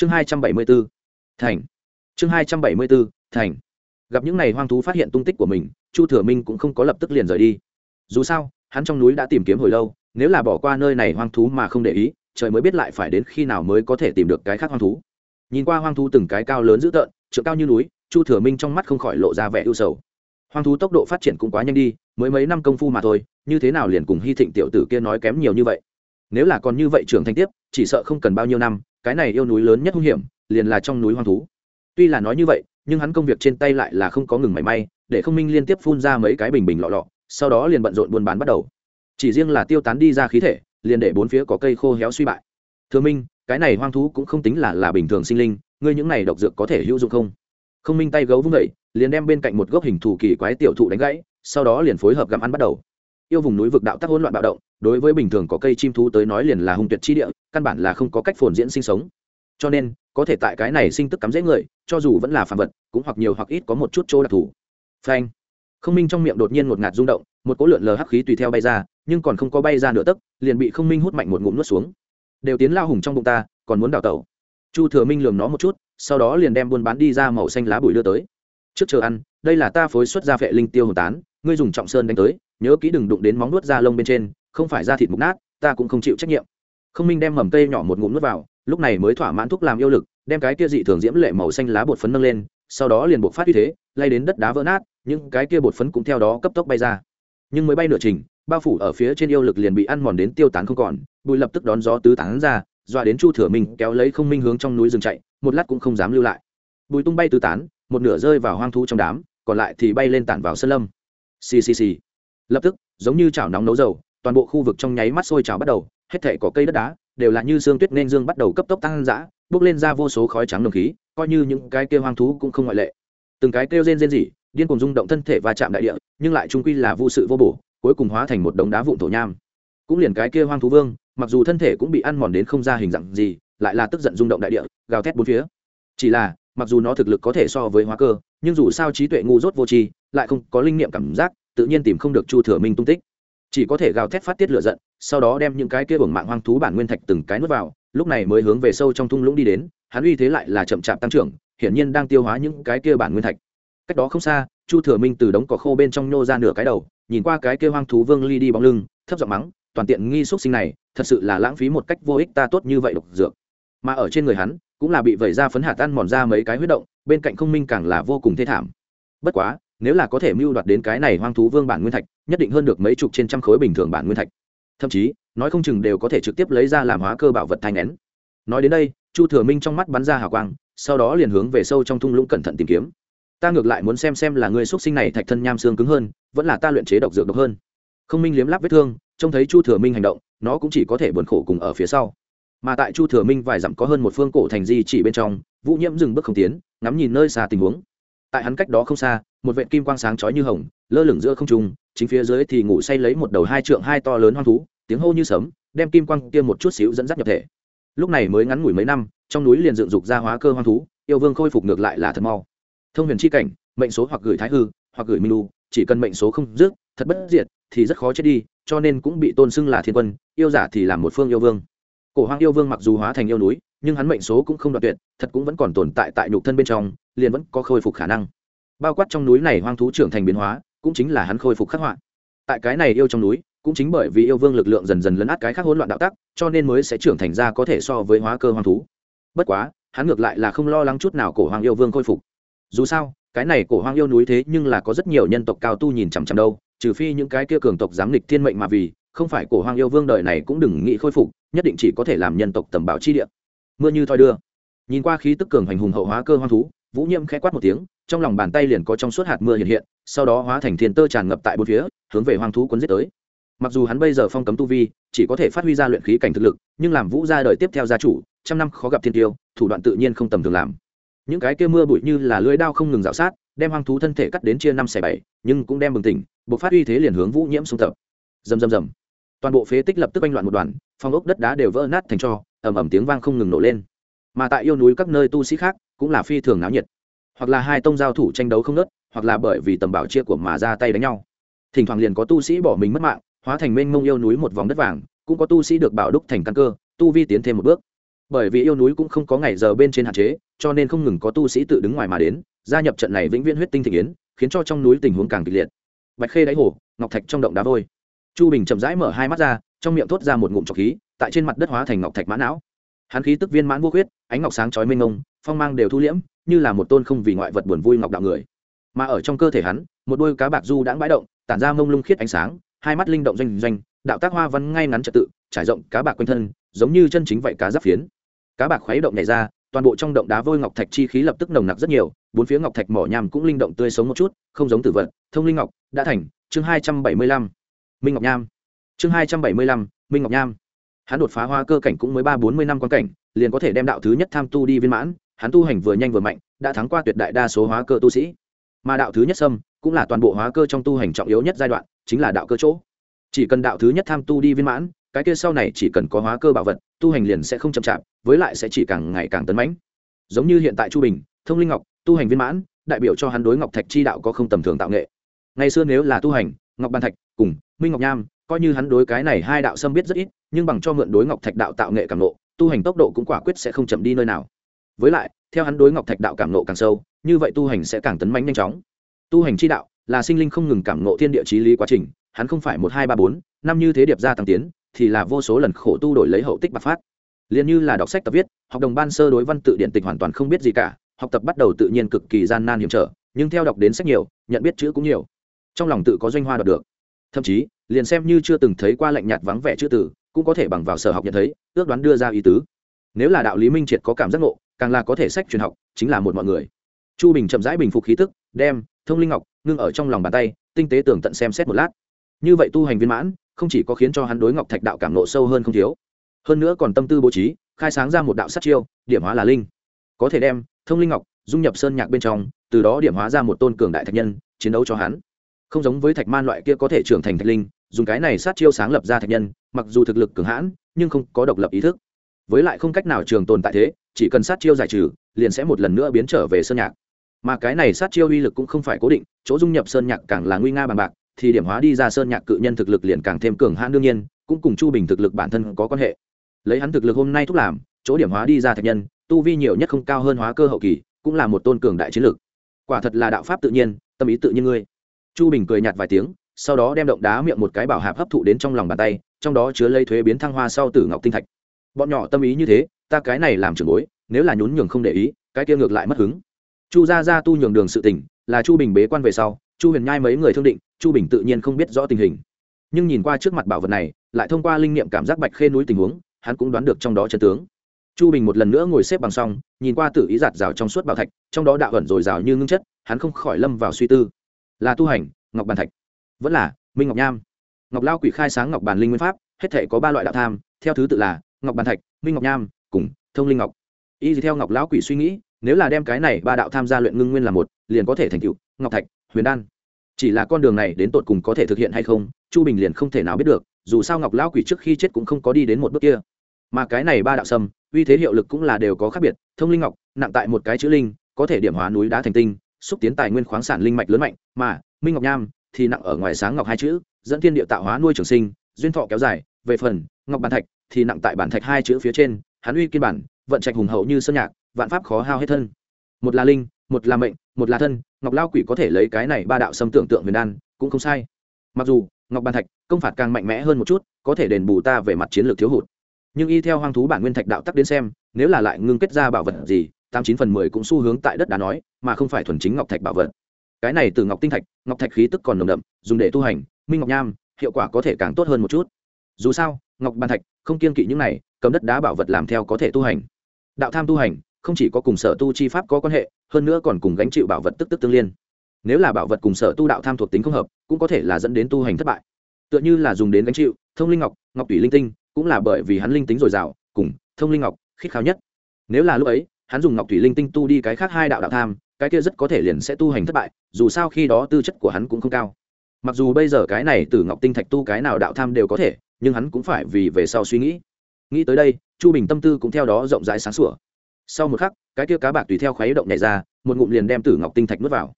chương hai trăm bảy mươi b ố thành. Chương hai trăm bảy mươi b ố thành. Gặp những ngày hoang thú phát hiện tung tích của mình, chu thừa minh cũng không có lập tức liền rời đi. Dù sao, hắn trong núi đã tìm kiếm hồi lâu, nếu là bỏ qua nơi này hoang thú mà không để ý, trời mới biết lại phải đến khi nào mới có thể tìm được cái khác hoang thú. Nhìn qua hoang thú từng cái cao lớn dữ tợn trượng cao như núi, chu thừa minh trong mắt không khỏi lộ ra vẻ ưu sầu. Hoang thú tốc độ phát triển cũng quá nhanh đi, mới mấy năm công phu mà thôi, như thế nào liền cùng hy thịnh tiểu tử kia nói kém nhiều như vậy? Nếu là còn như vậy trưởng thành tiếp, chỉ sợ không cần bao nhiêu năm cái này yêu núi lớn nhất hung hiểm, liền là trong núi hoang thú. Tuy là nói như vậy, nhưng hắn công việc trên tay lại là không có ngừng mảy may, để không minh liên tiếp phun ra mấy cái bình bình lọ lọ, sau đó liền bận rộn buôn bán bắt đầu. Chỉ riêng là tiêu tán đi ra khí thể, liền để bốn phía có cây khô héo suy bại. Thưa minh, cái này hoang thú cũng không tính là là bình thường sinh linh, ngươi những này độc dược có thể hữu dụng không? Không minh tay gấu vung vẩy liền đem bên cạnh một gốc hình thù kỳ quái tiểu thụ đánh gãy, sau đó liền phối hợp gặm ăn bắt đầu. Yêu vùng núi vực đạo tắc hỗn loạn bạo động, đối với bình thường có cây chim thú tới nói liền là hung tuyệt chi địa căn bản là không có cách phồn diễn sinh sống. Cho nên, có thể tại cái này sinh tức cắm dễ người, cho dù vẫn là phản vật, cũng hoặc nhiều hoặc ít có một chút chỗ đặc thù. Phanh. Không minh trong miệng đột nhiên ngột ngạt rung động, một cỗ lượn lờ hắc khí tùy theo bay ra, nhưng còn không có bay ra nửa tấc, liền bị không minh hút mạnh một ngụm nuốt xuống. Đều tiến lao hùng trong bụng ta, còn muốn đào tẩu. Chu thừa minh lường nó một chút, sau đó liền đem buôn bán đi ra màu xanh lá bụi đưa tới. Trước chờ ăn, đây là ta phối xuất ra vệ linh tiêu hồn tán, ngươi dùng trọng sơn đánh tới, nhớ kỹ đừng đụng đến móng nuốt da lông bên trên, không phải da thịt mục nát, ta cũng không chịu trách nhiệm không minh đem mầm cây nhỏ một ngụm nuốt vào, lúc này mới thỏa mãn thuốc làm yêu lực, đem cái kia dị thường diễm lệ màu xanh lá bột phấn nâng lên, sau đó liền buộc phát uy thế, lay đến đất đá vỡ nát, những cái kia bột phấn cũng theo đó cấp tốc bay ra. Nhưng mới bay nửa trình, bao phủ ở phía trên yêu lực liền bị ăn mòn đến tiêu tán không còn bùi lập tức đón gió tứ tán ra, dọa đến chu thừa minh kéo lấy không minh hướng trong núi rừng chạy, một lát cũng không dám lưu lại. Bùi tung bay tứ tán, một nửa rơi vào hoang thú trong đám, còn lại thì bay lên tản vào sân lâm. Ccc lập tức, giống như chảo nóng nấu dầu, toàn bộ khu vực trong nháy mắt sôi trào bắt đầu hết thể cỏ cây đất đá, đều là như xương tuyết nên dương bắt đầu cấp tốc tăng dã bốc lên ra vô số khói trắng đồng khí, coi như những cái kêu hoang thú cũng không ngoại lệ. Từng cái kêu rên rên rỉ, điên cùng rung động thân thể và chạm đại địa, nhưng lại trung quy là vô sự vô bổ, cuối cùng hóa thành một đống đá vụn thổ nham. Cũng liền cái kia hoang thú vương, mặc dù thân thể cũng bị ăn mòn đến không ra hình dạng gì, lại là tức giận rung động đại địa, gào thét bốn phía. Chỉ là, mặc dù nó thực lực có thể so với hóa cơ, nhưng dù sao trí tuệ ngu dốt vô tri, lại không có linh nghiệm cảm giác, tự nhiên tìm không được chu thừa minh tung tích chỉ có thể gào thét phát tiết lửa giận, sau đó đem những cái kia bổng mạng hoang thú bản nguyên thạch từng cái nuốt vào, lúc này mới hướng về sâu trong thung lũng đi đến, hắn uy thế lại là chậm chạp tăng trưởng, hiển nhiên đang tiêu hóa những cái kia bản nguyên thạch. Cách đó không xa, chu thừa minh từ đống cỏ khô bên trong nhô ra nửa cái đầu, nhìn qua cái kia hoang thú vương ly đi bóng lưng, thấp giọng mắng, toàn tiện nghi xúc sinh này, thật sự là lãng phí một cách vô ích ta tốt như vậy độc dược. Mà ở trên người hắn, cũng là bị vẩy ra phấn hạt tan mòn ra mấy cái huyết động, bên cạnh không minh càng là vô cùng thê thảm. Bất quá nếu là có thể mưu đoạt đến cái này hoang thú vương bản nguyên thạch, nhất định hơn được mấy chục trên trăm khối bình thường bản nguyên thạch. Thậm chí, nói không chừng đều có thể trực tiếp lấy ra làm hóa cơ bảo vật thanh nén. Nói đến đây, chu thừa minh trong mắt bắn ra hào quang, sau đó liền hướng về sâu trong thung lũng cẩn thận tìm kiếm. Ta ngược lại muốn xem xem là người xuất sinh này thạch thân nham xương cứng hơn, vẫn là ta luyện chế độc dược độc hơn. Không minh liếm lắp vết thương, trông thấy chu thừa minh hành động, nó cũng chỉ có thể buồn khổ cùng ở phía sau. Mà tại chu thừa minh vài dặm có hơn một phương cổ thành di chỉ bên trong, vũ nhiễm dừng bước không tiến, ngắm nhìn nơi xa tình huống. Tại hắn cách đó không xa một vệt kim quang sáng chói như hồng, lơ lửng giữa không trung, chính phía dưới thì ngủ say lấy một đầu hai trượng hai to lớn hoang thú, tiếng hô như sấm, đem kim quang kia một chút xíu dẫn dắt nhập thể. Lúc này mới ngắn ngủi mấy năm, trong núi liền dựng dục ra hóa cơ hoang thú, yêu vương khôi phục ngược lại là thật mau. Thông huyền chi cảnh, mệnh số hoặc gửi thái hư, hoặc gửi minh lu chỉ cần mệnh số không dứt, thật bất diệt, thì rất khó chết đi, cho nên cũng bị tôn xưng là thiên quân, yêu giả thì làm một phương yêu vương. Cổ hoang yêu vương mặc dù hóa thành yêu núi, nhưng hắn mệnh số cũng không đoạt tuyệt, thật cũng vẫn còn tồn tại tại nhục thân bên trong, liền vẫn có khôi phục khả năng bao quát trong núi này hoang thú trưởng thành biến hóa, cũng chính là hắn khôi phục khắc họa. Tại cái này yêu trong núi, cũng chính bởi vì yêu vương lực lượng dần dần lấn át cái khác hỗn loạn đạo tắc, cho nên mới sẽ trưởng thành ra có thể so với hóa cơ hoang thú. Bất quá, hắn ngược lại là không lo lắng chút nào cổ hoàng yêu vương khôi phục. Dù sao, cái này cổ hoang yêu núi thế nhưng là có rất nhiều nhân tộc cao tu nhìn chằm chằm đâu, trừ phi những cái kia cường tộc giám lịch thiên mệnh mà vì, không phải cổ hoang yêu vương đời này cũng đừng nghĩ khôi phục, nhất định chỉ có thể làm nhân tộc tầm bảo chi địa. Mưa như thoi đưa. Nhìn qua khí tức cường hành hùng hậu hóa cơ hoang thú, vũ nhiễm khẽ quát một tiếng trong lòng bàn tay liền có trong suốt hạt mưa hiện hiện, sau đó hóa thành thiên tơ tràn ngập tại bốn phía, hướng về hoang thú cuốn giết tới. Mặc dù hắn bây giờ phong cấm tu vi, chỉ có thể phát huy ra luyện khí cảnh thực lực, nhưng làm vũ gia đời tiếp theo gia chủ, trăm năm khó gặp thiên tiêu, thủ đoạn tự nhiên không tầm thường làm. Những cái kia mưa bụi như là lưỡi đao không ngừng dạo sát, đem hoang thú thân thể cắt đến chia năm xẻ bảy, nhưng cũng đem bừng tỉnh buộc phát uy thế liền hướng vũ nhiễm xuống tập. Rầm rầm rầm. Toàn bộ phế tích lập tức oanh loạn một đoàn, phong ốc đất đá đều vỡ nát thành cho, ầm ầm tiếng vang không ngừng nổ lên. Mà tại yêu núi các nơi tu sĩ khác, cũng là phi thường náo nhiệt hoặc là hai tông giao thủ tranh đấu không nớt, hoặc là bởi vì tầm bảo chia của mà ra tay đánh nhau. Thỉnh thoảng liền có tu sĩ bỏ mình mất mạng, hóa thành mênh mông yêu núi một vòng đất vàng, cũng có tu sĩ được bảo đúc thành căn cơ, tu vi tiến thêm một bước. Bởi vì yêu núi cũng không có ngày giờ bên trên hạn chế, cho nên không ngừng có tu sĩ tự đứng ngoài mà đến, gia nhập trận này vĩnh viễn huyết tinh thị yến, khiến cho trong núi tình huống càng kịch liệt. Bạch khê đáy hồ, ngọc thạch trong động đá vôi. Chu bình chậm rãi mở hai mắt ra, trong miệng thốt ra một ngụm trọc khí, tại trên mặt đất hóa thành ngọc thạch mã não. Hắn khí tức viên mãn vô khuyết, ánh ngọc sáng chói mênh mông, phong mang đều thu liễm như là một tôn không vì ngoại vật buồn vui ngọc đạo người. Mà ở trong cơ thể hắn, một đôi cá bạc du đãng bãi động, tản ra mông lung khiết ánh sáng, hai mắt linh động doanh doanh, đạo tác hoa văn ngay ngắn trật tự, trải rộng cá bạc quanh thân, giống như chân chính vậy cá giáp phiến. Cá bạc khuấy động nhảy ra, toàn bộ trong động đá vôi ngọc thạch chi khí lập tức nồng nặc rất nhiều, bốn phía ngọc thạch mỏ nhàm cũng linh động tươi sống một chút, không giống tử vật. Thông linh ngọc, đã thành, chương hai trăm bảy mươi lăm. Minh ngọc nham. Chương hai trăm bảy mươi lăm, minh ngọc nham. Hắn đột phá hoa cơ cảnh cũng mới ba bốn mươi năm quan cảnh, liền có thể đem đạo thứ nhất tham tu đi viên mãn hắn tu hành vừa nhanh vừa mạnh đã thắng qua tuyệt đại đa số hóa cơ tu sĩ. Mà đạo thứ nhất xâm cũng là toàn bộ hóa cơ trong tu hành trọng yếu nhất giai đoạn chính là đạo cơ chỗ. Chỉ cần đạo thứ nhất tham tu đi viên mãn cái kia sau này chỉ cần có hóa cơ bảo vật tu hành liền sẽ không chậm chạp với lại sẽ chỉ càng ngày càng tấn mãnh. Giống như hiện tại chu bình thông linh ngọc tu hành viên mãn đại biểu cho hắn đối ngọc thạch chi đạo có không tầm thường tạo nghệ. Ngày xưa nếu là tu hành ngọc ban thạch cùng minh ngọc nham coi như hắn đối cái này hai đạo xâm biết rất ít nhưng bằng cho mượn đối ngọc thạch đạo tạo nghệ càng ngộ, tu hành tốc độ cũng quả quyết sẽ không chậm đi nơi nào với lại, theo hắn đối ngọc thạch đạo cảm nộ càng sâu, như vậy tu hành sẽ càng tấn mãnh nhanh chóng. Tu hành chi đạo là sinh linh không ngừng cảm nộ thiên địa chí lý quá trình, hắn không phải một, hai, ba, bốn, năm như thế điệp ra tăng tiến, thì là vô số lần khổ tu đổi lấy hậu tích bạc phát. Liền như là đọc sách tập viết, học đồng ban sơ đối văn tự điện tịch hoàn toàn không biết gì cả, học tập bắt đầu tự nhiên cực kỳ gian nan hiểm trở, nhưng theo đọc đến sách nhiều, nhận biết chữ cũng nhiều. Trong lòng tự có doanh hoa đọc được. Thậm chí, liền xem như chưa từng thấy qua lạnh nhạt vắng vẻ chữ tử cũng có thể bằng vào sở học nhận thấy, ước đoán đưa ra ý tứ. Nếu là đạo lý minh triệt có cảm giác ngộ càng là có thể sách truyền học, chính là một mọi người. Chu bình chậm rãi bình phục khí tức, đem thông linh ngọc ngưng ở trong lòng bàn tay, tinh tế tường tận xem xét một lát. Như vậy tu hành viên mãn, không chỉ có khiến cho hắn đối ngọc thạch đạo cảm nộ sâu hơn không thiếu, hơn nữa còn tâm tư bố trí, khai sáng ra một đạo sát chiêu, điểm hóa là linh. Có thể đem thông linh ngọc dung nhập sơn nhạc bên trong, từ đó điểm hóa ra một tôn cường đại thạch nhân, chiến đấu cho hắn. Không giống với thạch man loại kia có thể trưởng thành thạch linh, dùng cái này sát chiêu sáng lập ra thạch nhân, mặc dù thực lực cường hãn, nhưng không có độc lập ý thức với lại không cách nào trường tồn tại thế, chỉ cần sát chiêu giải trừ, liền sẽ một lần nữa biến trở về sơn nhạc. Mà cái này sát chiêu uy lực cũng không phải cố định, chỗ dung nhập sơn nhạc càng là nguy nga bằng bạc, thì điểm hóa đi ra sơn nhạc cự nhân thực lực liền càng thêm cường hãn đương nhiên, cũng cùng chu bình thực lực bản thân có quan hệ. Lấy hắn thực lực hôm nay thúc làm, chỗ điểm hóa đi ra thạch nhân, tu vi nhiều nhất không cao hơn hóa cơ hậu kỳ, cũng là một tôn cường đại chiến lực. Quả thật là đạo pháp tự nhiên, tâm ý tự nhiên ngươi. Chu bình cười nhạt vài tiếng, sau đó đem động đá miệng một cái bảo hạp hấp thụ đến trong lòng bàn tay, trong đó chứa lấy thuế biến thăng hoa sau tử ngọc tinh thạch bọn nhỏ tâm ý như thế, ta cái này làm trưởng bối, nếu là nhún nhường không để ý, cái kia ngược lại mất hứng. Chu gia gia tu nhường đường sự tình, là chu bình bế quan về sau, chu huyền nhai mấy người thương định, chu bình tự nhiên không biết rõ tình hình. Nhưng nhìn qua trước mặt bảo vật này, lại thông qua linh niệm cảm giác bạch khê núi tình huống, hắn cũng đoán được trong đó chân tướng. Chu bình một lần nữa ngồi xếp bằng xong, nhìn qua tự ý giạt rào trong suốt bảo thạch, trong đó đạo ẩn dồi rào như ngưng chất, hắn không khỏi lâm vào suy tư. Là tu hành, ngọc bàn thạch. Vẫn là, minh ngọc nham. Ngọc lao quỷ khai sáng ngọc bàn linh nguyên pháp, hết thể có ba loại đạo tham, theo thứ tự là ngọc bàn thạch, minh ngọc nham, cùng thông linh ngọc. Y theo ngọc lão quỷ suy nghĩ, nếu là đem cái này ba đạo tham gia luyện ngưng nguyên là một, liền có thể thành tựu ngọc thạch, huyền đan. Chỉ là con đường này đến tột cùng có thể thực hiện hay không, chu bình liền không thể nào biết được, dù sao ngọc lão quỷ trước khi chết cũng không có đi đến một bước kia. Mà cái này ba đạo sâm, uy thế hiệu lực cũng là đều có khác biệt, thông linh ngọc, nặng tại một cái chữ linh, có thể điểm hóa núi đá thành tinh, xúc tiến tài nguyên khoáng sản linh mạch lớn mạnh, mà minh ngọc nham thì nặng ở ngoài sáng ngọc hai chữ, dẫn thiên địa tạo hóa nuôi trường sinh, duyên thọ kéo dài, về phần ngọc bàn thạch thì nặng tại bản thạch hai chữ phía trên, hắn uy kiên bản, vận trạch hùng hậu như sơn nhạc, vạn pháp khó hao hết thân. Một là linh, một là mệnh, một là thân, ngọc lao quỷ có thể lấy cái này ba đạo xâm tưởng tượng huyền đan, cũng không sai. Mặc dù, ngọc bàn thạch công phạt càng mạnh mẽ hơn một chút, có thể đền bù ta về mặt chiến lược thiếu hụt. Nhưng y theo hoang thú bản nguyên thạch đạo tắc đến xem, nếu là lại ngưng kết ra bảo vật gì, tám chín phần mười cũng xu hướng tại đất đá nói, mà không phải thuần chính ngọc thạch bảo vật. Cái này từ ngọc tinh thạch, ngọc thạch khí tức còn nồng đậm, dùng để tu hành, minh ngọc nham, hiệu quả có thể càng tốt hơn một chút. Dù sao, ngọc bàn thạch không kiên kỵ những này, cầm đất đá bảo vật làm theo có thể tu hành. Đạo tham tu hành, không chỉ có cùng sở tu chi pháp có quan hệ, hơn nữa còn cùng gánh chịu bảo vật tức tức tương liên. Nếu là bảo vật cùng sở tu đạo tham thuộc tính không hợp, cũng có thể là dẫn đến tu hành thất bại. Tựa như là dùng đến gánh chịu, thông linh ngọc ngọc tùy linh tinh, cũng là bởi vì hắn linh tính dồi dào, cùng thông linh ngọc khích khao nhất. Nếu là lúc ấy, hắn dùng ngọc thủy linh tinh tu đi cái khác hai đạo đạo tham, cái kia rất có thể liền sẽ tu hành thất bại, dù sao khi đó tư chất của hắn cũng không cao. Mặc dù bây giờ cái này từ ngọc tinh thạch tu cái nào đạo tham đều có thể nhưng hắn cũng phải vì về sau suy nghĩ. Nghĩ tới đây, chu bình tâm tư cũng theo đó rộng rãi sáng sủa. Sau một khắc, cái kia cá bạc tùy theo khuấy động nhảy ra, một ngụm liền đem tử ngọc tinh thạch nuốt vào.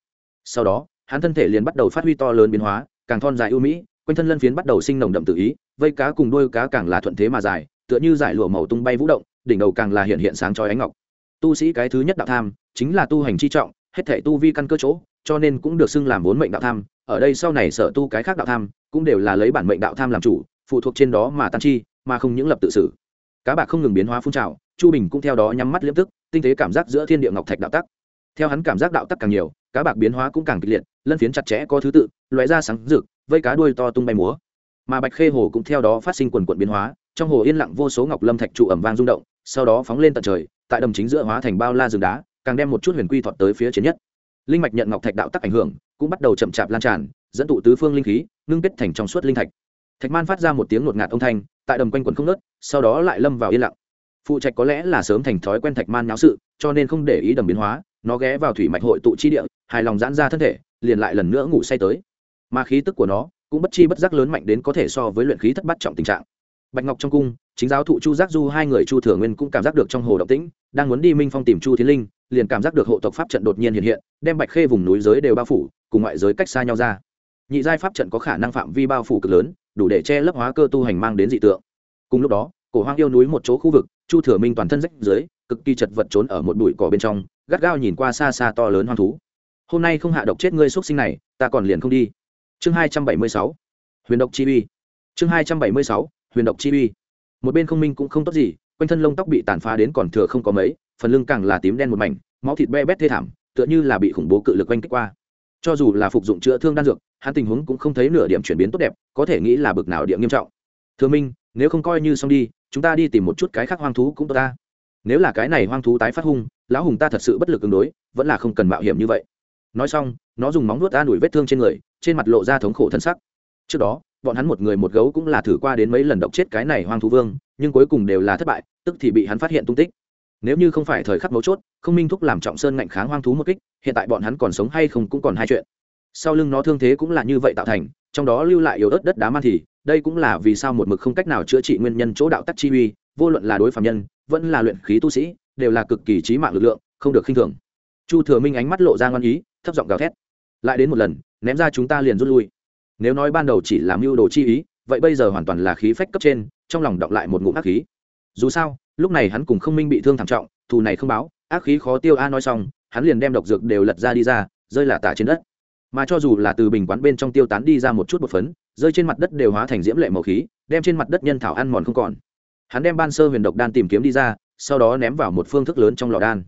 Sau đó, hắn thân thể liền bắt đầu phát huy to lớn biến hóa, càng thon dài ưu mỹ, quanh thân lân phiến bắt đầu sinh nồng đậm tự ý, vây cá cùng đôi cá càng là thuận thế mà dài, tựa như giải lụa màu tung bay vũ động, đỉnh đầu càng là hiện hiện sáng chói ánh ngọc. Tu sĩ cái thứ nhất đạo tham, chính là tu hành chi trọng, hết thể tu vi căn cơ chỗ, cho nên cũng được xưng làm vốn mệnh đạo tham, ở đây sau này sở tu cái khác đạo tham, cũng đều là lấy bản mệnh đạo tham làm chủ phụ thuộc trên đó mà tan chi, mà không những lập tự xử. Cá bạc không ngừng biến hóa phun trào, chu bình cũng theo đó nhắm mắt liêm tức, tinh tế cảm giác giữa thiên địa ngọc thạch đạo tắc. Theo hắn cảm giác đạo tắc càng nhiều, cá bạc biến hóa cũng càng kịch liệt, lân phiến chặt chẽ có thứ tự loại ra sáng rực, vây cá đuôi to tung bay múa. Mà bạch khê hồ cũng theo đó phát sinh quần quận biến hóa, trong hồ yên lặng vô số ngọc lâm thạch trụ ẩm vang rung động, sau đó phóng lên tận trời, tại đầm chính giữa hóa thành bao la rừng đá, càng đem một chút huyền quy thọt tới phía trên nhất. Linh mạch nhận ngọc thạch đạo tắc ảnh hưởng, cũng bắt đầu chậm chạp lan tràn, dẫn tụ tứ phương linh khí, ngưng kết thành trong suốt linh thạch thạch man phát ra một tiếng ngột ngạt âm thanh, tại đầm quanh quần không nớt sau đó lại lâm vào yên lặng. Phụ trạch có lẽ là sớm thành thói quen thạch man nháo sự, cho nên không để ý đầm biến hóa, nó ghé vào thủy mạch hội tụ chi địa, hài lòng giãn ra thân thể, liền lại lần nữa ngủ say tới. Mà khí tức của nó cũng bất chi bất giác lớn mạnh đến có thể so với luyện khí thất bát trọng tình trạng. Bạch ngọc trong cung, chính giáo thụ chu giác du hai người chu thừa nguyên cũng cảm giác được trong hồ động tĩnh, đang muốn đi minh phong tìm chu thiên linh, liền cảm giác được hộ tộc pháp trận đột nhiên hiện hiện, đem bạch khê vùng núi giới đều bao phủ, cùng ngoại giới cách xa nhau ra. Nhị giai pháp trận có khả năng phạm vi bao phủ cực lớn đủ để che lấp hóa cơ tu hành mang đến dị tượng. Cùng lúc đó, cổ hoang yêu núi một chỗ khu vực, chu thừa minh toàn thân rách dưới, cực kỳ chật vật trốn ở một bụi cỏ bên trong, gắt gao nhìn qua xa xa to lớn hoang thú. Hôm nay không hạ độc chết ngươi x sinh này, ta còn liền không đi. Chương hai trăm bảy mươi sáu, huyền độc chi uy. Chương hai trăm bảy mươi sáu, huyền độc chi uy. Một bên không minh cũng không tốt gì, quanh thân lông tóc bị tàn phá đến còn thừa không có mấy, phần lưng càng là tím đen một mảnh, máu thịt be bét thê thảm, tựa như là bị khủng bố cự lực oanh kích qua. Cho dù là phục dụng chữa thương đan dược hắn tình huống cũng không thấy nửa điểm chuyển biến tốt đẹp, có thể nghĩ là bực nào địa nghiêm trọng. Thưa minh, nếu không coi như xong đi, chúng ta đi tìm một chút cái khác hoang thú cũng tốt ta. Nếu là cái này hoang thú tái phát hung, lão hùng ta thật sự bất lực ứng đối, vẫn là không cần mạo hiểm như vậy. Nói xong, nó dùng móng nuốt ta đuổi vết thương trên người, trên mặt lộ ra thống khổ thân sắc. Trước đó, bọn hắn một người một gấu cũng là thử qua đến mấy lần độc chết cái này hoang thú vương, nhưng cuối cùng đều là thất bại, tức thì bị hắn phát hiện tung tích. Nếu như không phải thời khắc mấu chốt, không minh thúc làm trọng sơn ngạnh kháng hoang thú một kích, hiện tại bọn hắn còn sống hay không cũng còn hai chuyện sau lưng nó thương thế cũng là như vậy tạo thành, trong đó lưu lại yếu ớt đất đá man thì, đây cũng là vì sao một mực không cách nào chữa trị nguyên nhân chỗ đạo tắc chi uy, vô luận là đối phạm nhân, vẫn là luyện khí tu sĩ, đều là cực kỳ trí mạng lực lượng, không được khinh thường. Chu thừa minh ánh mắt lộ ra ngon ý, thấp giọng gào thét. Lại đến một lần, ném ra chúng ta liền rút lui. Nếu nói ban đầu chỉ là mưu đồ chi ý, vậy bây giờ hoàn toàn là khí phách cấp trên, trong lòng đọng lại một ngụm ác khí. Dù sao, lúc này hắn cùng không minh bị thương thảm trọng, thù này không báo, ác khí khó tiêu a nói xong, hắn liền đem độc dược đều lật ra đi ra, rơi là tả trên đất mà cho dù là từ bình quán bên trong tiêu tán đi ra một chút bột phấn, rơi trên mặt đất đều hóa thành diễm lệ màu khí, đem trên mặt đất nhân thảo ăn mòn không còn. Hắn đem ban sơ huyền độc đan tìm kiếm đi ra, sau đó ném vào một phương thức lớn trong lò đan.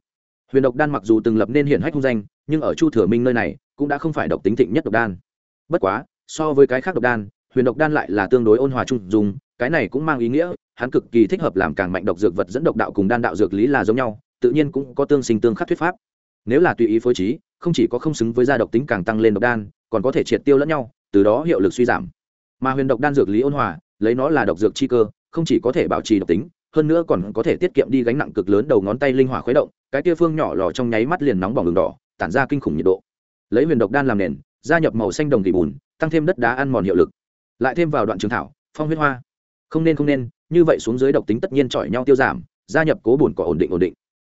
Huyền độc đan mặc dù từng lập nên hiển hách hung danh, nhưng ở chu thừa minh nơi này, cũng đã không phải độc tính thịnh nhất độc đan. Bất quá, so với cái khác độc đan, huyền độc đan lại là tương đối ôn hòa trung dùng cái này cũng mang ý nghĩa, hắn cực kỳ thích hợp làm càng mạnh độc dược vật dẫn độc đạo cùng đan đạo dược lý là giống nhau, tự nhiên cũng có tương sinh tương khắc thuyết pháp. Nếu là tùy ý phối trí không chỉ có không xứng với gia độc tính càng tăng lên độc đan, còn có thể triệt tiêu lẫn nhau, từ đó hiệu lực suy giảm. Mà huyền độc đan dược lý ôn hòa, lấy nó là độc dược chi cơ, không chỉ có thể bảo trì độc tính, hơn nữa còn có thể tiết kiệm đi gánh nặng cực lớn đầu ngón tay linh hỏa khuấy động, cái tia phương nhỏ lò trong nháy mắt liền nóng bỏng đường đỏ, tản ra kinh khủng nhiệt độ. Lấy huyền độc đan làm nền, gia nhập màu xanh đồng kỳ bùn, tăng thêm đất đá ăn mòn hiệu lực. Lại thêm vào đoạn trường thảo, phong huyết hoa. Không nên không nên, như vậy xuống dưới độc tính tất nhiên chọi nhau tiêu giảm, gia nhập cố bùn có ổn định ổn định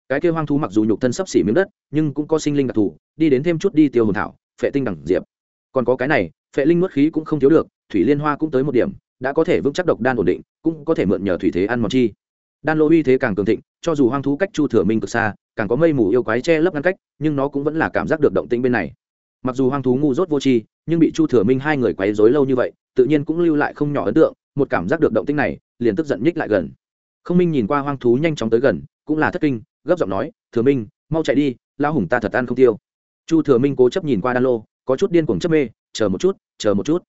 cái kia hoang thú mặc dù nhục thân sấp xỉ miếng đất, nhưng cũng có sinh linh đặc thù, đi đến thêm chút đi tiêu hồn thảo, phệ tinh đẳng diệp. Còn có cái này, phệ linh nuốt khí cũng không thiếu được, thủy liên hoa cũng tới một điểm, đã có thể vững chắc độc đan ổn định, cũng có thể mượn nhờ thủy thế ăn mòn chi. Đan lô uy thế càng cường thịnh, cho dù hoang thú cách chu thừa minh cực xa, càng có mây mù yêu quái che lấp ngăn cách, nhưng nó cũng vẫn là cảm giác được động tĩnh bên này. Mặc dù hoang thú ngu dốt vô tri, nhưng bị chu thừa minh hai người quấy rối lâu như vậy, tự nhiên cũng lưu lại không nhỏ ấn tượng, một cảm giác được động tĩnh này, liền tức giận nhích lại gần. Không minh nhìn qua hoang thú nhanh chóng tới gần, cũng là thất kinh gấp giọng nói, thừa minh, mau chạy đi lao hùng ta thật ăn không tiêu. Chu thừa minh cố chấp nhìn qua đan lô, có chút điên cuồng chấp mê, chờ một chút, chờ một chút.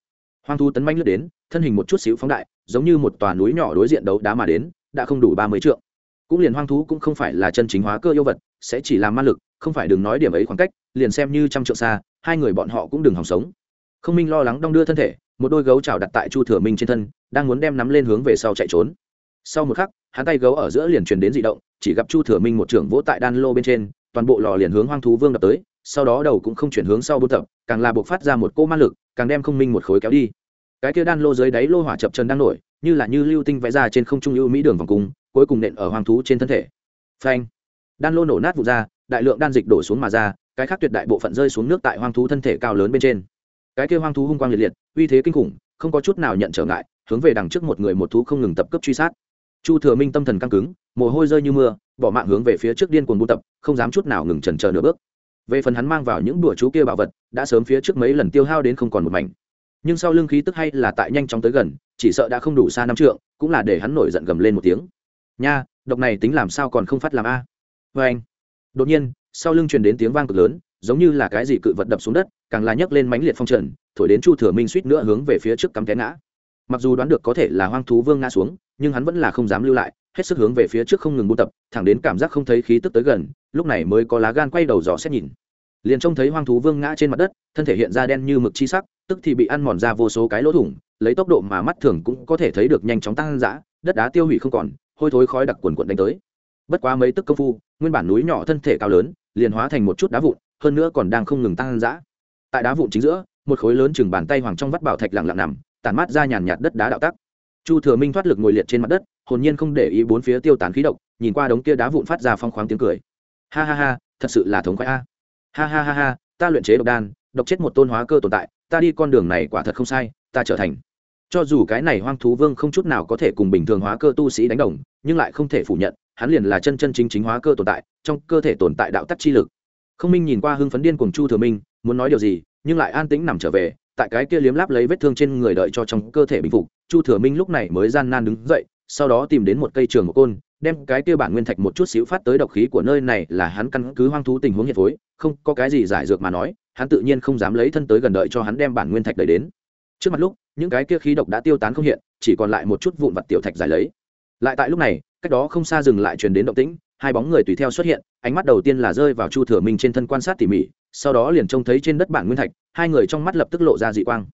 Hoang thú tấn manh lướt đến, thân hình một chút xíu phóng đại, giống như một tòa núi nhỏ đối diện đấu đá mà đến, đã không đủ ba mươi trượng. Cũng liền hoang thú cũng không phải là chân chính hóa cơ yêu vật, sẽ chỉ làm ma lực, không phải đừng nói điểm ấy khoảng cách, liền xem như trăm trượng xa, hai người bọn họ cũng đừng hòng sống. Không minh lo lắng đong đưa thân thể, một đôi gấu trào đặt tại chu thừa minh trên thân, đang muốn đem nắm lên hướng về sau chạy trốn. Sau một khắc hắn tay gấu ở giữa liền truyền đến dị động, chỉ gặp chu thừa minh một trưởng vỗ tại đan lô bên trên, toàn bộ lò liền hướng hoang thú vương đập tới, sau đó đầu cũng không chuyển hướng sau buôn tập, càng là buộc phát ra một cô ma lực, càng đem không minh một khối kéo đi. Cái kia đan lô dưới đáy lô hỏa chập chân đang nổi, như là như lưu tinh vẽ ra trên không trung ưu mỹ đường vòng cung, cuối cùng nện ở hoang thú trên thân thể. Phanh! Đan lô nổ nát vụ ra, đại lượng đan dịch đổ xuống mà ra, cái khác tuyệt đại bộ phận rơi xuống nước tại hoang thú thân thể cao lớn bên trên. Cái kia hoang thú hung quang liệt liệt, uy thế kinh khủng, không có chút nào nhận trở ngại, hướng về đằng trước một người một thú không ngừng tập cấp truy sát chu thừa minh tâm thần căng cứng, mồ hôi rơi như mưa, bỏ mạng hướng về phía trước điên cuồng buôn tập, không dám chút nào ngừng chần chờ nửa bước. Về phần hắn mang vào những đùa chú kia bảo vật, đã sớm phía trước mấy lần tiêu hao đến không còn một mảnh. Nhưng sau lưng khí tức hay là tại nhanh chóng tới gần, chỉ sợ đã không đủ xa năm trượng, cũng là để hắn nổi giận gầm lên một tiếng. Nha, độc này tính làm sao còn không phát làm a? Vê anh, đột nhiên, sau lưng truyền đến tiếng vang cực lớn, giống như là cái gì cự vật đập xuống đất, càng là nhấc lên mãnh liệt phong trần, thổi đến chu thừa minh suýt nữa hướng về phía trước cắm té ngã mặc dù đoán được có thể là hoang thú vương ngã xuống, nhưng hắn vẫn là không dám lưu lại, hết sức hướng về phía trước không ngừng buôn tập, thẳng đến cảm giác không thấy khí tức tới gần, lúc này mới có lá gan quay đầu dò xét nhìn. Liền trông thấy hoang thú vương ngã trên mặt đất, thân thể hiện ra đen như mực chi sắc, tức thì bị ăn mòn ra vô số cái lỗ thủng, lấy tốc độ mà mắt thường cũng có thể thấy được nhanh chóng tăng dã, đất đá tiêu hủy không còn, hôi thối khói đặc quần quận đánh tới. Bất quá mấy tức công phu, nguyên bản núi nhỏ thân thể cao lớn, liền hóa thành một chút đá vụn, hơn nữa còn đang không ngừng tăng dã. Tại đá vụn chính giữa, một khối lớn chừng bàn tay hoàng trong vắt bảo thạch lặng lặng nằm tản mát ra nhàn nhạt đất đá đạo tắc. Chu thừa minh thoát lực ngồi liệt trên mặt đất, hồn nhiên không để ý bốn phía tiêu tán khí độc, nhìn qua đống kia đá vụn phát ra phong khoáng tiếng cười. Ha ha ha, thật sự là thống khoái a. Ha ha ha ha, ta luyện chế độc đan, độc chết một tôn hóa cơ tồn tại, ta đi con đường này quả thật không sai, ta trở thành. Cho dù cái này hoang thú vương không chút nào có thể cùng bình thường hóa cơ tu sĩ đánh đồng, nhưng lại không thể phủ nhận, hắn liền là chân chân chính chính hóa cơ tồn tại, trong cơ thể tồn tại đạo tắc chi lực. Không minh nhìn qua hưng phấn điên cùng chu thừa minh, muốn nói điều gì, nhưng lại an tĩnh nằm trở về tại cái kia liếm láp lấy vết thương trên người đợi cho trong cơ thể bình phục, chu thừa minh lúc này mới gian nan đứng dậy, sau đó tìm đến một cây trường một côn, đem cái kia bản nguyên thạch một chút xíu phát tới độc khí của nơi này là hắn căn cứ hoang thú tình huống nhiệt phối, không có cái gì giải dược mà nói, hắn tự nhiên không dám lấy thân tới gần đợi cho hắn đem bản nguyên thạch đẩy đến. Trước mặt lúc, những cái kia khí độc đã tiêu tán không hiện, chỉ còn lại một chút vụn vặt tiểu thạch giải lấy. Lại tại lúc này, cách đó không xa dừng lại truyền đến động tĩnh, hai bóng người tùy theo xuất hiện, ánh mắt đầu tiên là rơi vào chu thừa minh trên thân quan sát tỉ mỉ sau đó liền trông thấy trên đất bản nguyên thạch, hai người trong mắt lập tức lộ ra dị quang.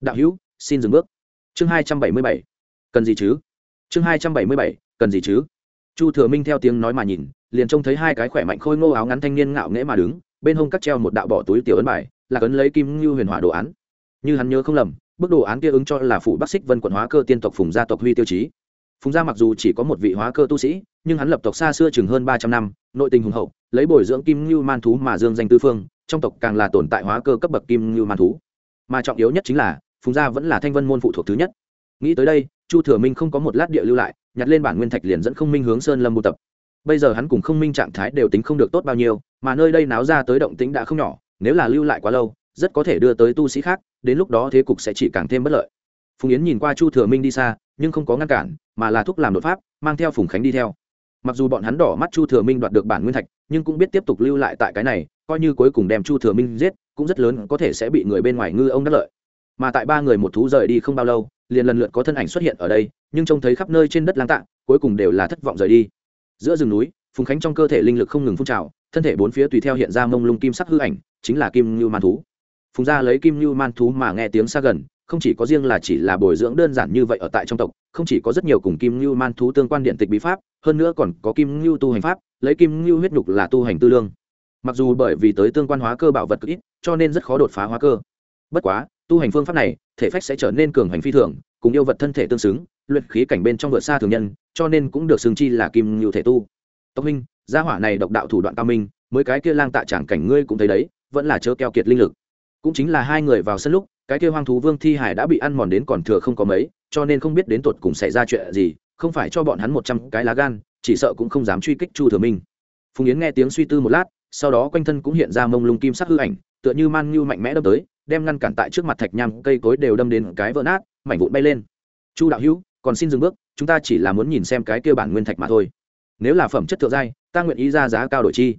Đạo hữu, xin dừng bước. Chương hai trăm bảy mươi bảy. Cần gì chứ? Chương hai trăm bảy mươi bảy, cần gì chứ? Chu thừa minh theo tiếng nói mà nhìn, liền trông thấy hai cái khỏe mạnh khôi ngô áo ngắn thanh niên ngạo nghễ mà đứng, bên hông cắt treo một đạo bỏ túi tiểu ấn bài, là ấn lấy kim ngưu huyền hỏa đồ án. Như hắn nhớ không lầm, bức đồ án kia ứng cho là phủ bắc xích vân quận hóa cơ tiên tộc phùng gia tộc huy tiêu chí. Phùng gia mặc dù chỉ có một vị hóa cơ tu sĩ, nhưng hắn lập tộc xa xưa chừng hơn ba trăm năm, nội tình hùng hậu, lấy bồi dưỡng kim ngưu man thú mà dương danh tư phương trong tộc càng là tồn tại hóa cơ cấp bậc kim như man thú. Mà trọng yếu nhất chính là, phùng gia vẫn là thanh vân môn phụ thuộc thứ nhất. Nghĩ tới đây, chu thừa minh không có một lát địa lưu lại, nhặt lên bản nguyên thạch liền dẫn không minh hướng sơn lâm buôn tập. Bây giờ hắn cùng không minh trạng thái đều tính không được tốt bao nhiêu, mà nơi đây náo ra tới động tính đã không nhỏ, nếu là lưu lại quá lâu, rất có thể đưa tới tu sĩ khác, đến lúc đó thế cục sẽ chỉ càng thêm bất lợi. Phùng yến nhìn qua chu thừa minh đi xa, nhưng không có ngăn cản, mà là thúc làm đột pháp, mang theo phùng khánh đi theo. Mặc dù bọn hắn đỏ mắt chu thừa minh đoạt được bản nguyên thạch, nhưng cũng biết tiếp tục lưu lại tại cái này coi như cuối cùng đem chu thừa minh giết, cũng rất lớn có thể sẽ bị người bên ngoài ngư ông đắc lợi. Mà tại ba người một thú rời đi không bao lâu, liền lần lượt có thân ảnh xuất hiện ở đây, nhưng trông thấy khắp nơi trên đất lang tạng, cuối cùng đều là thất vọng rời đi. Giữa rừng núi, phùng khánh trong cơ thể linh lực không ngừng phun trào, thân thể bốn phía tùy theo hiện ra mông lung kim sắc hư ảnh, chính là kim như man thú. Phùng gia lấy kim như man thú mà nghe tiếng xa gần, không chỉ có riêng là chỉ là bồi dưỡng đơn giản như vậy ở tại trong tộc, không chỉ có rất nhiều cùng kim như man thú tương quan điện tịch bí pháp, hơn nữa còn có kim như tu hành pháp, lấy kim như huyết nhục là tu hành tư lương mặc dù bởi vì tới tương quan hóa cơ bảo vật cực ít, cho nên rất khó đột phá hóa cơ. Bất quá, tu hành phương pháp này, thể phách sẽ trở nên cường hành phi thường, cùng yêu vật thân thể tương xứng, luyện khí cảnh bên trong vượt xa thường nhân, cho nên cũng được xương chi là kim như thể tu. Tộc minh, gia hỏa này độc đạo thủ đoạn cao minh, mới cái kia lang tạ chẳng cảnh ngươi cũng thấy đấy, vẫn là chớ keo kiệt linh lực. Cũng chính là hai người vào sân lúc, cái kia hoang thú vương thi hải đã bị ăn mòn đến còn thừa không có mấy, cho nên không biết đến tột cùng xảy ra chuyện gì, không phải cho bọn hắn một trăm cái lá gan, chỉ sợ cũng không dám truy kích chu thừa minh. Phùng yến nghe tiếng suy tư một lát sau đó quanh thân cũng hiện ra mông lung kim sắc hư ảnh, tựa như man như mạnh mẽ đâm tới, đem ngăn cản tại trước mặt thạch nham, cây cối đều đâm đến cái vỡ nát, mảnh vụn bay lên. Chu đạo hữu, còn xin dừng bước, chúng ta chỉ là muốn nhìn xem cái kia bản nguyên thạch mà thôi. Nếu là phẩm chất thượng giai, ta nguyện ý ra giá cao đổi chi.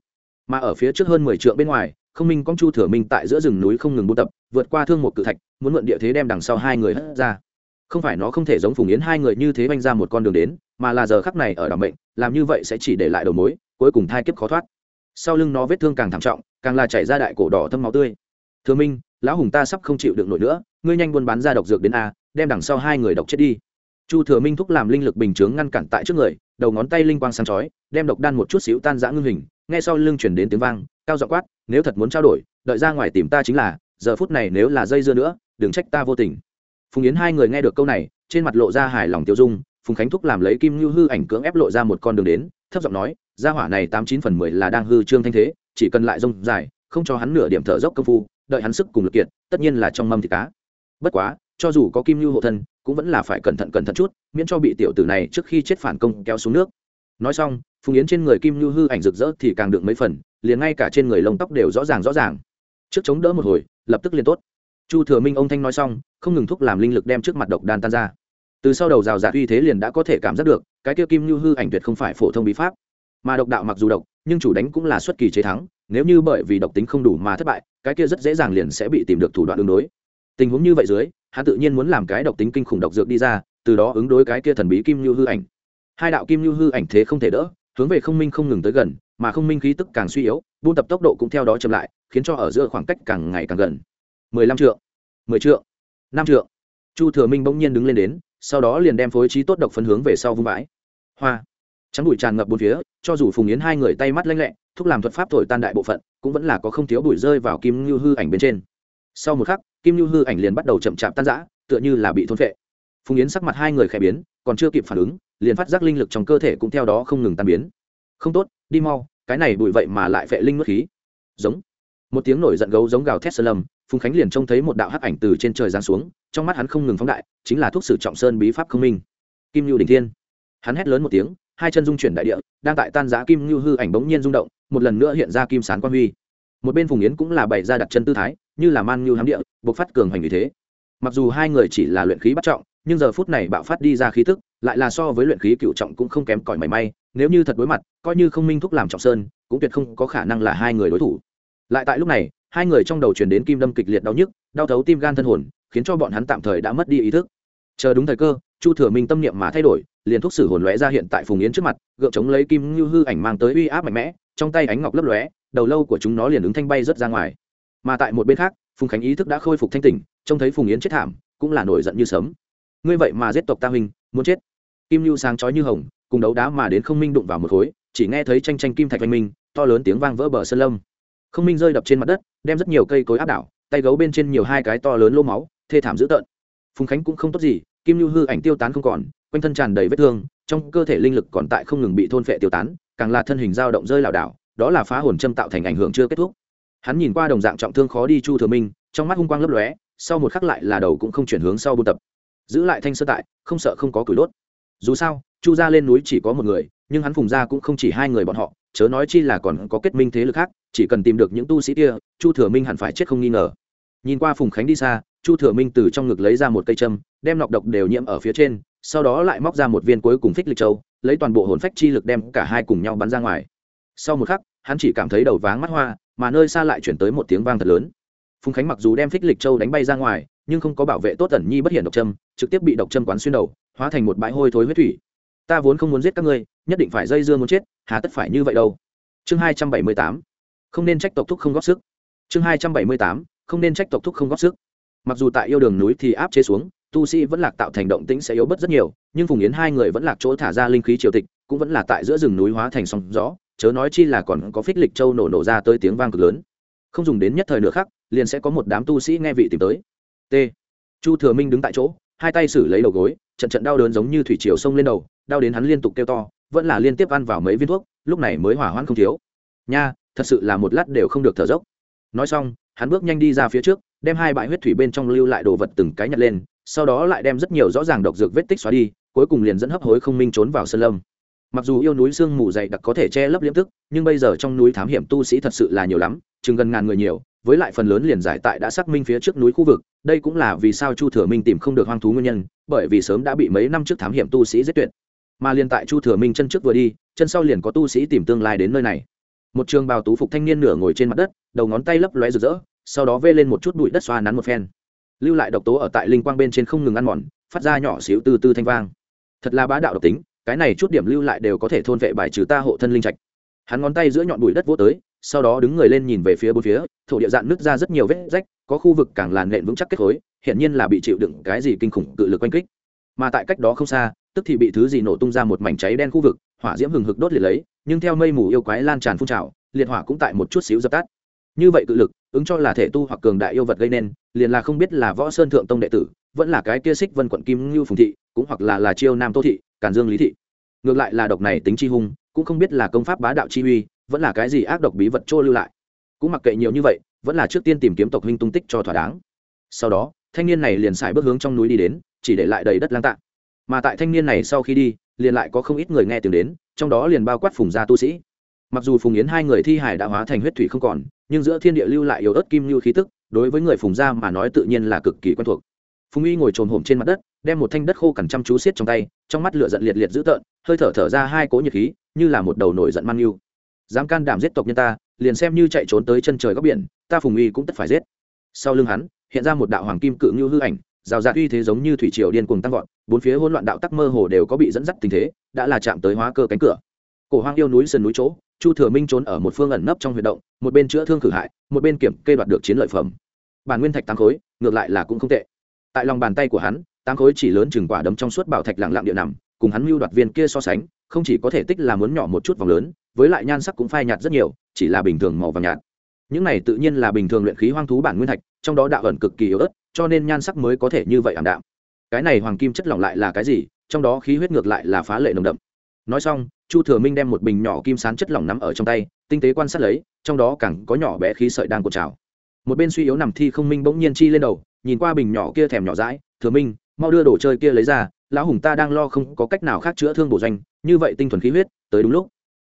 Mà ở phía trước hơn mười triệu bên ngoài, không minh công chu thừa minh tại giữa rừng núi không ngừng buôn tập, vượt qua thương một cự thạch, muốn mượn địa thế đem đằng sau hai người hất ra. Không phải nó không thể giống phùng yến hai người như thế banh ra một con đường đến, mà là giờ khắc này ở đảm bệnh làm như vậy sẽ chỉ để lại đầu mối, cuối cùng thai kiếp khó thoát sau lưng nó vết thương càng thảm trọng, càng là chảy ra đại cổ đỏ thâm máu tươi. Thừa minh, lão hùng ta sắp không chịu được nổi nữa, ngươi nhanh buôn bán ra độc dược đến a, đem đằng sau hai người độc chết đi. Chu thừa minh thúc làm linh lực bình chướng ngăn cản tại trước người, đầu ngón tay linh quang sáng chói, đem độc đan một chút xíu tan giã ngưng hình, nghe sau lưng chuyển đến tiếng vang, cao dọ quát, nếu thật muốn trao đổi, đợi ra ngoài tìm ta chính là, giờ phút này nếu là dây dưa nữa, đừng trách ta vô tình. Phùng yến hai người nghe được câu này, trên mặt lộ ra hài lòng tiêu dung, phùng khánh thúc làm lấy kim ngưu hư ảnh cưỡng ép lộ ra một con đường đến, thấp giọng nói gia hỏa này tám chín phần mười là đang hư trương thanh thế, chỉ cần lại rông dài, không cho hắn nửa điểm thở dốc công phu, đợi hắn sức cùng lực kiện tất nhiên là trong mâm thịt cá. Bất quá, cho dù có kim lưu hộ thân, cũng vẫn là phải cẩn thận cẩn thận chút, miễn cho bị tiểu tử này trước khi chết phản công kéo xuống nước. Nói xong, phùng yến trên người kim như hư ảnh rực rỡ thì càng được mấy phần, liền ngay cả trên người lông tóc đều rõ ràng rõ ràng. Trước chống đỡ một hồi, lập tức liền tốt. Chu thừa minh ông thanh nói xong, không ngừng thúc làm linh lực đem trước mặt độc đan tan ra. Từ sau đầu rào rạt uy thế liền đã có thể cảm giác được, cái kia kim như hư ảnh tuyệt không phải phổ thông bí pháp mà độc đạo mặc dù độc, nhưng chủ đánh cũng là xuất kỳ chế thắng, nếu như bởi vì độc tính không đủ mà thất bại, cái kia rất dễ dàng liền sẽ bị tìm được thủ đoạn ứng đối. Tình huống như vậy dưới, hắn tự nhiên muốn làm cái độc tính kinh khủng độc dược đi ra, từ đó ứng đối cái kia thần bí kim như hư ảnh. Hai đạo kim như hư ảnh thế không thể đỡ, hướng về không minh không ngừng tới gần, mà không minh khí tức càng suy yếu, buôn tập tốc độ cũng theo đó chậm lại, khiến cho ở giữa khoảng cách càng ngày càng gần. Mười lăm trượng, mười trượng, năm trượng. Chu thừa minh bỗng nhiên đứng lên đến, sau đó liền đem phối trí tốt độc phân hướng về sau vung bãi hoa trắng bụi tràn ngập bốn phía cho dù phùng yến hai người tay mắt lanh lẹ thúc làm thuật pháp thổi tan đại bộ phận cũng vẫn là có không thiếu bụi rơi vào kim như hư ảnh bên trên. Sau một khắc kim như hư ảnh liền bắt đầu chậm chạp tan rã tựa như là bị thôn phệ. Phùng yến sắc mặt hai người khẽ biến còn chưa kịp phản ứng liền phát giác linh lực trong cơ thể cũng theo đó không ngừng tan biến. Không tốt đi mau cái này bụi vậy mà lại phệ linh mất khí. Giống. Một tiếng nổi giận gấu giống gào thét sơn lầm, phùng khánh liền trông thấy một đạo hắc ảnh từ trên trời giáng xuống trong mắt hắn không ngừng phóng đại chính là thuốc sử trọng sơn bí pháp không minh. Kim lưu đình thiên. Hắn hét lớn một tiếng hai chân dung chuyển đại địa, đang tại tan giã kim ngưu hư ảnh bỗng nhiên rung động, một lần nữa hiện ra kim sán quan huy. Một bên phùng yến cũng là bày ra đặt chân tư thái, như là man lưu hám địa, buộc phát cường hành như thế. Mặc dù hai người chỉ là luyện khí bắt trọng, nhưng giờ phút này bạo phát đi ra khí tức, lại là so với luyện khí cựu trọng cũng không kém cỏi mảy may, nếu như thật đối mặt, coi như không minh thúc làm trọng sơn, cũng tuyệt không có khả năng là hai người đối thủ. Lại tại lúc này, hai người trong đầu truyền đến kim đâm kịch liệt đau nhức, đau thấu tim gan thân hồn, khiến cho bọn hắn tạm thời đã mất đi ý thức. Chờ đúng thời cơ, chu thừa minh tâm niệm mà thay đổi liền thúc sử hồn lóe ra hiện tại phùng yến trước mặt, gượng chống lấy kim như hư ảnh mang tới uy áp mạnh mẽ, trong tay ánh ngọc lấp lóe, đầu lâu của chúng nó liền ứng thanh bay rớt ra ngoài. Mà tại một bên khác, phùng khánh ý thức đã khôi phục thanh tỉnh, trông thấy phùng yến chết thảm, cũng là nổi giận như sớm ngươi vậy mà giết tộc ta huynh, muốn chết. Kim lưu sáng chói như hồng, cùng đấu đá mà đến không minh đụng vào một khối, chỉ nghe thấy tranh tranh kim thạch oanh minh, to lớn tiếng vang vỡ bờ sơn lâm. Không minh rơi đập trên mặt đất, đem rất nhiều cây cối áp đảo, tay gấu bên trên nhiều hai cái to lớn lô máu, thê thảm dữ tợn. Phùng khánh cũng không tốt gì, kim lưu hư ảnh tiêu tán không còn quanh thân tràn đầy vết thương, trong cơ thể linh lực còn tại không ngừng bị thôn phệ tiêu tán, càng là thân hình dao động rơi lảo đảo, đó là phá hồn châm tạo thành ảnh hưởng chưa kết thúc. Hắn nhìn qua đồng dạng trọng thương khó đi chu thừa minh, trong mắt hung quang lấp lóe, sau một khắc lại là đầu cũng không chuyển hướng sau buôn tập. Giữ lại thanh sơ tại, không sợ không có cửi đốt. Dù sao, chu ra lên núi chỉ có một người, nhưng hắn phùng ra cũng không chỉ hai người bọn họ, chớ nói chi là còn có kết minh thế lực khác, chỉ cần tìm được những tu sĩ kia, chu thừa minh hẳn phải chết không nghi ngờ. Nhìn qua phùng khánh đi xa, chu thừa minh từ trong ngực lấy ra một cây châm, đem nọc độc đều nhiễm ở phía trên sau đó lại móc ra một viên cuối cùng phích lịch châu, lấy toàn bộ hồn phách chi lực đem cả hai cùng nhau bắn ra ngoài. Sau một khắc, hắn chỉ cảm thấy đầu váng mắt hoa, mà nơi xa lại chuyển tới một tiếng vang thật lớn. Phùng khánh mặc dù đem phích lịch châu đánh bay ra ngoài, nhưng không có bảo vệ tốt tẩn nhi bất hiển độc châm, trực tiếp bị độc châm quán xuyên đầu, hóa thành một bãi hôi thối huyết thủy. Ta vốn không muốn giết các ngươi, nhất định phải dây dưa muốn chết, hà tất phải như vậy đâu. Chương hai trăm bảy mươi tám. Không nên trách tộc thúc không góp sức. Chương hai trăm bảy mươi tám. Không nên trách tộc thúc không góp sức. Mặc dù tại yêu đường núi thì áp chế xuống tu sĩ vẫn lạc tạo thành động tĩnh sẽ yếu bớt rất nhiều, nhưng phùng yến hai người vẫn lạc chỗ thả ra linh khí triều tịch, cũng vẫn là tại giữa rừng núi hóa thành sóng gió, chớ nói chi là còn có phích lịch châu nổ nổ ra tới tiếng vang cực lớn. Không dùng đến nhất thời nửa khắc, liền sẽ có một đám tu sĩ nghe vị tìm tới. T. Chu thừa minh đứng tại chỗ, hai tay xử lấy đầu gối, trận trận đau đớn giống như thủy triều sông lên đầu, đau đến hắn liên tục kêu to, vẫn là liên tiếp ăn vào mấy viên thuốc, lúc này mới hỏa hoãn không thiếu. Nha, thật sự là một lát đều không được thở dốc. Nói xong, hắn bước nhanh đi ra phía trước, đem hai bãi huyết thủy bên trong lưu lại đồ vật từng cái nhặt lên sau đó lại đem rất nhiều rõ ràng độc dược vết tích xóa đi, cuối cùng liền dẫn hấp hối không minh trốn vào sơn lâm. Mặc dù yêu núi sương mù dày đặc có thể che lấp liếm tức, nhưng bây giờ trong núi thám hiểm tu sĩ thật sự là nhiều lắm, chừng gần ngàn người nhiều, với lại phần lớn liền giải tại đã xác minh phía trước núi khu vực, đây cũng là vì sao chu thừa minh tìm không được hoang thú nguyên nhân, bởi vì sớm đã bị mấy năm trước thám hiểm tu sĩ giết tuyệt. Mà liền tại chu thừa minh chân trước vừa đi, chân sau liền có tu sĩ tìm tương lai đến nơi này. Một trường bào tú phục thanh niên nửa ngồi trên mặt đất, đầu ngón tay lấp lóe rực rỡ, sau đó vê lên một chút bụi đất xoa nắn một phen lưu lại độc tố ở tại linh quang bên trên không ngừng ăn mòn, phát ra nhỏ xíu từ từ thanh vang. Thật là bá đạo độc tính, cái này chút điểm lưu lại đều có thể thôn vệ bài trừ ta hộ thân linh trạch. Hắn ngón tay giữa nhọn bụi đất vô tới, sau đó đứng người lên nhìn về phía bốn phía, thổ địa dạn nứt ra rất nhiều vết rách, có khu vực càng làn nện vững chắc kết khối hiện nhiên là bị chịu đựng cái gì kinh khủng cự lực oanh kích. Mà tại cách đó không xa, tức thì bị thứ gì nổ tung ra một mảnh cháy đen khu vực, hỏa diễm hừng hực đốt liệt lấy, nhưng theo mây mù yêu quái lan tràn phun trào, liệt hỏa cũng tại một chút xíu dập tắt như vậy cự lực, ứng cho là thể tu hoặc cường đại yêu vật gây nên, liền là không biết là võ sơn thượng tông đệ tử, vẫn là cái kia xích vân quận kim ngưu phùng thị, cũng hoặc là là chiêu nam tô thị, càn dương lý thị. Ngược lại là độc này tính chi hung, cũng không biết là công pháp bá đạo chi uy, vẫn là cái gì ác độc bí vật trô lưu lại. Cũng mặc kệ nhiều như vậy, vẫn là trước tiên tìm kiếm tộc huynh tung tích cho thỏa đáng. Sau đó, thanh niên này liền xài bước hướng trong núi đi đến, chỉ để lại đầy đất lang tạ mà tại thanh niên này sau khi đi, liền lại có không ít người nghe tiếng đến, trong đó liền bao quát phùng gia tu sĩ. Mặc dù phùng yến hai người thi hải đã hóa thành huyết thủy không còn nhưng giữa thiên địa lưu lại yếu ớt kim lưu khí tức, đối với người phùng gia mà nói tự nhiên là cực kỳ quen thuộc. Phùng uy ngồi trồn hổm trên mặt đất, đem một thanh đất khô cằn chăm chú xiết trong tay, trong mắt lửa giận liệt liệt dữ tợn, hơi thở thở ra hai cỗ nhiệt khí, như là một đầu nổi giận man yêu. Dám can đảm giết tộc nhân ta, liền xem như chạy trốn tới chân trời góc biển, ta phùng uy cũng tất phải giết. Sau lưng hắn, hiện ra một đạo hoàng kim cự ngưu hư ảnh, rào rạt uy thế giống như thủy triều điên cuồng tăng vọt, bốn phía hỗn loạn đạo tắc mơ hồ đều có bị dẫn dắt tình thế, đã là chạm tới hóa cơ cánh cửa. Cổ hoang yêu núi sườn núi chỗ chu thừa minh trốn ở một phương ẩn nấp trong huy động, một bên chữa thương khử hại, một bên kiểm kê đoạt được chiến lợi phẩm. Bản nguyên thạch tám khối, ngược lại là cũng không tệ. Tại lòng bàn tay của hắn, tám khối chỉ lớn chừng quả đấm trong suốt bảo thạch lặng lặng địa nằm, cùng hắn mưu đoạt viên kia so sánh, không chỉ có thể tích là muốn nhỏ một chút vòng lớn, với lại nhan sắc cũng phai nhạt rất nhiều, chỉ là bình thường màu vàng nhạt. Những này tự nhiên là bình thường luyện khí hoang thú bản nguyên thạch, trong đó đạo ẩn cực kỳ yếu ớt, cho nên nhan sắc mới có thể như vậy ảm đạm. Cái này hoàng kim chất lỏng lại là cái gì? Trong đó khí huyết ngược lại là phá lệ nồng đậm. Nói xong chu thừa minh đem một bình nhỏ kim sán chất lỏng nắm ở trong tay, tinh tế quan sát lấy, trong đó càng có nhỏ bé khí sợi đang cột trào. Một bên suy yếu nằm thi không minh bỗng nhiên chi lên đầu, nhìn qua bình nhỏ kia thèm nhỏ rãi thừa minh, mau đưa đồ chơi kia lấy ra, lão hùng ta đang lo không có cách nào khác chữa thương bổ doanh, như vậy tinh thuần khí huyết, tới đúng lúc.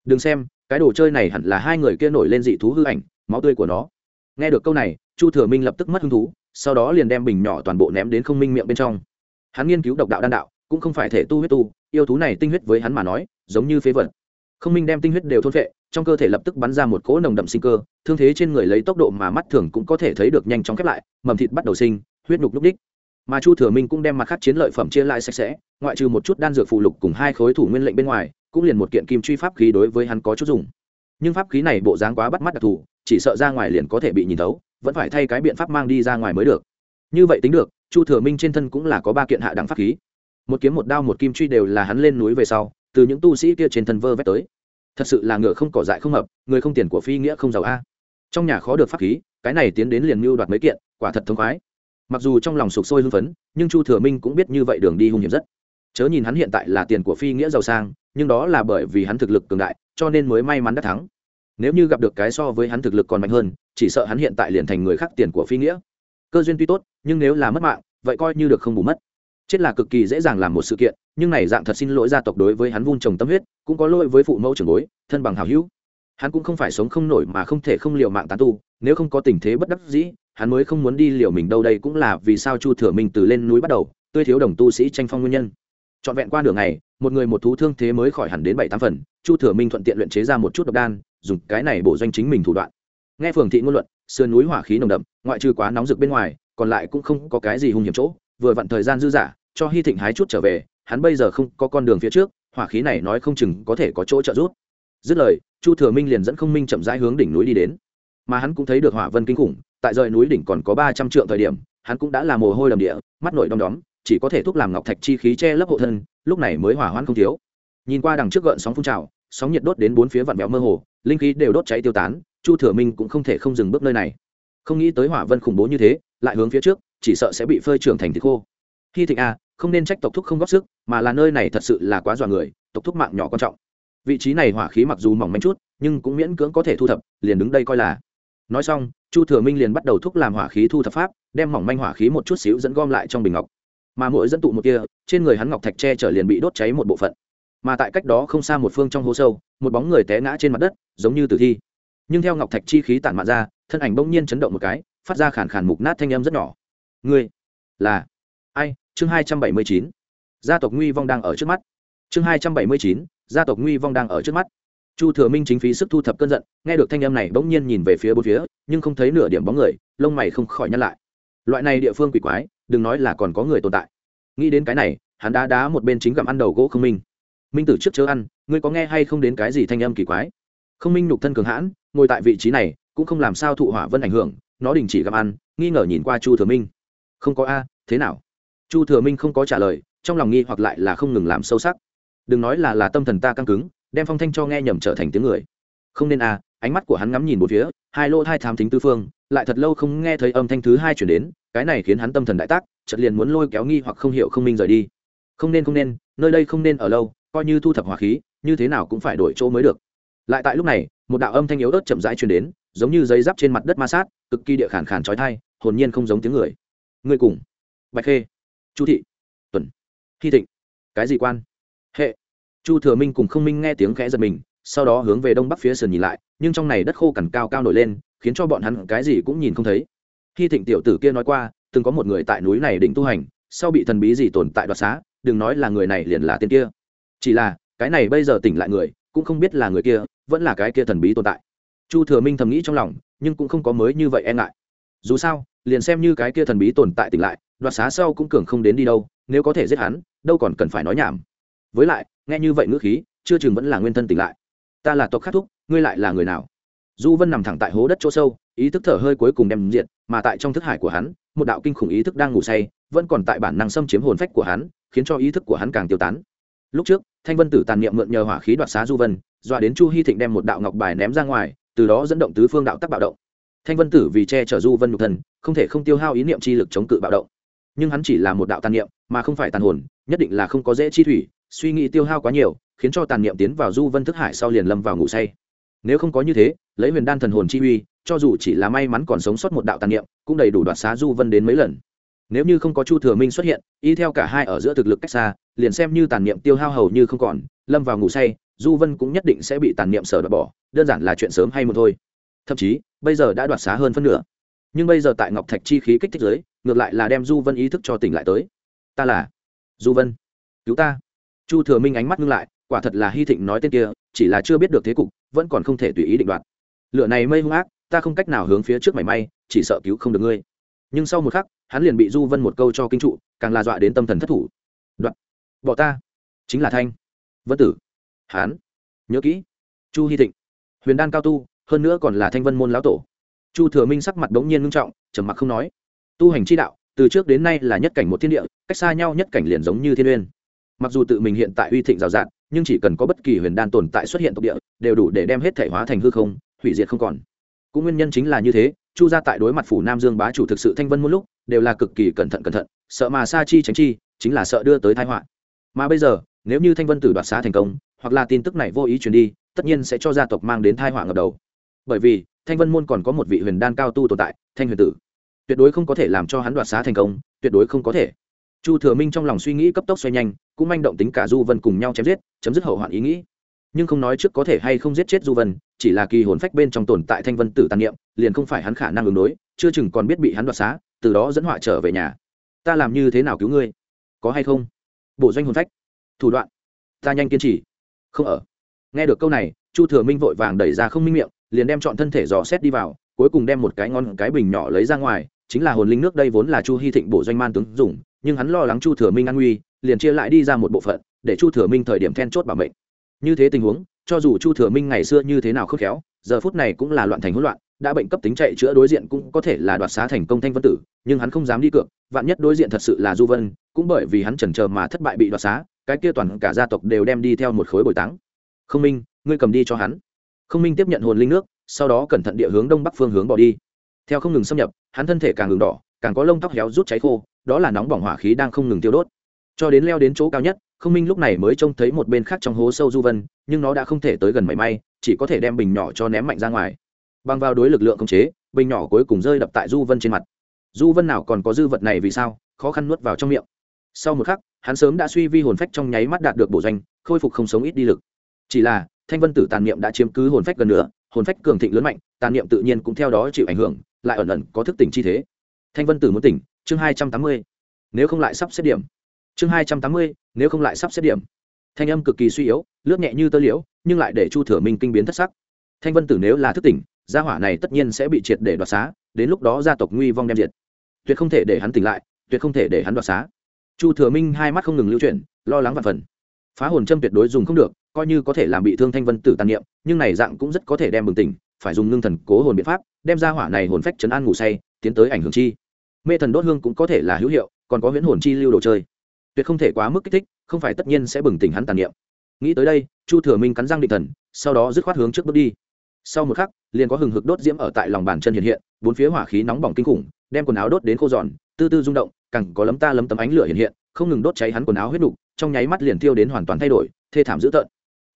Đừng xem, cái đồ chơi này hẳn là hai người kia nổi lên dị thú hư ảnh, máu tươi của nó. Nghe được câu này, chu thừa minh lập tức mất hứng thú, sau đó liền đem bình nhỏ toàn bộ ném đến không minh miệng bên trong. Hắn nghiên cứu độc đạo đan đạo, cũng không phải thể tu huyết tu, yêu thú này tinh huyết với hắn mà nói giống như phế vật. Không minh đem tinh huyết đều thôn vệ trong cơ thể lập tức bắn ra một cỗ nồng đậm sinh cơ, thương thế trên người lấy tốc độ mà mắt thường cũng có thể thấy được nhanh chóng khép lại, mầm thịt bắt đầu sinh, huyết nhục lúc đích. Mà chu thừa minh cũng đem mặt khác chiến lợi phẩm chia lại sạch sẽ, ngoại trừ một chút đan dược phụ lục cùng hai khối thủ nguyên lệnh bên ngoài, cũng liền một kiện kim truy pháp khí đối với hắn có chút dùng. Nhưng pháp khí này bộ dáng quá bắt mắt đặc thù, chỉ sợ ra ngoài liền có thể bị nhìn thấu, vẫn phải thay cái biện pháp mang đi ra ngoài mới được. Như vậy tính được, chu thừa minh trên thân cũng là có ba kiện hạ đẳng pháp khí. Một kiếm một đao một kim truy đều là hắn lên núi về sau từ những tu sĩ kia trên thân vơ vét tới. Thật sự là ngựa không cỏ dại không hợp người không tiền của phi nghĩa không giàu a. Trong nhà khó được pháp khí, cái này tiến đến liền mưu đoạt mấy kiện, quả thật thông khoái. Mặc dù trong lòng sụp sôi hưng phấn, nhưng chu thừa minh cũng biết như vậy đường đi hung hiểm rất. Chớ nhìn hắn hiện tại là tiền của phi nghĩa giàu sang, nhưng đó là bởi vì hắn thực lực cường đại, cho nên mới may mắn đã thắng. Nếu như gặp được cái so với hắn thực lực còn mạnh hơn, chỉ sợ hắn hiện tại liền thành người khác tiền của phi nghĩa. Cơ duyên tuy tốt, nhưng nếu là mất mạng, vậy coi như được không bù mất. Chết là cực kỳ dễ dàng làm một sự kiện nhưng này dạng thật xin lỗi gia tộc đối với hắn vun trồng tâm huyết, cũng có lỗi với phụ mẫu trưởng bối, thân bằng hào hữu. Hắn cũng không phải sống không nổi mà không thể không liều mạng tán tu, nếu không có tình thế bất đắc dĩ, hắn mới không muốn đi liều mình đâu. Đây cũng là vì sao chu thừa minh từ lên núi bắt đầu, tươi thiếu đồng tu sĩ tranh phong nguyên nhân. Trọn vẹn qua đường này một người một thú thương thế mới khỏi hẳn đến bảy tám phần, chu thừa minh thuận tiện luyện chế ra một chút độc đan, dùng cái này bổ doanh chính mình thủ đoạn. Nghe phường thị ngôn luận, sườn núi hỏa khí nồng đậm, ngoại trừ quá nóng rực bên ngoài, còn lại cũng không có cái gì hung hiểm chỗ, vừa vặn thời gian dư dả, cho hy thịnh hái chút trở về hắn bây giờ không có con đường phía trước, hỏa khí này nói không chừng có thể có chỗ trợ giúp. Dứt lời, chu thừa minh liền dẫn không minh chậm rãi hướng đỉnh núi đi đến. Mà hắn cũng thấy được hỏa vân kinh khủng, tại rời núi đỉnh còn có ba trăm trượng thời điểm, hắn cũng đã là mồ hôi đầm địa, mắt nổi đom đóm, chỉ có thể thúc làm ngọc thạch chi khí che lấp hộ thân, lúc này mới hỏa hoãn không thiếu. Nhìn qua đằng trước gợn sóng phun trào, sóng nhiệt đốt đến bốn phía vạn vẹo mơ hồ, linh khí đều đốt cháy tiêu tán, chu thừa minh cũng không thể không dừng bước nơi này. Không nghĩ tới hỏa vân khủng bố như thế, lại hướng phía trước, chỉ sợ sẽ bị phơi trưởng thành thịt khô khi thịnh a, không nên trách tộc thúc không góp sức, mà là nơi này thật sự là quá dọa người, tộc thúc mạng nhỏ quan trọng. Vị trí này hỏa khí mặc dù mỏng manh chút, nhưng cũng miễn cưỡng có thể thu thập, liền đứng đây coi là. Nói xong, chu thừa minh liền bắt đầu thúc làm hỏa khí thu thập pháp, đem mỏng manh hỏa khí một chút xíu dẫn gom lại trong bình ngọc. Mà mỗi dẫn tụ một kia, trên người hắn ngọc thạch tre trở liền bị đốt cháy một bộ phận. Mà tại cách đó không xa một phương trong hố sâu, một bóng người té ngã trên mặt đất, giống như tử thi. Nhưng theo ngọc thạch chi khí tản mạn ra, thân ảnh bỗng nhiên chấn động một cái, phát ra khàn khàn mục nát thanh âm rất nhỏ. Ngươi là ai, chương hai trăm bảy mươi chín. Gia tộc nguy vong đang ở trước mắt. Chương hai trăm bảy mươi chín, gia tộc nguy vong đang ở trước mắt. Chu thừa minh chính phí sức thu thập cơn giận, nghe được thanh âm này bỗng nhiên nhìn về phía bốn phía, nhưng không thấy nửa điểm bóng người, lông mày không khỏi nhăn lại. Loại này địa phương quỷ quái, đừng nói là còn có người tồn tại. Nghĩ đến cái này, hắn đá đá một bên chính gặm ăn đầu gỗ không minh. Minh tử trước chớ ăn, ngươi có nghe hay không đến cái gì thanh âm kỳ quái? Không minh nhục thân cường hãn, ngồi tại vị trí này, cũng không làm sao thụ hỏa vân ảnh hưởng, nó đình chỉ gặm ăn, nghi ngờ nhìn qua chu thừa minh. Không có a, thế nào? Chu thừa minh không có trả lời, trong lòng nghi hoặc lại là không ngừng làm sâu sắc. Đừng nói là là tâm thần ta căng cứng, đem phong thanh cho nghe nhầm trở thành tiếng người. Không nên à? ánh mắt của hắn ngắm nhìn một phía, hai lỗ thai thám thính tư phương, lại thật lâu không nghe thấy âm thanh thứ hai chuyển đến, cái này khiến hắn tâm thần đại tác, chợt liền muốn lôi kéo nghi hoặc không hiểu không minh rời đi. Không nên không nên, nơi đây không nên ở lâu, coi như thu thập hỏa khí, như thế nào cũng phải đổi chỗ mới được. Lại tại lúc này, một đạo âm thanh yếu ớt chậm rãi truyền đến, giống như giấy giáp trên mặt đất ma sát, cực kỳ địa khản khản trói thai hồn nhiên không giống tiếng người. Người cùng. Bạch khê chu thị. Tuần. Hy thịnh. Cái gì quan? Hệ. Chu thừa minh cùng không minh nghe tiếng khẽ giật mình, sau đó hướng về đông bắc phía sườn nhìn lại, nhưng trong này đất khô cằn cao cao nổi lên, khiến cho bọn hắn cái gì cũng nhìn không thấy. Hy thịnh tiểu tử kia nói qua, từng có một người tại núi này định tu hành, sau bị thần bí gì tồn tại đoạt xá, đừng nói là người này liền là tên kia. Chỉ là, cái này bây giờ tỉnh lại người, cũng không biết là người kia, vẫn là cái kia thần bí tồn tại. Chu thừa minh thầm nghĩ trong lòng, nhưng cũng không có mới như vậy e ngại. Dù sao, liền xem như cái kia thần bí tồn tại tỉnh lại đoạt xá sau cũng cường không đến đi đâu nếu có thể giết hắn đâu còn cần phải nói nhảm. Với lại nghe như vậy ngữ khí chưa chừng vẫn là nguyên thân tỉnh lại. Ta là tộc khắc thúc ngươi lại là người nào? Du vân nằm thẳng tại hố đất chỗ sâu ý thức thở hơi cuối cùng đem diệt, mà tại trong thức hải của hắn một đạo kinh khủng ý thức đang ngủ say vẫn còn tại bản năng xâm chiếm hồn phách của hắn khiến cho ý thức của hắn càng tiêu tán. Lúc trước thanh vân tử tàn niệm mượn nhờ hỏa khí đoạt xá du vân dọa đến chu hy thịnh đem một đạo ngọc bài ném ra ngoài từ đó dẫn động tứ phương đạo tắc bạo động. Thanh vân tử vì che chở du vân nhục thần không thể không tiêu hao ý niệm chi lực chống cự bạo động nhưng hắn chỉ là một đạo tàn niệm, mà không phải tàn hồn, nhất định là không có dễ chi thủy, suy nghĩ tiêu hao quá nhiều, khiến cho tàn niệm tiến vào du vân thức hải sau liền lâm vào ngủ say. Nếu không có như thế, lấy huyền đan thần hồn chi uy, cho dù chỉ là may mắn còn sống sót một đạo tàn niệm, cũng đầy đủ đoạt xá du vân đến mấy lần. Nếu như không có chu thừa minh xuất hiện, y theo cả hai ở giữa thực lực cách xa, liền xem như tàn niệm tiêu hao hầu như không còn, lâm vào ngủ say, du vân cũng nhất định sẽ bị tàn niệm sở đoạt bỏ, đơn giản là chuyện sớm hay một thôi. Thậm chí, bây giờ đã đoạt xá hơn phân nửa nhưng bây giờ tại ngọc thạch chi khí kích thích giới, ngược lại là đem du vân ý thức cho tỉnh lại tới. Ta là du vân. Cứu ta. Chu thừa minh ánh mắt ngưng lại, quả thật là hy thịnh nói tên kia, chỉ là chưa biết được thế cục, vẫn còn không thể tùy ý định đoạt. Lựa này mây hung ác, ta không cách nào hướng phía trước mảy may, chỉ sợ cứu không được ngươi. Nhưng sau một khắc, hắn liền bị du vân một câu cho kinh trụ, càng là dọa đến tâm thần thất thủ. Đoạn bỏ ta. Chính là thanh. Vân tử. Hán. Nhớ kỹ. Chu hy thịnh. Huyền đan cao tu, hơn nữa còn là thanh vân môn lão tổ chu thừa minh sắc mặt đ ố n g nhiên ngưng trọng, trầm mặc không nói. Tu hành chi đạo, từ trước đến nay là nhất cảnh một thiên địa, cách xa nhau nhất cảnh liền giống như thiên uyên mặc dù tự mình hiện tại uy thịnh rào rạt, nhưng chỉ cần có bất kỳ huyền đan tồn tại xuất hiện tộc địa, đều đủ để đem hết thể hóa thành hư không, hủy diệt không còn. Cũng nguyên nhân chính là như thế, chu gia tại đối mặt phủ nam dương bá chủ thực sự thanh vân một lúc, đều là cực kỳ cẩn thận cẩn thận, sợ mà sa chi tránh chi, chính là sợ đưa tới tai họa. Mà bây giờ, nếu như thanh vân tử đoạt xá thành công, hoặc là tin tức này vô ý truyền đi, tất nhiên sẽ cho gia tộc mang đến thai họa ngập đầu. Bởi vì thanh vân môn còn có một vị huyền đan cao tu tồn tại, thanh huyền tử. Tuyệt đối không có thể làm cho hắn đoạt xá thành công, tuyệt đối không có thể. Chu thừa minh trong lòng suy nghĩ cấp tốc xoay nhanh, cũng manh động tính cả du vân cùng nhau chém giết, chấm dứt hậu hoạn ý nghĩ. Nhưng không nói trước có thể hay không giết chết du vân, chỉ là kỳ hồn phách bên trong tồn tại thanh vân tử tàn niệm, liền không phải hắn khả năng ứng đối, chưa chừng còn biết bị hắn đoạt xá, từ đó dẫn họa trở về nhà. Ta làm như thế nào cứu ngươi? Có hay không? Bộ doanh hồn phách. Thủ đoạn. Ta nhanh kiên trì. Không ở. Nghe được câu này, chu thừa minh vội vàng đẩy ra không minh miệng liền đem chọn thân thể dò xét đi vào, cuối cùng đem một cái ngon cái bình nhỏ lấy ra ngoài, chính là hồn linh nước đây vốn là chu hy thịnh bổ doanh man tướng dùng, nhưng hắn lo lắng chu thừa minh an nguy, liền chia lại đi ra một bộ phận, để chu thừa minh thời điểm then chốt bảo mệnh. Như thế tình huống, cho dù chu thừa minh ngày xưa như thế nào khớp khéo, giờ phút này cũng là loạn thành hỗn loạn, đã bệnh cấp tính chạy chữa đối diện cũng có thể là đoạt xá thành công thanh vân tử, nhưng hắn không dám đi cược, vạn nhất đối diện thật sự là du vân, cũng bởi vì hắn chần chờ mà thất bại bị đoạt xá, cái kia toàn cả gia tộc đều đem đi theo một khối bồi táng. Không minh, ngươi cầm đi cho hắn không minh tiếp nhận hồn linh nước, sau đó cẩn thận địa hướng đông bắc phương hướng bỏ đi. Theo không ngừng xâm nhập, hắn thân thể càng ngừng đỏ, càng có lông tóc héo rút cháy khô, đó là nóng bỏng hỏa khí đang không ngừng tiêu đốt. Cho đến leo đến chỗ cao nhất không minh lúc này mới trông thấy một bên khác trong hố sâu du vân, nhưng nó đã không thể tới gần mảy may, chỉ có thể đem bình nhỏ cho ném mạnh ra ngoài. Bằng vào đối lực lượng khống chế, bình nhỏ cuối cùng rơi đập tại du vân trên mặt. Du vân nào còn có dư vật này vì sao? Khó khăn nuốt vào trong miệng. Sau một khắc, hắn sớm đã suy vi hồn phách trong nháy mắt đạt được bổ doanh khôi phục không sống ít đi lực. Chỉ là thanh vân tử tàn niệm đã chiếm cứ hồn phách gần nữa hồn phách cường thịnh lớn mạnh, tàn niệm tự nhiên cũng theo đó chịu ảnh hưởng, lại ẩn ẩn có thức tỉnh chi thế. Thanh vân tử muốn tỉnh, chương hai trăm tám mươi. Nếu không lại sắp xếp điểm. Chương hai trăm tám mươi, nếu không lại sắp xếp điểm. Thanh âm cực kỳ suy yếu, lướt nhẹ như tơ liễu, nhưng lại để chu thừa minh kinh biến thất sắc. Thanh vân tử nếu là thức tỉnh, gia hỏa này tất nhiên sẽ bị triệt để đoạt xá, đến lúc đó gia tộc nguy vong đem diệt. Tuyệt không thể để hắn tỉnh lại, tuyệt không thể để hắn đoạt xá. Chu thừa minh hai mắt không ngừng lưu chuyển, lo lắng và phần. Phá hồn châm tuyệt đối dùng không được coi như có thể làm bị thương thanh vân tử tàn niệm, nhưng này dạng cũng rất có thể đem bừng tỉnh, phải dùng ngưng thần cố hồn biện pháp, đem ra hỏa này hồn phách chấn an ngủ say, tiến tới ảnh hưởng chi. Mê thần đốt hương cũng có thể là hữu hiệu, còn có huyễn hồn chi lưu đồ chơi. Tuyệt không thể quá mức kích thích, không phải tất nhiên sẽ bừng tỉnh hắn tàn niệm. Nghĩ tới đây, chu thừa minh cắn răng định thần, sau đó dứt khoát hướng trước bước đi. Sau một khắc, liền có hừng hực đốt diễm ở tại lòng bàn chân hiện hiện, bốn phía hỏa khí nóng bỏng kinh khủng, đem quần áo đốt đến khô giòn, tư tư rung động cẳng có lấm ta lấm tấm ánh lửa hiện hiện, không ngừng đốt cháy hắn quần áo huyết đục trong nháy mắt liền tiêu đến hoàn toàn thay đổi, thê thảm dữ tợn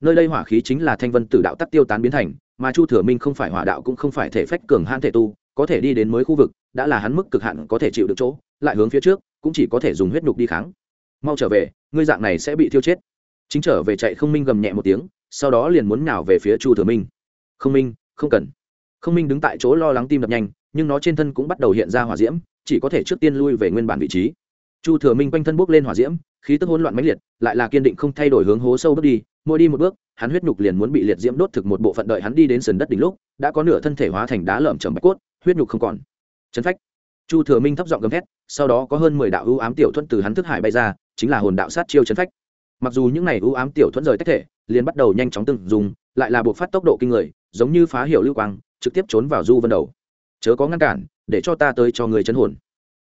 nơi đây hỏa khí chính là thanh vân tử đạo tắc tiêu tán biến thành, mà chu thừa minh không phải hỏa đạo cũng không phải thể phách cường hãn thể tu, có thể đi đến mới khu vực, đã là hắn mức cực hạn có thể chịu được chỗ, lại hướng phía trước, cũng chỉ có thể dùng huyết nhục đi kháng. Mau trở về, ngươi dạng này sẽ bị thiêu chết. Chính trở về chạy không minh gầm nhẹ một tiếng, sau đó liền muốn nào về phía chu thừa minh. Không minh, không cần. Không minh đứng tại chỗ lo lắng tim đập nhanh, nhưng nó trên thân cũng bắt đầu hiện ra hỏa diễm, chỉ có thể trước tiên lui về nguyên bản vị trí. Chu thừa minh quanh thân bốc lên hỏa diễm khí tức hỗn loạn mãnh liệt, lại là kiên định không thay đổi hướng hố sâu bước đi, mỗi đi một bước, hắn huyết nhục liền muốn bị liệt diễm đốt thực một bộ phận đợi hắn đi đến sườn đất đỉnh lúc, đã có nửa thân thể hóa thành đá lởm chởm bạch cốt, huyết nhục không còn. Chấn phách. Chu thừa minh thấp giọng gầm thét, sau đó có hơn mười đạo ưu ám tiểu thuẫn từ hắn thức hải bay ra, chính là hồn đạo sát chiêu chấn phách. Mặc dù những này ưu ám tiểu thuẫn rời tách thể, liền bắt đầu nhanh chóng từng dùng, lại là buộc phát tốc độ kinh người, giống như phá hiểu lưu quang, trực tiếp trốn vào du vân đầu. Chớ có ngăn cản, để cho ta tới cho người chấn hồn.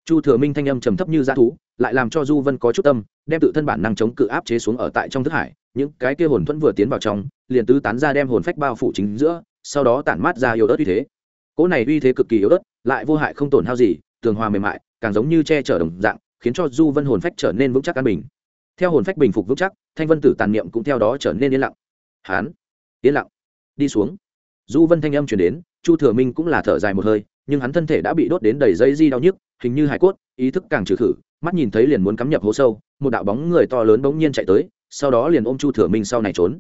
Chu thừa minh thanh âm trầm thấp như dã thú lại làm cho du vân có chút tâm, đem tự thân bản năng chống cự áp chế xuống ở tại trong thức hải, những cái kia hồn thuẫn vừa tiến vào trong, liền tứ tán ra đem hồn phách bao phủ chính giữa, sau đó tản mát ra yếu ớt uy thế. Cỗ này uy thế cực kỳ yếu ớt, lại vô hại không tổn hao gì, tường hòa mềm mại, càng giống như che chở đồng dạng, khiến cho du vân hồn phách trở nên vững chắc an bình. Theo hồn phách bình phục vững chắc, thanh vân tử tàn niệm cũng theo đó trở nên yên lặng. Hán, yên lặng. Đi xuống. Du vân thanh âm chuyển đến, chu thừa minh cũng là thở dài một hơi nhưng hắn thân thể đã bị đốt đến đầy dây di đau nhức, hình như hải cốt, ý thức càng trừ khử, mắt nhìn thấy liền muốn cắm nhập hố sâu, một đạo bóng người to lớn bỗng nhiên chạy tới, sau đó liền ôm chu thừa minh sau này trốn.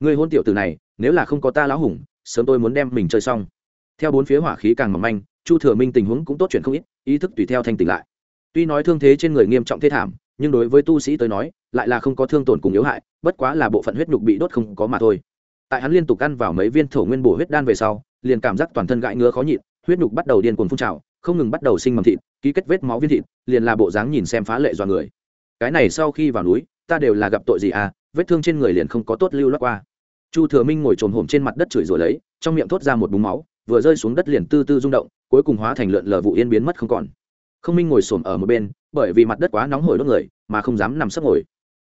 Người hôn tiểu từ này, nếu là không có ta lão hùng, sớm tôi muốn đem mình chơi xong. Theo bốn phía hỏa khí càng mỏng manh, chu thừa minh tình huống cũng tốt chuyện không ít, ý thức tùy theo thanh tỉnh lại. Tuy nói thương thế trên người nghiêm trọng thế thảm, nhưng đối với tu sĩ tới nói, lại là không có thương tổn cùng yếu hại, bất quá là bộ phận huyết nhục bị đốt không có mà thôi. Tại hắn liên tục ăn vào mấy viên thổ nguyên bổ huyết đan về sau, liền cảm giác toàn thân gãi ngứa khó nhịn huyết nhục bắt đầu điên cuồng phun trào, không ngừng bắt đầu sinh mầm thịt, ký kết vết máu viên thịt, liền là bộ dáng nhìn xem phá lệ do người. Cái này sau khi vào núi, ta đều là gặp tội gì à vết thương trên người liền không có tốt lưu loát qua. Chu thừa minh ngồi trồm hổm trên mặt đất chửi rồi lấy, trong miệng thốt ra một búng máu, vừa rơi xuống đất liền tư tư rung động, cuối cùng hóa thành lượn lờ vụ yên biến mất không còn. Không minh ngồi xổm ở một bên, bởi vì mặt đất quá nóng hổi đốt người, mà không dám nằm sấp ngồi.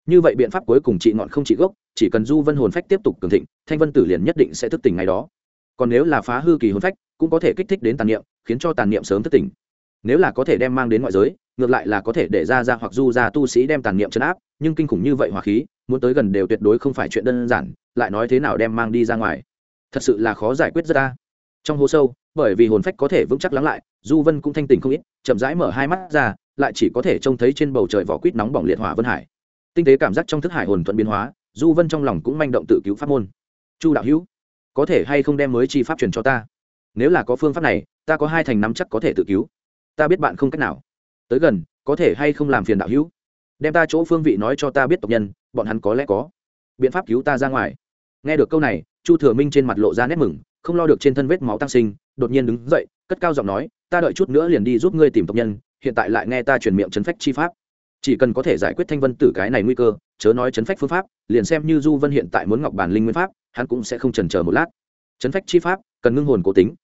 Như vậy biện pháp cuối cùng trị ngọn không trị gốc, chỉ cần du vân hồn phách tiếp tục cường thịnh, thanh vân tử liền nhất định sẽ thức tỉnh ngày đó. Còn nếu là phá hư kỳ hồn phách cũng có thể kích thích đến tàn niệm, khiến cho tàn niệm sớm thức tỉnh. Nếu là có thể đem mang đến ngoại giới, ngược lại là có thể để ra ra hoặc du ra tu sĩ đem tàn niệm chấn áp, nhưng kinh khủng như vậy hỏa khí, muốn tới gần đều tuyệt đối không phải chuyện đơn giản, lại nói thế nào đem mang đi ra ngoài? Thật sự là khó giải quyết rất ta trong hố sâu, bởi vì hồn phách có thể vững chắc lắng lại, du vân cũng thanh tình không ít, chậm rãi mở hai mắt ra, lại chỉ có thể trông thấy trên bầu trời vỏ quýt nóng bỏng liệt hỏa vân hải. Tinh tế cảm giác trong thức hải hồn thuận biến hóa, du vân trong lòng cũng manh động tự cứu pháp môn. Chu đạo hữu, có thể hay không đem mới chi pháp truyền cho ta? Nếu là có phương pháp này, ta có hai thành nắm chắc có thể tự cứu. Ta biết bạn không cách nào. Tới gần, có thể hay không làm phiền đạo hữu? Đem ta chỗ phương vị nói cho ta biết tộc nhân, bọn hắn có lẽ có. Biện pháp cứu ta ra ngoài. Nghe được câu này, chu thừa minh trên mặt lộ ra nét mừng, không lo được trên thân vết máu tăng sinh, đột nhiên đứng dậy, cất cao giọng nói, ta đợi chút nữa liền đi giúp ngươi tìm tộc nhân, hiện tại lại nghe ta truyền miệng chấn phách chi pháp. Chỉ cần có thể giải quyết thanh vân tử cái này nguy cơ, chớ nói chấn phách phương pháp, liền xem như du vân hiện tại muốn ngọc bản linh nguyên pháp, hắn cũng sẽ không chần chờ một lát chấn phách chi pháp, cần ngưng hồn cố tính.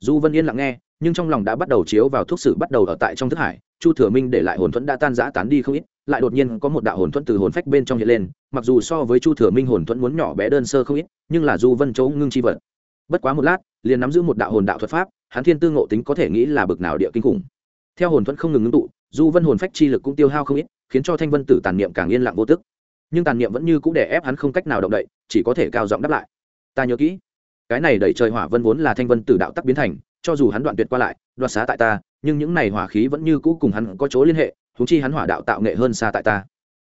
Du vân yên lặng nghe, nhưng trong lòng đã bắt đầu chiếu vào thuốc sử bắt đầu ở tại trong thức hải. Chu thừa minh để lại hồn thuẫn đã tan giã tán đi không ít, lại đột nhiên có một đạo hồn thuẫn từ hồn phách bên trong hiện lên. Mặc dù so với chu thừa minh hồn thuẫn muốn nhỏ bé đơn sơ không ít, nhưng là du vân chỗ ngưng chi vật. Bất quá một lát, liền nắm giữ một đạo hồn đạo thuật pháp, hắn thiên tư ngộ tính có thể nghĩ là bực nào địa kinh khủng. Theo hồn thuẫn không ngừng ngưng tụ du vân hồn phách chi lực cũng tiêu hao không ít, khiến cho thanh vân tử tàn niệm càng yên lặng vô tức. Nhưng tàn niệm vẫn như c ũ đè ép hắn không cách nào động đậy, chỉ có thể cao giọng đáp lại. Ta nhớ kỹ cái này đẩy trời hỏa vân vốn là thanh vân tử đạo tắc biến thành, cho dù hắn đoạn tuyệt qua lại, đoạt xá tại ta, nhưng những này hỏa khí vẫn như cũ cùng hắn có chỗ liên hệ thúng chi hắn hỏa đạo tạo nghệ hơn xa tại ta.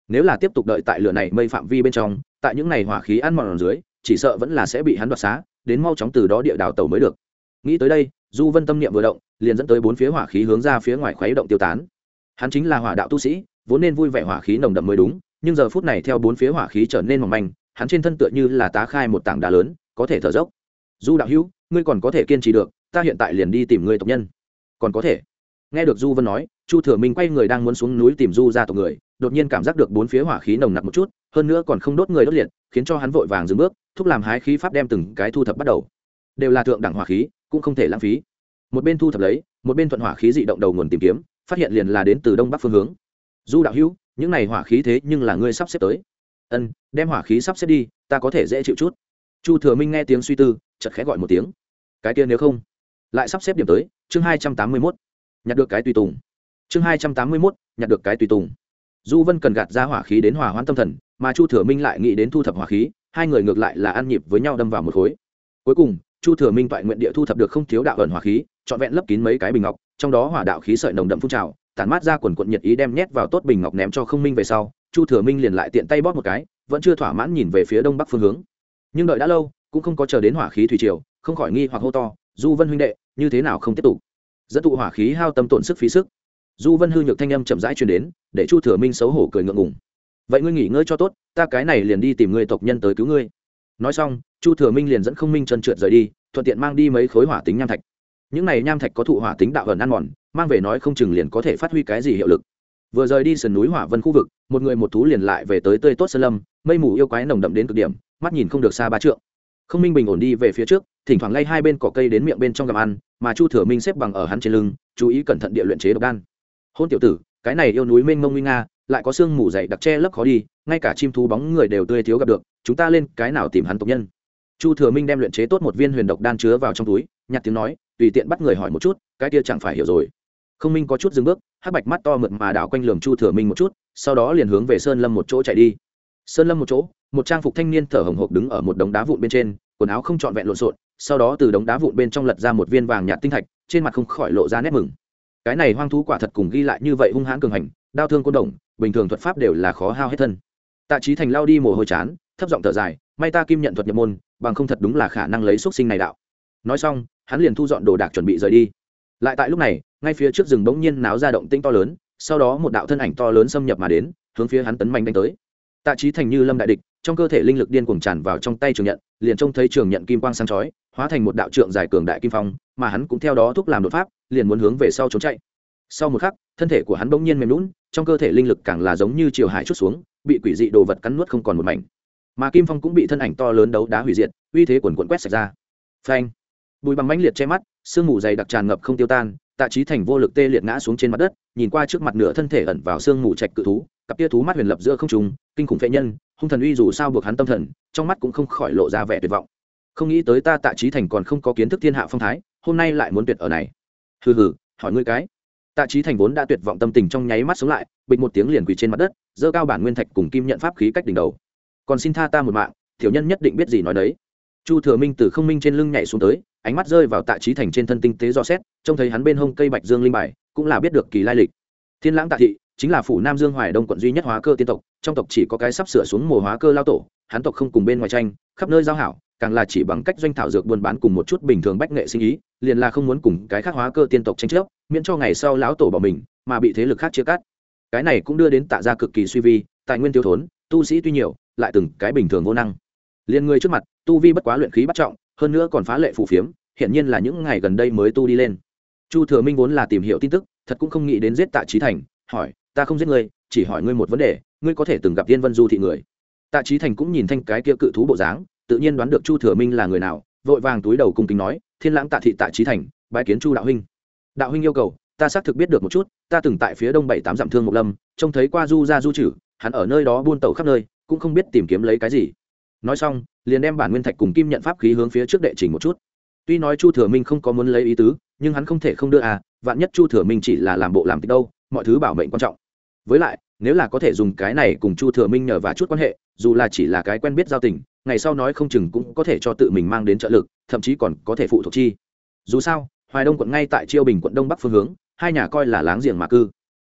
Nếu là tiếp tục đợi tại lửa này mây phạm vi bên trong, tại những này hỏa khí ăn mòn dưới, chỉ sợ vẫn là sẽ bị hắn đoạt xá, đến mau chóng từ đó địa đào tàu mới được. Nghĩ tới đây, du vân tâm niệm vừa động, liền dẫn tới bốn phía hỏa khí hướng ra phía ngoài khuấy động tiêu tán. Hắn chính là hỏa đạo tu sĩ, vốn nên vui vẻ hỏa khí nồng đậm mới đúng, nhưng giờ phút này theo bốn phía hỏa khí trở nên mỏng manh, hắn trên thân tựa như là tá khai một tảng đá lớn, có thể thở dốc du đạo hữu, ngươi còn có thể kiên trì được, ta hiện tại liền đi tìm người tộc nhân. Còn có thể. Nghe được du vân nói, chu thừa minh quay người đang muốn xuống núi tìm du ra tộc người, đột nhiên cảm giác được bốn phía hỏa khí nồng nặc một chút, hơn nữa còn không đốt người đốt liệt, khiến cho hắn vội vàng dừng bước, thúc làm hái khí pháp đem từng cái thu thập bắt đầu. Đều là thượng đẳng hỏa khí, cũng không thể lãng phí. Một bên thu thập lấy, một bên thuận hỏa khí dị động đầu nguồn tìm kiếm, phát hiện liền là đến từ đông bắc phương hướng. Du đạo hữu, những này hỏa khí thế nhưng là ngươi sắp xếp tới. Ân, đem hỏa khí sắp xếp đi, ta có thể dễ chịu chút. Chu thừa minh nghe tiếng suy tư chật khẽ gọi một tiếng. Cái kia nếu không, lại sắp xếp điểm tới, chương hai trăm tám mươi mốt. Nhặt được cái tùy tùng. Chương hai trăm tám mươi mốt, nhặt được cái tùy tùng. Du vân cần gạt ra hỏa khí đến hòa hoãn tâm thần, mà chu thừa minh lại nghĩ đến thu thập hỏa khí, hai người ngược lại là ăn nhịp với nhau đâm vào một khối. Cuối cùng, chu thừa minh toại nguyện địa thu thập được không thiếu đạo ẩn hỏa khí, trọn vẹn lấp kín mấy cái bình ngọc, trong đó hỏa đạo khí sợi nồng đậm phun trào, tản mát ra quần quận nhiệt ý đem nhét vào tốt bình ngọc ném cho không minh về sau, chu thừa minh liền lại tiện tay bóp một cái, vẫn chưa thỏa mãn nhìn về phía đông bắc phương hướng. Nhưng đợi đã lâu cũng không có chờ đến hỏa khí thủy triều, không khỏi nghi hoặc hô to, du vân huynh đệ, như thế nào không tiếp tục? Dẫn tụ hỏa khí hao tâm tổn sức phí sức. Du vân hư nhược thanh âm chậm rãi truyền đến, để chu thừa minh xấu hổ cười ngượng ngùng. Vậy ngươi nghỉ ngơi cho tốt, ta cái này liền đi tìm người tộc nhân tới cứu ngươi. Nói xong, chu thừa minh liền dẫn không minh chân trượt rời đi, thuận tiện mang đi mấy khối hỏa tính nham thạch. Những này nham thạch có thụ hỏa tính đạo hờn ăn mòn, mang về nói không chừng liền có thể phát huy cái gì hiệu lực. Vừa rời đi sườn núi hỏa vân khu vực, một người một thú liền lại về tới tươi tốt sơn lâm, mây mù yêu quái nồng đậm đến cực điểm, mắt nhìn không được xa ba trượng không minh bình ổn đi về phía trước, thỉnh thoảng lay hai bên cỏ cây đến miệng bên trong gặm ăn, mà chu thừa minh xếp bằng ở hắn trên lưng, chú ý cẩn thận địa luyện chế độc đan. Hôn tiểu tử, cái này yêu núi mênh mông nguy nga, lại có sương mù dày đặc che lấp khó đi, ngay cả chim thú bóng người đều tươi thiếu gặp được, chúng ta lên cái nào tìm hắn tộc nhân? Chu thừa minh đem luyện chế tốt một viên huyền độc đan chứa vào trong túi, nhặt tiếng nói, tùy tiện bắt người hỏi một chút, cái kia chẳng phải hiểu rồi. Không minh có chút dừng bước, hắc bạch mắt to mượt mà đảo quanh lường chu thừa minh một chút, sau đó liền hướng về sơn lâm một chỗ chạy đi. Sơn lâm một chỗ một trang phục thanh niên thở hồng hộc đứng ở một đống đá vụn bên trên, quần áo không trọn vẹn lộn xộn, sau đó từ đống đá vụn bên trong lật ra một viên vàng nhạt tinh thạch, trên mặt không khỏi lộ ra nét mừng. Cái này hoang thú quả thật cùng ghi lại như vậy hung hãn cường hành, đau thương côn đồng, bình thường thuật pháp đều là khó hao hết thân. Tạ trí thành lao đi mồ hôi chán, thấp giọng thở dài, may ta kim nhận thuật nhập môn, bằng không thật đúng là khả năng lấy x sinh này đạo. Nói xong, hắn liền thu dọn đồ đạc chuẩn bị rời đi. Lại tại lúc này, ngay phía trước rừng bỗng nhiên náo ra động tinh to lớn, sau đó một đạo thân ảnh to lớn xâm nhập mà đến, hướng phía hắn tấn mạnh đánh tới. Tạ trí thành như lâm đại địch trong cơ thể linh lực điên cuồng tràn vào trong tay trường nhận, liền trông thấy trường nhận kim quang sáng chói, hóa thành một đạo trượng dài cường đại kim phong, mà hắn cũng theo đó thúc làm đột pháp, liền muốn hướng về sau trốn chạy. Sau một khắc, thân thể của hắn bỗng nhiên mềm lún trong cơ thể linh lực càng là giống như chiều hải chút xuống, bị quỷ dị đồ vật cắn nuốt không còn một mảnh. Mà kim phong cũng bị thân ảnh to lớn đấu đá hủy diệt, uy thế quần quận quét sạch ra. Phanh! Bùi bằng mãnh liệt che mắt, sương mù dày đặc tràn ngập không tiêu tan, tạ trí thành vô lực tê liệt ngã xuống trên mặt đất, nhìn qua trước mặt nửa thân thể ẩn vào sương mù trạch cự thú cặp tia thú mắt huyền lập giữa không trùng kinh khủng phệ nhân, hung thần uy dù sao buộc hắn tâm thần, trong mắt cũng không khỏi lộ ra vẻ tuyệt vọng. Không nghĩ tới ta tạ trí thành còn không có kiến thức thiên hạ phong thái, hôm nay lại muốn tuyệt ở này. Hừ hừ, hỏi ngươi cái. Tạ trí thành vốn đã tuyệt vọng tâm tình trong nháy mắt sống lại, bịch một tiếng liền quỳ trên mặt đất dơ cao bản nguyên thạch cùng kim nhận pháp khí cách đỉnh đầu. Còn xin tha ta một mạng thiểu nhân nhất định biết gì nói đấy. Chu thừa minh từ không minh trên lưng nhảy xuống tới, ánh mắt rơi vào tạ trí thành trên thân tinh tế do xét, trông thấy hắn bên hông cây bạch dương linh bài, cũng là biết được kỳ lai lịch. Thiên lãng tạ thị chính là phủ nam dương hoài đông quận duy nhất hóa cơ tiên tộc, trong tộc chỉ có cái sắp sửa xuống mùa hóa cơ lao tổ, hắn tộc không cùng bên ngoài tranh, khắp nơi giao hảo, càng là chỉ bằng cách doanh thảo dược buôn bán cùng một chút bình thường bách nghệ sinh ý, liền là không muốn cùng cái khác hóa cơ tiên tộc tranh chấp, miễn cho ngày sau lão tổ bỏ mình, mà bị thế lực khác chia cắt. Cái này cũng đưa đến tạ ra cực kỳ suy vi, tài nguyên tiêu thốn, tu sĩ tuy nhiều, lại từng cái bình thường vô năng. Liền người trước mặt, tu vi bất quá luyện khí bắt trọng, hơn nữa còn phá lệ phù phiếm hiện nhiên là những ngày gần đây mới tu đi lên. Chu thừa minh vốn là tìm hiểu tin tức, thật cũng không nghĩ đến giết tạ trí thành, hỏi ta không giết ngươi, chỉ hỏi ngươi một vấn đề, ngươi có thể từng gặp tiên vân du thị người? Tạ trí thành cũng nhìn thanh cái kia cự thú bộ dáng, tự nhiên đoán được chu thừa minh là người nào, vội vàng túi đầu cung kính nói, thiên lãng tạ thị tạ trí thành, bái kiến chu đạo huynh. Đạo huynh yêu cầu, ta xác thực biết được một chút, ta từng tại phía đông bảy tám dặm thương mộc lâm, trông thấy qua du ra du chử hắn ở nơi đó buôn tàu khắp nơi, cũng không biết tìm kiếm lấy cái gì. Nói xong, liền đem bản nguyên thạch cùng kim nhận pháp khí hướng phía trước đệ trình một chút. Tuy nói chu thừa minh không có muốn lấy ý tứ, nhưng hắn không thể không đưa à vạn nhất chu thừa minh chỉ là làm bộ làm tích đâu, mọi thứ bảo mệnh quan trọng với lại, nếu là có thể dùng cái này cùng chu thừa minh nhờ và chút quan hệ, dù là chỉ là cái quen biết giao tình, ngày sau nói không chừng cũng có thể cho tự mình mang đến trợ lực, thậm chí còn có thể phụ thuộc chi. Dù sao, hoài đông quận ngay tại chiêu bình quận đông bắc phương hướng, hai nhà coi là láng giềng mà cư.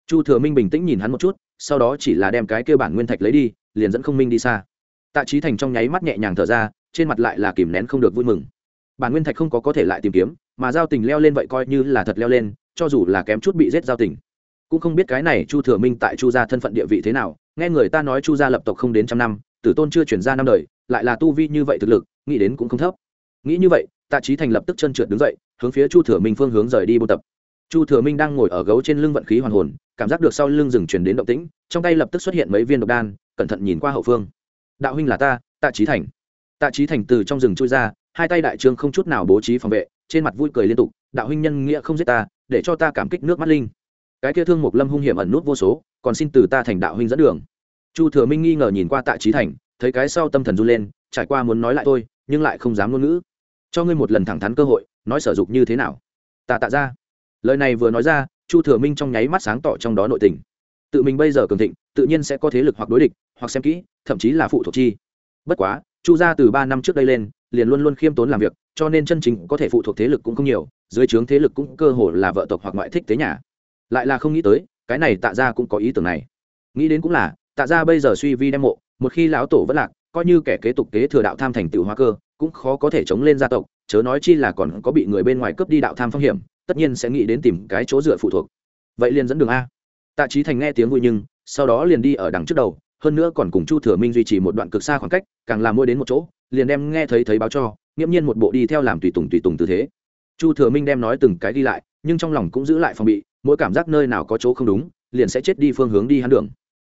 Chu thừa minh bình tĩnh nhìn hắn một chút, sau đó chỉ là đem cái kêu bản nguyên thạch lấy đi, liền dẫn không minh đi xa. Tạ trí thành trong nháy mắt nhẹ nhàng thở ra, trên mặt lại là kìm nén không được vui mừng. Bản nguyên thạch không có có thể lại tìm kiếm, mà giao tình leo lên vậy coi như là thật leo lên, cho dù là kém chút bị giết giao tình cũng không biết cái này chu thừa minh tại chu gia thân phận địa vị thế nào, nghe người ta nói chu gia lập tộc không đến trăm năm, tử tôn chưa chuyển ra năm đời, lại là tu vi như vậy thực lực, nghĩ đến cũng không thấp. Nghĩ như vậy, tạ trí thành lập tức chân trượt đứng dậy, hướng phía chu thừa minh phương hướng rời đi buôn tập. Chu thừa minh đang ngồi ở gấu trên lưng vận khí hoàn hồn, cảm giác được sau lưng rừng chuyển đến động tĩnh, trong tay lập tức xuất hiện mấy viên độc đan, cẩn thận nhìn qua hậu phương. Đạo huynh là ta, tạ trí thành. Tạ trí thành từ trong rừng trôi ra, hai tay đại trương không chút nào bố trí phòng vệ, trên mặt vui cười liên tục, đạo huynh nhân nghĩa không giết ta, để cho ta cảm kích nước mắt linh cái kia thương mục lâm hung hiểm ẩn nút vô số, còn xin từ ta thành đạo huynh dẫn đường. Chu thừa minh nghi ngờ nhìn qua tạ trí thành, thấy cái sau tâm thần run lên, trải qua muốn nói lại thôi, nhưng lại không dám ngôn ngữ. Cho ngươi một lần thẳng thắn cơ hội, nói sở dục như thế nào? Tạ tạ ra. Lời này vừa nói ra, chu thừa minh trong nháy mắt sáng tỏ trong đó nội tình. Tự mình bây giờ cường thịnh, tự nhiên sẽ có thế lực hoặc đối địch, hoặc xem kỹ, thậm chí là phụ thuộc chi. Bất quá, chu gia từ ba năm trước đây lên, liền luôn luôn khiêm tốn làm việc, cho nên chân chính có thể phụ thuộc thế lực cũng không nhiều, dưới trướng thế lực cũng cơ hồ là vợ tộc hoặc ngoại thích tế nhà lại là không nghĩ tới, cái này tạ ra cũng có ý tưởng này. Nghĩ đến cũng là, tạ ra bây giờ suy vi đem mộ, một khi lão tổ vẫn lạc, coi như kẻ kế tục kế thừa đạo tham thành tựu hóa cơ, cũng khó có thể chống lên gia tộc, chớ nói chi là còn có bị người bên ngoài cướp đi đạo tham phong hiểm, tất nhiên sẽ nghĩ đến tìm cái chỗ dựa phụ thuộc. Vậy liền dẫn đường a. Tạ trí thành nghe tiếng vui nhưng, sau đó liền đi ở đằng trước đầu, hơn nữa còn cùng chu thừa minh duy trì một đoạn cực xa khoảng cách, càng làm môi đến một chỗ, liền đem nghe thấy thấy báo cho, nghiễm nhiên một bộ đi theo làm tùy tùng tùy tùng tư thế. Chu thừa minh đem nói từng cái đi lại, nhưng trong lòng cũng giữ lại phòng bị mỗi cảm giác nơi nào có chỗ không đúng, liền sẽ chết đi phương hướng đi hắn đường.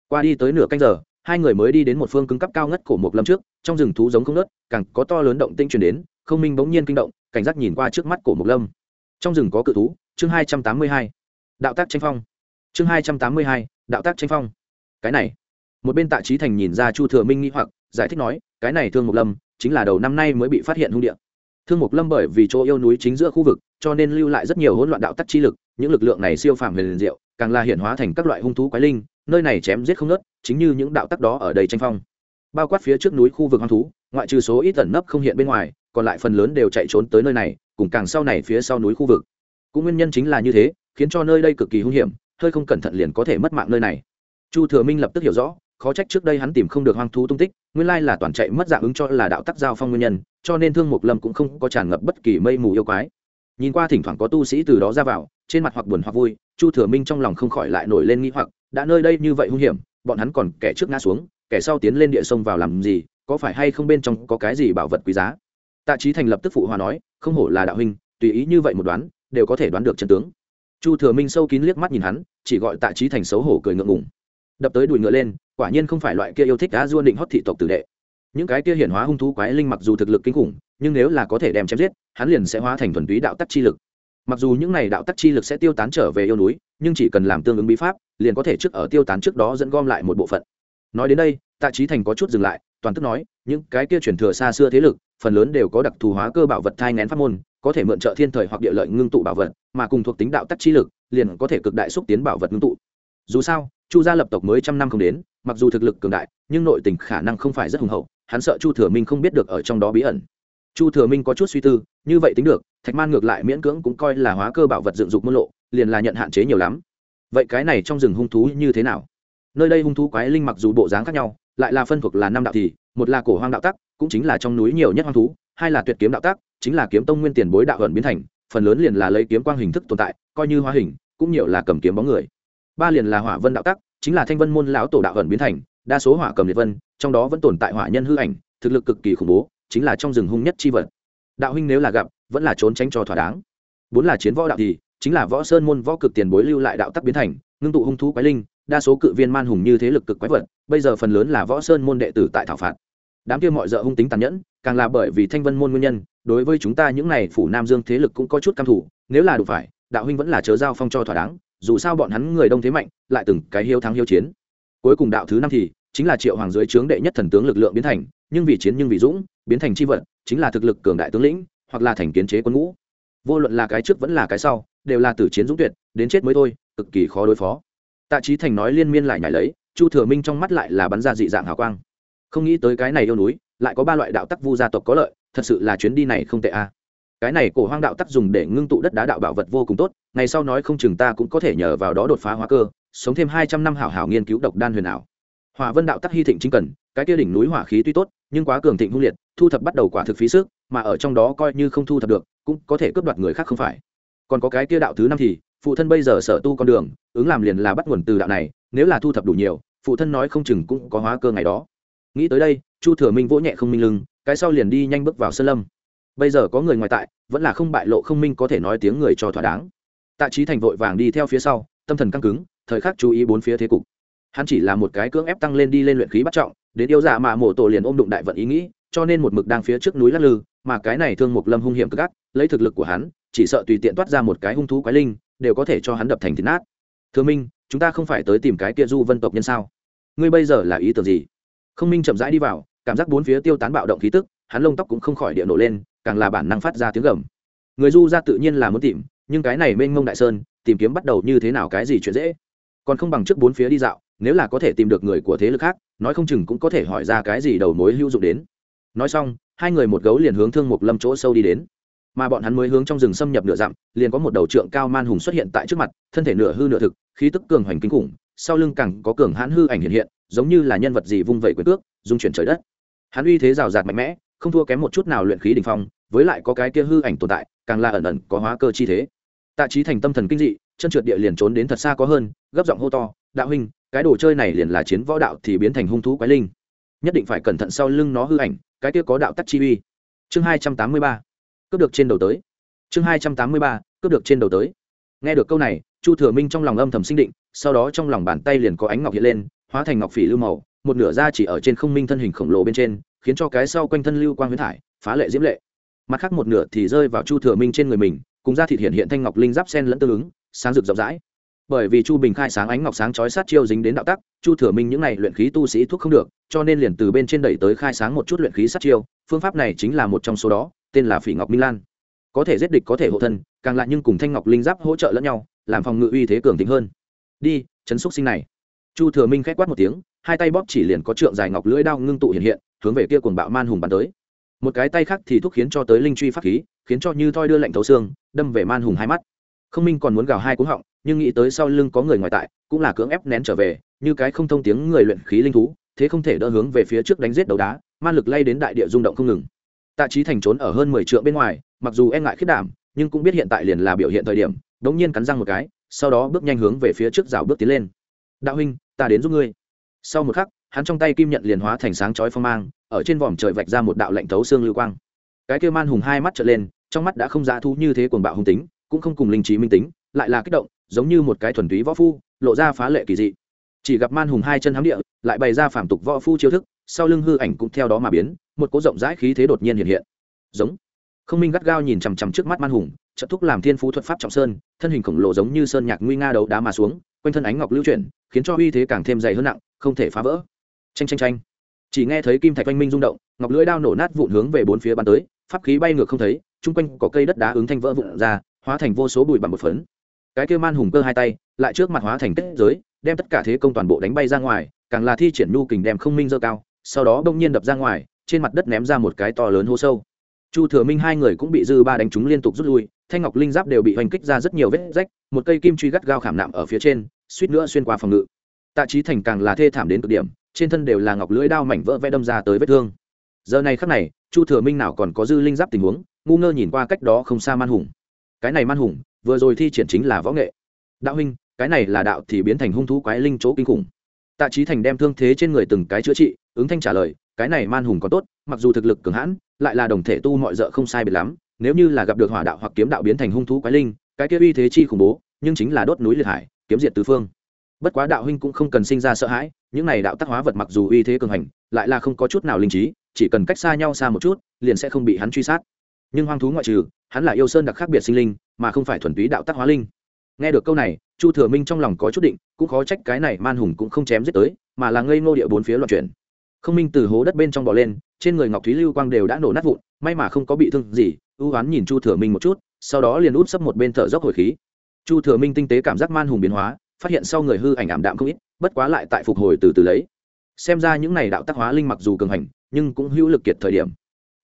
Qua đi tới nửa canh giờ, hai người mới đi đến một phương cứng cấp cao ngất cổ một lâm trước, trong rừng thú giống không nớt càng có to lớn động tinh truyền đến, không minh bỗng nhiên kinh động, cảnh giác nhìn qua trước mắt cổ một lâm. Trong rừng có cự thú, chương hai trăm tám mươi hai, đạo tác tranh phong. Chương hai trăm tám mươi hai, đạo tác tranh phong. Cái này, một bên tạ trí thành nhìn ra chu thừa minh nghĩ hoặc, giải thích nói, cái này thương mộc lâm chính là đầu năm nay mới bị phát hiện hung địa. Thương mộc lâm bởi vì chỗ yêu núi chính giữa khu vực cho nên lưu lại rất nhiều hỗn loạn đạo tắc chi lực, những lực lượng này siêu phàm huyền diệu, càng là hiện hóa thành các loại hung thú quái linh, nơi này chém giết không nớt chính như những đạo tắc đó ở đầy tranh phong. Bao quát phía trước núi khu vực hoang thú, ngoại trừ số ít tẩn nấp không hiện bên ngoài, còn lại phần lớn đều chạy trốn tới nơi này, cùng càng sau này phía sau núi khu vực. Cũng nguyên nhân chính là như thế, khiến cho nơi đây cực kỳ hung hiểm, hơi không cẩn thận liền có thể mất mạng nơi này. Chu thừa minh lập tức hiểu rõ, khó trách trước đây hắn tìm không được hoang thú tung tích, nguyên lai là toàn chạy mất dạng ứng cho là đạo tắc giao phong nguyên nhân, cho nên thương mục lâm cũng không có tràn ngập bất kỳ mây mù yêu quái nhìn qua thỉnh thoảng có tu sĩ từ đó ra vào, trên mặt hoặc buồn hoặc vui, chu thừa minh trong lòng không khỏi lại nổi lên nghĩ hoặc, đã nơi đây như vậy hung hiểm, bọn hắn còn kẻ trước ngã xuống, kẻ sau tiến lên địa sông vào làm gì, có phải hay không bên trong có cái gì bảo vật quý giá? Tạ trí thành lập tức phụ hòa nói, không hổ là đạo huynh, tùy ý như vậy một đoán, đều có thể đoán được chân tướng. Chu thừa minh sâu kín liếc mắt nhìn hắn, chỉ gọi tạ trí thành xấu hổ cười ngượng ngùng. Đập tới đùi ngựa lên, quả nhiên không phải loại kia yêu thích đã duôn định hót thị tộc tử đệ. Những cái kia hiển hóa hung thú quái linh mặc dù thực lực kinh khủng nhưng nếu là có thể đem chém giết, hắn liền sẽ hóa thành thuần túy đạo tắc chi lực. Mặc dù những này đạo tắc chi lực sẽ tiêu tán trở về yêu núi, nhưng chỉ cần làm tương ứng bí pháp, liền có thể trước ở tiêu tán trước đó dẫn gom lại một bộ phận. Nói đến đây, tạ trí thành có chút dừng lại, toàn tức nói, những cái kia truyền thừa xa xưa thế lực, phần lớn đều có đặc thù hóa cơ bảo vật thai ngén pháp môn, có thể mượn trợ thiên thời hoặc địa lợi ngưng tụ bảo vật, mà cùng thuộc tính đạo tắc chi lực, liền có thể cực đại xúc tiến bảo vật ngưng tụ. Dù sao, chu gia lập tộc mới trăm năm không đến, mặc dù thực lực cường đại, nhưng nội tình khả năng không phải rất hùng hậu, hắn sợ chu thừa minh không biết được ở trong đó bí ẩn chu thừa minh có chút suy tư, như vậy tính được, thạch man ngược lại miễn cưỡng cũng coi là hóa cơ bảo vật dựng dục môn lộ, liền là nhận hạn chế nhiều lắm. Vậy cái này trong rừng hung thú như thế nào? Nơi đây hung thú quái linh mặc dù bộ dáng khác nhau, lại là phân thuộc là năm đạo thì, một là cổ hoang đạo tắc, cũng chính là trong núi nhiều nhất hoang thú, hai là tuyệt kiếm đạo tắc, chính là kiếm tông nguyên tiền bối đạo ẩn biến thành, phần lớn liền là lấy kiếm quang hình thức tồn tại, coi như hóa hình, cũng nhiều là cầm kiếm bóng người. Ba liền là hỏa vân đạo tắc, chính là thanh vân môn lão tổ đạo ẩn biến thành, đa số hỏa cầm liệt vân, trong đó vẫn tồn tại hỏa nhân hư ảnh, thực lực cực kỳ khủng bố chính là trong rừng hung nhất chi vật. Đạo huynh nếu là gặp, vẫn là trốn tránh cho thỏa đáng. Bốn là chiến võ đạo thì, chính là võ sơn môn võ cực tiền bối lưu lại đạo tắc biến thành, ngưng tụ hung thú quái linh, đa số cự viên man hùng như thế lực cực quái vật, bây giờ phần lớn là võ sơn môn đệ tử tại thảo phạt. Đám kia mọi d hung tính tàn nhẫn, càng là bởi vì thanh vân môn nguyên nhân, đối với chúng ta những này phủ nam dương thế lực cũng có chút căm thủ nếu là đủ phải, đạo huynh vẫn là chớ giao phong cho thỏa đáng, dù sao bọn hắn người đông thế mạnh, lại từng cái hiếu thắng hiếu chiến. Cuối cùng đạo thứ năm thì, chính là triệu hoàng dưới trướng đệ nhất thần tướng lực lượng biến thành, nhưng vì chiến nhưng vì dũng biến thành chi vật, chính là thực lực cường đại tướng lĩnh, hoặc là thành kiến chế quân ngũ. Vô luận là cái trước vẫn là cái sau, đều là tử chiến dũng tuyệt, đến chết mới thôi, cực kỳ khó đối phó. Tạ trí thành nói liên miên lại nhảy lấy, chu thừa minh trong mắt lại là bắn ra dị dạng hào quang. Không nghĩ tới cái này yêu núi, lại có ba loại đạo tắc vu gia tộc có lợi, thật sự là chuyến đi này không tệ a. Cái này cổ hoang đạo tắc dùng để ngưng tụ đất đá đạo bảo vật vô cùng tốt, ngày sau nói không chừng ta cũng có thể nhờ vào đó đột phá hóa cơ, sống thêm hai trăm năm hảo hảo nghiên cứu độc đan huyền ảo. Hỏa vân đạo tắc hy thịnh chính cần, cái kia đỉnh núi hỏa khí tuy tốt nhưng quá cường thịnh hung liệt, thu thập bắt đầu quả thực phí sức, mà ở trong đó coi như không thu thập được, cũng có thể cướp đoạt người khác không phải. Còn có cái kia đạo thứ năm thì, phụ thân bây giờ sở tu con đường, ứng làm liền là bắt nguồn từ đạo này, nếu là thu thập đủ nhiều, phụ thân nói không chừng cũng có hóa cơ ngày đó. Nghĩ tới đây, chu thừa minh vỗ nhẹ không minh lưng, cái sau liền đi nhanh bước vào sân lâm. Bây giờ có người ngoài tại, vẫn là không bại lộ không minh có thể nói tiếng người cho thỏa đáng. Tạ trí thành vội vàng đi theo phía sau, tâm thần căng cứng, thời khắc chú ý bốn phía thế cục. Hắn chỉ là một cái cưỡng ép tăng lên đi lên luyện khí bắt trọng đến yêu dạ mà mổ tổ liền ôm đụng đại vận ý nghĩ, cho nên một mực đang phía trước núi lắc lư, mà cái này thương mục lâm hung hiểm cực gắt lấy thực lực của hắn, chỉ sợ tùy tiện toát ra một cái hung thú quái linh, đều có thể cho hắn đập thành thịt nát. Thưa minh, chúng ta không phải tới tìm cái kia du vân tộc nhân sao? Ngươi bây giờ là ý tưởng gì? Không minh chậm rãi đi vào, cảm giác bốn phía tiêu tán bạo động khí tức, hắn lông tóc cũng không khỏi địa nổ lên, càng là bản năng phát ra tiếng gầm. Người du ra tự nhiên là muốn tìm, nhưng cái này mênh mông đại sơn, tìm kiếm bắt đầu như thế nào cái gì chuyện dễ? Còn không bằng trước bốn phía đi dạo nếu là có thể tìm được người của thế lực khác, nói không chừng cũng có thể hỏi ra cái gì đầu mối hữu dụng đến. Nói xong, hai người một gấu liền hướng thương mục lâm chỗ sâu đi đến. Mà bọn hắn mới hướng trong rừng xâm nhập nửa dặm, liền có một đầu trượng cao man hùng xuất hiện tại trước mặt, thân thể nửa hư nửa thực, khí tức cường hoành kinh khủng, sau lưng càng có cường hãn hư ảnh hiện hiện, giống như là nhân vật gì vung vẩy quyền cước dung chuyển trời đất. Hắn uy thế rào rạt mạnh mẽ, không thua kém một chút nào luyện khí đình phong, với lại có cái kia hư ảnh tồn tại, càng là ẩn ẩn có hóa cơ chi thế. Tạ trí thành tâm thần kinh dị, chân trượt địa liền trốn đến thật xa có hơn, gấp giọng hô to, đạo huynh cái đồ chơi này liền là chiến võ đạo thì biến thành hung thú quái linh. Nhất định phải cẩn thận sau lưng nó hư ảnh, cái kia có đạo tắc chi uy. Chương hai trăm tám mươi ba. Cướp được trên đầu tới. Chương hai trăm tám mươi ba. Cướp được trên đầu tới. Nghe được câu này, chu thừa minh trong lòng âm thầm sinh định, sau đó trong lòng bàn tay liền có ánh ngọc hiện lên, hóa thành ngọc phỉ lưu màu, một nửa da chỉ ở trên không minh thân hình khổng lồ bên trên, khiến cho cái sau quanh thân lưu quang huyết thải, phá lệ diễm lệ. Mặt khác một nửa thì rơi vào chu thừa minh trên người mình, cùng da thịt hiện hiện thanh ngọc linh giáp sen lẫn tương ứng, sáng rực rộng rãi bởi vì chu bình khai sáng ánh ngọc sáng chói sát chiêu dính đến đạo tắc, chu thừa minh những n à y luyện khí tu sĩ thuốc không được, cho nên liền từ bên trên đẩy tới khai sáng một chút luyện khí sát chiêu, phương pháp này chính là một trong số đó, tên là phỉ ngọc minh lan. Có thể giết địch có thể hộ thân, càng lại nhưng cùng thanh ngọc linh giáp hỗ trợ lẫn nhau, làm phòng ngự uy thế cường tính hơn. Đi chấn xúc sinh này. Chu thừa minh k h á c quát một tiếng, hai tay bóp chỉ liền có trượng dài ngọc lưỡi đao ngưng tụ hiện hiện, hướng về kia cuồng bạo man hùng bắn tới. Một cái tay khác thì thúc khiến cho tới linh truy pháp khí, khiến cho như thoi đưa lạnh thấu xương, đâm về man hùng hai mắt. Không minh còn muốn gào hai cú họng nhưng nghĩ tới sau lưng có người ngoài tại, cũng là cưỡng ép nén trở về, như cái không thông tiếng người luyện khí linh thú, thế không thể đỡ hướng về phía trước đánh giết đầu đá man lực lay đến đại địa rung động không ngừng. Tạ trí thành trốn ở hơn mười t bên ngoài, mặc dù e ngại khiết đảm, nhưng cũng biết hiện tại liền là biểu hiện thời điểm, đống nhiên cắn răng một cái, sau đó bước nhanh hướng về phía trước rào bước tiến lên. Đạo huynh, ta đến giúp ngươi. Sau một khắc, hắn trong tay kim nhận liền hóa thành sáng chói phong mang, ở trên vòm trời vạch ra một đạo lạnh thấu xương lưu quang. Cái kia man hùng hai mắt trở lên, trong mắt đã không giá thú như thế cuồng bạo hung tính, cũng không cùng linh trí minh tính lại là kích động, giống như một cái thuần túy võ phu, lộ ra phá lệ kỳ dị. Chỉ gặp man hùng hai chân hám địa, lại bày ra phản tục võ phu chiêu thức, sau lưng hư ảnh cũng theo đó mà biến, một cỗ rộng rãi khí thế đột nhiên hiện hiện. Giống. Không minh gắt gao nhìn chằm chằm trước mắt man hùng trợ thúc làm thiên phú thuật pháp trọng sơn, thân hình khổng lồ giống như sơn nhạc nguy nga đấu đá mà xuống, quanh thân ánh ngọc lưu chuyển, khiến cho uy thế càng thêm dày hơn nặng, không thể phá vỡ. Tranh tranh tranh chỉ nghe thấy kim thạch oanh minh rung động, ngọc lưỡi đao nổ nát vụn hướng về bốn phía bắn tới, pháp khí bay ngược không thấy, chung quanh có cây đất đá ứng thanh vỡ vụn ra, hóa thành vô số bụi bằng một phấn cái kia man hùng cơ hai tay, lại trước mặt hóa thành kết giới, đem tất cả thế công toàn bộ đánh bay ra ngoài, càng là thi triển nhu kình đem không minh dơ cao, sau đó bỗng nhiên đập ra ngoài, trên mặt đất ném ra một cái to lớn hô sâu. Chu thừa minh hai người cũng bị dư ba đánh trúng liên tục rút lui, thanh ngọc linh giáp đều bị hoành kích ra rất nhiều vết rách, một cây kim truy gắt gao khảm nạm ở phía trên, suýt nữa xuyên qua phòng ngự. Tạ trí thành càng là thê thảm đến cực điểm, trên thân đều là ngọc lưỡi đao mảnh vỡ vẽ đâm ra tới vết thương. Giờ này khắc này, chu thừa minh nào còn có dư linh giáp tình huống, ngu ngơ nhìn qua cách đó không xa man hùng. Cái này man hùng vừa rồi thi triển chính là võ nghệ. Đạo huynh, cái này là đạo thì biến thành hung thú quái linh chỗ kinh khủng. Tạ trí thành đem thương thế trên người từng cái chữa trị, ứng thanh trả lời, cái này man hùng có tốt, mặc dù thực lực cường hãn, lại là đồng thể tu mọi d không sai biệt lắm, nếu như là gặp được hỏa đạo hoặc kiếm đạo biến thành hung thú quái linh, cái kia uy thế chi khủng bố, nhưng chính là đốt núi liệt hải, kiếm diệt tứ phương. Bất quá đạo huynh cũng không cần sinh ra sợ hãi, những này đạo tác hóa vật mặc dù uy thế cường hành, lại là không có chút nào linh trí, chỉ cần cách xa nhau xa một chút, liền sẽ không bị hắn truy sát nhưng hoang thú ngoại trừ, hắn là yêu sơn đặc khác biệt sinh linh, mà không phải thuần túy đạo tác hóa linh. Nghe được câu này, chu thừa minh trong lòng có chút định, cũng khó trách cái này man hùng cũng không chém giết tới, mà là ngây ngô địa bốn phía loạn chuyển. Không minh từ hố đất bên trong bò lên, trên người ngọc thúy lưu quang đều đã nổ nát vụn, may mà không có bị thương gì, ưu oán nhìn chu thừa minh một chút, sau đó liền út sấp một bên thở dốc hồi khí. Chu thừa minh tinh tế cảm giác man hùng biến hóa, phát hiện sau người hư ảnh ảm đạm không ít, bất quá lại tại phục hồi từ từ lấy. Xem ra những này đạo tác hóa linh mặc dù cường hành, nhưng cũng hữu lực kiệt thời điểm.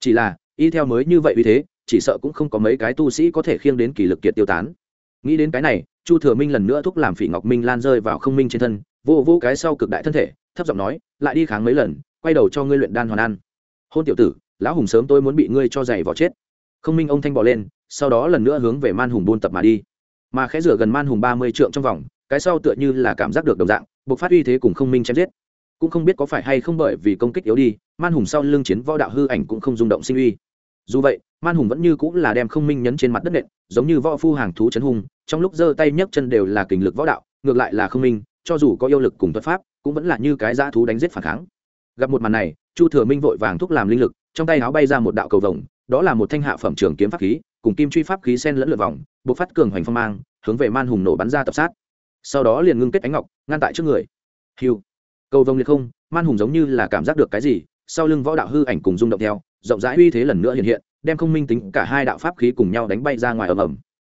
Chỉ là y theo mới như vậy vì thế, chỉ sợ cũng không có mấy cái tu sĩ có thể khiêng đến kỳ lực kiệt tiêu tán. Nghĩ đến cái này, chu thừa minh lần nữa thúc làm phỉ ngọc minh lan rơi vào không minh trên thân, vô vô cái sau cực đại thân thể, thấp giọng nói, lại đi kháng mấy lần, quay đầu cho ngươi luyện đan hoàn ăn. Hôn tiểu tử, lão hùng sớm tôi muốn bị ngươi cho giày vào chết. Không minh ông thanh bỏ lên, sau đó lần nữa hướng về man hùng buôn tập mà đi. Mà khẽ rửa gần man hùng ba mươi trượng trong vòng, cái sau tựa như là cảm giác được đồng dạng buộc phát uy thế cùng không minh chém giết cũng không biết có phải hay không bởi vì công kích yếu đi, man hùng sau lưng chiến võ đạo hư ảnh cũng không rung động sinh uy. Dù vậy, man hùng vẫn như cũng là đem không minh nhấn trên mặt đất nện, giống như võ phu hàng thú chấn hùng trong lúc giơ tay nhấc chân đều là kình lực võ đạo, ngược lại là không minh, cho dù có yêu lực cùng thuật pháp, cũng vẫn là như cái dã thú đánh giết phản kháng. Gặp một màn này, chu thừa minh vội vàng thúc làm linh lực, trong tay áo bay ra một đạo cầu vồng, đó là một thanh hạ phẩm trường kiếm pháp khí, cùng kim truy pháp khí sen lẫn lượt vòng, buộc phát cường hoành phong mang, hướng về man hùng nổ bắn ra tập sát. Sau đó liền ngưng kết ánh ngọc, ngăn tại trước người. Hiu cầu vồng liệt không, man hùng giống như là cảm giác được cái gì, sau lưng võ đạo hư ảnh cùng rung động theo, rộng rãi uy thế lần nữa hiện hiện, đem không minh tính cả hai đạo pháp khí cùng nhau đánh bay ra ngoài ầm ầm.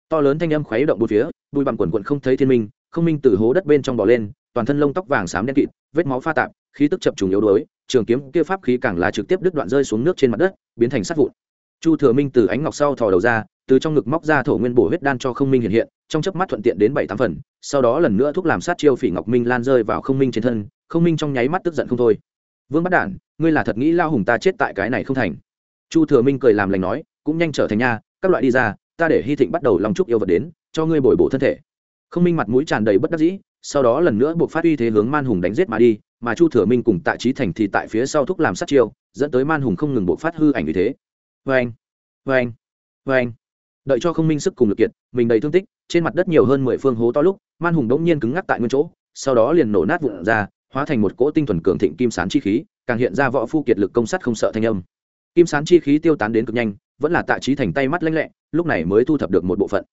To lớn thanh âm khuấy động bốn phía, bụi bằng quần quận không thấy thiên minh, không minh từ hố đất bên trong bò lên, toàn thân lông tóc vàng xám đen kịt, vết máu pha tạp, khí tức chập trùng yếu đuối, trường kiếm kia pháp khí càng là trực tiếp đứt đoạn rơi xuống nước trên mặt đất, biến thành sắt vụn. Chu thừa minh từ ánh ngọc sau thò đầu ra, từ trong ngực móc ra thổ nguyên bổ huyết đan cho không minh hiện hiện, trong chớp mắt thuận tiện đến bảy tám phần, sau đó lần nữa thúc làm sát chiêu phỉ ngọc minh lan rơi vào không minh trên thân không minh trong nháy mắt tức giận không thôi. Vương bắt đản, ngươi là thật nghĩ lao hùng ta chết tại cái này không thành. Chu thừa minh cười làm lành nói, cũng nhanh trở thành nha, các loại đi ra, ta để hy thịnh bắt đầu lòng chúc yêu vật đến, cho ngươi bồi bổ thân thể. Không minh mặt mũi tràn đầy bất đắc dĩ, sau đó lần nữa buộc phát uy thế hướng man hùng đánh giết mà đi, mà chu thừa minh cùng tạ trí thành thì tại phía sau thúc làm sát chiêu, dẫn tới man hùng không ngừng buộc phát hư ảnh uy thế. Vê anh vê anh vê anh đợi cho không minh sức cùng lực kiệt, mình đầy thương tích, trên mặt đất nhiều hơn mười phương hố to lúc, man hùng đống nhiên cứng ngắc tại nguyên chỗ, sau đó liền nổ nát vụn ra hóa thành một cỗ tinh thuần cường thịnh kim sán chi khí, càng hiện ra võ phu kiệt lực công sắt không sợ thanh âm. Kim sán chi khí tiêu tán đến cực nhanh, vẫn là tạ trí thành tay mắt lanh lẹ, lúc này mới thu thập được một bộ phận.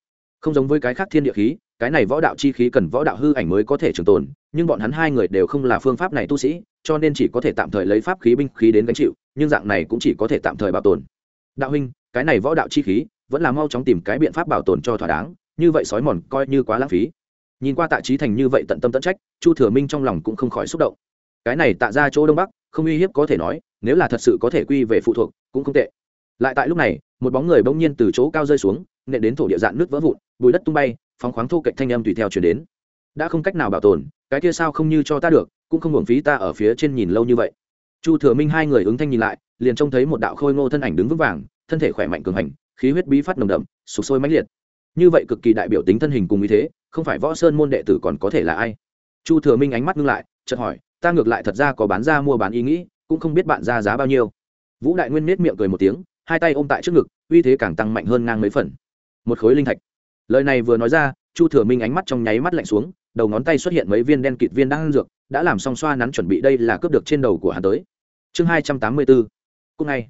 Không giống với cái khác thiên địa khí, cái này võ đạo chi khí cần võ đạo hư ảnh mới có thể trường tồn, nhưng bọn hắn hai người đều không là phương pháp này tu sĩ, cho nên chỉ có thể tạm thời lấy pháp khí binh khí đến gánh chịu, nhưng dạng này cũng chỉ có thể tạm thời bảo tồn. Đạo huynh, cái này võ đạo chi khí, vẫn là mau chóng tìm cái biện pháp bảo tồn cho thỏa đáng, như vậy sói mòn coi như quá lãng phí nhìn qua tạ trí thành như vậy tận tâm tận trách, chu thừa minh trong lòng cũng không khỏi xúc động. Cái này tạ ra chỗ đông bắc, không uy hiếp có thể nói, nếu là thật sự có thể quy về phụ thuộc, cũng không tệ. Lại tại lúc này, một bóng người bỗng nhiên từ chỗ cao rơi xuống, nện đến thổ địa dạn nước vỡ vụn, bùi đất tung bay, phóng khoáng thô cạnh thanh âm tùy theo chuyển đến. Đã không cách nào bảo tồn, cái kia sao không như cho ta được, cũng không hưởng phí ta ở phía trên nhìn lâu như vậy. Chu thừa minh hai người ứng thanh nhìn lại, liền trông thấy một đạo khôi ngô thân ảnh đứng vững vàng, thân thể khỏe mạnh cường hành, khí huyết bí phát nồng đậm sụp sôi mãnh liệt như vậy cực kỳ đại biểu tính thân hình cùng ý thế, không phải võ sơn môn đệ tử còn có thể là ai? Chu thừa minh ánh mắt ngưng lại, chợt hỏi, ta ngược lại thật ra có bán ra mua bán ý nghĩ, cũng không biết bạn ra giá bao nhiêu. Vũ đại nguyên nết miệng cười một tiếng, hai tay ôm tại trước ngực, uy thế càng tăng mạnh hơn ngang mấy phần. Một khối linh thạch. Lời này vừa nói ra, chu thừa minh ánh mắt trong nháy mắt lạnh xuống, đầu ngón tay xuất hiện mấy viên đen kịt viên đang dược, đã làm xong xoa nắn chuẩn bị đây là cướp được trên đầu của hắn tới. Chương hai trăm tám mươi bốn cúc ngay.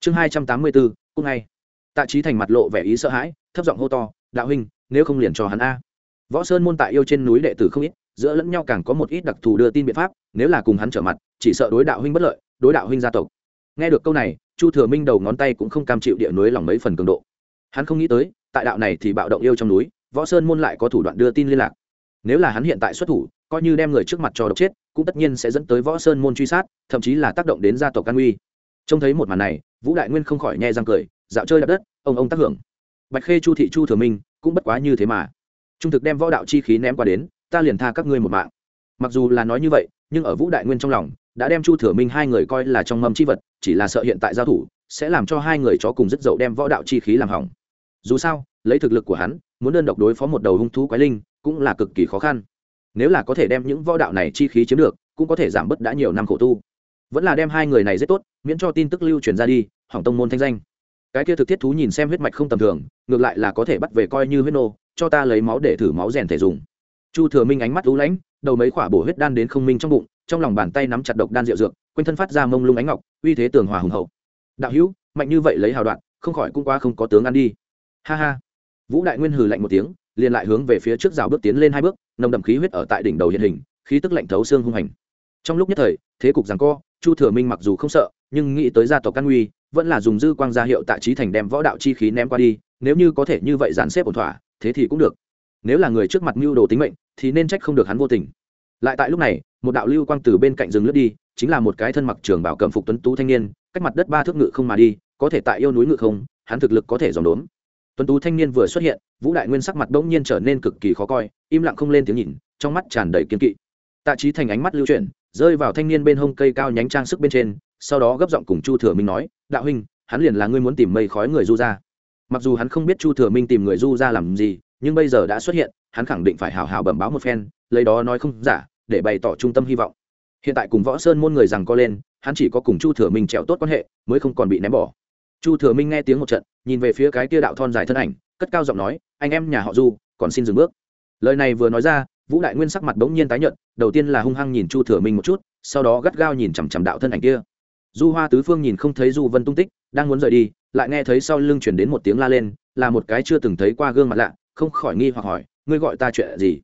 Chương hai trăm tám mươi bốn cúc ngay. Tạ trí thành mặt lộ vẻ ý sợ hãi, thấp giọng hô to đạo huynh, nếu không liền cho hắn a. Võ sơn môn tại yêu trên núi đệ tử không ít, giữa lẫn nhau càng có một ít đặc thù đưa tin biện pháp, nếu là cùng hắn trở mặt, chỉ sợ đối đạo huynh bất lợi, đối đạo huynh gia tộc. Nghe được câu này, chu thừa minh đầu ngón tay cũng không cam chịu địa núi lòng mấy phần cường độ. Hắn không nghĩ tới, tại đạo này thì bạo động yêu trong núi, võ sơn môn lại có thủ đoạn đưa tin liên lạc. Nếu là hắn hiện tại xuất thủ, coi như đem người trước mặt cho độc chết, cũng tất nhiên sẽ dẫn tới võ sơn môn truy sát, thậm chí là tác động đến gia tộc can uy trông thấy một màn này, vũ đại nguyên không khỏi nhẹ răng cười, dạo chơi đạp đất, ông ông tác hưởng. Bạch khê chu thị chu thừa minh cũng bất quá như thế mà. Trung thực đem võ đạo chi khí ném qua đến, ta liền tha các ngươi một mạng. Mặc dù là nói như vậy, nhưng ở vũ đại nguyên trong lòng, đã đem chu thừa minh hai người coi là trong mâm chi vật, chỉ là sợ hiện tại giao thủ, sẽ làm cho hai người chó cùng rất dậu đem võ đạo chi khí làm hỏng. Dù sao, lấy thực lực của hắn, muốn đơn độc đối phó một đầu hung thú quái linh, cũng là cực kỳ khó khăn. Nếu là có thể đem những võ đạo này chi khí chiếm được, cũng có thể giảm bớt đã nhiều năm khổ tu. Vẫn là đem hai người này rất tốt, miễn cho tin tức lưu truyền ra đi, hỏng tông môn thanh danh cái kia thực thiết thú nhìn xem huyết mạch không tầm thường, ngược lại là có thể bắt về coi như huyết nô, cho ta lấy máu để thử máu rèn thể dùng. Chu thừa minh ánh mắt lú lãnh, đầu mấy khỏa bổ huyết đan đến không minh trong bụng, trong lòng bàn tay nắm chặt độc đan rượu dược, quanh thân phát ra mông lung ánh ngọc, uy thế tường hòa hùng hậu. Đạo hữu, mạnh như vậy lấy hào đoạn, không khỏi cũng qua không có tướng ăn đi. Ha ha. Vũ đại nguyên hừ lạnh một tiếng, liền lại hướng về phía trước rào bước tiến lên hai bước, nồng đậm khí huyết ở tại đỉnh đầu hiện hình, khí tức lạnh thấu xương hung hành. Trong lúc nhất thời, thế cục rằng co, chu thừa minh mặc dù không sợ, nhưng nghĩ tới gia tộc căn nguy vẫn là dùng dư quang gia hiệu tạ trí thành đem võ đạo chi khí ném qua đi, nếu như có thể như vậy dàn xếp ổn thỏa, thế thì cũng được. Nếu là người trước mặt mưu đồ tính mệnh, thì nên trách không được hắn vô tình. Lại tại lúc này, một đạo lưu quang từ bên cạnh rừng lướt đi, chính là một cái thân mặc trường bảo cầm phục tuấn tú thanh niên, cách mặt đất ba thước ngự không mà đi, có thể tại yêu núi ngự không, hắn thực lực có thể dòng đốn tuấn tú thanh niên vừa xuất hiện, vũ đại nguyên sắc mặt bỗng nhiên trở nên cực kỳ khó coi, im lặng không lên tiếng nhìn, trong mắt tràn đầy kiên kỵ. Tạ trí thành ánh mắt lưu chuyển, rơi vào thanh niên bên hông cây cao nhánh trang sức bên trên sau đó gấp giọng cùng chu thừa minh nói, đạo huynh, hắn liền là ngươi muốn tìm mây khói người du ra mặc dù hắn không biết chu thừa minh tìm người du ra làm gì, nhưng bây giờ đã xuất hiện, hắn khẳng định phải hào hào bẩm báo một phen, lấy đó nói không giả, để bày tỏ trung tâm hy vọng. Hiện tại cùng võ sơn môn người rằng co lên, hắn chỉ có cùng chu thừa minh trèo tốt quan hệ, mới không còn bị ném bỏ. Chu thừa minh nghe tiếng một trận, nhìn về phía cái tia đạo thon dài thân ảnh, cất cao giọng nói, anh em nhà họ du, còn xin dừng bước. Lời này vừa nói ra, vũ đại nguyên sắc mặt bỗng nhiên tái nhận đầu tiên là hung hăng nhìn chu thừa minh một chút, sau đó gắt gao nhìn chằm chằm đạo thân ảnh kia du hoa tứ phương nhìn không thấy du vân tung tích, đang muốn rời đi, lại nghe thấy sau lưng chuyển đến một tiếng la lên, là một cái chưa từng thấy qua gương mặt lạ, không khỏi nghi hoặc hỏi, ngươi gọi ta chuyện gì?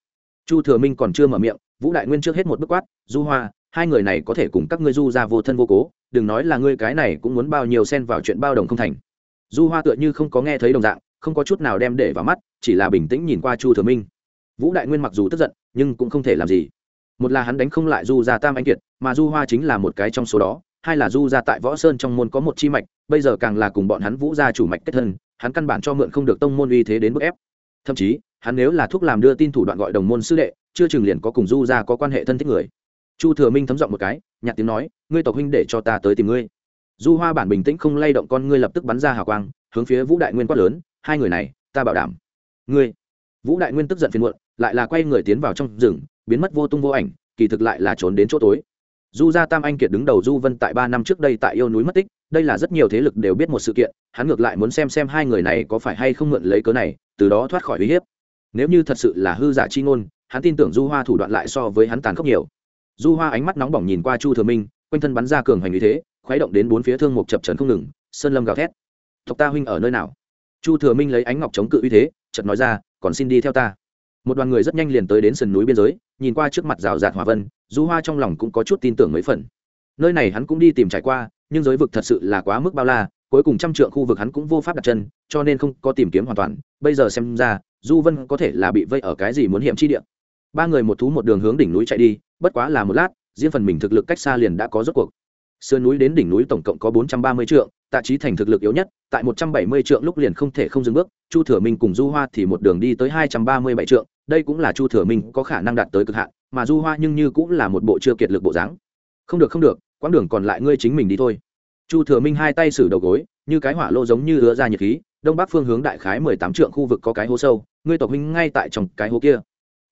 Chu thừa minh còn chưa mở miệng, vũ đại nguyên trước hết một bức quát, du hoa, hai người này có thể cùng các ngươi du ra vô thân vô cố, đừng nói là ngươi cái này cũng muốn bao nhiêu xen vào chuyện bao đồng không thành. Du hoa tựa như không có nghe thấy đồng dạng, không có chút nào đem để vào mắt, chỉ là bình tĩnh nhìn qua chu thừa minh. Vũ đại nguyên mặc dù tức giận, nhưng cũng không thể làm gì. Một là hắn đánh không lại du ra tam anh kiệt, mà du hoa chính là một cái trong số đó hai là du gia tại võ sơn trong môn có một chi mạch, bây giờ càng là cùng bọn hắn vũ gia chủ mạch kết thân, hắn căn bản cho mượn không được tông môn uy thế đến bức ép. Thậm chí, hắn nếu là thuốc làm đưa tin thủ đoạn gọi đồng môn sư đệ, chưa chừng liền có cùng du gia có quan hệ thân thích người. Chu thừa minh thấm giọng một cái, nhạt tiếng nói, ngươi tộc huynh để cho ta tới tìm ngươi. Du hoa bản bình tĩnh không lay động con ngươi lập tức bắn ra hào quang, hướng phía vũ đại nguyên quát lớn, hai người này, ta bảo đảm. Ngươi? Vũ đại nguyên tức giận phiền muộn, lại là quay người tiến vào trong rừng, biến mất vô tung vô ảnh, kỳ thực lại là trốn đến chỗ tối du gia tam anh kiệt đứng đầu du vân tại ba năm trước đây tại yêu núi mất tích, đây là rất nhiều thế lực đều biết một sự kiện, hắn ngược lại muốn xem xem hai người này có phải hay không mượn lấy cớ này, từ đó thoát khỏi uy hiếp. Nếu như thật sự là hư giả chi ngôn, hắn tin tưởng du hoa thủ đoạn lại so với hắn tàn khốc nhiều. Du hoa ánh mắt nóng bỏng nhìn qua chu thừa minh, quanh thân bắn ra cường hành như thế, khuấy động đến bốn phía thương mục chập trần không ngừng, sơn lâm gào thét. Tộc ta huynh ở nơi nào? Chu thừa minh lấy ánh ngọc chống cự uy thế, chợt nói ra, còn xin đi theo ta một đoàn người rất nhanh liền tới đến sườn núi biên giới, nhìn qua trước mặt rào rạt hòa vân, du hoa trong lòng cũng có chút tin tưởng mấy phần. Nơi này hắn cũng đi tìm trải qua, nhưng giới vực thật sự là quá mức bao la, cuối cùng trăm trượng khu vực hắn cũng vô pháp đặt chân, cho nên không có tìm kiếm hoàn toàn. Bây giờ xem ra, du vân có thể là bị vây ở cái gì muốn hiểm chi địa. Ba người một thú một đường hướng đỉnh núi chạy đi, bất quá là một lát, riêng phần mình thực lực cách xa liền đã có rốt cuộc. Sườn núi đến đỉnh núi tổng cộng có bốn trăm ba mươi trượng, tạ trí thành thực lực yếu nhất, tại một trăm bảy mươi trượng lúc liền không thể không dừng bước, chu thừa minh cùng du hoa thì một đường đi tới hai trăm ba mươi bảy trượng đây cũng là chu thừa minh có khả năng đạt tới cực hạn, mà du hoa nhưng như cũng là một bộ chưa kiệt lực bộ dáng. Không được không được, quãng đường còn lại ngươi chính mình đi thôi. Chu thừa minh hai tay xử đầu gối, như cái hỏa lô giống như ứa ra nhiệt khí, đông bắc phương hướng đại khái mười tám trượng khu vực có cái hố sâu, ngươi tộc huynh ngay tại trong cái hố kia.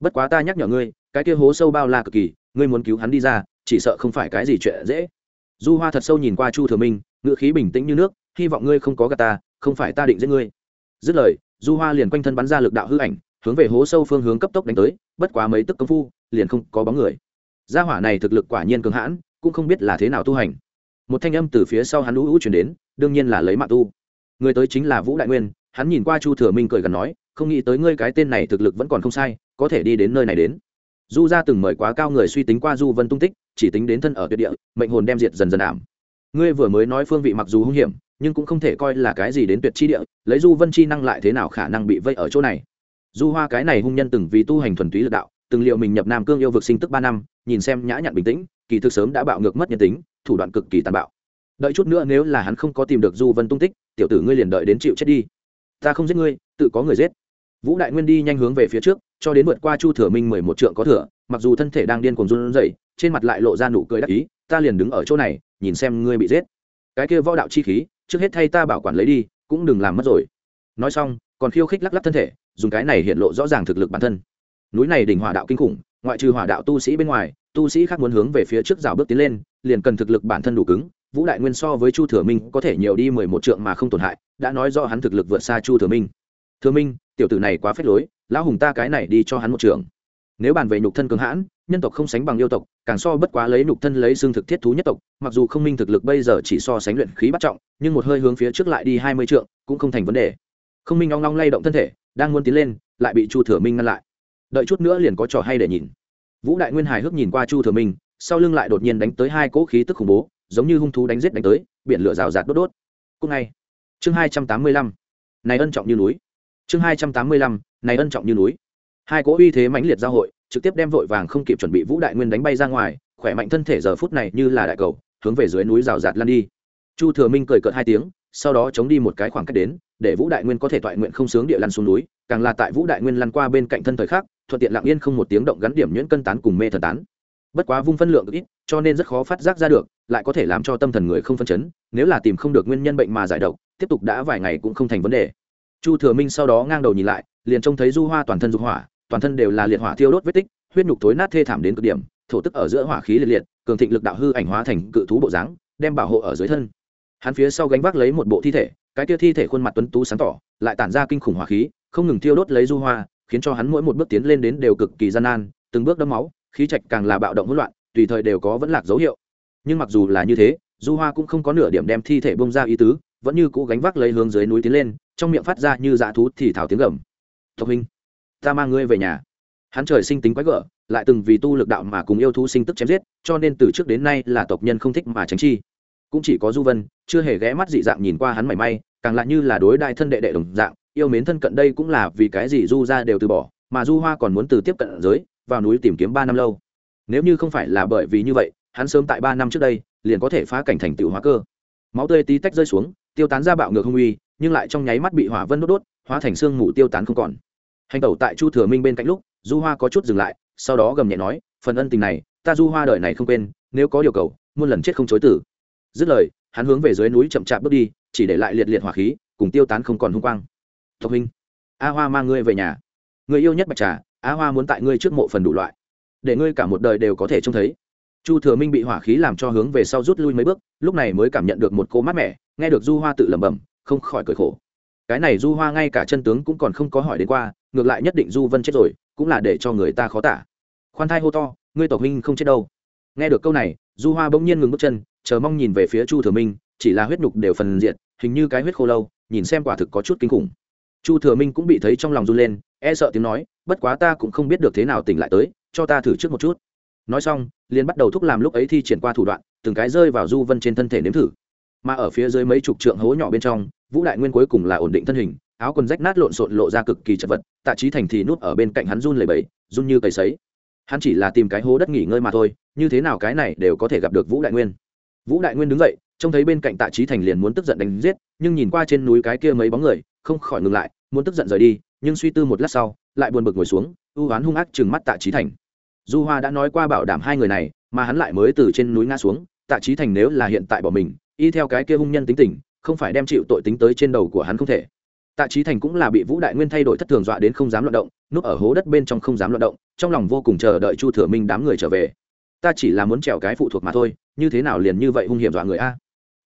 Bất quá ta nhắc nhở ngươi, cái kia hố sâu bao la cực kỳ, ngươi muốn cứu hắn đi ra, chỉ sợ không phải cái gì chuyện dễ. Du hoa thật sâu nhìn qua chu thừa minh ngựa khí bình tĩnh như nước, hy vọng ngươi không có gà ta, không phải ta định giết ngươi. Dứt lời, du hoa liền quanh thân bắn ra lực đạo hư ảnh hướng về hố sâu phương hướng cấp tốc đánh tới, bất quá mấy tức công phu, liền không có bóng người. Gia hỏa này thực lực quả nhiên cường hãn, cũng không biết là thế nào tu hành. Một thanh âm từ phía sau hắn lũ lũ chuyển đến, đương nhiên là lấy mạng tu. Người tới chính là vũ đại nguyên, hắn nhìn qua chu thừa minh cười gần nói, không nghĩ tới ngươi cái tên này thực lực vẫn còn không sai, có thể đi đến nơi này đến. Du ra từng mời quá cao người suy tính qua du vân tung tích, chỉ tính đến thân ở tuyệt địa, mệnh hồn đem diệt dần dần ảm. Ngươi vừa mới nói phương vị mặc dù hung hiểm, nhưng cũng không thể coi là cái gì đến tuyệt chi địa, lấy du vân chi năng lại thế nào khả năng bị vây ở chỗ này? Du hoa cái này hung nhân từng vì tu hành thuần túy lực đạo, từng liệu mình nhập nam cương yêu vực sinh tức ba năm, nhìn xem nhã nhặn bình tĩnh, kỳ thực sớm đã bạo ngược mất nhân tính, thủ đoạn cực kỳ tàn bạo. Đợi chút nữa nếu là hắn không có tìm được du vân tung tích, tiểu tử ngươi liền đợi đến chịu chết đi. Ta không giết ngươi, tự có người giết. Vũ đại nguyên đi nhanh hướng về phía trước, cho đến vượt qua chu thừa minh mười một trượng có thừa, mặc dù thân thể đang điên cuồng run rẩy, trên mặt lại lộ ra nụ cười đắc ý, ta liền đứng ở chỗ này, nhìn xem ngươi bị giết. Cái kia võ đạo chi khí, trước hết thay ta bảo quản lấy đi, cũng đừng làm mất rồi. Nói xong còn khiêu khích lắc lắc thân thể, dùng cái này hiện lộ rõ ràng thực lực bản thân. Núi này đỉnh hỏa đạo kinh khủng, ngoại trừ hỏa đạo tu sĩ bên ngoài, tu sĩ khác muốn hướng về phía trước rào bước tiến lên, liền cần thực lực bản thân đủ cứng. Vũ đại nguyên so với chu thừa minh có thể nhiều đi mười một trượng mà không tổn hại, đã nói do hắn thực lực vượt xa chu thừa minh. Thừa minh, tiểu tử này quá phết lối, lão hùng ta cái này đi cho hắn một trường. Nếu bàn về nhục thân cường hãn, nhân tộc không sánh bằng yêu tộc, càng so bất quá lấy nhục thân lấy xương thực thiết thú nhất tộc, mặc dù không minh thực lực bây giờ chỉ so sánh luyện khí bắt trọng, nhưng một hơi hướng phía trước lại đi hai mươi trượng, cũng không thành vấn đề không minh long long lay động thân thể, đang muốn tiến lên, lại bị chu thừa minh ngăn lại. Đợi chút nữa liền có trò hay để nhìn. Vũ đại nguyên hài hước nhìn qua chu thừa minh, sau lưng lại đột nhiên đánh tới hai cỗ khí tức khủng bố, giống như hung thú đánh giết đánh tới, biển lửa rào rạt đốt đốt. Cúc ngay. Chương hai trăm tám mươi lăm. Này ân trọng như núi. Chương hai trăm tám mươi lăm. Này ân trọng như núi. Hai cỗ uy thế mãnh liệt giao hội, trực tiếp đem vội vàng không kịp chuẩn bị vũ đại nguyên đánh bay ra ngoài, khỏe mạnh thân thể giờ phút này như là đại cầu, hướng về dưới núi rào rạt lăn đi. Chu thừa minh cười cợt hai tiếng sau đó chống đi một cái khoảng cách đến, để vũ đại nguyên có thể toại nguyện không sướng địa lăn xuống núi, càng là tại vũ đại nguyên lăn qua bên cạnh thân thời khắc, thuận tiện lặng yên không một tiếng động gắn điểm nhuyễn cân tán cùng mê thần tán. Bất quá vung phân lượng ít, cho nên rất khó phát giác ra được, lại có thể làm cho tâm thần người không phân chấn, nếu là tìm không được nguyên nhân bệnh mà giải độc, tiếp tục đã vài ngày cũng không thành vấn đề. Chu thừa minh sau đó ngang đầu nhìn lại, liền trông thấy du hoa toàn thân dục hỏa, toàn thân đều là liệt hỏa thiêu đốt vết tích, huyết nhục thối nát thê thảm đến cực điểm, thổ tức ở giữa hỏa khí liệt liệt, cường thịnh lực đạo hư ảnh hóa thành cự thú bộ dáng, đem bảo hộ ở dưới thân hắn phía sau gánh vác lấy một bộ thi thể, cái kia thi thể khuôn mặt tuấn tú sáng tỏ, lại tản ra kinh khủng hỏa khí, không ngừng thiêu đốt lấy du hoa, khiến cho hắn mỗi một bước tiến lên đến đều cực kỳ gian nan, từng bước đẫm máu, khí trạch càng là bạo động hỗn loạn, tùy thời đều có vẫn lạc dấu hiệu. Nhưng mặc dù là như thế, du hoa cũng không có nửa điểm đem thi thể bông ra ý tứ, vẫn như cũ gánh vác lấy hướng dưới núi tiến lên, trong miệng phát ra như dạ thú thì thảo tiếng gầm. Tộc huynh, ta mang ngươi về nhà. Hắn trời sinh tính quái gở, lại từng vì tu lực đạo mà cùng yêu thú sinh tức chém giết, cho nên từ trước đến nay là tộc nhân không thích mà tránh chi cũng chỉ có du vân, chưa hề ghé mắt dị dạng nhìn qua hắn mảy may, càng lại như là đối đại thân đệ đệ đồng dạng, yêu mến thân cận đây cũng là vì cái gì du ra đều từ bỏ, mà du hoa còn muốn từ tiếp cận giới, vào núi tìm kiếm ba năm lâu. Nếu như không phải là bởi vì như vậy, hắn sớm tại ba năm trước đây, liền có thể phá cảnh thành tựu hóa cơ. Máu tươi tí tách rơi xuống, tiêu tán ra bạo ngược hung uy, nhưng lại trong nháy mắt bị hỏa vân đốt đốt, hóa thành xương mù tiêu tán không còn. Hành tẩu tại chu thừa minh bên cạnh lúc, du hoa có chút dừng lại, sau đó gầm nhẹ nói, phần ân tình này, ta du hoa đời này không quên, nếu có điều cầu, muôn lần chết không chối tử dứt lời, hắn hướng về dưới núi chậm chạp bước đi, chỉ để lại liệt liệt hỏa khí, cùng tiêu tán không còn hung quang. Tộc huynh, a hoa mang ngươi về nhà. Người yêu nhất bạch trà, a hoa muốn tại ngươi trước mộ phần đủ loại. Để ngươi cả một đời đều có thể trông thấy. Chu thừa minh bị hỏa khí làm cho hướng về sau rút lui mấy bước, lúc này mới cảm nhận được một cô mát mẻ, nghe được du hoa tự lẩm bẩm, không khỏi cởi khổ. Cái này du hoa ngay cả chân tướng cũng còn không có hỏi đến qua, ngược lại nhất định du vân chết rồi, cũng là để cho người ta khó tả. Khoan thai hô to, ngươi tộc huynh không chết đâu. Nghe được câu này, du hoa bỗng nhiên ngừng bước chân chờ mong nhìn về phía chu thừa minh, chỉ là huyết nhục đều phần diệt, hình như cái huyết khô lâu, nhìn xem quả thực có chút kinh khủng. Chu thừa minh cũng bị thấy trong lòng run lên e sợ tiếng nói, bất quá ta cũng không biết được thế nào tỉnh lại tới, cho ta thử trước một chút. Nói xong, liền bắt đầu thúc làm lúc ấy thi triển qua thủ đoạn, từng cái rơi vào du vân trên thân thể nếm thử. Mà ở phía dưới mấy chục trượng hố nhỏ bên trong, vũ đại nguyên cuối cùng là ổn định thân hình, áo quần rách nát lộn xộn lộ ra cực kỳ chật vật, tạ trí thành thì nút ở bên cạnh hắn run lầy bẫy run như cầy sấy. Hắn chỉ là tìm cái hố đất nghỉ ngơi mà thôi, như thế nào cái này đều có thể gặp được vũ đại nguyên vũ đại nguyên đứng dậy, trông thấy bên cạnh tạ trí thành liền muốn tức giận đánh giết, nhưng nhìn qua trên núi cái kia mấy bóng người, không khỏi ngừng lại, muốn tức giận rời đi, nhưng suy tư một lát sau, lại buồn bực ngồi xuống, ưu oán hung ác chừng mắt tạ trí thành. Du hoa đã nói qua bảo đảm hai người này, mà hắn lại mới từ trên núi ngã xuống, tạ trí thành nếu là hiện tại bỏ mình, y theo cái kia hung nhân tính tình, không phải đem chịu tội tính tới trên đầu của hắn không thể. Tạ trí thành cũng là bị vũ đại nguyên thay đổi thất thường dọa đến không dám loạt động, núp ở hố đất bên trong không dám loạt động, trong lòng vô cùng chờ đợi chu thừa minh đám người trở về. Ta chỉ là muốn trèo cái phụ thuộc mà thôi như thế nào liền như vậy hung hiểm dọa người a?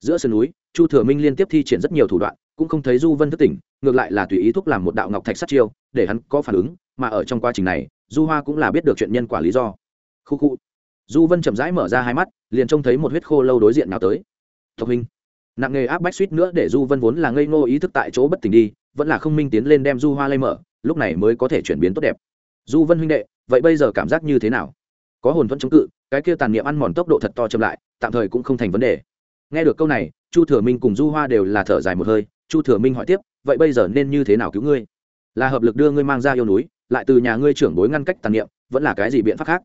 Giữa sườn núi, chu thừa minh liên tiếp thi triển rất nhiều thủ đoạn, cũng không thấy du vân thức tỉnh, ngược lại là tùy ý thúc làm một đạo ngọc thạch sát chiêu, để hắn có phản ứng, mà ở trong quá trình này, du hoa cũng là biết được chuyện nhân quả lý do. Khu khu. Du vân chậm rãi mở ra hai mắt, liền trông thấy một huyết khô lâu đối diện nào tới. Tộc hình nặng nghề áp bách suýt nữa để du vân vốn là ngây ngô ý thức tại chỗ bất tỉnh đi, vẫn là không minh tiến lên đem du hoa lây mở, lúc này mới có thể chuyển biến tốt đẹp. Du vân huynh đệ, vậy bây giờ cảm giác như thế nào? Có hồn vẫn chống cự, cái kia tàn niệm ăn mòn tốc độ thật to chậm lại, tạm thời cũng không thành vấn đề. Nghe được câu này, chu thừa minh cùng du hoa đều là thở dài một hơi, chu thừa minh hỏi tiếp, vậy bây giờ nên như thế nào cứu ngươi? Là hợp lực đưa ngươi mang ra yêu núi, lại từ nhà ngươi trưởng bối ngăn cách tàn niệm, vẫn là cái gì biện pháp khác?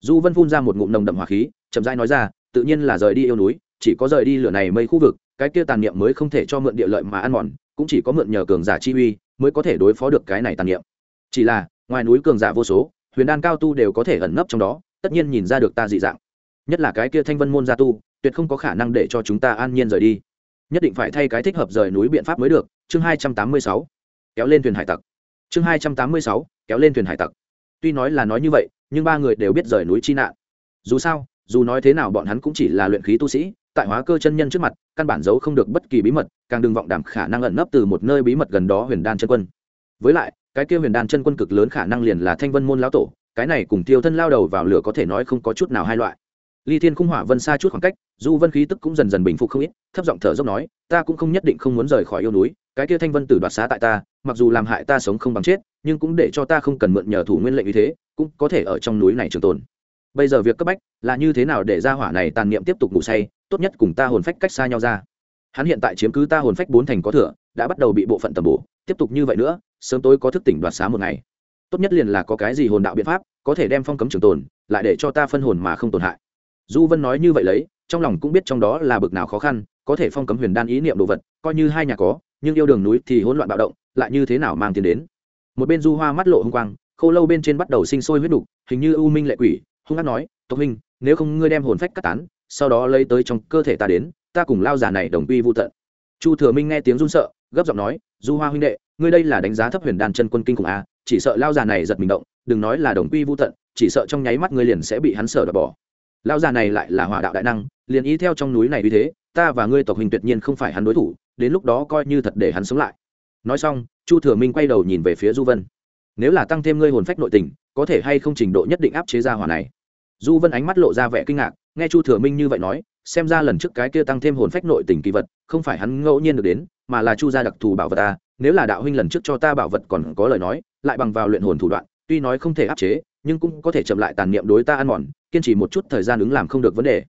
Du vân phun ra một ngụm nồng đậm hỏa khí, chậm rãi nói ra, tự nhiên là rời đi yêu núi, chỉ có rời đi lửa này mây khu vực, cái kia tàn niệm mới không thể cho mượn địa lợi mà ăn mòn, cũng chỉ có mượn nhờ cường giả chi uy mới có thể đối phó được cái này tàn niệm. Chỉ là, ngoài núi cường giả vô số, huyền đan cao tu đều có thể ẩn nấp trong đó tất nhiên nhìn ra được ta dị dạng. Nhất là cái kia thanh vân môn gia tu, tuyệt không có khả năng để cho chúng ta an nhiên rời đi. Nhất định phải thay cái thích hợp rời núi biện pháp mới được. Chương hai trăm tám mươi sáu. Kéo lên thuyền hải tặc. Chương hai trăm tám mươi sáu. Kéo lên thuyền hải tặc. Tuy nói là nói như vậy, nhưng ba người đều biết rời núi chi nạn. Dù sao, dù nói thế nào bọn hắn cũng chỉ là luyện khí tu sĩ, tại hóa cơ chân nhân trước mặt, căn bản giấu không được bất kỳ bí mật, càng đừng vọng đảm khả năng ẩn nấp từ một nơi bí mật gần đó huyền đan chân quân. Với lại, cái kia huyền đan chân quân cực lớn khả năng liền là thanh vân môn lão tổ cái này cùng tiêu thân lao đầu vào lửa có thể nói không có chút nào hai loại. Ly thiên khung hỏa vân xa chút khoảng cách, du vân khí tức cũng dần dần bình phục không ít, thấp giọng thở dốc nói, ta cũng không nhất định không muốn rời khỏi yêu núi, cái kia thanh vân tử đoạt xá tại ta, mặc dù làm hại ta sống không bằng chết, nhưng cũng để cho ta không cần mượn nhờ thủ nguyên lệnh như thế, cũng có thể ở trong núi này trường tồn. Bây giờ việc cấp bách là như thế nào để ra hỏa này tàn niệm tiếp tục ngủ say, tốt nhất cùng ta hồn phách cách xa nhau ra. Hắn hiện tại chiếm cứ ta hồn phách bốn thành có thừa, đã bắt đầu bị bộ phận tầm bổ, tiếp tục như vậy nữa, sớm tối có thức tỉnh đoạt xá một ngày tốt nhất liền là có cái gì hồn đạo biện pháp, có thể đem phong cấm trường tồn, lại để cho ta phân hồn mà không tổn hại. Du vân nói như vậy lấy, trong lòng cũng biết trong đó là bực nào khó khăn, có thể phong cấm huyền đan ý niệm đồ vật, coi như hai nhà có, nhưng yêu đường núi thì hỗn loạn bạo động, lại như thế nào mang tiền đến? Một bên du hoa mắt lộ hung quang, khô lâu bên trên bắt đầu sinh sôi huyết đục, hình như u minh lệ quỷ, hung hát nói, tộc minh nếu không ngươi đem hồn phách cắt tán, sau đó lấy tới trong cơ thể ta đến, ta cùng lao giả này đồng quy vô tận. Chu thừa minh nghe tiếng run sợ, gấp giọng nói, du hoa huynh đệ ngươi đây là đánh giá thấp huyền đan chân quân kinh khủng a chỉ sợ lao già này giật mình động, đừng nói là đồng quy vô tận, chỉ sợ trong nháy mắt ngươi liền sẽ bị hắn sở đập bỏ. Lao già này lại là hỏa đạo đại năng, liền ý theo trong núi này vì thế, ta và ngươi tộc hình tuyệt nhiên không phải hắn đối thủ, đến lúc đó coi như thật để hắn sống lại. Nói xong, chu thừa minh quay đầu nhìn về phía du vân. Nếu là tăng thêm ngươi hồn phách nội tình, có thể hay không trình độ nhất định áp chế ra hỏa này? Du vân ánh mắt lộ ra vẻ kinh ngạc, nghe chu thừa minh như vậy nói xem ra lần trước cái kia tăng thêm hồn phách nội tình kỳ vật, không phải hắn ngẫu nhiên được đến, mà là chu gia đặc thù bảo vật ta nếu là đạo huynh lần trước cho ta bảo vật còn có lời nói, lại bằng vào luyện hồn thủ đoạn, tuy nói không thể áp chế, nhưng cũng có thể chậm lại tàn niệm đối ta ăn mòn, kiên trì một chút thời gian ứng làm không được vấn đề.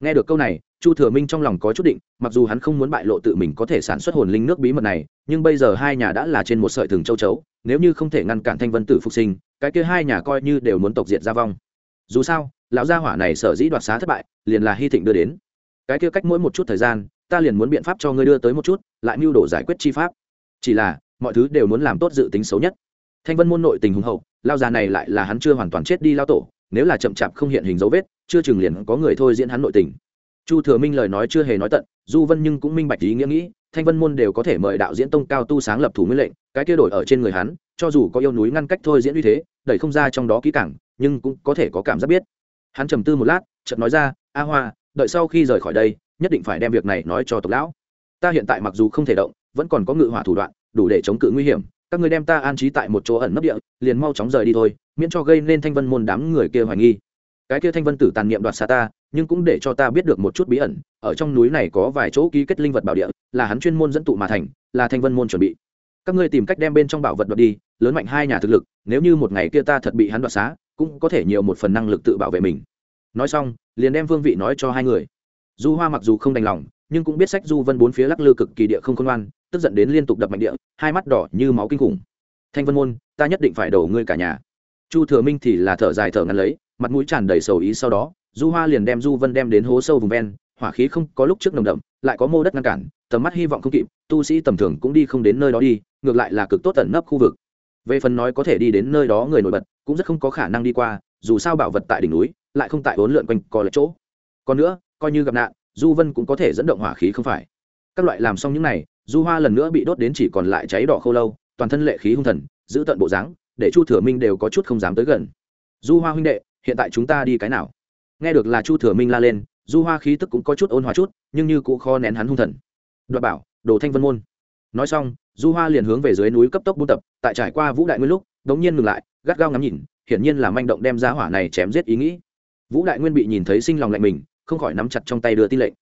Nghe được câu này, chu thừa minh trong lòng có chút định, mặc dù hắn không muốn bại lộ tự mình có thể sản xuất hồn linh nước bí mật này, nhưng bây giờ hai nhà đã là trên một sợi thừng châu chấu, nếu như không thể ngăn cản thanh vân tử phục sinh, cái kia hai nhà coi như đều muốn tộc diệt ra vong dù sao, lão gia hỏa này sở dĩ đoạt xá thất bại, liền là hy thịnh đưa đến. Cái kia cách mỗi một chút thời gian, ta liền muốn biện pháp cho ngươi đưa tới một chút, lại mưu đồ giải quyết chi pháp. Chỉ là, mọi thứ đều muốn làm tốt dự tính xấu nhất. Thanh vân môn nội tình hùng hậu lao già này lại là hắn chưa hoàn toàn chết đi lao tổ, nếu là chậm chạp không hiện hình dấu vết, chưa chừng liền có người thôi diễn hắn nội tình. Chu thừa minh lời nói chưa hề nói tận, du vân nhưng cũng minh bạch ý nghĩa nghĩ, thanh vân môn đều có thể mời đạo diễn tông cao tu sáng lập thủ nguyên lệnh, cái kia đổi ở trên người hắn, cho dù có yêu núi ngăn cách thôi diễn uy thế, đẩy không ra trong đó kỹ cảng nhưng cũng có thể có cảm giác biết. Hắn trầm tư một lát, chợt nói ra, a hoa, đợi sau khi rời khỏi đây, nhất định phải đem việc này nói cho tộc lão. Ta hiện tại mặc dù không thể động, vẫn còn có ngự hỏa thủ đoạn, đủ để chống cự nguy hiểm. Các người đem ta an trí tại một chỗ ẩn nấp địa, liền mau chóng rời đi thôi, miễn cho gây nên thanh vân môn đám người kia hoài nghi. Cái kia thanh vân tử tàn niệm đoạt xa ta, nhưng cũng để cho ta biết được một chút bí ẩn. Ở trong núi này có vài chỗ ký kết linh vật bảo địa, là hắn chuyên môn dẫn tụ mà thành, là thanh vân môn chuẩn bị. Các ngươi tìm cách đem bên trong bảo vật đoạt đi, lớn mạnh hai nhà thực lực, nếu như một ngày kia ta thật bị hắn đoạt xá cũng có thể nhiều một phần năng lực tự bảo vệ mình. Nói xong, liền đem vương vị nói cho hai người. Du hoa mặc dù không đành lòng, nhưng cũng biết sách du vân bốn phía lắc lư cực kỳ địa không khôn ngoan, tức giận đến liên tục đập mạnh địa, hai mắt đỏ như máu kinh khủng. Thanh vân môn, ta nhất định phải đổ ngươi cả nhà. Chu thừa minh thì là thở dài thở ngắn lấy, mặt mũi tràn đầy sầu ý sau đó, du hoa liền đem du vân đem đến hố sâu vùng ven, hỏa khí không có lúc trước nồng đậm, lại có mô đất ngăn cản, tầm mắt hy vọng không kịp, tu sĩ tầm thường cũng đi không đến nơi đó đi, ngược lại là cực tốt tận nấp khu vực về phần nói có thể đi đến nơi đó người nổi bật, cũng rất không có khả năng đi qua, dù sao bảo vật tại đỉnh núi, lại không tại bốn lượn quanh co lại chỗ. Còn nữa, coi như gặp nạn, du vân cũng có thể dẫn động hỏa khí không phải. Các loại làm xong những này, du hoa lần nữa bị đốt đến chỉ còn lại cháy đỏ khô lâu, toàn thân lệ khí hung thần, giữ tận bộ dáng, để chu thừa minh đều có chút không dám tới gần. Du hoa huynh đệ, hiện tại chúng ta đi cái nào? Nghe được là chu thừa minh la lên, du hoa khí tức cũng có chút ôn hòa chút, nhưng như cũng kho nén hắn hung thần. Đoạt bảo, đồ thanh vân môn. Nói xong du hoa liền hướng về dưới núi cấp tốc buôn tập, tại trải qua vũ đại nguyên lúc, đống nhiên ngừng lại, gắt gao ngắm nhìn, hiển nhiên là manh động đem ra hỏa này chém giết ý nghĩ. Vũ đại nguyên bị nhìn thấy sinh lòng lạnh mình, không khỏi nắm chặt trong tay đưa tin lệnh.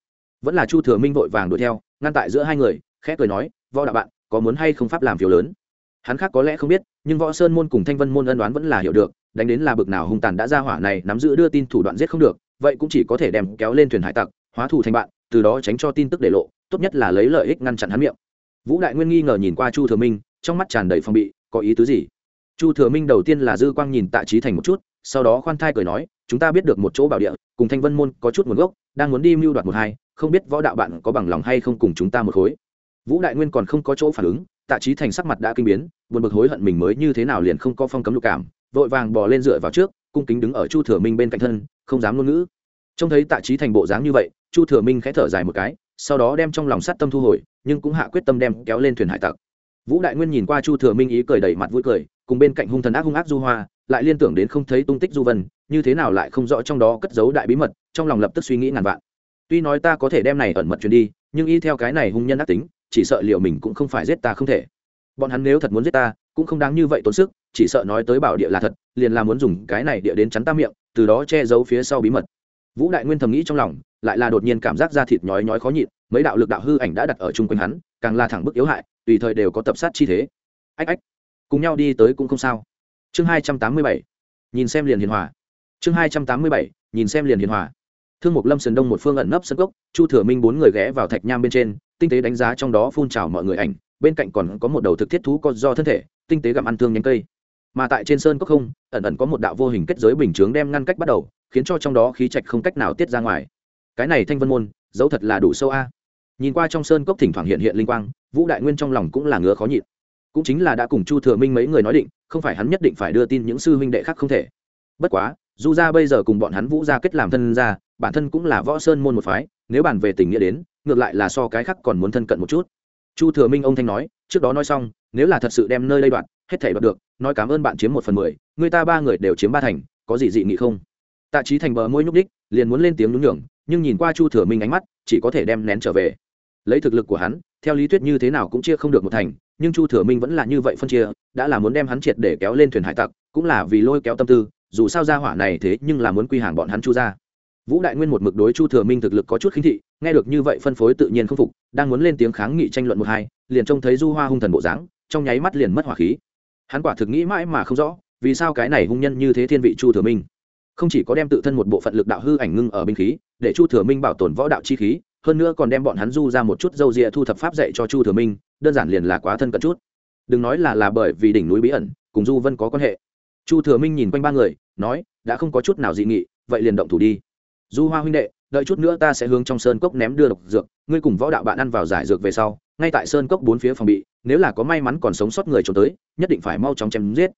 Vẫn là chu thừa minh vội vàng đuổi theo, ngăn tại giữa hai người, khẽ cười nói, võ đạo bạn, có muốn hay không pháp làm phiếu lớn? Hắn khác có lẽ không biết, nhưng võ sơn môn cùng thanh vân môn ân đoán vẫn là hiểu được, đánh đến là bực nào hung tàn đã ra hỏa này nắm giữ đưa tin thủ đoạn giết không được, vậy cũng chỉ có thể đem kéo lên thuyền hải tặc, hóa thù thành bạn, từ đó tránh cho tin tức để lộ, tốt nhất là lấy lợi ích ngăn chặn hắn miệng vũ đại nguyên nghi ngờ nhìn qua chu thừa minh, trong mắt tràn đầy phong bị, có ý tứ gì? Chu thừa minh đầu tiên là dư quang nhìn tạ trí thành một chút, sau đó khoan thai cười nói, chúng ta biết được một chỗ bảo địa, cùng thanh vân môn có chút nguồn gốc, đang muốn đi mưu đoạt một hai, không biết võ đạo bạn có bằng lòng hay không cùng chúng ta một khối. Vũ đại nguyên còn không có chỗ phản ứng, tạ trí thành sắc mặt đã kinh biến, buồn bực hối hận mình mới như thế nào liền không có phong cấm lục cảm, vội vàng bò lên dựa vào trước, cung kính đứng ở chu thừa minh bên cạnh thân, không dám ngôn ngữ. Trông thấy tạ trí thành bộ dáng như vậy, chu thừa minh khẽ thở dài một cái, sau đó đem trong lòng sát tâm thu hồi nhưng cũng hạ quyết tâm đem kéo lên thuyền hải tặc. Vũ đại nguyên nhìn qua chu thừa minh ý cười đầy mặt vui cười, cùng bên cạnh hung thần ác hung ác du hoa, lại liên tưởng đến không thấy tung tích du vân, như thế nào lại không rõ trong đó cất giấu đại bí mật, trong lòng lập tức suy nghĩ ngàn vạn. Tuy nói ta có thể đem này ẩn mật truyền đi, nhưng y theo cái này hung nhân ác tính, chỉ sợ liệu mình cũng không phải giết ta không thể. Bọn hắn nếu thật muốn giết ta, cũng không đáng như vậy tốn sức, chỉ sợ nói tới bảo địa là thật, liền là muốn dùng cái này địa đến chắn ta miệng, từ đó che giấu phía sau bí mật. Vũ đại nguyên thầm nghĩ trong lòng, lại là đột nhiên cảm giác da thịt nhói nhói khó nhịn mấy đạo lực đạo hư ảnh đã đặt ở chung quanh hắn, càng là thẳng bức yếu hại, tùy thời đều có tập sát chi thế. Ách ách, cùng nhau đi tới cũng không sao. Chương hai trăm tám mươi bảy, nhìn xem liền hiền hòa. Chương hai trăm tám mươi bảy, nhìn xem liền hiền hòa. Thương mục lâm sườn đông một phương ẩn nấp sân gốc chu thừa minh bốn người ghé vào thạch nham bên trên, tinh tế đánh giá trong đó phun trào mọi người ảnh, bên cạnh còn có một đầu thực thiết thú có do thân thể, tinh tế gặm ăn thương nhánh cây. Mà tại trên sơn cốc không, ẩn ẩn có một đạo vô hình kết giới bình chướng đem ngăn cách bắt đầu, khiến cho trong đó khí trạch không cách nào tiết ra ngoài. Cái này thanh vân môn dấu thật là đủ sâu a nhìn qua trong sơn cốc thỉnh thoảng hiện hiện linh quang, vũ đại nguyên trong lòng cũng là ngứa khó nhịn. Cũng chính là đã cùng chu thừa minh mấy người nói định, không phải hắn nhất định phải đưa tin những sư huynh đệ khác không thể. Bất quá du gia bây giờ cùng bọn hắn vũ gia kết làm thân gia, bản thân cũng là võ sơn môn một phái, nếu bàn về tình nghĩa đến, ngược lại là so cái khác còn muốn thân cận một chút. Chu thừa minh ông thanh nói, trước đó nói xong, nếu là thật sự đem nơi đây đoạn, hết thể đoạt được, nói cảm ơn bạn chiếm một phần mười, người ta ba người đều chiếm ba thành, có gì dị nghị không? Tạ trí thành bờ môi nhúc đích liền muốn lên tiếng nhún nhường, nhưng nhìn qua chu thừa minh ánh mắt, chỉ có thể đem nén trở về lấy thực lực của hắn, theo lý thuyết như thế nào cũng chia không được một thành, nhưng chu thừa minh vẫn là như vậy phân chia, đã là muốn đem hắn triệt để kéo lên thuyền hải tặc, cũng là vì lôi kéo tâm tư, dù sao ra hỏa này thế nhưng là muốn quy hàng bọn hắn chu ra vũ đại nguyên một mực đối chu thừa minh thực lực có chút khinh thị, nghe được như vậy phân phối tự nhiên không phục, đang muốn lên tiếng kháng nghị tranh luận một hai, liền trông thấy du hoa hung thần bộ dáng, trong nháy mắt liền mất hỏa khí. Hắn quả thực nghĩ mãi mà không rõ, vì sao cái này hung nhân như thế thiên vị chu thừa minh. Không chỉ có đem tự thân một bộ phận lực đạo hư ảnh ngưng ở binh khí, để chu thừa minh bảo tồn võ đạo chi khí hơn nữa còn đem bọn hắn du ra một chút dâu rịa thu thập pháp dạy cho chu thừa minh, đơn giản liền là quá thân cận chút. Đừng nói là là bởi vì đỉnh núi bí ẩn, cùng du vân có quan hệ. Chu thừa minh nhìn quanh ba người, nói, đã không có chút nào dị nghị, vậy liền động thủ đi. Du hoa huynh đệ, đợi chút nữa ta sẽ hướng trong sơn cốc ném đưa độc dược, ngươi cùng võ đạo bạn ăn vào giải dược về sau, ngay tại sơn cốc bốn phía phòng bị, nếu là có may mắn còn sống sót người trốn tới, nhất định phải mau chóng chém giết.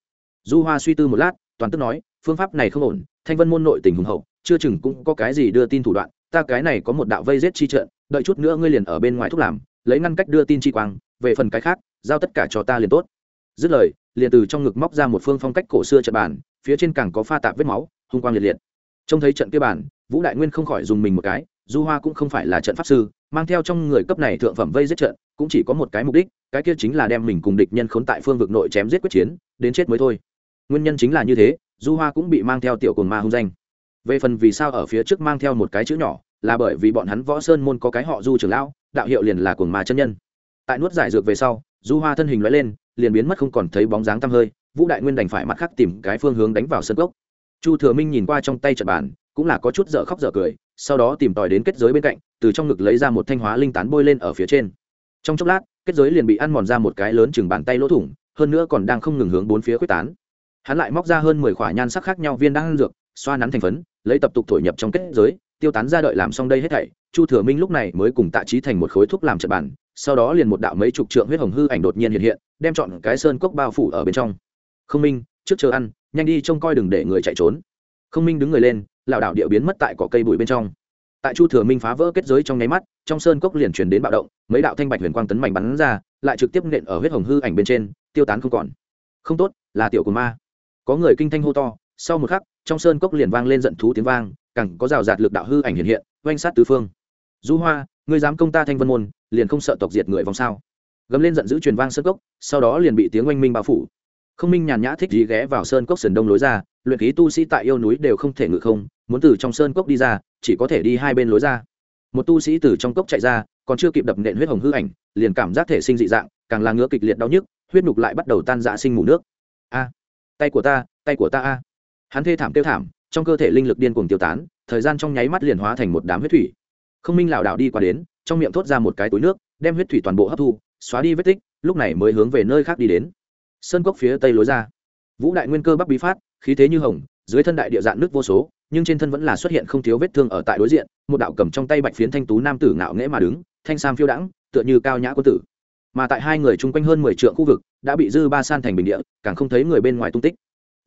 Du hoa suy tư một lát, toàn tức nói, phương pháp này không ổn, thanh vân môn nội tình hùng hậu, chưa chừng cũng có cái gì đưa tin thủ đoạn ta cái này có một đạo vây giết chi trận, đợi chút nữa ngươi liền ở bên ngoài thúc làm, lấy ngăn cách đưa tin chi quang, về phần cái khác, giao tất cả cho ta liền tốt. Dứt lời, liền từ trong ngực móc ra một phương phong cách cổ xưa trận bàn, phía trên càng có pha tạp vết máu, hung quang liệt liệt. Trông thấy trận kia bản vũ đại nguyên không khỏi dùng mình một cái, du hoa cũng không phải là trận pháp sư, mang theo trong người cấp này thượng phẩm vây giết trận, cũng chỉ có một cái mục đích, cái kia chính là đem mình cùng địch nhân khốn tại phương vực nội chém giết quyết chiến, đến chết mới thôi. Nguyên nhân chính là như thế, du hoa cũng bị mang theo tiểu cồn ma hung danh về phần vì sao ở phía trước mang theo một cái chữ nhỏ, là bởi vì bọn hắn võ sơn môn có cái họ du trưởng lão, đạo hiệu liền là cuồng mà chân nhân. Tại nuốt giải dược về sau, du hoa thân hình nói lên, liền biến mất không còn thấy bóng dáng tăm hơi, vũ đại nguyên đành phải mặt khác tìm cái phương hướng đánh vào sân cốc. Chu thừa minh nhìn qua trong tay trận bàn, cũng là có chút dở khóc dở cười, sau đó tìm tòi đến kết giới bên cạnh, từ trong ngực lấy ra một thanh hóa linh tán bôi lên ở phía trên. Trong chốc lát, kết giới liền bị ăn mòn ra một cái lớn chừng bàn tay lỗ thủng, hơn nữa còn đang không ngừng hướng bốn phía quyết tán. Hắn lại móc ra hơn mười khỏa nhan sắc khác nhau viên đang dược, xoa nắn thành phấn lấy tập tục thổi nhập trong kết giới, tiêu tán ra đợi làm xong đây hết thảy, chu thừa minh lúc này mới cùng tạ trí thành một khối thuốc làm trận bàn, sau đó liền một đạo mấy chục trượng huyết hồng hư ảnh đột nhiên hiện hiện, đem chọn cái sơn cốc bao phủ ở bên trong. Không minh, trước chờ ăn, nhanh đi trông coi đừng để người chạy trốn. Không minh đứng người lên, lảo đảo địa biến mất tại cỏ cây bụi bên trong. Tại chu thừa minh phá vỡ kết giới trong nháy mắt, trong sơn cốc liền chuyển đến bạo động, mấy đạo thanh bạch huyền quang tấn mảnh bắn ra, lại trực tiếp nện ở huyết hồng hư ảnh bên trên, tiêu tán không còn. Không tốt, là tiểu của ma. Có người kinh thanh hô to, sau một khắc trong sơn cốc liền vang lên giận thú tiếng vang, càng có rào rạt lực đạo hư ảnh hiện hiện, oanh sát tứ phương. Du hoa, ngươi dám công ta thanh vân môn, liền không sợ tộc diệt người vòng sao? Gấm lên giận dữ truyền vang sơn cốc, sau đó liền bị tiếng oanh minh bao phủ. Không minh nhàn nhã thích gì ghé vào sơn cốc sườn đông lối ra, luyện khí tu sĩ tại yêu núi đều không thể ngự không, muốn từ trong sơn cốc đi ra, chỉ có thể đi hai bên lối ra. Một tu sĩ từ trong cốc chạy ra, còn chưa kịp đập nện huyết hồng hư ảnh, liền cảm giác thể sinh dị dạng, càng là ngứa kịch liệt đau nhức, huyết nhục lại bắt đầu tan dã sinh mù nước. A, tay của ta, tay của ta a hắn thê thảm kêu thảm, trong cơ thể linh lực điên cuồng tiêu tán, thời gian trong nháy mắt liền hóa thành một đám huyết thủy. Không minh lảo đảo đi qua đến, trong miệng thốt ra một cái túi nước, đem huyết thủy toàn bộ hấp thu, xóa đi vết tích, lúc này mới hướng về nơi khác đi đến. Sơn cốc phía tây lối ra. Vũ đại nguyên cơ bắc bí phát, khí thế như hồng, dưới thân đại địa dạng nước vô số, nhưng trên thân vẫn là xuất hiện không thiếu vết thương ở tại đối diện, một đạo cầm trong tay bạch phiến thanh tú nam tử ngạo nghễ mà đứng, thanh sam phiêu đãng, tựa như cao nhã quân tử. Mà tại hai người chung quanh hơn mười triệu khu vực, đã bị dư ba san thành bình địa, càng không thấy người bên ngoài tung tích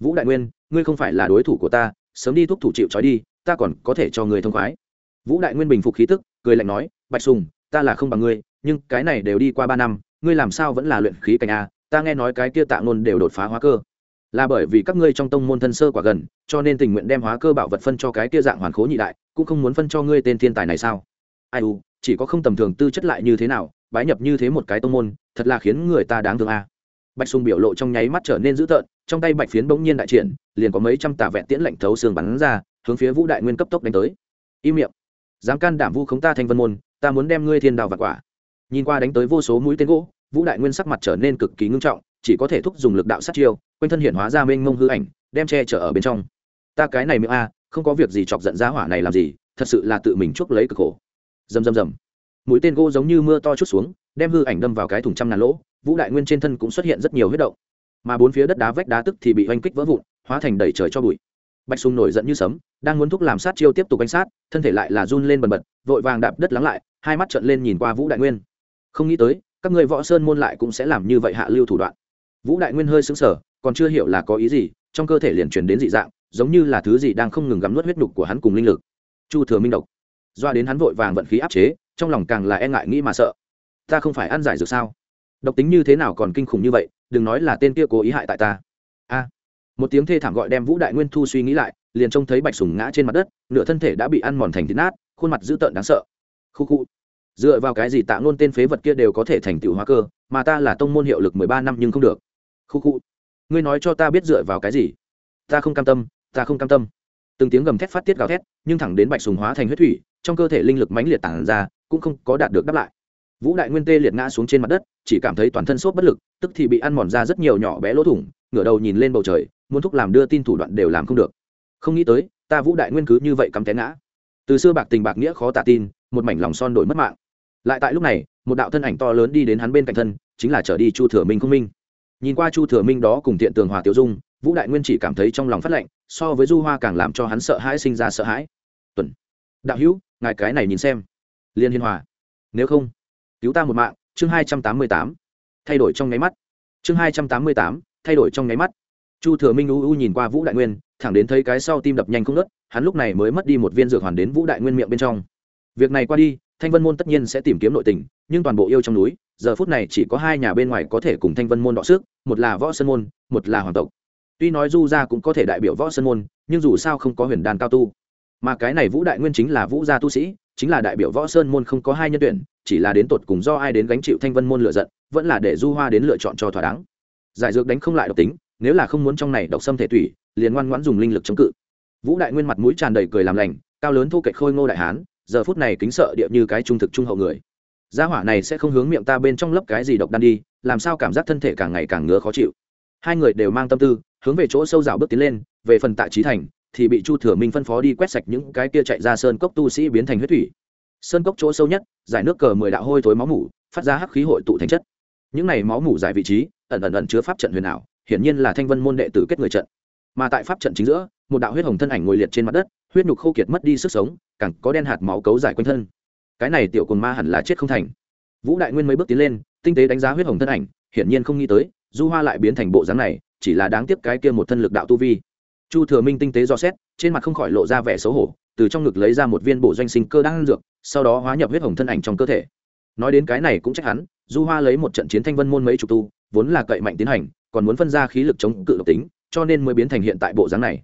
vũ đại nguyên, ngươi không phải là đối thủ của ta, sớm đi thúc thủ chịu trói đi, ta còn có thể cho người thông khoái. Vũ đại nguyên bình phục khí tức, cười lạnh nói, bạch sùng, ta là không bằng ngươi, nhưng cái này đều đi qua ba năm, ngươi làm sao vẫn là luyện khí cảnh a, ta nghe nói cái kia tạ ngôn đều đột phá hóa cơ. Là bởi vì các ngươi trong tông môn thân sơ quả gần, cho nên tình nguyện đem hóa cơ bảo vật phân cho cái kia dạng hoàn khố nhị đại, cũng không muốn phân cho ngươi tên thiên tài này sao? Ai u, chỉ có không tầm thường tư chất lại như thế nào, bái nhập như thế một cái tông môn, thật là khiến người ta đáng thương a. Bạch sùng biểu lộ trong nháy mắt trở nên dữ tợn trong tay bạch phiến bỗng nhiên đại triển, liền có mấy trăm tà vẹn tiễn lạnh thấu xương bắn ra, hướng phía vũ đại nguyên cấp tốc đánh tới. Im miệng, dám can đảm vu khống ta thanh vân môn, ta muốn đem ngươi thiên đào và quả. Nhìn qua đánh tới vô số mũi tên gỗ, vũ đại nguyên sắc mặt trở nên cực kỳ ngưng trọng, chỉ có thể thúc dùng lực đạo sát chiêu, quanh thân hiện hóa ra mênh mông hư ảnh, đem che chở ở bên trong. Ta cái này miệng a, không có việc gì chọc giận giá hỏa này làm gì, thật sự là tự mình chuốc lấy cực khổ. Dầm dầm dầm mũi tên gỗ giống như mưa to chút xuống, đem hư ảnh đâm vào cái thùng trăm ngàn lỗ, vũ đại nguyên trên thân cũng xuất hiện rất nhiều huyết động mà bốn phía đất đá vách đá tức thì bị oanh kích vỡ vụn, hóa thành đầy trời cho bụi. Bạch sùng nổi giận như sấm, đang muốn thúc làm sát chiêu tiếp tục đánh sát, thân thể lại là run lên bần bật, vội vàng đạp đất lắng lại, hai mắt trợn lên nhìn qua vũ đại nguyên. Không nghĩ tới, các người võ sơn môn lại cũng sẽ làm như vậy hạ lưu thủ đoạn. Vũ đại nguyên hơi xứng sở còn chưa hiểu là có ý gì, trong cơ thể liền truyền đến dị dạng, giống như là thứ gì đang không ngừng gắm nuốt huyết nhục của hắn cùng linh lực. Chu thừa minh độc. Doa đến hắn vội vàng vận khí áp chế, trong lòng càng là e ngại nghĩ mà sợ. Ta không phải ăn giải dược sao? Độc tính như thế nào còn kinh khủng như vậy đừng nói là tên kia cố ý hại tại ta. A. Một tiếng thê thảm gọi đem vũ đại nguyên thu suy nghĩ lại, liền trông thấy bạch sùng ngã trên mặt đất, nửa thân thể đã bị ăn mòn thành thịt nát, khuôn mặt dữ tợn đáng sợ. Khu khu. Dựa vào cái gì tạ ngôn tên phế vật kia đều có thể thành tựu hóa cơ, mà ta là tông môn hiệu lực mười ba năm nhưng không được. Khu khu. Ngươi nói cho ta biết dựa vào cái gì? Ta không cam tâm, ta không cam tâm. Từng tiếng gầm thét phát tiết gào thét, nhưng thẳng đến bạch sùng hóa thành huyết thủy, trong cơ thể linh lực mãnh liệt tản ra, cũng không có đạt được đáp lại vũ đại nguyên tê liệt ngã xuống trên mặt đất, chỉ cảm thấy toàn thân sốt bất lực, tức thì bị ăn mòn ra rất nhiều nhỏ bé lỗ thủng, ngửa đầu nhìn lên bầu trời, muốn thúc làm đưa tin thủ đoạn đều làm không được. Không nghĩ tới, ta vũ đại nguyên cứ như vậy cắm té ngã. Từ xưa bạc tình bạc nghĩa khó tả tin, một mảnh lòng son đổi mất mạng. Lại tại lúc này, một đạo thân ảnh to lớn đi đến hắn bên cạnh thân, chính là trở đi chu thừa minh không minh. Nhìn qua chu thừa minh đó cùng tiện tường hòa tiểu dung, vũ đại nguyên chỉ cảm thấy trong lòng phát lạnh, so với du hoa càng làm cho hắn sợ hãi sinh ra sợ hãi. Tuần, đạo hữu, ngài cái này nhìn xem. Liên hiên hòa, nếu không cứu ta một mạng, chương hai trăm tám mươi tám. Thay đổi trong nháy mắt. Chương hai trăm tám mươi tám, thay đổi trong nháy mắt. Chu thừa minh u u nhìn qua vũ đại nguyên, thẳng đến thấy cái sau tim đập nhanh không ngớt, hắn lúc này mới mất đi một viên dược hoàn đến vũ đại nguyên miệng bên trong. Việc này qua đi, thanh vân môn tất nhiên sẽ tìm kiếm nội tình, nhưng toàn bộ yêu trong núi, giờ phút này chỉ có hai nhà bên ngoài có thể cùng thanh vân môn đọ sức, một là võ sơn môn, một là hoàng tộc. Tuy nói du gia cũng có thể đại biểu võ sơn môn, nhưng dù sao không có huyền đàn cao tu. Mà cái này vũ đại nguyên chính là vũ gia tu sĩ, chính là đại biểu võ sơn môn không có hai nhân tuyển chỉ là đến tột cùng do ai đến gánh chịu thanh vân môn lựa giận, vẫn là để du hoa đến lựa chọn cho thỏa đáng. Giải dược đánh không lại độc tính, nếu là không muốn trong này độc xâm thể thủy liền ngoan ngoãn dùng linh lực chống cự. Vũ đại nguyên mặt mũi tràn đầy cười làm lành, cao lớn thu kệch khôi ngô đại hán, giờ phút này kính sợ địa như cái trung thực trung hậu người. Gia hỏa này sẽ không hướng miệng ta bên trong lấp cái gì độc đan đi, làm sao cảm giác thân thể càng ngày càng ngứa khó chịu. Hai người đều mang tâm tư, hướng về chỗ sâu rào bước tiến lên, về phần tại trí thành, thì bị chu thừa minh phân phó đi quét sạch những cái kia chạy ra sơn cốc tu sĩ biến thành huyết thủy sơn cốc chỗ sâu nhất, giải nước cờ mười đạo hôi thối máu mủ, phát ra hắc khí hội tụ thành chất. Những này máu mủ giải vị trí, ẩn ẩn ẩn chứa pháp trận huyền ảo, hiển nhiên là thanh vân môn đệ tử kết người trận. Mà tại pháp trận chính giữa, một đạo huyết hồng thân ảnh ngồi liệt trên mặt đất, huyết nhục khô kiệt mất đi sức sống, càng có đen hạt máu cấu giải quanh thân. Cái này tiểu cồn ma hẳn là chết không thành. Vũ đại nguyên mấy bước tiến lên, tinh tế đánh giá huyết hồng thân ảnh, hiển nhiên không nghĩ tới, du hoa lại biến thành bộ dáng này, chỉ là đáng tiếc cái kia một thân lực đạo tu vi. Chu thừa minh tinh tế do xét, trên mặt không khỏi lộ ra vẻ xấu hổ từ trong ngực lấy ra một viên bộ doanh sinh cơ đang dược, sau đó hóa nhập huyết hồng thân ảnh trong cơ thể. Nói đến cái này cũng trách hắn, du hoa lấy một trận chiến thanh vân môn mấy chục tu, vốn là cậy mạnh tiến hành, còn muốn phân ra khí lực chống cự độc tính, cho nên mới biến thành hiện tại bộ dáng này.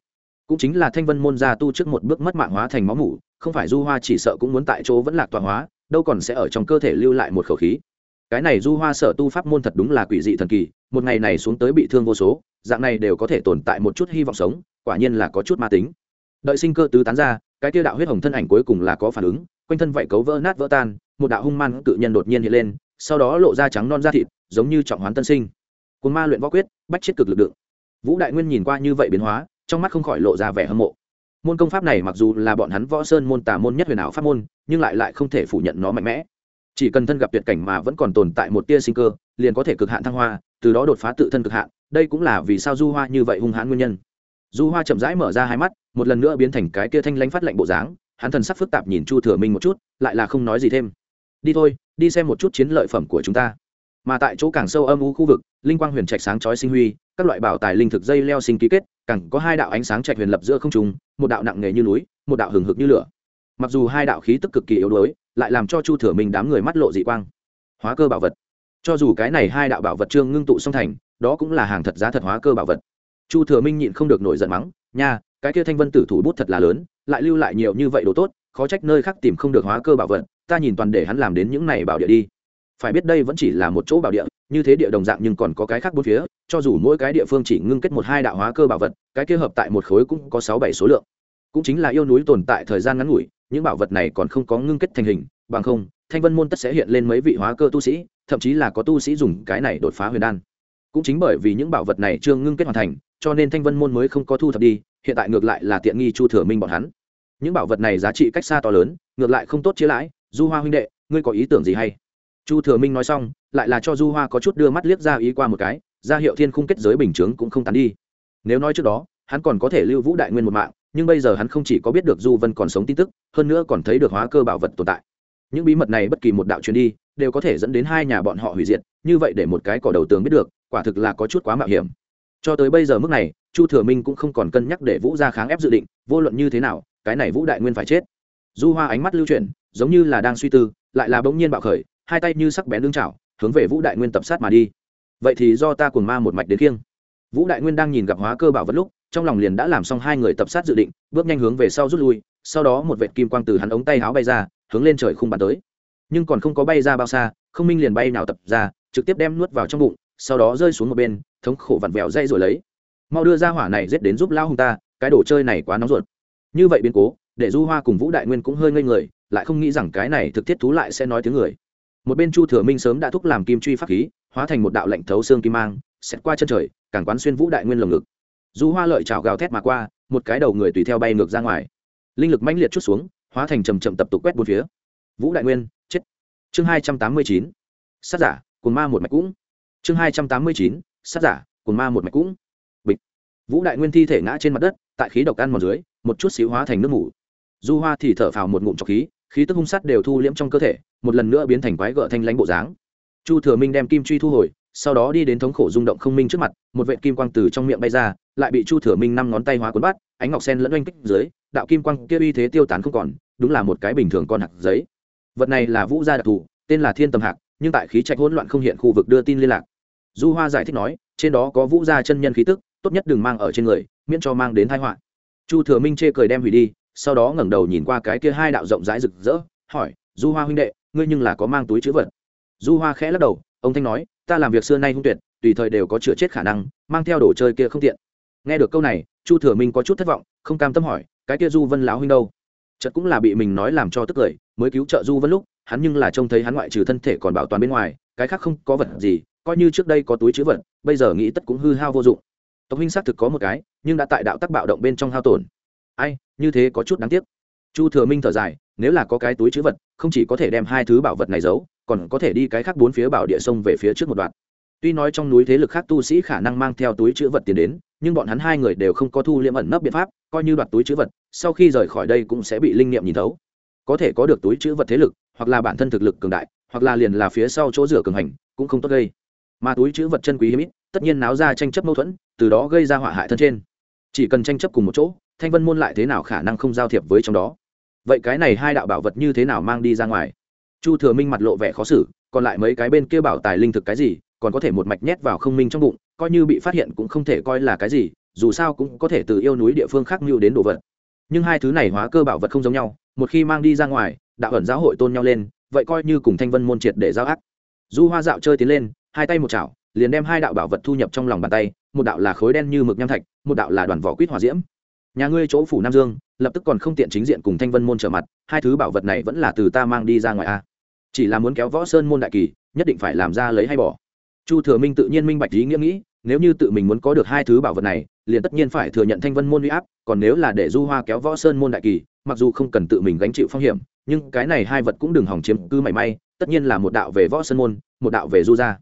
Cũng chính là thanh vân môn gia tu trước một bước mất mạng hóa thành máu mủ, không phải du hoa chỉ sợ cũng muốn tại chỗ vẫn lạc tọa hóa, đâu còn sẽ ở trong cơ thể lưu lại một khẩu khí. Cái này du hoa sở tu pháp môn thật đúng là quỷ dị thần kỳ, một ngày này xuống tới bị thương vô số, dạng này đều có thể tồn tại một chút hy vọng sống, quả nhiên là có chút ma tính. Đợi sinh cơ tứ tán ra cái tiêu đạo huyết hồng thân ảnh cuối cùng là có phản ứng, quanh thân vảy cấu vỡ nát vỡ tan, một đạo hung man cự nhân đột nhiên hiện lên, sau đó lộ ra trắng non da thịt, giống như trọng hoán tân sinh. Cồn ma luyện võ quyết, bách chết cực lực lượng. Vũ đại nguyên nhìn qua như vậy biến hóa, trong mắt không khỏi lộ ra vẻ hâm mộ. Môn công pháp này mặc dù là bọn hắn võ sơn môn tà môn nhất huyền ảo pháp môn, nhưng lại lại không thể phủ nhận nó mạnh mẽ. Chỉ cần thân gặp tuyệt cảnh mà vẫn còn tồn tại một tia sinh cơ, liền có thể cực hạn thăng hoa, từ đó đột phá tự thân cực hạn, đây cũng là vì sao du hoa như vậy hung hãn nguyên nhân du hoa chậm rãi mở ra hai mắt, một lần nữa biến thành cái kia thanh lãnh phát lạnh bộ dáng, hắn thần sắc phức tạp nhìn chu thừa minh một chút, lại là không nói gì thêm. Đi thôi, đi xem một chút chiến lợi phẩm của chúng ta. Mà tại chỗ càng sâu âm u khu vực, linh quang huyền trạch sáng chói sinh huy, các loại bảo tài linh thực dây leo sinh ký kết, càng có hai đạo ánh sáng trạch huyền lập giữa không trung, một đạo nặng nề như núi, một đạo hừng hực như lửa. Mặc dù hai đạo khí tức cực kỳ yếu đuối, lại làm cho chu thừa minh đám người mắt lộ dị quang. Hóa cơ bảo vật. Cho dù cái này hai đạo bảo vật trương ngưng tụ song thành, đó cũng là hàng thật giá thật hóa cơ bảo vật chu thừa minh nhịn không được nổi giận mắng, nha, cái kia thanh vân tử thủ bút thật là lớn, lại lưu lại nhiều như vậy đồ tốt, khó trách nơi khác tìm không được hóa cơ bảo vật, ta nhìn toàn để hắn làm đến những này bảo địa đi. Phải biết đây vẫn chỉ là một chỗ bảo địa, như thế địa đồng dạng nhưng còn có cái khác bốn phía, cho dù mỗi cái địa phương chỉ ngưng kết một hai đạo hóa cơ bảo vật, cái kia hợp tại một khối cũng có sáu bảy số lượng. Cũng chính là yêu núi tồn tại thời gian ngắn ngủi, những bảo vật này còn không có ngưng kết thành hình, bằng không, thanh vân môn tất sẽ hiện lên mấy vị hóa cơ tu sĩ, thậm chí là có tu sĩ dùng cái này đột phá huyền đan. Cũng chính bởi vì những bảo vật này chưa ngưng kết hoàn thành cho nên thanh vân môn mới không có thu thập đi, hiện tại ngược lại là tiện nghi chu thừa minh bọn hắn. Những bảo vật này giá trị cách xa to lớn, ngược lại không tốt chia lãi. Du hoa huynh đệ, ngươi có ý tưởng gì hay? Chu thừa minh nói xong, lại là cho du hoa có chút đưa mắt liếc ra ý qua một cái, ra hiệu thiên khung kết giới bình chướng cũng không tán đi. Nếu nói trước đó, hắn còn có thể lưu vũ đại nguyên một mạng, nhưng bây giờ hắn không chỉ có biết được du vân còn sống tin tức, hơn nữa còn thấy được hóa cơ bảo vật tồn tại. Những bí mật này bất kỳ một đạo chuyến đi, đều có thể dẫn đến hai nhà bọn họ hủy diệt, như vậy để một cái cỏ đầu tường biết được, quả thực là có chút quá mạo hiểm cho tới bây giờ mức này, chu thừa minh cũng không còn cân nhắc để vũ ra kháng ép dự định, vô luận như thế nào, cái này vũ đại nguyên phải chết. Du hoa ánh mắt lưu chuyển, giống như là đang suy tư, lại là bỗng nhiên bạo khởi, hai tay như sắc bén lưng chảo, hướng về vũ đại nguyên tập sát mà đi. Vậy thì do ta cùng ma một mạch đến kiêng vũ đại nguyên đang nhìn gặp hóa cơ bảo vật lúc, trong lòng liền đã làm xong hai người tập sát dự định, bước nhanh hướng về sau rút lui, sau đó một vệt kim quang từ hắn ống tay áo bay ra, hướng lên trời khung bắn tới. Nhưng còn không có bay ra bao xa, không minh liền bay nào tập ra, trực tiếp đem nuốt vào trong bụng, sau đó rơi xuống một bên thống khổ vặn vẹo dây rồi lấy. Mau đưa ra hỏa này giết đến giúp lao hùng ta, cái đồ chơi này quá nóng ruột. Như vậy biến cố, để du hoa cùng vũ đại nguyên cũng hơi ngây người, lại không nghĩ rằng cái này thực thiết thú lại sẽ nói tiếng người. Một bên chu thừa minh sớm đã thúc làm kim truy pháp khí, hóa thành một đạo lệnh thấu xương kim mang xét qua chân trời, càng quán xuyên vũ đại nguyên lồng ngực. Du hoa lợi trào gào thét mà qua, một cái đầu người tùy theo bay ngược ra ngoài. Linh lực mãnh liệt chút xuống, hóa thành trầm chậm tập tục quét bốn phía. Vũ đại nguyên, chết. Chương hai trăm tám mươi chín. Sát giả cồn ma một mạch cũng. Chương hai trăm tám mươi chín sát giả cồn ma một mạch cũng. Bịch. Vũ đại nguyên thi thể ngã trên mặt đất, tại khí độc ăn mòn dưới, một chút xíu hóa thành nước mủ. Du hoa thì thở phào một ngụm trọc khí khí tức hung sát đều thu liễm trong cơ thể, một lần nữa biến thành quái gợ thanh lãnh bộ dáng. Chu thừa minh đem kim truy thu hồi, sau đó đi đến thống khổ rung động không minh trước mặt, một vệ kim quang từ trong miệng bay ra, lại bị chu thừa minh năm ngón tay hóa cuốn bắt, ánh ngọc sen lẫn oanh kích dưới, đạo kim quang kia uy thế tiêu tán không còn, đúng là một cái bình thường con hạt giấy. Vật này là vũ gia đặc thù, tên là thiên tầm hạc, nhưng tại khí trạch hỗn loạn không hiện khu vực đưa tin liên lạc du hoa giải thích nói, trên đó có vũ gia chân nhân khí tức, tốt nhất đừng mang ở trên người, miễn cho mang đến tai họa. Chu thừa minh chê cười đem hủy đi, sau đó ngẩng đầu nhìn qua cái kia hai đạo rộng rãi rực rỡ, hỏi, du hoa huynh đệ, ngươi nhưng là có mang túi chữ vật? Du hoa khẽ lắc đầu, ông thanh nói, ta làm việc xưa nay hung tuyệt, tùy thời đều có chữa chết khả năng, mang theo đồ chơi kia không tiện. Nghe được câu này, chu thừa minh có chút thất vọng, không cam tâm hỏi, cái kia du vân lão huynh đâu? Chợt cũng là bị mình nói làm cho tức cười, mới cứu trợ du vân lúc, hắn nhưng là trông thấy hắn ngoại trừ thân thể còn bảo toàn bên ngoài, cái khác không có vật gì coi như trước đây có túi chữ vật, bây giờ nghĩ tất cũng hư hao vô dụng. Tộc huynh xác thực có một cái, nhưng đã tại đạo tắc bạo động bên trong hao tổn. Ai, như thế có chút đáng tiếc. Chu thừa minh thở dài, nếu là có cái túi chữ vật, không chỉ có thể đem hai thứ bảo vật này giấu, còn có thể đi cái khác bốn phía bảo địa sông về phía trước một đoạn. Tuy nói trong núi thế lực khác tu sĩ khả năng mang theo túi chữ vật tiền đến, nhưng bọn hắn hai người đều không có thu liệm ẩn nấp biện pháp, coi như đoạt túi chữ vật, sau khi rời khỏi đây cũng sẽ bị linh nghiệm nhìn thấu. Có thể có được túi chữ vật thế lực, hoặc là bản thân thực lực cường đại, hoặc là liền là phía sau chỗ rửa cường hành, cũng không tốt gây mà túi chữ vật chân quý hiếm ít, tất nhiên náo ra tranh chấp mâu thuẫn, từ đó gây ra họa hại thân trên. Chỉ cần tranh chấp cùng một chỗ, thanh vân môn lại thế nào khả năng không giao thiệp với trong đó? Vậy cái này hai đạo bảo vật như thế nào mang đi ra ngoài? Chu thừa minh mặt lộ vẻ khó xử, còn lại mấy cái bên kia bảo tài linh thực cái gì, còn có thể một mạch nhét vào không minh trong bụng, coi như bị phát hiện cũng không thể coi là cái gì, dù sao cũng có thể từ yêu núi địa phương khác mưu đến đồ vật. Nhưng hai thứ này hóa cơ bảo vật không giống nhau, một khi mang đi ra ngoài, đạo ẩn giáo hội tôn nhau lên, vậy coi như cùng thanh vân môn triệt để giao ác. Du hoa dạo chơi tiến lên hai tay một chảo, liền đem hai đạo bảo vật thu nhập trong lòng bàn tay, một đạo là khối đen như mực nham thạch, một đạo là đoàn vỏ quýt hỏa diễm. Nhà ngươi chỗ phủ nam dương, lập tức còn không tiện chính diện cùng thanh vân môn trở mặt, hai thứ bảo vật này vẫn là từ ta mang đi ra ngoài a. Chỉ là muốn kéo võ sơn môn đại kỳ, nhất định phải làm ra lấy hay bỏ. Chu thừa minh tự nhiên minh bạch ý nghĩa nghĩ, nếu như tự mình muốn có được hai thứ bảo vật này, liền tất nhiên phải thừa nhận thanh vân môn uy áp, còn nếu là để du hoa kéo võ sơn môn đại kỳ, mặc dù không cần tự mình gánh chịu phong hiểm, nhưng cái này hai vật cũng đừng hỏng chiếm cứ mảy may, tất nhiên là một đạo về võ sơn môn, một đạo về du gia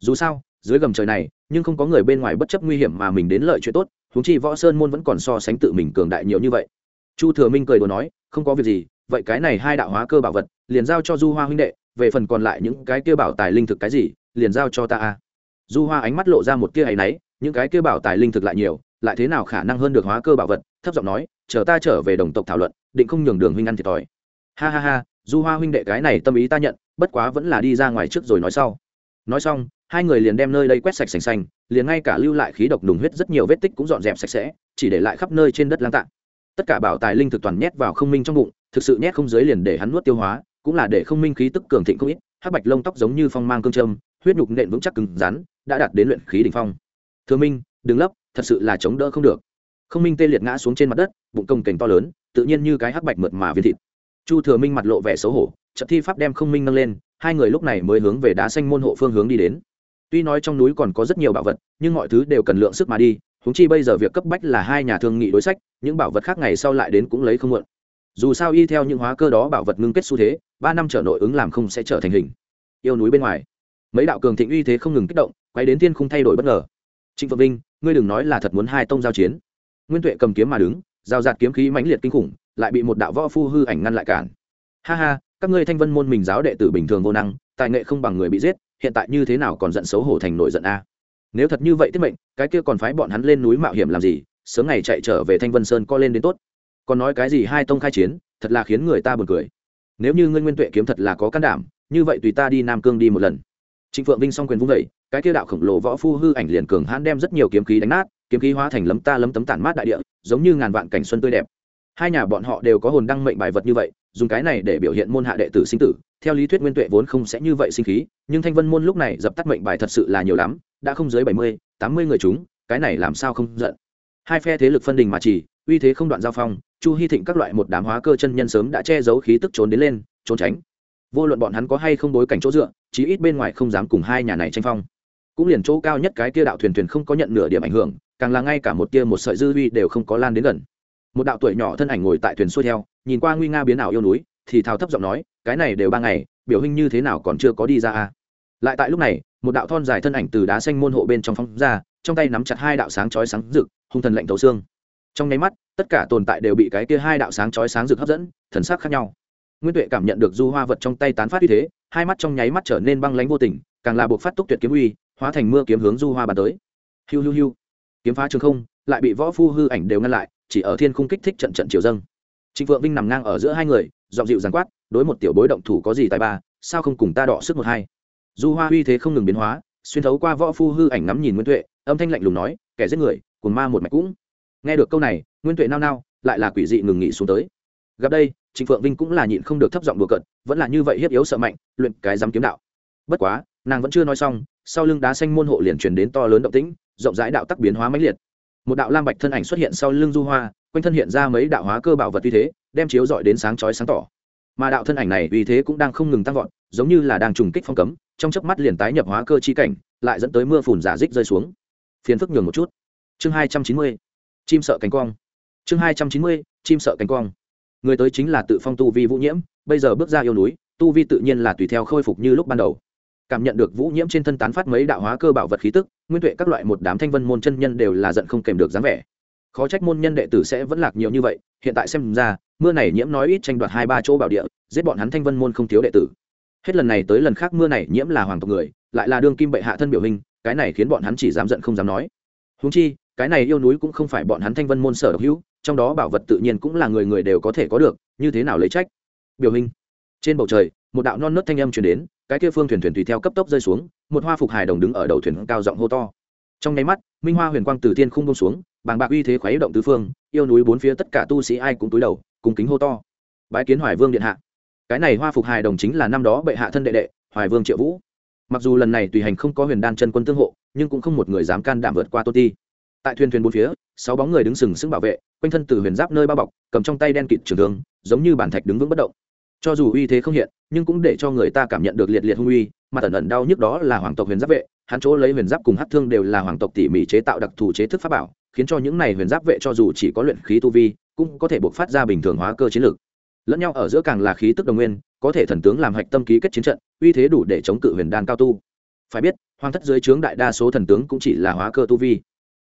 dù sao, dưới gầm trời này, nhưng không có người bên ngoài bất chấp nguy hiểm mà mình đến lợi chuyện tốt húng chi võ sơn môn vẫn còn so sánh tự mình cường đại nhiều như vậy. Chu thừa minh cười đùa nói, không có việc gì, vậy cái này hai đạo hóa cơ bảo vật, liền giao cho du hoa huynh đệ, về phần còn lại những cái kia bảo tài linh thực cái gì, liền giao cho ta a. Du hoa ánh mắt lộ ra một kia hay náy, những cái kia bảo tài linh thực lại nhiều, lại thế nào khả năng hơn được hóa cơ bảo vật? Thấp giọng nói, chờ ta trở về đồng tộc thảo luận, định không nhường đường huynh ăn thiệt thòi. Ha ha ha, du hoa huynh đệ cái này tâm ý ta nhận, bất quá vẫn là đi ra ngoài trước rồi nói sau. Nói xong hai người liền đem nơi đây quét sạch sành xanh, liền ngay cả lưu lại khí độc đùng huyết rất nhiều vết tích cũng dọn dẹp sạch sẽ, chỉ để lại khắp nơi trên đất lang tạng. Tất cả bảo tài linh thực toàn nhét vào không minh trong bụng, thực sự nhét không dưới liền để hắn nuốt tiêu hóa, cũng là để không minh khí tức cường thịnh không ít, hắc bạch lông tóc giống như phong mang cương trâm, huyết nhục nện vững chắc cứng rắn, đã đạt đến luyện khí đỉnh phong. Thừa minh, đừng lấp, thật sự là chống đỡ không được. Không minh tê liệt ngã xuống trên mặt đất, bụng công kềnh to lớn, tự nhiên như cái hắc bạch mượt mà viên thịt. Chu thừa minh mặt lộ vẻ xấu hổ trận thi pháp đem không minh nâng lên, hai người lúc này mới hướng về đá xanh môn hộ phương hướng đi đến tuy nói trong núi còn có rất nhiều bảo vật, nhưng mọi thứ đều cần lượng sức mà đi húng chi bây giờ việc cấp bách là hai nhà thương nghị đối sách, những bảo vật khác ngày sau lại đến cũng lấy không mượn. Dù sao y theo những hóa cơ đó bảo vật ngưng kết xu thế, ba năm trở nội ứng làm không sẽ trở thành hình. Yêu núi bên ngoài. Mấy đạo cường thịnh uy thế không ngừng kích động, quay đến thiên không thay đổi bất ngờ. Trịnh phượng vinh, ngươi đừng nói là thật muốn hai tông giao chiến. Nguyên tuệ cầm kiếm mà đứng, giao giạt kiếm khí mãnh liệt kinh khủng, lại bị một đạo võ phu hư ảnh ngăn lại cản. Ha ha, các ngươi thanh vân môn mình giáo đệ tử bình thường vô năng tài nghệ không bằng người bị giết, hiện tại như thế nào còn giận xấu hổ thành nổi giận a? Nếu thật như vậy tiết mệnh, cái kia còn phái bọn hắn lên núi mạo hiểm làm gì? Sớm ngày chạy trở về thanh vân sơn co lên đến tốt. Còn nói cái gì hai tông khai chiến, thật là khiến người ta buồn cười. Nếu như ngươi nguyên tuệ kiếm thật là có can đảm, như vậy tùy ta đi nam cương đi một lần. Trịnh phượng vinh s quyền vung vẩy cái kia đạo khổng lồ võ phu hư ảnh liền cường hãn đem rất nhiều kiếm khí đánh nát, kiếm khí hóa thành lấm ta lấm tấm tản mát đại địa, giống như ngàn vạn cảnh xuân tươi đẹp. Hai nhà bọn họ đều có hồn đăng mệnh bài vật như vậy dùng cái này để biểu hiện môn hạ đệ tử sinh tử. Theo lý thuyết nguyên tuệ vốn không sẽ như vậy sinh khí, nhưng thanh vân môn lúc này dập tắt mệnh bài thật sự là nhiều lắm, đã không dưới bảy mươi, tám mươi người chúng, cái này làm sao không giận. Hai phe thế lực phân đình mà chỉ, uy thế không đoạn giao phong, chu hy thịnh các loại một đám hóa cơ chân nhân sớm đã che giấu khí tức trốn đến lên, trốn tránh. Vô luận bọn hắn có hay không bối cảnh chỗ dựa, chí ít bên ngoài không dám cùng hai nhà này tranh phong. Cũng liền chỗ cao nhất cái kia đạo thuyền thuyền không có nhận nửa điểm ảnh hưởng, càng là ngay cả một tia một sợi dư uy đều không có lan đến gần một đạo tuổi nhỏ thân ảnh ngồi tại thuyền xuôi theo, nhìn qua nguy nga biến ảo yêu núi, thì thào thấp giọng nói, cái này đều ba ngày, biểu hình như thế nào còn chưa có đi ra à. lại tại lúc này, một đạo thon dài thân ảnh từ đá xanh môn hộ bên trong phóng ra, trong tay nắm chặt hai đạo sáng chói sáng rực, hung thần lạnh thấu xương. Trong nháy mắt, tất cả tồn tại đều bị cái kia hai đạo sáng chói sáng rực hấp dẫn, thần sắc khác nhau. Nguyên tuệ cảm nhận được du hoa vật trong tay tán phát uy thế, hai mắt trong nháy mắt trở nên băng lánh vô tình, càng là buộc phát túc tuyệt kiếm uy, hóa thành mưa kiếm hướng du hoa bàn tới. Hiu hiu hiu. Kiếm phá trường không, lại bị võ phu hư ảnh đều ngăn lại chỉ ở thiên khung kích thích trận trận chiều dâng. Trịnh phượng vinh nằm ngang ở giữa hai người dọn dịu giàn quát, đối một tiểu bối động thủ có gì tài ba, sao không cùng ta đọ sức một hai? Du hoa uy thế không ngừng biến hóa, xuyên thấu qua võ phu hư ảnh ngắm nhìn nguyên tuệ, âm thanh lạnh lùng nói, kẻ giết người cùng ma một mạch cũng. Nghe được câu này, nguyên tuệ nao nao, lại là quỷ dị ngừng nghỉ xuống tới. Gặp đây, trịnh phượng vinh cũng là nhịn không được thấp giọng đùa cận vẫn là như vậy hiếp yếu sợ mạnh, luyện cái dám kiếm đạo. Bất quá, nàng vẫn chưa nói xong, sau lưng đá xanh môn hộ liền truyền đến to lớn động tĩnh, rộng rãi đạo tắc biến hóa mãnh liệt một đạo lam bạch thân ảnh xuất hiện sau lưng du hoa, quanh thân hiện ra mấy đạo hóa cơ bảo vật uy thế, đem chiếu dọi đến sáng chói sáng tỏ. Mà đạo thân ảnh này uy thế cũng đang không ngừng tăng vọt, giống như là đang trùng kích phong cấm, trong chớp mắt liền tái nhập hóa cơ chi cảnh, lại dẫn tới mưa phùn giả dích rơi xuống. Phiền phức nhường một chút. Chương hai trăm chín mươi, chim sợ cánh quang. Chương hai trăm chín mươi, chim sợ cánh quang. Người tới chính là tự phong tu vi vũ nhiễm, bây giờ bước ra yêu núi, tu vi tự nhiên là tùy theo khôi phục như lúc ban đầu cảm nhận được vũ nhiễm trên thân tán phát mấy đạo hóa cơ bảo vật khí tức, nguyên tuệ các loại một đám thanh vân môn chân nhân đều là giận không kèm được dáng vẻ. Khó trách môn nhân đệ tử sẽ vẫn lạc nhiều như vậy, hiện tại xem ra, mưa này nhiễm nói ít tranh đoạt hai ba chỗ bảo địa, giết bọn hắn thanh vân môn không thiếu đệ tử. Hết lần này tới lần khác mưa này nhiễm là hoàng tộc người, lại là đương kim bệ hạ thân biểu hình, cái này khiến bọn hắn chỉ dám giận không dám nói. Húng chi, cái này yêu núi cũng không phải bọn hắn thanh vân môn sở độc hữu, trong đó bảo vật tự nhiên cũng là người người đều có thể có được, như thế nào lấy trách? Biểu hình. Trên bầu trời, một đạo non nớt thanh âm truyền đến cái kia phương thuyền thuyền tùy theo cấp tốc rơi xuống, một hoa phục hài đồng đứng ở đầu thuyền cao giọng hô to. Trong nháy mắt, minh hoa huyền quang từ tiên không bông xuống, bàng bạc uy thế khuấy động tứ phương, yêu núi bốn phía tất cả tu sĩ ai cũng túi đầu cùng kính hô to. Bái kiến hoài vương điện hạ. Cái này hoa phục hài đồng chính là năm đó bệ hạ thân đệ đệ, hoài vương triệu vũ. Mặc dù lần này tùy hành không có huyền đan chân quân tương hộ, nhưng cũng không một người dám can đảm vượt qua tô ti. Tại thuyền thuyền bốn phía, sáu bóng người đứng sừng sững bảo vệ, quanh thân từ huyền giáp nơi bao bọc, cầm trong tay đen kịt trường thương, giống như bản thạch đứng vững bất động cho dù uy thế không hiện, nhưng cũng để cho người ta cảm nhận được liệt liệt hung uy, mà tần ẩn đau nhức đó là hoàng tộc huyền giáp vệ. Hắn chỗ lấy huyền giáp cùng hát thương đều là hoàng tộc tỉ mỉ chế tạo đặc thù chế thức pháp bảo, khiến cho những này huyền giáp vệ cho dù chỉ có luyện khí tu vi, cũng có thể buộc phát ra bình thường hóa cơ chiến lược. Lẫn nhau ở giữa càng là khí tức đồng nguyên, có thể thần tướng làm hạch tâm ký kết chiến trận, uy thế đủ để chống cự huyền đan cao tu. Phải biết, hoàng thất dưới trướng đại đa số thần tướng cũng chỉ là hóa cơ tu vi.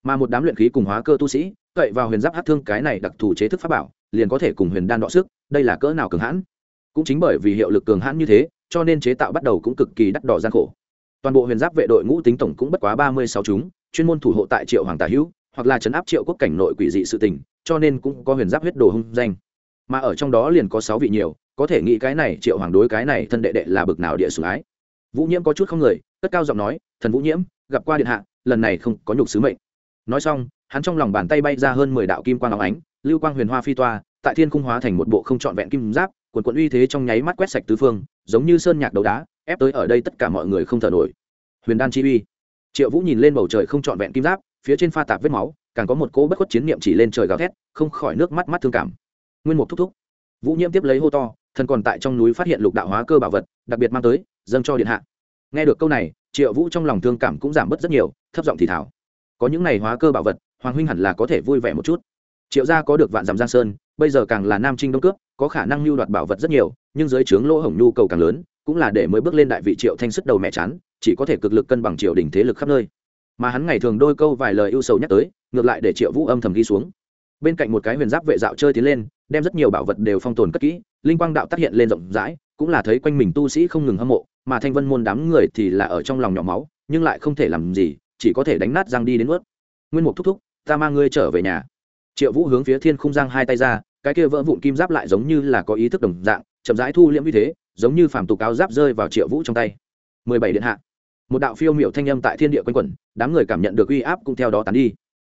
Mà một đám luyện khí cùng hóa cơ tu sĩ, cậy vào huyền giáp hát thương cái này đặc thù chế thức pháp bảo, liền có thể cùng huyền đan đọ sức, đây là cỡ nào cường hãn? Cũng chính bởi vì hiệu lực cường hãn như thế, cho nên chế tạo bắt đầu cũng cực kỳ đắt đỏ gian khổ. Toàn bộ huyền giáp vệ đội ngũ tính tổng cũng bất quá ba mươi sáu chúng, chuyên môn thủ hộ tại triệu hoàng tả hữu, hoặc là chấn áp triệu quốc cảnh nội quỷ dị sự tình, cho nên cũng có huyền giáp huyết đồ hung danh. Mà ở trong đó liền có sáu vị nhiều, có thể nghĩ cái này triệu hoàng đối cái này thân đệ đệ là bực nào địa sủng ái. Vũ nhiễm có chút không người, cất cao giọng nói, thần vũ nhiễm, gặp qua điện hạ, lần này không có nhục sứ mệnh. Nói xong, hắn trong lòng bàn tay bay ra hơn mười đạo kim quang áo ánh, lưu quang huyền hoa phi toa, tại thiên cung hóa thành một bộ không trọn vẹn kim giáp quần quận uy thế trong nháy mắt quét sạch tứ phương, giống như sơn nhạc đấu đá, ép tới ở đây tất cả mọi người không thở nổi. Huyền đan chi uy. Triệu vũ nhìn lên bầu trời không trọn vẹn kim giáp, phía trên pha tạp vết máu, càng có một cỗ bất khuất chiến niệm chỉ lên trời gào thét, không khỏi nước mắt mắt thương cảm. Nguyên mục thúc thúc. Vũ nhiễm tiếp lấy hô to, thần còn tại trong núi phát hiện lục đạo hóa cơ bảo vật, đặc biệt mang tới, dâng cho điện hạ. Nghe được câu này, triệu vũ trong lòng thương cảm cũng giảm bớt rất nhiều, thấp giọng thì thảo có những này hóa cơ bảo vật, hoàng huynh hẳn là có thể vui vẻ một chút. Triệu gia có được vạn dặm giang sơn, bây giờ càng là nam trinh đông cướp có khả năng lưu đoạt bảo vật rất nhiều, nhưng dưới trướng lỗ hổng nhu cầu càng lớn, cũng là để mới bước lên đại vị triệu thanh sức đầu mẹ chán, chỉ có thể cực lực cân bằng triều đình thế lực khắp nơi. Mà hắn ngày thường đôi câu vài lời ưu sầu nhắc tới, ngược lại để triệu vũ âm thầm ghi xuống. Bên cạnh một cái huyền giáp vệ dạo chơi tiến lên, đem rất nhiều bảo vật đều phong tồn cất kỹ, linh quang đạo tác hiện lên rộng rãi, cũng là thấy quanh mình tu sĩ không ngừng hâm mộ, mà thanh vân môn đám người thì là ở trong lòng nhỏ máu, nhưng lại không thể làm gì, chỉ có thể đánh nát răng đi đến ướt nguyên mục thúc thúc, ta mang ngươi trở về nhà. Triệu vũ hướng phía thiên khung giang hai tay ra cái kia vỡ vụn kim giáp lại giống như là có ý thức đồng dạng, chậm rãi thu liễm như thế, giống như phàm tục áo giáp rơi vào triệu vũ trong tay. Mười bảy điện hạ. Một đạo phiêu miệu thanh âm tại thiên địa quanh quẩn, đám người cảm nhận được uy áp cũng theo đó tán đi.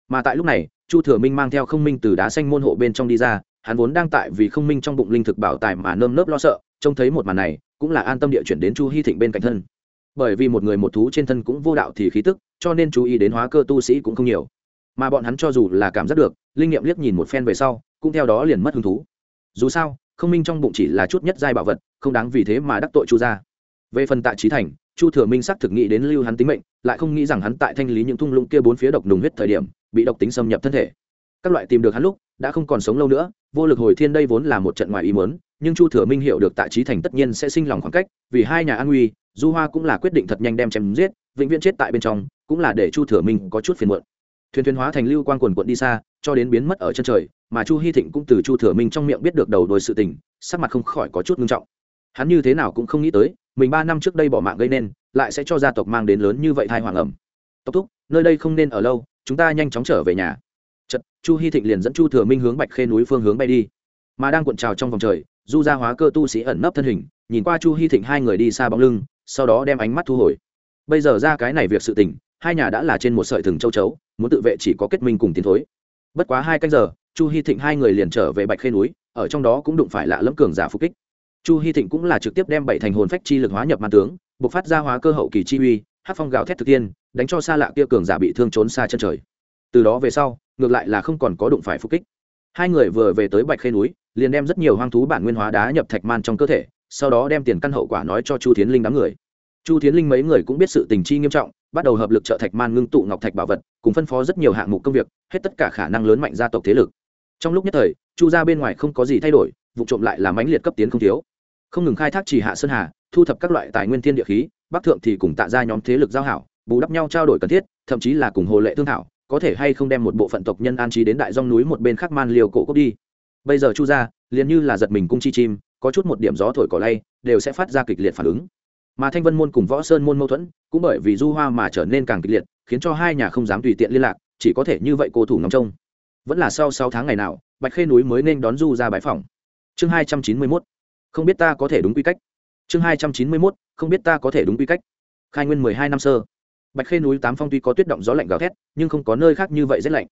Mà tại lúc này, chu thừa minh mang theo không minh từ đá xanh môn hộ bên trong đi ra, hắn vốn đang tại vì không minh trong bụng linh thực bảo tài mà nơm nớp lo sợ, trông thấy một màn này, cũng là an tâm địa chuyển đến chu hy thịnh bên cạnh thân. Bởi vì một người một thú trên thân cũng vô đạo thì khí tức, cho nên chú ý đến hóa cơ tu sĩ cũng không nhiều. Mà bọn hắn cho dù là cảm giác được, linh nghiệm liếc nhìn một phen về sau cũng theo đó liền mất hứng thú. Dù sao không minh trong bụng chỉ là chút nhất giai bảo vật, không đáng vì thế mà đắc tội chu gia. Về phần tạ trí thành, chu thừa minh xác thực nghĩ đến lưu hắn tính mệnh, lại không nghĩ rằng hắn tại thanh lý những thung lũng kia bốn phía độc nùng huyết thời điểm, bị độc tính xâm nhập thân thể. Các loại tìm được hắn lúc, đã không còn sống lâu nữa, vô lực hồi thiên đây vốn là một trận ngoài ý muốn, nhưng chu thừa minh hiểu được tạ trí thành tất nhiên sẽ sinh lòng khoảng cách, vì hai nhà an nguy, du hoa cũng là quyết định thật nhanh đem chém giết, vĩnh viễn chết tại bên trong, cũng là để chu thừa minh có chút phiền muộn thuyền thuyền hóa thành lưu quang quần quận đi xa, cho đến biến mất ở chân trời, mà chu hy thịnh cũng từ chu thừa minh trong miệng biết được đầu đôi sự tình, sắc mặt không khỏi có chút ngưng trọng. Hắn như thế nào cũng không nghĩ tới, mình ba năm trước đây bỏ mạng gây nên, lại sẽ cho gia tộc mang đến lớn như vậy thai hoàng ẩm tốc thúc, nơi đây không nên ở lâu, chúng ta nhanh chóng trở về nhà. Chật chu hy thịnh liền dẫn chu thừa minh hướng bạch khê núi phương hướng bay đi. Mà đang cuộn trào trong vòng trời, du gia hóa cơ tu sĩ ẩn nấp thân hình, nhìn qua chu hy thịnh hai người đi xa bóng lưng, sau đó đem ánh mắt thu hồi. Bây giờ ra cái này việc sự tình hai nhà đã là trên một sợi thừng châu chấu, muốn tự vệ chỉ có kết minh cùng tiến thối. Bất quá hai canh giờ, chu hy thịnh hai người liền trở về bạch khê núi, ở trong đó cũng đụng phải lạ lẫm cường giả phục kích. Chu hy thịnh cũng là trực tiếp đem bảy thành hồn phách chi lực hóa nhập man tướng buộc phát ra hóa cơ hậu kỳ chi uy hát phong gào thét thực tiên đánh cho xa lạ kia cường giả bị thương trốn xa chân trời. Từ đó về sau, ngược lại là không còn có đụng phải phục kích. Hai người vừa về tới bạch khê núi, liền đem rất nhiều hoang thú bản nguyên hóa đá nhập thạch man trong cơ thể, sau đó đem tiền căn hậu quả nói cho chu tiến linh đám người. Chu tiến linh mấy người cũng biết sự tình chi nghiêm trọng bắt đầu hợp lực trợ thạch man ngưng tụ ngọc thạch bảo vật, cùng phân phó rất nhiều hạng mục công việc, hết tất cả khả năng lớn mạnh gia tộc thế lực. Trong lúc nhất thời, chu ra bên ngoài không có gì thay đổi, vụ trộm lại làm ánh liệt cấp tiến không thiếu. Không ngừng khai thác chỉ hạ sơn hà, thu thập các loại tài nguyên thiên địa khí, bắc thượng thì cùng tạo ra nhóm thế lực giao hảo, bù đắp nhau trao đổi cần thiết, thậm chí là cùng hồ lệ thương thảo, có thể hay không đem một bộ phận tộc nhân an trí đến đại dòng núi một bên khác man liều cổ cốc đi. Bây giờ chu ra liền như là giật mình cung chi chim, có chút một điểm gió thổi cỏ lay, đều sẽ phát ra kịch liệt phản ứng mà thanh vân môn cùng võ sơn môn mâu thuẫn cũng bởi vì du hoa mà trở nên càng kịch liệt, khiến cho hai nhà không dám tùy tiện liên lạc, chỉ có thể như vậy cô thủ ngóng trông. Vẫn là sau sáu tháng ngày nào, bạch khê núi mới nên đón du ra bãi phòng chương hai trăm chín mươi mốt. Không biết ta có thể đúng quy cách. Chương hai trăm chín mươi mốt. Không biết ta có thể đúng quy cách. Khai nguyên mười hai năm sơ. Bạch khê núi tám phong tuy có tuyết động gió lạnh gào thét, nhưng không có nơi khác như vậy rét lạnh.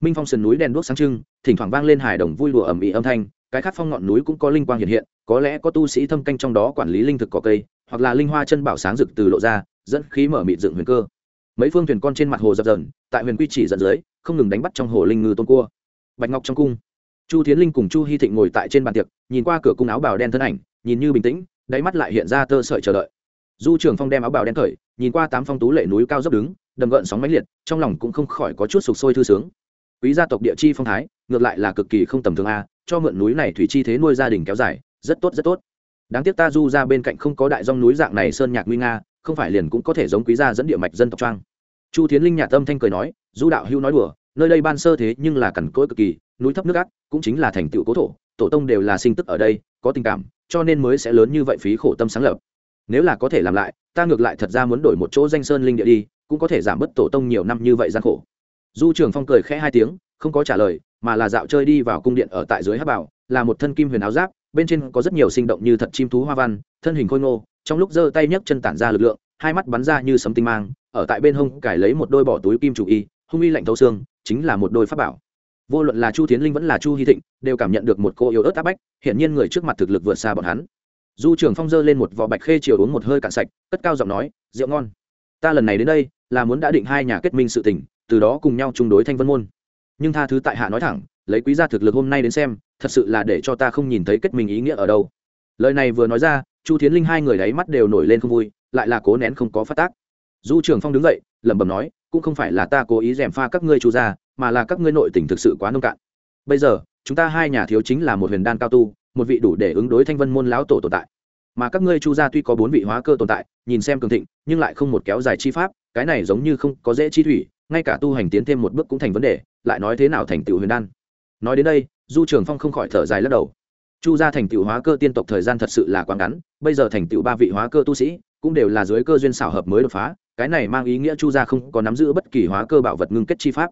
Minh phong sườn núi đèn đuốc sáng trưng, thỉnh thoảng vang lên hài đồng vui lụa ẩm ĩ âm thanh cái khác phong ngọn núi cũng có linh quang hiện hiện, có lẽ có tu sĩ thâm canh trong đó quản lý linh thực cỏ cây, hoặc là linh hoa chân bảo sáng rực từ lộ ra, dẫn khí mở mịt dựng huyền cơ. Mấy phương thuyền con trên mặt hồ dập dần tại huyền quy chỉ dẫn dưới, không ngừng đánh bắt trong hồ linh ngư tôn cua. Bạch ngọc trong cung, chu thiến linh cùng chu hy thịnh ngồi tại trên bàn tiệc, nhìn qua cửa cung áo bào đen thân ảnh, nhìn như bình tĩnh, đáy mắt lại hiện ra tơ sợi chờ đợi. Du trường phong đem áo bào đen cởi, nhìn qua tám phong tú lệ núi cao dốc đứng, đầm gợn sóng mãnh liệt, trong lòng cũng không khỏi có chút sục sôi thư sướng. Quý gia tộc địa chi phong thái, ngược lại là cực kỳ không tầm thường a cho mượn núi này thủy chi thế nuôi gia đình kéo dài, rất tốt rất tốt. Đáng tiếc ta du ra bên cạnh không có đại dòng núi dạng này sơn nhạc nguy nga, không phải liền cũng có thể giống quý gia dẫn địa mạch dân tộc trang chu thiến linh nhà tâm thanh cười nói, du đạo hưu nói đùa, nơi đây ban sơ thế nhưng là cằn cỗi cực kỳ, núi thấp nước ác, cũng chính là thành tựu cố thổ, tổ tông đều là sinh tức ở đây, có tình cảm, cho nên mới sẽ lớn như vậy phí khổ tâm sáng lập. Nếu là có thể làm lại, ta ngược lại thật ra muốn đổi một chỗ danh sơn linh địa đi, cũng có thể giảm bớt tổ tông nhiều năm như vậy gian khổ. Du trường phong cười khẽ hai tiếng, không có trả lời mà là dạo chơi đi vào cung điện ở tại dưới hát bảo, là một thân kim huyền áo giáp, bên trên có rất nhiều sinh động như thật chim thú hoa văn, thân hình khôi ngô, trong lúc giơ tay nhấc chân tản ra lực lượng, hai mắt bắn ra như sấm tinh mang, ở tại bên hông cải lấy một đôi bỏ túi kim chủ y, hung y lạnh thấu xương, chính là một đôi pháp bảo. Vô luận là chu tiến linh vẫn là chu hy thịnh, đều cảm nhận được một cô yếu ớt áp bách, hiển nhiên người trước mặt thực lực vượt xa bọn hắn. Du trường phong dơ lên một vỏ bạch khê chiều uống một hơi cạn sạch, cất cao giọng nói, rượu ngon. Ta lần này đến đây, là muốn đã định hai nhà kết minh sự tình, từ đó cùng nhau chung đối thanh vân môn nhưng tha thứ tại hạ nói thẳng, lấy quý gia thực lực hôm nay đến xem, thật sự là để cho ta không nhìn thấy kết mình ý nghĩa ở đâu. Lời này vừa nói ra, chu thiến linh hai người đáy mắt đều nổi lên không vui, lại là cố nén không có phát tác. Du trường phong đứng dậy, lẩm bẩm nói, cũng không phải là ta cố ý gièm pha các ngươi chu gia, mà là các ngươi nội tình thực sự quá nông cạn. Bây giờ, chúng ta hai nhà thiếu chính là một huyền đan cao tu, một vị đủ để ứng đối thanh vân môn lão tổ tồn tại. Mà các ngươi chu gia tuy có bốn vị hóa cơ tồn tại, nhìn xem cường thịnh, nhưng lại không một kéo dài chi pháp, cái này giống như không có dễ chi thủy ngay cả tu hành tiến thêm một bước cũng thành vấn đề, lại nói thế nào thành tựu huyền đan. Nói đến đây, du trường phong không khỏi thở dài lắc đầu. Chu gia thành tựu hóa cơ tiên tộc thời gian thật sự là quá ngắn, bây giờ thành tựu ba vị hóa cơ tu sĩ, cũng đều là dưới cơ duyên xảo hợp mới đột phá, cái này mang ý nghĩa chu gia không có nắm giữ bất kỳ hóa cơ bảo vật ngưng kết chi pháp.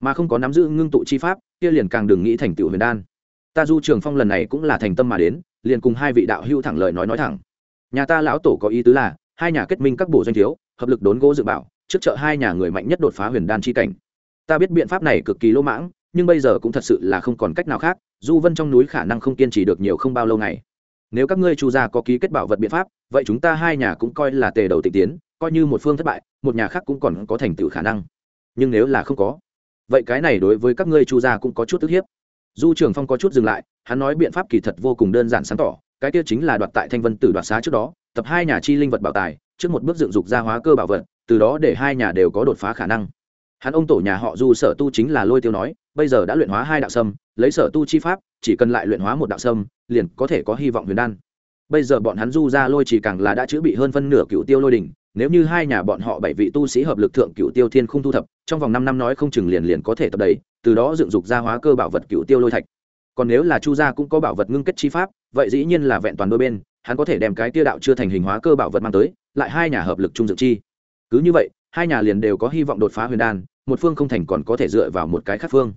Mà không có nắm giữ ngưng tụ chi pháp, kia liền càng đừng nghĩ thành tựu huyền đan. Ta du trường phong lần này cũng là thành tâm mà đến, liền cùng hai vị đạo hưu thẳng lời nói nói thẳng. Nhà ta lão tổ có ý tứ là, hai nhà kết minh các bổ doanh thiếu, hợp lực đốn gỗ dự bảo trước chợ hai nhà người mạnh nhất đột phá huyền đan chi cảnh. Ta biết biện pháp này cực kỳ lỗ mãng, nhưng bây giờ cũng thật sự là không còn cách nào khác, du vân trong núi khả năng không kiên trì được nhiều không bao lâu ngày nếu các ngươi chu gia có ký kết bảo vật biện pháp, vậy chúng ta hai nhà cũng coi là tề đầu tịnh tiến, coi như một phương thất bại, một nhà khác cũng còn có thành tựu khả năng. Nhưng nếu là không có, vậy cái này đối với các ngươi chu gia cũng có chút tức hiếp. Du trường phong có chút dừng lại, hắn nói biện pháp kỳ thật vô cùng đơn giản sáng tỏ, cái kia chính là đoạt tại thanh vân tử đoạt xá trước đó, tập hai nhà chi linh vật bảo tài, trước một bước dựng dục ra hóa cơ bảo vật từ đó để hai nhà đều có đột phá khả năng. Hắn ông tổ nhà họ du sở tu chính là lôi tiêu nói, bây giờ đã luyện hóa hai đạo sâm, lấy sở tu chi pháp, chỉ cần lại luyện hóa một đạo sâm, liền có thể có hy vọng huyền đan. Bây giờ bọn hắn du ra lôi chỉ càng là đã chữ bị hơn phân nửa cựu tiêu lôi đỉnh, nếu như hai nhà bọn họ bảy vị tu sĩ hợp lực thượng cựu tiêu thiên không thu thập, trong vòng năm năm nói không chừng liền liền có thể tập đầy, từ đó dựng dục ra hóa cơ bảo vật cựu tiêu lôi thạch. Còn nếu là chu gia cũng có bảo vật ngưng kết chi pháp, vậy dĩ nhiên là vẹn toàn đôi bên, hắn có thể đem cái tiêu đạo chưa thành hình hóa cơ bảo vật mang tới, lại hai nhà hợp lực trung dựng chi cứ như vậy, hai nhà liền đều có hy vọng đột phá huyền đan, một phương không thành còn có thể dựa vào một cái khác phương.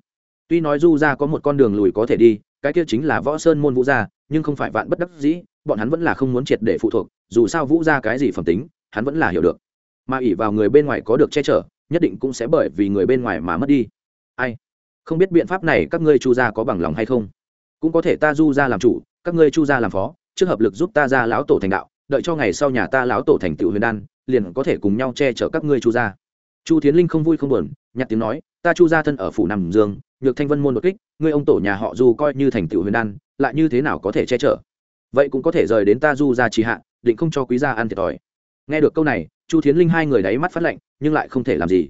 Tuy nói du ra có một con đường lùi có thể đi, cái kia chính là võ sơn môn vũ gia, nhưng không phải vạn bất đắc dĩ, bọn hắn vẫn là không muốn triệt để phụ thuộc, dù sao vũ gia cái gì phẩm tính, hắn vẫn là hiểu được. Mà ỉ vào người bên ngoài có được che chở, nhất định cũng sẽ bởi vì người bên ngoài mà mất đi. Ai? Không biết biện pháp này các ngươi chu gia có bằng lòng hay không? Cũng có thể ta du ra làm chủ, các ngươi chu gia làm phó, trước hợp lực giúp ta ra lão tổ thành đạo, đợi cho ngày sau nhà ta lão tổ thành tựu huyền đan liền có thể cùng nhau che chở các ngươi chu gia. Chu tiến linh không vui không buồn, nhặt tiếng nói, ta chu gia thân ở phủ nằm dương, nhược thanh vân môn đột kích, ngươi ông tổ nhà họ du coi như thành tựu huyền đan, lại như thế nào có thể che chở? Vậy cũng có thể rời đến ta du ra trì hạ, định không cho quý gia ăn thiệt thòi. Nghe được câu này, chu thiến linh hai người đáy mắt phát lệnh nhưng lại không thể làm gì.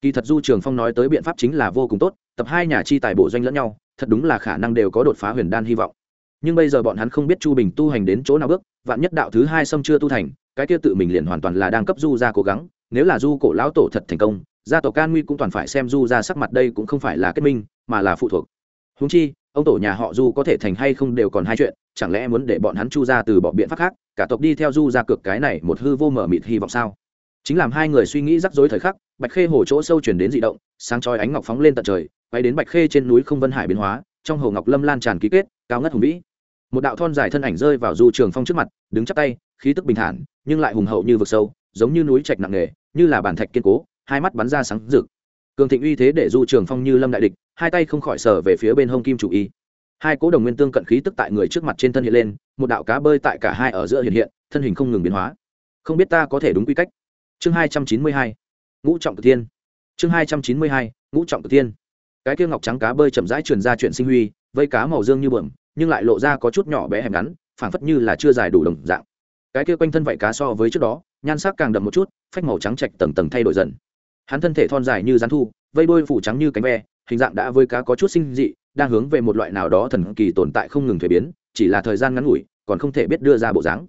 Kỳ thật du trường phong nói tới biện pháp chính là vô cùng tốt, tập hai nhà chi tài bộ doanh lẫn nhau, thật đúng là khả năng đều có đột phá huyền đan hy vọng. Nhưng bây giờ bọn hắn không biết chu bình tu hành đến chỗ nào bước, vạn nhất đạo thứ hai sâm chưa tu thành cái kia tự mình liền hoàn toàn là đang cấp du ra cố gắng, nếu là du cổ lão tổ thật thành công, gia tộc can nguy cũng toàn phải xem du ra sắc mặt đây cũng không phải là kết minh, mà là phụ thuộc. Húng chi, ông tổ nhà họ du có thể thành hay không đều còn hai chuyện, chẳng lẽ muốn để bọn hắn chu ra từ bỏ biện pháp khác, cả tộc đi theo du ra cược cái này một hư vô mở mịt hy vọng sao? Chính làm hai người suy nghĩ rắc rối thời khắc, bạch khê hồ chỗ sâu chuyển đến dị động, sáng chói ánh ngọc phóng lên tận trời, quay đến bạch khê trên núi không vân hải biến hóa, trong hồ ngọc lâm lan tràn ký kết, cao ngất hùng vĩ một đạo thon dài thân ảnh rơi vào du trường phong trước mặt, đứng chắp tay, khí tức bình thản, nhưng lại hùng hậu như vực sâu, giống như núi trạch nặng nề, như là bản thạch kiên cố, hai mắt bắn ra sáng rực. Cường thịnh uy thế để du trường phong như lâm đại địch, hai tay không khỏi sở về phía bên hông kim chủ y. Hai cố đồng nguyên tương cận khí tức tại người trước mặt trên thân hiện lên, một đạo cá bơi tại cả hai ở giữa hiện hiện, thân hình không ngừng biến hóa. Không biết ta có thể đúng quy cách. Chương hai trăm chín mươi hai, ngũ trọng tự thiên. Chương hai trăm chín mươi hai, ngũ trọng tự thiên. Cái kia ngọc trắng cá bơi chậm rãi truyền ra chuyện sinh huy, vây cá màu dương như bẩm nhưng lại lộ ra có chút nhỏ bé hẹp ngắn, phảng phất như là chưa dài đủ đồng dạng. Cái kia quanh thân vảy cá so với trước đó, nhan sắc càng đậm một chút, phách màu trắng chạch tầng tầng thay đổi dần. Hắn thân thể thon dài như rắn thu, vây đôi phủ trắng như cánh ve, hình dạng đã với cá có chút sinh dị, đang hướng về một loại nào đó thần kỳ tồn tại không ngừng thuế biến, chỉ là thời gian ngắn ngủi, còn không thể biết đưa ra bộ dáng.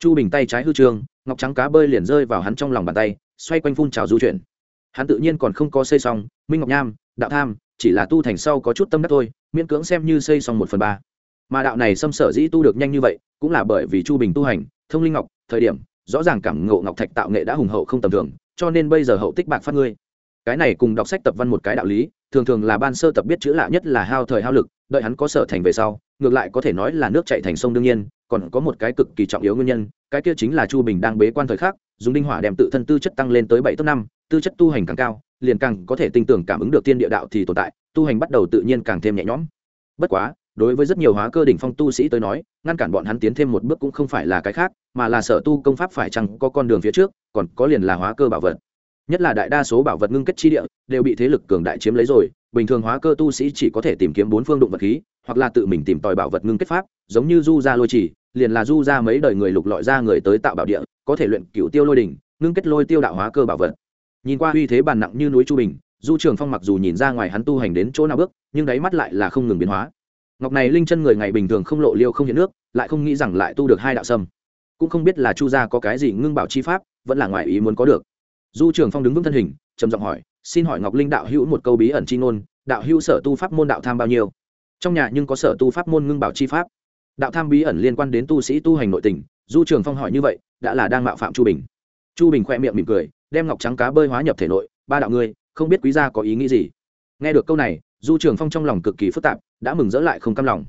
Chu bình tay trái hư trương ngọc trắng cá bơi liền rơi vào hắn trong lòng bàn tay, xoay quanh phun trào du chuyển. Hắn tự nhiên còn không có xây xong, minh ngọc nham, đạo tham, chỉ là tu thành sau có chút tâm đắc thôi, miễn cưỡng xem như xây xong một phần ba mà đạo này xâm sở dĩ tu được nhanh như vậy, cũng là bởi vì chu bình tu hành, thông linh ngọc, thời điểm, rõ ràng cảm ngộ ngọc thạch tạo nghệ đã hùng hậu không tầm thường, cho nên bây giờ hậu tích bạc phát ngươi. Cái này cùng đọc sách tập văn một cái đạo lý, thường thường là ban sơ tập biết chữ lạ nhất là hao thời hao lực, đợi hắn có sở thành về sau, ngược lại có thể nói là nước chạy thành sông đương nhiên, còn có một cái cực kỳ trọng yếu nguyên nhân, cái kia chính là chu bình đang bế quan thời khắc, dùng đinh hỏa đem tự thân tư chất tăng lên tới bảy tấc năm, tư chất tu hành càng cao, liền càng có thể tin tưởng cảm ứng được tiên địa đạo thì tồn tại, tu hành bắt đầu tự nhiên càng thêm nhẹ nhõm. Bất quá đối với rất nhiều hóa cơ đỉnh phong tu sĩ tới nói, ngăn cản bọn hắn tiến thêm một bước cũng không phải là cái khác, mà là sở tu công pháp phải chăng có con đường phía trước, còn có liền là hóa cơ bảo vật. Nhất là đại đa số bảo vật ngưng kết chi địa, đều bị thế lực cường đại chiếm lấy rồi, bình thường hóa cơ tu sĩ chỉ có thể tìm kiếm bốn phương đụng vật khí, hoặc là tự mình tìm tòi bảo vật ngưng kết pháp, giống như du ra lôi chỉ, liền là du ra mấy đời người lục lọi ra người tới tạo bảo địa, có thể luyện cựu tiêu lôi đỉnh, ngưng kết lôi tiêu đạo hóa cơ bảo vật. Nhìn qua uy thế bàn nặng như núi chu bình, du trường phong mặc dù nhìn ra ngoài hắn tu hành đến chỗ nào bước, nhưng đáy mắt lại là không ngừng biến hóa ngọc này linh chân người ngày bình thường không lộ liêu không hiện nước, lại không nghĩ rằng lại tu được hai đạo sâm. Cũng không biết là chu gia có cái gì ngưng bảo chi pháp, vẫn là ngoài ý muốn có được. Du trường phong đứng vững thân hình, trầm giọng hỏi, xin hỏi ngọc linh đạo hữu một câu bí ẩn chi ngôn, đạo hữu sở tu pháp môn đạo tham bao nhiêu? Trong nhà nhưng có sở tu pháp môn ngưng bảo chi pháp. Đạo tham bí ẩn liên quan đến tu sĩ tu hành nội tình, du trường phong hỏi như vậy, đã là đang mạo phạm chu bình. Chu bình khoe miệng mỉm cười, đem ngọc trắng cá bơi hóa nhập thể nội, ba đạo ngươi, không biết quý gia có ý nghĩ gì? Nghe được câu này, du trường phong trong lòng cực kỳ phức tạp đã mừng rỡ lại không cam lòng.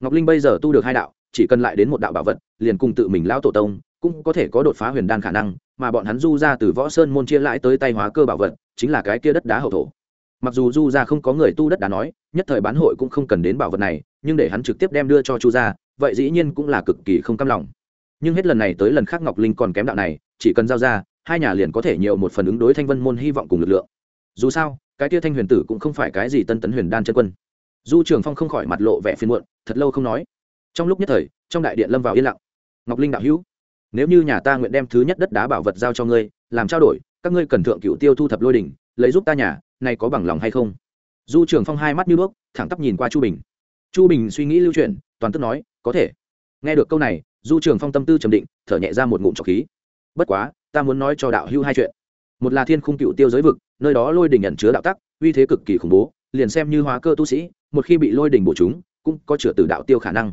Ngọc linh bây giờ tu được hai đạo, chỉ cần lại đến một đạo bảo vật, liền cùng tự mình lão tổ tông, cũng có thể có đột phá huyền đan khả năng, mà bọn hắn du ra từ võ sơn môn chia lãi tới tay hóa cơ bảo vật, chính là cái kia đất đá hậu thổ. Mặc dù du ra không có người tu đất đá nói, nhất thời bán hội cũng không cần đến bảo vật này, nhưng để hắn trực tiếp đem đưa cho chu gia, vậy dĩ nhiên cũng là cực kỳ không cam lòng. Nhưng hết lần này tới lần khác ngọc linh còn kém đạo này, chỉ cần giao ra, hai nhà liền có thể nhiều một phần ứng đối thanh vân môn hy vọng cùng lực lượng. Dù sao, cái tia thanh huyền tử cũng không phải cái gì tân tấn huyền đan chân quân du trường phong không khỏi mặt lộ vẻ phiền muộn, thật lâu không nói. Trong lúc nhất thời, trong đại điện lâm vào yên lặng. Ngọc linh đạo hữu, nếu như nhà ta nguyện đem thứ nhất đất đá bảo vật giao cho ngươi, làm trao đổi, các ngươi cần thượng cựu tiêu thu thập lôi đỉnh, lấy giúp ta nhà, này có bằng lòng hay không? Du trường phong hai mắt như bước thẳng tắp nhìn qua chu bình. Chu bình suy nghĩ lưu truyền toàn tức nói, có thể. Nghe được câu này, du trường phong tâm tư trầm định, thở nhẹ ra một ngụm trọc khí. Bất quá, ta muốn nói cho đạo hưu hai chuyện. Một là thiên khung cựu tiêu giới vực, nơi đó lôi đỉnh nhận chứa đạo tắc, uy thế cực kỳ khủng bố liền xem như hóa cơ tu sĩ, một khi bị lôi đỉnh bổ chúng, cũng có chữa từ đạo tiêu khả năng.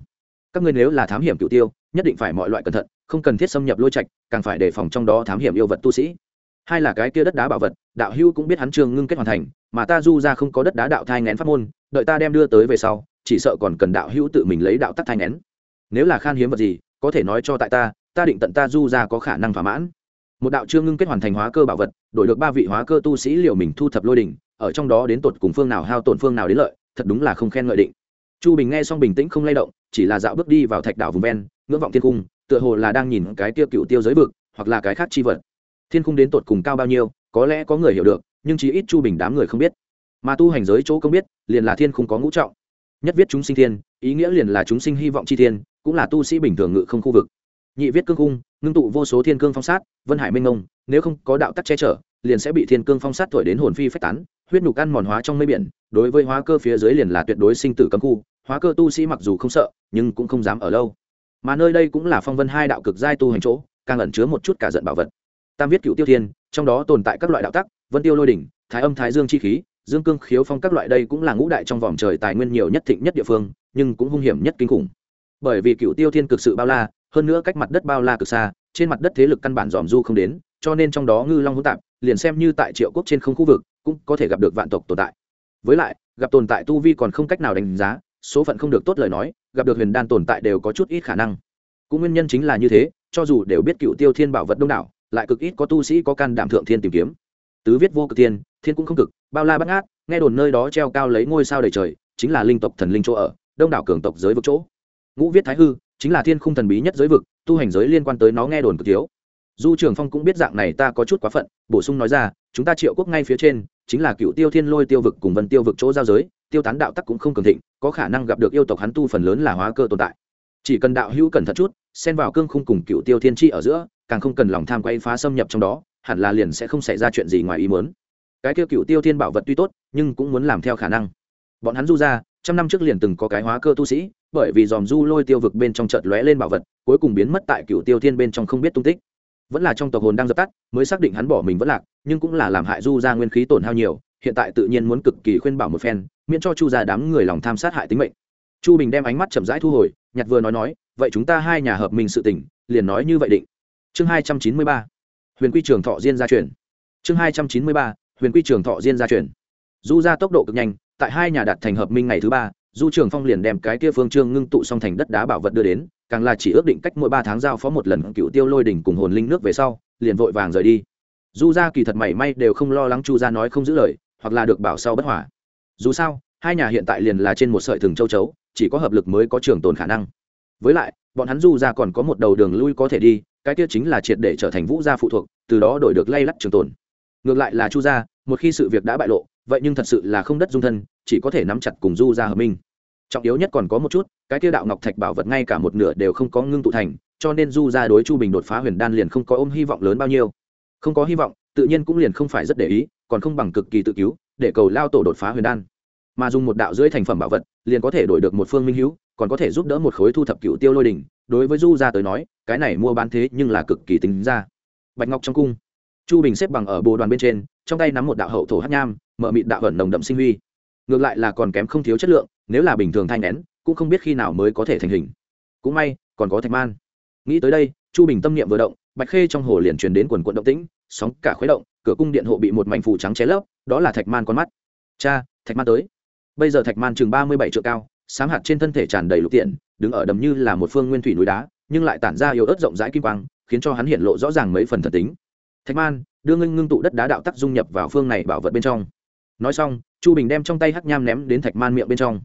Các ngươi nếu là thám hiểm cựu tiêu, nhất định phải mọi loại cẩn thận, không cần thiết xâm nhập lôi trạch, càng phải đề phòng trong đó thám hiểm yêu vật tu sĩ. Hai là cái kia đất đá bảo vật, đạo hưu cũng biết hắn trường ngưng kết hoàn thành, mà ta du ra không có đất đá đạo thai ngén pháp môn, đợi ta đem đưa tới về sau, chỉ sợ còn cần đạo hữu tự mình lấy đạo tắc thai ngén nếu là khan hiếm vật gì, có thể nói cho tại ta ta định tận ta du ra có khả năng thỏa mãn. Một đạo trương ngưng kết hoàn thành hóa cơ bảo vật, đổi được ba vị hóa cơ tu sĩ liệu mình thu thập lôi đỉnh ở trong đó đến tột cùng phương nào hao tổn phương nào đến lợi, thật đúng là không khen ngợi định. Chu bình nghe xong bình tĩnh không lay động, chỉ là dạo bước đi vào thạch đảo vùng ven, ngưỡng vọng thiên cung, tựa hồ là đang nhìn cái tiêu cựu tiêu giới vực, hoặc là cái khác chi vật. Thiên cung đến tột cùng cao bao nhiêu, có lẽ có người hiểu được, nhưng chỉ ít chu bình đám người không biết. Mà tu hành giới chỗ không biết, liền là thiên không có ngũ trọng. Nhất viết chúng sinh thiên, ý nghĩa liền là chúng sinh hy vọng chi thiên, cũng là tu sĩ bình thường ngự không khu vực. Nhị viết cương cung, ngưng tụ vô số thiên cương phong sát, vân hải minh ngông nếu không có đạo tắc che chở, liền sẽ bị thiên cương phong sát thổi đến hồn phi phách tán huyết nhục ăn mòn hóa trong mây biển, đối với hóa cơ phía dưới liền là tuyệt đối sinh tử cấm khu, hóa cơ tu sĩ mặc dù không sợ, nhưng cũng không dám ở lâu. Mà nơi đây cũng là phong vân hai đạo cực giai tu hành chỗ, càng ẩn chứa một chút cả giận bảo vật. Tam viết cựu tiêu thiên, trong đó tồn tại các loại đạo tắc, vân tiêu lôi đỉnh, thái âm thái dương chi khí, dương cương khiếu phong các loại đây cũng là ngũ đại trong vòng trời tài nguyên nhiều nhất thịnh nhất địa phương, nhưng cũng hung hiểm nhất kinh khủng. Bởi vì cựu tiêu thiên cực sự bao la, hơn nữa cách mặt đất bao la cực xa, trên mặt đất thế lực căn bản dòm du không đến, cho nên trong đó ngư long hỗn tạp liền xem như tại triệu quốc trên không khu vực, cũng có thể gặp được vạn tộc tồn tại. Với lại, gặp tồn tại tu vi còn không cách nào đánh giá, số phận không được tốt lời nói, gặp được huyền đan tồn tại đều có chút ít khả năng. Cũng nguyên nhân chính là như thế, cho dù đều biết cựu tiêu thiên bảo vật đông đảo, lại cực ít có tu sĩ có can đảm thượng thiên tìm kiếm. Tứ viết vô cực thiên thiên cũng không cực, bao la bắt ngát, nghe đồn nơi đó treo cao lấy ngôi sao đầy trời, chính là linh tộc thần linh chỗ ở, đông đảo cường tộc giới vực chỗ. Ngũ viết thái hư, chính là thiên khung thần bí nhất giới vực, tu hành giới liên quan tới nó nghe đồn cực thiếu du trường phong cũng biết dạng này ta có chút quá phận, bổ sung nói ra, chúng ta triệu quốc ngay phía trên, chính là cựu tiêu thiên lôi tiêu vực cùng vân tiêu vực chỗ giao giới, tiêu tán đạo tắc cũng không cường thịnh, có khả năng gặp được yêu tộc hắn tu phần lớn là hóa cơ tồn tại. Chỉ cần đạo hữu cẩn thận chút, xen vào cương khung cùng cựu tiêu thiên tri ở giữa, càng không cần lòng tham quay phá xâm nhập trong đó, hẳn là liền sẽ không xảy ra chuyện gì ngoài ý muốn. Cái kia cựu tiêu thiên bảo vật tuy tốt, nhưng cũng muốn làm theo khả năng. Bọn hắn du ra, trăm năm trước liền từng có cái hóa cơ tu sĩ, bởi vì dòm du lôi tiêu vực bên trong chợt lóe lên bảo vật, cuối cùng biến mất tại cựu tiêu thiên bên trong không biết tung tích vẫn là trong tộc hồn đang dập tắt, mới xác định hắn bỏ mình vẫn lạc, nhưng cũng là làm hại du ra nguyên khí tổn hao nhiều, hiện tại tự nhiên muốn cực kỳ khuyên bảo một phen, miễn cho chu ra đám người lòng tham sát hại tính mệnh. Chu bình đem ánh mắt chậm rãi thu hồi, nhặt vừa nói nói, vậy chúng ta hai nhà hợp mình sự tỉnh liền nói như vậy định. Chương hai trăm chín mươi ba, huyền quy trường thọ diên gia truyền. Chương hai trăm chín mươi ba, huyền quy trường thọ diên gia truyền. Du ra tốc độ cực nhanh, tại hai nhà đạt thành hợp minh ngày thứ ba du trường phong liền đem cái kia phương trương ngưng tụ xong thành đất đá bảo vật đưa đến, càng là chỉ ước định cách mỗi ba tháng giao phó một lần cựu tiêu lôi đỉnh cùng hồn linh nước về sau, liền vội vàng rời đi. Du ra kỳ thật mảy may đều không lo lắng chu ra nói không giữ lời, hoặc là được bảo sau bất hỏa dù sao, hai nhà hiện tại liền là trên một sợi thừng châu chấu, chỉ có hợp lực mới có trường tồn khả năng. Với lại, bọn hắn du ra còn có một đầu đường lui có thể đi, cái kia chính là triệt để trở thành vũ gia phụ thuộc, từ đó đổi được lay lắt trường tồn. Ngược lại là chu gia, một khi sự việc đã bại lộ vậy nhưng thật sự là không đất dung thân, chỉ có thể nắm chặt cùng du ra hợp minh. Trọng yếu nhất còn có một chút, cái tiêu đạo ngọc thạch bảo vật ngay cả một nửa đều không có ngưng tụ thành, cho nên du ra đối chu bình đột phá huyền đan liền không có ôm hy vọng lớn bao nhiêu. Không có hy vọng, tự nhiên cũng liền không phải rất để ý, còn không bằng cực kỳ tự cứu, để cầu lao tổ đột phá huyền đan. Mà dùng một đạo dưới thành phẩm bảo vật, liền có thể đổi được một phương minh hữu, còn có thể giúp đỡ một khối thu thập cựu tiêu lôi đình đối với du ra tới nói, cái này mua bán thế nhưng là cực kỳ tính ra. Bạch ngọc trong cung, chu bình xếp bằng ở bồ đoàn bên trên, trong tay nắm một đạo hậu thổ hát nham mở mịt đạo ẩn nồng đậm sinh huy. Ngược lại là còn kém không thiếu chất lượng, nếu là bình thường thanh nén, cũng không biết khi nào mới có thể thành hình. Cũng may, còn có thạch man. Nghĩ tới đây, chu bình tâm niệm vừa động, bạch khê trong hồ liền truyền đến quần quận động tĩnh, sóng cả khuấy động, cửa cung điện hộ bị một mảnh phủ trắng ché lấp, đó là thạch man con mắt. Cha, thạch man tới. Bây giờ thạch man chừng ba mươi bảy triệu cao, sáng hạt trên thân thể tràn đầy lục tiện, đứng ở đầm như là một phương nguyên thủy núi đá, nhưng lại tản ra yếu ớt rộng rãi kim quang, khiến cho hắn hiện lộ rõ ràng mấy phần thần tính. Thạch man, đưa ngưng ngưng tụ đất đá đạo tắc dung nhập vào phương này bảo vật bên trong nói xong, chu bình đem trong tay hắc nham ném đến thạch man miệng bên trong.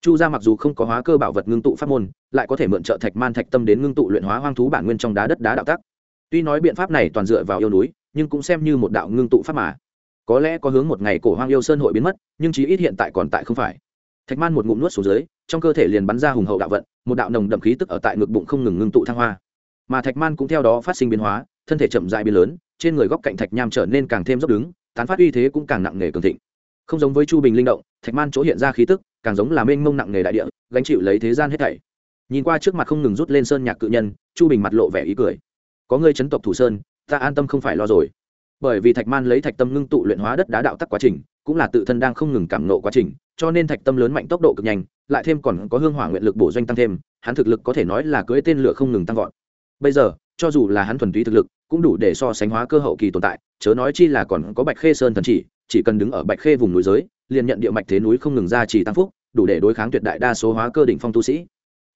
Chu ra mặc dù không có hóa cơ bảo vật ngưng tụ pháp môn, lại có thể mượn trợ thạch man thạch tâm đến ngưng tụ luyện hóa hoang thú bản nguyên trong đá đất đá đạo tắc. Tuy nói biện pháp này toàn dựa vào yêu núi, nhưng cũng xem như một đạo ngưng tụ pháp mà. Có lẽ có hướng một ngày cổ hoang yêu sơn hội biến mất, nhưng chí ít hiện tại còn tại không phải. Thạch man một ngụm nuốt xuống dưới, trong cơ thể liền bắn ra hùng hậu đạo vận, một đạo nồng đậm khí tức ở tại ngực bụng không ngừng ngưng tụ thăng hoa. Mà thạch man cũng theo đó phát sinh biến hóa, thân thể chậm dại biến lớn, trên người góc cạnh thạch nham trở nên càng thêm dốc đứng, tán phát uy thế cũng càng nặng nề cường thịnh không giống với chu bình linh động, thạch man chỗ hiện ra khí tức, càng giống là mênh mông nặng nề đại địa, gánh chịu lấy thế gian hết thảy. Nhìn qua trước mặt không ngừng rút lên sơn nhạc cự nhân, chu bình mặt lộ vẻ ý cười. Có người chấn tộc thủ sơn, ta an tâm không phải lo rồi. Bởi vì thạch man lấy thạch tâm ngưng tụ luyện hóa đất đá đạo tắc quá trình, cũng là tự thân đang không ngừng cảm nộ quá trình, cho nên thạch tâm lớn mạnh tốc độ cực nhanh, lại thêm còn có hương hỏa nguyện lực bổ doanh tăng thêm, hắn thực lực có thể nói là cưỡi tên lửa không ngừng tăng vọt. Bây giờ cho dù là hắn thuần túy thực lực, cũng đủ để so sánh hóa cơ hậu kỳ tồn tại, chớ nói chi là còn có bạch khê sơn thần chỉ chỉ cần đứng ở bạch khê vùng núi giới, liền nhận địa mạch thế núi không ngừng ra chỉ tăng phúc, đủ để đối kháng tuyệt đại đa số hóa cơ đỉnh phong tu sĩ.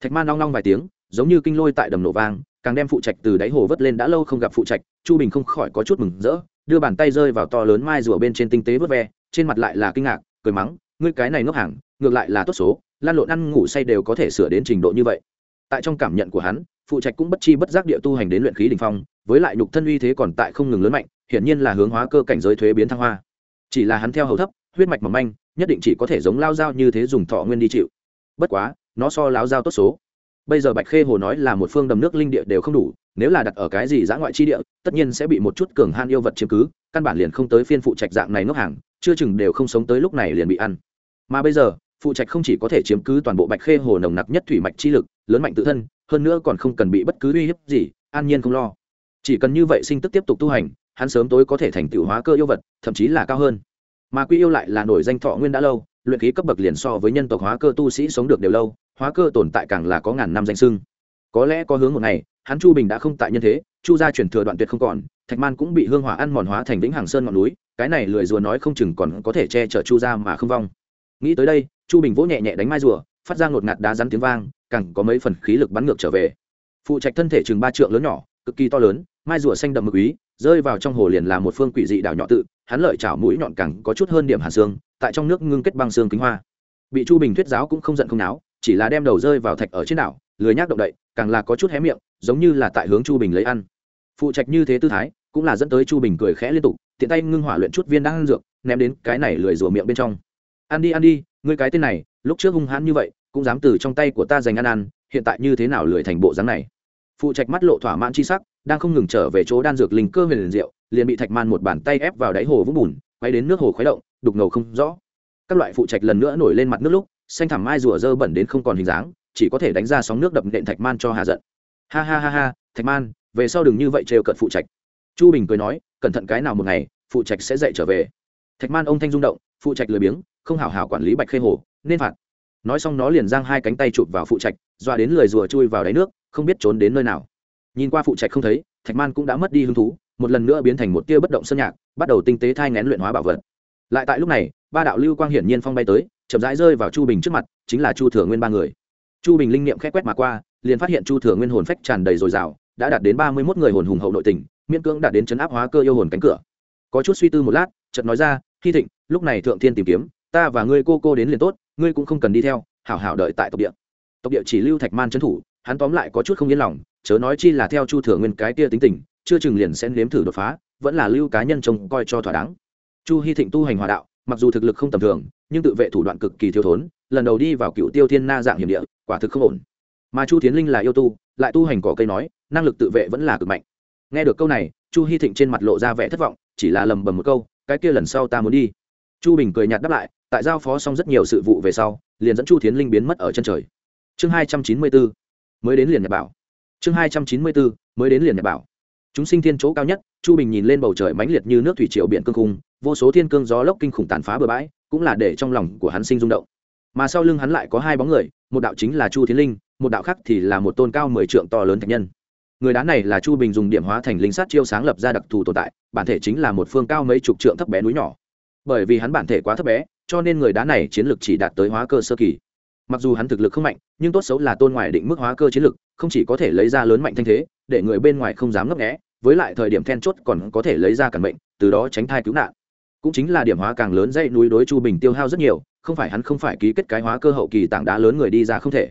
Thạch man long long vài tiếng, giống như kinh lôi tại đầm nổ vang, càng đem phụ trạch từ đáy hồ vớt lên đã lâu không gặp phụ trạch, chu bình không khỏi có chút mừng rỡ, đưa bàn tay rơi vào to lớn mai rùa bên trên tinh tế vớt ve, trên mặt lại là kinh ngạc, cười mắng, ngươi cái này ngốc hàng, ngược lại là tốt số, lan lộn ăn ngủ say đều có thể sửa đến trình độ như vậy tại trong cảm nhận của hắn, phụ trạch cũng bất chi bất giác địa tu hành đến luyện khí đình phong, với lại nhục thân uy thế còn tại không ngừng lớn mạnh, hiển nhiên là hướng hóa cơ cảnh giới thuế biến thăng hoa. Chỉ là hắn theo hầu thấp, huyết mạch mỏng manh, nhất định chỉ có thể giống lao dao như thế dùng thọ nguyên đi chịu. Bất quá, nó so láo dao tốt số. Bây giờ bạch khê hồ nói là một phương đầm nước linh địa đều không đủ, nếu là đặt ở cái gì giã ngoại chi địa, tất nhiên sẽ bị một chút cường han yêu vật chiếm cứ, căn bản liền không tới phiên phụ trạch dạng này ngốc hàng, chưa chừng đều không sống tới lúc này liền bị ăn. Mà bây giờ phụ trạch không chỉ có thể chiếm cứ toàn bộ bạch khê hồ nồng nặc nhất thủy mạch chi lực, lớn mạnh tự thân, hơn nữa còn không cần bị bất cứ uy hiếp gì, an nhiên không lo. Chỉ cần như vậy sinh tức tiếp tục tu hành, hắn sớm tối có thể thành tựu hóa cơ yêu vật, thậm chí là cao hơn. Mà quy yêu lại là nổi danh thọ nguyên đã lâu, luyện khí cấp bậc liền so với nhân tộc hóa cơ tu sĩ sống được đều lâu, hóa cơ tồn tại càng là có ngàn năm danh sưng. Có lẽ có hướng một ngày, hắn chu bình đã không tại nhân thế, chu gia chuyển thừa đoạn tuyệt không còn, thạch man cũng bị hương hỏa ăn mòn hóa thành vĩnh hàng sơn ngọn núi, cái này lười rùa nói không chừng còn có thể che chở chu gia mà không vong. Nghĩ tới đây chu bình vỗ nhẹ nhẹ đánh mai rùa, phát ra ngột ngạt đá rắn tiếng vang cẳng có mấy phần khí lực bắn ngược trở về. Phụ trạch thân thể chừng ba trượng lớn nhỏ, cực kỳ to lớn, mai rùa xanh đậm mực ý rơi vào trong hồ liền là một phương quỷ dị đảo nhỏ tự, hắn lợi chảo mũi nhọn cẳng có chút hơn điểm hàn xương, tại trong nước ngưng kết băng xương kính hoa. Bị chu bình thuyết giáo cũng không giận không náo, chỉ là đem đầu rơi vào thạch ở trên đảo, lười nhác động đậy, càng là có chút hé miệng, giống như là tại hướng chu bình lấy ăn. Phụ trạch như thế tư thái, cũng là dẫn tới chu bình cười khẽ liên tục, tiện tay ngưng hỏa luyện chút viên đang ăn dược, ném đến cái này lười rùa miệng bên trong ăn đi ăn đi, ngươi cái tên này, lúc trước hung hãn như vậy, cũng dám từ trong tay của ta giành ăn ăn, hiện tại như thế nào lười thành bộ dáng này? Phụ trạch mắt lộ thỏa mãn chi sắc, đang không ngừng trở về chỗ đan dược linh cơ huyền liền rượu liền bị thạch man một bàn tay ép vào đáy hồ vũng bùn, quay đến nước hồ khuấy động, đục ngầu không rõ. Các loại phụ trạch lần nữa nổi lên mặt nước lúc, xanh thẳm mai rùa dơ bẩn đến không còn hình dáng, chỉ có thể đánh ra sóng nước đập nện thạch man cho hà giận. Ha ha ha ha, thạch man, về sau đừng như vậy trêu cận phụ trạch. Chu bình cười nói, cẩn thận cái nào một ngày, phụ trạch sẽ dậy trở về. Thạch man ông thanh rung động, phụ trạch lười biếng không hảo hảo quản lý bạch khê hồ, nên phạt. Nói xong nó liền giang hai cánh tay chụp vào phụ trạch doa đến lười rùa chui vào đáy nước, không biết trốn đến nơi nào. Nhìn qua phụ trạch không thấy, thạch man cũng đã mất đi hứng thú, một lần nữa biến thành một tia bất động sơn nhạc, bắt đầu tinh tế thai ngén luyện hóa bảo vật. Lại tại lúc này, ba đạo lưu quang hiển nhiên phong bay tới, chậm rãi rơi vào chu bình trước mặt, chính là chu thừa nguyên ba người. Chu bình linh niệm khét quét mà qua, liền phát hiện chu thừa nguyên hồn phách tràn đầy dồi dào, đã đạt đến ba mươi một người hồn hùng hậu nội tình, miễn cưỡng đạt đến chấn áp hóa cơ yêu hồn cánh cửa. Có chút suy tư một lát, chợt nói ra khi thịnh, lúc này thượng thiên tìm kiếm ta và ngươi cô cô đến liền tốt, ngươi cũng không cần đi theo, hảo hảo đợi tại tộc địa. Tộc địa chỉ lưu thạch man trấn thủ, hắn tóm lại có chút không yên lòng, chớ nói chi là theo chu thừa nguyên cái kia tính tình, chưa chừng liền sẽ nếm thử đột phá, vẫn là lưu cá nhân trông coi cho thỏa đáng. Chu hy thịnh tu hành hòa đạo, mặc dù thực lực không tầm thường, nhưng tự vệ thủ đoạn cực kỳ thiếu thốn, lần đầu đi vào cựu tiêu thiên na dạng hiểm địa, quả thực không ổn. Mà chu tiến linh là yêu tu, lại tu hành cỏ cây nói, năng lực tự vệ vẫn là cực mạnh. Nghe được câu này, chu hy thịnh trên mặt lộ ra vẻ thất vọng, chỉ là lầm bầm một câu, cái kia lần sau ta muốn đi. Chu bình cười nhạt đáp lại tại giao phó xong rất nhiều sự vụ về sau, liền dẫn chu tiến linh biến mất ở chân trời. Chương hai trăm chín mươi bốn, mới đến liền nhật bảo. Chương hai trăm chín mươi bốn, mới đến liền nhật bảo. Chúng sinh thiên chỗ cao nhất, chu bình nhìn lên bầu trời mãnh liệt như nước thủy triều biển cương khung, vô số thiên cương gió lốc kinh khủng tàn phá bừa bãi, cũng là để trong lòng của hắn sinh rung động. Mà sau lưng hắn lại có hai bóng người, một đạo chính là chu tiến linh, một đạo khác thì là một tôn cao mười trượng to lớn thạch nhân. Người đá này là chu bình dùng điểm hóa thành linh sát chiêu sáng lập ra đặc thù tồn tại, bản thể chính là một phương cao mấy chục trượng thấp bé núi nhỏ. Bởi vì hắn bản thể quá thấp bé cho nên người đá này chiến lược chỉ đạt tới hóa cơ sơ kỳ. Mặc dù hắn thực lực không mạnh, nhưng tốt xấu là tôn ngoài định mức hóa cơ chiến lực, không chỉ có thể lấy ra lớn mạnh thanh thế, để người bên ngoài không dám ngấp nghẽ với lại thời điểm then chốt còn có thể lấy ra cản bệnh từ đó tránh thai cứu nạn. Cũng chính là điểm hóa càng lớn dãy núi đối chu bình tiêu hao rất nhiều, không phải hắn không phải ký kết cái hóa cơ hậu kỳ tảng đá lớn người đi ra không thể.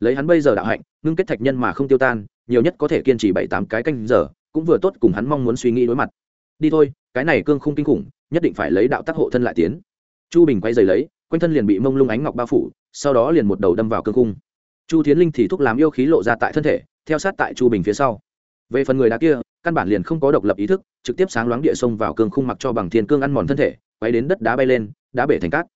Lấy hắn bây giờ đạo hạnh, ngưng kết thạch nhân mà không tiêu tan, nhiều nhất có thể kiên trì bảy tám cái canh giờ, cũng vừa tốt cùng hắn mong muốn suy nghĩ đối mặt. Đi thôi, cái này cương không kinh khủng, nhất định phải lấy đạo tác hộ thân lại tiến chu bình quay dày lấy, quanh thân liền bị mông lung ánh ngọc bao phủ, sau đó liền một đầu đâm vào cương cung chu tiến linh thì thúc làm yêu khí lộ ra tại thân thể, theo sát tại chu bình phía sau. Về phần người đá kia, căn bản liền không có độc lập ý thức, trực tiếp sáng loáng địa sông vào cương khung mặc cho bằng thiên cương ăn mòn thân thể, quay đến đất đá bay lên, đá bể thành cát.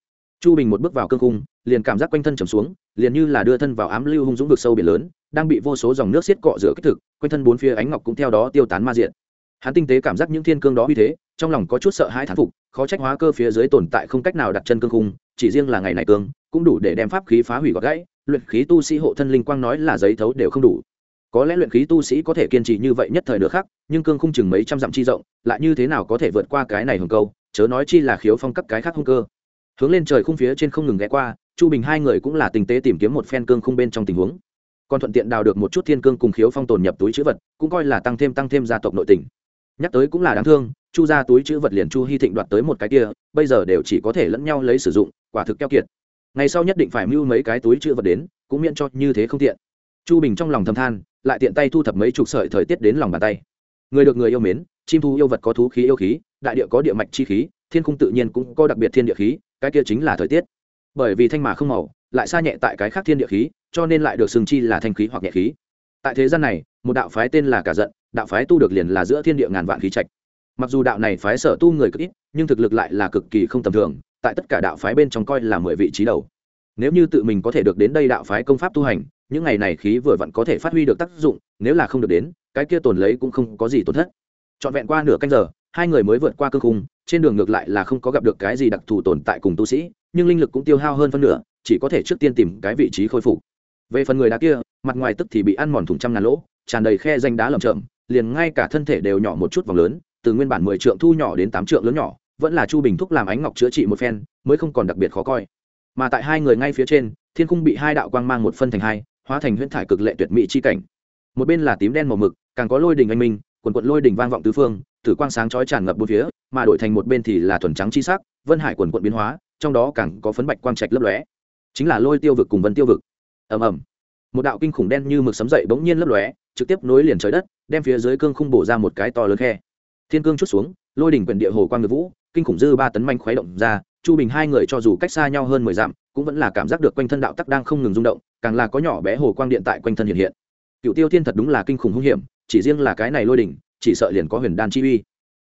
Chu bình một bước vào cương khung, liền cảm giác quanh thân trầm xuống, liền như là đưa thân vào ám lưu hung dũng vực sâu biển lớn, đang bị vô số dòng nước xiết cọ rửa kích thực, quanh thân bốn phía ánh ngọc cũng theo đó tiêu tán ma diện hắn tinh tế cảm giác những thiên cương đó uy thế, trong lòng có chút sợ hãi thán phục, khó trách hóa cơ phía dưới tồn tại không cách nào đặt chân cương khung, chỉ riêng là ngày này cương, cũng đủ để đem pháp khí phá hủy gọt gãy, luyện khí tu sĩ hộ thân linh quang nói là giấy thấu đều không đủ. Có lẽ luyện khí tu sĩ có thể kiên trì như vậy nhất thời nữa khác, nhưng cương khung chừng mấy trăm dặm chi rộng, lại như thế nào có thể vượt qua cái này hồng câu, chớ nói chi là khiếu phong cấp cái khác hung cơ. Hướng lên trời khung phía trên không ngừng ghé qua, chu bình hai người cũng là tinh tế tìm kiếm một phen cương khung bên trong tình huống. Còn thuận tiện đào được một chút thiên cương cùng khiếu phong tồn nhập túi chữ vật, cũng coi là tăng thêm tăng thêm gia tộc nội tình nhắc tới cũng là đáng thương, chu ra túi chữ vật liền chu hy thịnh đoạt tới một cái kia, bây giờ đều chỉ có thể lẫn nhau lấy sử dụng, quả thực keo kiệt. Ngày sau nhất định phải mưu mấy cái túi chữ vật đến, cũng miễn cho như thế không tiện. Chu bình trong lòng thầm than, lại tiện tay thu thập mấy chục sợi thời tiết đến lòng bàn tay. Người được người yêu mến, chim thu yêu vật có thú khí yêu khí, đại địa có địa mạch chi khí, thiên khung tự nhiên cũng có đặc biệt thiên địa khí, cái kia chính là thời tiết. Bởi vì thanh mà không màu, lại xa nhẹ tại cái khác thiên địa khí, cho nên lại được xưng chi là thanh khí hoặc nhẹ khí tại thế gian này, một đạo phái tên là cả giận, đạo phái tu được liền là giữa thiên địa ngàn vạn khí trạch. Mặc dù đạo này phái sở tu người cực ít, nhưng thực lực lại là cực kỳ không tầm thường, tại tất cả đạo phái bên trong coi là mười vị trí đầu. Nếu như tự mình có thể được đến đây đạo phái công pháp tu hành, những ngày này khí vừa vặn có thể phát huy được tác dụng, nếu là không được đến, cái kia tồn lấy cũng không có gì tổn thất. Trọn vẹn qua nửa canh giờ, hai người mới vượt qua cương khung, trên đường ngược lại là không có gặp được cái gì đặc thù tồn tại cùng tu sĩ, nhưng linh lực cũng tiêu hao hơn phân nửa, chỉ có thể trước tiên tìm cái vị trí khôi phục. Về phần người đá kia mặt ngoài tức thì bị ăn mòn thủng trăm ngàn lỗ, tràn đầy khe danh đá lầm chậm liền ngay cả thân thể đều nhỏ một chút vòng lớn, từ nguyên bản mười trượng thu nhỏ đến tám trượng lớn nhỏ, vẫn là chu bình thúc làm ánh ngọc chữa trị một phen, mới không còn đặc biệt khó coi. Mà tại hai người ngay phía trên, thiên cung bị hai đạo quang mang một phân thành hai, hóa thành huyễn thải cực lệ tuyệt mỹ chi cảnh. Một bên là tím đen màu mực, càng có lôi đình anh minh, quần quận lôi đình vang vọng tứ phương, tử quang sáng chói tràn ngập bốn phía, mà đổi thành một bên thì là thuần trắng chi sắc, vân hải quần quận biến hóa, trong đó càng có phấn bạch quang trạch lấp lóe. Chính là lôi tiêu vực cùng vân tiêu vực. Ầm ầm một đạo kinh khủng đen như mực sấm dậy bỗng nhiên lấp lóe, trực tiếp nối liền trời đất, đem phía dưới cương khung bổ ra một cái to lớn khe. Thiên cương chút xuống, lôi đỉnh quyển địa hồ quang ngự vũ, kinh khủng dư ba tấn manh khuấy động ra, chu bình hai người cho dù cách xa nhau hơn mười dặm, cũng vẫn là cảm giác được quanh thân đạo tắc đang không ngừng rung động, càng là có nhỏ bé hồ quang điện tại quanh thân hiện hiện. Cựu tiêu thiên thật đúng là kinh khủng hung hiểm, chỉ riêng là cái này lôi đỉnh, chỉ sợ liền có huyền đan chi uy.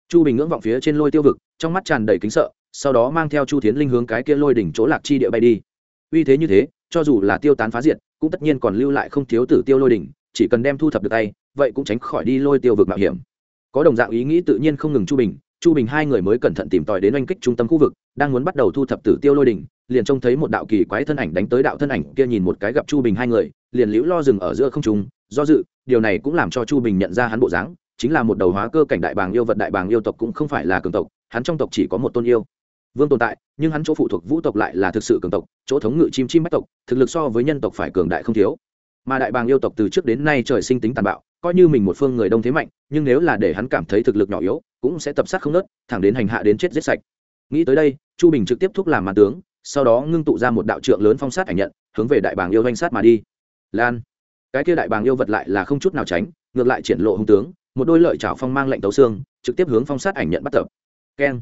Chu bình ngưỡng vọng phía trên lôi tiêu vực, trong mắt tràn đầy kính sợ, sau đó mang theo chu tiến linh hướng cái kia lôi đỉnh chỗ lạc chi địa bay đi. Uy thế như thế, cho dù là tiêu tán phá diệt cũng tất nhiên còn lưu lại không thiếu tử tiêu lôi đỉnh, chỉ cần đem thu thập được tay, vậy cũng tránh khỏi đi lôi tiêu vực mạo hiểm. Có đồng dạng ý nghĩ tự nhiên không ngừng chu bình chu bình hai người mới cẩn thận tìm tòi đến oanh kích trung tâm khu vực, đang muốn bắt đầu thu thập tử tiêu lôi đỉnh, liền trông thấy một đạo kỳ quái thân ảnh đánh tới đạo thân ảnh kia nhìn một cái gặp chu bình hai người, liền liễu lo dừng ở giữa không trung, do dự, điều này cũng làm cho chu bình nhận ra hắn bộ dáng, chính là một đầu hóa cơ cảnh đại bàng yêu vật đại bàng yêu tộc cũng không phải là cường tộc, hắn trong tộc chỉ có một tôn yêu vương tồn tại, nhưng hắn chỗ phụ thuộc vũ tộc lại là thực sự cường tộc, chỗ thống ngự chim chim bách tộc, thực lực so với nhân tộc phải cường đại không thiếu. Mà đại bàng yêu tộc từ trước đến nay trời sinh tính tàn bạo, coi như mình một phương người đông thế mạnh, nhưng nếu là để hắn cảm thấy thực lực nhỏ yếu, cũng sẽ tập sát không nớt, thẳng đến hành hạ đến chết giết sạch. Nghĩ tới đây, chu bình trực tiếp thúc làm màn tướng, sau đó ngưng tụ ra một đạo trượng lớn phong sát ảnh nhận, hướng về đại bàng yêu danh sát mà đi. Lan. Cái kia đại bàng yêu vật lại là không chút nào tránh, ngược lại triển lộ hung tướng, một đôi lợi chảo phong mang lệnh tấu xương, trực tiếp hướng phong sát ảnh nhận bắt tập. Keng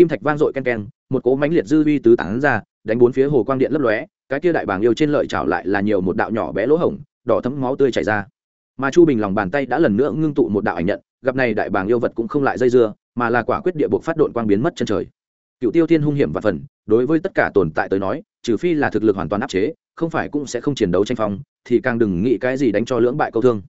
kim thạch vang dội ken ken, một cỗ mánh liệt dư vi tứ tán ra, đánh bốn phía hồ quang điện lấp lóe, cái kia đại bàng yêu trên lợi chảo lại là nhiều một đạo nhỏ bé lỗ hổng, đỏ thấm máu tươi chảy ra. Mà chu bình lòng bàn tay đã lần nữa ngưng tụ một đạo ảnh nhận, gặp này đại bàng yêu vật cũng không lại dây dưa, mà là quả quyết địa buộc phát độn quang biến mất chân trời. Cựu tiêu thiên hung hiểm và phần, đối với tất cả tồn tại tới nói, trừ phi là thực lực hoàn toàn áp chế, không phải cũng sẽ không chiến đấu tranh phong, thì càng đừng nghĩ cái gì đánh cho lưỡng bại câu thương.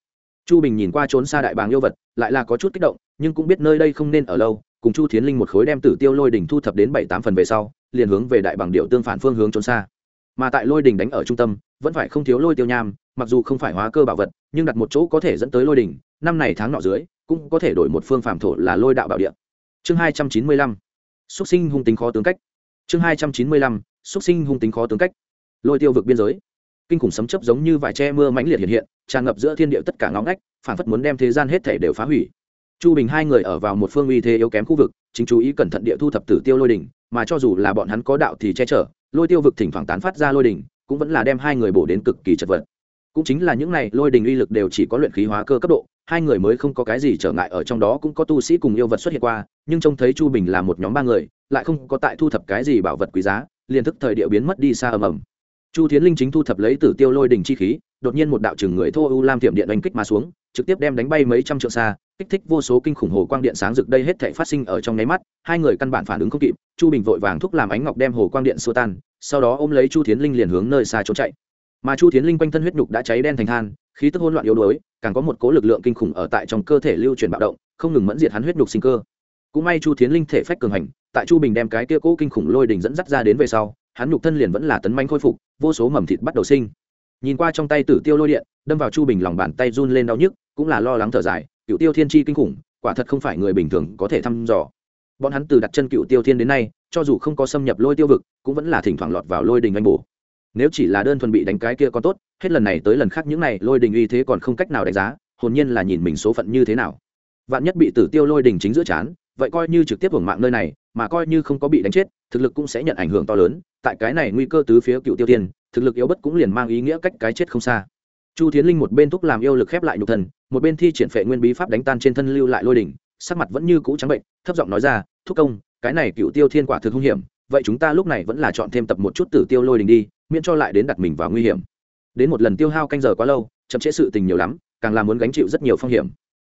Chu bình nhìn qua trốn xa đại bàng yêu vật, lại là có chút kích động, nhưng cũng biết nơi đây không nên ở lâu cùng chu thiến linh một khối đem tử tiêu lôi đỉnh thu thập đến bảy tám phần về sau, liền hướng về đại bằng điệu tương phản phương hướng trốn xa. Mà tại lôi đỉnh đánh ở trung tâm, vẫn phải không thiếu lôi tiêu nham, mặc dù không phải hóa cơ bảo vật, nhưng đặt một chỗ có thể dẫn tới lôi đỉnh năm này tháng nọ dưới, cũng có thể đổi một phương phạm thổ là lôi đạo bảo địa. Chương hai trăm chín mươi lăm, xúc sinh hung tính khó tướng cách. Chương hai trăm chín mươi lăm, xúc sinh hung tính khó tướng cách. Lôi tiêu vực biên giới. Kinh khủng sấm chấp giống như vải che mưa mãnh liệt hiện hiện, tràn ngập giữa thiên địa tất cả ngõ ngách, phản phất muốn đem thế gian hết thể đều phá hủy chu bình hai người ở vào một phương uy thế yếu kém khu vực, chính chú ý cẩn thận địa thu thập tử tiêu lôi đỉnh, mà cho dù là bọn hắn có đạo thì che chở, lôi tiêu vực thỉnh thoảng tán phát ra lôi đỉnh, cũng vẫn là đem hai người bổ đến cực kỳ chật vật. Cũng chính là những này, lôi đình uy lực đều chỉ có luyện khí hóa cơ cấp độ, hai người mới không có cái gì trở ngại ở trong đó, cũng có tu sĩ cùng yêu vật xuất hiện qua, nhưng trông thấy chu bình là một nhóm ba người, lại không có tại thu thập cái gì bảo vật quý giá, liền thức thời địa biến mất đi xa ầm ầm. Chu tiến linh chính thu thập lấy tử tiêu lôi đình chi khí đột nhiên một đạo chừng người thô u lam tiệm điện đánh kích mà xuống, trực tiếp đem đánh bay mấy trăm trượng xa, kích thích vô số kinh khủng hồ quang điện sáng rực đây hết thể phát sinh ở trong nháy mắt, hai người căn bản phản ứng không kịp, chu bình vội vàng thúc làm ánh ngọc đem hồ quang điện xua tan, sau đó ôm lấy chu tiến linh liền hướng nơi xa trốn chạy. Mà chu tiến linh quanh thân huyết nhục đã cháy đen thành than, khí tức hỗn loạn yếu đuối, càng có một cố lực lượng kinh khủng ở tại trong cơ thể lưu truyền bạo động, không ngừng mẫn diệt hắn huyết nhục sinh cơ. Cũng may chu tiến linh thể phách cường hành, tại chu bình đem cái kia cố kinh khủng lôi đình dẫn dắt ra đến về sau, hắn nhục thân liền vẫn là tấn manh khôi phục, vô số mầm thịt bắt đầu sinh nhìn qua trong tay tử tiêu lôi điện, đâm vào chu bình lòng bàn tay run lên đau nhức, cũng là lo lắng thở dài cựu tiêu thiên chi kinh khủng, quả thật không phải người bình thường có thể thăm dò. Bọn hắn từ đặt chân cựu tiêu thiên đến nay, cho dù không có xâm nhập lôi tiêu vực, cũng vẫn là thỉnh thoảng lọt vào lôi đình anh bổ. Nếu chỉ là đơn thuần bị đánh cái kia còn tốt, hết lần này tới lần khác những này lôi đình uy thế còn không cách nào đánh giá, hồn nhiên là nhìn mình số phận như thế nào. Vạn nhất bị tử tiêu lôi đình chính giữa chán, vậy coi như trực tiếp hưởng mạng nơi này, mà coi như không có bị đánh chết, thực lực cũng sẽ nhận ảnh hưởng to lớn tại cái này nguy cơ tứ phía cựu tiêu tiên, thực lực yếu bất cũng liền mang ý nghĩa cách cái chết không xa. Chu tiến linh một bên thúc làm yêu lực khép lại nhục thần, một bên thi triển phệ nguyên bí pháp đánh tan trên thân lưu lại lôi đỉnh, sắc mặt vẫn như cũ trắng bệnh, thấp giọng nói ra, thúc công, cái này cựu tiêu thiên quả thực hung hiểm, vậy chúng ta lúc này vẫn là chọn thêm tập một chút tử tiêu lôi đình đi, miễn cho lại đến đặt mình vào nguy hiểm. Đến một lần tiêu hao canh giờ quá lâu, chậm trễ sự tình nhiều lắm, càng là muốn gánh chịu rất nhiều phong hiểm.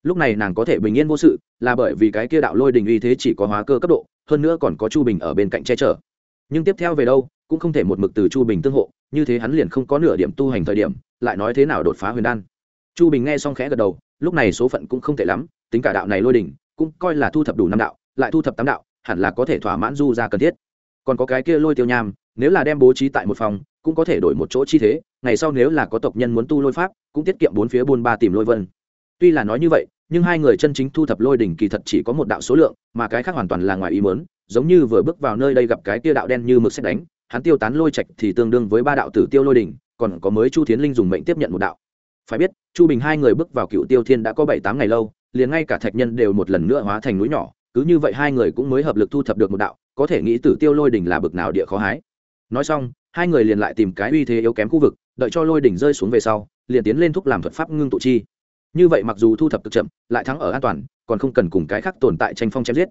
Lúc này nàng có thể bình yên vô sự, là bởi vì cái kia đạo lôi đình uy thế chỉ có hóa cơ cấp độ, hơn nữa còn có chu bình ở bên cạnh che chở nhưng tiếp theo về đâu cũng không thể một mực từ chu bình tương hộ như thế hắn liền không có nửa điểm tu hành thời điểm lại nói thế nào đột phá huyền đan. Chu bình nghe xong khẽ gật đầu lúc này số phận cũng không tệ lắm tính cả đạo này lôi đỉnh, cũng coi là thu thập đủ năm đạo lại thu thập tám đạo hẳn là có thể thỏa mãn du ra cần thiết. Còn có cái kia lôi tiêu nham nếu là đem bố trí tại một phòng cũng có thể đổi một chỗ chi thế ngày sau nếu là có tộc nhân muốn tu lôi pháp cũng tiết kiệm bốn phía buôn ba tìm lôi vân. Tuy là nói như vậy nhưng hai người chân chính thu thập lôi đỉnh kỳ thật chỉ có một đạo số lượng, mà cái khác hoàn toàn là ngoài ý mớn giống như vừa bước vào nơi đây gặp cái tia đạo đen như mực xét đánh, hắn tiêu tán lôi trạch thì tương đương với ba đạo tử tiêu lôi đỉnh, còn có mới chu thiến linh dùng mệnh tiếp nhận một đạo. Phải biết, chu bình hai người bước vào cựu tiêu thiên đã có bảy tám ngày lâu, liền ngay cả thạch nhân đều một lần nữa hóa thành núi nhỏ, cứ như vậy hai người cũng mới hợp lực thu thập được một đạo, có thể nghĩ tử tiêu lôi đỉnh là bực nào địa khó hái. Nói xong, hai người liền lại tìm cái uy thế yếu kém khu vực, đợi cho lôi đỉnh rơi xuống về sau, liền tiến lên thúc làm thuật pháp ngưng tụ chi như vậy mặc dù thu thập cực chậm, lại thắng ở an toàn, còn không cần cùng cái khác tồn tại tranh phong chém giết.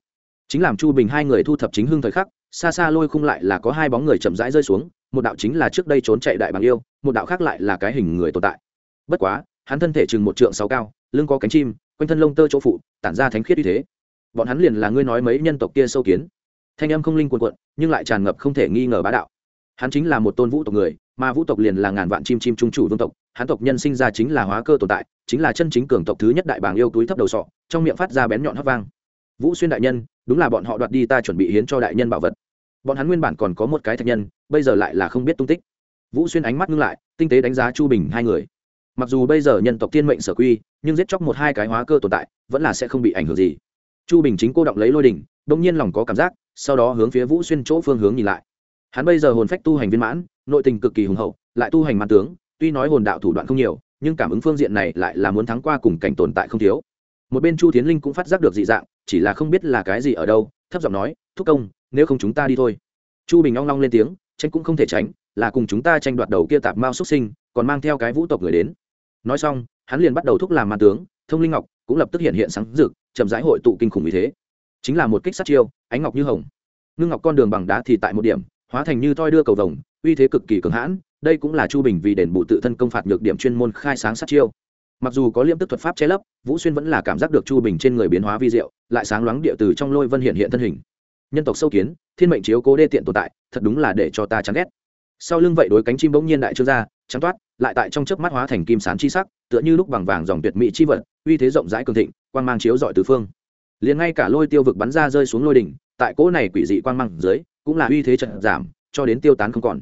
Chính làm chu bình hai người thu thập chính hưng thời khắc, xa xa lôi khung lại là có hai bóng người chậm rãi rơi xuống, một đạo chính là trước đây trốn chạy đại bằng yêu, một đạo khác lại là cái hình người tồn tại. Bất quá, hắn thân thể chừng một trượng sáu cao, lưng có cánh chim, quanh thân lông tơ chỗ phụ, tản ra thánh khiết như thế. Bọn hắn liền là ngươi nói mấy nhân tộc kia sâu kiến. Thanh âm không linh quần quận nhưng lại tràn ngập không thể nghi ngờ bá đạo. Hắn chính là một tôn vũ tộc người, mà vũ tộc liền là ngàn vạn chim chim trung chủ vương tộc, hắn tộc nhân sinh ra chính là hóa cơ tồn tại chính là chân chính cường tộc thứ nhất đại bàng yêu túi thấp đầu sọ, trong miệng phát ra bén nhọn hấp vang. Vũ xuyên đại nhân, đúng là bọn họ đoạt đi ta chuẩn bị hiến cho đại nhân bảo vật. Bọn hắn nguyên bản còn có một cái thạch nhân, bây giờ lại là không biết tung tích. Vũ xuyên ánh mắt ngưng lại, tinh tế đánh giá chu bình hai người. Mặc dù bây giờ nhân tộc tiên mệnh sở quy, nhưng giết chóc một hai cái hóa cơ tồn tại, vẫn là sẽ không bị ảnh hưởng gì. Chu bình chính cô động lấy lôi đỉnh đông nhiên lòng có cảm giác, sau đó hướng phía vũ xuyên chỗ phương hướng nhìn lại. Hắn bây giờ hồn phách tu hành viên mãn, nội tình cực kỳ hùng hậu, lại tu hành mặt tướng, tuy nói hồn đạo thủ đoạn không nhiều nhưng cảm ứng phương diện này lại là muốn thắng qua cùng cảnh tồn tại không thiếu. Một bên chu tiến linh cũng phát giác được dị dạng, chỉ là không biết là cái gì ở đâu, thấp giọng nói, thúc công, nếu không chúng ta đi thôi. Chu bình long long lên tiếng, tranh cũng không thể tránh, là cùng chúng ta tranh đoạt đầu kia tạp mao xuất sinh, còn mang theo cái vũ tộc người đến. Nói xong, hắn liền bắt đầu thúc làm màn tướng, thông linh ngọc cũng lập tức hiện hiện sáng rực, chậm rãi hội tụ kinh khủng như thế. Chính là một kích sát chiêu, ánh ngọc như hồng. Ngưng ngọc con đường bằng đá thì tại một điểm, hóa thành như thoi đưa cầu vồng, uy thế cực kỳ cường hãn đây cũng là chu bình vì đền bù tự thân công phạt nhược điểm chuyên môn khai sáng sát chiêu. Mặc dù có liêm tức thuật pháp che lấp, vũ xuyên vẫn là cảm giác được chu bình trên người biến hóa vi diệu, lại sáng loáng địa từ trong lôi vân hiện hiện thân hình. Nhân tộc sâu kiến, thiên mệnh chiếu cố đê tiện tồn tại, thật đúng là để cho ta chán ghét. Sau lưng vậy đối cánh chim bỗng nhiên đại trương ra, trắng toát, lại tại trong chớp mắt hóa thành kim sán chi sắc, tựa như lúc bằng vàng dòng tuyệt mỹ chi vật, uy thế rộng rãi cường thịnh, quang mang chiếu dọi tứ phương. Liền ngay cả lôi tiêu vực bắn ra rơi xuống lôi đỉnh, tại cỗ này quỷ dị quang mang dưới, cũng là uy thế trận giảm, cho đến tiêu tán không còn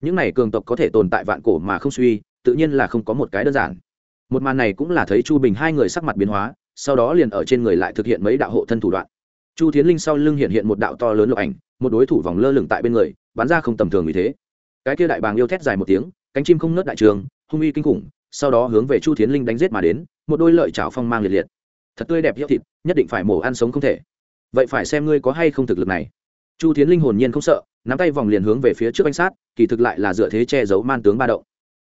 những này cường tộc có thể tồn tại vạn cổ mà không suy, tự nhiên là không có một cái đơn giản. Một màn này cũng là thấy chu bình hai người sắc mặt biến hóa, sau đó liền ở trên người lại thực hiện mấy đạo hộ thân thủ đoạn. Chu tiến linh sau lưng hiện hiện một đạo to lớn lộc ảnh, một đối thủ vòng lơ lửng tại bên người, bắn ra không tầm thường vì thế. Cái kia đại bàng yêu thét dài một tiếng, cánh chim không nớt đại trường, hung uy kinh khủng, sau đó hướng về chu tiến linh đánh giết mà đến, một đôi lợi chảo phong mang liệt liệt. Thật tươi đẹp hiệu thịt, nhất định phải mổ ăn sống không thể. Vậy phải xem ngươi có hay không thực lực này. Chu tiến linh hồn nhiên không sợ nắm tay vòng liền hướng về phía trước bánh sát, kỳ thực lại là dựa thế che giấu man tướng ba động.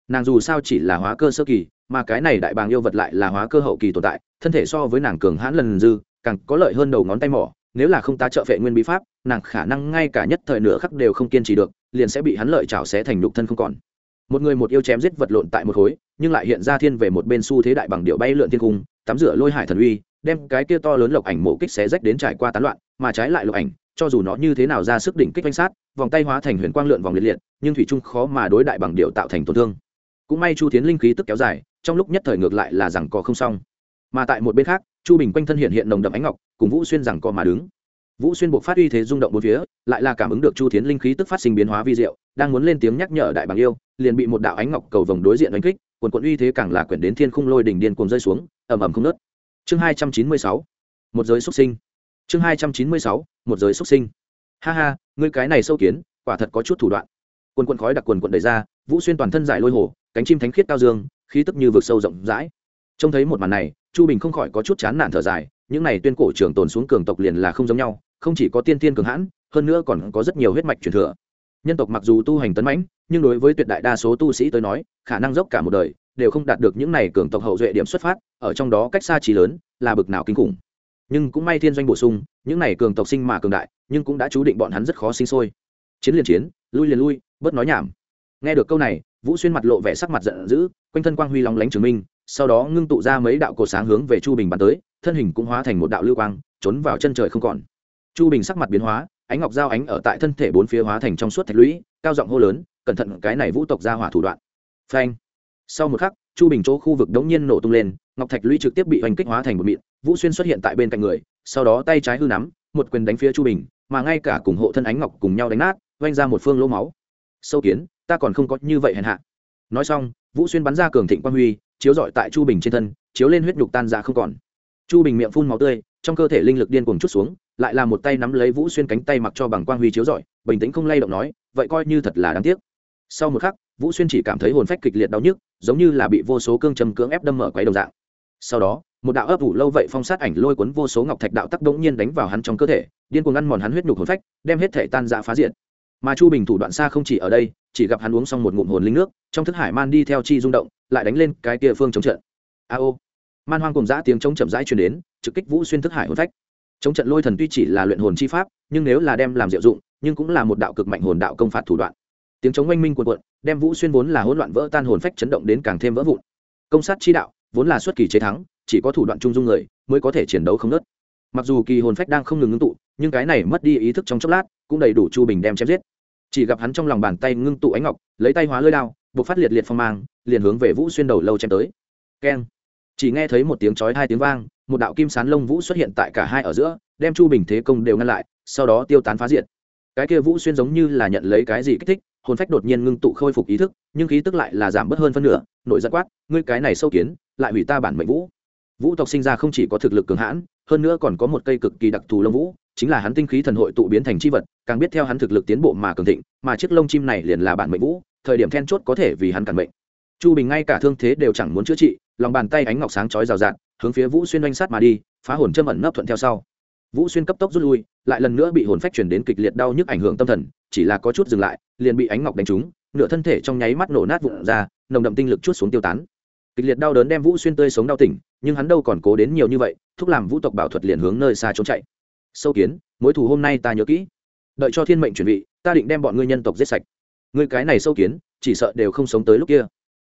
Nàng dù sao chỉ là hóa cơ sơ kỳ, mà cái này đại bàng yêu vật lại là hóa cơ hậu kỳ tồn tại, thân thể so với nàng cường hãn lần dư, càng có lợi hơn đầu ngón tay mỏ, nếu là không tá trợ vệ nguyên bí pháp, nàng khả năng ngay cả nhất thời nửa khắc đều không kiên trì được, liền sẽ bị hắn lợi chảo xé thành nhục thân không còn. Một người một yêu chém giết vật lộn tại một khối, nhưng lại hiện ra thiên về một bên xu thế đại bằng điệu bay lượn thiên cung, tắm rửa lôi hải thần uy, đem cái kia to lớn lộc ảnh mộ kích xé rách đến trải qua tán loạn, mà trái lại lộc ảnh cho dù nó như thế nào ra sức đỉnh kích vanh sát, vòng tay hóa thành huyền quang lượn vòng liệt liệt, nhưng thủy trung khó mà đối đại bằng điệu tạo thành tổn thương. Cũng may chu tiến linh khí tức kéo dài, trong lúc nhất thời ngược lại là rằng có không xong. Mà tại một bên khác, chu bình quanh thân hiện hiện nồng đậm ánh ngọc, cùng vũ xuyên rằng co mà đứng. Vũ xuyên buộc phát uy thế rung động bốn phía, lại là cảm ứng được chu thiến linh khí tức phát sinh biến hóa vi diệu, đang muốn lên tiếng nhắc nhở đại bằng yêu, liền bị một đạo ánh ngọc cầu vồng đối diện đánh kích quần quận uy thế càng là quyển đến thiên khung lôi đỉnh điên cuồng rơi xuống, ầm ầm không nứt. chương hai trăm chín mươi sáu, một giới xuất sinh chương hai trăm chín mươi sáu, một giới xuất sinh. Ha ha, ngươi cái này sâu kiến, quả thật có chút thủ đoạn. Quần quần khói đặc quần quần đầy ra, vũ xuyên toàn thân giải lôi hồ, cánh chim thánh khiết cao dương, khí tức như vực sâu rộng rãi. Trông thấy một màn này, chu bình không khỏi có chút chán nản thở dài, những này tuyên cổ trường tồn xuống cường tộc liền là không giống nhau, không chỉ có tiên tiên cường hãn, hơn nữa còn có rất nhiều huyết mạch truyền thừa. Nhân tộc mặc dù tu hành tấn mãnh, nhưng đối với tuyệt đại đa số tu sĩ tới nói, khả năng dốc cả một đời, đều không đạt được những này cường tộc hậu duệ điểm xuất phát, ở trong đó cách xa trí lớn, là bực nào kinh khủng nhưng cũng may thiên doanh bổ sung, những này cường tộc sinh mà cường đại, nhưng cũng đã chú định bọn hắn rất khó sinh sôi. Chiến liền chiến, lui liền lui, bớt nói nhảm. Nghe được câu này, vũ xuyên mặt lộ vẻ sắc mặt giận dữ, quanh thân quang huy lóng lánh chứng minh, sau đó ngưng tụ ra mấy đạo cổ sáng hướng về chu bình bắn tới, thân hình cũng hóa thành một đạo lưu quang, trốn vào chân trời không còn. Chu bình sắc mặt biến hóa, ánh ngọc giao ánh ở tại thân thể bốn phía hóa thành trong suốt thạch lũy, cao giọng hô lớn, cẩn thận, cái này vũ tộc ra hỏa thủ đoạn. Phanh. Sau một khắc, chu bình chỗ khu vực đống nhiên nổ tung lên, ngọc thạch lũy trực tiếp bị oanh kích hóa thành một mịn vũ xuyên xuất hiện tại bên cạnh người, sau đó tay trái hư nắm, một quyền đánh phía chu bình, mà ngay cả cùng hộ thân ánh ngọc cùng nhau đánh nát vanh ra một phương lỗ máu. Sâu kiến, ta còn không có như vậy hèn hạ. Nói xong, vũ xuyên bắn ra cường thịnh quang huy, chiếu rọi tại chu bình trên thân, chiếu lên huyết nhục tan ra không còn. Chu bình miệng phun máu tươi, trong cơ thể linh lực điên cuồng chút xuống, lại là một tay nắm lấy vũ xuyên cánh tay mặc cho bằng quang huy chiếu rọi, bình tĩnh không lay động nói, vậy coi như thật là đáng tiếc. Sau một khắc, vũ xuyên chỉ cảm thấy hồn phách kịch liệt đau nhức, giống như là bị vô số cương châm cưỡng ép đâm mở quấy đồng dạng sau đó, một đạo ấp ủ lâu vậy phong sát ảnh lôi cuốn vô số ngọc thạch đạo tắc đống nhiên đánh vào hắn trong cơ thể, điên cuồng ăn mòn hắn huyết nhục hồn phách, đem hết thể tan dạ phá diện mà chu bình thủ đoạn xa không chỉ ở đây, chỉ gặp hắn uống xong một ngụm hồn linh nước, trong thức hải man đi theo chi rung động, lại đánh lên cái kia phương chống trận. A ô! Man hoang cùng giã tiếng chống chậm rãi truyền đến, trực kích vũ xuyên thức hải hồn phách. Chống trận lôi thần tuy chỉ là luyện hồn chi pháp, nhưng nếu là đem làm diệu dụng, nhưng cũng là một đạo cực mạnh hồn đạo công phạt thủ đoạn. Tiếng chống oanh minh cuồn cuộn, đem vũ xuyên vốn là hỗn loạn vỡ tan hồn phách chấn động đến càng thêm vỡ vụn. Công sát chi đạo vốn là xuất kỳ chế thắng, chỉ có thủ đoạn trung dung người mới có thể chiến đấu không nớt. Mặc dù kỳ hồn phách đang không ngừng ngưng tụ, nhưng cái này mất đi ý thức trong chốc lát, cũng đầy đủ chu bình đem chém giết. Chỉ gặp hắn trong lòng bàn tay ngưng tụ ánh ngọc, lấy tay hóa lơi lao buộc phát liệt liệt phong mang, liền hướng về vũ xuyên đầu lâu chém tới. Keng. Chỉ nghe thấy một tiếng chói hai tiếng vang, một đạo kim sán lông vũ xuất hiện tại cả hai ở giữa, đem chu bình thế công đều ngăn lại, sau đó tiêu tán phá diện cái kia vũ xuyên giống như là nhận lấy cái gì kích thích, hồn phách đột nhiên ngưng tụ khôi phục ý thức, nhưng khí tức lại là giảm bớt hơn phân nửa nội giận quát, ngươi cái này sâu kiến lại hủy ta bản mệnh vũ. Vũ tộc sinh ra không chỉ có thực lực cường hãn, hơn nữa còn có một cây cực kỳ đặc thù lông vũ, chính là hắn tinh khí thần hội tụ biến thành c h i vật, càng biết theo hắn thực lực tiến bộ mà cường thịnh, mà chiếc lông chim này liền là bản mệnh vũ, thời điểm then chốt có thể vì hắn cản mệnh. Chu bình ngay cả thương thế đều chẳng muốn chữa trị, lòng bàn tay ánh ngọc sáng chói rào rạt, hướng phía vũ xuyên oanh sát mà đi, phá hồn châm ẩn nấp thuận theo sau. Vũ xuyên cấp tốc rút lui, lại lần nữa bị hồn phách chuyển đến kịch liệt đau nhức ảnh hưởng tâm thần, chỉ là có chút dừng lại, liền bị ánh ngọc đánh trúng, nửa thân thể trong nháy mắt nổ nát vụn ra, nồng đậm tinh lực chút xuống tiêu tán kịch liệt đau đớn đem vũ xuyên tươi sống đau tỉnh, nhưng hắn đâu còn cố đến nhiều như vậy, thúc làm vũ tộc bảo thuật liền hướng nơi xa trốn chạy. Sâu kiến, mối thù hôm nay ta nhớ kỹ. Đợi cho thiên mệnh chuẩn bị, ta định đem bọn ngươi nhân tộc giết sạch. Ngươi cái này sâu kiến, chỉ sợ đều không sống tới lúc kia.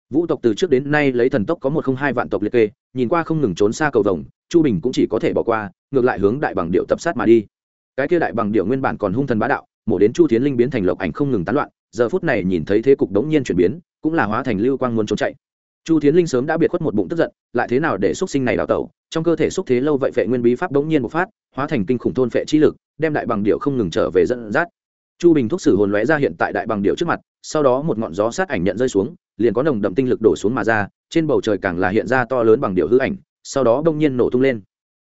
Vũ tộc từ trước đến nay lấy thần tốc có một không hai vạn tộc liệt kê, nhìn qua không ngừng trốn xa cầu vồng, chu bình cũng chỉ có thể bỏ qua, ngược lại hướng đại bằng điệu tập sát mà đi. Cái kia đại bằng điệu nguyên bản còn hung thần bá đạo, mổ đến chu tiến linh biến thành lộc ảnh không ngừng tán loạn, giờ phút này nhìn thấy thế cục đống nhiên chuyển biến, cũng là hóa thành lưu quang muốn trốn chạy chu tiến linh sớm đã biệt khuất một bụng tức giận, lại thế nào để xúc sinh này đào tẩu? Trong cơ thể xúc thế lâu vậy vệ nguyên bí pháp đống nhiên một phát, hóa thành kinh khủng thôn phệ chi lực, đem đại bằng điệu không ngừng trở về dẫn dắt. Chu bình thúc sử hồn lóe ra hiện tại đại bằng điệu trước mặt, sau đó một ngọn gió sát ảnh nhận rơi xuống, liền có nồng đậm tinh lực đổ xuống mà ra, trên bầu trời càng là hiện ra to lớn bằng điệu hư ảnh, sau đó bỗng nhiên nổ tung lên.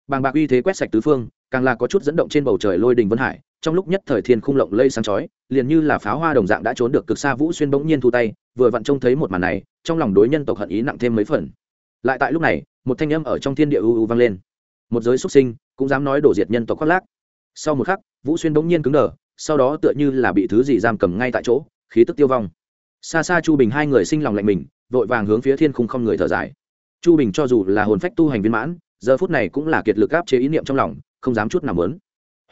Bàng bạc uy thế quét sạch tứ phương, càng là có chút dẫn động trên bầu trời lôi đình vân hải trong lúc nhất thời thiên khung lộng lây sáng chói, liền như là pháo hoa đồng dạng đã trốn được cực xa vũ xuyên bỗng nhiên thu tay, vừa vặn trông thấy một màn này, trong lòng đối nhân tộc hận ý nặng thêm mấy phần. Lại tại lúc này, một thanh âm ở trong thiên địa u u vang lên. Một giới xuất sinh, cũng dám nói đổ diệt nhân tộc khoác lác. Sau một khắc, vũ xuyên bỗng nhiên cứng đờ, sau đó tựa như là bị thứ gì giam cầm ngay tại chỗ, khí tức tiêu vong. Xa xa chu bình hai người sinh lòng lạnh mình, vội vàng hướng phía thiên khung không người thở dài. Chu bình cho dù là hồn phách tu hành viên mãn, giờ phút này cũng là kiệt lực áp chế ý niệm trong lòng, không dám chút nào lớn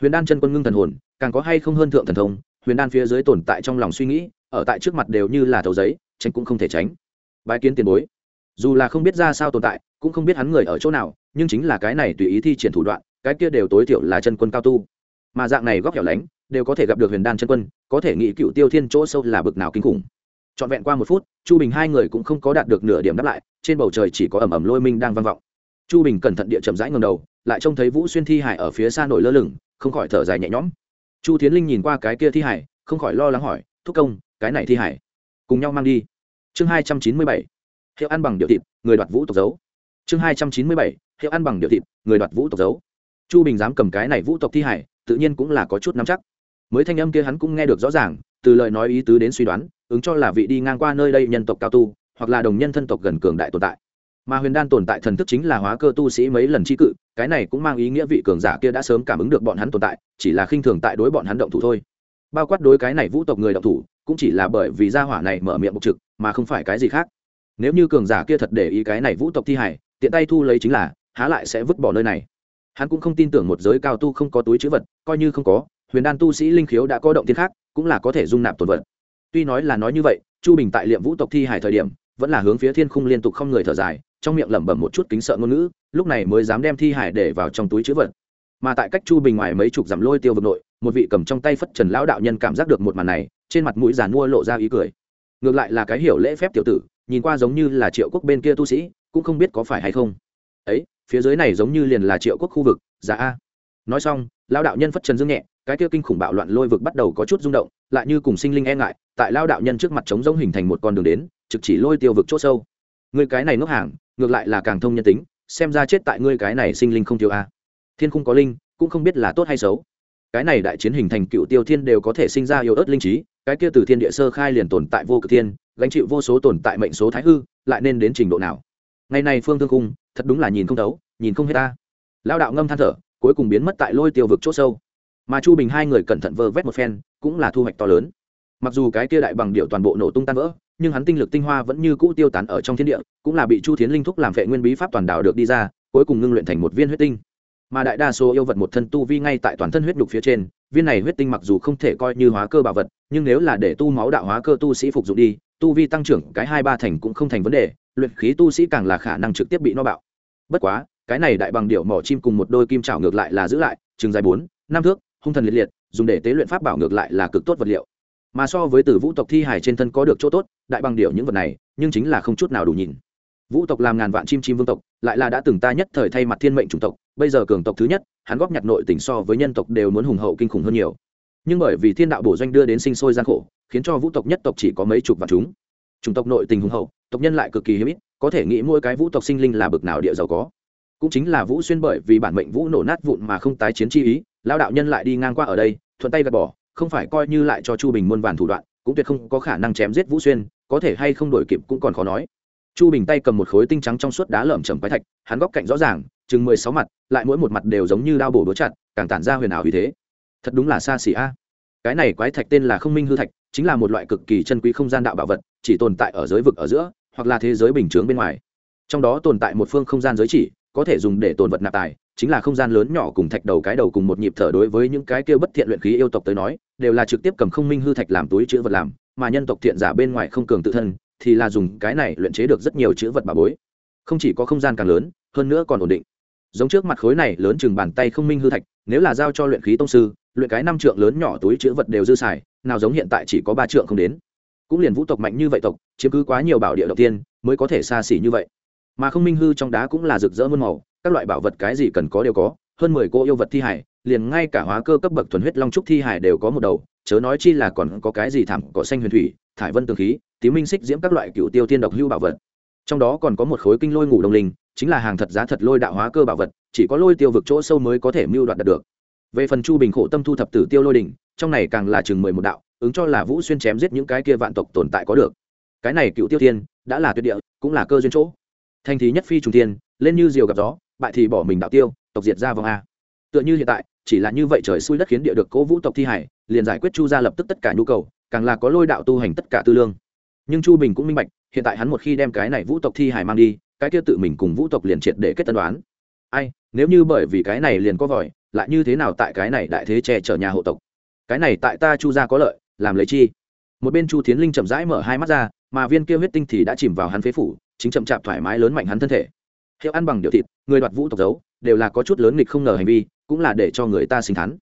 huyền đan chân quân ngưng thần hồn, càng có hay không hơn thượng thần thông, huyền đan phía dưới tồn tại trong lòng suy nghĩ, ở tại trước mặt đều như là thầu giấy, tránh cũng không thể tránh. Bái kiến tiền bối. Dù là không biết ra sao tồn tại, cũng không biết hắn người ở chỗ nào, nhưng chính là cái này tùy ý thi triển thủ đoạn, cái kia đều tối thiểu là chân quân cao tu. Mà dạng này góc hẻo lánh, đều có thể gặp được huyền đan chân quân, có thể nghĩ cựu tiêu thiên chỗ sâu là bực nào kinh khủng. Trọn vẹn qua một phút, chu bình hai người cũng không có đạt được nửa điểm đáp lại, trên bầu trời chỉ có ẩm ẩm lôi minh đang vang vọng chu bình cẩn thận địa chậm rãi ngầm đầu, lại trông thấy vũ xuyên thi hải ở phía xa nổi lơ lửng, không khỏi thở dài nhẹ nhõm chu tiến linh nhìn qua cái kia thi hải không khỏi lo lắng hỏi, thúc công, cái này thi hải cùng nhau mang đi chương hai trăm chín mươi bảy, hiệu ăn bằng điệu thịt, người đoạt vũ tộc giấu. chương hai trăm chín mươi bảy, hiệu ăn bằng điệu thịt, người đoạt vũ tộc giấu. chu bình dám cầm cái này vũ tộc thi hải tự nhiên cũng là có chút nắm chắc mới thanh âm kia hắn cũng nghe được rõ ràng, từ lời nói ý tứ đến suy đoán, ứng cho là vị đi ngang qua nơi đây nhân tộc cao tu, hoặc là đồng nhân thân tộc gần cường đại tồn tại mà huyền đan tồn tại thần thức chính là hóa cơ tu sĩ mấy lần tri cự, cái này cũng mang ý nghĩa vị cường giả kia đã sớm cảm ứng được bọn hắn tồn tại, chỉ là khinh thường tại đối bọn hắn động thủ thôi. Bao quát đối cái này vũ tộc người động thủ, cũng chỉ là bởi vì gia hỏa này mở miệng bục trực, mà không phải cái gì khác. Nếu như cường giả kia thật để ý cái này vũ tộc thi hải tiện tay thu lấy chính là, há lại sẽ vứt bỏ nơi này. Hắn cũng không tin tưởng một giới cao tu không có túi chữ vật, coi như không có, huyền đan tu sĩ linh khiếu đã có động tiên khác, cũng là có thể dung nạp tồn vật. Tuy nói là nói như vậy, chu bình tại liệm vũ tộc thi hải thời điểm, vẫn là hướng phía thiên khung liên tục không người thở dài trong miệng lẩm bẩm một chút kính sợ ngôn ngữ, lúc này mới dám đem thi hải để vào trong túi chữ vật. Mà tại cách chu bình ngoài mấy chục dặm lôi tiêu vực nội, một vị cầm trong tay phất trần lão đạo nhân cảm giác được một màn này, trên mặt mũi giàn mua lộ ra ý cười. Ngược lại là cái hiểu lễ phép tiểu tử, nhìn qua giống như là triệu quốc bên kia tu sĩ, cũng không biết có phải hay không. Ấy, phía dưới này giống như liền là triệu quốc khu vực, giá a. Nói xong lao đạo nhân phất trần dương nhẹ, cái kia kinh khủng bạo loạn lôi vực bắt đầu có chút rung động, lại như cùng sinh linh e ngại, tại lao đạo nhân trước mặt trống giống hình thành một con đường đến, trực chỉ lôi tiêu vực c h ỗ sâu người cái này ngốc hàng, ngược lại là càng thông nhân tính, xem ra chết tại ngươi cái này sinh linh không tiêu a. Thiên không có linh, cũng không biết là tốt hay xấu. Cái này đại chiến hình thành cựu tiêu thiên đều có thể sinh ra yêu ớt linh trí, cái kia từ thiên địa sơ khai liền tồn tại vô cực thiên, gánh chịu vô số tồn tại mệnh số thái hư, lại nên đến trình độ nào? Ngày này phương thương cung thật đúng là nhìn không thấu, nhìn không hết ta lao đạo ngâm than thở, cuối cùng biến mất tại lôi tiêu vực c h ỗ sâu. Mà chu bình hai người cẩn thận vơ vét một phen, cũng là thu hoạch to lớn. Mặc dù cái kia đại bằng điệu toàn bộ nổ tung tan vỡ nhưng hắn tinh lực tinh hoa vẫn như cũ tiêu tán ở trong thiên địa, cũng là bị chu thiến linh thúc làm vệ nguyên bí pháp toàn đảo được đi ra, cuối cùng ngưng luyện thành một viên huyết tinh. Mà đại đa số yêu vật một thân tu vi ngay tại toàn thân huyết đục phía trên, viên này huyết tinh mặc dù không thể coi như hóa cơ bảo vật, nhưng nếu là để tu máu đạo hóa cơ tu sĩ phục dụng đi, tu vi tăng trưởng cái hai ba thành cũng không thành vấn đề, luyện khí tu sĩ càng là khả năng trực tiếp bị no bạo. Bất quá, cái này đại bằng điệu mỏ chim cùng một đôi kim trảo ngược lại là giữ lại, chừng dài bốn, năm thước, hung thần liệt liệt, dùng để tế luyện pháp bảo ngược lại là cực tốt vật liệu mà so với từ vũ tộc thi hài trên thân có được chỗ tốt, đại bằng điệu những vật này, nhưng chính là không chút nào đủ nhìn. Vũ tộc làm ngàn vạn chim chim vương tộc, lại là đã từng ta nhất thời thay mặt thiên mệnh chủng tộc, bây giờ cường tộc thứ nhất, hắn góp nhặt nội tình so với nhân tộc đều muốn hùng hậu kinh khủng hơn nhiều. Nhưng bởi vì thiên đạo bổ doanh đưa đến sinh sôi gian khổ, khiến cho vũ tộc nhất tộc chỉ có mấy chục vạn chúng. Chủng tộc nội tình hùng hậu, tộc nhân lại cực kỳ hiếm ít, có thể nghĩ mỗi cái vũ tộc sinh linh là bực nào địa giàu có. Cũng chính là vũ xuyên bởi vì bản mệnh vũ nổ nát vụn mà không tái chiến chi ý lao đạo nhân lại đi ngang qua ở đây, thuận tay gạt bỏ không phải coi như lại cho chu bình muôn vàn thủ đoạn, cũng tuyệt không có khả năng chém giết vũ xuyên, có thể hay không đổi kịp cũng còn khó nói. Chu bình tay cầm một khối tinh trắng trong suốt đá lởm chầm quái thạch, hắn góc cạnh rõ ràng, chừng mười sáu mặt, lại mỗi một mặt đều giống như đao bổ đũa chặt, càng tản ra huyền ảo vì thế. Thật đúng là xa xỉ a. Cái này quái thạch tên là không minh hư thạch, chính là một loại cực kỳ chân quý không gian đạo bảo vật, chỉ tồn tại ở giới vực ở giữa, hoặc là thế giới bình chướng bên ngoài. Trong đó tồn tại một phương không gian giới chỉ, có thể dùng để tồn vật nạp tài chính là không gian lớn nhỏ cùng thạch đầu cái đầu cùng một nhịp thở đối với những cái kia bất thiện luyện khí yêu tộc tới nói, đều là trực tiếp cầm không minh hư thạch làm túi chữ vật làm, mà nhân tộc thiện giả bên ngoài không cường tự thân, thì là dùng cái này luyện chế được rất nhiều chữ vật bà bối. Không chỉ có không gian càng lớn, hơn nữa còn ổn định. Giống trước mặt khối này lớn chừng bàn tay không minh hư thạch, nếu là giao cho luyện khí tông sư, luyện cái năm trượng lớn nhỏ túi chữ vật đều dư xài, nào giống hiện tại chỉ có ba trượng không đến. Cũng liền vũ tộc mạnh như vậy tộc, chiếm cứ quá nhiều bảo địa đầu tiên, mới có thể xa xỉ như vậy. Mà không minh hư trong đá cũng là rực rỡ muôn màu các loại bảo vật cái gì cần có đều có, hơn mười cô yêu vật thi hải liền ngay cả hóa cơ cấp bậc thuần huyết long trúc thi hải đều có một đầu, chớ nói chi là còn có cái gì thảm cỏ xanh huyền thủy, thải vân tường khí, tím minh xích diễm các loại cựu tiêu tiên độc hưu bảo vật. Trong đó còn có một khối kinh lôi ngủ đồng linh, chính là hàng thật giá thật lôi đạo hóa cơ bảo vật, chỉ có lôi tiêu vực chỗ sâu mới có thể mưu đoạt được. Về phần chu bình khổ tâm thu thập tử tiêu lôi đỉnh, trong này càng là chừng mười một đạo, ứng cho là vũ xuyên chém giết những cái kia vạn tộc tồn tại có được. Cái này cựu tiêu tiên, đã là tuyệt địa, cũng là cơ duyên chỗ thành thì nhất phi trùng tiên lên như diều gặp gió, bại thì bỏ mình đạo tiêu, tộc diệt ra vòng a. Tựa như hiện tại, chỉ là như vậy trời xui đất khiến địa được cố vũ tộc thi hải, liền giải quyết chu ra lập tức tất cả nhu cầu, càng là có lôi đạo tu hành tất cả tư lương. Nhưng chu bình cũng minh bạch, hiện tại hắn một khi đem cái này vũ tộc thi hải mang đi, cái kia tự mình cùng vũ tộc liền triệt để kết tân đoán. Ai, nếu như bởi vì cái này liền có vòi, lại như thế nào tại cái này đại thế che chở nhà hộ tộc? Cái này tại ta chu ra có lợi, làm lấy chi? Một bên chu tiến linh chậm rãi mở hai mắt ra, mà viên kia huyết tinh thì đã chìm vào hắn phế phủ chính chậm chạp thoải mái lớn mạnh hắn thân thể. Hiệu ăn bằng điệu thịt, người đoạt vũ tộc giấu, đều là có chút lớn nghịch không ngờ hành vi, cũng là để cho người ta sinh thắn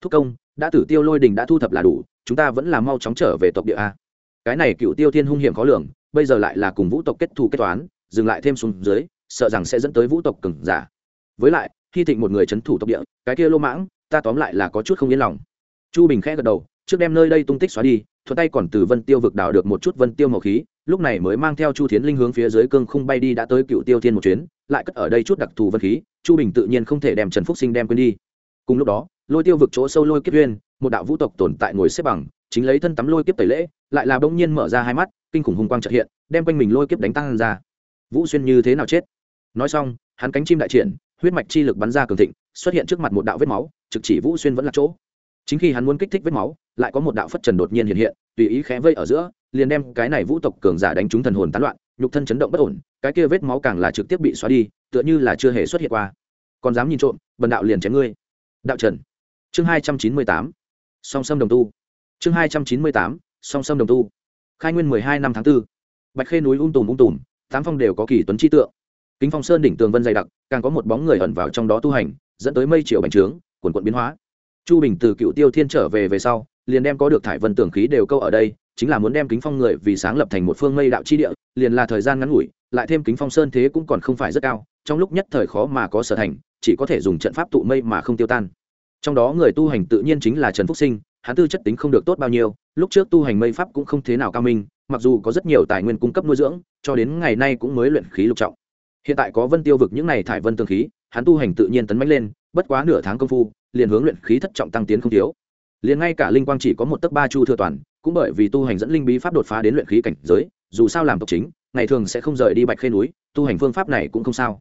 thúc công, đã tử tiêu lôi đình đã thu thập là đủ, chúng ta vẫn là mau chóng trở về tộc địa a. Cái này cựu tiêu thiên hung hiểm khó lường, bây giờ lại là cùng vũ tộc kết thù kết toán, dừng lại thêm xuống dưới, sợ rằng sẽ dẫn tới vũ tộc cừng giả. Với lại, khi thịnh một người c h ấ n thủ tộc địa, cái kia lô mãng, ta tóm lại là có chút không yên lòng. Chu bình khẽ gật đầu, trước đem nơi đây tung tích xóa đi thuận tay còn từ vân tiêu vực đào được một chút vân tiêu màu khí, lúc này mới mang theo chu thiến linh hướng phía dưới cương không bay đi đã tới cựu tiêu thiên một chuyến, lại cất ở đây chút đặc thù vân khí, chu bình tự nhiên không thể đem trần phúc sinh đem quên đi. Cùng lúc đó, lôi tiêu vực chỗ sâu lôi kiếp uyên một đạo vũ tộc tồn tại ngồi xếp bằng, chính lấy thân tắm lôi kiếp tẩy lễ, lại là bỗng nhiên mở ra hai mắt, kinh khủng hùng quang trợ hiện, đem quanh mình lôi kiếp đánh tăng ra. Vũ xuyên như thế nào chết? Nói xong, hắn cánh chim đại triển, huyết mạch chi lực bắn ra cường thịnh, xuất hiện trước mặt một đạo vết máu, trực chỉ vũ xuyên vẫn là chỗ. Chính khi hắn muốn kích thích vết máu lại có một đạo phất trần đột nhiên hiện hiện, tùy ý khẽ vây ở giữa, liền đem cái này vũ tộc cường giả đánh trúng thần hồn tán loạn, nhục thân chấn động bất ổn, cái kia vết máu càng là trực tiếp bị xóa đi, tựa như là chưa hề xuất hiện qua. Còn dám nhìn trộm, bần đạo liền chém ngươi. Đạo trần. Chương hai trăm chín mươi tám. Song sâm đồng tu. Chương hai trăm chín mươi tám. Song sâm đồng tu. Khai nguyên mười hai năm tháng b ố bạch khê núi un tùm un tùm, tám phong đều có kỳ tuấn chi tượng. Kính phong sơn đỉnh tường vân dày đặc, càng có một bóng người ẩn vào trong đó tu hành, dẫn tới mây chiều bành trướng quần quận biến hóa. Chu bình từ cựu tiêu thiên trở về về sau liền đem có được thải vân tưởng khí đều câu ở đây, chính là muốn đem kính phong người vì sáng lập thành một phương mây đạo chi địa, liền là thời gian ngắn ngủi, lại thêm kính phong sơn thế cũng còn không phải rất cao, trong lúc nhất thời khó mà có sở thành, chỉ có thể dùng trận pháp tụ mây mà không tiêu tan. Trong đó người tu hành tự nhiên chính là trần phúc sinh, hắn tư chất tính không được tốt bao nhiêu, lúc trước tu hành mây pháp cũng không thế nào cao minh, mặc dù có rất nhiều tài nguyên cung cấp nuôi dưỡng, cho đến ngày nay cũng mới luyện khí lục trọng. Hiện tại có vân tiêu vực những này thải vân tương khí, hắn tu hành tự nhiên tấn mãnh lên, bất quá nửa tháng công phu, liền hướng luyện khí thất trọng tăng tiến không thiếu liền ngay cả linh quang chỉ có một tấc ba chu thừa toàn, cũng bởi vì tu hành dẫn linh bí pháp đột phá đến luyện khí cảnh giới, dù sao làm tộc chính, ngày thường sẽ không rời đi bạch khê núi, tu hành phương pháp này cũng không sao.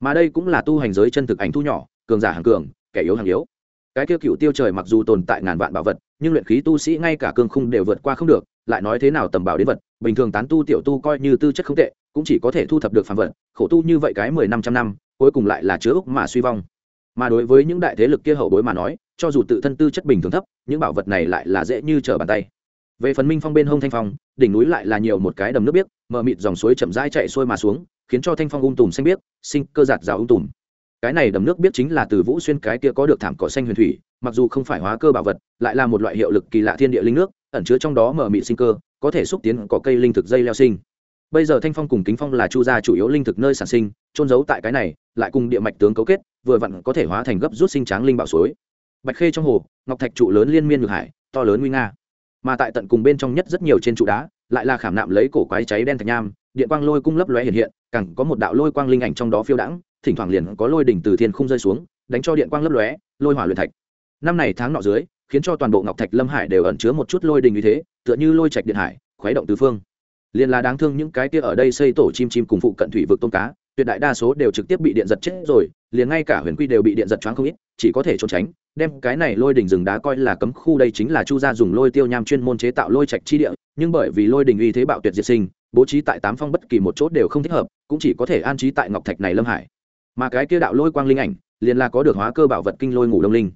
Mà đây cũng là tu hành giới chân thực ảnh thu nhỏ, cường giả hàng cường, kẻ yếu hàng yếu. Cái kia cựu tiêu trời mặc dù tồn tại ngàn vạn bảo vật, nhưng luyện khí tu sĩ ngay cả cương khung đều vượt qua không được, lại nói thế nào tầm bảo đến vật, bình thường tán tu tiểu tu coi như tư chất không tệ, cũng chỉ có thể thu thập được phản vật, khổ tu như vậy cái mười năm trăm năm, cuối cùng lại là chứa úc mà suy vong. Mà đối với những đại thế lực kia hậu bối mà nói cho dù tự thân tư chất bình thường thấp, những bảo vật này lại là dễ như trở bàn tay. Về phần minh phong bên hông thanh phong, đỉnh núi lại là nhiều một cái đầm nước biếc, mờ mịt dòng suối chậm rãi chạy xuôi mà xuống, khiến cho thanh phong ung tùm xanh biếc, sinh cơ giạt rào ung tùm. Cái này đầm nước biết chính là từ vũ xuyên cái kia có được thảm cỏ xanh huyền thủy, mặc dù không phải hóa cơ bảo vật, lại là một loại hiệu lực kỳ lạ thiên địa linh nước, ẩn chứa trong đó mở mịt sinh cơ, có thể xúc tiến cỏ cây linh thực dây leo sinh. Bây giờ thanh phong cùng kính phong là chu gia chủ yếu linh thực nơi sản sinh trôn giấu tại cái này, lại cùng địa mạch tướng cấu kết, vừa vặn có thể hóa thành gấp rút sinh tráng linh bảo suối bạch khê trong hồ, ngọc thạch trụ lớn liên miên ngược hải, to lớn nguy nga. Mà tại tận cùng bên trong nhất rất nhiều trên trụ đá, lại là khảm nạm lấy cổ quái cháy đen thạch nham, điện quang lôi cung lấp lóe hiện hiện, càng có một đạo lôi quang linh ảnh trong đó phiêu đãng, thỉnh thoảng liền có lôi đỉnh từ thiên không rơi xuống, đánh cho điện quang lấp lóe, lôi hỏa luyện thạch. Năm này tháng nọ dưới, khiến cho toàn bộ ngọc thạch lâm hải đều ẩn chứa một chút lôi đình như thế, tựa như lôi trạch điện hải, khuấy động tứ phương. Liền là đáng thương những cái kia ở đây xây tổ chim chim cùng phụ cận thủy vực tôm cá tuyệt đại đa số đều trực tiếp bị điện giật chết rồi, liền ngay cả huyền quy đều bị điện giật choáng không ít, chỉ có thể trốn tránh. Đem cái này lôi đỉnh rừng đá coi là cấm khu, đây chính là chu gia dùng lôi tiêu nham chuyên môn chế tạo lôi trạch chi địa, nhưng bởi vì lôi đỉnh uy thế bạo tuyệt diệt sinh, bố trí tại tám phong bất kỳ một chốt đều không thích hợp, cũng chỉ có thể an trí tại ngọc thạch này lâm hải. Mà cái kia đạo lôi quang linh ảnh, liền là có được hóa cơ bảo vật kinh lôi ngủ đông linh.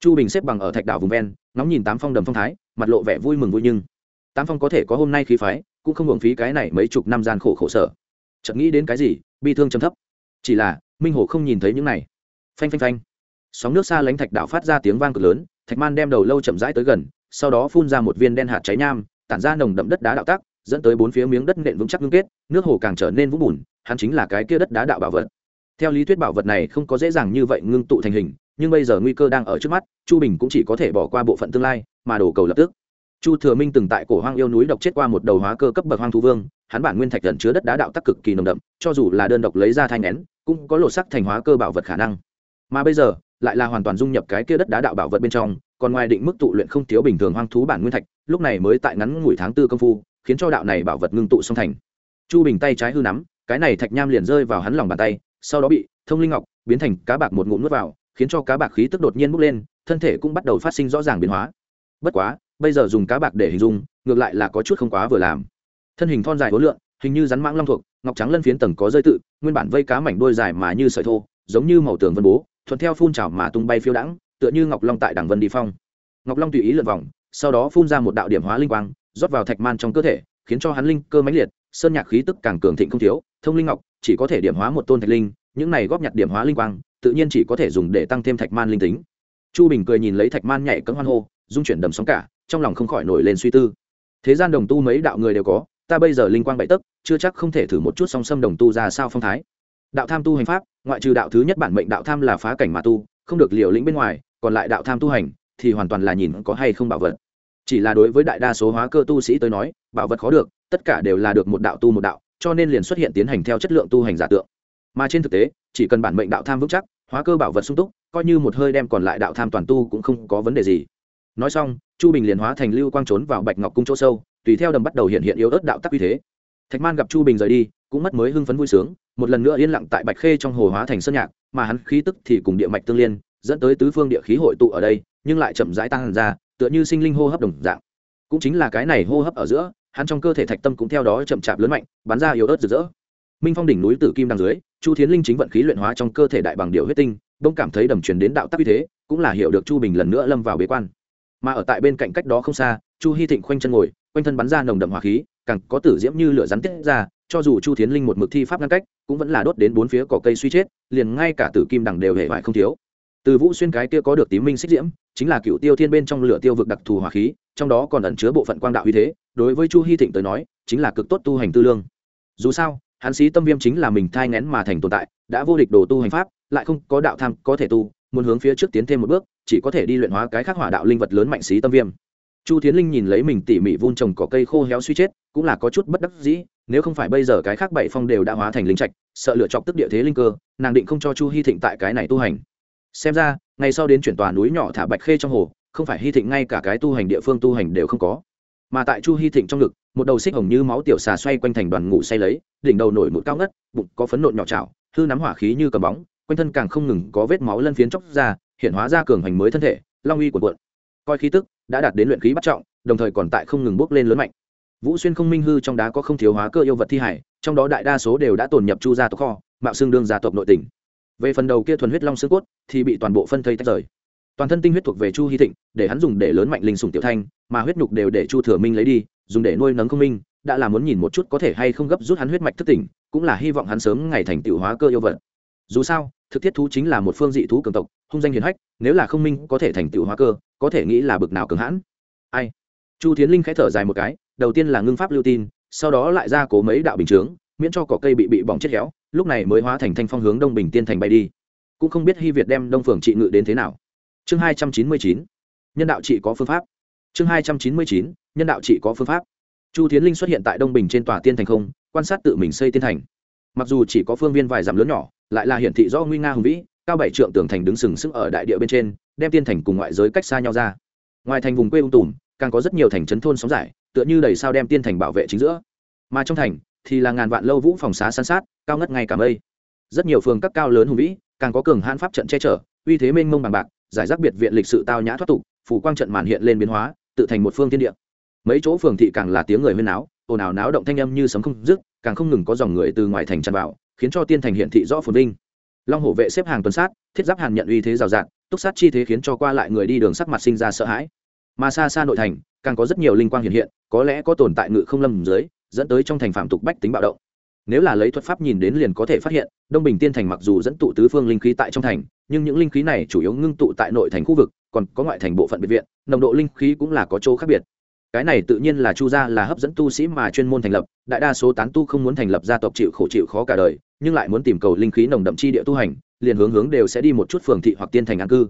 Chu bình xếp bằng ở thạch đảo vùng ven, ngóng nhìn tám phong đầm phong thái, mặt lộ vẻ vui mừng vui nhưng. Tám phong có thể có hôm nay khí phái, cũng không hưởng phí cái này mấy chục năm gian khổ khổ sở. Chợt nghĩ đến cái gì bi thương chấm thấp. Chỉ là, minh hồ không nhìn thấy những này. Phanh phanh phanh. Sóng nước xa lánh thạch đảo phát ra tiếng vang cực lớn, thạch man đem đầu lâu chậm rãi tới gần, sau đó phun ra một viên đen hạt cháy nham, tản ra nồng đậm đất đá đạo tác dẫn tới bốn phía miếng đất nện vững chắc ngưng kết, nước hồ càng trở nên vũng bùn, hắn chính là cái kia đất đá đạo bảo vật. Theo lý thuyết bảo vật này không có dễ dàng như vậy ngưng tụ thành hình, nhưng bây giờ nguy cơ đang ở trước mắt, chu bình cũng chỉ có thể bỏ qua bộ phận tương lai, mà đổ cầu lập tức chu thừa minh từng tại cổ hoang yêu núi độc chết qua một đầu hóa cơ cấp bậc hoang thú vương, hắn bản nguyên thạch gần chứa đất đá đạo tắc cực kỳ nồng đậm, cho dù là đơn độc lấy ra thanh nén, cũng có lột sắc thành hóa cơ bảo vật khả năng. Mà bây giờ, lại là hoàn toàn dung nhập cái kia đất đá đạo bảo vật bên trong, còn ngoài định mức tụ luyện không thiếu bình thường hoang thú bản nguyên thạch, lúc này mới tại ngắn ngủi tháng tư công phu, khiến cho đạo này bảo vật ngưng tụ song thành. Chu bình tay trái hư nắm, cái này thạch nham liền rơi vào hắn lòng bàn tay, sau đó bị thông linh ngọc biến thành cá bạc một ngụm nuốt vào, khiến cho cá bạc khí tức đột nhiên bốc lên, thân thể cũng bắt đầu phát sinh rõ ràng biến hóa. Bất quá bây giờ dùng cá bạc để hình dung, ngược lại là có chút không quá vừa làm. Thân hình thon dài hối lượng hình như rắn mãng long thuộc, ngọc trắng lân phiến tầng có rơi tự, nguyên bản vây cá mảnh đôi dài mà như sợi thô, giống như màu tường vân bố, thuận theo phun trào mà tung bay phiêu đãng, tựa như ngọc long tại đảng vân đi phong. Ngọc long tùy ý lượn vòng, sau đó phun ra một đạo điểm hóa linh quang, rót vào thạch man trong cơ thể, khiến cho hắn linh cơ mãnh liệt, sơn nhạc khí tức càng cường thịnh không thiếu, thông linh ngọc chỉ có thể điểm hóa một tôn thạch linh, những này góp nhặt điểm hóa linh quang, tự nhiên chỉ có thể dùng để tăng thêm thạch man linh tính. Chu bình cười nhìn lấy thạch man nhảy cấm hoan hô dung chuyển đầm sóng cả trong lòng không khỏi nổi lên suy tư. Thế gian đồng tu mấy đạo người đều có, ta bây giờ linh quang bậy tấc, chưa chắc không thể thử một chút song sâm đồng tu ra sao phong thái. Đạo tham tu hành pháp, ngoại trừ đạo thứ nhất bản mệnh đạo tham là phá cảnh mà tu, không được liều lĩnh bên ngoài, còn lại đạo tham tu hành thì hoàn toàn là nhìn có hay không bảo vật. Chỉ là đối với đại đa số hóa cơ tu sĩ tới nói, bảo vật khó được, tất cả đều là được một đạo tu một đạo, cho nên liền xuất hiện tiến hành theo chất lượng tu hành giả tượng. Mà trên thực tế, chỉ cần bản mệnh đạo tham vững chắc, hóa cơ bảo vật sung túc, coi như một hơi đem còn lại đạo tham toàn tu cũng không có vấn đề gì. Nói xong chu bình liền hóa thành lưu quang trốn vào bạch ngọc cung chỗ sâu, tùy theo đầm bắt đầu hiện hiện yếu ớt đạo tắc uy thế. Thạch man gặp chu bình rời đi, cũng mất mới hưng phấn vui sướng, một lần nữa yên lặng tại bạch khê trong hồ hóa thành sơn nhạc, mà hắn khí tức thì cùng địa mạch tương liên, dẫn tới tứ phương địa khí hội tụ ở đây, nhưng lại chậm rãi tăng ra, tựa như sinh linh hô hấp đồng dạng. Cũng chính là cái này hô hấp ở giữa, hắn trong cơ thể thạch tâm cũng theo đó chậm chạp lớn mạnh, bắn ra yếu ớt rực rỡ. Minh phong đỉnh núi tử kim đằng dưới, chu thiến linh chính vận khí luyện hóa trong cơ thể đại bằng điệu huyết tinh, đông cảm thấy đầm truyền đến đạo tắc uy thế, cũng là hiểu được chu bình lần nữa lâm vào bế quan mà ở tại bên cạnh cách đó không xa, chu hy thịnh khoanh chân ngồi, quanh thân bắn ra nồng đậm hỏa khí, càng có tử diễm như lửa rắn tiết ra, cho dù chu thiến linh một mực thi pháp ngăn cách, cũng vẫn là đốt đến bốn phía cỏ cây suy chết, liền ngay cả tử kim đằng đều hệ vải không thiếu. Từ vũ xuyên cái kia có được tím minh xích diễm, chính là cựu tiêu thiên bên trong lửa tiêu vực đặc thù hỏa khí, trong đó còn ẩn chứa bộ phận quang đạo uy thế, đối với chu hy thịnh tới nói, chính là cực tốt tu hành tư lương. Dù sao, hắn sĩ tâm viêm chính là mình thai ngén mà thành tồn tại, đã vô địch đồ tu hành pháp, lại không có đạo tham có thể tu, muốn hướng phía trước tiến thêm một bước chỉ có thể đi luyện hóa cái khác hỏa đạo linh vật lớn mạnh xí tâm viêm. Chu tiến linh nhìn lấy mình tỉ mỉ vun trồng cỏ cây khô héo suy chết, cũng là có chút bất đắc dĩ, nếu không phải bây giờ cái khác bảy phong đều đã hóa thành linh trạch, sợ lựa chọc tức địa thế linh cơ, nàng định không cho chu hy thịnh tại cái này tu hành. Xem ra, ngày sau đến chuyển tòa núi nhỏ thả bạch khê trong hồ, không phải hy thịnh ngay cả cái tu hành địa phương tu hành đều không có. Mà tại chu hy thịnh trong ngực, một đầu xích hồng như máu tiểu xà xoay quanh thành đoàn ngủ say lấy, đỉnh đầu nổi một cao ngất, bụng có phấn nộn nhỏ chảo hư nắm hỏa khí như cầm bóng, quanh thân càng không ngừng có vết máu lân phiến chóc ra hiện hóa ra cường hành mới thân thể, long uy của cuộn. Coi khí tức đã đạt đến luyện khí bắt trọng, đồng thời còn tại không ngừng bước lên lớn mạnh. Vũ xuyên không minh hư trong đá có không thiếu hóa cơ yêu vật thi hải, trong đó đại đa số đều đã tồn nhập chu gia tộc kho, mạo xương đương gia tộc nội tỉnh. Về phần đầu kia thuần huyết long xương cốt thì bị toàn bộ phân thây tách rời. Toàn thân tinh huyết thuộc về chu hy thịnh, để hắn dùng để lớn mạnh linh sùng tiểu thanh, mà huyết nhục đều để chu thừa minh lấy đi, dùng để nuôi nấng không minh, đã là muốn nhìn một chút có thể hay không gấp rút hắn huyết mạch thức tỉnh, cũng là hy vọng hắn sớm ngày thành tiểu hóa cơ yêu vật. Dù sao thực thiết thú chính là một phương dị thú cường tộc, hung danh hiền hách, nếu là không minh có thể thành tựu hóa cơ, có thể nghĩ là bực nào cường hãn. Ai? Chu tiến linh khẽ thở dài một cái, đầu tiên là ngưng pháp lưu tin, sau đó lại ra cố mấy đạo bình chướng, miễn cho cỏ cây bị bị bỏng chết héo, lúc này mới hóa thành thanh phong hướng đông bình tiên thành bay đi. Cũng không biết hy việt đem đông phường trị ngự đến thế nào. Chương hai trăm chín mươi chín, nhân đạo trị có phương pháp. Chương hai trăm chín mươi chín, nhân đạo trị có phương pháp. Chu tiến linh xuất hiện tại đông bình trên tòa tiên thành không, quan sát tự mình xây tiên thành. Mặc dù chỉ có phương viên vài dặm lớn nhỏ lại là hiển thị do nguy nga hùng vĩ, cao bảy trượng tường thành đứng sừng sững ở đại địa bên trên, đem tiên thành cùng ngoại giới cách xa nhau ra. Ngoài thành vùng quê ung tùm, càng có rất nhiều thành trấn thôn sóng giải, tựa như đầy sao đem tiên thành bảo vệ chính giữa. Mà trong thành thì là ngàn vạn lâu vũ phòng xá san sát, cao ngất ngay cả mây. Rất nhiều phường các cao lớn hùng vĩ, càng có cường hãn pháp trận che chở, uy thế mênh mông bằng bạc, giải rác biệt viện lịch sự tao nhã thoát tục, phủ quang trận màn hiện lên biến hóa, tự thành một phương tiên địa. Mấy chỗ phường thị càng là tiếng người huyên náo, ồn ào náo động thanh âm như sấm không dứt, càng không ngừng có dòng người từ ngoài thành tràn vào khiến cho tiên thành hiện thị rõ phồn vinh. Long hổ vệ xếp hàng tuần sát, thiết giáp hàn nhận uy thế rào rạt, túc sát chi thế khiến cho qua lại người đi đường sắc mặt sinh ra sợ hãi. Mà xa xa nội thành, càng có rất nhiều linh quang hiện hiện, có lẽ có tồn tại ngự không lâm dưới, dẫn tới trong thành phạm tục bách tính bạo động. Nếu là lấy thuật pháp nhìn đến liền có thể phát hiện, đông bình tiên thành mặc dù dẫn tụ tứ phương linh khí tại trong thành, nhưng những linh khí này chủ yếu ngưng tụ tại nội thành khu vực, còn có ngoại thành bộ phận biệt viện, nồng độ linh khí cũng là có chỗ khác biệt cái này tự nhiên là chu gia là hấp dẫn tu sĩ mà chuyên môn thành lập, đại đa số tán tu không muốn thành lập gia tộc chịu khổ chịu khó cả đời, nhưng lại muốn tìm cầu linh khí nồng đậm chi địa tu hành, liền hướng hướng đều sẽ đi một chút phường thị hoặc tiên thành an cư.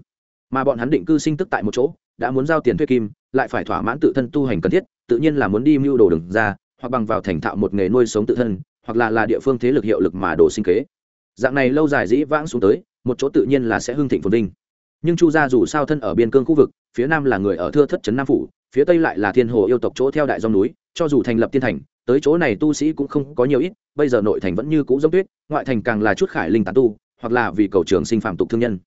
Mà bọn hắn định cư sinh tức tại một chỗ, đã muốn giao tiền thuê kim, lại phải thỏa mãn tự thân tu hành cần thiết, tự nhiên là muốn đi mưu đồ đừng ra, hoặc bằng vào thành thạo một nghề nuôi sống tự thân, hoặc là là địa phương thế lực hiệu lực mà đồ sinh kế. Dạng này lâu dài dĩ vãng xuống tới, một chỗ tự nhiên là sẽ hưng thịnh phồn vinh. Nhưng chu gia dù sao thân ở biên cương khu vực, phía nam là người ở thưa thất trấn nam phủ phía tây lại là thiên hồ yêu tộc chỗ theo đại dòng núi, cho dù thành lập tiên thành, tới chỗ này tu sĩ cũng không có nhiều ít, bây giờ nội thành vẫn như cũ giống tuyết, ngoại thành càng là chút khải linh tán tu, hoặc là vì cầu trường sinh phạm tục thương nhân.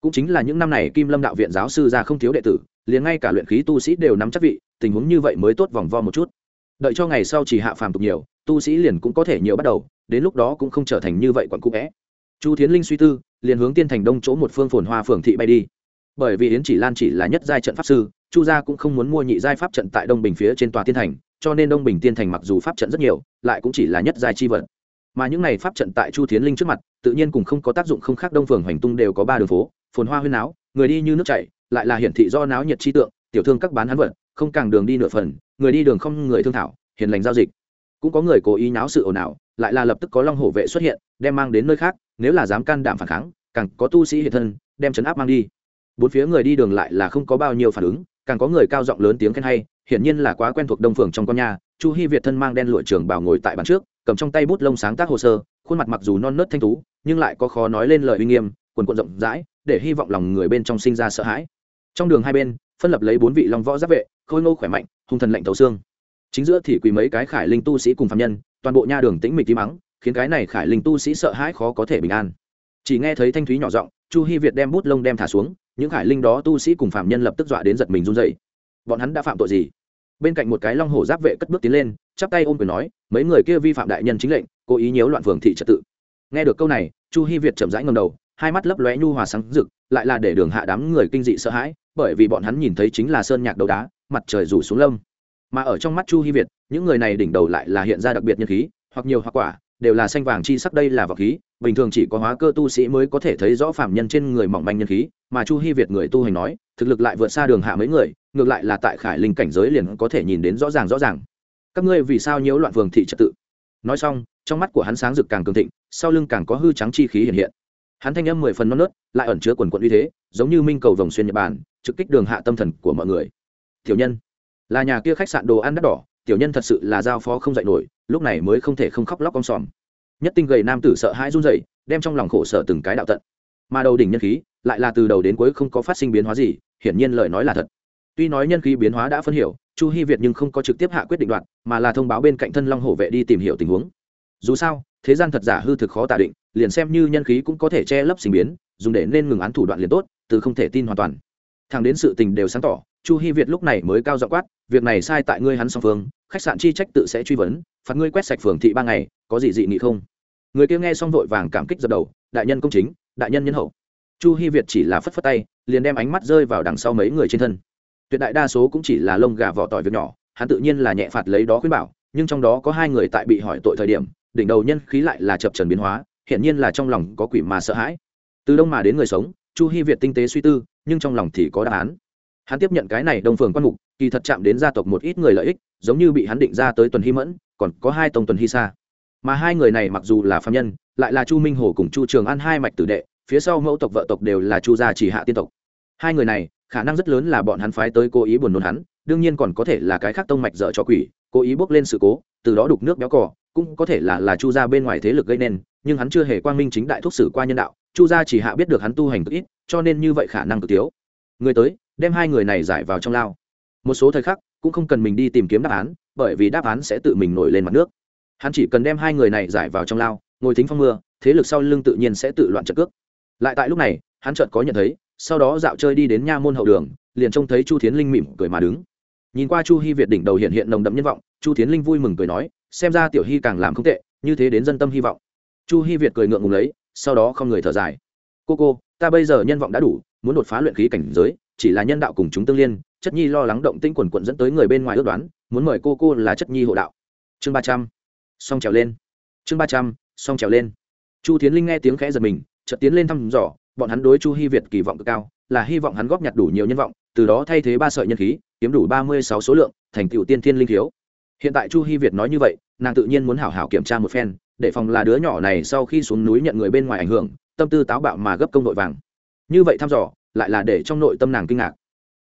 Cũng chính là những năm này kim lâm đạo viện giáo sư ra không thiếu đệ tử, liền ngay cả luyện khí tu sĩ đều nắm chắc vị, tình huống như vậy mới tốt vòng vo một chút. Đợi cho ngày sau chỉ hạ phàm tục nhiều, tu sĩ liền cũng có thể nhiều bắt đầu, đến lúc đó cũng không trở thành như vậy quặn cũ vẽ chu thiến linh suy tư, liền hướng tiên thành đông chỗ một phương phồn hoa phường thị bay đi. Bởi vì yến chỉ lan chỉ là nhất giai trận pháp sư chu gia cũng không muốn mua nhị giai pháp trận tại đông bình phía trên tòa tiên thành, cho nên đông bình tiên thành mặc dù pháp trận rất nhiều, lại cũng chỉ là nhất giai chi vật. Mà những này pháp trận tại chu thiến linh trước mặt, tự nhiên cùng không có tác dụng không khác đông phường hoành tung đều có ba đường phố, phồn hoa huyên náo, người đi như nước chảy, lại là hiển thị do náo nhiệt chi tượng, tiểu thương các bán hắn vật, không càng đường đi nửa phần, người đi đường không người thương thảo, hiền lành giao dịch. Cũng có người cố ý náo sự ồn ào, lại là lập tức có long hổ vệ xuất hiện, đem mang đến nơi khác, nếu là dám can đảm phản kháng, càng có tu sĩ hiện thân, đem chấn áp mang đi. Bốn phía người đi đường lại là không có bao nhiêu phản ứng càng có người cao giọng lớn tiếng khen hay, hiển nhiên là quá quen thuộc đông phường trong con nhà, chu hy việt thân mang đen lụa trường bảo ngồi tại bàn trước, cầm trong tay bút lông sáng tác hồ sơ, khuôn mặt mặc dù non nớt thanh tú, nhưng lại có khó nói lên lời uy nghiêm, quần quận rộng rãi, để hy vọng lòng người bên trong sinh ra sợ hãi. Trong đường hai bên, phân lập lấy bốn vị long võ giáp vệ, khôi ngô khỏe mạnh, hung thần lạnh thấu xương. Chính giữa thì quỳ mấy cái khải linh tu sĩ cùng phạm nhân, toàn bộ nha đường tĩnh mịch tí mắng khiến cái này khải linh tu sĩ sợ hãi khó có thể bình an chỉ nghe thấy thanh thúy nhỏ giọng, chu hy việt đem bút lông đem thả xuống, những hải linh đó tu sĩ cùng phạm nhân lập tức dọa đến giật mình run dậy bọn hắn đã phạm tội gì? Bên cạnh một cái long hổ giáp vệ cất bước tiến lên, chắp tay ôm quyền nói, mấy người kia vi phạm đại nhân chính lệnh, cố ý nhiễu loạn phường thị trật tự. Nghe được câu này, chu hy việt chậm rãi ngầm đầu, hai mắt lấp lóe nhu hòa sáng rực, lại là để đường hạ đám người kinh dị sợ hãi, bởi vì bọn hắn nhìn thấy chính là sơn nhạc đầu đá, mặt trời rủ xuống lâm. Mà ở trong mắt chu hy việt, những người này đỉnh đầu lại là hiện ra đặc biệt nhân khí, hoặc nhiều hoặc quả, đều là xanh vàng chi sắc đây là vật khí bình thường chỉ có hóa cơ tu sĩ mới có thể thấy rõ phạm nhân trên người mỏng manh nhân khí, mà chu hy việt người tu hành nói, thực lực lại vượt xa đường hạ mấy người, ngược lại là tại khải linh cảnh giới liền có thể nhìn đến rõ ràng rõ ràng. Các ngươi vì sao nhiễu loạn phường thị trật tự? Nói xong, trong mắt của hắn sáng rực càng cường thịnh, sau lưng càng có hư trắng chi khí hiện hiện. Hắn thanh âm mười phần non nớt, lại ẩn chứa quần quận uy thế, giống như minh cầu vòng xuyên nhật bản, trực kích đường hạ tâm thần của mọi người. Tiểu nhân, là nhà kia khách sạn đồ ăn đắt đỏ, tiểu nhân thật sự là giao phó không dạy nổi, lúc này mới không thể không khóc lóc con sòm nhất tinh gầy nam tử sợ hãi run rẩy, đem trong lòng khổ sở từng cái đạo tận. Mà đầu đỉnh nhân khí lại là từ đầu đến cuối không có phát sinh biến hóa gì, hiển nhiên lời nói là thật. Tuy nói nhân khí biến hóa đã phân hiểu, chu hy việt nhưng không có trực tiếp hạ quyết định đoạn mà là thông báo bên cạnh thân long hổ vệ đi tìm hiểu tình huống. Dù sao, thế gian thật giả hư thực khó tả định, liền xem như nhân khí cũng có thể che lấp sinh biến, dùng để nên ngừng án thủ đoạn liền tốt, từ không thể tin hoàn toàn. Thẳng đến sự tình đều sáng tỏ, chu hy việt lúc này mới cao dọ quát, việc này sai tại ngươi hắn song phương, khách sạn chi trách tự sẽ truy vấn, phạt ngươi quét sạch phường thị ba ngày có gì dị nghị không? Người kia nghe xong vội vàng cảm kích dập đầu, đại nhân công chính, đại nhân nhân hậu. Chu hy việt chỉ là phất phất tay, liền đem ánh mắt rơi vào đằng sau mấy người trên thân. Tuyệt đại đa số cũng chỉ là lông gà vỏ tỏi việc nhỏ, hắn tự nhiên là nhẹ phạt lấy đó khuyên bảo, nhưng trong đó có hai người tại bị hỏi tội thời điểm, đỉnh đầu nhân khí lại là chập trần biến hóa hiện nhiên là trong lòng có quỷ mà sợ hãi. Từ đông mà đến người sống, chu hy việt tinh tế suy tư, nhưng trong lòng thì có đáp án. Hắn tiếp nhận cái này đông phường quan mục, kỳ thật chạm đến gia tộc một ít người lợi ích, giống như bị hắn định ra tới tuần hy mẫn, còn có hai tông tuần hy xa mà hai người này mặc dù là phạm nhân, lại là chu minh hồ cùng chu trường an hai mạch tử đệ, phía sau mẫu tộc vợ tộc đều là chu gia chỉ hạ tiên tộc. Hai người này, khả năng rất lớn là bọn hắn phái tới cố ý buồn nôn hắn, đương nhiên còn có thể là cái khác tông mạch dở cho quỷ, cố ý bốc lên sự cố, từ đó đục nước béo cỏ cũng có thể là là chu gia bên ngoài thế lực gây nên, nhưng hắn chưa hề quang minh chính đại thúc sử qua nhân đạo, chu gia chỉ hạ biết được hắn tu hành cực ít, cho nên như vậy khả năng cực thiếu người tới, đem hai người này giải vào trong lao. Một số thời khắc, cũng không cần mình đi tìm kiếm đáp án, bởi vì đáp án sẽ tự mình nổi lên mặt nước hắn chỉ cần đem hai người này giải vào trong lao, ngồi thính phong mưa, thế lực sau lưng tự nhiên sẽ tự loạn trận cước. Lại tại lúc này, hắn chợt có nhận thấy, sau đó dạo chơi đi đến nha môn hậu đường, liền trông thấy chu thiến linh mỉm cười mà đứng. Nhìn qua chu hy việt đỉnh đầu hiện hiện nồng đậm nhân vọng, chu thiến linh vui mừng cười nói, xem ra tiểu hy càng làm không tệ, như thế đến dân tâm hy vọng. Chu hy việt cười ngượng ngùng lấy, sau đó không người thở dài. Cô cô, ta bây giờ nhân vọng đã đủ, muốn đột phá luyện khí cảnh giới, chỉ là nhân đạo cùng chúng tương liên, chất nhi lo lắng động tinh quần quận dẫn tới người bên ngoài ước đoán, muốn mời cô cô là chất nhi hộ đạo. Chương ba trăm song trèo lên. Chương ba trăm, song trèo lên. Chu tiến linh nghe tiếng khẽ giật mình, chợt tiến lên thăm dò, bọn hắn đối chu hy việt kỳ vọng cực cao, là hy vọng hắn góp nhặt đủ nhiều nhân vọng, từ đó thay thế ba sợi nhân khí, kiếm đủ ba mươi sáu số lượng, thành tựu tiên thiên linh thiếu hiện tại chu hy việt nói như vậy, nàng tự nhiên muốn hảo hảo kiểm tra một phen, để phòng là đứa nhỏ này sau khi xuống núi nhận người bên ngoài ảnh hưởng, tâm tư táo bạo mà gấp công nội vàng. Như vậy thăm dò, lại là để trong nội tâm nàng kinh ngạc.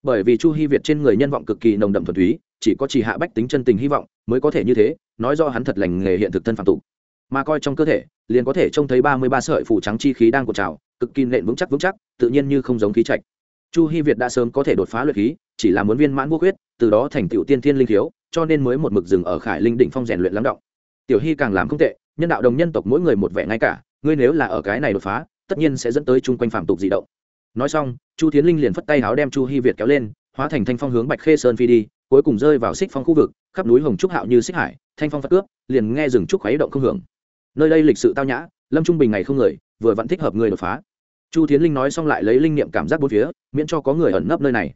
Bởi vì chu hy việt trên người nhân vọng cực kỳ nồng đậm thuần túy, chỉ có chỉ hạ bách tính chân tình hy vọng mới có thể như thế nói do hắn thật lành nghề hiện thực thân phạm tục. Mà coi trong cơ thể, liền có thể trông thấy ba mươi ba sợi phủ trắng chi khí đang cột trào, cực kỳ nện vững chắc vững chắc, tự nhiên như không giống khí trạch. Chu hy việt đã sớm có thể đột phá luyện khí, chỉ là muốn viên mãn vô huyết từ đó thành tựu tiên thiên linh thiếu, cho nên mới một mực dừng ở khải linh định phong rèn luyện lắng động. Tiểu hy càng làm không tệ, nhân đạo đồng nhân tộc mỗi người một vẻ ngay cả, ngươi nếu là ở cái này đột phá, tất nhiên sẽ dẫn tới chung quanh phạm tục dị động. Nói xong, chu tiến linh liền phất tay háo đem chu hy việt kéo lên, hóa thành thanh phong hướng bạch khê sơn phi đi, cuối cùng rơi vào xích phong khu vực, khắp núi hồng trúc hạo như xích hải thanh phong phát cướp, liền nghe rừng trúc khuấy động không hưởng. Nơi đây lịch sự tao nhã, lâm trung bình ngày không người, vừa vẫn thích hợp người đột phá. Chu tiến linh nói xong lại lấy linh niệm cảm giác bốn phía, miễn cho có người ẩn nấp nơi này.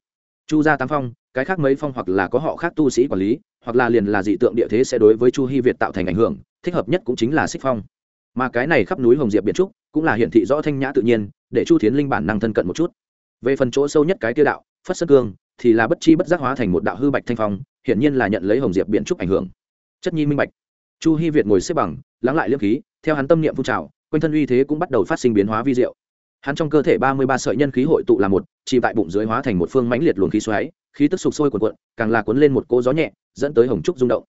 Chu gia tám phong, cái khác mấy phong hoặc là có họ khác tu sĩ quản lý, hoặc là liền là dị tượng địa thế sẽ đối với chu hy việt tạo thành ảnh hưởng, thích hợp nhất cũng chính là xích phong. Mà cái này khắp núi hồng diệp biển trúc, cũng là hiển thị rõ thanh nhã tự nhiên, để chu tiến linh bản năng thân cận một chút. Về phần chỗ sâu nhất cái tiêu đạo, phất sơn cương, thì là bất chi bất giác hóa thành một đạo hư bạch thanh phong, hiển nhiên là nhận lấy hồng diệp biện trúc ảnh hưởng chất nhi minh bạch. Chu hy việt ngồi xếp bằng, lắng lại liêm khí, theo hắn tâm niệm phun trào, quanh thân uy thế cũng bắt đầu phát sinh biến hóa vi diệu. Hắn trong cơ thể ba mươi ba sợi nhân khí hội tụ là một, chìm tại bụng dưới hóa thành một phương mãnh liệt luồng khí xoáy, khí tức sục sôi cuộn cuộn, càng là cuốn lên một cỗ gió nhẹ, dẫn tới hồng trúc rung động.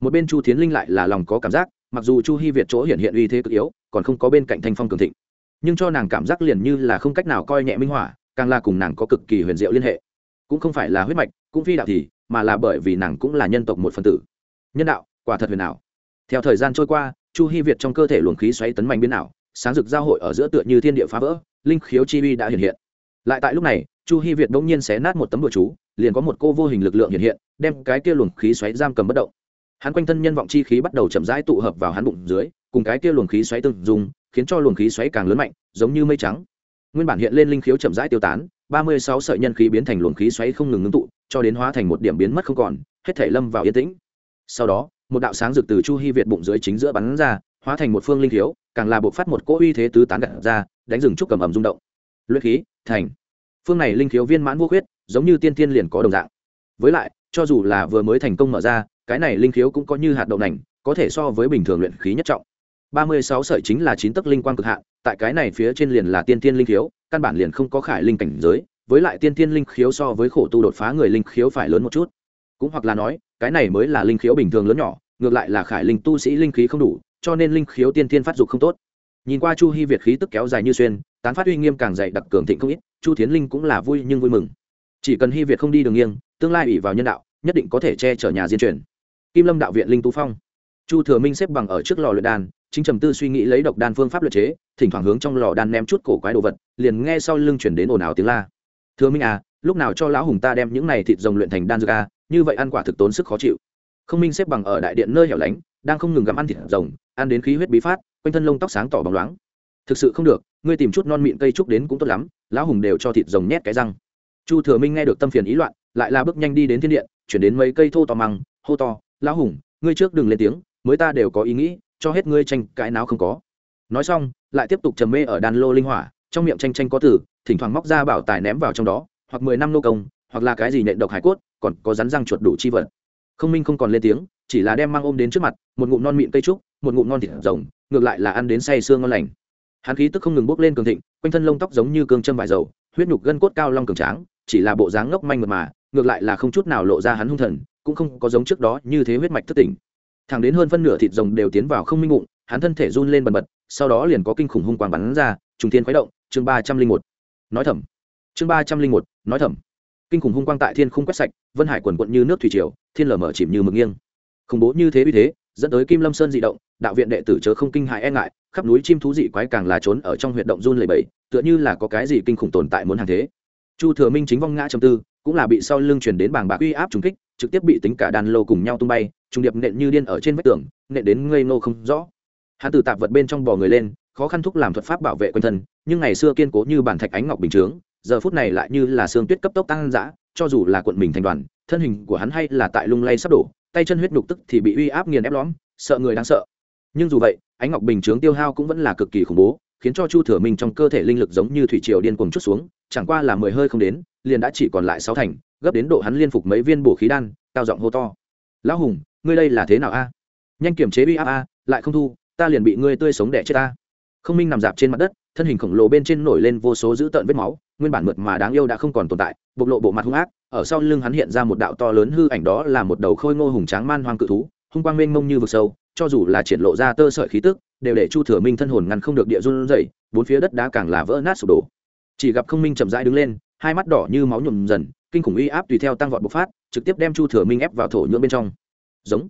Một bên chu thiến linh lại là lòng có cảm giác, mặc dù chu hy việt chỗ hiện hiện uy thế cực yếu, còn không có bên cạnh thanh phong cường thịnh. Nhưng cho nàng cảm giác liền như là không cách nào coi nhẹ minh hỏa càng là cùng nàng có cực kỳ huyền diệu liên hệ. Cũng không phải là huyết mạch, cũng phi đạo thì, mà là bởi vì nàng cũng là nhân tộc một phần tử. Nhân đạo quả thật huyền ảo. Theo thời gian trôi qua, chu hy việt trong cơ thể luồng khí xoáy tấn mạnh biến ảo, sáng rực giao hội ở giữa tựa như thiên địa phá vỡ, linh khiếu chi uy đã hiện hiện. Lại tại lúc này, chu hy việt bỗng nhiên xé nát một tấm bừa chú, liền có một cô vô hình lực lượng hiện hiện, đem cái kia luồng khí xoáy giam cầm bất động. Hắn quanh thân nhân vọng chi khí bắt đầu chậm rãi tụ hợp vào hắn bụng dưới, cùng cái kia luồng khí xoáy tương dùng khiến cho luồng khí xoáy càng lớn mạnh, giống như mây trắng. Nguyên bản hiện lên linh khiếu chậm rãi tiêu tán, ba mươi sáu sợi nhân khí biến thành luồng khí xoáy không ngừng ngưng tụ, cho đến hóa thành một điểm biến mất không còn, hết thể lâm vào yên tĩnh. Sau đó một đạo sáng rực từ chu hy việt bụng dưới chính giữa bắn ra hóa thành một phương linh thiếu, càng là buộc phát một cỗ uy thế tứ tán gặt ra đánh rừng trúc cầm ẩm rung động. Luyện khí thành. Phương này linh thiếu viên mãn vô khuyết giống như tiên tiên liền có đồng dạng. Với lại cho dù là vừa mới thành công mở ra cái này linh thiếu cũng có như hạt đậu nành có thể so với bình thường luyện khí nhất trọng. Ba mươi sáu sợi chính là chín tấc linh quang cực hạn tại cái này phía trên liền là tiên tiên linh thiếu, căn bản liền không có khải linh cảnh giới với lại tiên tiên linh khiếu so với khổ tu đột phá người linh khiếu phải lớn một chút. Cũng hoặc là nói cái này mới là linh khiếu bình thường lớn nhỏ, ngược lại là khải linh tu sĩ linh khí không đủ, cho nên linh khiếu tiên tiên phát dục không tốt. Nhìn qua chu hy việt khí tức kéo dài như xuyên, tán phát uy nghiêm càng dày đặc cường thịnh không ít, chu thiến linh cũng là vui nhưng vui mừng. Chỉ cần hy việt không đi đường nghiêng, tương lai ủy vào nhân đạo, nhất định có thể che chở nhà diên truyền. Kim lâm đạo viện linh tú phong. Chu thừa minh xếp bằng ở trước lò luyện đan, chính trầm tư suy nghĩ lấy độc đan phương pháp luyện chế, thỉnh thoảng hướng trong lò đan ném chút cổ quái đồ vật, liền nghe sau lưng chuyển đến ồn ào tiếng la. Thừa minh à lúc nào cho lão hùng ta đem những này thịt rồng luyện thành đan dược a như vậy ăn quả thực tốn sức khó chịu. Không minh xếp bằng ở đại điện nơi hẻo lánh đang không ngừng gặm ăn thịt rồng ăn đến khí huyết bí phát quanh thân lông tóc sáng tỏ bóng loáng. Thực sự không được ngươi tìm chút non mịn cây trúc đến cũng tốt lắm lão hùng đều cho thịt rồng nhét cái răng. Chu thừa minh nghe được tâm phiền ý loạn lại là bước nhanh đi đến thiên điện chuyển đến mấy cây thô to măng hô to lão hùng ngươi trước đừng lên tiếng mới ta đều có ý nghĩ cho hết ngươi tranh cãi nào không có. Nói xong lại tiếp tục trầm mê ở đàn lô linh hỏa trong miệng tranh tranh có tử, thỉnh thoảng móc ra bảo tài ném vào trong đó hoặc mười năm nô công hoặc là cái gì nện độc hải cốt còn có rắn răng chuột đủ chi vật. Không minh không còn lên tiếng chỉ là đem mang ôm đến trước mặt một ngụm non mịn cây trúc một ngụm non thịt rồng ngược lại là ăn đến say sương ngon lành. Hắn khí tức không ngừng bốc lên cường thịnh quanh thân lông tóc giống như cương châm vải dầu huyết nhục gân cốt cao long cường tráng chỉ là bộ dáng ngốc manh mật mà ngược lại là không chút nào lộ ra hắn hung thần cũng không có giống trước đó như thế huyết mạch thất tỉnh thẳng đến hơn phân nửa thịt rồng đều tiến vào không minh ngụm, hắn thân thể run lên bần bật sau đó liền có kinh khủng hung quang bắn ra trùng thiên khuấy động chương ba trăm linh một. Nói thầm. Chương ba trăm linh một nói thầm kinh khủng hung quang tại thiên không quét sạch, vân hải quần quận như nước thủy triều, thiên lở mở chìm như mực nghiêng. Khủng bố như thế uy thế, dẫn tới kim lâm sơn dị động, đạo viện đệ tử chớ không kinh hại e ngại, khắp núi chim thú dị quái càng là trốn ở trong huyệt động run lầy bẫy tựa như là có cái gì kinh khủng tồn tại muốn hàng thế. Chu thừa minh chính vong ngã trầm tư, cũng là bị sau lưng truyền đến bảng bạc uy áp trùng kích, trực tiếp bị tính cả đàn lô cùng nhau tung bay, trùng điệp nện như điên ở trên vách tường, nện đến ngây ngô không rõ. Hắn từ tạp vật bên trong bò người lên, khó khăn thúc làm thuật pháp bảo vệ quanh thân, nhưng ngày xưa kiên cố như bản thạch ánh ngọc bình chướng giờ phút này lại như là xương tuyết cấp tốc tăng dã, cho dù là quận mình thành đoàn, thân hình của hắn hay là tại lung lay sắp đổ, tay chân huyết nhục tức thì bị uy áp nghiền ép lõm, sợ người đáng sợ. Nhưng dù vậy, ánh ngọc bình chướng tiêu hao cũng vẫn là cực kỳ khủng bố, khiến cho chu thừa minh trong cơ thể linh lực giống như thủy triều điên cuồng chút xuống, chẳng qua là mười hơi không đến, liền đã chỉ còn lại sáu thành, gấp đến độ hắn liên phục mấy viên bổ khí đan, cao giọng hô to. Lão hùng, ngươi đây là thế nào a? Nhanh kiểm chế uy áp a, lại không thu, ta liền bị ngươi tươi sống đẻ chết ta không minh nằm dạp trên mặt đất thân hình khổng lồ bên trên nổi lên vô số dữ tợn vết máu, nguyên bản mượt mà đáng yêu đã không còn tồn tại, bộc lộ bộ mặt hung ác, ở sau lưng hắn hiện ra một đạo to lớn hư ảnh đó là một đầu khôi ngô hùng tráng man hoang cự thú, hung quang mênh mông như vực sâu, cho dù là triển lộ ra tơ sợi khí tức, đều để chu thừa minh thân hồn ngăn không được địa run rẩy, bốn phía đất đá càng là vỡ nát sụp đổ. Chỉ gặp không minh chậm rãi đứng lên, hai mắt đỏ như máu nhuộm dần, kinh khủng uy áp tùy theo tăng vọt bộc phát, trực tiếp đem chu thừa minh ép vào thổ nhưỡng bên trong. Giống.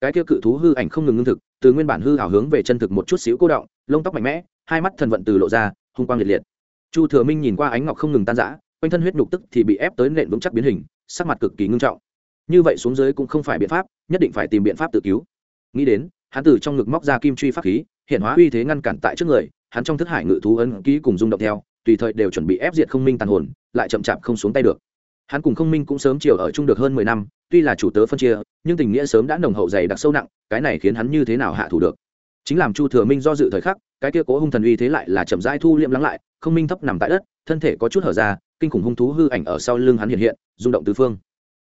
Cái kia cự thú hư ảnh không ngừng ngưng thực từ nguyên bản hư ảo hướng về chân thực một chút xíu cô động, lông tóc mạnh mẽ, hai mắt thần vận từ lộ ra, hung quang liệt liệt. Chu thừa minh nhìn qua ánh ngọc không ngừng tan rã, quanh thân huyết nhục tức thì bị ép tới nện vững chắc biến hình, sắc mặt cực kỳ ngưng trọng. Như vậy xuống dưới cũng không phải biện pháp, nhất định phải tìm biện pháp tự cứu. Nghĩ đến, hắn từ trong ngực móc ra kim truy pháp khí, hiện hóa uy thế ngăn cản tại trước người, hắn trong thức hải ngự thú ấn ký cùng rung động theo, tùy thời đều chuẩn bị ép diệt không minh tàn hồn, lại chậm chạp không xuống tay được hắn cùng không minh cũng sớm chiều ở chung được hơn mười năm, tuy là chủ tớ phân chia, nhưng tình nghĩa sớm đã nồng hậu dày đặc sâu nặng, cái này khiến hắn như thế nào hạ thủ được? Chính làm chu thừa minh do dự thời khắc, cái kia cố hung thần uy thế lại là chậm rãi thu liệm lắng lại không minh thấp nằm tại đất, thân thể có chút hở ra, kinh khủng hung thú hư ảnh ở sau lưng hắn hiện hiện, rung động tứ phương.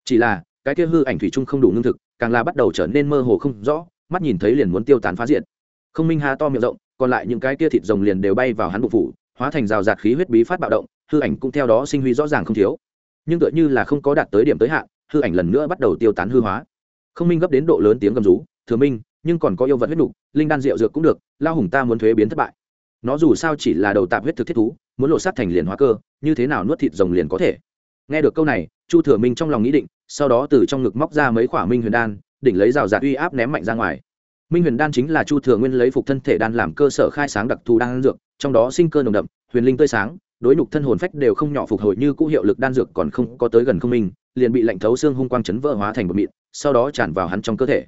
Chỉ là, cái kia hư ảnh thủy chung không đủ lương thực, càng là bắt đầu trở nên mơ hồ không rõ, mắt nhìn thấy liền muốn tiêu tán phá diện không minh hà to miệng rộng, còn lại những cái kia thịt rồng liền đều bay vào hắn bụng phủ, hóa thành rào rạt khí huyết bí phát bạo động, hư ảnh cũng theo đó sinh huy rõ ràng không thiếu nhưng tựa như là không có đạt tới điểm tới hạn, hư ảnh lần nữa bắt đầu tiêu tán hư hóa. Không minh gấp đến độ lớn tiếng gầm rú, thừa minh, nhưng còn có yêu vật huyết nục, linh đan rượu dược cũng được lao hùng ta muốn thuế biến thất bại. Nó dù sao chỉ là đầu tạp huyết thực thiết thú, muốn lộ sát thành liền hóa cơ, như thế nào nuốt thịt rồng liền có thể. Nghe được câu này, chu thừa minh trong lòng nghĩ định, sau đó từ trong ngực móc ra mấy quả minh huyền đan, đỉnh lấy rào rạt uy áp ném mạnh ra ngoài. Minh huyền đan chính là chu thừa nguyên lấy phục thân thể đan làm cơ sở khai sáng đặc thù đan dược, trong đó sinh cơ nồng đậm, huyền linh tươi sáng đối nhục thân hồn phách đều không nhỏ phục hồi như cũ hiệu lực đan dược còn không có tới gần không minh, liền bị lạnh thấu xương hung quang chấn vỡ hóa thành bột mịn, sau đó tràn vào hắn trong cơ thể.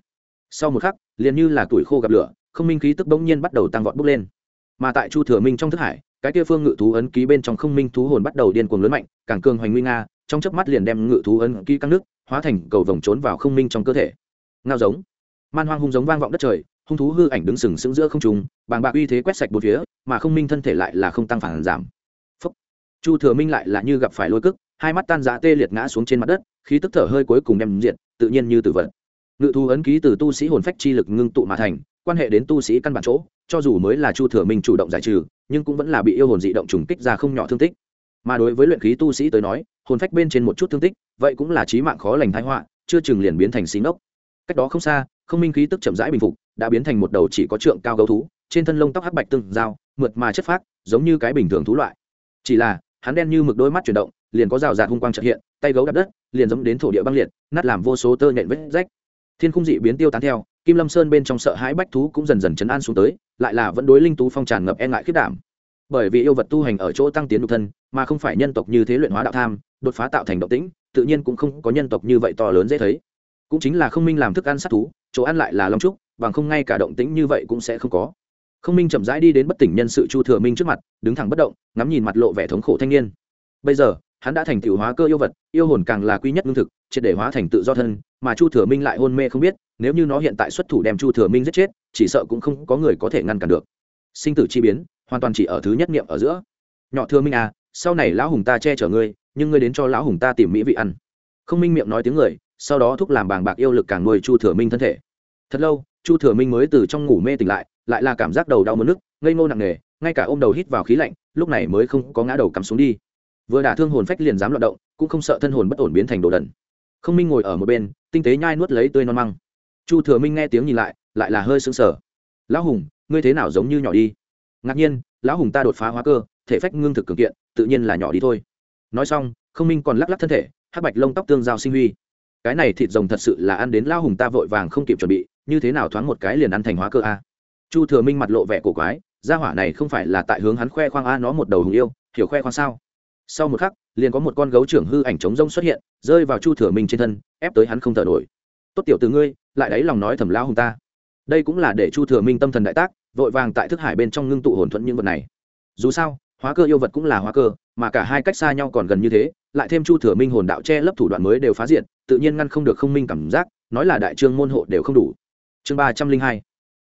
Sau một khắc, liền như là tuổi khô gặp lửa, không minh khí tức bỗng nhiên bắt đầu tăng vọt bốc lên. Mà tại chu thừa minh trong thức hải, cái kia phương ngự thú ấn ký bên trong không minh thú hồn bắt đầu điên cuồng lớn mạnh, càng cường hoành nguy nga, trong chớp mắt liền đem ngự thú ấn ký căng nước, hóa thành cầu vồng trốn vào không minh trong cơ thể. Ngao giống. Man hoang hung giống vang vọng đất trời, hung thú hư ảnh đứng sừng sững giữa không trung, bàng bạc uy thế quét sạch bốn phía, mà không minh thân thể lại là không tăng phản giảm chu thừa minh lại là như gặp phải lôi cức hai mắt tan rã tê liệt ngã xuống trên mặt đất, khí tức thở hơi cuối cùng đem diện tự nhiên như tử vật. Ngự thú ấn ký từ tu sĩ hồn phách chi lực ngưng tụ mà thành, quan hệ đến tu sĩ căn bản chỗ, cho dù mới là chu thừa minh chủ động giải trừ, nhưng cũng vẫn là bị yêu hồn dị động trùng kích ra không nhỏ thương tích. Mà đối với luyện khí tu sĩ tới nói, hồn phách bên trên một chút thương tích, vậy cũng là trí mạng khó lành thái họa, chưa chừng liền biến thành xí ngốc. Cách đó không xa, không minh khí tức chậm rãi bình phục, đã biến thành một đầu chỉ có trượng cao gấu thú, trên thân lông tóc hắc bạch tương dao mượt mà chất phác, giống như cái bình thường thú loại. Chỉ là hắn đen như mực đôi mắt chuyển động, liền có rào rạt hung quang trợ hiện, tay gấu đập đất, liền giống đến thổ địa băng liệt, nát làm vô số tơ nhện vết rách. Thiên khung dị biến tiêu tán theo, kim lâm sơn bên trong sợ hãi bách thú cũng dần dần chấn an xuống tới, lại là vẫn đối linh tú phong tràn ngập e ngại khiết đảm. Bởi vì yêu vật tu hành ở chỗ tăng tiến độc thân, mà không phải nhân tộc như thế luyện hóa đạo tham, đột phá tạo thành động tĩnh, tự nhiên cũng không có nhân tộc như vậy to lớn dễ thấy. Cũng chính là không minh làm thức ăn sát thú, chỗ ăn lại là long trúc, bằng không ngay cả động tĩnh như vậy cũng sẽ không có không minh chậm rãi đi đến bất tỉnh nhân sự chu thừa minh trước mặt, đứng thẳng bất động, ngắm nhìn mặt lộ vẻ thống khổ thanh niên. Bây giờ, hắn đã thành tiểu hóa cơ yêu vật, yêu hồn càng là quy nhất lương thực, triệt để hóa thành tự do thân, mà chu thừa minh lại hôn mê không biết, nếu như nó hiện tại xuất thủ đem chu thừa minh giết chết, chỉ sợ cũng không có người có thể ngăn cản được. Sinh tử chi biến, hoàn toàn chỉ ở thứ nhất niệm ở giữa. Nhỏ thừa minh à sau này lão hùng ta che chở ngươi, nhưng ngươi đến cho lão hùng ta tìm mỹ vị ăn. Không minh miệng nói tiếng người, sau đó thúc làm bàng bạc yêu lực càng nuôi chu thừa minh thân thể. Thật lâu, chu thừa minh mới từ trong ngủ mê tỉnh lại lại là cảm giác đầu đau mất nước, ngây ngô nặng nề, ngay cả ôm đầu hít vào khí lạnh, lúc này mới không có ngã đầu cắm xuống đi. Vừa đả thương hồn phách liền dám loạt động, cũng không sợ thân hồn bất ổn biến thành đồ đần. Không minh ngồi ở một bên, tinh tế nhai nuốt lấy tươi non măng. Chu thừa minh nghe tiếng nhìn lại lại là hơi sững sờ. Lão hùng, ngươi thế nào giống như nhỏ đi? Ngạc nhiên, lão hùng ta đột phá hóa cơ, thể phách ngưng thực cường kiện, tự nhiên là nhỏ đi thôi. Nói xong, không minh còn lắc lắc thân thể, hắc bạch lông tóc tương giao sinh huy. Cái này thịt rồng thật sự là ăn đến lão hùng ta vội vàng không kịp chuẩn bị, như thế nào thoáng một cái liền ăn thành hóa cơ a? Chu thừa minh mặt lộ vẻ cổ quái, gia hỏa này không phải là tại hướng hắn khoe khoang a, nó một đầu hùng yêu, hiểu khoe khoang sao? Sau một khắc, liền có một con gấu trưởng hư ảnh trống rông xuất hiện, rơi vào chu thừa minh trên thân, ép tới hắn không thở nổi. Tốt tiểu từ ngươi, lại đáy lòng nói thầm lao hùng ta. Đây cũng là để chu thừa minh tâm thần đại tác, vội vàng tại thức hải bên trong ngưng tụ hồn thuẫn những vật này. Dù sao, hóa cơ yêu vật cũng là hóa cơ, mà cả hai cách xa nhau còn gần như thế, lại thêm chu thừa minh hồn đạo che lấp thủ đoạn mới đều phá diện tự nhiên ngăn không được không minh cảm giác, nói là đại trương môn hộ đều không đủ. Chương ba trăm linh hai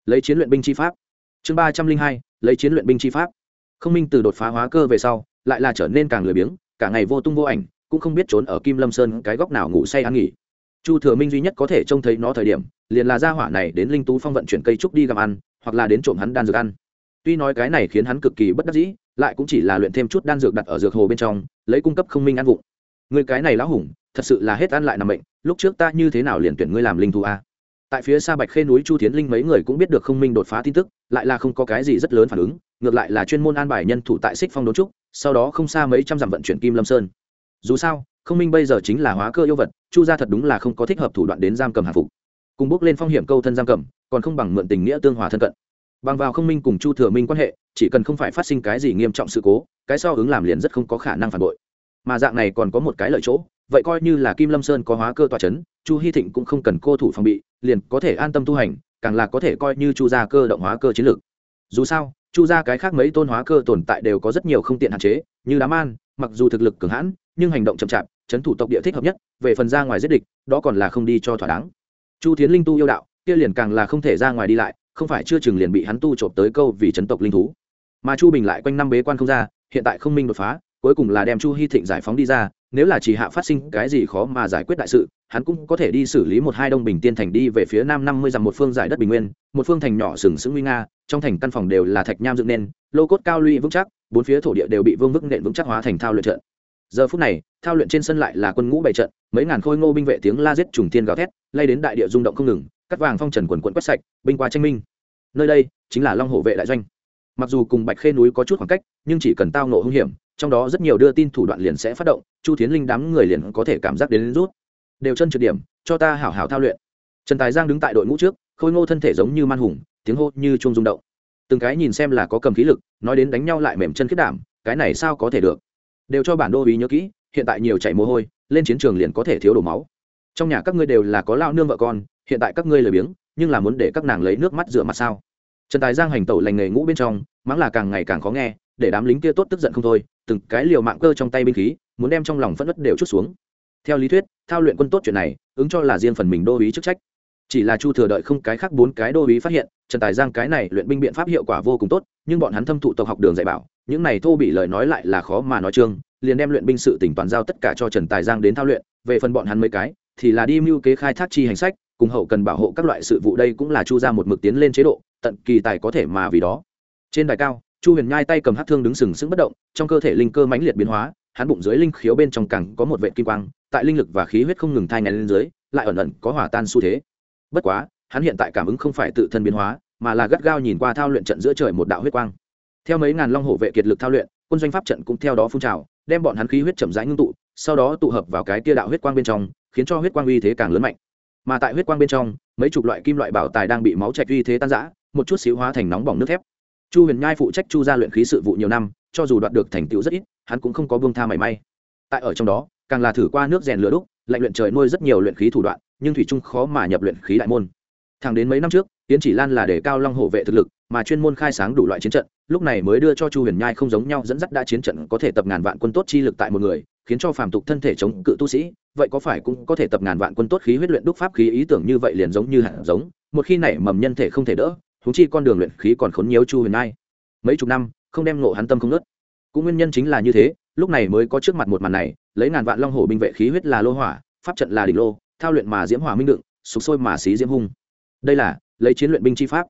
lấy chiến luyện binh chi pháp. Chương ba trăm linh hai, lấy chiến luyện binh chi pháp. Không minh từ đột phá hóa cơ về sau, lại là trở nên càng lười biếng, cả ngày vô tung vô ảnh, cũng không biết trốn ở kim lâm sơn cái góc nào ngủ say ăn nghỉ. Chu thừa minh duy nhất có thể trông thấy nó thời điểm, liền là gia hỏa này đến linh tú phong vận chuyển cây trúc đi gặm ăn, hoặc là đến trộm hắn đan dược ăn. Tuy nói cái này khiến hắn cực kỳ bất đắc dĩ, lại cũng chỉ là luyện thêm chút đan dược đặt ở dược hồ bên trong, lấy cung cấp không minh ăn vụng. Người cái này lão hùng, thật sự là hết ăn lại nằm bệnh lúc trước ta như thế nào liền tuyển ngươi làm linh thú a? Tại phía xa bạch khê núi chu tiến linh mấy người cũng biết được không minh đột phá tin tức, lại là không có cái gì rất lớn phản ứng, ngược lại là chuyên môn an bài nhân thủ tại xích phong đốn trúc, sau đó không xa mấy trăm dặm vận chuyển kim lâm sơn. Dù sao không minh bây giờ chính là hóa cơ yêu vật, chu gia thật đúng là không có thích hợp thủ đoạn đến giam cầm hạ phục. Cùng bước lên phong hiểm câu thân giam cầm, còn không bằng mượn tình nghĩa tương hòa thân cận. Bằng vào không minh cùng chu thừa minh quan hệ, chỉ cần không phải phát sinh cái gì nghiêm trọng sự cố, cái so ứng làm liền rất không có khả năng phản bội. Mà dạng này còn có một cái lợi chỗ, vậy coi như là kim lâm sơn có hóa cơ tòa c h ấ n chu hy thịnh cũng không cần cô thủ phòng bị, liền có thể an tâm tu hành, càng là có thể coi như chu gia cơ động hóa cơ chiến lược. Dù sao, chu gia cái khác mấy tôn hóa cơ tồn tại đều có rất nhiều không tiện hạn chế, như đám an, mặc dù thực lực cường hãn, nhưng hành động chậm chạp, chấn thủ tộc địa thích hợp nhất, về phần ra ngoài giết địch, đó còn là không đi cho thỏa đáng. Chu tiến linh tu yêu đạo, kia liền càng là không thể ra ngoài đi lại, không phải chưa chừng liền bị hắn tu trộm tới câu vì chấn tộc linh thú. Mà chu bình lại quanh năm bế quan không ra, hiện tại không minh đột phá, cuối cùng là đem chu hy thịnh giải phóng đi ra nếu là chỉ hạ phát sinh cái gì khó mà giải quyết đại sự, hắn cũng có thể đi xử lý một hai đông bình tiên thành đi về phía nam năm mươi dặm một phương giải đất bình nguyên, một phương thành nhỏ sừng sững nguy nga, trong thành căn phòng đều là thạch nham dựng nên, lô cốt cao lũy vững chắc, bốn phía thổ địa đều bị vương vức nện vững chắc hóa thành thao luyện trận. Giờ phút này, thao luyện trên sân lại là quân ngũ bày trận, mấy ngàn khôi ngô binh vệ tiếng la giết trùng tiên gào thét, lay đến đại địa rung động không ngừng, cắt vàng phong trần quần quận quét sạch, binh qua tranh minh. Nơi đây chính là long hộ vệ đại doanh. Mặc dù cùng bạch khê núi có chút khoảng cách, nhưng chỉ cần tao nộ hung hiểm trong đó rất nhiều đưa tin thủ đoạn liền sẽ phát động chu tiến linh đám người liền có thể cảm giác đến, đến rút. Đều chân trượt điểm cho ta hảo hảo thao luyện. Trần tài giang đứng tại đội ngũ trước khôi ngô thân thể giống như man hùng tiếng hô như chuông rung động. Từng cái nhìn xem là có cầm khí lực nói đến đánh nhau lại mềm chân khiết đảm cái này sao có thể được? Đều cho bản đô ý nhớ kỹ hiện tại nhiều chạy mồ hôi lên chiến trường liền có thể thiếu đổ máu. Trong nhà các ngươi đều là có lao nương vợ con hiện tại các ngươi lười biếng nhưng là muốn để các nàng lấy nước mắt rửa mặt sao? Trần tài giang hành tẩu lành nghề ngũ bên trong mắng là càng ngày càng khó nghe để đám lính kia tốt tức giận không thôi từng cái liều mạng cơ trong tay binh khí, muốn đem trong lòng phẫn nứt đều chút xuống. Theo lý thuyết, thao luyện quân tốt chuyện này, ứng cho là riêng phần mình đô ý chức trách. Chỉ là chu thừa đợi không cái khác bốn cái đô ý phát hiện, trần tài giang cái này luyện binh biện pháp hiệu quả vô cùng tốt, nhưng bọn hắn thâm thụ tộc học đường dạy bảo, những này thô bị lời nói lại là khó mà nói trương, liền đem luyện binh sự tỉnh toàn giao tất cả cho trần tài giang đến thao luyện, về phần bọn hắn mấy cái, thì là đi mưu kế khai thác chi hành sách, cùng hậu cần bảo hộ các loại sự vụ đây cũng là chu ra một mực tiến lên chế độ, tận kỳ tài có thể mà vì đó. Trên đài cao chu huyền nhai tay cầm hát thương đứng sừng sững bất động, trong cơ thể linh cơ mãnh liệt biến hóa, hắn bụng dưới linh khiếu bên trong cẳng có một vệ kim quang, tại linh lực và khí huyết không ngừng thai ngàn lên dưới, lại ẩn ẩn có hỏa tan xu thế. Bất quá, hắn hiện tại cảm ứng không phải tự thân biến hóa, mà là gắt gao nhìn qua thao luyện trận giữa trời một đạo huyết quang. Theo mấy ngàn long hổ vệ kiệt lực thao luyện, quân doanh pháp trận cũng theo đó phun trào, đem bọn hắn khí huyết chậm rãi ngưng tụ, sau đó tụ hợp vào cái tia đạo huyết quang bên trong, khiến cho huyết quang uy thế càng lớn mạnh. Mà tại huyết quang bên trong, mấy chục loại kim loại bảo tài đang bị máu chạch uy thế tan rã, một chút xíu hóa thành nóng bỏng nước thép chu huyền nhai phụ trách chu gia luyện khí sự vụ nhiều năm, cho dù đoạt được thành tựu rất ít, hắn cũng không có buông tha mảy may. Tại ở trong đó, càng là thử qua nước rèn lửa đúc, lạnh luyện trời nuôi rất nhiều luyện khí thủ đoạn, nhưng thủy trung khó mà nhập luyện khí đại môn. Thẳng đến mấy năm trước, tiến chỉ lan là để cao long hộ vệ thực lực, mà chuyên môn khai sáng đủ loại chiến trận, lúc này mới đưa cho chu huyền nhai không giống nhau dẫn dắt đã chiến trận có thể tập ngàn vạn quân tốt chi lực tại một người, khiến cho phàm tục thân thể chống cự tu sĩ, vậy có phải cũng có thể tập ngàn vạn quân tốt khí huyết luyện đúc pháp khí ý tưởng như vậy liền giống như hạt giống, một khi nảy mầm nhân thể không thể đỡ huống chi con đường luyện khí còn khốn nhiều chu huyền nhai. Mấy chục năm, không đem ngộ hắn tâm không nớt. Cũng nguyên nhân chính là như thế, lúc này mới có trước mặt một màn này, lấy ngàn vạn long hổ binh vệ khí huyết là lô hỏa, pháp trận là đỉnh lô, thao luyện mà diễm hỏa minh đựng, sục sôi mà xí diễm hung. Đây là lấy chiến luyện binh chi pháp.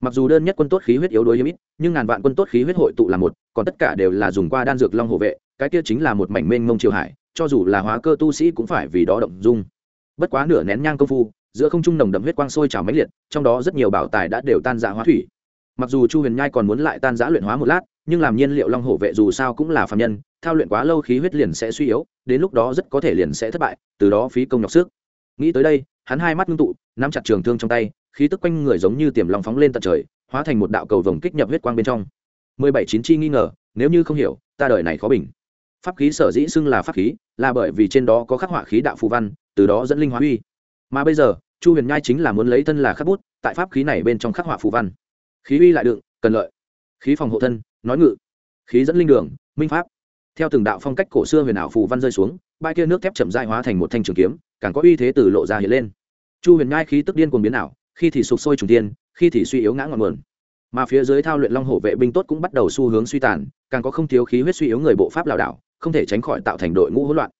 Mặc dù đơn nhất quân tốt khí huyết yếu đuối hiếm ít, nhưng ngàn vạn quân tốt khí huyết hội tụ là một, còn tất cả đều là dùng qua đan dược long hộ vệ, cái kia chính là một mảnh mênh mông triều hải, cho dù là hóa cơ tu sĩ cũng phải vì đó động dung. Bất quá nửa nén nhang công phu giữa không trung nồng đậm huyết quang sôi trào mãnh liệt, trong đó rất nhiều bảo tài đã đều tan rã hóa thủy. Mặc dù chu huyền nhai còn muốn lại tan rã luyện hóa một lát, nhưng làm nhiên liệu long hổ vệ dù sao cũng là phạm nhân, thao luyện quá lâu khí huyết liền sẽ suy yếu, đến lúc đó rất có thể liền sẽ thất bại, từ đó phí công nhọc sức. Nghĩ tới đây, hắn hai mắt ngưng tụ, nắm chặt trường thương trong tay, khí tức quanh người giống như tiềm long phóng lên tận trời, hóa thành một đạo cầu vồng kích nhập huyết quang bên trong. Mười bảy chín chi nghi ngờ, nếu như không hiểu, ta đời này khó bình. Pháp khí sở dĩ xưng là pháp khí, là bởi vì trên đó có khắc họa khí đạo phù văn, từ đó dẫn linh hóa uy. Mà bây giờ chu huyền nhai chính là muốn lấy thân là khắc bút, tại pháp khí này bên trong khắc họa phù văn. Khí uy lại đựng, cần lợi. Khí phòng hộ thân, nói ngự. Khí dẫn linh đường, minh pháp. Theo từng đạo phong cách cổ xưa huyền ảo phù văn rơi xuống, bãi kia nước thép chậm dại hóa thành một thanh trường kiếm, càng có uy thế từ lộ ra hiện lên. Chu huyền nhai khí tức điên cuồng biến ảo, khi thì sụp sôi trùng tiên khi thì suy yếu ngã ngọn nguồn. Mà phía dưới thao luyện long hổ vệ binh tốt cũng bắt đầu xu hướng suy tàn, càng có không thiếu khí huyết suy yếu người bộ pháp lảo đảo, không thể tránh khỏi tạo thành đội ngũ hỗn loạn.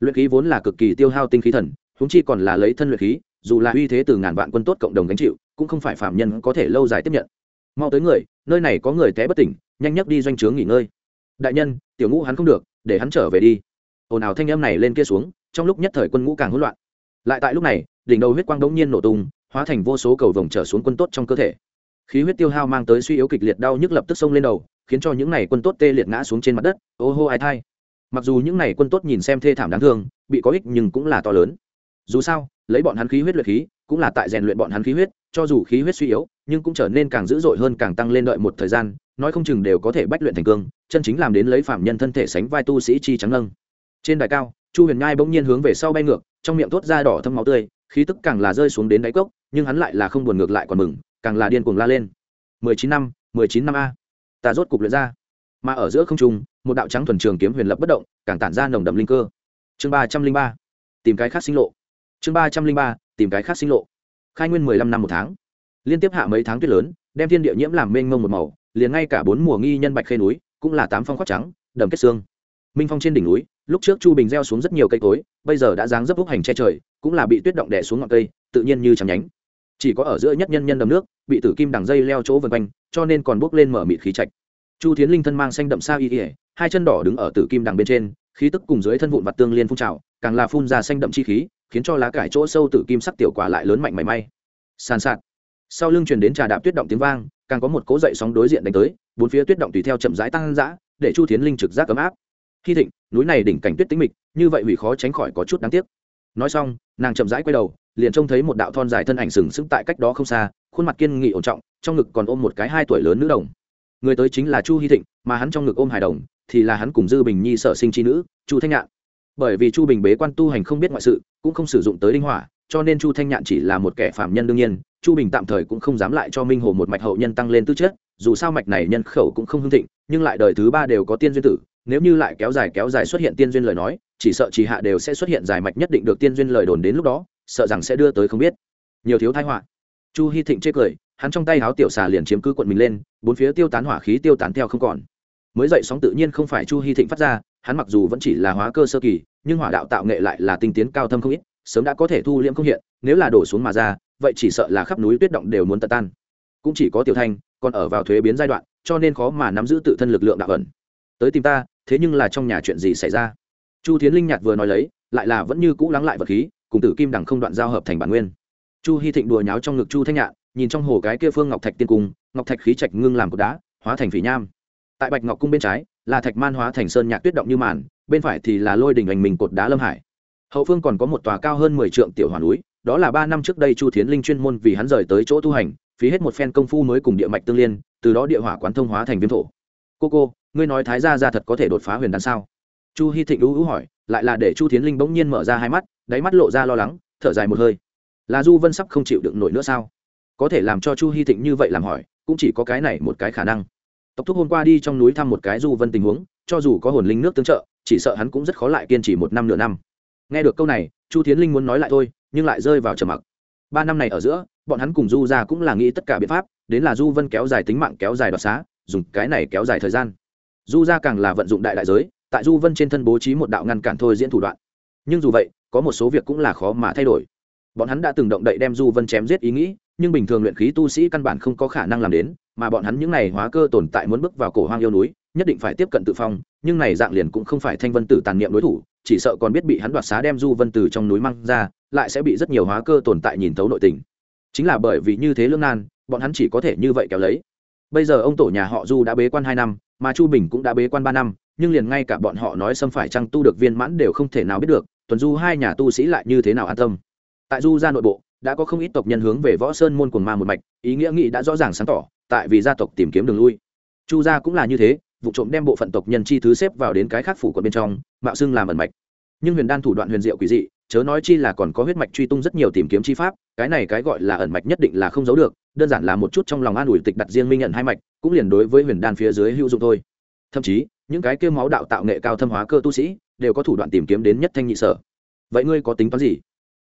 Luyện khí vốn là cực kỳ tiêu hao tinh khí thần húng chi còn là lấy thân luyện khí dù là uy thế từ ngàn vạn quân tốt cộng đồng gánh chịu, cũng không phải phạm nhân có thể lâu dài tiếp nhận. Mau tới người, nơi này có người té bất tỉnh, nhanh nhất đi doanh trướng nghỉ ngơi. Đại nhân, tiểu ngũ hắn không được, để hắn trở về đi. Ồn ào thanh âm này lên kia xuống, trong lúc nhất thời quân ngũ càng hỗn loạn. Lại tại lúc này, đỉnh đầu huyết quang đống nhiên nổ tung, hóa thành vô số cầu vồng trở xuống quân tốt trong cơ thể. Khí huyết tiêu hao mang tới suy yếu kịch liệt đau nhức lập tức xông lên đầu, khiến cho những này quân tốt tê liệt ngã xuống trên mặt đất, ô hô ai thai. Mặc dù những này quân tốt nhìn xem thê thảm đáng thương, bị có ích nhưng cũng là to lớn dù sao, lấy bọn hắn khí huyết luyện khí, cũng là tại rèn luyện bọn hắn khí huyết, cho dù khí huyết suy yếu, nhưng cũng trở nên càng dữ dội hơn, càng tăng lên đợi một thời gian, nói không chừng đều có thể bách luyện thành cương, chân chính làm đến lấy phạm nhân thân thể sánh vai tu sĩ chi trắng nâng. Trên đài cao, chu huyền nhai bỗng nhiên hướng về sau bay ngược, trong miệng thốt ra đỏ thâm máu tươi, khí tức càng là rơi xuống đến đáy cốc, nhưng hắn lại là không buồn ngược lại còn mừng, càng là điên cuồng la lên. Mười chín năm, mười chín năm a. Ta rốt cục luyện ra. Mà ở giữa không trung, một đạo trắng thuần trường kiếm huyền lập bất động, càng tản ra nồng đậm linh cơ. Chương ba trăm linh ba. Tìm cái khác sinh lộ chương ba trăm linh ba, tìm cái khác sinh lộ. Khai nguyên mười lăm năm một tháng. Liên tiếp hạ mấy tháng tuyết lớn, đem thiên địa nhiễm làm mênh mông một màu, liền ngay cả bốn mùa nghi nhân bạch khê núi, cũng là tám phong khoác trắng, đầm kết xương. Minh phong trên đỉnh núi, lúc trước chu bình gieo xuống rất nhiều cây cối, bây giờ đã dáng dấp húc hành che trời, cũng là bị tuyết động đè xuống ngọn cây, tự nhiên như chẳng nhánh. Chỉ có ở giữa nhất nhân nhân đầm nước, bị tử kim đằng dây leo chỗ vân quanh, cho nên còn bốc lên mở mịt khí chạch chu tiến linh thân mang xanh đậm sa y ỉa hai chân đỏ đứng ở tử kim đằng bên trên, khí tức cùng dưới thân vụn vặt tương liên phun trào, càng là phun ra xanh đậm chi khí khiến cho lá cải chỗ sâu tử kim sắc tiểu quả lại lớn mạnh mảy may. Sàn sạt. Sau lưng truyền đến trà đạp tuyết động tiếng vang, càng có một cố dậy sóng đối diện đánh tới, bốn phía tuyết động tùy theo chậm rãi tăng dã, để chu tiến linh trực giác ấm áp. Khi thịnh, núi này đỉnh cảnh tuyết tĩnh mịch, như vậy hủy khó tránh khỏi có chút đáng tiếc. Nói xong, nàng chậm rãi quay đầu, liền trông thấy một đạo thon dài thân ảnh sừng sững tại cách đó không xa, khuôn mặt kiên nghị ổn trọng, trong ngực còn ôm một cái hai tuổi lớn nữ đồng. Người tới chính là chu hy thịnh, mà hắn trong ngực ôm hài đồng, thì là hắn cùng dư bình nhi sở sinh chi nữ, chu thanh nhạn bởi vì chu bình bế quan tu hành không biết ngoại sự, cũng không sử dụng tới đinh hỏa, cho nên chu thanh nhạn chỉ là một kẻ phạm nhân đương nhiên, chu bình tạm thời cũng không dám lại cho minh hồ một mạch hậu nhân tăng lên tư chất, dù sao mạch này nhân khẩu cũng không hưng thịnh, nhưng lại đời thứ ba đều có tiên duyên tử, nếu như lại kéo dài kéo dài xuất hiện tiên duyên lời nói, chỉ sợ chỉ hạ đều sẽ xuất hiện dài mạch nhất định được tiên duyên lời đồn đến lúc đó, sợ rằng sẽ đưa tới không biết. Nhiều thiếu thái họa. Chu hy thịnh chê cười, hắn trong tay háo tiểu xà liền chiếm cứ quận mình lên, bốn phía tiêu tán hỏa khí tiêu tán theo không còn. Mới dậy sóng tự nhiên không phải chu hy thịnh phát ra hắn mặc dù vẫn chỉ là hóa cơ sơ kỳ, nhưng hỏa đạo tạo nghệ lại là tinh tiến cao thâm không ít, sớm đã có thể thu liễm không hiện, nếu là đổ xuống mà ra, vậy chỉ sợ là khắp núi tuyết động đều muốn tật tan. Cũng chỉ có tiểu thanh còn ở vào thuế biến giai đoạn, cho nên khó mà nắm giữ tự thân lực lượng đạo ẩn. Tới tìm ta, thế nhưng là trong nhà chuyện gì xảy ra? Chu thiến linh nhạt vừa nói lấy, lại là vẫn như cũ lắng lại vật khí, cùng tử kim đằng không đoạn giao hợp thành bản nguyên. Chu hy thịnh đùa nháo trong ngực chu thanh nhạn, nhìn trong hồ cái kia phương ngọc thạch tiên cung, ngọc thạch khí trạch ngưng làm cột đá, hóa thành phỉ nham. Tại bạch ngọc cung bên trái là thạch man hóa thành sơn nhạc tuyết động như màn, bên phải thì là lôi đình hành mình cột đá lâm hải. Hậu phương còn có một tòa cao hơn mười trượng tiểu hoàn núi, đó là ba năm trước đây chu thiến linh chuyên môn vì hắn rời tới chỗ tu hành, phí hết một phen công phu mới cùng địa mạch tương liên, từ đó địa hỏa quán thông hóa thành viêm thổ. Cô cô, ngươi nói thái gia ra thật có thể đột phá huyền đan sao? Chu hy thịnh ưu hỏi, lại là để chu thiến linh bỗng nhiên mở ra hai mắt, đáy mắt lộ ra lo lắng, thở dài một hơi. Là du vân sắp không chịu đựng nổi nữa sao? Có thể làm cho chu hy thịnh như vậy làm hỏi, cũng chỉ có cái này một cái khả năng tộc thúc hôm qua đi trong núi thăm một cái du vân tình huống, cho dù có hồn linh nước tương trợ, chỉ sợ hắn cũng rất khó lại kiên trì một năm nửa năm. Nghe được câu này, chu tiến linh muốn nói lại thôi, nhưng lại rơi vào trầm mặc. Ba năm này ở giữa, bọn hắn cùng du ra cũng là nghĩ tất cả biện pháp, đến là du vân kéo dài tính mạng kéo dài đoạt xá, dùng cái này kéo dài thời gian. Du ra càng là vận dụng đại đại giới, tại du vân trên thân bố trí một đạo ngăn cản thôi diễn thủ đoạn. Nhưng dù vậy, có một số việc cũng là khó mà thay đổi. Bọn hắn đã từng động đậy đem du vân chém giết ý nghĩ, nhưng bình thường luyện khí tu sĩ căn bản không có khả năng làm đến mà bọn hắn những này hóa cơ tồn tại muốn bước vào cổ hoang yêu núi, nhất định phải tiếp cận tự phong, nhưng này dạng liền cũng không phải thanh vân tử tàn niệm đối thủ, chỉ sợ còn biết bị hắn đoạt xá đem du vân tử trong núi mang ra, lại sẽ bị rất nhiều hóa cơ tồn tại nhìn thấu nội tình. Chính là bởi vì như thế lương nan, bọn hắn chỉ có thể như vậy kéo lấy. Bây giờ ông tổ nhà họ du đã bế quan hai năm, mà chu bình cũng đã bế quan ba năm, nhưng liền ngay cả bọn họ nói xâm phải chăng tu được viên mãn đều không thể nào biết được, tuần du hai nhà tu sĩ lại như thế nào an tâm. Tại du gia nội bộ, đã có không ít tộc nhân hướng về võ sơn môn quần ma một mạch, ý nghĩa nghị đã rõ ràng sáng tỏ tại vì gia tộc tìm kiếm đường lui. Chu gia cũng là như thế, vụ trộm đem bộ phận tộc nhân chi thứ xếp vào đến cái khác phủ quận bên trong, mạo xưng làm ẩn mạch. Nhưng huyền đan thủ đoạn huyền diệu quỷ dị, chớ nói chi là còn có huyết mạch truy tung rất nhiều tìm kiếm chi pháp, cái này cái gọi là ẩn mạch nhất định là không giấu được, đơn giản là một chút trong lòng an ủi tịch đặt riêng minh nhận hai mạch, cũng liền đối với huyền đan phía dưới hữu dụng thôi. Thậm chí, những cái kêu máu đạo tạo nghệ cao thâm hóa cơ tu sĩ, đều có thủ đoạn tìm kiếm đến nhất thanh nhị sở. Vậy ngươi có tính toán gì?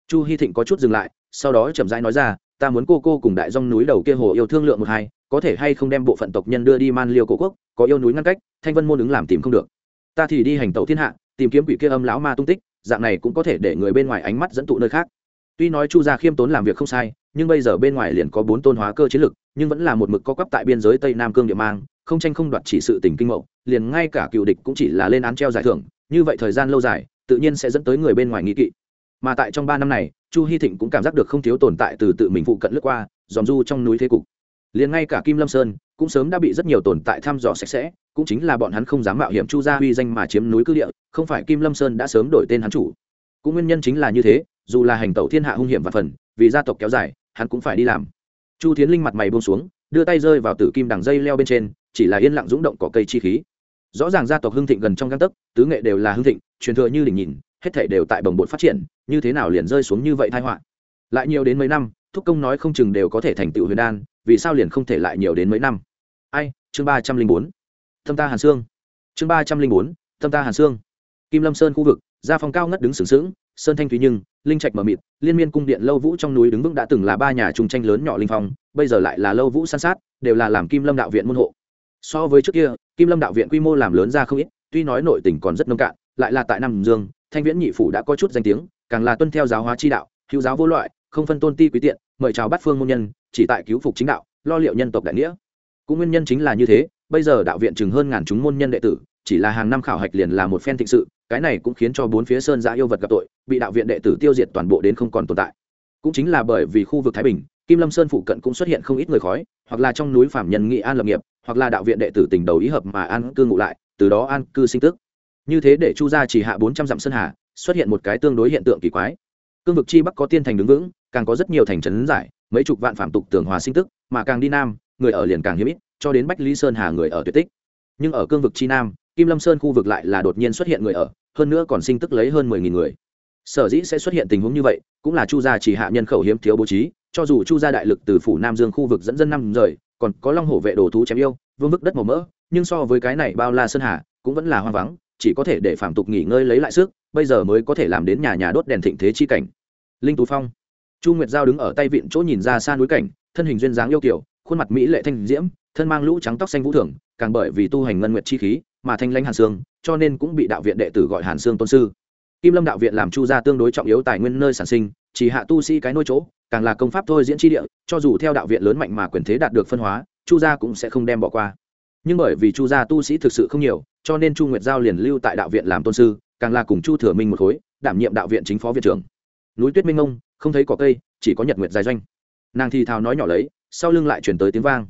Chu hy thịnh có chút dừng lại, sau đó chậm rãi nói ra, ta muốn cô cô cùng đại dong núi đầu kia hồ yêu thương lượng một hai có thể hay không đem bộ phận tộc nhân đưa đi man liêu cổ quốc, có yêu núi ngăn cách, thanh vân môn ứng làm tìm không được. Ta thì đi hành tẩu thiên hạ, tìm kiếm quỷ kia âm lão ma tung tích, dạng này cũng có thể để người bên ngoài ánh mắt dẫn tụ nơi khác. Tuy nói chu gia khiêm tốn làm việc không sai, nhưng bây giờ bên ngoài liền có bốn tôn hóa cơ chiến lực, nhưng vẫn là một mực có quắp tại biên giới tây nam cương địa mang, không tranh không đoạt chỉ sự tình kinh mậu, liền ngay cả cựu địch cũng chỉ là lên án treo giải thưởng, như vậy thời gian lâu dài, tự nhiên sẽ dẫn tới người bên ngoài nghĩ kỵ. Mà tại trong ba năm này, chu hy thịnh cũng cảm giác được không thiếu tồn tại từ tự mình phụ cận lướt qua, dòm du trong núi thế cục liền ngay cả kim lâm sơn cũng sớm đã bị rất nhiều tồn tại thăm dò sạch sẽ, cũng chính là bọn hắn không dám mạo hiểm chu gia uy danh mà chiếm núi cư địa, không phải kim lâm sơn đã sớm đổi tên hắn chủ. Cũng nguyên nhân chính là như thế, dù là hành tẩu thiên hạ hung hiểm và phần, vì gia tộc kéo dài, hắn cũng phải đi làm. Chu tiến linh mặt mày buông xuống, đưa tay rơi vào tử kim đằng dây leo bên trên, chỉ là yên lặng rúng động cỏ cây chi khí. Rõ ràng gia tộc hưng thịnh gần trong găng tấc, tứ nghệ đều là hưng thịnh, truyền thừa như đỉnh nhìn, hết thể đều tại bồng bột phát triển, như thế nào liền rơi xuống như vậy thai họa. Lại nhiều đến mấy năm, thúc công nói không chừng đều có thể thành tựu huyền đan vì sao liền không thể lại nhiều đến mấy năm? Ai, chương ba trăm linh bốn. Thâm ta hàn sương. Chương ba trăm linh bốn, thâm ta hàn sương. Kim lâm sơn khu vực, gia phong cao ngất đứng sừng sững, sơn thanh thúy nhưng, linh trạch mờ mịt, liên miên cung điện lâu vũ trong núi đứng vững đã từng là ba nhà trung tranh lớn nhỏ linh phong, bây giờ lại là lâu vũ san sát, đều là làm kim lâm đạo viện môn hộ. So với trước kia, kim lâm đạo viện quy mô làm lớn ra không ít, tuy nói nội tỉnh còn rất nông cạn, lại là tại nam dương, thanh viễn nhị phủ đã có chút danh tiếng, càng là tuân theo giáo hóa chi đạo, hữu giáo vô loại, không phân tôn ti quý tiện, mời chào bắt phương môn nhân chỉ tại cứu phục chính đạo, lo liệu nhân tộc đại nghĩa. Cũng nguyên nhân chính là như thế, bây giờ đạo viện chừng hơn ngàn chúng môn nhân đệ tử, chỉ là hàng năm khảo hạch liền là một phen thịnh sự, cái này cũng khiến cho bốn phía sơn giã yêu vật gặp tội, bị đạo viện đệ tử tiêu diệt toàn bộ đến không còn tồn tại. Cũng chính là bởi vì khu vực thái bình, kim lâm sơn phụ cận cũng xuất hiện không ít người khói, hoặc là trong núi phạm nhân nghị an lập nghiệp, hoặc là đạo viện đệ tử tình đầu ý hợp mà an cư ngụ lại, từ đó an cư sinh tức. Như thế để chu gia chỉ hạ bốn trăm dặm sơn hà, xuất hiện một cái tương đối hiện tượng kỳ quái cương vực chi bắc có tiên thành đứng vững, càng có rất nhiều thành trấn giải, mấy chục vạn phạm tục tường hòa sinh tức, mà càng đi nam, người ở liền càng hiếm ít, cho đến bách lý sơn hà người ở tuyệt tích. Nhưng ở cương vực chi nam, kim lâm sơn khu vực lại là đột nhiên xuất hiện người ở, hơn nữa còn sinh tức lấy hơn mười nghìn người. Sở dĩ sẽ xuất hiện tình huống như vậy, cũng là chu gia chỉ hạ nhân khẩu hiếm thiếu bố trí, cho dù chu gia đại lực từ phủ nam dương khu vực dẫn dân năm rời, còn có long hổ vệ đồ thú chém yêu, vương vức đất màu mỡ, nhưng so với cái này bao la sơn hà, cũng vẫn là hoang vắng, chỉ có thể để phạm tục nghỉ ngơi lấy lại sức bây giờ mới có thể làm đến nhà nhà đốt đèn thịnh thế chi cảnh. Linh tú phong. Chu nguyệt giao đứng ở tay vịn chỗ nhìn ra xa núi cảnh, thân hình duyên dáng yêu kiểu khuôn mặt mỹ lệ thanh diễm, thân mang lũ trắng tóc xanh vũ thường, càng bởi vì tu hành ngân nguyệt chi khí mà thanh lãnh hàn sương cho nên cũng bị đạo viện đệ tử gọi hàn sương tôn sư. Kim lâm đạo viện làm chu gia tương đối trọng yếu tài nguyên nơi sản sinh, chỉ hạ tu sĩ cái nôi chỗ, càng là công pháp thôi diễn chi địa, cho dù theo đạo viện lớn mạnh mà quyền thế đạt được phân hóa, chu gia cũng sẽ không đem bỏ qua. Nhưng bởi vì chu gia tu sĩ thực sự không nhiều, cho nên chu nguyệt giao liền lưu tại đạo viện làm tôn sư càng là cùng chu thừa minh một khối, đảm nhiệm đạo viện chính phó viện trưởng. Núi tuyết minh ông không thấy cỏ cây, chỉ có nhật nguyệt dài doanh. Nàng thì thào nói nhỏ lấy, sau lưng lại chuyển tới tiếng vang.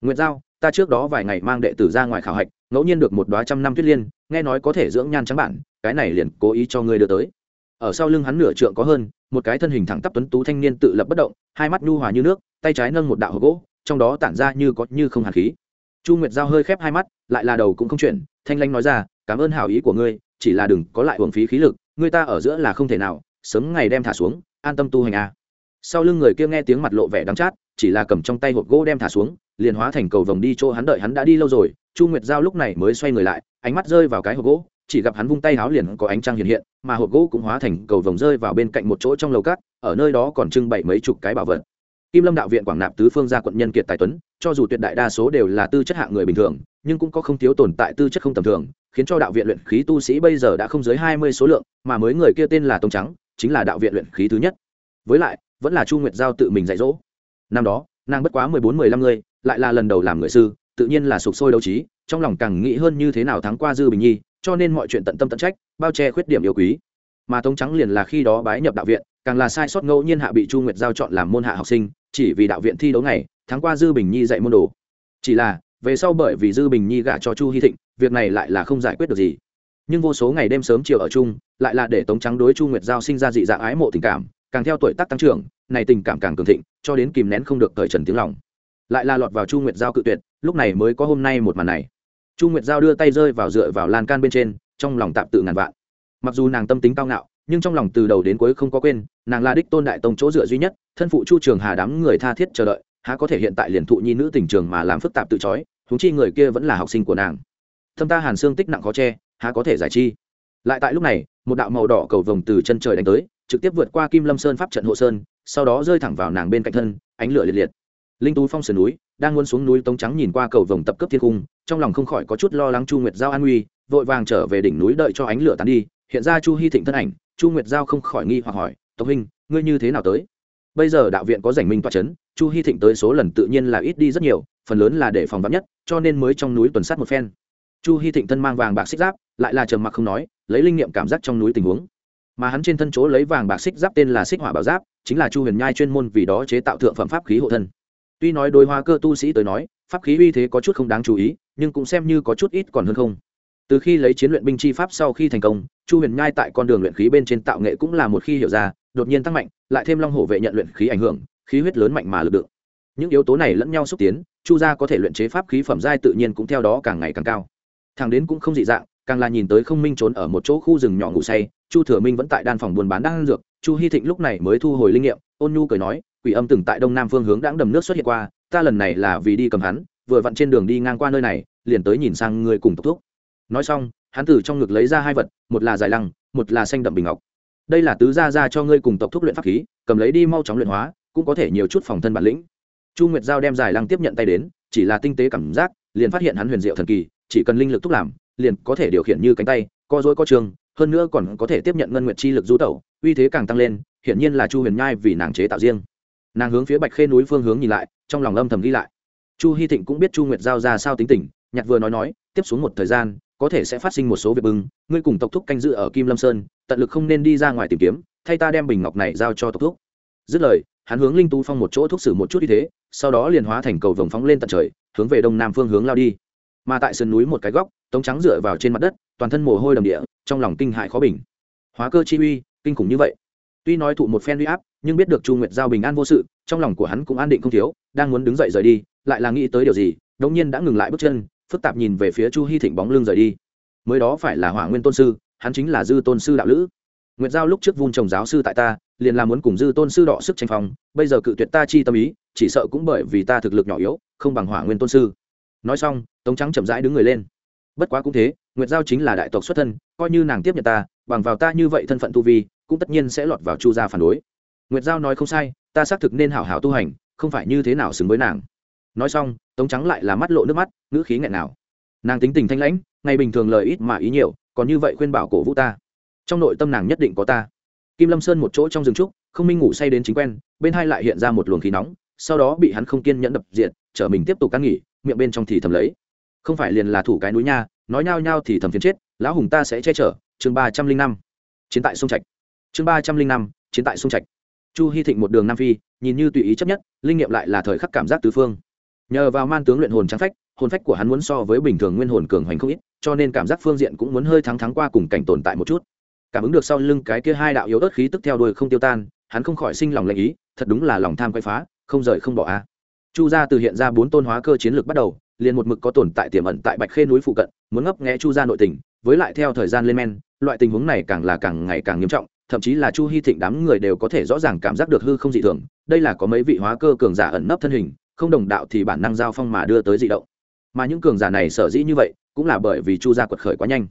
Nguyệt giao, ta trước đó vài ngày mang đệ tử ra ngoài khảo hạch, ngẫu nhiên được một đoá trăm năm tuyết liên, nghe nói có thể dưỡng nhan trắng bản, cái này liền cố ý cho ngươi đưa tới. Ở sau lưng hắn nửa trượng có hơn, một cái thân hình thẳng tắp tuấn tú thanh niên tự lập bất động, hai mắt nhu hòa như nước, tay trái nâng một đạo hộp gỗ, trong đó tản ra như có như không hạt khí. Chu nguyệt giao hơi khép hai mắt, lại là đầu cũng không chuyển, thanh lanh nói ra, cảm ơn hảo ý của ngươi chỉ là đừng có lại uổng phí khí lực, người ta ở giữa là không thể nào, sớm ngày đem thả xuống, an tâm tu hành a à. sau lưng người kia nghe tiếng mặt lộ vẻ đắng chát, chỉ là cầm trong tay hộp gỗ đem thả xuống, liền hóa thành cầu vồng đi chỗ hắn đợi hắn đã đi lâu rồi, chu nguyệt giao lúc này mới xoay người lại, ánh mắt rơi vào cái hộp gỗ, chỉ gặp hắn vung tay háo liền có ánh trăng hiện hiện, mà hộp gỗ cũng hóa thành cầu vồng rơi vào bên cạnh một chỗ trong lầu cát, ở nơi đó còn trưng bày mấy chục cái bảo vật kim lâm đạo viện quảng nạp tứ phương gia quận nhân kiệt tài tuấn, cho dù tuyệt đại đa số đều là tư chất hạng người bình thường, nhưng cũng có không thiếu tồn tại tư chất không tầm thường khiến cho đạo viện luyện khí tu sĩ bây giờ đã không dưới hai mươi số lượng, mà mới người kia tên là tông trắng, chính là đạo viện luyện khí thứ nhất. Với lại, vẫn là chu nguyệt giao tự mình dạy dỗ. Năm đó, nàng bất quá mười bốn mười lăm người, lại là lần đầu làm người sư, tự nhiên là sụp sôi đấu trí, trong lòng càng nghĩ hơn như thế nào thắng qua dư bình nhi, cho nên mọi chuyện tận tâm tận trách, bao che khuyết điểm yêu quý. Mà tống trắng liền là khi đó bái nhập đạo viện, càng là sai sót ngẫu nhiên hạ bị chu nguyệt giao chọn làm môn hạ học sinh, chỉ vì đạo viện thi đấu này thắng qua dư bình nhi dạy môn đồ. Chỉ là về sau bởi vì dư bình nhi gả cho chu hy thịnh, việc này lại là không giải quyết được gì. Nhưng vô số ngày đêm sớm chiều ở chung, lại là để tống trắng đối chu nguyệt giao sinh ra dị dạng ái mộ tình cảm, càng theo tuổi tác tăng trưởng, này tình cảm càng cường thịnh, cho đến kìm nén không được cởi trần tiếng lòng lại là lọt vào chu nguyệt giao cự tuyệt, lúc này mới có hôm nay một màn này. Chu nguyệt giao đưa tay rơi vào dựa vào lan can bên trên, trong lòng tạm tự ngàn vạn. Mặc dù nàng tâm tính cao ngạo, nhưng trong lòng từ đầu đến cuối không có quên, nàng là đích tôn đại tông chỗ dựa duy nhất, thân phụ chu trường hà đám người tha thiết chờ đợi, há có thể hiện tại liền thụ nhi nữ tình trường mà làm phức tạp tự chói huống chi người kia vẫn là học sinh của nàng. Thâm ta hàn xương tích nặng khó che, há có thể giải chi? Lại tại lúc này, một đạo màu đỏ cầu vồng từ chân trời đánh tới, trực tiếp vượt qua kim lâm sơn pháp trận hộ sơn, sau đó rơi thẳng vào nàng bên cạnh thân, ánh lửa liệt liệt. Linh tú phong sườn núi, đang muốn xuống núi tống trắng nhìn qua cầu vồng tập cấp thiên cung, trong lòng không khỏi có chút lo lắng chu nguyệt giao an nguy, vội vàng trở về đỉnh núi đợi cho ánh lửa tàn đi, hiện ra chu hy thịnh thân ảnh, chu nguyệt giao không khỏi nghi hoặc hỏi, tộc huynh, ngươi như thế nào tới? Bây giờ đạo viện có giành minh toa c h ấ n chu hy thịnh tới số lần tự nhiên là ít đi rất nhiều, phần lớn là để phòng vắn nhất, cho nên mới trong núi tuần sát một phen. Chu hy thịnh thân mang vàng bạc xích giáp, lại là trầm mặc không nói, lấy linh nghiệm cảm giác trong núi tình huống. Mà hắn trên thân chỗ lấy vàng bạc xích giáp tên là xích hỏa bảo giáp, chính là chu huyền nhai chuyên môn vì đó chế tạo thượng phẩm pháp khí hộ thân. Tuy nói đối hoa cơ tu sĩ tới nói, pháp khí uy thế có chút không đáng chú ý, nhưng cũng xem như có chút ít còn hơn không. Từ khi lấy chiến luyện binh chi pháp sau khi thành công, chu huyền nhai tại con đường luyện khí bên trên tạo nghệ cũng là một khi hiểu ra, đột nhiên tăng mạnh, lại thêm long hổ vệ nhận luyện khí ảnh hưởng khí huyết lớn mạnh mà lực lượng. Những yếu tố này lẫn nhau xúc tiến, chu gia có thể luyện chế pháp khí phẩm giai tự nhiên cũng theo đó càng ngày càng cao. Thằng đến cũng không dị dạng, càng là nhìn tới không minh trốn ở một chỗ khu rừng nhỏ ngủ say, chu thừa minh vẫn tại đan phòng buôn bán đan dược, chu hy thịnh lúc này mới thu hồi linh nghiệm, ôn nhu cười nói, quỷ âm từng tại đông nam phương hướng đãng đầm nước xuất hiện qua, ta lần này là vì đi cầm hắn, vừa vặn trên đường đi ngang qua nơi này, liền tới nhìn sang người cùng tốc thuốc nói xong, hắn từ trong ngực lấy ra hai vật, một là dài lăng, một là xanh đậm bình ngọc. Đây là tứ gia ra cho ngươi cùng tộc thúc luyện pháp khí, cầm lấy đi mau chóng luyện hóa cũng có thể nhiều chút phòng thân bản lĩnh. Chu nguyệt giao đem dài lăng tiếp nhận tay đến, chỉ là tinh tế cảm giác, liền phát hiện hắn huyền diệu thần kỳ, chỉ cần linh lực thúc làm, liền có thể điều khiển như cánh tay co dối co trường, hơn nữa còn có thể tiếp nhận ngân nguyệt chi lực du tẩu, uy thế càng tăng lên, hiển nhiên là chu huyền nhai vì nàng chế tạo riêng. Nàng hướng phía bạch khê núi phương hướng nhìn lại, trong lòng âm thầm ghi lại. Chu hy thịnh cũng biết chu nguyệt giao ra sao tính tình, nhặt vừa nói nói, tiếp xuống một thời gian, có thể sẽ phát sinh một số việc bưng ngươi cùng tộc thúc canh dự ở kim lâm sơn, tận lực không nên đi ra ngoài tìm kiếm, thay ta đem bình ngọc này giao cho tộc thúc. Dứt lời hắn hướng linh tu phong một chỗ thúc xử một chút như thế, sau đó liền hóa thành cầu vồng phóng lên tận trời, hướng về đông nam phương hướng lao đi. Mà tại sườn núi một cái góc, tống trắng dựa vào trên mặt đất, toàn thân mồ hôi đầm địa, trong lòng kinh hại khó bình. Hóa cơ chi uy, kinh khủng như vậy. Tuy nói thụ một phen uy áp, nhưng biết được chu nguyệt giao bình an vô sự, trong lòng của hắn cũng an định không thiếu, đang muốn đứng dậy rời đi, lại là nghĩ tới điều gì, đống nhiên đã ngừng lại bước chân, phức tạp nhìn về phía chu hy thịnh bóng lưng rời đi. Mới đó phải là hỏa nguyên tôn sư, hắn chính là dư tôn sư đạo lữ nguyệt giao lúc trước vun trồng giáo sư tại ta, liền là muốn cùng dư tôn sư đọ sức tranh phong, bây giờ cự tuyệt ta chi tâm ý, chỉ sợ cũng bởi vì ta thực lực nhỏ yếu, không bằng hỏa nguyên tôn sư. Nói xong, tống trắng chậm rãi đứng người lên. Bất quá cũng thế, nguyệt giao chính là đại tộc xuất thân, coi như nàng tiếp nhận ta, bằng vào ta như vậy thân phận tu vi, cũng tất nhiên sẽ lọt vào chu gia phản đối. Nguyệt giao nói không sai, ta xác thực nên hảo hảo tu hành, không phải như thế nào xứng với nàng. Nói xong, tống trắng lại là mắt lộ nước mắt, ngữ khí nghẹn nào nàng tính tình thanh lãnh, ngày bình thường lời ít mà ý nhiều, còn như vậy khuyên bảo cổ vũ ta trong nội tâm nàng nhất định có ta. Kim lâm sơn một chỗ trong rừng trúc, không minh ngủ say đến chính quen, bên hai lại hiện ra một luồng khí nóng, sau đó bị hắn không kiên nhẫn đập diện chở mình tiếp tục căn nghỉ, miệng bên trong thì thầm lấy. Không phải liền là thủ cái núi nha, nói nhao nhao thì thầm phiến chết, lão hùng ta sẽ che chở. Chương ba trăm linh năm, chiến tại sông trạch. Chương ba trăm linh năm, chiến tại sông trạch. Chu hy thịnh một đường nam phi, nhìn như tùy ý chấp nhất, linh nghiệm lại là thời khắc cảm giác tứ phương. Nhờ vào man tướng luyện hồn trắng phách, hồn phách của hắn muốn so với bình thường nguyên hồn cường hoành không ít, cho nên cảm giác phương diện cũng muốn hơi thắng thắng qua cùng cảnh tồn tại một chút cảm ứng được sau lưng cái kia hai đạo yếu ớt khí tức theo đuôi không tiêu tan, hắn không khỏi sinh lòng lệnh ý, thật đúng là lòng tham quay phá, không rời không bỏ a. Chu gia từ hiện ra bốn tôn hóa cơ chiến lược bắt đầu, liền một mực có tồn tại tiềm ẩn tại bạch khê núi phụ cận, muốn ngấp nghé chu gia nội tình, với lại theo thời gian lên men, loại tình huống này càng là càng ngày càng nghiêm trọng, thậm chí là chu hy thịnh đám người đều có thể rõ ràng cảm giác được hư không dị thường, đây là có mấy vị hóa cơ cường giả ẩn nấp thân hình, không đồng đạo thì bản năng giao phong mà đưa tới dị động. Mà những cường giả này sở dĩ như vậy, cũng là bởi vì chu gia quật khởi quá nhanh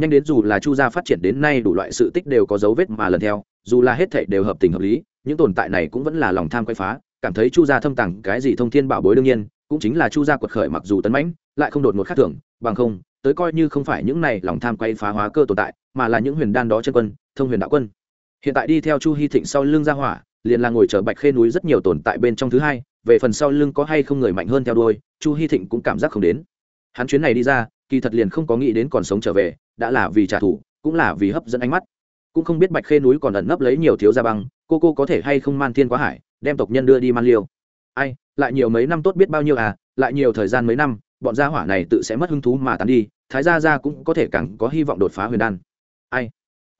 nhanh đến dù là chu gia phát triển đến nay đủ loại sự tích đều có dấu vết mà lần theo, dù là hết thảy đều hợp tình hợp lý, những tồn tại này cũng vẫn là lòng tham quay phá, cảm thấy chu gia thâm tàng cái gì thông thiên bảo bối đương nhiên, cũng chính là chu gia quật khởi mặc dù tấn mãnh, lại không đột ngột khác thường, bằng không, tới coi như không phải những này lòng tham quay phá hóa cơ tồn tại, mà là những huyền đan đó chân quân, thông huyền đạo quân. Hiện tại đi theo chu hy thịnh sau lưng gia hỏa, liền là ngồi chờ bạch khê núi rất nhiều tồn tại bên trong thứ hai, về phần sau lưng có hay không người mạnh hơn theo đuôi, chu hy thịnh cũng cảm giác không đến. Hắn chuyến này đi ra, kỳ thật liền không có nghĩ đến còn sống trở về đã là vì trả thù, cũng là vì hấp dẫn ánh mắt. Cũng không biết bạch khê núi còn ẩn nấp lấy nhiều thiếu gia băng, cô cô có thể hay không man thiên quá hải, đem tộc nhân đưa đi man liêu. Ai, lại nhiều mấy năm tốt biết bao nhiêu à lại nhiều thời gian mấy năm, bọn gia hỏa này tự sẽ mất hứng thú mà tán đi, thái gia gia cũng có thể càng có hy vọng đột phá huyền đan. Ai,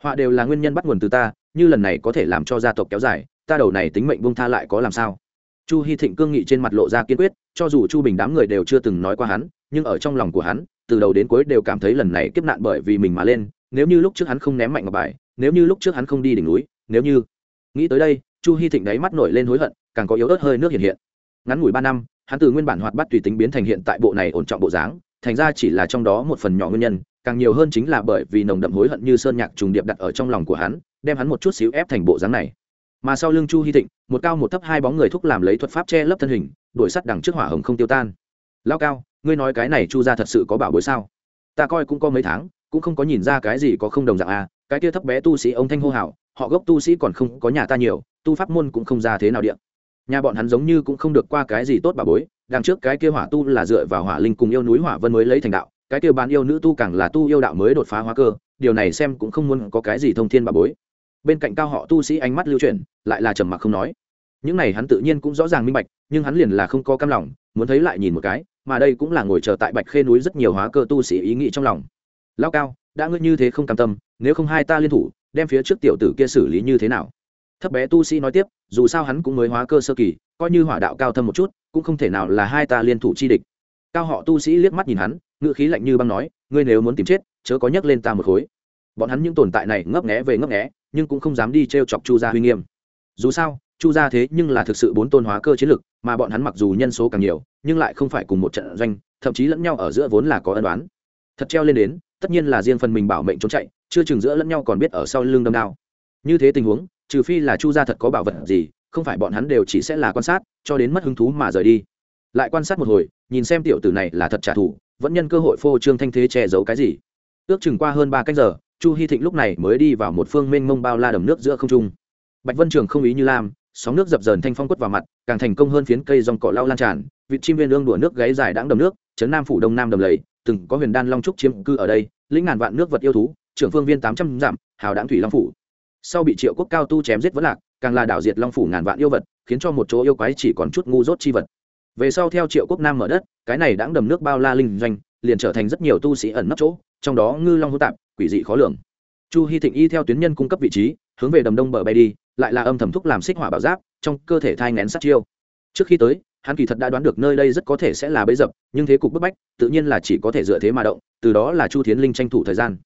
họa đều là nguyên nhân bắt nguồn từ ta, như lần này có thể làm cho gia tộc kéo dài, ta đầu này tính mệnh bông tha lại có làm sao? Chu hy thịnh cương nghị trên mặt lộ ra kiên quyết, cho dù chu bình đám người đều chưa từng nói qua hắn, nhưng ở trong lòng của hắn từ đầu đến cuối đều cảm thấy lần này kiếp nạn bởi vì mình mà lên, nếu như lúc trước hắn không ném mạnh ngọc bài, nếu như lúc trước hắn không đi đỉnh núi, nếu như nghĩ tới đây, chu hy thịnh đáy mắt nổi lên hối hận, càng có yếu ớt hơi nước hiện hiện. Ngắn ngủi ba năm, hắn từ nguyên bản hoạt bắt tùy tính biến thành hiện tại bộ này ổn trọng bộ dáng, thành ra chỉ là trong đó một phần nhỏ nguyên nhân, càng nhiều hơn chính là bởi vì nồng đậm hối hận như sơn nhạc trùng điệp đặt ở trong lòng của hắn, đem hắn một chút xíu ép thành bộ dáng này. Mà sau lưng chu hy thịnh, một cao một thấp hai bóng người thúc làm lấy thuật pháp che lấp thân hình đuổi sắt đằng trước hỏa hồng không tiêu tan. Lao cao ngươi nói cái này chu ra thật sự có bảo bối sao? Ta coi cũng có mấy tháng, cũng không có nhìn ra cái gì có không đồng dạng à cái kia thấp bé tu sĩ ông thanh hô hào, họ gốc tu sĩ còn không có nhà ta nhiều, tu pháp môn cũng không ra thế nào điện nhà bọn hắn giống như cũng không được qua cái gì tốt bà bối, đằng trước cái kia hỏa tu là dựa vào hỏa linh cùng yêu núi hỏa vân mới lấy thành đạo, cái kia bán yêu nữ tu càng là tu yêu đạo mới đột phá hóa cơ, điều này xem cũng không muốn có cái gì thông thiên bà bối. Bên cạnh cao họ tu sĩ ánh mắt lưu chuyển, lại là trầm mặc không nói. Những này hắn tự nhiên cũng rõ ràng minh bạch, nhưng hắn liền là không có cam lòng, muốn thấy lại nhìn một cái mà đây cũng là ngồi chờ tại bạch khê núi rất nhiều hóa cơ tu sĩ ý nghĩ trong lòng. Lao cao, đã ngươi như thế không cam tâm, nếu không hai ta liên thủ, đem phía trước tiểu tử kia xử lý như thế nào? Thấp bé tu sĩ nói tiếp, dù sao hắn cũng mới hóa cơ sơ kỳ, coi như hỏa đạo cao thâm một chút, cũng không thể nào là hai ta liên thủ chi địch. Cao họ tu sĩ liếc mắt nhìn hắn ngự khí lạnh như băng nói, ngươi nếu muốn tìm chết, chớ có nhắc lên ta một khối. Bọn hắn những tồn tại này ngấp nghé về ngấp nghé, nhưng cũng không dám đi t r e o chọc chu gia huy nghiêm. Dù sao chu gia thế nhưng là thực sự bốn tôn hóa cơ chiến lực, mà bọn hắn mặc dù nhân số càng nhiều, nhưng lại không phải cùng một trận doanh, thậm chí lẫn nhau ở giữa vốn là có ân đoán thật treo lên đến, tất nhiên là riêng phần mình bảo mệnh trốn chạy, chưa chừng giữa lẫn nhau còn biết ở sau lưng đâm đao. Như thế tình huống, trừ phi là chu gia thật có bảo vật gì, không phải bọn hắn đều chỉ sẽ là quan sát, cho đến mất hứng thú mà rời đi. Lại quan sát một hồi, nhìn xem tiểu tử này là thật trả thù, vẫn nhân cơ hội phô trương thanh thế che giấu cái gì. Ước chừng qua hơn ba cách giờ, chu hy thịnh lúc này mới đi vào một phương mênh mông bao la đầm nước giữa không trung. Bạch vân trường không ý như lam sóng nước dập dờn thanh phong quất vào mặt, càng thành công hơn phiến cây dòng cỏ lau lan tràn vị chim viên lương đùa nước gáy dài đãng đầm nước, trấn nam phủ đông nam đầm lầy, từng có huyền đan long trúc chiếm cư ở đây, lĩnh ngàn vạn nước vật yêu thú, trưởng phương viên tám trăm dặm, hào đãng thủy long phủ. Sau bị triệu quốc cao tu chém giết vẫn lạc, càng là đảo diệt long phủ ngàn vạn yêu vật, khiến cho một chỗ yêu quái chỉ còn chút ngu dốt chi vật. Về sau theo triệu quốc nam mở đất, cái này đãng đầm nước bao la linh doanh, liền trở thành rất nhiều tu sĩ ẩn nấp chỗ, trong đó ngư long hô tạp, quỷ dị khó lường. Chu hy thịnh y theo tuyến nhân cung cấp vị trí, hướng về đầm đông bờ bay đi lại là âm thầm thúc làm xích hỏa bảo giáp, trong cơ thể thai ngén sát chiêu. Trước khi tới, hắn kỳ thật đã đoán được nơi đây rất có thể sẽ là bấy dập, nhưng thế cục bức bách, tự nhiên là chỉ có thể dựa thế mà động, từ đó là chu thiến linh tranh thủ thời gian.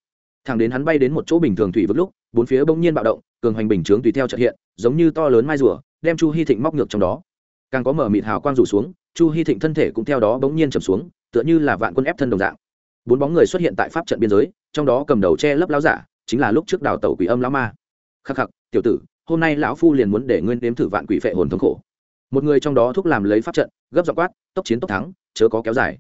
Thẳng đến hắn bay đến một chỗ bình thường thủy vực lúc, bốn phía bỗng nhiên bạo động, cường hoành bình chướng tùy theo trợ hiện, giống như to lớn mai rùa, đem chu hy thịnh móc ngược trong đó. Càng có mở mịt hào quang rủ xuống, chu hy thịnh thân thể cũng theo đó bỗng nhiên chầm xuống, tựa như là vạn quân ép thân đồng dạng. Bốn bóng người xuất hiện tại pháp trận biên giới, trong đó cầm đầu che lấp láo giả, chính là lúc trước đào tàu quỷ âm lão ma. Khắc khắc, tiểu tử hôm nay lão phu liền muốn để nguyên đếm thử vạn quỷ phệ hồn thống khổ. Một người trong đó thúc làm lấy pháp trận, gấp dọ quát, tốc chiến tốc thắng, chớ có kéo dài.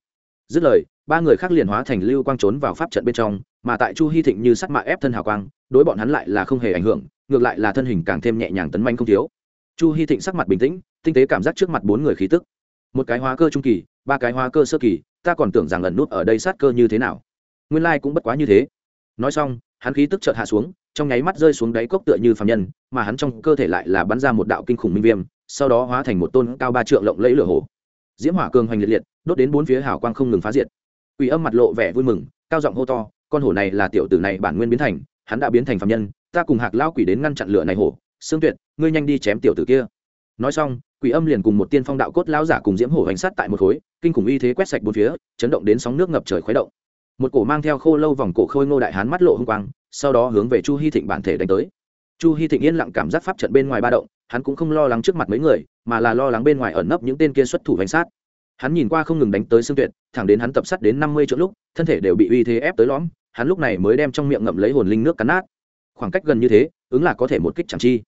Dứt lời, ba người khác liền hóa thành lưu quang trốn vào pháp trận bên trong, mà tại chu hy thịnh như sắt mạ ép thân hào quang, đối bọn hắn lại là không hề ảnh hưởng, ngược lại là thân hình càng thêm nhẹ nhàng tấn manh không thiếu. Chu hy thịnh sắc mặt bình tĩnh, tinh tế cảm giác trước mặt bốn người khí tức. Một cái hóa cơ trung kỳ, ba cái hóa cơ sơ kỳ, ta còn tưởng rằng ẩn nút ở đây sát cơ như thế nào. Nguyên lai cũng bất quá như thế. Nói xong, hắn khí tức chợt hạ xuống trong nháy mắt rơi xuống đáy cốc tựa như phàm nhân, mà hắn trong cơ thể lại là bắn ra một đạo kinh khủng minh viêm, sau đó hóa thành một tôn cao ba trượng lộng lẫy lửa hổ diễm hỏa cường hoành liệt liệt, đốt đến bốn phía hào quang không ngừng phá diệt. Quỷ âm mặt lộ vẻ vui mừng, cao giọng hô to, con hổ này là tiểu tử này bản nguyên biến thành, hắn đã biến thành phàm nhân, ta cùng hạc lao quỷ đến ngăn chặn lửa này hổ xương tuyệt, ngươi nhanh đi chém tiểu tử kia. Nói xong, quỷ âm liền cùng một tiên phong đạo cốt lão giả cùng diễm hổ hành sát tại một khối, kinh khủng uy thế quét sạch bốn phía, chấn động đến sóng nước ngập trời khuấy động. Một cổ mang theo khô lâu vòng cổ khôi ngô đại hán mắt lộ hung quang sau đó hướng về chu hy thịnh bản thể đánh tới. Chu hy thịnh yên lặng cảm giác pháp trận bên ngoài ba động, hắn cũng không lo lắng trước mặt mấy người, mà là lo lắng bên ngoài ẩn nấp những tên kia xuất thủ hành sát. Hắn nhìn qua không ngừng đánh tới xương tuyệt, thẳng đến hắn tập sát đến năm mươi chỗ lúc, thân thể đều bị uy thế ép tới lõm, hắn lúc này mới đem trong miệng ngậm lấy hồn linh nước cắn nát. Khoảng cách gần như thế, ứng là có thể một kích chẳng chi.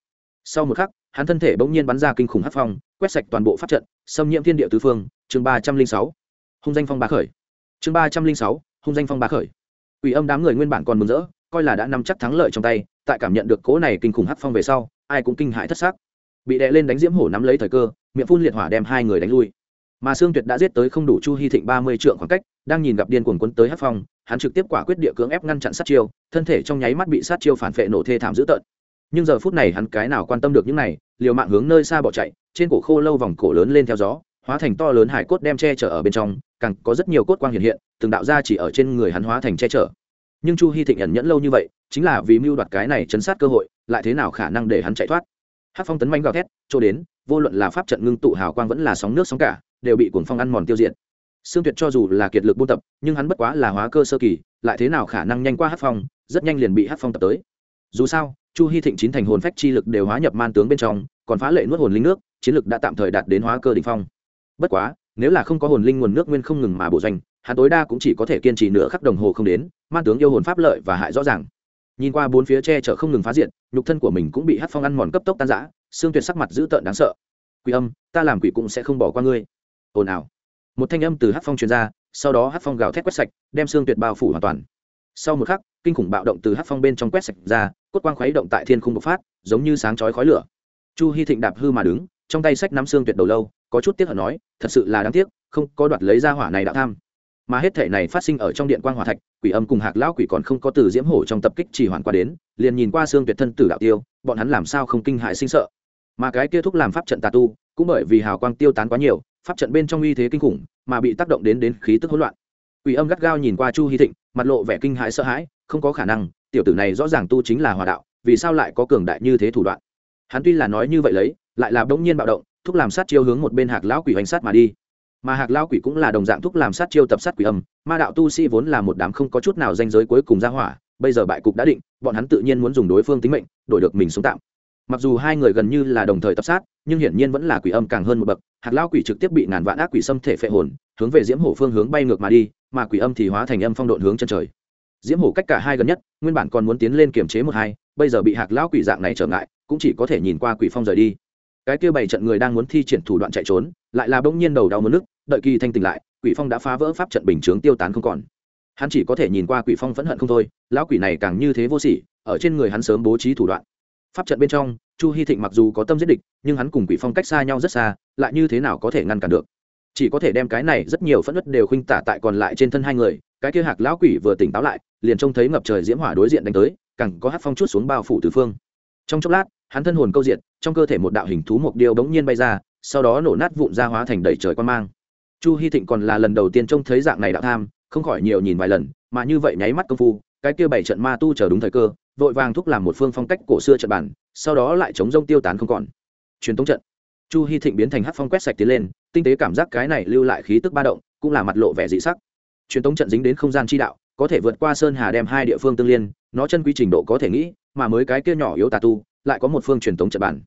Sau một khắc, hắn thân thể bỗng nhiên bắn ra kinh khủng hát phong, quét sạch toàn bộ pháp trận, xâm nhiễm thiên địa tứ phương, chương ba trăm linh sáu. Hung danh phong ba khởi. Chương ba trăm linh sáu, hung danh phong ba khởi. Ủy âm đám người nguyên bản còn mừng rỡ coi là đã nắm chắc thắng lợi trong tay, tại cảm nhận được cố này kinh khủng hắc phong về sau, ai cũng kinh hãi thất xác bị đè lên đánh diễm hổ nắm lấy thời cơ, miệng phun liệt hỏa đem hai người đánh lui. Mà sương tuyệt đã giết tới không đủ chu hy thịnh ba mươi trượng khoảng cách, đang nhìn gặp điên cuồng quấn tới hắc phong, hắn trực tiếp quả quyết địa cưỡng ép ngăn chặn sát chiêu, thân thể trong nháy mắt bị sát chiêu phản vệ nổ thê thảm dữ tợn. Nhưng giờ phút này hắn cái nào quan tâm được những này, liều mạng hướng nơi xa bỏ chạy, trên cổ khô lâu vòng cổ lớn lên theo gió, hóa thành to lớn hải cốt đem che chở ở bên trong, càng có rất nhiều cốt quang hiện hiện, từng đạo ra chỉ ở trên người hắn hóa thành che chở nhưng chu hy thịnh ẩn nhẫn lâu như vậy chính là vì mưu đoạt cái này chấn sát cơ hội lại thế nào khả năng để hắn chạy thoát hát phong tấn manh gào thét chỗ đến vô luận là pháp trận ngưng tụ hào quang vẫn là sóng nước sóng cả đều bị cuồng phong ăn mòn tiêu diệt Sương Tuyệt cho dù là kiệt lực buôn tập, nhưng hắn bất quá là hóa cơ sơ kỳ, lại thế nào khả năng nhanh qua Hắc Phong, rất nhanh liền bị Hắc Phong tập tới. Dù sao, Chu Hi Thịnh chín thành hồn phách chi lực đều hóa nhập man tướng bên trong, còn phá lệ nuốt hồn linh nước, chiến lực đã tạm thời đạt đến hóa cơ đỉnh phong. Bất quá, nếu là không có hồn linh nguồn nước nguyên không ngừng mà bổ doanh, hắn tối đa cũng chỉ có thể kiên trì nửa khắc đồng hồ không đến, man tướng yêu hồn pháp lợi và hại rõ ràng. Nhìn qua bốn phía che chở không ngừng phá diện, nhục thân của mình cũng bị Hắc Phong ăn mòn cấp tốc tan rã, xương tuyệt sắc mặt dữ tợn đáng sợ. Quỷ âm, ta làm quỷ cũng sẽ không bỏ qua ngươi. Ồn ào. Một thanh âm từ Hắc Phong truyền ra, sau đó Hắc Phong gào thét quét sạch, đem xương tuyệt bao phủ hoàn toàn. Sau một khắc, kinh khủng bạo động từ Hắc Phong bên trong quét sạch ra, cốt quang khuấy động tại thiên khung bộc phát, giống như sáng chói khói lửa. Chu Hi Thịnh đạp hư mà đứng, trong tay sách nắm xương tuyệt đầu lâu, có chút tiếc hận nói, thật sự là đáng tiếc, không có đoạt lấy ra hỏa này đạo tham mà hết thể này phát sinh ở trong điện quang hòa thạch, quỷ âm cùng hạc lão quỷ còn không có từ diễm hổ trong tập kích chỉ hoàn qua đến, liền nhìn qua xương tuyệt thân tử đạo tiêu, bọn hắn làm sao không kinh hại sinh sợ. Mà cái kia thúc làm pháp trận tà tu, cũng bởi vì hào quang tiêu tán quá nhiều, pháp trận bên trong uy thế kinh khủng, mà bị tác động đến đến khí tức hỗn loạn. Quỷ âm gắt gao nhìn qua chu hy thịnh, mặt lộ vẻ kinh hãi sợ hãi, không có khả năng, tiểu tử này rõ ràng tu chính là hòa đạo, vì sao lại có cường đại như thế thủ đoạn? Hắn tuy là nói như vậy lấy, lại là bỗng nhiên bạo động, thúc làm sát chiêu hướng một bên hạc lão quỷ hoành sát mà đi mà hạc lao quỷ cũng là đồng dạng thúc làm sát chiêu tập sát quỷ âm, ma đạo tu sĩ vốn là một đám không có chút nào danh giới cuối cùng ra hỏa, bây giờ bại cục đã định, bọn hắn tự nhiên muốn dùng đối phương tính mệnh, đổi được mình sống tạm. Mặc dù hai người gần như là đồng thời tập sát, nhưng hiển nhiên vẫn là quỷ âm càng hơn một bậc, hạc lao quỷ trực tiếp bị ngàn vạn ác quỷ xâm thể phệ hồn, hướng về diễm hổ phương hướng bay ngược mà đi, mà quỷ âm thì hóa thành âm phong độn hướng chân trời. Diễm hổ cách cả hai gần nhất, nguyên bản còn muốn tiến lên kiềm chế một hai, bây giờ bị hạc lao quỷ dạng này trở ngại, cũng chỉ có thể nhìn qua quỷ phong rời đi. Cái kia bảy trận người đang muốn thi triển thủ đoạn chạy trốn, lại là bỗng nhiên đầu đau mất nước đợi kỳ thanh tỉnh lại, quỷ phong đã phá vỡ pháp trận bình chướng tiêu tán không còn. Hắn chỉ có thể nhìn qua quỷ phong phẫn hận không thôi, lão quỷ này càng như thế vô sỉ, ở trên người hắn sớm bố trí thủ đoạn. Pháp trận bên trong, chu hy thịnh mặc dù có tâm giết địch, nhưng hắn cùng quỷ phong cách xa nhau rất xa, lại như thế nào có thể ngăn cản được? Chỉ có thể đem cái này rất nhiều phẫn nứt đều khuynh tả tại còn lại trên thân hai người, cái kia hạc lão quỷ vừa tỉnh táo lại, liền trông thấy ngập trời diễm hỏa đối diện đánh tới cẳng có hát phong chút xuống bao phủ tứ phương. Trong chốc lát, hắn thân hồn câu diện trong cơ thể một đạo hình thú mục điêu bỗng nhiên bay ra, sau đó nổ nát vụn ra hóa thành đầy trời quan mang chu hy thịnh còn là lần đầu tiên trông thấy dạng này đạo tham, không khỏi nhiều nhìn vài lần, mà như vậy nháy mắt công phu, cái kia bảy trận ma tu chờ đúng thời cơ, vội vàng thúc làm một phương phong cách cổ xưa trận bản, sau đó lại chống rông tiêu tán không còn. Truyền thống trận. Chu hy thịnh biến thành hát phong quét sạch tiến lên, tinh tế cảm giác cái này lưu lại khí tức ba động, cũng là mặt lộ vẻ dị sắc. Truyền thống trận dính đến không gian chi đạo, có thể vượt qua sơn hà đem hai địa phương tương liên, nó chân quy trình độ có thể nghĩ, mà mới cái kia nhỏ yếu tà tu, lại có một phương truyền thống trận bản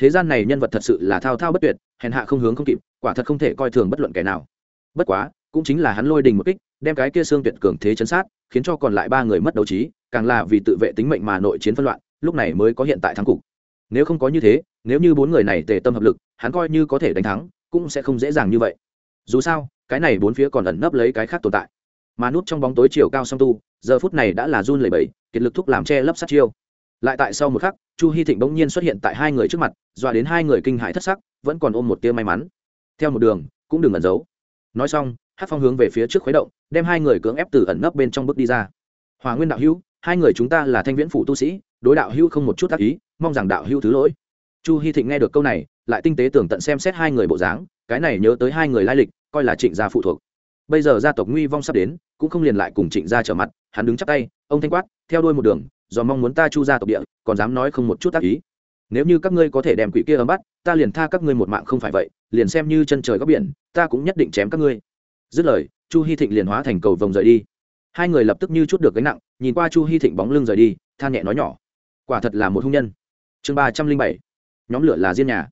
thế gian này nhân vật thật sự là thao thao bất tuyệt, hèn hạ không hướng không kịp, quả thật không thể coi thường bất luận kẻ nào. Bất quá, cũng chính là hắn lôi đình một kích, đem cái kia xương tuyệt cường thế chấn sát, khiến cho còn lại ba người mất đấu trí, càng là vì tự vệ tính mệnh mà nội chiến phân loạn, lúc này mới có hiện tại thắng cục. Nếu không có như thế, nếu như bốn người này tề tâm hợp lực, hắn coi như có thể đánh thắng, cũng sẽ không dễ dàng như vậy. Dù sao, cái này bốn phía còn ẩn nấp lấy cái khác tồn tại. Mà nút trong bóng tối chiều cao song tu, giờ phút này đã là run lẩy bẩy, kiệt lực thúc làm che lấp sát chiêu lại tại sau một khắc, chu hy thịnh bỗng nhiên xuất hiện tại hai người trước mặt, dọa đến hai người kinh hãi thất sắc, vẫn còn ôm một tia may mắn. Theo một đường, cũng đừng ẩn giấu. Nói xong hát phong hướng về phía trước khuấy động, đem hai người cưỡng ép từ ẩn nấp bên trong bước đi ra. Hòa nguyên đạo hữu, hai người chúng ta là thanh viễn phủ tu sĩ, đối đạo hữu không một chút tác ý, mong rằng đạo hữu thứ lỗi. Chu hy thịnh nghe được câu này, lại tinh tế tưởng tận xem xét hai người bộ dáng, cái này nhớ tới hai người lai lịch, coi là trịnh gia phụ thuộc. Bây giờ gia tộc nguy vong sắp đến, cũng không liền lại cùng trịnh gia trở mặt, hắn đứng chắp tay, ông thanh quát, theo đuôi một đường do mong muốn ta chu ra tộc địa, còn dám nói không một chút tác ý. Nếu như các ngươi có thể đem quỷ kia ấm bắt, ta liền tha các ngươi một mạng không phải vậy, liền xem như chân trời góc biển, ta cũng nhất định chém các ngươi. Dứt lời, chu hy thịnh liền hóa thành cầu vồng rời đi. Hai người lập tức như chút được gánh nặng, nhìn qua chu hy thịnh bóng lưng rời đi, than nhẹ nói nhỏ. Quả thật là một hung nhân. Chương ba trăm linh bảy, nhóm lửa là diên nhà.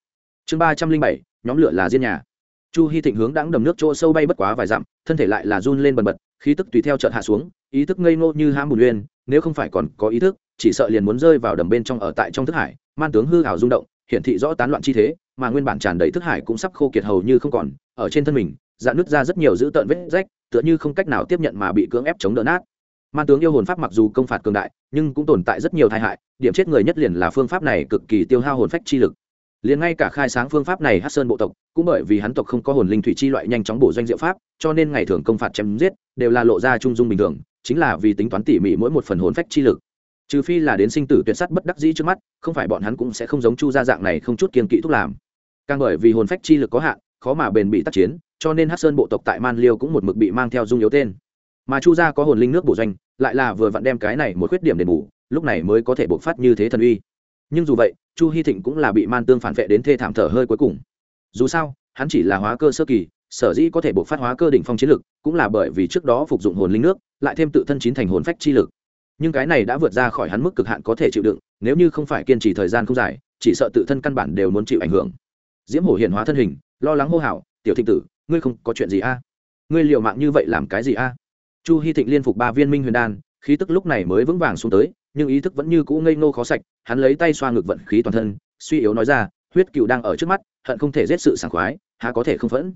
Chương ba trăm linh bảy, nhóm lửa là diên nhà. Chu hy thịnh hướng đãng đầm nước chỗ sâu bay bất quá vài dặm, thân thể lại là run lên bần bật, khí tức tùy theo chợt hạ xuống, ý thức ngây ngô như hãm bùn uyên nếu không phải còn có ý thức, chỉ sợ liền muốn rơi vào đầm bên trong ở tại trong thức hải, man tướng hư hào rung động, hiển thị rõ tán loạn chi thế, mà nguyên bản tràn đầy thức hải cũng sắp khô kiệt hầu như không còn, ở trên thân mình, dạn nứt ra rất nhiều dữ tợn vết rách, tựa như không cách nào tiếp nhận mà bị cưỡng ép chống đỡ nát. Man tướng yêu hồn pháp mặc dù công phạt cường đại, nhưng cũng tồn tại rất nhiều tai hại, điểm chết người nhất liền là phương pháp này cực kỳ tiêu hao hồn phách chi lực. Liền ngay cả khai sáng phương pháp này hát sơn bộ tộc, cũng bởi vì hắn tộc không có hồn linh thủy chi loại nhanh chóng bổ doanh diệu pháp, cho nên ngày thường công phạt chém giết, đều là lộ ra trung dung bình thường chính là vì tính toán tỉ mỉ mỗi một phần hồn phách chi lực. Trừ phi là đến sinh tử tuyệt sắt bất đắc dĩ trước mắt, không phải bọn hắn cũng sẽ không giống chu gia dạng này không chút kiên kỵ thúc làm. Càng bởi vì hồn phách chi lực có hạn, khó mà bền bị tác chiến, cho nên hát sơn bộ tộc tại man liêu cũng một mực bị mang theo dung yếu tên. Mà chu gia có hồn linh nước bổ doanh, lại là vừa vặn đem cái này một khuyết điểm đền bù, lúc này mới có thể bộc phát như thế thần uy. Nhưng dù vậy, chu hy thịnh cũng là bị man tương phản vệ đến thê thảm thở hơi cuối cùng. Dù sao, hắn chỉ là hóa cơ sơ kỳ sở dĩ có thể bộc phát hóa cơ đỉnh phong chiến lực, cũng là bởi vì trước đó phục dụng hồn linh nước, lại thêm tự thân chín thành hồn phách chi lực. Nhưng cái này đã vượt ra khỏi hắn mức cực hạn có thể chịu đựng, nếu như không phải kiên trì thời gian không dài, chỉ sợ tự thân căn bản đều muốn chịu ảnh hưởng. Diễm hổ hiện hóa thân hình, lo lắng hô hào, tiểu thịnh tử, ngươi không có chuyện gì a? Ngươi liều mạng như vậy làm cái gì a? Chu Hi thịnh liên phục ba viên minh huyền đan, khí tức lúc này mới vững vàng xuống tới, nhưng ý thức vẫn như cũ ngây ngô khó sạch, hắn lấy tay xoa ngực vận khí toàn thân, suy yếu nói ra, huyết cựu đang ở trước mắt, hận không thể giết sự sảng khoái, há có thể không phẫn?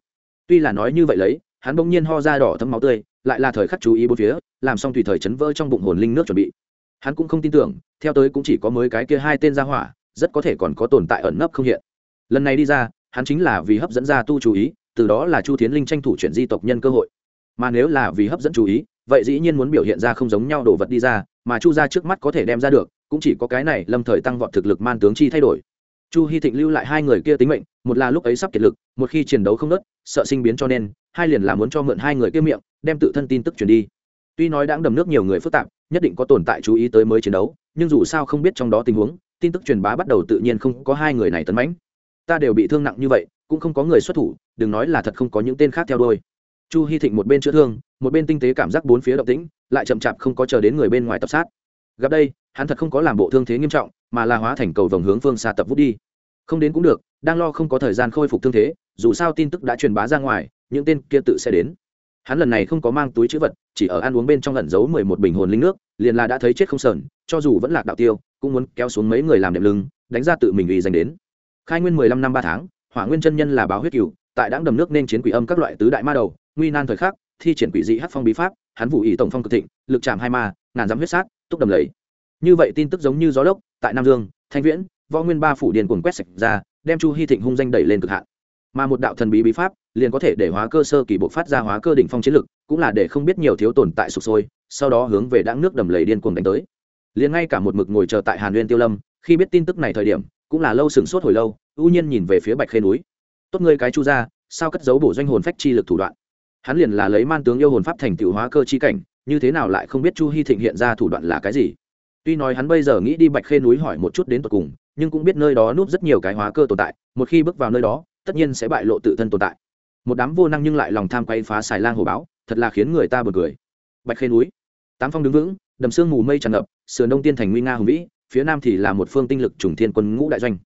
Tuy là nói như vậy lấy, hắn bỗng nhiên ho ra đỏ thấm máu tươi, lại là thời khắc chú ý bốn phía, làm xong tùy thời chấn vỡ trong bụng hồn linh nước chuẩn bị. Hắn cũng không tin tưởng, theo tới cũng chỉ có mới cái kia hai tên ra hỏa, rất có thể còn có tồn tại ẩn nấp không hiện. Lần này đi ra, hắn chính là vì hấp dẫn ra tu chú ý, từ đó là chu thiến linh tranh thủ chuyển di tộc nhân cơ hội. Mà nếu là vì hấp dẫn chú ý, vậy dĩ nhiên muốn biểu hiện ra không giống nhau đồ vật đi ra, mà chu ra trước mắt có thể đem ra được, cũng chỉ có cái này lâm thời tăng vọt thực lực man tướng chi thay đổi chu hy thịnh lưu lại hai người kia tính mệnh, một là lúc ấy sắp kiệt lực, một khi chiến đấu không nớt sợ sinh biến cho nên, hai liền là muốn cho mượn hai người kia miệng, đem tự thân tin tức truyền đi. Tuy nói đã đầm nước nhiều người phức tạp, nhất định có tồn tại chú ý tới mới chiến đấu, nhưng dù sao không biết trong đó tình huống, tin tức truyền bá bắt đầu tự nhiên không có hai người này tấn mãnh. Ta đều bị thương nặng như vậy, cũng không có người xuất thủ, đừng nói là thật không có những tên khác theo đôi chu hy thịnh một bên chữa thương, một bên tinh tế cảm giác bốn phía động tĩnh, lại chậm chạp không có chờ đến người bên ngoài tập sát. Gặp đây, hắn thật không có làm bộ thương thế nghiêm trọng mà là hóa thành cầu vòng hướng phương xa tập vút đi. Không đến cũng được, đang lo không có thời gian khôi phục thương thế, dù sao tin tức đã truyền bá ra ngoài, những tên kia tự sẽ đến. Hắn lần này không có mang túi chữ vật, chỉ ở ăn uống bên trong lẩn giấu mười một bình hồn linh nước, liền là đã thấy chết không sờn, cho dù vẫn lạc đạo tiêu, cũng muốn kéo xuống mấy người làm đệm lưng, đánh ra tự mình ủy dành đến. Khai nguyên mười lăm năm ba tháng, hỏa nguyên chân nhân là báo huyết cựu tại đáng đầm nước nên chiến quỷ âm các loại tứ đại ma đầu, nguy nan thời khắc, thi triển quỷ dị hát phong bí pháp, hắn vụ ý tổng phong cực thịnh, lực chạm hai ma, ngàn dám huyết sát, túc đầm lầy. Như vậy tin tức giống như gió lốc tại nam dương, thanh viễn, võ nguyên ba phủ điền cuồng quét sạch ra, đem chu hy thịnh hung danh đẩy lên cực hạn. Mà một đạo thần bí bí pháp liền có thể để hóa cơ sơ kỳ bộ phát ra hóa cơ đỉnh phong chiến lực, cũng là để không biết nhiều thiếu tồn tại sụp sôi, sau đó hướng về đãng nước đầm lầy điên cuồng đánh tới. Liền ngay cả một mực ngồi chờ tại hàn nguyên tiêu lâm, khi biết tin tức này thời điểm, cũng là lâu sừng sốt hồi lâu, ưu nhiên nhìn về phía bạch khê núi. Tốt ngươi cái chu ra sao cất giấu bổ doanh hồn phách chi lực thủ đoạn? Hắn liền là lấy man tướng yêu hồn pháp thành tựu hóa cơ chi cảnh, như thế nào lại không biết chu hy thịnh hiện ra thủ đoạn là cái gì? Tuy nói hắn bây giờ nghĩ đi bạch khê núi hỏi một chút đến tận cùng, nhưng cũng biết nơi đó núp rất nhiều cái hóa cơ tồn tại, một khi bước vào nơi đó, tất nhiên sẽ bại lộ tự thân tồn tại. Một đám vô năng nhưng lại lòng tham quay phá xài lang hồ báo, thật là khiến người ta bật cười. Bạch khê núi, tám phong đứng vững, đầm sương mù mây tràn ngập, sườn đông tiên thành nguy nga hùng vĩ, phía nam thì là một phương tinh lực trùng thiên quân ngũ đại doanh.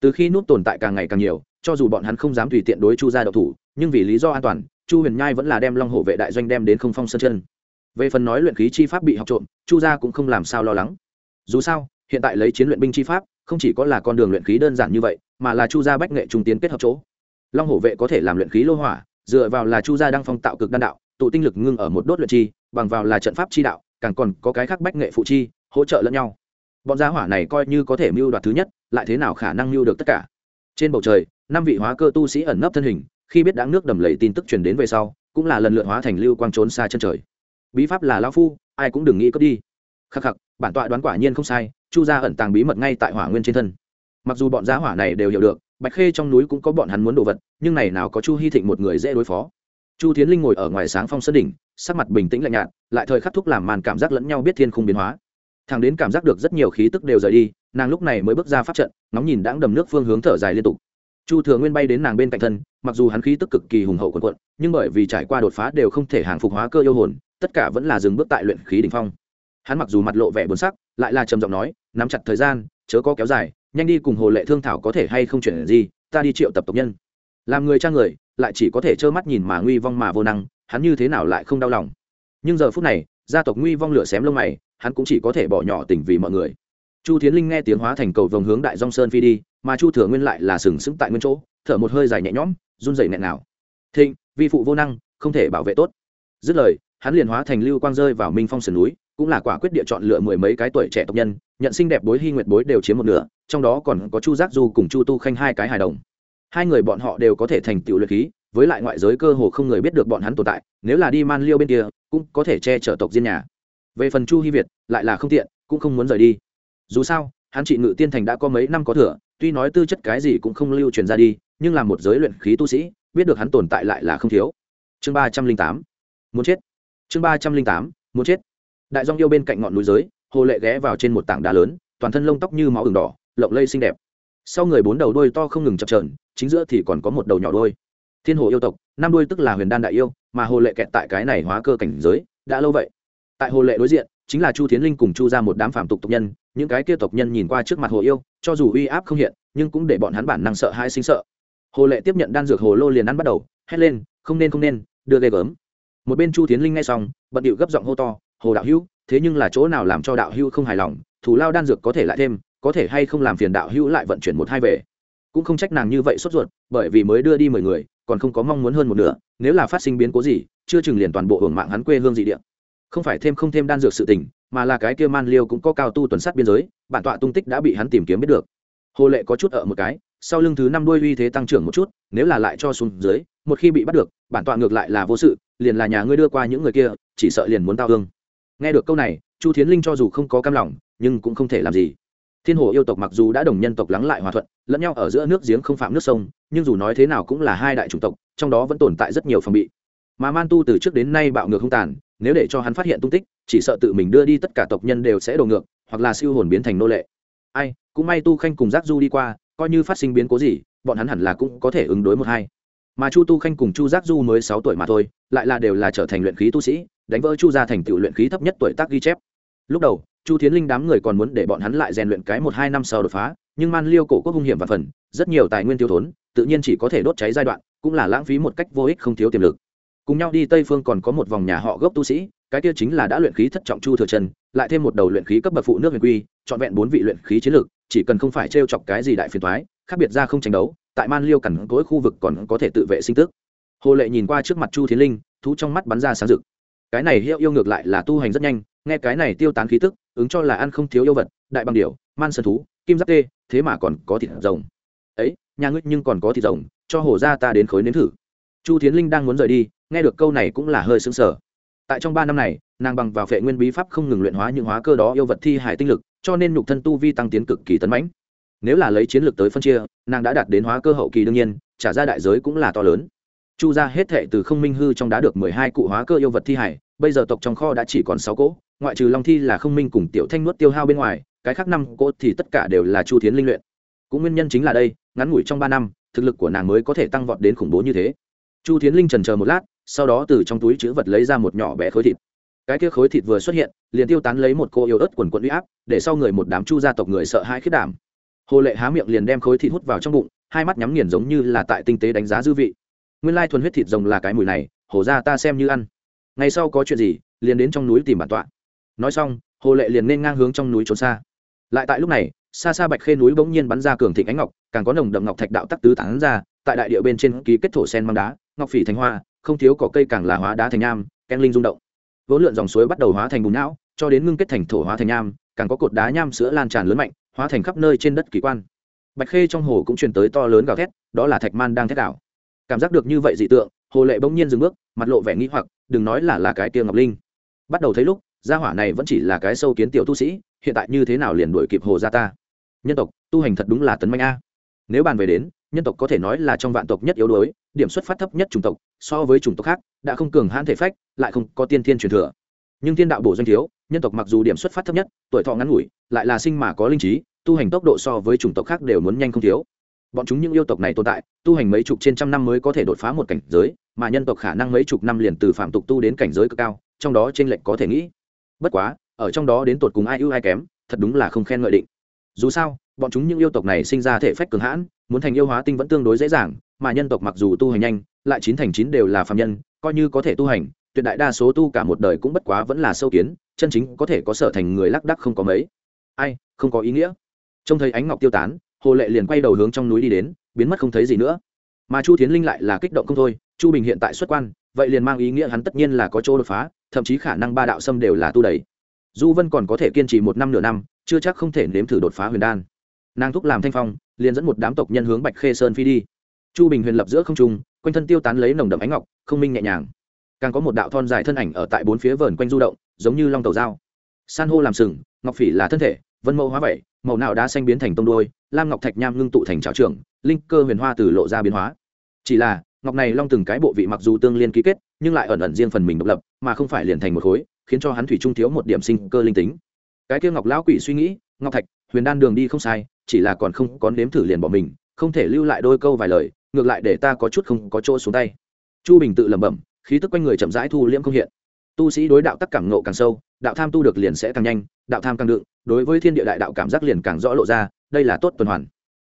Từ khi núp tồn tại càng ngày càng nhiều, cho dù bọn hắn không dám tùy tiện đối chu ra độc thủ, nhưng vì lý do an toàn, chu huyền nhai vẫn là đem long hộ vệ đại doanh đem đến không phong sơn chân. Về phần nói luyện khí chi pháp bị học trộm, chu gia cũng không làm sao lo lắng dù sao, hiện tại lấy chiến luyện binh chi pháp, không chỉ có là con đường luyện khí đơn giản như vậy, mà là chu gia bách nghệ trung tiến kết hợp chỗ. Long hổ vệ có thể làm luyện khí lô hỏa, dựa vào là chu gia đang phong tạo cực đan đạo, tụ tinh lực ngưng ở một đốt luyện chi, bằng vào là trận pháp chi đạo, càng còn có cái khác bách nghệ phụ chi, hỗ trợ lẫn nhau. Bọn gia hỏa này coi như có thể mưu đoạt thứ nhất, lại thế nào khả năng mưu được tất cả? Trên bầu trời, năm vị hóa cơ tu sĩ ẩn nấp thân hình, khi biết đáng nước đầm lầy tin tức truyền đến về sau, cũng là lần lượt hóa thành lưu quang trốn xa chân trời. Bí pháp là lao phu, ai cũng đừng nghĩ cướp đi. Khắc khắc bản tọa đoán quả nhiên không sai, chu gia ẩn tàng bí mật ngay tại hỏa nguyên trên thân. Mặc dù bọn gia hỏa này đều hiểu được, bạch khê trong núi cũng có bọn hắn muốn đồ vật, nhưng này nào có chu hy thịnh một người dễ đối phó. Chu tiến linh ngồi ở ngoài sáng phong sân đỉnh, sắc mặt bình tĩnh lạnh nhạt, lại thời khắc thúc làm màn cảm giác lẫn nhau biết thiên khung biến hóa. Thằng đến cảm giác được rất nhiều khí tức đều rời đi, nàng lúc này mới bước ra pháp trận nóng nhìn đãng đầm nước phương hướng thở dài liên tục. Chu thừa nguyên bay đến nàng bên cạnh thân, mặc dù hắn khí tức cực kỳ hùng hậu quần quận nhưng bởi vì trải qua đột phá đều không thể hàng phục hóa cơ yêu hồn, tất cả vẫn là dừng bước tại luyện khí đ ỉ n h phong hắn mặc dù mặt lộ vẻ buồn sắc, lại là trầm giọng nói, nắm chặt thời gian, chớ có kéo dài, nhanh đi cùng hồ lệ thương thảo có thể hay không chuyển gì, ta đi triệu tập tộc nhân. Làm người cha người, lại chỉ có thể trơ mắt nhìn mà nguy vong mà vô năng, hắn như thế nào lại không đau lòng. Nhưng giờ phút này, gia tộc nguy vong lửa xém lông mày, hắn cũng chỉ có thể bỏ nhỏ tình vì mọi người. Chu tiến linh nghe tiếng hóa thành cầu vồng hướng đại dong sơn phi đi, mà chu thừa nguyên lại là sừng sững tại nguyên chỗ, thở một hơi dài nhẹ nhõm, run rẩy nghẹn nào thịnh, vi phụ vô năng, không thể bảo vệ tốt. Dứt lời, hắn liền hóa thành lưu quang rơi vào minh phong sườn núi cũng là quả quyết địa chọn lựa mười mấy cái tuổi trẻ tộc nhân, nhận sinh đẹp bối hy nguyệt bối đều chiếm một nửa, trong đó còn có chu giác du cùng chu tu khanh hai cái hài đồng. Hai người bọn họ đều có thể thành tựu luyện khí, với lại ngoại giới cơ hồ không người biết được bọn hắn tồn tại, nếu là đi man liêu bên kia, cũng có thể che chở tộc diên nhà. Về phần chu hy việt, lại là không tiện, cũng không muốn rời đi. Dù sao, hắn trị ngự tiên thành đã có mấy năm có thừa, tuy nói tư chất cái gì cũng không lưu truyền ra đi, nhưng là một giới luyện khí tu sĩ, biết được hắn tồn tại lại là không thiếu. Chương ba trăm linh tám, muốn chết. Chương ba trăm linh tám, muốn chết đại dong yêu bên cạnh ngọn núi giới, hồ lệ ghé vào trên một tảng đá lớn, toàn thân lông tóc như máu ửng đỏ, lộng lây xinh đẹp. Sau người bốn đầu đôi to không ngừng chập trờn chính giữa thì còn có một đầu nhỏ đôi thiên hồ yêu tộc, năm đuôi tức là huyền đan đại yêu, mà hồ lệ kẹt tại cái này hóa cơ cảnh giới, đã lâu vậy. Tại hồ lệ đối diện, chính là chu tiến linh cùng chu ra một đám phạm tục tộc nhân, những cái kia tộc nhân nhìn qua trước mặt hồ yêu, cho dù uy áp không hiện, nhưng cũng để bọn hắn bản năng sợ hai sinh sợ. Hồ lệ tiếp nhận đan dược hồ lô liền ăn bắt đầu, hét lên, không nên không nên, đưa ghê gớm. Một bên chu tiến linh nghe xong, bận điệu gấp giọng hô to hồ đạo hữu, thế nhưng là chỗ nào làm cho đạo hữu không hài lòng thủ lao đan dược có thể lại thêm, có thể hay không làm phiền đạo hữu lại vận chuyển một hai về. Cũng không trách nàng như vậy sốt ruột, bởi vì mới đưa đi mười người, còn không có mong muốn hơn một nửa, nếu là phát sinh biến cố gì, chưa chừng liền toàn bộ hưởng mạng hắn quê hương dị địa. Không phải thêm không thêm đan dược sự tình, mà là cái kia man liêu cũng có cao tu tuần sát biên giới, bản tọa tung tích đã bị hắn tìm kiếm biết được. Hồ lệ có chút ở một cái, sau lưng thứ năm đuôi uy thế tăng trưởng một chút, nếu là lại cho xuống dưới, một khi bị bắt được, bản tọa ngược lại là vô sự, liền là nhà ngươi đưa qua những người kia, chỉ sợ liền muốn tao hương nghe được câu này, chu thiến linh cho dù không có cam lòng, nhưng cũng không thể làm gì. Thiên hồ yêu tộc mặc dù đã đồng nhân tộc lắng lại hòa thuận, lẫn nhau ở giữa nước giếng không phạm nước sông, nhưng dù nói thế nào cũng là hai đại chủng tộc, trong đó vẫn tồn tại rất nhiều phòng bị. Mà man tu từ trước đến nay bạo ngược không tàn, nếu để cho hắn phát hiện tung tích, chỉ sợ tự mình đưa đi tất cả tộc nhân đều sẽ đổ ngược, hoặc là siêu hồn biến thành nô lệ. Ai, cũng may tu khanh cùng giác du đi qua, coi như phát sinh biến cố gì, bọn hắn hẳn là cũng có thể ứng đối một hai mà chu tu khanh cùng chu giác du mới sáu tuổi mà thôi, lại là đều là trở thành luyện khí tu sĩ, đánh vỡ chu Gia thành tựu luyện khí thấp nhất tuổi tác ghi chép. Lúc đầu, chu thiến linh đám người còn muốn để bọn hắn lại rèn luyện cái một hai năm sau đột phá, nhưng man liêu cổ quốc hung hiểm và phần, rất nhiều tài nguyên thiếu thốn, tự nhiên chỉ có thể đốt cháy giai đoạn, cũng là lãng phí một cách vô ích không thiếu tiềm lực. Cùng nhau đi tây phương còn có một vòng nhà họ gốc tu sĩ, cái kia chính là đã luyện khí thất trọng chu thừa chân lại thêm một đầu luyện khí cấp bậc phụ nước huyền quy, trọn vẹn bốn vị luyện khí chiến lược, chỉ cần không phải t chọc cái gì đại phiền thoái khác biệt ra không tranh đấu tại man liêu cằn cối khu vực còn có thể tự vệ sinh tức hồ lệ nhìn qua trước mặt chu thiến linh, thú trong mắt bắn ra sáng rực. Cái này hiệu yêu ngược lại là tu hành rất nhanh, nghe cái này tiêu tán khí tức, ứng cho là ăn không thiếu yêu vật, đại bằng điểu, man sơn thú, kim giáp tê, thế mà còn có thịt rồng. Ấy, nhà ngươi nhưng còn có thịt rồng, cho hồ gia ta đến khối nếm thử. Chu tiến linh đang muốn rời đi, nghe được câu này cũng là hơi xứng sở tại trong ba năm này, nàng bằng vào phệ nguyên bí pháp không ngừng luyện hóa những hóa cơ đó yêu vật thi hải tinh lực, cho nên nhục thân tu vi tăng tiến cực kỳ tấn mãnh nếu là lấy chiến lược tới phân chia, nàng đã đạt đến hóa cơ hậu kỳ đương nhiên, trả ra đại giới cũng là to lớn. Chu ra hết thệ từ không minh hư trong đá được mười hai cụ hóa cơ yêu vật thi hải, bây giờ tộc trong kho đã chỉ còn sáu cỗ, ngoại trừ long thi là không minh cùng tiểu thanh nuốt tiêu hao bên ngoài, cái khác năm cỗ thì tất cả đều là chu tiến linh luyện. Cũng nguyên nhân chính là đây, ngắn ngủi trong ba năm, thực lực của nàng mới có thể tăng vọt đến khủng bố như thế. Chu tiến linh trần chờ một lát, sau đó từ trong túi chữ vật lấy ra một nhỏ bé khối thịt. Cái kia khối thịt vừa xuất hiện, liền tiêu tán lấy một cô yêu ớt quần quận u y áp, để sau người một đám chu gia tộc người sợ hãi khiết đảm hồ lệ há miệng liền đem khối thịt hút vào trong bụng, hai mắt nhắm nghiền giống như là tại tinh tế đánh giá dư vị. Nguyên lai thuần huyết thịt rồng là cái mùi này hổ ra ta xem như ăn. Ngày sau có chuyện gì, liền đến trong núi tìm bản tọa. Nói xong, hồ lệ liền nên ngang hướng trong núi trốn xa. Lại tại lúc này, xa xa bạch khê núi bỗng nhiên bắn ra cường thịnh ánh ngọc, càng có nồng đậm ngọc thạch đạo tắc tứ tán ra, tại đại địa bên trên ký kết thổ sen mang đá, ngọc phỉ thành hoa, không thiếu cỏ cây càng là hóa đá thành nham ken linh rung động. Vốn lượn dòng suối bắt đầu hóa thành bùn não, cho đến ngưng kết thành thổ hóa thành nham, càng có cột đá nham sữa lan tràn lớn mạnh hóa thành khắp nơi trên đất kỳ quan. Bạch khê trong hồ cũng truyền tới to lớn gào thét, đó là thạch man đang thét đảo. Cảm giác được như vậy dị tượng, hồ lệ bỗng nhiên dừng bước, mặt lộ vẻ nghĩ hoặc, đừng nói là là cái kia ngọc linh. Bắt đầu thấy lúc, gia hỏa này vẫn chỉ là cái sâu kiến tiểu tu sĩ, hiện tại như thế nào liền đuổi kịp hồ gia ta? Nhân tộc, tu hành thật đúng là tấn manh a. Nếu bàn về đến, nhân tộc có thể nói là trong vạn tộc nhất yếu đuối, điểm xuất phát thấp nhất chủng tộc, so với chủng tộc khác, đã không cường hãn thể phách, lại không có tiên thiên truyền thừa. Nhưng thiên đạo bổ doanh thiếu nhân tộc mặc dù điểm xuất phát thấp nhất, tuổi thọ ngắn ngủi, lại là sinh mà có linh trí, tu hành tốc độ so với chủng tộc khác đều muốn nhanh không thiếu. Bọn chúng những yêu tộc này tồn tại, tu hành mấy chục trên trăm năm mới có thể đột phá một cảnh giới, mà nhân tộc khả năng mấy chục năm liền từ phạm tục tu đến cảnh giới cực cao, trong đó t r ê n lệch có thể nghĩ. Bất quá, ở trong đó đến tột cùng ai ưu ai kém, thật đúng là không khen ngợi định. Dù sao, bọn chúng những yêu tộc này sinh ra thể phách cường hãn, muốn thành yêu hóa tinh vẫn tương đối dễ dàng, mà nhân tộc mặc dù tu hành nhanh, lại chín thành chín đều là phạm nhân, coi như có thể tu hành, tuyệt đại đa số tu cả một đời cũng bất quá vẫn là sâu kiến chân chính có thể có sở thành người lác đắc không có mấy. Ai, không có ý nghĩa. Trông thấy ánh ngọc tiêu tán, hồ lệ liền quay đầu hướng trong núi đi đến, biến mất không thấy gì nữa. Mà chu tiến linh lại là kích động không thôi, chu bình hiện tại xuất quan, vậy liền mang ý nghĩa hắn tất nhiên là có chỗ đột phá, thậm chí khả năng ba đạo xâm đều là tu đầy. Du vân còn có thể kiên trì một năm nửa năm, chưa chắc không thể nếm thử đột phá huyền đan. Nàng thúc làm thanh phong, liền dẫn một đám tộc nhân hướng bạch khê sơn phi đi. Chu bình huyền lập giữa không trung, quanh thân tiêu tán lấy nồng đậm ánh ngọc, không minh nhẹ nhàng càng có một đạo thon dài thân ảnh ở tại bốn phía vờn quanh du động, giống như long tàu dao. San hô làm sừng, ngọc phỉ là thân thể, vân mẫu hóa vậy màu nào đá xanh biến thành tông đôi lam ngọc thạch nham ngưng tụ thành trào trưởng linh cơ huyền hoa từ lộ ra biến hóa. Chỉ là, ngọc này long từng cái bộ vị mặc dù tương liên ký kết, nhưng lại ẩn ẩn riêng phần mình độc lập, mà không phải liền thành một khối, khiến cho hắn thủy trung thiếu một điểm sinh cơ linh tính. Cái kia ngọc lão quỷ suy nghĩ, ngọc thạch, huyền đan đường đi không sai, chỉ là còn không có nếm thử liền bỏ mình, không thể lưu lại đôi câu vài lời, ngược lại để ta có chút không có chỗ xuống tay. Chu bình tự lẩm bẩm khí tức quanh người chậm rãi thu liễm không hiện. Tu sĩ đối đạo tắc cảm nộ càng sâu, đạo tham tu được liền sẽ càng nhanh, đạo tham càng đựng, đối với thiên địa đại đạo cảm giác liền càng rõ lộ ra, đây là tốt tuần hoàn.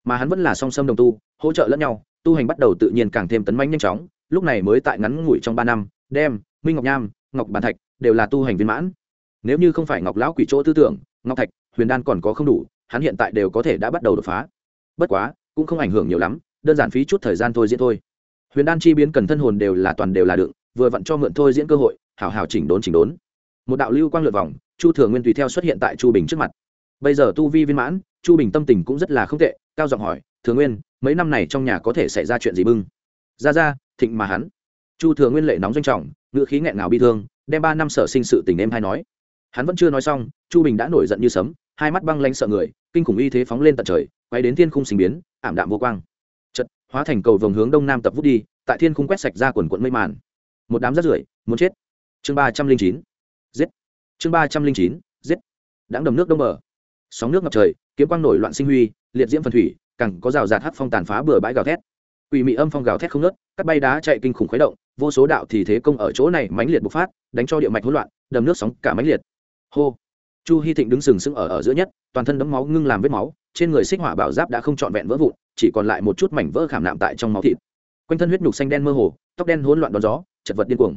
Mà hắn vẫn là song song đồng tu, hỗ trợ lẫn nhau, tu hành bắt đầu tự nhiên càng thêm tấn manh nhanh chóng, lúc này mới tại ngắn ngủi trong ba năm, đem, minh ngọc nham, ngọc bàn thạch đều là tu hành viên mãn. Nếu như không phải ngọc lão quỷ chỗ tư tưởng, ngọc thạch, huyền đan còn có không đủ, hắn hiện tại đều có thể đã bắt đầu đột phá. Bất quá, cũng không ảnh hưởng nhiều lắm, đơn giản phí chút thời gian thôi diễn thôi. Huyền đan chi biến cần thân hồn đều là toàn đều là đựng vừa vặn cho mượn thôi diễn cơ hội, hảo hảo chỉnh đốn chỉnh đốn. Một đạo lưu quang lượt vòng, chu thừa nguyên tùy theo xuất hiện tại chu bình trước mặt. Bây giờ tu vi viên mãn, chu bình tâm tình cũng rất là không tệ, cao giọng hỏi, thừa nguyên, mấy năm này trong nhà có thể xảy ra chuyện gì bưng? Ra ra, thịnh mà hắn. Chu thừa nguyên lệ nóng danh trọng ngựa khí nghẹn ngào bi thương, đem ba năm sở sinh sự tình em hay nói. Hắn vẫn chưa nói xong, chu bình đã nổi giận như sấm, hai mắt băng lanh sợ người, kinh khủng y thế phóng lên tận trời, quay đến thiên khung sinh biến, ảm đạm vô quang. Chật hóa thành cầu vồng hướng đông nam tập vút đi, tại thiên khung quét sạch ra quần quận mây màn một đám rất rưởi, muốn chết. Chương ba trăm linh chín, giết. Chương ba trăm linh chín, giết. Đáng đầm nước đông bờ. Sóng nước ngập trời, kiếm quang nổi loạn sinh huy, liệt diễm phần thủy, cẳng có rào rạt hắt phong tàn phá bừa bãi gào thét. Quỷ mị âm phong gào thét không nớt cắt bay đá chạy kinh khủng khuấy động, vô số đạo thì thế công ở chỗ này mãnh liệt bộc phát, đánh cho địa mạch hỗn loạn, đầm nước sóng cả mãnh liệt. Hô. Chu hy thịnh đứng sừng sững ở ở giữa nhất, toàn thân đấm máu ngưng làm vết máu, trên người xích hỏa bảo giáp đã không trọn vẹn vỡ vụn, chỉ còn lại một chút mảnh vỡ khảm nạm tại trong máu thịt. Quanh thân huyết nhục xanh đen mơ hồ, tóc đen hỗn loạn đón gió chật vật điên cuồng.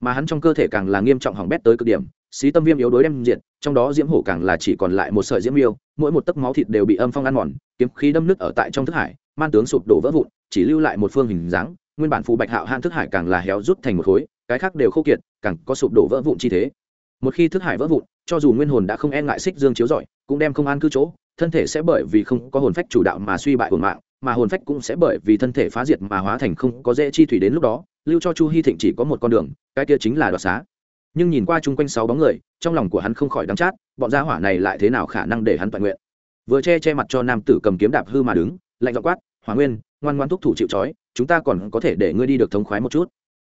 Mà hắn trong cơ thể càng là nghiêm trọng hỏng bét tới cực điểm xí tâm viêm yếu đối đem diện trong đó diễm hổ càng là chỉ còn lại một sợi diễm yêu mỗi một tấc máu thịt đều bị âm phong ăn mòn kiếm khí đâm nứt ở tại trong thức hải man tướng sụp đổ vỡ vụn chỉ lưu lại một phương hình dáng nguyên bản phù bạch hạo han thức hải càng là héo rút thành một khối cái khác đều khô kiệt càng có sụp đổ vỡ vụn chi thế. Một khi thức hải vỡ vụn cho dù nguyên hồn đã không e ngại xích dương chiếu giỏi, cũng đem không an cư chỗ thân thể sẽ bởi vì không có hồn phách chủ đạo mà suy bại hồn mạng mà hồn phách cũng sẽ bởi vì thân thể phá diệt mà hóa thành không có dễ chi thủy đến lúc đó lưu cho chu hy thịnh chỉ có một con đường, cái kia chính là đoạt xá. Nhưng nhìn qua chung quanh sáu bóng người, trong lòng của hắn không khỏi đắng chát, bọn gia hỏa này lại thế nào khả năng để hắn toàn nguyện? Vừa che che mặt cho nam tử cầm kiếm đạp hư mà đứng, lạnh dọ quát, hỏa nguyên, ngoan ngoan thúc thủ chịu trói, chúng ta còn có thể để ngươi đi được thống khoái một chút.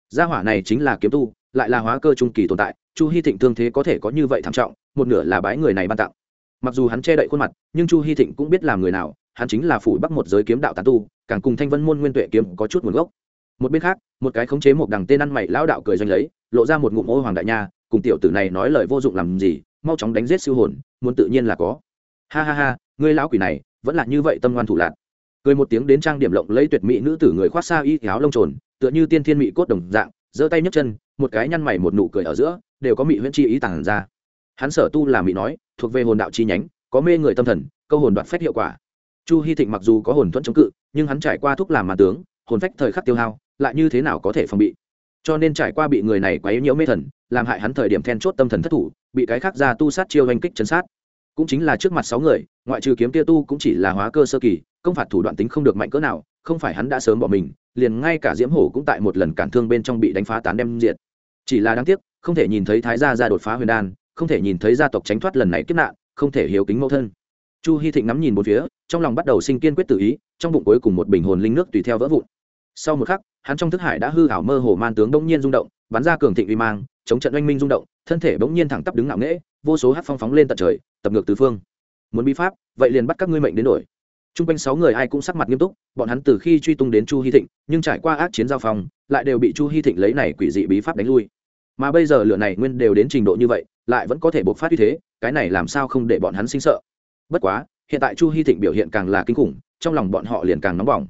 Gia hỏa này chính là kiếm tu, lại là hóa cơ trung kỳ tồn tại, chu hy thịnh thương thế có thể có như vậy thảm trọng, một nửa là bái người này ban tặng. Mặc dù hắn che đậy khuôn mặt, nhưng chu hy thịnh cũng biết làm người nào, hắn chính là phủ bắc một giới kiếm đạo tán tu, càng cùng thanh vân môn nguyên tuệ kiếm có chút nguồn gốc một bên khác, một cái khống chế một đằng tên ăn mày lão đạo cười doanh lấy, lộ ra một ngụm ô hoàng đại nha, cùng tiểu tử này nói lời vô dụng làm gì, mau chóng đánh giết siêu hồn, muốn tự nhiên là có. Ha ha ha, ngươi lão quỷ này, vẫn là như vậy tâm ngoan thủ lạc cười một tiếng đến trang điểm lộng lấy tuyệt mỹ nữ tử người khoác xa y áo lông trồn, tựa như tiên thiên mỹ cốt đồng dạng, giơ tay nhấc chân, một cái nhăn mày một nụ cười ở giữa, đều có mỹ huyễn chi ý tàng ra. Hắn sở tu là mỹ nói, thuộc về hồn đạo chi nhánh, có mê người tâm thần, câu hồn đoạt phép hiệu quả. Chu hy thịnh mặc dù có hồn thuẫn chống cự, nhưng hắn trải qua thuốc làm mà tướng, hồn phách thời khắc tiêu hao lại như thế nào có thể phòng bị? Cho nên trải qua bị người này quấy nhiễu mê thần, làm hại hắn thời điểm then chốt tâm thần thất thủ, bị cái khác ra tu sát chiêu oanh kích chấn sát. Cũng chính là trước mặt sáu người, ngoại trừ kiếm tia tu cũng chỉ là hóa cơ sơ kỳ, công phạt thủ đoạn tính không được mạnh cỡ nào, không phải hắn đã sớm bỏ mình, liền ngay cả diễm hổ cũng tại một lần cản thương bên trong bị đánh phá tán đem diệt. Chỉ là đáng tiếc, không thể nhìn thấy thái gia ra đột phá huyền đan, không thể nhìn thấy gia tộc tránh thoát lần này kiếp nạn, không thể hiếu kính mẫu thân. Chu hy thịnh ngắm nhìn một phía, trong lòng bắt đầu sinh kiên quyết tự ý, trong bụng cuối cùng một bình hồn linh nước tùy theo vỡ vụn. Sau một khắc hắn trong thức hải đã hư ảo mơ hồ man tướng bỗng nhiên rung động, bắn ra cường thịnh uy mang, chống trận oanh minh rung động, thân thể bỗng nhiên thẳng tắp đứng ngạo nghễ, vô số hát phong phóng lên tận trời, tập ngược tứ phương. Muốn bi pháp, vậy liền bắt các ngươi mệnh đến đổi. Trung quanh sáu người ai cũng sắc mặt nghiêm túc, bọn hắn từ khi truy tung đến chu hy thịnh, nhưng trải qua ác chiến giao phong, lại đều bị chu hy thịnh lấy này quỷ dị bí pháp đánh lui. Mà bây giờ lửa này nguyên đều đến trình độ như vậy, lại vẫn có thể bộc phát như thế, cái này làm sao không để bọn hắn sinh sợ? Bất quá, hiện tại chu hy thịnh biểu hiện càng là kinh khủng, trong lòng bọn họ liền càng nóng bỏng.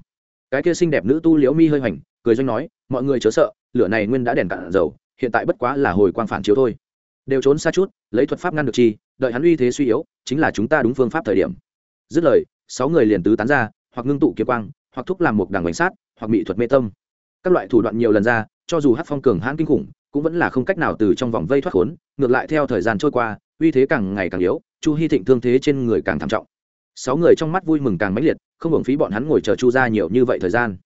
Cái kia xinh đẹp nữ tu liễu mi hơi hoành cười doanh nói, mọi người chớ sợ, lửa này nguyên đã đèn cạn dầu, hiện tại bất quá là hồi quang phản chiếu thôi. Đều trốn xa chút, lấy thuật pháp ngăn được chi, đợi hắn uy thế suy yếu, chính là chúng ta đúng phương pháp thời điểm. Dứt lời, sáu người liền tứ tán ra, hoặc ngưng tụ kiếm quang, hoặc thúc làm một đằng bánh sát, hoặc mỹ thuật mê tâm. Các loại thủ đoạn nhiều lần ra, cho dù hát phong cường hãn kinh khủng, cũng vẫn là không cách nào từ trong vòng vây thoát khốn, ngược lại theo thời gian trôi qua, uy thế càng ngày càng yếu, chu hy thịnh thương thế trên người càng thảm trọng. Sáu người trong mắt vui mừng càng mãnh liệt, không hưởng phí bọn hắn ngồi chờ chu ra nhiều như vậy thời gian.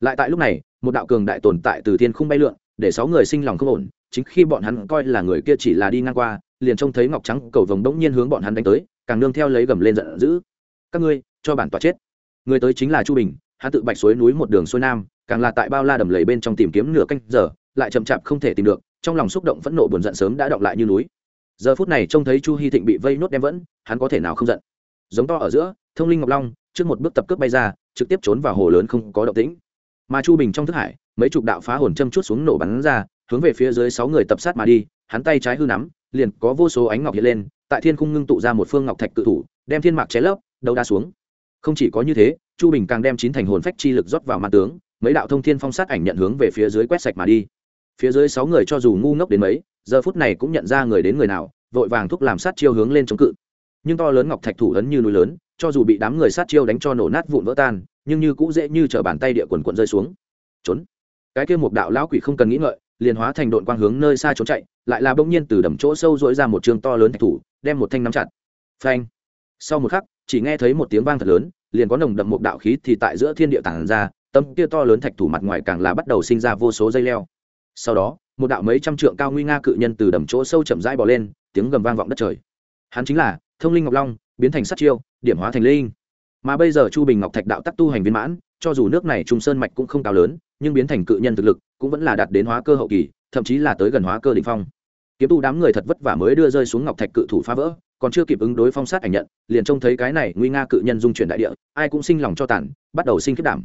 Lại tại lúc này một đạo cường đại tồn tại từ thiên không bay lượn, để sáu người sinh lòng không ổn, chính khi bọn hắn coi là người kia chỉ là đi ngang qua, liền trông thấy ngọc trắng cầu vồng đống nhiên hướng bọn hắn đánh tới, càng nương theo lấy gầm lên giận dữ. Các ngươi, cho bản tỏa chết. Người tới chính là chu bình, hắn tự bạch suối núi một đường xuôi nam, càng là tại bao la đầm lầy bên trong tìm kiếm nửa canh giờ, lại chậm chạp không thể tìm được, trong lòng xúc động phẫn nộ buồn giận sớm đã động lại như núi. Giờ phút này trông thấy chu hy thịnh bị vây nốt đem vẫn, hắn có thể nào không giận? Giống to ở giữa, thông linh ngọc long, trước một bước tập cướp bay ra, trực tiếp trốn vào hồ lớn không có động tĩnh mà chu bình trong thức hải, mấy chục đạo phá hồn châm chút xuống nổ bắn ra, hướng về phía dưới sáu người tập sát mà đi, hắn tay trái hư nắm, liền có vô số ánh ngọc hiện lên, tại thiên khung ngưng tụ ra một phương ngọc thạch cự thủ, đem thiên mạc ché lấp, đầu đa xuống. Không chỉ có như thế, chu bình càng đem chín thành hồn phách chi lực rót vào mặt tướng, mấy đạo thông thiên phong sát ảnh nhận hướng về phía dưới quét sạch mà đi. Phía dưới sáu người cho dù ngu ngốc đến mấy, giờ phút này cũng nhận ra người đến người nào, vội vàng thúc làm sát chiêu hướng lên chống cự. Nhưng to lớn ngọc thạch thủ ấn như núi lớn, cho dù bị đám người sát chiêu đánh cho nổ nát vụn vỡ tan nhưng như cũ dễ như t bàn tay địa quần quận rơi xuống. Trốn. Cái kia một đạo lão quỷ không cần nghĩ ngợi, liền hóa thành đội quang hướng nơi xa trốn chạy, lại là bỗng nhiên từ đầm chỗ sâu dỗi ra một chương to lớn thạch thủ, đem một thanh nắm chặt. Phanh. Sau một khắc, chỉ nghe thấy một tiếng vang thật lớn, liền có nồng đậm một đạo khí thì tại giữa thiên địa tản ra, tâm kia to lớn thạch thủ mặt ngoài càng là bắt đầu sinh ra vô số dây leo. Sau đó, một đạo mấy trăm trượng cao nguy nga cự nhân từ đầm chỗ sâu chậm rãi bò lên, tiếng gầm vang vọng đất trời. Hắn chính là thông linh ngọc long, biến thành sát chiêu, điểm hóa thành linh mà bây giờ chu bình ngọc thạch đạo tắc tu hành viên mãn, cho dù nước này trung sơn mạch cũng không cao lớn, nhưng biến thành cự nhân thực lực cũng vẫn là đạt đến hóa cơ hậu kỳ, thậm chí là tới gần hóa cơ đ ỉ n h phong. Kiếm tu đám người thật vất vả mới đưa rơi xuống ngọc thạch cự thủ phá vỡ, còn chưa kịp ứng đối phong sát ảnh nhận, liền trông thấy cái này nguy nga cự nhân dung chuyển đại địa, ai cũng sinh lòng cho tản bắt đầu sinh kết đảm.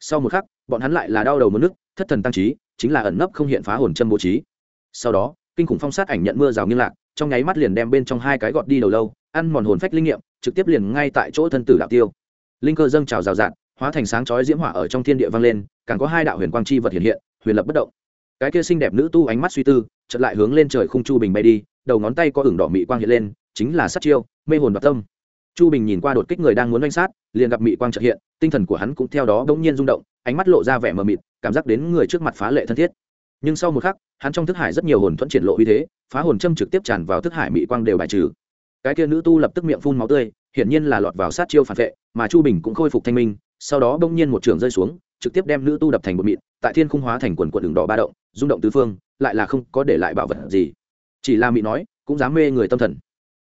Sau một khắc, bọn hắn lại là đau đầu mất nước, thất thần tăng trí, chính là ẩn nấp không hiện phá hồn châm bố trí. Sau đó, kinh khủng phong sát ảnh nhận mưa rào nghiêng lạc, trong nháy mắt liền đem bên trong hai cái gọt đi đầu lâu, ăn mòn hồn phách linh nghiệm trực tiếp liền ngay tại chỗ thân tử đạo tiêu. Linh cơ dâng trào rào rạt, hóa thành sáng chói diễm hỏa ở trong thiên địa vang lên, càng có hai đạo huyền quang chi vật hiện hiện, huyền lập bất động. Cái kia xinh đẹp nữ tu ánh mắt suy tư, chợt lại hướng lên trời khung chu bình bay đi, đầu ngón tay có ửng đỏ mị quang hiện lên, chính là sát chiêu, mê hồn bạc tâm. Chu bình nhìn qua đột kích người đang muốn đánh sát, liền gặp mị quang trợ hiện, tinh thần của hắn cũng theo đó bỗng nhiên rung động, ánh mắt lộ ra vẻ mờ mịt, cảm giác đến người trước mặt phá lệ thân thiết. Nhưng sau một khắc, hắn trong thức hải rất nhiều hồn thuẫn triển lộ uy thế, phá hồn châm trực tiếp tràn vào thức hải mị quang đều bài trừ cái kia nữ tu lập tức miệng phun máu tươi, hiển nhiên là lọt vào sát chiêu phản vệ, mà chu bình cũng khôi phục thanh minh, sau đó bỗng nhiên một trường rơi xuống, trực tiếp đem nữ tu đập thành một mịn, tại thiên khung hóa thành quần quần đường đỏ ba động, rung động tứ phương, lại là không có để lại bảo vật gì. Chỉ là mị nói, cũng dám mê người tâm thần.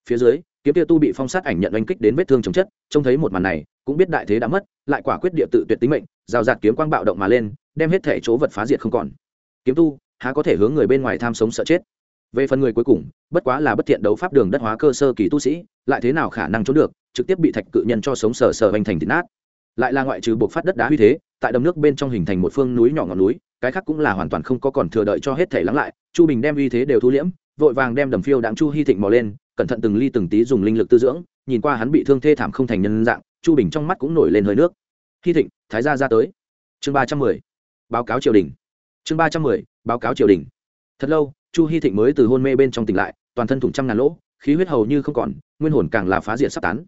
Phía dưới, kiếm tia tu bị phong sát ảnh nhận oanh kích đến vết thương chồng chất, trông thấy một màn này, cũng biết đại thế đã mất, lại quả quyết địa tự tuyệt tính mệnh, rào rạt kiếm quang bạo động mà lên, đem hết thể chỗ vật phá diệt không còn. Kiếm tu, há có thể hướng người bên ngoài tham sống sợ chết? Về phần người cuối cùng, bất quá là bất thiện đấu pháp đường đất hóa cơ sơ kỳ tu sĩ, lại thế nào khả năng trốn được, trực tiếp bị thạch cự nhân cho sống sờ sờ hành thành thịt nát. Lại là ngoại trừ buộc phát đất đá huy thế, tại đầm nước bên trong hình thành một phương núi nhỏ ngọn núi, cái khác cũng là hoàn toàn không có còn thừa đợi cho hết thể lắng lại, chu bình đem uy thế đều thu liễm, vội vàng đem đầm phiêu đáng chu hy thịnh mò lên, cẩn thận từng ly từng tí dùng linh lực tư dưỡng, nhìn qua hắn bị thương thê thảm không thành nhân dạng, chu bình trong mắt cũng nổi lên hơi nước. Hy thịnh, thái gia ra tới. Chương ba trăm mười, báo cáo triều đình. Chương ba trăm mười, báo cáo triều đình. Thật lâu chu hy thịnh mới từ hôn mê bên trong tỉnh lại, toàn thân thủng trăm ngàn lỗ, khí huyết hầu như không còn, nguyên hồn càng là phá diện sắp tán.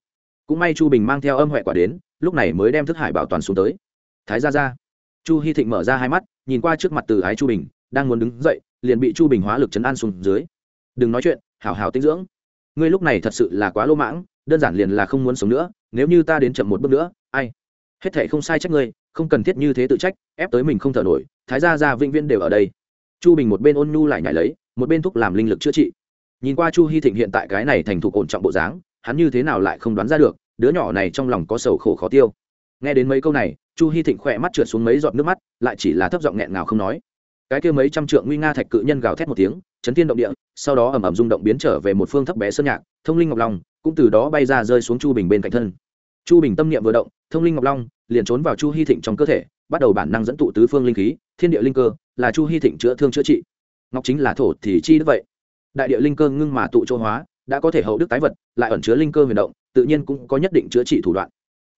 Cũng may chu bình mang theo âm huệ quả đến, lúc này mới đem thức hải bảo toàn xuống tới. Thái ra ra chu hy thịnh mở ra hai mắt, nhìn qua trước mặt từ ái chu bình, đang muốn đứng dậy, liền bị chu bình hóa lực chấn an xuống dưới. Đừng nói chuyện, hảo hảo tinh dưỡng. Ngươi lúc này thật sự là quá lô mãng, đơn giản liền là không muốn sống nữa, nếu như ta đến chậm một bước nữa, ai? Hết thể không sai trách ngươi, không cần thiết như thế tự trách, ép tới mình không thở nổi, thái gia gia vĩnh viễn đều ở đây chu bình một bên ôn nhu lại nhảy lấy, một bên thúc làm linh lực chữa trị. Nhìn qua chu hy thịnh hiện tại cái này thành thục ổn trọng bộ dáng, hắn như thế nào lại không đoán ra được, đứa nhỏ này trong lòng có sầu khổ khó tiêu. Nghe đến mấy câu này, chu hy thịnh khỏe mắt trượt xuống mấy giọt nước mắt, lại chỉ là thấp giọng nghẹn ngào không nói. Cái kia mấy trăm trượng nguy nga thạch cự nhân gào thét một tiếng, chấn thiên động địa, sau đó ầm ầm rung động biến trở về một phương thấp bé sơn nhạc, thông linh ngọc long cũng từ đó bay ra rơi xuống chu bình bên cạnh thân. Chu bình tâm niệm vừa động, thông linh ngọc long liền trốn vào chu hy thịnh trong cơ thể, bắt đầu bản năng dẫn tụ tứ phương linh khí, thiên địa linh cơ là chu hy thịnh chữa thương chữa trị. Ngọc chính là thổ thì chi đức vậy. Đại địa linh cơ ngưng mà tụ chỗ hóa, đã có thể hậu đức tái vật, lại ẩn chứa linh cơ huyền động, tự nhiên cũng có nhất định chữa trị thủ đoạn.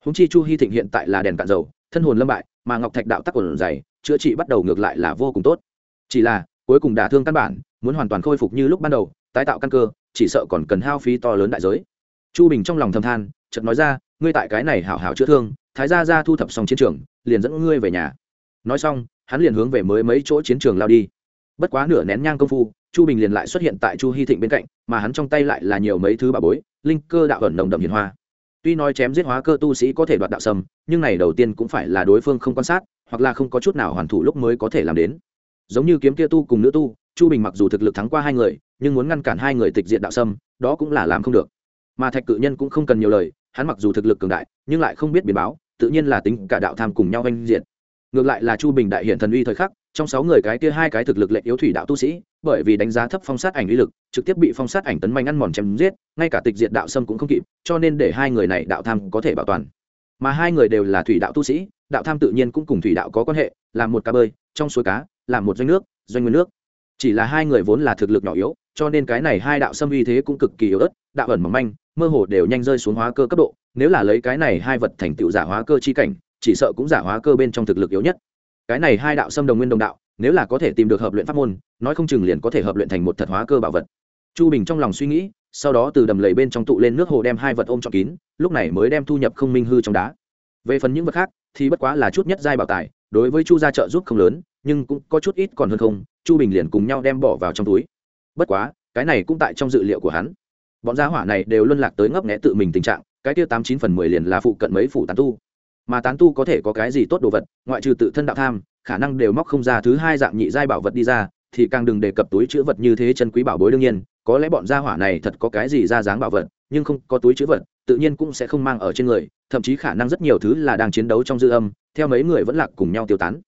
Húng chi chu hy thịnh hiện tại là đèn cạn dầu, thân hồn lâm bại, mà ngọc thạch đạo tắc quần dày, chữa trị bắt đầu ngược lại là vô cùng tốt. Chỉ là, cuối cùng đả thương căn bản, muốn hoàn toàn khôi phục như lúc ban đầu, tái tạo căn cơ, chỉ sợ còn cần hao phí to lớn đại giới. Chu bình trong lòng thầm than, chợt nói ra, ngươi tại cái này hảo hảo chữa thương, thái gia ra thu thập xong chiến trường, liền dẫn ngươi về nhà. Nói xong hắn liền hướng về mới mấy chỗ chiến trường lao đi. Bất quá nửa nén nhang công phu, chu bình liền lại xuất hiện tại chu hy thịnh bên cạnh, mà hắn trong tay lại là nhiều mấy thứ bà bối, linh cơ đạo ẩn nồng đậm hiền hoa. Tuy nói chém giết hóa cơ tu sĩ có thể đoạt đạo sâm nhưng này đầu tiên cũng phải là đối phương không quan sát, hoặc là không có chút nào hoàn thủ lúc mới có thể làm đến. Giống như kiếm kia tu cùng nữ tu, chu bình mặc dù thực lực thắng qua hai người, nhưng muốn ngăn cản hai người tịch diện đạo sâm đó cũng là làm không được. Mà thạch cự nhân cũng không cần nhiều lời, hắn mặc dù thực lực cường đại, nhưng lại không biết biến báo, tự nhiên là tính cả đạo tham cùng nhau oanh diện ngược lại là chu bình đại hiện thần uy thời khắc, trong sáu người cái kia hai cái thực lực lệnh yếu thủy đạo tu sĩ, bởi vì đánh giá thấp phong sát ảnh uy lực, trực tiếp bị phong sát ảnh tấn manh ăn mòn chém giết, ngay cả tịch diệt đạo sâm cũng không kịp, cho nên để hai người này đạo tham có thể bảo toàn. Mà hai người đều là thủy đạo tu sĩ, đạo tham tự nhiên cũng cùng thủy đạo có quan hệ làm một cá bơi, trong suối cá làm một doanh nước, doanh nguyên nước. Chỉ là hai người vốn là thực lực nhỏ yếu, cho nên cái này hai đạo xâm uy thế cũng cực kỳ yếu ớt, đạo ẩn mỏng manh, mơ hồ đều nhanh rơi xuống hóa cơ cấp độ, nếu là lấy cái này hai vật thành tựu giả hóa cơ chi cảnh chỉ sợ cũng giả hóa cơ bên trong thực lực yếu nhất. Cái này hai đạo xâm đồng nguyên đồng đạo, nếu là có thể tìm được hợp luyện pháp môn, nói không chừng liền có thể hợp luyện thành một thật hóa cơ bảo vật. Chu bình trong lòng suy nghĩ, sau đó từ đầm lầy bên trong tụ lên nước hồ đem hai vật ôm cho kín, lúc này mới đem thu nhập không minh hư trong đá. Về phần những vật khác, thì bất quá là chút nhất giai bảo tài, đối với chu gia trợ giúp không lớn, nhưng cũng có chút ít còn hơn không, chu bình liền cùng nhau đem bỏ vào trong túi. Bất quá, cái này cũng tại trong dự liệu của hắn. Bọn gia hỏa này đều luân lạc tới ngấp nghẽ tự mình tình trạng, cái tiêu tám chín phần mười liền là phụ cận mấy phủ tán tu mà tán tu có thể có cái gì tốt đồ vật, ngoại trừ tự thân đạo tham, khả năng đều móc không ra thứ hai dạng nhị giai bảo vật đi ra, thì càng đừng đề cập túi chữ vật như thế chân quý bảo bối đương nhiên, có lẽ bọn gia hỏa này thật có cái gì ra dáng bảo vật, nhưng không có túi chữ vật, tự nhiên cũng sẽ không mang ở trên người, thậm chí khả năng rất nhiều thứ là đang chiến đấu trong dư âm, theo mấy người vẫn lạc cùng nhau tiêu tán.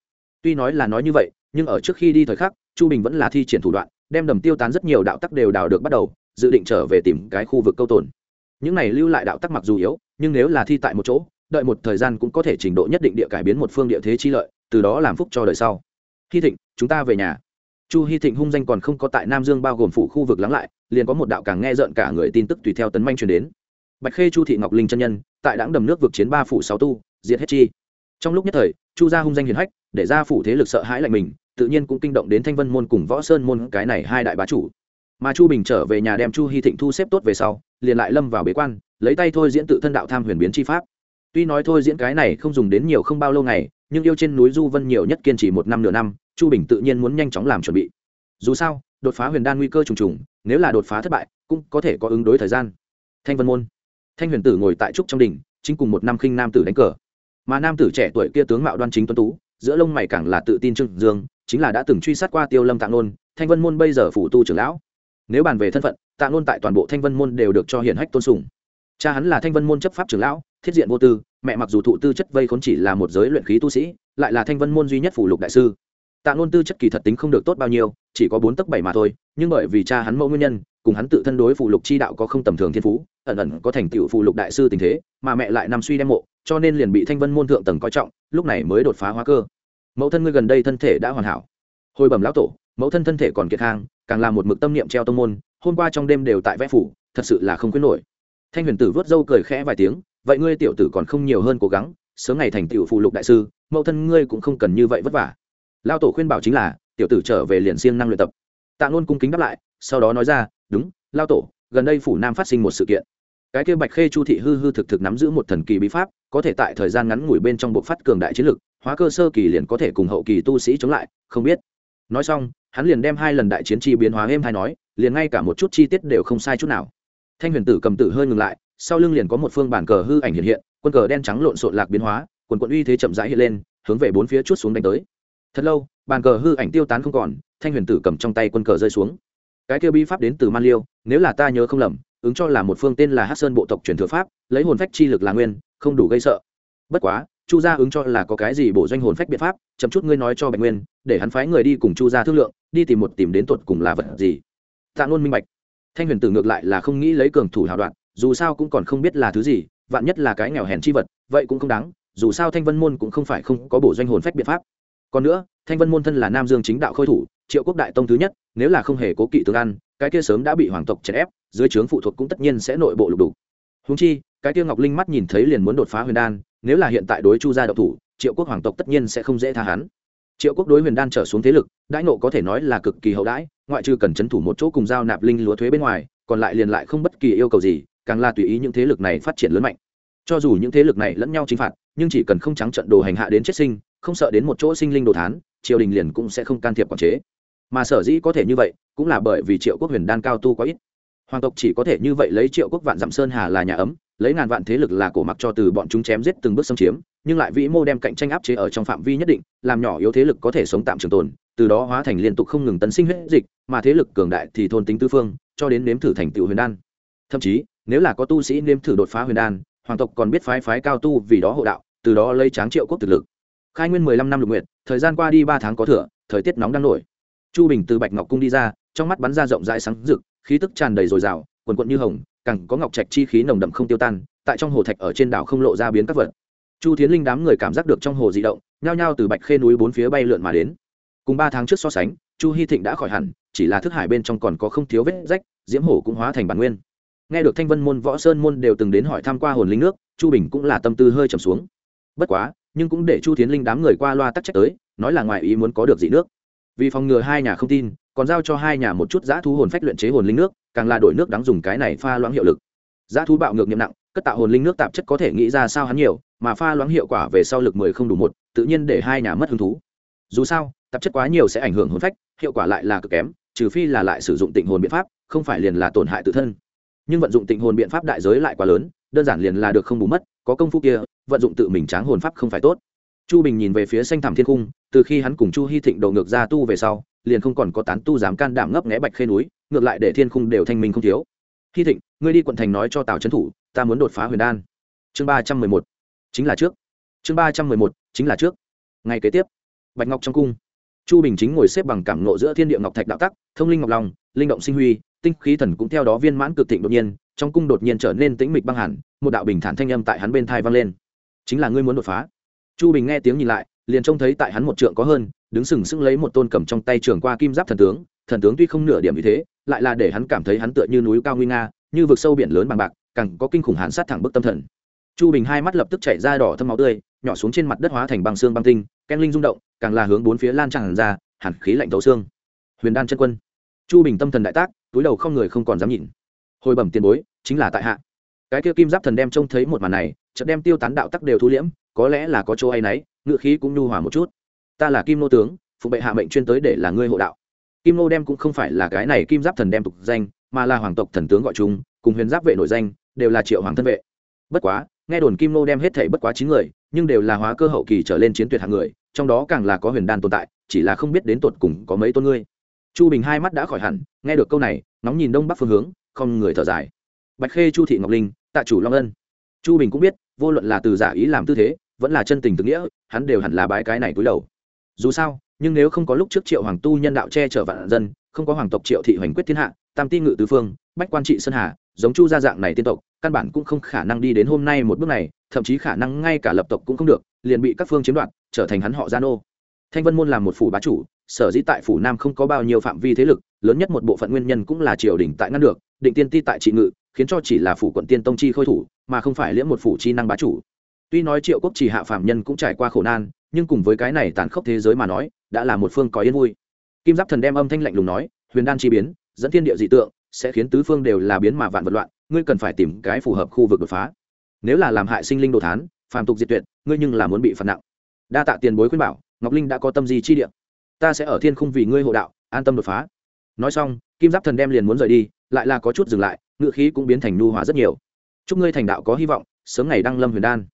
Tuy nói là nói như vậy, nhưng ở trước khi đi thời khắc, chu bình vẫn là thi triển thủ đoạn, đem đầm tiêu tán rất nhiều đạo tắc đều đào được bắt đầu, dự định trở về tìm cái khu vực câu tồn. Những này lưu lại đạo tắc mặc dù yếu, nhưng nếu là thi tại một chỗ đợi một thời gian cũng có thể trình độ nhất định địa cải biến một phương địa thế chi lợi, từ đó làm phúc cho đời sau. Hy thịnh, chúng ta về nhà. Chu hy thịnh hung danh còn không có tại nam dương bao gồm phủ khu vực lắng lại, liền có một đạo càng nghe rợn cả người tin tức tùy theo tấn manh truyền đến. Bạch khê chu thị ngọc linh chân nhân, tại đáng đầm nước vực chiến ba phủ sáu tu, diệt hết chi. Trong lúc nhất thời, chu gia hung danh hiền hách, để ra phủ thế lực sợ hãi lạnh mình, tự nhiên cũng kinh động đến thanh vân môn cùng võ sơn môn cái này hai đại bá chủ. Mà chu bình trở về nhà đem chu hy thịnh thu xếp tốt về sau, liền lại lâm vào bế quan, lấy tay thôi diễn tự thân đạo tham huyền biến chi pháp tuy nói thôi diễn cái này không dùng đến nhiều không bao lâu ngày, nhưng yêu trên núi du vân nhiều nhất kiên trì một năm nửa năm, chu bình tự nhiên muốn nhanh chóng làm chuẩn bị. Dù sao, đột phá huyền đan nguy cơ trùng trùng, nếu là đột phá thất bại, cũng có thể có ứng đối thời gian. Thanh vân môn. Thanh huyền tử ngồi tại trúc trong đỉnh, chính cùng một năm khinh nam tử đánh cờ. Mà nam tử trẻ tuổi kia tướng mạo đoan chính tuấn tú, giữa lông mày càng là tự tin trưng dương, chính là đã từng truy sát qua tiêu lâm tạng nôn, thanh vân môn bây giờ phủ tu trưởng lão. Nếu bàn về thân phận tạng nôn tại toàn bộ thanh vân môn đều được cho hiển hách tôn sùng. Cha hắn là thanh vân môn chấp pháp trưởng lão thiết diện vô tư mẹ mặc dù thụ tư chất vây khốn chỉ là một giới luyện khí tu sĩ lại là thanh vân môn duy nhất phủ lục đại sư. Tạ ngôn tư chất kỳ thật tính không được tốt bao nhiêu chỉ có bốn tấc bảy mà thôi nhưng bởi vì cha hắn mẫu nguyên nhân cùng hắn tự thân đối phụ lục chi đạo có không tầm thường thiên phú ẩn ẩn có thành tựu phụ lục đại sư tình thế mà mẹ lại nằm suy đem mộ cho nên liền bị thanh vân môn thượng tầng coi trọng lúc này mới đột phá hóa cơ. Mẫu thân ngươi gần đây thân thể đã hoàn hảo. Hồi bẩm lão tổ mẫu thân thân thể còn kiệt hàng, càng là một mực tâm niệm treo tông môn hôm qua trong đêm đều tại vẽ phủ thật sự là không quyết nổi. Thanh huyền tử vớt râu cười khẽ vài tiếng vậy ngươi tiểu tử còn không nhiều hơn cố gắng, sớm ngày thành tựu phụ lục đại sư, mẫu thân ngươi cũng không cần như vậy vất vả. Lao tổ khuyên bảo chính là, tiểu tử trở về liền siêng năng luyện tập. Tạ ngôn cung kính đáp lại, sau đó nói ra, đúng, lao tổ, gần đây phủ nam phát sinh một sự kiện. Cái kia bạch khê chu thị hư hư thực thực nắm giữ một thần kỳ bí pháp, có thể tại thời gian ngắn ngủi bên trong bộ phát cường đại chiến lực, hóa cơ sơ kỳ liền có thể cùng hậu kỳ tu sĩ chống lại, không biết. Nói xong, hắn liền đem hai lần đại chiến chi biến hóa êm hay nói, liền ngay cả một chút chi tiết đều không sai chút nào. Thanh huyền tử cầm tử hơi ngừng lại sau lưng liền có một phương bản cờ hư ảnh hiện hiện, quân cờ đen trắng lộn xộn lạc biến hóa, quần quận uy thế chậm rãi hiện lên, hướng về bốn phía chút xuống đánh tới. Thật lâu, bàn cờ hư ảnh tiêu tán không còn, thanh huyền tử cầm trong tay quân cờ rơi xuống. Cái kia bi pháp đến từ man liêu, nếu là ta nhớ không lầm, ứng cho là một phương tên là hát sơn bộ tộc truyền thừa pháp, lấy hồn phách chi lực là nguyên, không đủ gây sợ. Bất quá, chu gia ứng cho là có cái gì bổ doanh hồn phách biện pháp, chậm chút ngươi nói cho bạch nguyên, để hắn phái người đi cùng chu gia thương lượng, đi tìm một tìm đến tuột cùng là vật gì. Tạ ngôn minh bạch. Thanh huyền tử ngược lại là không nghĩ lấy cường thủ hào đoạn dù sao cũng còn không biết là thứ gì, vạn nhất là cái nghèo hèn chi vật, vậy cũng không đáng, dù sao thanh vân môn cũng không phải không có bổ doanh hồn phách biện pháp. Còn nữa, thanh vân môn thân là nam dương chính đạo khôi thủ, triệu quốc đại tông thứ nhất, nếu là không hề cố kỵ tương ăn, cái kia sớm đã bị hoàng tộc chèn ép, dưới trướng phụ thuộc cũng tất nhiên sẽ nội bộ lục đủ húng chi, cái kia ngọc linh mắt nhìn thấy liền muốn đột phá huyền đan, nếu là hiện tại đối chu gia độc thủ, triệu quốc hoàng tộc tất nhiên sẽ không dễ tha hắn. Triệu quốc đối huyền đan trở xuống thế lực đãi nộ có thể nói là cực kỳ hậu đãi, ngoại trừ cần c h ấ n thủ một chỗ cùng giao nạp linh lúa thuế bên ngoài, còn lại liền lại không bất kỳ yêu cầu gì càng là tùy ý những thế lực này phát triển lớn mạnh. Cho dù những thế lực này lẫn nhau chinh phạt, nhưng chỉ cần không trắng trận đồ hành hạ đến chết sinh, không sợ đến một chỗ sinh linh đồ thán, triều đình liền cũng sẽ không can thiệp quản chế. Mà sở dĩ có thể như vậy, cũng là bởi vì triệu quốc huyền đan cao tu quá ít. Hoàng tộc chỉ có thể như vậy lấy triệu quốc vạn dặm sơn hà là nhà ấm, lấy ngàn vạn thế lực là cổ mặc cho từ bọn chúng chém giết từng bước xâm chiếm, nhưng lại vĩ mô đem cạnh tranh áp chế ở trong phạm vi nhất định, làm nhỏ yếu thế lực có thể sống tạm trường tồn, từ đó hóa thành liên tục không ngừng tấn sinh huyết dịch, mà thế lực cường đại thì thôn tính tư phương, cho đến nếm thử thành tựu huyền đan. Thậm chí nếu là có tu sĩ nếm thử đột phá huyền đan, hoàng tộc còn biết phái phái cao tu vì đó hộ đạo, từ đó lấy tráng triệu quốc thực lực. Khai nguyên mười lăm năm lục nguyện thời gian qua đi ba tháng có thửa thời tiết nóng đang nổi. Chu bình từ bạch ngọc cung đi ra, trong mắt bắn ra rộng rãi sáng rực, khí tức tràn đầy dồi dào, quần quận như hồng, càng có ngọc trạch chi khí nồng đậm không tiêu tan, tại trong hồ thạch ở trên đảo không lộ ra biến các vật. Chu tiến linh đám người cảm giác được trong hồ di động, nhao nhao từ bạch khê núi bốn phía bay lượn mà đến. Cùng ba tháng trước so sánh, chu hy thịnh đã khỏi hẳn, chỉ là thức hải bên trong còn có không thiếu vết rách, diễm hổ cũng hóa thành bản nguyên nghe được thanh vân môn, võ sơn môn đều từng đến hỏi tham q u a hồn linh nước, chu bình cũng là tâm tư hơi trầm xuống. Bất quá, nhưng cũng để chu tiến linh đám người qua loa tắc trách tới, nói là ngoài ý muốn có được dị nước. Vì phòng ngừa hai nhà không tin, còn giao cho hai nhà một chút giã thu hồn phách luyện chế hồn linh nước, càng là đổi nước đáng dùng cái này pha loãng hiệu lực. Giã thu bạo ngược nhậm nặng, cất tạo hồn linh nước tạp chất có thể nghĩ ra sao hắn nhiều, mà pha loãng hiệu quả về sau lực mười không đủ một, tự nhiên để hai nhà mất hứng thú. Dù sao, tạp chất quá nhiều sẽ ảnh hưởng hồn phách, hiệu quả lại là cực kém, trừ phi là lại sử dụng tịnh hồn biện pháp, không phải liền là tổn hại tự thân nhưng vận dụng tịnh hồn biện pháp đại giới lại quá lớn, đơn giản liền là được không bù mất, có công phu kia, vận dụng tự mình tráng hồn pháp không phải tốt. Chu bình nhìn về phía xanh thẳm thiên cung, từ khi hắn cùng chu hy thịnh đầu ngược ra tu về sau, liền không còn có tán tu dám can đảm ngấp nghẽ bạch khê núi, ngược lại để thiên khung đều thanh minh không thiếu. Hy thịnh, ngươi đi quận thành nói cho tào trấn thủ, ta muốn đột phá huyền đan. Chương ba trăm mười một, chính là trước. Chương ba trăm mười một, chính là trước. Ngày kế tiếp, bạch ngọc trong cung. Chu bình chính ngồi xếp bằng cảm nộ giữa thiên địa ngọc thạch đạo tắc, thông linh ngọc long, linh động sinh huy tinh khí thần cũng theo đó viên mãn cực thịnh đột nhiên, trong cung đột nhiên trở nên tĩnh mịch băng hẳn, một đạo bình thản thanh âm tại hắn bên thai vang lên. Chính là ngươi muốn đột phá. Chu bình nghe tiếng nhìn lại, liền trông thấy tại hắn một trượng có hơn, đứng sừng sững lấy một tôn cầm trong tay trường qua kim giáp thần tướng thần tướng tuy không nửa điểm như thế, lại là để hắn cảm thấy hắn tựa như núi cao nguy nga, như vực sâu biển lớn bằng bạc, càng có kinh khủng hàn sát thẳng bức tâm thần. Chu bình hai mắt lập tức chảy ra đỏ thâm máu tươi, nhỏ xuống trên mặt đất hóa thành băng xương băng tinh, ken linh rung động, càng là hướng bốn phía lan tràn ra, hàn khí lạnh thấu xương. Huyền đan chân quân chu bình tâm thần đại tác, túi đầu không người không còn dám nhìn. Hồi bẩm tiền bối, chính là tại hạ. Cái kia kim giáp thần đem trông thấy một màn này, chợt đem tiêu tán đạo tắc đều thu liễm, có lẽ là có chỗ ấy nấy, ngựa khí cũng nhu hòa một chút. Ta là kim nô tướng, phụ bệ hạ mệnh chuyên tới để là ngươi hộ đạo. Kim nô đem cũng không phải là cái này kim giáp thần đem tục danh, mà là hoàng tộc thần tướng gọi chúng, cùng huyền giáp vệ nổi danh, đều là triệu hoàng thân vệ. Bất quá, nghe đồn kim nô đem hết thảy bất quá chín người, nhưng đều là hóa cơ hậu kỳ trở lên chiến tuyệt hạng người, trong đó càng là có huyền đan tồn tại, chỉ là không biết đến tột cùng có mấy tôn ngươi chu bình hai mắt đã khỏi hẳn, nghe được câu này nóng nhìn đông bắc phương hướng, không người thở dài. Bạch khê, chu thị ngọc linh, tạ chủ long ân. Chu bình cũng biết, vô luận là từ giả ý làm tư thế, vẫn là chân tình thực nghĩa, hắn đều hẳn là bái cái này cúi đầu. Dù sao, nhưng nếu không có lúc trước triệu hoàng tu nhân đạo che chở vạn dân, không có hoàng tộc triệu thị hoành quyết thiên hạ, tam ti ngự tứ phương, bách quan trị sơn hà, giống chu gia dạng này tiên tộc, căn bản cũng không khả năng đi đến hôm nay một bước này, thậm chí khả năng ngay cả lập tộc cũng không được, liền bị các phương chiếm đoạt, trở thành hắn họ gia nô. Thanh vân môn là một phủ bá chủ sở dĩ tại phủ nam không có bao nhiêu phạm vi thế lực, lớn nhất một bộ phận nguyên nhân cũng là triều đình tại ngăn được, định tiên ti tại trị ngự, khiến cho chỉ là phủ quận tiên tông chi khôi thủ, mà không phải liễm một phủ chi năng bá chủ. Tuy nói triệu quốc chỉ hạ phạm nhân cũng trải qua khổ nan, nhưng cùng với cái này tàn khốc thế giới mà nói, đã là một phương có yên vui. Kim giáp thần đem âm thanh lạnh lùng nói, huyền đan chi biến, dẫn thiên địa dị tượng, sẽ khiến tứ phương đều là biến mà vạn vật loạn, ngươi cần phải tìm cái phù hợp khu vực đột phá. Nếu là làm hại sinh linh đồ thán, phàm tục diệt tuyệt, ngươi nhưng là muốn bị phạt nặng. Đa tạ tiền bối khuyên bảo, ngọc linh đã có tâm gì chi địa ta sẽ ở thiên khung vì ngươi hộ đạo, an tâm đột phá. Nói xong, kim giáp thần đem liền muốn rời đi, lại là có chút dừng lại ngự khí cũng biến thành nu hóa rất nhiều. Chúc ngươi thành đạo có hy vọng, sớm ngày đăng lâm huyền đan.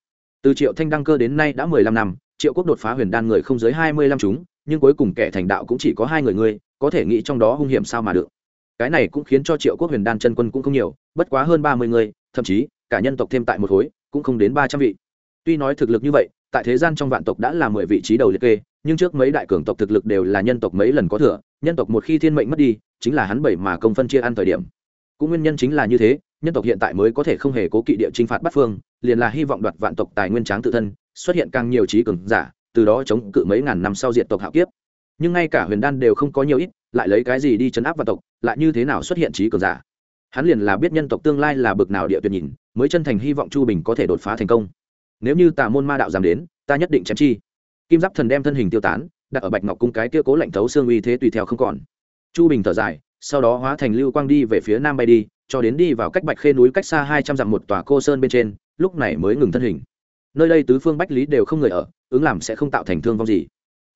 Từ triệu thanh đăng cơ đến nay đã mười lăm năm, triệu quốc đột phá huyền đan người không dưới hai mươi lăm chúng, nhưng cuối cùng kẻ thành đạo cũng chỉ có hai người ngươi, có thể nghĩ trong đó hung hiểm sao mà được. Cái này cũng khiến cho triệu quốc huyền đan chân quân cũng không nhiều, bất quá hơn ba mươi người, thậm chí cả nhân tộc thêm tại một khối, cũng không đến ba trăm vị. Tuy nói thực lực như vậy tại thế gian trong vạn tộc đã là mười vị trí đầu liệt kê, nhưng trước mấy đại cường tộc thực lực đều là nhân tộc mấy lần có thừa, nhân tộc một khi thiên mệnh mất đi, chính là hắn bảy mà công phân chia ăn thời điểm. Cũng nguyên nhân chính là như thế, nhân tộc hiện tại mới có thể không hề cố kỵ địa chinh phạt bắt phương, liền là hy vọng đoạt vạn tộc tài nguyên tráng tự thân, xuất hiện càng nhiều trí cường giả, từ đó chống cự mấy ngàn năm sau diện tộc hạo kiếp. Nhưng ngay cả huyền đan đều không có nhiều ít, lại lấy cái gì đi chấn áp vạn tộc, lại như thế nào xuất hiện trí cường giả? Hắn liền là biết nhân tộc tương lai là bực nào địa tuyệt nhìn, mới chân thành hy vọng chu bình có thể đột phá thành công nếu như tà môn ma đạo dám đến, ta nhất định chém chi. Kim giáp thần đem thân hình tiêu tán, đặt ở bạch ngọc cung cái kia cố lạnh thấu xương uy thế tùy theo không còn. Chu bình thở dài, sau đó hóa thành lưu quang đi về phía nam bay đi, cho đến đi vào cách bạch khê núi cách xa hai trăm dặm một tòa cô sơn bên trên, lúc này mới ngừng thân hình. Nơi đây tứ phương bách lý đều không người ở, ứng làm sẽ không tạo thành thương vong gì.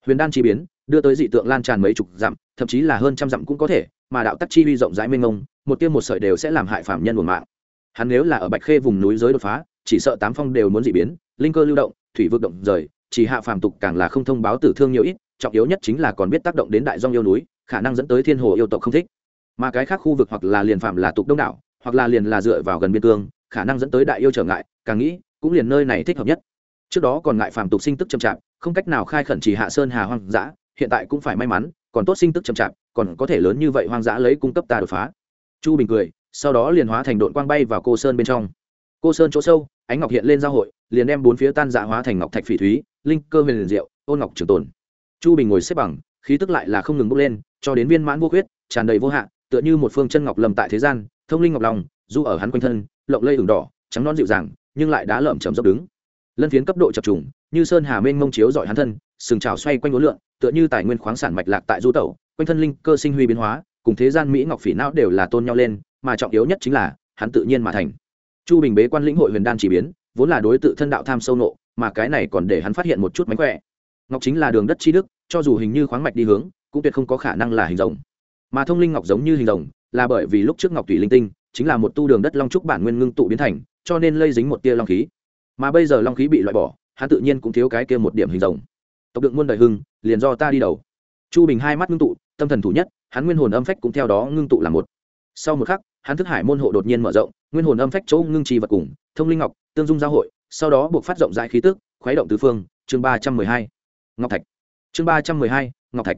Huyền đan chi biến, đưa tới dị tượng lan tràn mấy chục dặm, thậm chí là hơn trăm dặm cũng có thể, mà đạo tắc chi uy rộng rãi mênh mông, một tiêm một sợi đều sẽ làm hại phạm nhân một mạng. Hắn nếu là ở bạch khê vùng núi giới đột phá chỉ sợ tám phong đều muốn dị biến, linh cơ lưu động, thủy vực động rời, chỉ hạ phàm tục càng là không thông báo tử thương nhiều ít, trọng yếu nhất chính là còn biết tác động đến đại dong yêu núi, khả năng dẫn tới thiên hồ yêu tộc không thích. Mà cái khác khu vực hoặc là liền phạm là tục đông đảo, hoặc là liền là dựa vào gần biên cương, khả năng dẫn tới đại yêu trở ngại, càng nghĩ, cũng liền nơi này thích hợp nhất. Trước đó còn ngại phàm tục sinh tức chậm chạp, không cách nào khai khẩn chỉ hạ sơn hà hoang dã, hiện tại cũng phải may mắn, còn tốt sinh tức chậm chạp, còn có thể lớn như vậy hoang dã lấy cung cấp ta đột phá. Chu bình cười, sau đó liền hóa thành đội quang bay vào cô sơn bên trong cô sơn chỗ sâu ánh ngọc hiện lên giao hội liền đem bốn phía tan dạ hóa thành ngọc thạch phỉ thúy linh cơ huyền liền diệu ôn ngọc trường tồn. Chu bình ngồi xếp bằng khí tức lại là không ngừng bốc lên cho đến viên mãn vô khuyết, tràn đầy vô hạn tựa như một phương chân ngọc lầm tại thế gian thông linh ngọc lòng du ở hắn quanh thân lộng lây ửng đỏ trắng non dịu dàng nhưng lại đã lợm chầm dốc đứng. Lân phiến cấp độ chập trùng như sơn hà mênh mông chiếu dọi hắn thân sừng trào xoay quanh ngối lượng tựa như tài nguyên khoáng sản mạch lạc tại du tẩu quanh thân linh cơ sinh huy biến hóa cùng thế gian mỹ ngọc phỉ não đều là tôn nhau lên mà trọng yếu nhất chính là hắn tự nhiên mà thành chu bình bế quan lĩnh hội huyền đan chỉ biến, vốn là đối tự thân đạo tham sâu nộ, mà cái này còn để hắn phát hiện một chút mánh khỏe. Ngọc chính là đường đất chi đức, cho dù hình như khoáng mạch đi hướng, cũng tuyệt không có khả năng là hình rồng. Mà thông linh ngọc giống như hình rồng, là bởi vì lúc trước ngọc thủy linh tinh, chính là một tu đường đất long trúc bản nguyên ngưng tụ biến thành, cho nên lây dính một tia long khí. Mà bây giờ long khí bị loại bỏ, hắn tự nhiên cũng thiếu cái kia một điểm hình rồng. Tộc đựng muôn đời hưng, liền do ta đi đầu. Chu bình hai mắt ngưng tụ, tâm thần thủ nhất, hắn nguyên hồn âm phách cũng theo đó ngưng tụ là một. Sau một khắc hắn thức hải môn hộ đột nhiên mở rộng, nguyên hồn âm phách chỗ ngưng trì vật cùng, thông linh ngọc, tương dung giao hội, sau đó buộc phát rộng rãi khí tức, khuấy động tứ phương, chương ba trăm mười hai, ngọc thạch. Chương ba trăm mười hai, ngọc thạch.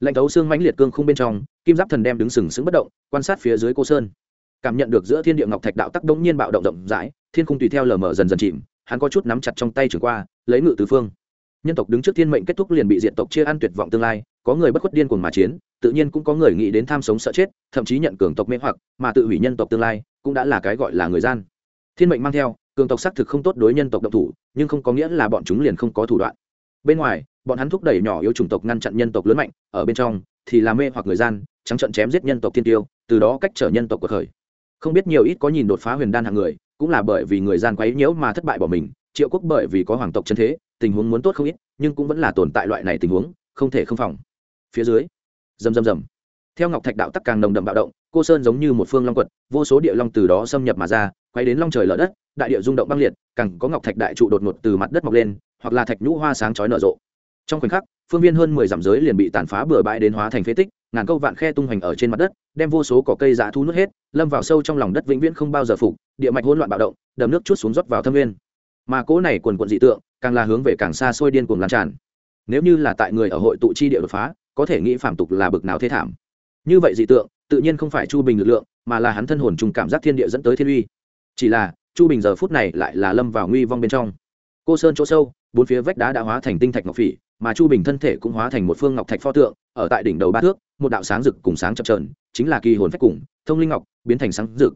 Lệnh thấu xương mãnh liệt cương khung bên trong, kim giáp thần đem đứng sừng sững bất động, quan sát phía dưới cô sơn. Cảm nhận được giữa thiên địa ngọc thạch đạo tắc đống nhiên bạo động rộng rãi, thiên khung tùy theo lờ mờ dần dần chìm, hắn có chút nắm chặt trong tay trường qua, lấy ngự tứ phương. Nhân tộc đứng trước thiên mệnh kết thúc liền bị diện tộc chia ăn tuyệt vọng tương lai có người bất khuất điên cuồng mà chiến, tự nhiên cũng có người nghĩ đến tham sống sợ chết, thậm chí nhận cường tộc mê hoặc, mà tự hủy nhân tộc tương lai cũng đã là cái gọi là người gian. Thiên mệnh mang theo, cường tộc xác thực không tốt đối nhân tộc độc thủ, nhưng không có nghĩa là bọn chúng liền không có thủ đoạn. Bên ngoài, bọn hắn thúc đẩy nhỏ yếu chủng tộc ngăn chặn nhân tộc lớn mạnh, ở bên trong thì là mê hoặc người gian, trắng trận chém giết nhân tộc thiên tiêu, từ đó cách trở nhân tộc cuộc khởi không biết nhiều ít có nhìn đột phá huyền đan hạng người, cũng là bởi vì người gian quấy nhiễu mà thất bại bỏ mình, triệu quốc bởi vì có hoàng tộc chân thế, tình huống muốn tốt không ít, nhưng cũng vẫn là tồn tại loại này tình huống, không thể không phòng phía dưới. Rầm rầm rầm. Theo ngọc thạch đạo tắc càng nồng đậm bạo động, cô sơn giống như một phương long quật, vô số địa long từ đó xâm nhập mà ra, quay đến long trời lở đất, đại địa rung động băng liệt, càng có ngọc thạch đại trụ đột ngột từ mặt đất mọc lên, hoặc là thạch nhũ hoa sáng chói nở rộ. Trong khoảnh khắc, phương viên hơn mười dặm giới liền bị tàn phá bừa bãi đến hóa thành phế tích, ngàn câu vạn khe tung hoành ở trên mặt đất, đem vô số cỏ cây dã thu nuốt hết, lâm vào sâu trong lòng đất vĩnh viễn không bao giờ phục, địa mạch hỗn loạn bạo động, đầm nước chút xuống rót vào thâm nguyên. Mà cỗ này quần quận dị tượng, càng là hướng về càng xa xôi điên cuồng lan tràn. Nếu như là tại người ở hội tụ chi địa đột phá có thể nghĩ phạm tục là bực nào thế thảm. Như vậy dị tượng, tự nhiên không phải chu bình lực lượng, mà là hắn thân hồn trùng cảm giác thiên địa dẫn tới thiên uy. Chỉ là, chu bình giờ phút này lại là lâm vào nguy vong bên trong. Cô sơn chỗ sâu, bốn phía vách đá đã hóa thành tinh thạch ngọc phỉ, mà chu bình thân thể cũng hóa thành một phương ngọc thạch pho tượng, ở tại đỉnh đầu ba thước, một đạo sáng rực cùng sáng chập trờn chính là kỳ hồn phách cùng, thông linh ngọc, biến thành sáng rực.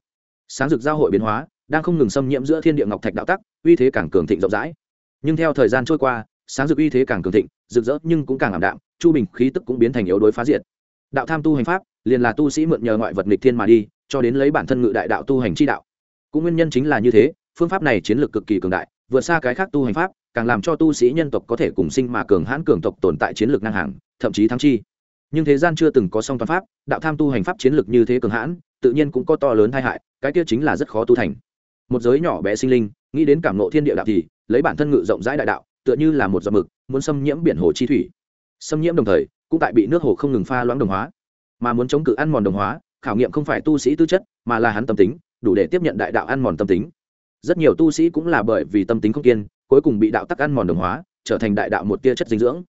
Sáng rực giao hội biến hóa, đang không ngừng xâm nhiễm giữa thiên địa ngọc thạch đạo tắc, uy thế càng cường thịnh rộng rãi. Nhưng theo thời gian trôi qua sáng dược uy thế càng cường thịnh, rực rỡ nhưng cũng càng ảm đạm, chu bình khí tức cũng biến thành yếu đối phá diệt. Đạo tham tu hành pháp, liền là tu sĩ mượn nhờ ngoại vật nghịch thiên mà đi, cho đến lấy bản thân ngự đại đạo tu hành chi đạo. Cũng nguyên nhân chính là như thế, phương pháp này chiến lược cực kỳ cường đại, vượt xa cái khác tu hành pháp, càng làm cho tu sĩ nhân tộc có thể cùng sinh mà cường hãn cường tộc tồn tại chiến lược ngang hàng, thậm chí thắng chi. Nhưng thế gian chưa từng có song toàn pháp, đạo tham tu hành pháp chiến lược như thế cường hãn, tự nhiên cũng có to lớn tai hại, cái kia chính là rất khó tu thành. Một giới nhỏ bé sinh linh, nghĩ đến cảm nộ thiên địa đạo thì, lấy bản thân ngự rộng rãi đại đạo tựa như là một giọt mực, muốn xâm nhiễm biển hồ chi thủy. Xâm nhiễm đồng thời, cũng tại bị nước hồ không ngừng pha loãng đồng hóa. Mà muốn chống cự ăn mòn đồng hóa, khảo nghiệm không phải tu sĩ tư chất, mà là hắn tâm tính, đủ để tiếp nhận đại đạo ăn mòn tâm tính. Rất nhiều tu sĩ cũng là bởi vì tâm tính không kiên, cuối cùng bị đạo tắc ăn mòn đồng hóa, trở thành đại đạo một tia chất dinh dưỡng.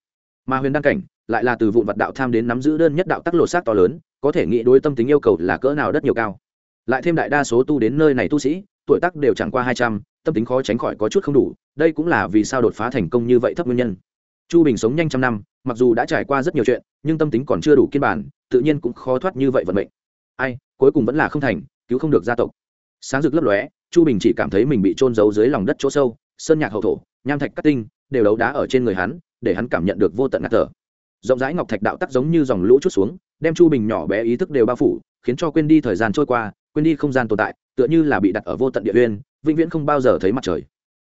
Mà huyền đăng cảnh, lại là từ vụn vật đạo tham đến nắm giữ đơn nhất đạo tắc lột xác to lớn, có thể nghĩ đối tâm tính yêu cầu là cỡ nào đất nhiều cao. Lại thêm đại đa số tu đến nơi này tu sĩ, tuổi tác đều chẳng qua hai trăm tâm tính khó tránh khỏi có chút không đủ, đây cũng là vì sao đột phá thành công như vậy thấp nguyên nhân. Chu bình sống nhanh trăm năm, mặc dù đã trải qua rất nhiều chuyện, nhưng tâm tính còn chưa đủ kiên bản, tự nhiên cũng khó thoát như vậy vận mệnh. Ai, cuối cùng vẫn là không thành, cứu không được gia tộc. Sáng rực lấp lóe, chu bình chỉ cảm thấy mình bị trôn giấu dưới lòng đất chỗ sâu, sơn nhạc hậu thổ, nham thạch cắt tinh, đều đấu đá ở trên người hắn, để hắn cảm nhận được vô tận ngạt thở. Rộng rãi ngọc thạch đạo tắc giống như dòng lũ chút xuống, đem chu bình nhỏ bé ý thức đều bao phủ, khiến cho quên đi thời gian trôi qua, quên đi không gian tồn tại, tựa như là bị đặt ở vô tận địa uyên vĩnh viễn không bao giờ thấy mặt trời.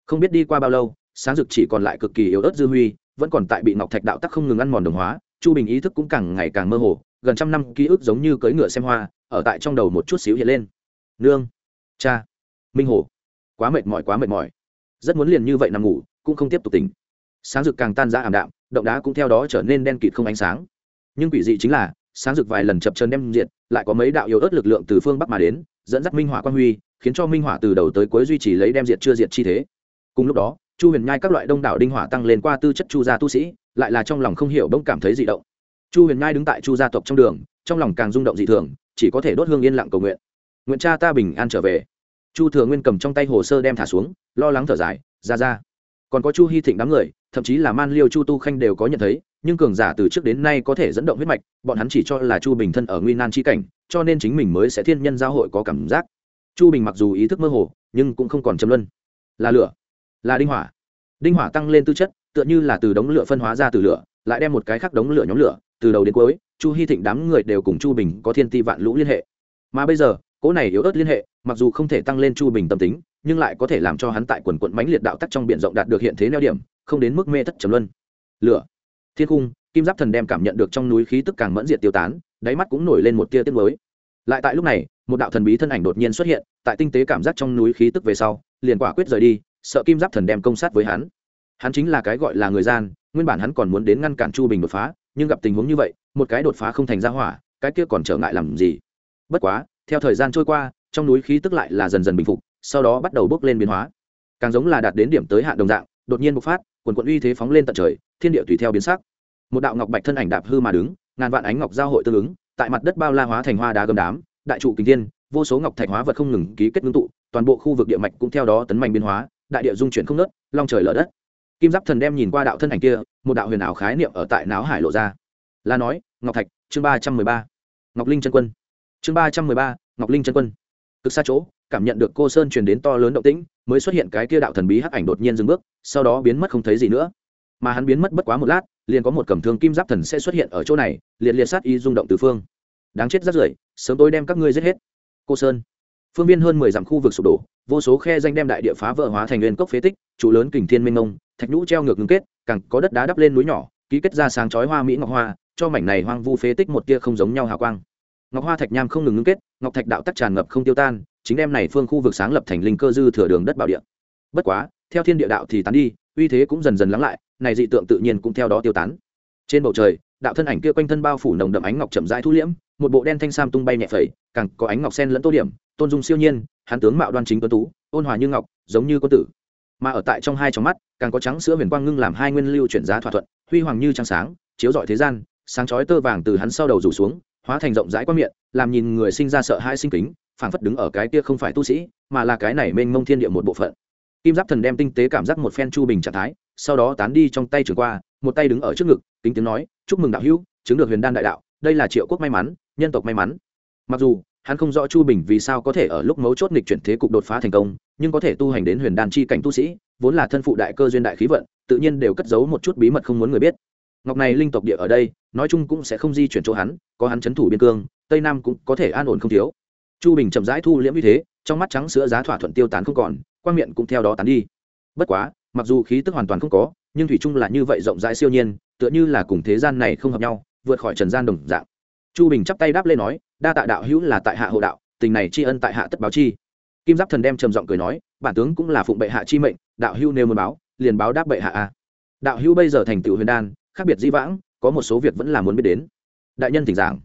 Không biết đi qua bao lâu, sáng rực chỉ còn lại cực kỳ yếu ớt dư huy, vẫn còn tại bị ngọc thạch đạo tắc không ngừng ăn mòn đồng hóa, chu bình ý thức cũng càng ngày càng mơ hồ, gần trăm năm ký ức giống như cưỡi ngựa xem hoa, ở tại trong đầu một chút xíu hiện lên. Nương, cha, minh hồ quá mệt mỏi, quá mệt mỏi. Rất muốn liền như vậy nằm ngủ, cũng không tiếp tục tỉnh. Sáng rực càng tan ra ảm đạm, động đá cũng theo đó trở nên đen kịt không ánh sáng. Nhưng quỷ dị chính là, sáng rực vài lần chập chân đem diện, lại có mấy đạo yếu ớt lực lượng từ phương bắc mà đến, dẫn dắt minh hỏa quan huy khiến cho minh hỏa từ đầu tới cuối duy trì lấy đem diệt chưa diệt chi thế. Cùng lúc đó, chu huyền nhai các loại đông đảo đinh hỏa tăng lên qua tư chất chu gia tu sĩ, lại là trong lòng không hiểu bỗng cảm thấy dị động. Chu huyền nhai đứng tại chu gia tộc trong đường, trong lòng càng rung động dị thường, chỉ có thể đốt hương yên lặng cầu nguyện. Nguyện cha ta bình an trở về. Chu thừa nguyên cầm trong tay hồ sơ đem thả xuống, lo lắng thở dài, ra ra. Còn có chu hy thịnh đám người, thậm chí là man liêu chu tu khanh đều có nhận thấy, nhưng cường giả từ trước đến nay có thể dẫn động huyết mạch, bọn hắn chỉ cho là chu bình thân ở nguy nan chi cảnh, cho nên chính mình mới sẽ thiên nhân giao hội có cảm giác chu bình mặc dù ý thức mơ hồ, nhưng cũng không còn châm luân. Là lửa, là đinh hỏa. Đinh hỏa tăng lên tư chất, tựa như là từ đống lửa phân hóa ra từ lửa, lại đem một cái khác đống lửa nhóm lửa, từ đầu đến cuối, chu hy thịnh đám người đều cùng chu bình có thiên ti vạn lũ liên hệ. Mà bây giờ, cỗ này yếu ớt liên hệ, mặc dù không thể tăng lên chu bình tâm tính, nhưng lại có thể làm cho hắn tại quần quận mánh liệt đạo tắc trong b i ể n rộng đạt được hiện thế neo điểm, không đến mức mê thất trầm luân. Lửa, thiên cung, kim giáp thần đem cảm nhận được trong núi khí tức càng mẫn diệt tiêu tán, đáy mắt cũng nổi lên một tia tiết mới lại tại lúc này, một đạo thần bí thân ảnh đột nhiên xuất hiện, tại tinh tế cảm giác trong núi khí tức về sau, liền quả quyết rời đi, sợ kim giáp thần đem công sát với hắn. Hắn chính là cái gọi là người gian, nguyên bản hắn còn muốn đến ngăn cản chu bình đột phá, nhưng gặp tình huống như vậy, một cái đột phá không thành ra hỏa, cái kia còn trở ngại làm gì? Bất quá, theo thời gian trôi qua, trong núi khí tức lại là dần dần bình phục, sau đó bắt đầu bước lên biến hóa. Càng giống là đạt đến điểm tới hạn đồng dạng, đột nhiên bộc phát, quần quận uy thế phóng lên tận trời, thiên địa tùy theo biến sắc. Một đạo ngọc bạch thân ảnh đạp hư mà đứng, ngàn vạn ánh ngọc giao hội tương ứng tại mặt đất bao la hóa thành hoa đá gầm đám, đại trụ kinh thiên, vô số ngọc thạch hóa vật không ngừng ký kết ngưng tụ, toàn bộ khu vực địa mạch cũng theo đó tấn mạnh biến hóa, đại địa dung chuyển không nớt long trời lở đất. Kim giáp thần đem nhìn qua đạo thân ảnh kia, một đạo huyền ảo khái niệm ở tại não hải lộ ra. Là nói, ngọc thạch, chương ba trăm mười ba. Ngọc linh chân quân. Chương ba trăm mười ba, ngọc linh chân quân. Cực xa chỗ, cảm nhận được cô sơn truyền đến to lớn động tĩnh, mới xuất hiện cái kia đạo thần bí hắc ảnh đột nhiên dừng bước, sau đó biến mất không thấy gì nữa mà hắn biến mất bất quá một lát, liền có một cầm thương kim giáp thần sẽ xuất hiện ở chỗ này, liệt liệt sát y rung động từ phương. Đáng chết rất rưởi, sớm tôi đem các ngươi giết hết. Cô sơn. Phương viên hơn mười dặm khu vực sụp đổ, vô số khe danh đem đại địa phá vỡ hóa thành nguyên cốc phế tích, trụ lớn kình thiên minh ngông thạch nhũ treo ngược ngưng kết, càng có đất đá đắp lên núi nhỏ, ký kết ra sáng chói hoa mỹ ngọc hoa, cho mảnh này hoang vu phế tích một tia không giống nhau hào quang. Ngọc hoa thạch nham không ngừng ngưng kết, ngọc thạch đạo tắc tràn ngập không tiêu tan, chính đem này phương khu vực sáng lập thành linh cơ dư thừa đường đất bảo địa. Bất quá, theo thiên địa đạo thì tán đi, uy thế cũng dần dần lắng lại này dị tượng tự nhiên cũng theo đó tiêu tán. Trên bầu trời, đạo thân ảnh kia quanh thân bao phủ nồng đậm ánh ngọc chậm rãi thu liễm, một bộ đen thanh sam tung bay nhẹ phẩy, càng có ánh ngọc sen lẫn tô điểm, tôn dung siêu nhiên, hắn tướng mạo đoan chính tuấn tú, ôn hòa như ngọc, giống như quân tử. Mà ở tại trong hai trong mắt, càng có trắng sữa huyền quang ngưng làm hai nguyên lưu chuyển giá thỏa thuận, huy hoàng như trăng sáng, chiếu rọi thế gian, sáng chói tơ vàng từ hắn sau đầu rủ xuống, hóa thành rộng rãi qua miệng, làm nhìn người sinh ra sợ hãi sinh kính, phảng phất đứng ở cái kia không phải tu sĩ, mà là cái này mênh mông thiên địa một bộ phận. Kim giáp thần đem tinh tế cảm giác một phen chu bình trạng thái sau đó tán đi trong tay trường qua, một tay đứng ở trước ngực, kính tiếng nói, chúc mừng đạo hữu, chứng được huyền đan đại đạo, đây là triệu quốc may mắn, nhân tộc may mắn. Mặc dù, hắn không rõ chu bình vì sao có thể ở lúc mấu chốt nghịch chuyển thế cục đột phá thành công, nhưng có thể tu hành đến huyền đan chi cảnh tu sĩ, vốn là thân phụ đại cơ duyên đại khí vận, tự nhiên đều cất giấu một chút bí mật không muốn người biết. Ngọc này linh tộc địa ở đây, nói chung cũng sẽ không di chuyển chỗ hắn, có hắn c thủ biên cương, tây nam cũng có thể an ổn không thiếu. Chu bình chậm rãi thu liễm như thế, trong mắt trắng sữa giá thỏa thuận tiêu tán không còn quan miệng cũng theo đó tán đi. Bất quá mặc dù khí tức hoàn toàn không có, nhưng thủy chung là như vậy rộng rãi siêu nhiên, tựa như là cùng thế gian này không hợp nhau, vượt khỏi trần gian đồng dạng. Chu bình chắp tay đáp lên nói, đa tạ đạo hữu là tại hạ hộ đạo, tình này tri ân tại hạ tất báo chi. Kim giáp thần đem trầm giọng cười nói, bản tướng cũng là phụng bệ hạ chi mệnh, đạo hữu nêu muốn báo, liền báo đáp bệ hạ a. Đạo hữu bây giờ thành tựu huyền đan, khác biệt dĩ vãng, có một số việc vẫn là muốn biết đến. Đại nhân thỉnh giảng.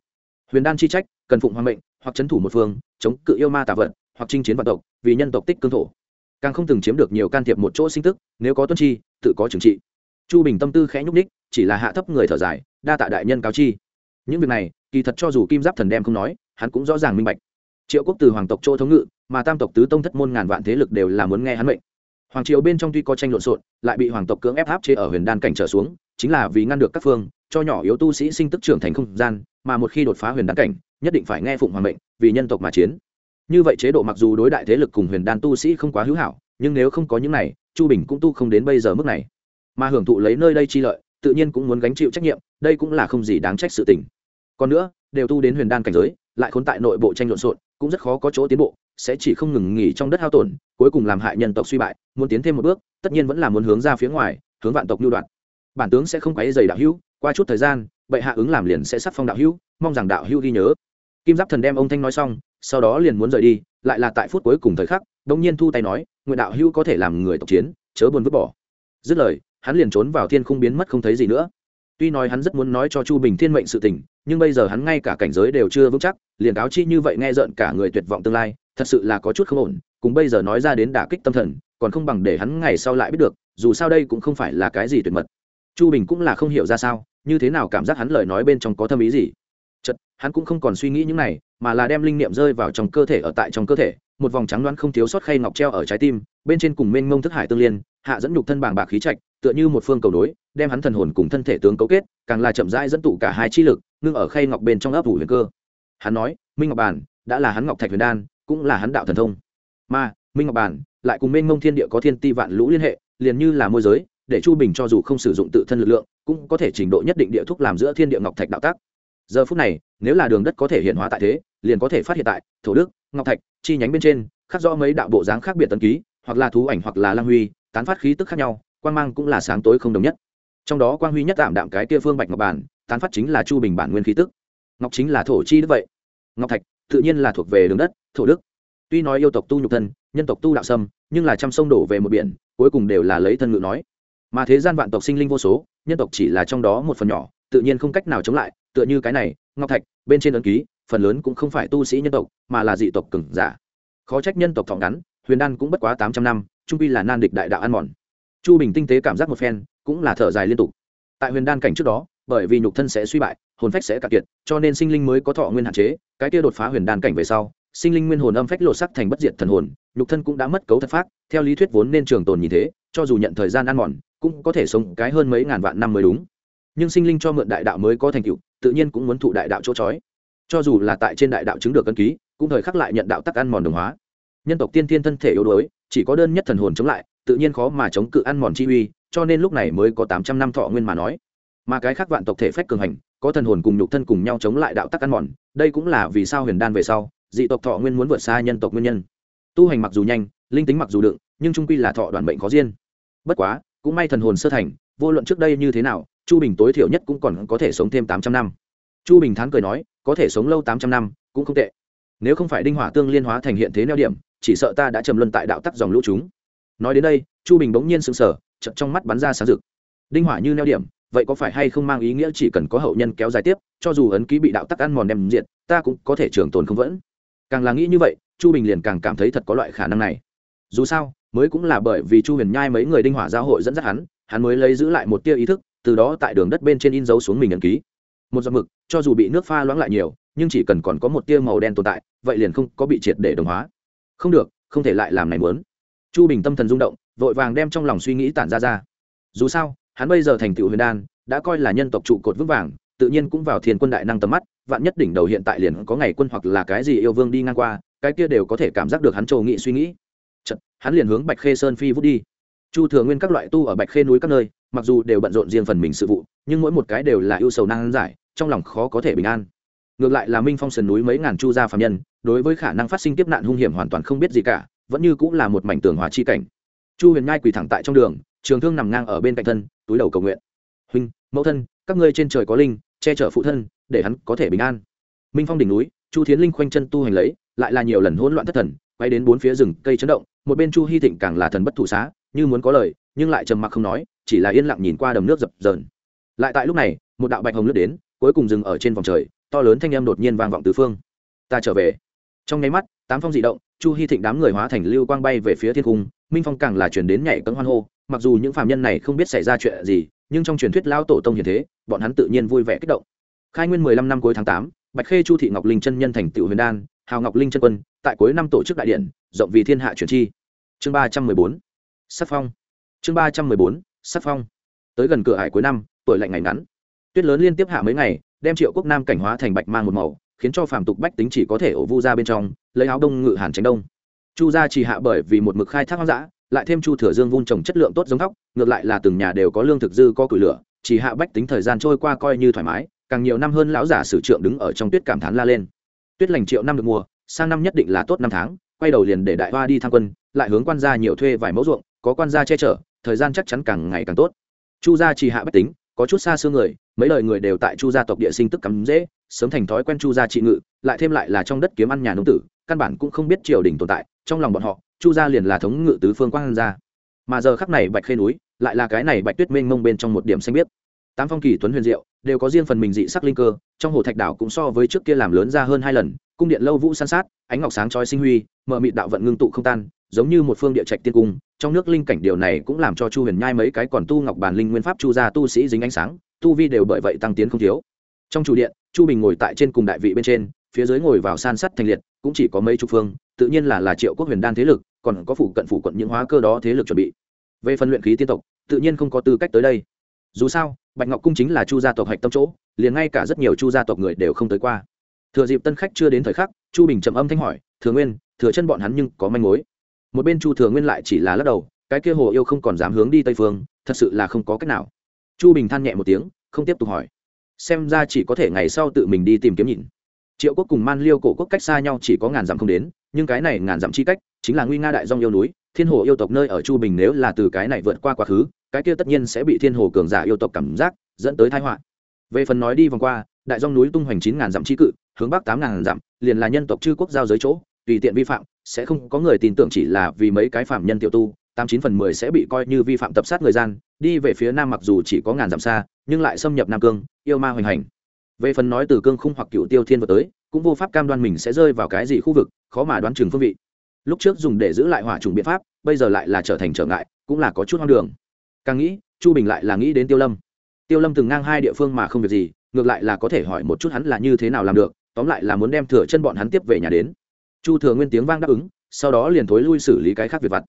Huyền đan chi trách, cần phụng hoàng mệnh, hoặc c thủ một phương, chống cự yêu ma tà vật, hoặc chinh chiến vận tộc, vì nhân tộc tích cương thổ càng không từng chiếm được nhiều can thiệp một chỗ sinh tức, nếu có tuân chi, tự có trừng trị. Chu bình tâm tư khẽ nhúc ních chỉ là hạ thấp người thở dài, đa tạ đại nhân cáo chi. Những việc này, kỳ thật cho dù kim giáp thần đem không nói, hắn cũng rõ ràng minh bạch. Triệu quốc từ hoàng tộc chỗ thống ngự, mà tam tộc tứ tông thất môn ngàn vạn thế lực đều là muốn nghe hắn mệnh. Hoàng triều bên trong tuy có tranh lộn xộn, lại bị hoàng tộc cưỡng ép áp chế ở huyền đan cảnh trở xuống, chính là vì ngăn được các phương, cho nhỏ yếu tu sĩ sinh tức trưởng thành không gian, mà một khi đột phá huyền đan cảnh, nhất định phải nghe phụng hoàng mệnh, vì nhân tộc mà chiến như vậy chế độ mặc dù đối đại thế lực cùng huyền đan tu sĩ không quá hữu hảo, nhưng nếu không có những này, chu bình cũng tu không đến bây giờ mức này. Mà hưởng thụ lấy nơi đây chi lợi, tự nhiên cũng muốn gánh chịu trách nhiệm, đây cũng là không gì đáng trách sự tình. Còn nữa, đều tu đến huyền đan cảnh giới, lại khốn tại nội bộ tranh lộn xộn cũng rất khó có chỗ tiến bộ, sẽ chỉ không ngừng nghỉ trong đất hao tổn, cuối cùng làm hại nhân tộc suy bại, muốn tiến thêm một bước, tất nhiên vẫn là muốn hướng ra phía ngoài, hướng vạn tộc lưu đoạn. Bản tướng sẽ không quấy dày đạo hữu, qua chút thời gian, bệ hạ ứng làm liền sẽ sắc phong đạo hữu, mong rằng đạo hữu ghi nhớ. Kim giáp thần đem ông thanh nói xong sau đó liền muốn rời đi, lại là tại phút cuối cùng thời khắc đông nhiên thu tay nói nguyện đạo hữu có thể làm người tộc chiến, chớ buồn vứt bỏ. Dứt lời, hắn liền trốn vào thiên không biến mất không thấy gì nữa. Tuy nói hắn rất muốn nói cho chu bình thiên mệnh sự tình, nhưng bây giờ hắn ngay cả cảnh giới đều chưa vững chắc, liền cáo chi như vậy nghe rợn cả người tuyệt vọng tương lai, thật sự là có chút không ổn, cùng bây giờ nói ra đến đả kích tâm thần, còn không bằng để hắn ngày sau lại biết được, dù sao đây cũng không phải là cái gì tuyệt mật. Chu bình cũng là không hiểu ra sao, như thế nào cảm giác hắn lời nói bên trong có thâm ý gì. Chật hắn cũng không còn suy nghĩ những này mà là đem linh niệm rơi vào trong cơ thể ở tại trong cơ thể một vòng trắng đoán không thiếu sót khay ngọc treo ở trái tim bên trên cùng mênh mông thức hải tương liên hạ dẫn nhục thân bảng bạc khí trạch tựa như một phương cầu đối, đem hắn thần hồn cùng thân thể tướng cấu kết càng là chậm rãi dẫn tụ cả hai chi lực ngưng ở khay ngọc bên trong ấp ủ huyền cơ. Hắn nói minh ngọc bản đã là hắn ngọc thạch huyền đan cũng là hắn đạo thần thông. Mà minh ngọc bản lại cùng mênh mông thiên địa có thiên ti vạn lũ liên hệ liền như là môi giới để chu bình cho dù không sử dụng tự thân lực lượng cũng có thể trình độ nhất định địa thúc làm giữa thiên địa ngọc thạch đạo tác giờ phút này, nếu là đường đất có thể hiện hóa tại thế, liền có thể phát hiện tại thổ đức, ngọc thạch, chi nhánh bên trên, khắc rõ mấy đạo bộ dáng khác biệt tân ký, hoặc là thú ảnh hoặc là lang huy, tán phát khí tức khác nhau, quang mang cũng là sáng tối không đồng nhất. Trong đó quang huy nhất tạm đạm cái kia phương bạch ngọc bản, tán phát chính là chu bình bản nguyên khí tức. Ngọc chính là thổ chi đức vậy. Ngọc thạch, tự nhiên là thuộc về đường đất, thổ đức. Tuy nói yêu tộc tu nhục thân, nhân tộc tu đạo sâm, nhưng là trăm sông đổ về một biển, cuối cùng đều là lấy thân ngự nói. Mà thế gian vạn tộc sinh linh vô số, nhân tộc chỉ là trong đó một phần nhỏ tự nhiên không cách nào chống lại, tựa như cái này, ngọc thạch, bên trên ấn ký, phần lớn cũng không phải tu sĩ nhân tộc, mà là dị tộc cừng giả. Khó trách nhân tộc thọ ngắn, huyền đan cũng bất quá tám trăm năm, trung pi là nan địch đại đạo ăn mòn. Chu bình tinh tế cảm giác một phen, cũng là thở dài liên tục. Tại huyền đan cảnh trước đó, bởi vì nhục thân sẽ suy bại, hồn phách sẽ cạn kiệt, cho nên sinh linh mới có thọ nguyên hạn chế, cái kia đột phá huyền đan cảnh về sau, sinh linh nguyên hồn âm phách lột sắc thành bất diệt thần hồn, nhục thân cũng đã mất cấu thật phát theo lý thuyết vốn nên trường tồn như thế, cho dù nhận thời gian ăn mòn, cũng có thể sống cái hơn mấy ngàn vạn năm mới đúng nhưng sinh linh cho mượn đại đạo mới có thành tựu, tự nhiên cũng muốn thụ đại đạo chỗ trói. Cho dù là tại trên đại đạo chứng được cân ký, cũng thời khắc lại nhận đạo tắc ăn mòn đồng hóa. Nhân tộc tiên thiên thân thể yếu đuối, chỉ có đơn nhất thần hồn chống lại, tự nhiên khó mà chống cự ăn mòn chi uy, cho nên lúc này mới có tám trăm năm thọ nguyên mà nói. Mà cái khác vạn tộc thể phách cường hành, có thần hồn cùng nhục thân cùng nhau chống lại đạo tắc ăn mòn, đây cũng là vì sao huyền đan về sau, dị tộc thọ nguyên muốn vượt xa nhân tộc nguyên nhân. Tu hành mặc dù nhanh, linh tính mặc dù đựng, nhưng trung quy là thọ đoàn bệnh khó riêng. Bất quá, cũng may thần hồn sơ thành, vô luận trước đây như thế nào chu bình tối thiểu nhất cũng còn có thể sống thêm tám trăm năm. Chu bình thán cười nói, có thể sống lâu tám trăm năm, cũng không tệ. Nếu không phải đinh hỏa tương liên hóa thành hiện thế neo điểm, chỉ sợ ta đã trầm luân tại đạo tắc dòng lũ chúng. Nói đến đây, chu bình bỗng nhiên sững sờ, chợt trong mắt bắn ra sáng rực. Đinh hỏa như neo điểm, vậy có phải hay không mang ý nghĩa chỉ cần có hậu nhân kéo dài tiếp, cho dù ấn ký bị đạo tắc ăn mòn đem diện ta cũng có thể trường tồn không vẫn? Càng là nghĩ như vậy, chu bình liền càng cảm thấy thật có loại khả năng này. Dù sao, mới cũng là bởi vì chu huyền nhai mấy người đinh hỏa giao hội dẫn dắt hắn hắn mới lấy giữ lại một tia ý thức từ đó tại đường đất bên trên in dấu xuống mình ấn ký. Một giọt mực cho dù bị nước pha loãng lại nhiều nhưng chỉ cần còn có một tia màu đen tồn tại vậy liền không có bị triệt để đồng hóa. Không được không thể lại làm này muốn. Chu bình tâm thần rung động vội vàng đem trong lòng suy nghĩ tản ra ra. Dù sao hắn bây giờ thành tựu huyền đan đã coi là nhân tộc trụ cột vững vàng tự nhiên cũng vào thiên quân đại năng tầm mắt vạn nhất đỉnh đầu hiện tại liền có ngày quân hoặc là cái gì yêu vương đi ngang qua cái kia đều có thể cảm giác được hắn trầu nghị suy nghĩ. Chật, hắn liền hướng bạch khê sơn phi vút đi. Chu thừa nguyên các loại tu ở bạch khê núi các nơi mặc dù đều bận rộn riêng phần mình sự vụ, nhưng mỗi một cái đều là ưu sầu năng giải, trong lòng khó có thể bình an. Ngược lại là minh phong sườn núi mấy ngàn chu gia phạm nhân, đối với khả năng phát sinh tiếp nạn hung hiểm hoàn toàn không biết gì cả, vẫn như cũng là một mảnh tường hòa chi cảnh. Chu huyền nhai quỳ thẳng tại trong đường, trường thương nằm ngang ở bên cạnh thân, túi đầu cầu nguyện. Huynh, mẫu thân, các ngươi trên trời có linh, che chở phụ thân, để hắn có thể bình an. Minh phong đỉnh núi, chu thiến linh khoanh chân tu hành lấy, lại là nhiều lần hỗn loạn thất thần, quay đến bốn phía rừng cây chấn động, một bên chu hy thịnh càng là thần bất thủ xá, như muốn có lời, nhưng lại trầm mặc không nói chỉ là yên lặng nhìn qua đầm nước dập dờn. Lại tại lúc này, một đạo bạch hồng lướt đến, cuối cùng dừng ở trên vòng trời, to lớn thanh âm đột nhiên vang vọng tứ phương. Ta trở về. Trong nháy mắt, tám phong dị động, chu hy thịnh đám người hóa thành lưu quang bay về phía thiên cung, minh phong càng là chuyển đến nhảy cấm hoan hô, mặc dù những phạm nhân này không biết xảy ra chuyện gì, nhưng trong truyền thuyết lao tổ tông hiền thế, bọn hắn tự nhiên vui vẻ kích động. Khai nguyên mười lăm năm cuối tháng tám, bạch khê chu thị ngọc linh chân nhân thành tựu huyền đan, hào ngọc linh chân quân, tại cuối năm tổ chức đại điện, rộng vì thiên hạ truyền chi. Chương ba trăm mười bốn. Sắc phong. Chương ba trăm mười bốn sắc phong. Tới gần cửa hải cuối năm, tuổi lạnh ngày ngắn. Tuyết lớn liên tiếp hạ mấy ngày, đem triệu quốc nam cảnh hóa thành bạch mang một màu, khiến cho phàm tục bách tính chỉ có thể ổ vu ra bên trong, lấy áo đông ngự hàn tránh đông. Chu gia chỉ hạ bởi vì một mực khai thác hoang dã, lại thêm chu thừa dương vun trồng chất lượng tốt giống thóc ngược lại là từng nhà đều có lương thực dư có củi lửa, chỉ hạ bách tính thời gian trôi qua coi như thoải mái, càng nhiều năm hơn lão giả sử trượng đứng ở trong tuyết cảm thán la lên. Tuyết lành triệu năm được mùa, sang năm nhất định là tốt năm tháng, quay đầu liền để đại hoa đi tham quân, lại hướng quan gia nhiều thuê vài mẫu ruộng, có quan gia che chở thời gian chắc chắn càng ngày càng tốt. Chu gia trì hạ bách tính, có chút xa xưa người, mấy lời người đều tại chu gia tộc địa sinh tức cắm dễ, sớm thành thói quen chu gia trị ngự, lại thêm lại là trong đất kiếm ăn nhà nông tử, căn bản cũng không biết triều đình tồn tại, trong lòng bọn họ, chu gia liền là thống ngự tứ phương quang gia. Mà giờ khắc này bạch khê núi, lại là cái này bạch tuyết mênh mông bên trong một điểm xanh biết tám phong kỳ tuấn huyền diệu, đều có riêng phần mình dị sắc linh cơ, trong hồ thạch đảo cũng so với trước kia làm lớn ra hơn hai lần, cung điện lâu vũ san sát, ánh ngọc sáng chói sinh huy mở mịt đạo vận ngưng tụ không tan giống như một phương địa trạch tiên cung, trong nước linh cảnh điều này cũng làm cho chu huyền nhai mấy cái còn tu ngọc bàn linh nguyên pháp chu gia tu sĩ dính ánh sáng, tu vi đều bởi vậy tăng tiến không thiếu. Trong chủ điện, chu bình ngồi tại trên cùng đại vị bên trên, phía dưới ngồi vào san sắt thành liệt, cũng chỉ có mấy chục phương, tự nhiên là là triệu quốc huyền đan thế lực, còn có phủ cận phủ quận những hóa cơ đó thế lực chuẩn bị. Về phần luyện khí tiên tộc, tự nhiên không có tư cách tới đây. Dù sao, bạch ngọc cung chính là chu gia tộc hạch tâm chỗ, liền ngay cả rất nhiều chu gia tộc người đều không tới qua. Thừa dịp tân khách chưa đến thời khắc, chu bình trầm âm thanh hỏi, thừa nguyên, thừa chân bọn hắn nhưng có manh mối một bên chu thừa nguyên lại chỉ là lắc đầu, cái kia hồ yêu không còn dám hướng đi tây phương, thật sự là không có cách nào. Chu bình than nhẹ một tiếng, không tiếp tục hỏi. Xem ra chỉ có thể ngày sau tự mình đi tìm kiếm nhìn. Triệu quốc cùng man liêu cổ quốc cách xa nhau chỉ có ngàn dặm không đến, nhưng cái này ngàn dặm chi cách, chính là nguy nga đại dong yêu núi, thiên hồ yêu tộc nơi ở chu bình nếu là từ cái này vượt qua quá khứ, cái kia tất nhiên sẽ bị thiên hồ cường giả yêu tộc cảm giác, dẫn tới thái họa. Về phần nói đi vòng qua, đại dong núi tung hoành chín ngàn dặm chi cự, hướng bắc tám ngàn dặm, liền là nhân tộc chư quốc giao giới chỗ tùy tiện vi phạm, sẽ không có người tin tưởng chỉ là vì mấy cái phạm nhân tiểu tu, tám chín phần mười sẽ bị coi như vi phạm tập sát người gian, đi về phía nam mặc dù chỉ có ngàn dặm xa, nhưng lại xâm nhập nam cương, yêu ma hoành hành. Về phần nói từ cương khung hoặc cựu tiêu thiên vượt tới, cũng vô pháp cam đoan mình sẽ rơi vào cái gì khu vực, khó mà đoán chừng phương vị. Lúc trước dùng để giữ lại hỏa trùng biện pháp, bây giờ lại là trở thành trở ngại, cũng là có chút hoang đường. Càng nghĩ, chu bình lại là nghĩ đến tiêu lâm. Tiêu lâm từng ngang hai địa phương mà không việc gì, ngược lại là có thể hỏi một chút hắn là như thế nào làm được, tóm lại là muốn đem thừa chân bọn hắn tiếp về nhà đến chu thừa nguyên tiếng vang đáp ứng, sau đó liền thối lui xử lý cái khác việc vặt.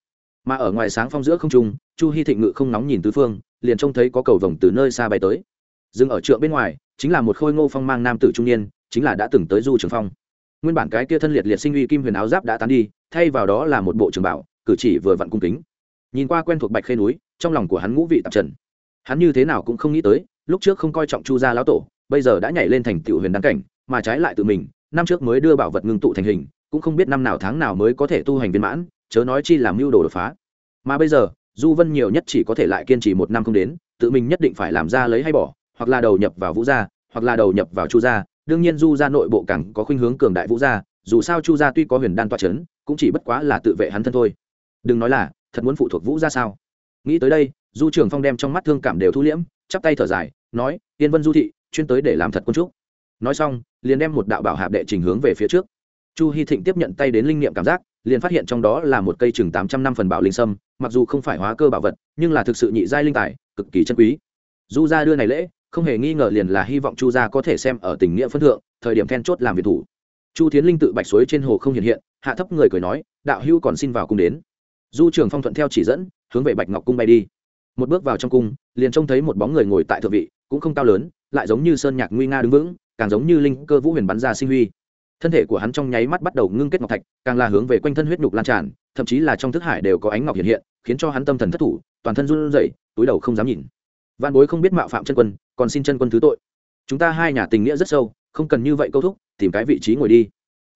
Mà ở ngoài sáng phong giữa không trung, chu hy thịnh ngự không nóng nhìn tứ phương, liền trông thấy có cầu vồng từ nơi xa bay tới. Dừng ở trượng bên ngoài, chính là một khôi ngô phong mang nam tử trung niên, chính là đã từng tới du trường phong. Nguyên bản cái kia thân liệt liệt sinh uy kim huyền áo giáp đã tán đi, thay vào đó là một bộ trường bảo, cử chỉ vừa vặn cung kính. Nhìn qua quen thuộc bạch khê núi, trong lòng của hắn ngũ vị tạp trần. Hắn như thế nào cũng không nghĩ tới, lúc trước không coi trọng chu gia lão tổ, bây giờ đã nhảy lên thành tiểu huyền đáng cảnh, mà trái lại tự mình, năm trước mới đưa bảo vật ngưng tụ thành hình cũng không biết năm nào tháng nào mới có thể tu hành viên mãn, chớ nói chi làm mưu đồ đột phá. Mà bây giờ, du vân nhiều nhất chỉ có thể lại kiên trì một năm không đến, tự mình nhất định phải làm ra lấy hay bỏ, hoặc là đầu nhập vào vũ gia, hoặc là đầu nhập vào chu gia. Đương nhiên du gia nội bộ càng có khuynh hướng cường đại vũ gia, dù sao chu gia tuy có huyền đan toa c h ấ n cũng chỉ bất quá là tự vệ hắn thân thôi. Đừng nói là, thật muốn phụ thuộc vũ gia sao? Nghĩ tới đây, du trường phong đem trong mắt thương cảm đều thu liễm, chắp tay thở dài, nói, yên vân du thị, chuyên tới để làm thật quân trúc nói xong, liền đem một đạo bảo hạp đệ trình hướng về phía trước chu hy thịnh tiếp nhận tay đến linh nghiệm cảm giác, liền phát hiện trong đó là một cây chừng tám trăm năm phần bảo linh sâm, mặc dù không phải hóa cơ bảo vật, nhưng là thực sự nhị giai linh tài, cực kỳ chân quý. Du gia đưa này lễ, không hề nghi ngờ liền là hy vọng chu gia có thể xem ở tình nghĩa phân thượng, thời điểm then chốt làm việc thủ. Chu tiến linh tự bạch suối trên hồ không hiện hiện, hạ thấp người cười nói, đạo hữu còn xin vào cung đến. Du trường phong thuận theo chỉ dẫn, hướng về bạch ngọc cung bay đi. Một bước vào trong cung, liền trông thấy một bóng người ngồi tại thượng vị, cũng không cao lớn, lại giống như sơn nhạc nguy nga đứng vững, càng giống như linh cơ vũ huyền bắn ra sinh huy thân thể của hắn trong nháy mắt bắt đầu ngưng kết ngọc thạch, càng là hướng về quanh thân huyết nhục lan tràn, thậm chí là trong thức hải đều có ánh ngọc hiện hiện, khiến cho hắn tâm thần thất thủ, toàn thân run rẩy, túi đầu không dám nhìn. Văn bối không biết mạo phạm chân quân, còn xin chân quân thứ tội. Chúng ta hai nhà tình nghĩa rất sâu, không cần như vậy câu thúc, tìm cái vị trí ngồi đi.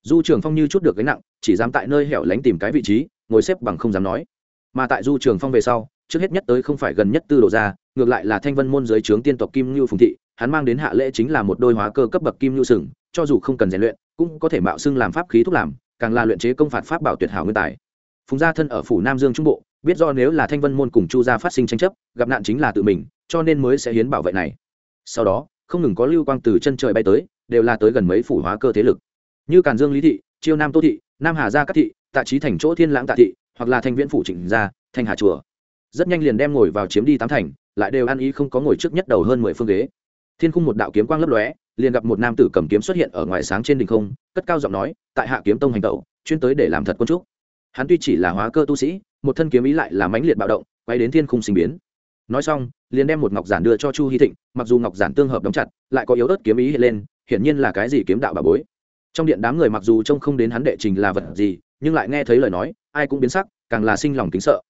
Du trường phong như chút được gánh nặng, chỉ dám tại nơi hẻo lánh tìm cái vị trí, ngồi xếp bằng không dám nói. Mà tại du trường phong về sau, trước hết nhất tới không phải gần nhất tư đồ ra, ngược lại là thanh vân môn giới trướng tiên tộc kim ngưu phùng thị, hắn mang đến hạ lễ chính là một đôi hóa cơ cấp bậc kim ngưu sừng, cho dù không cần rèn luyện cũng có thể mạo xưng làm pháp khí thuốc làm, càng là luyện chế công phạt pháp bảo tuyệt hảo nguyên tài. Phùng gia thân ở phủ nam dương trung bộ, biết do nếu là thanh vân môn cùng chu gia phát sinh tranh chấp, gặp nạn chính là tự mình, cho nên mới sẽ hiến bảo vệ này. Sau đó, không ngừng có lưu quang từ chân trời bay tới, đều là tới gần mấy phủ hóa cơ thế lực. Như càn dương lý thị, chiêu nam tô thị, nam hà gia các thị, tạ trí thành chỗ thiên lãng tạ thị, hoặc là thanh viễn phủ trịnh gia, thanh hà chùa. Rất nhanh liền đem ngồi vào chiếm đi tám thành, lại đều ăn ý không có ngồi trước nhất đầu hơn mười phương ghế. Thiên khung một đạo kiếm quang lấp lóe liền gặp một nam tử cầm kiếm xuất hiện ở ngoài sáng trên đỉnh không, cất cao giọng nói, tại hạ kiếm tông hành tẩu, chuyên tới để làm thật quân trúc. Hắn tuy chỉ là hóa cơ tu sĩ, một thân kiếm ý lại là mãnh liệt bạo động, quay đến thiên khung sinh biến. Nói xong, liền đem một ngọc giản đưa cho chu hy thịnh, mặc dù ngọc giản tương hợp đóng chặt, lại có yếu ớt kiếm ý hiện lên, hiển nhiên là cái gì kiếm đạo bà bối. Trong điện đám người mặc dù trông không đến hắn đệ trình là vật gì, nhưng lại nghe thấy lời nói, ai cũng biến sắc, càng là sinh lòng kính sợ.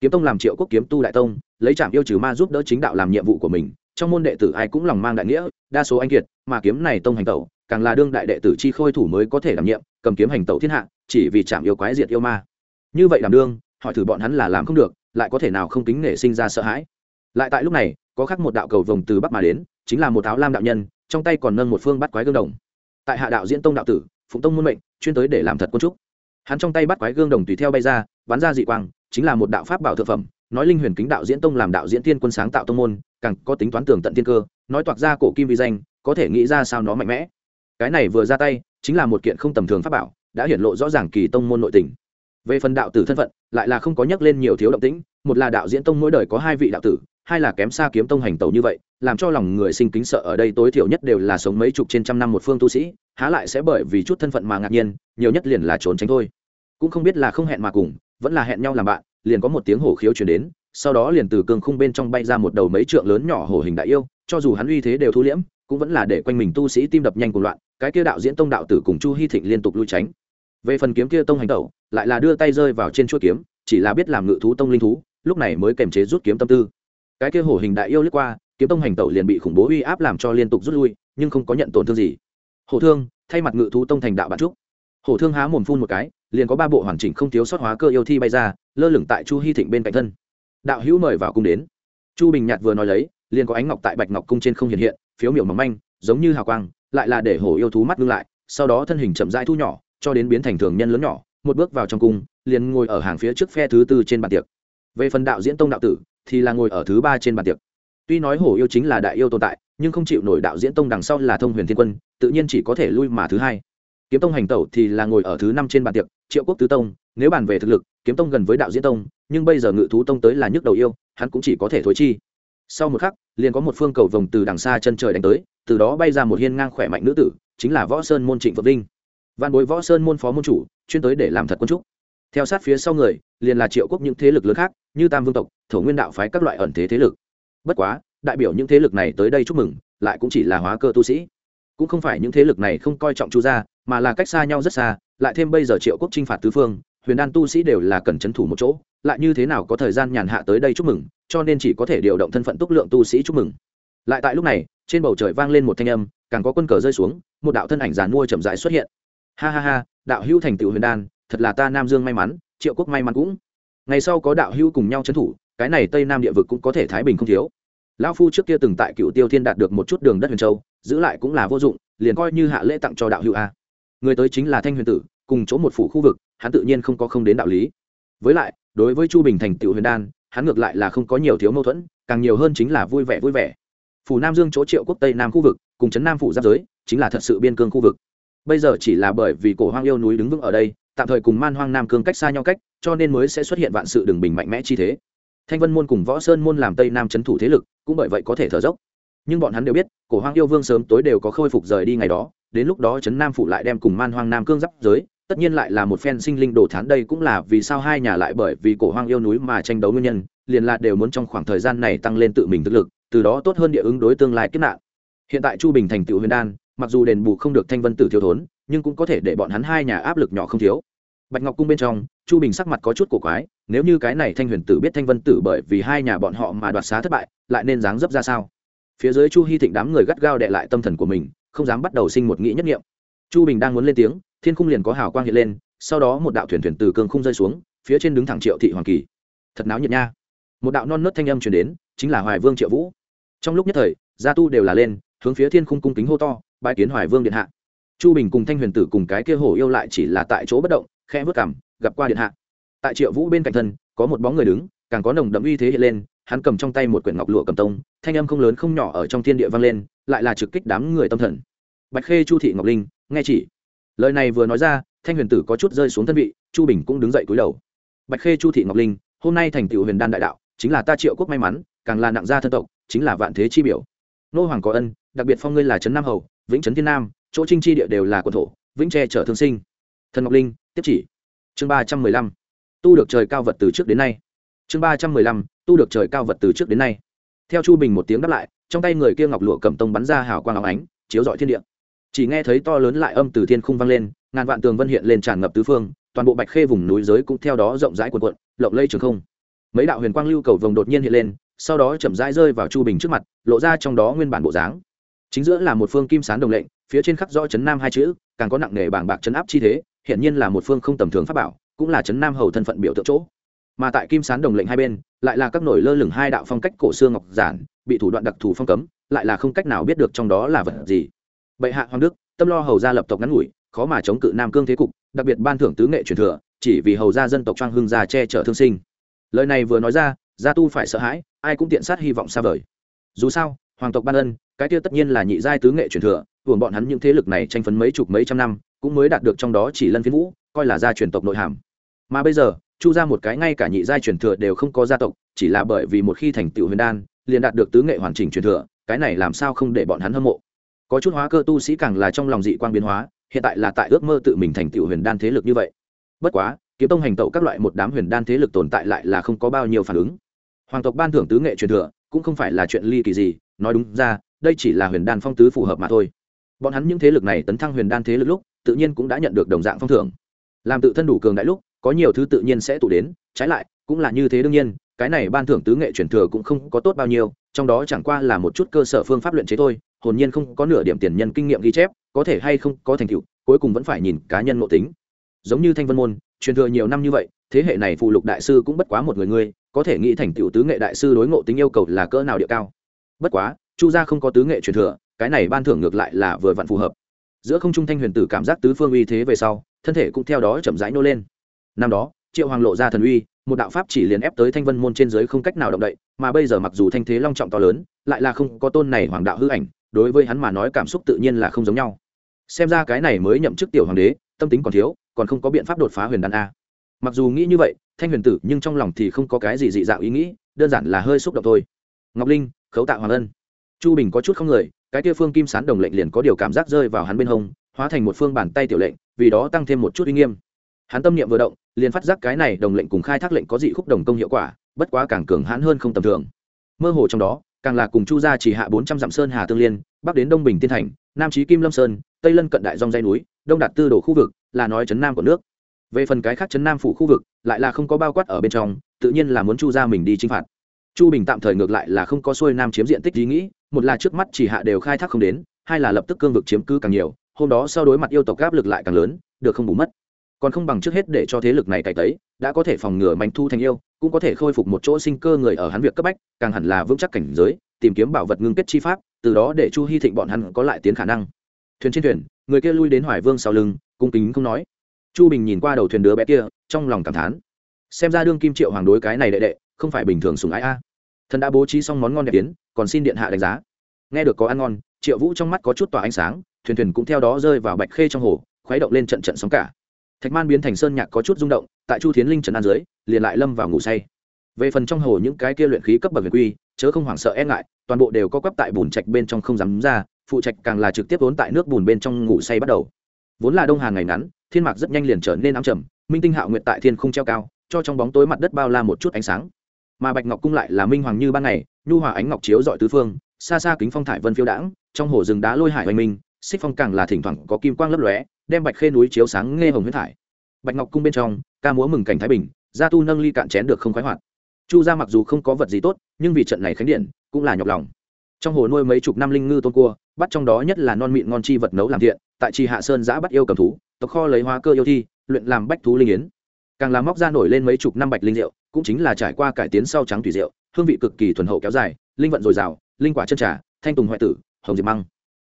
Kiếm tông làm triệu quốc kiếm tu đại tông, lấy trạm yêu trừ ma giúp đỡ chính đạo làm nhiệm vụ của mình trong môn đệ tử ai cũng lòng mang đại nghĩa, đa số anh kiệt, mà kiếm này tông hành tẩu, càng là đương đại đệ tử chi khôi thủ mới có thể đảm nhiệm, cầm kiếm hành tẩu thiên hạ, chỉ vì chạm yêu quái diệt yêu ma. Như vậy đảm đương, hỏi thử bọn hắn là làm không được, lại có thể nào không kính nể sinh ra sợ hãi. Lại tại lúc này, có khắc một đạo cầu vồng từ bắc mà đến, chính là một áo lam đạo nhân, trong tay còn nâng một phương bắt quái gương đồng. Tại hạ đạo diễn tông đạo tử, phụng tông muôn mệnh, chuyên tới để làm thật quân trúc. Hắn trong tay bắt quái gương đồng tùy theo bay ra, bắn ra dị quang, chính là một đạo pháp bảo thực phẩm nói linh huyền kính đạo diễn tông làm đạo diễn tiên quân sáng tạo tông môn, càng có tính toán tường tận tiên cơ, nói toạc ra cổ kim vi danh, có thể nghĩ ra sao nó mạnh mẽ. Cái này vừa ra tay, chính là một kiện không tầm thường pháp bảo, đã hiển lộ rõ ràng kỳ tông môn nội tình. Về phần đạo tử thân phận, lại là không có nhắc lên nhiều thiếu động tĩnh, một là đạo diễn tông mỗi đời có hai vị đạo tử, hai là kém xa kiếm tông hành tẩu như vậy, làm cho lòng người sinh kính sợ ở đây tối thiểu nhất đều là sống mấy chục trên trăm năm một phương tu sĩ, há lại sẽ bởi vì chút thân phận mà ngạc nhiên, nhiều nhất liền là trốn tránh thôi. Cũng không biết là không hẹn mà cùng, vẫn là hẹn nhau làm bạn liền có một tiếng hổ khiếu chuyển đến, sau đó liền từ cương khung bên trong bay ra một đầu mấy trượng lớn nhỏ hổ hình đại yêu, cho dù hắn uy thế đều thu liễm, cũng vẫn là để quanh mình tu sĩ tim đập nhanh cùng loạn, cái kia đạo diễn tông đạo tử cùng chu hy thịnh liên tục lui tránh. Về phần kiếm kia tông hành tẩu, lại là đưa tay rơi vào trên chuỗi kiếm, chỉ là biết làm ngự thú tông linh thú, lúc này mới kềm chế rút kiếm tâm tư. Cái kia hổ hình đại yêu lướt qua, kiếm tông hành tẩu liền bị khủng bố uy áp làm cho liên tục rút lui, nhưng không có nhận tổn thương gì. Hổ thương, thay mặt ngự thú tông thành đạo bạn trúc hổ thương há mồm phun một cái liền có ba bộ hoàn chỉnh không thiếu sót hóa cơ yêu thi bay ra, lơ lửng tại chu hy thịnh bên cạnh thân. Đạo hữu mời vào cung đến. Chu bình nhạt vừa nói lấy, liền có ánh ngọc tại bạch ngọc cung trên không hiện hiện, phiếu miểu mỏng manh, giống như hào quang, lại là để hổ yêu thú mắt ngưng lại, sau đó thân hình chậm rãi thu nhỏ, cho đến biến thành thường nhân lớn nhỏ, một bước vào trong cung, liền ngồi ở hàng phía trước phe thứ tư trên bàn tiệc. Về phần đạo diễn tông đạo tử, thì là ngồi ở thứ ba trên bàn tiệc. Tuy nói hổ yêu chính là đại yêu tồn tại, nhưng không chịu nổi đạo diễn tông đằng sau là thông huyền thiên quân, tự nhiên chỉ có thể lui mà thứ hai kiếm tông hành tẩu thì là ngồi ở thứ năm trên bàn tiệc, triệu quốc tứ tông, nếu bàn về thực lực, kiếm tông gần với đạo diễn tông, nhưng bây giờ ngự thú tông tới là nhức đầu yêu, hắn cũng chỉ có thể thối chi. Sau một khắc, liền có một phương cầu vồng từ đằng xa chân trời đánh tới, từ đó bay ra một hiên ngang khỏe mạnh nữ tử, chính là võ sơn môn trịnh phật vinh. Văn bối võ sơn môn phó môn chủ, chuyên tới để làm thật quân trúc theo sát phía sau người, liền là triệu quốc những thế lực lớn khác, như tam vương tộc, thổ nguyên đạo phái các loại ẩn thế thế lực. Bất quá, đại biểu những thế lực này tới đây chúc mừng, lại cũng chỉ là hóa cơ tu sĩ. Cũng không phải những thế lực này không coi trọng chu gia mà là cách xa nhau rất xa, lại thêm bây giờ triệu quốc t r i n h phạt tứ phương, huyền đan tu sĩ đều là cần c h ấ n thủ một chỗ, lại như thế nào có thời gian nhàn hạ tới đây chúc mừng, cho nên chỉ có thể điều động thân phận túc lượng tu sĩ chúc mừng. Lại tại lúc này, trên bầu trời vang lên một thanh âm, càng có quân cờ rơi xuống, một đạo thân ảnh giàn mua chậm rãi xuất hiện. Ha ha ha, đạo hữu thành tựu huyền đan, thật là ta nam dương may mắn, triệu quốc may mắn cũng. Ngày sau có đạo hữu cùng nhau trấn thủ, cái này tây nam địa vực cũng có thể thái bình không thiếu. Lão phu trước kia từng tại cựu tiêu thiên đạt được một chút đường đất huyền châu, giữ lại cũng là vô dụng, liền coi như hạ lễ tặng cho đạo hữu a người tới chính là thanh huyền tử, cùng chỗ một phủ khu vực, hắn tự nhiên không có không đến đạo lý. Với lại, đối với chu bình thành tựu huyền đan, hắn ngược lại là không có nhiều thiếu mâu thuẫn, càng nhiều hơn chính là vui vẻ vui vẻ. Phủ nam dương chỗ triệu quốc tây nam khu vực, cùng trấn nam phủ giáp giới, chính là thật sự biên cương khu vực. Bây giờ chỉ là bởi vì cổ hoang yêu núi đứng vững ở đây, tạm thời cùng man hoang nam cương cách xa nhau cách, cho nên mới sẽ xuất hiện vạn sự đường bình mạnh mẽ chi thế. Thanh vân môn cùng võ sơn môn làm tây nam c h ấ n thủ thế lực, cũng bởi vậy có thể thở dốc. Nhưng bọn hắn đều biết, cổ hoang yêu vương sớm tối đều có khôi phục rời đi ngày đó đến lúc đó trấn nam phủ lại đem cùng man hoang nam cương giáp giới, tất nhiên lại là một phen sinh linh đồ thán đây cũng là vì sao hai nhà lại bởi vì cổ hoang yêu núi mà tranh đấu nguyên nhân, liền là đều muốn trong khoảng thời gian này tăng lên tự mình thực lực, từ đó tốt hơn địa ứng đối tương lai kiếp nạn. Hiện tại chu bình thành tựu huyền đan, mặc dù đền bù không được thanh vân tử thiếu thốn, nhưng cũng có thể để bọn hắn hai nhà áp lực nhỏ không thiếu. Bạch ngọc cung bên trong, chu bình sắc mặt có chút cổ quái, nếu như cái này thanh huyền tử biết thanh vân tử bởi vì hai nhà bọn họ mà đoạt xá thất bại, lại nên dáng dấp ra sao? Phía dưới chu hy thịnh đám người gắt gao đệ lại tâm thần của mình không dám bắt đầu sinh một nghĩ nhất nghiệm. Chu bình đang muốn lên tiếng, thiên khung liền có hào quang hiện lên, sau đó một đạo thuyền thuyền từ cường khung rơi xuống, phía trên đứng thẳng triệu thị hoàng kỳ. Thật náo nhiệt nha. Một đạo non nớt thanh âm truyền đến, chính là hoài vương triệu vũ. Trong lúc nhất thời, gia tu đều là lên, hướng phía thiên khung cung kính hô to bãi kiến hoài vương điện hạ. Chu bình cùng thanh huyền tử cùng cái kia hổ yêu lại chỉ là tại chỗ bất động khe vớt cảm gặp qua điện hạ. Tại triệu vũ bên cạnh thân, có một bóng người đứng, càng có nồng đậm uy thế hiện lên hắn cầm trong tay một quyển ngọc lụa cầm tông, thanh âm không lớn không nhỏ ở trong thiên địa vang lên, lại là trực kích đám người tâm thần. Bạch khê, chu thị, ngọc linh, nghe chỉ. Lời này vừa nói ra, thanh huyền tử có chút rơi xuống thân vị, chu bình cũng đứng dậy cúi đầu. Bạch khê, chu thị, ngọc linh, hôm nay thành tựu huyền đan đại đạo, chính là ta triệu quốc may mắn, càng là nặng gia thân tộc, chính là vạn thế chi biểu. Nô hoàng có ân, đặc biệt phong ngươi là trấn nam hầu, vĩnh trấn thiên nam, chỗ trinh chi địa đều là quần thổ, vĩnh tre trở thương sinh. Thần ngọc linh, tiếp chỉ. Chương ba trăm mười lăm. Tu được trời cao vật từ trước đến nay chương ba trăm mười lăm, tu được trời cao vật từ trước đến nay. Theo chu bình một tiếng đáp lại, trong tay người kia ngọc lụa cầm tông bắn ra hào quang áo ánh, chiếu rọi thiên địa. Chỉ nghe thấy to lớn lại âm từ thiên khung vang lên, ngàn vạn tường vân hiện lên tràn ngập tứ phương, toàn bộ bạch khê vùng núi giới cũng theo đó rộng rãi cuộn cuộn, lộng lây trường không. Mấy đạo huyền quang lưu cầu vồng đột nhiên hiện lên, sau đó chậm rãi rơi vào chu bình trước mặt, lộ ra trong đó nguyên bản bộ dáng. Chính giữa là một phương kim sán đồng lệnh, phía trên khắc rõ chấn nam hai chữ, càng có nặng nề bảng bạc chấn áp chi thế hiện nhiên là một phương không tầm thường pháp bảo, cũng là chấn nam hầu thân phận biểu tượng chỗ mà tại kim sán đồng lệnh hai bên, lại là các nổi lơ lửng hai đạo phong cách cổ xương ngọc giản, bị thủ đoạn đặc thù phong cấm, lại là không cách nào biết được trong đó là vật gì. Bệ hạ hoàng đức, tâm lo hầu gia lập tộc ngắn ngủi, khó mà chống cự nam cương thế cục, đặc biệt ban thưởng tứ nghệ truyền thừa, chỉ vì hầu gia dân tộc trang hưng gia che chở thương sinh. Lời này vừa nói ra, gia tu phải sợ hãi, ai cũng tiện sát hy vọng xa vời. Dù sao, hoàng tộc ban ân, cái kia tất nhiên là nhị giai tứ nghệ truyền thừa, hưởng bọn hắn những thế lực này tranh phấn mấy chục mấy trăm năm, cũng mới đạt được trong đó chỉ lân phiến vũ, coi là gia truyền tộc nội hàm. Mà bây giờ chu ra một cái ngay cả nhị giai truyền thừa đều không có gia tộc, chỉ là bởi vì một khi thành tựu huyền đan, liền đạt được tứ nghệ hoàn chỉnh truyền thừa, cái này làm sao không để bọn hắn hâm mộ? Có chút hóa cơ tu sĩ càng là trong lòng dị quang biến hóa, hiện tại là tại ước mơ tự mình thành tựu huyền đan thế lực như vậy. Bất quá, kiếm tông hành tẩu các loại một đám huyền đan thế lực tồn tại lại là không có bao nhiêu phản ứng. Hoàng tộc ban thưởng tứ nghệ truyền thừa, cũng không phải là chuyện ly kỳ gì, nói đúng ra, đây chỉ là huyền đan phong tứ phù hợp mà thôi. Bọn hắn những thế lực này tấn thăng huyền đan thế lực lúc, tự nhiên cũng đã nhận được đồng dạng phong thưởng. Làm tự thân đủ cường đại lúc có nhiều thứ tự nhiên sẽ tụ đến, trái lại, cũng là như thế đương nhiên, cái này ban thưởng tứ nghệ truyền thừa cũng không có tốt bao nhiêu, trong đó chẳng qua là một chút cơ sở phương pháp luyện chế thôi, hồn nhiên không có nửa điểm tiền nhân kinh nghiệm ghi chép, có thể hay không có thành tựu, cuối cùng vẫn phải nhìn cá nhân ngộ tính. Giống như thanh vân môn, truyền thừa nhiều năm như vậy, thế hệ này phụ lục đại sư cũng bất quá một người ngươi có thể nghĩ thành tựu tứ nghệ đại sư đối ngộ tính yêu cầu là cỡ nào địa cao. Bất quá, chu gia không có tứ nghệ truyền thừa, cái này ban thưởng ngược lại là vừa vặn phù hợp. Giữa không trung thanh huyền tử cảm giác tứ phương uy thế về sau, thân thể cũng theo đó chậm rãi nô lên năm đó, triệu hoàng lộ ra thần uy, một đạo pháp chỉ liền ép tới thanh vân môn trên dưới không cách nào động đậy, mà bây giờ mặc dù thanh thế long trọng to lớn, lại là không có tôn này hoàng đạo hư ảnh, đối với hắn mà nói cảm xúc tự nhiên là không giống nhau. Xem ra cái này mới nhậm chức tiểu hoàng đế, tâm tính còn thiếu, còn không có biện pháp đột phá huyền đan a. Mặc dù nghĩ như vậy, thanh huyền tử nhưng trong lòng thì không có cái gì dị dạng ý nghĩ, đơn giản là hơi xúc động thôi. Ngọc linh, khấu tạ hoàng ân. Chu bình có chút không người, cái kia phương kim sán đồng lệnh liền có điều cảm giác rơi vào hắn bên hông, hóa thành một phương bàn tay tiểu lệnh, vì đó tăng thêm một chút uy nghiêm. Hắn tâm niệm vừa động liền phát giác cái này đồng lệnh cùng khai thác lệnh có dị khúc đồng công hiệu quả, bất quá càng cường hãn hơn không tầm thường. Mơ hồ trong đó, càng là cùng chu gia chỉ hạ bốn trăm dặm sơn hà tương liên, bắc đến đông bình tiên thành, nam trí kim lâm sơn, tây lân cận đại dòng dây núi, đông đạt tư đồ khu vực, là nói trấn nam của nước. Về phần cái khác trấn nam phủ khu vực, lại là không có bao quát ở bên trong, tự nhiên là muốn chu gia mình đi chinh phạt. Chu bình tạm thời ngược lại là không có xuôi nam chiếm diện tích ý nghĩ, một là trước mắt chỉ hạ đều khai thác không đến, hai là lập tức cương vực chiếm cứ càng nhiều, hôm đó sau đối mặt yêu tộc áp lực lại càng lớn, được không bù mất còn không bằng trước hết để cho thế lực này cải tấy, đã có thể phòng ngừa manh thu thành yêu, cũng có thể khôi phục một chỗ sinh cơ người ở hắn việc cấp bách, càng hẳn là vững chắc cảnh giới, tìm kiếm bảo vật ngưng kết chi pháp, từ đó để chu hy thịnh bọn hắn có lại tiến khả năng. Thuyền trên thuyền, người kia lui đến hoài vương sau lưng, cung kính không nói. Chu bình nhìn qua đầu thuyền đứa bé kia, trong lòng cảm thán. Xem ra đương kim triệu hoàng đối cái này đệ đệ, không phải bình thường sùng ái a. Thần đã bố trí xong món ngon đẹp tiến còn xin điện hạ đánh giá. Nghe được có ăn ngon, triệu vũ trong mắt có chút tỏa ánh sáng, thuyền thuyền cũng theo đó rơi vào bạch khê trong hồ, khuấy động lên trận trận sóng cả thạch man biến thành sơn nhạc có chút rung động, tại chu thiến linh trần an dưới, liền lại lâm vào ngủ say. Về phần trong hồ những cái kia luyện khí cấp bậc huyền quy, chớ không hoảng sợ e ngại, toàn bộ đều có quắp tại bùn trạch bên trong không dám ra, phụ trạch càng là trực tiếp vốn tại nước bùn bên trong ngủ say bắt đầu. Vốn là đông hàng ngày ngắn, thiên mạc rất nhanh liền trở nên ám trầm, minh tinh hạo nguyệt tại thiên không treo cao, cho trong bóng tối mặt đất bao la một chút ánh sáng. Mà bạch ngọc cung lại là minh hoàng như ban ngày, nhu hòa ánh ngọc chiếu dọi tứ phương, xa xa kính phong thải vân phiêu đãng, trong hồ rừng đá lôi hải hoành minh, xích phong càng là thỉnh thoảng có kim quang lấp lóe đem bạch khê núi chiếu sáng nghe hồng huyết thải. Bạch ngọc cung bên trong, ca múa mừng cảnh thái bình, gia tu nâng ly cạn chén được không khoái hoạt. Chu gia mặc dù không có vật gì tốt, nhưng vì trận này khánh điện, cũng là nhọc lòng. Trong hồ nuôi mấy chục năm linh ngư tôn cua, bắt trong đó nhất là non mịn ngon chi vật nấu làm thiện, tại trì hạ sơn giã bắt yêu cầm thú, tộc kho lấy hóa cơ yêu thi, luyện làm bách thú linh yến. Càng làm móc ra nổi lên mấy chục năm bạch linh rượu, cũng chính là trải qua cải tiến sau trắng thủy rượu, hương vị cực kỳ thuần hậu kéo dài, linh vận dồi dào, linh quả chân trà, thanh tùng hoại tử, hồng diệp măng.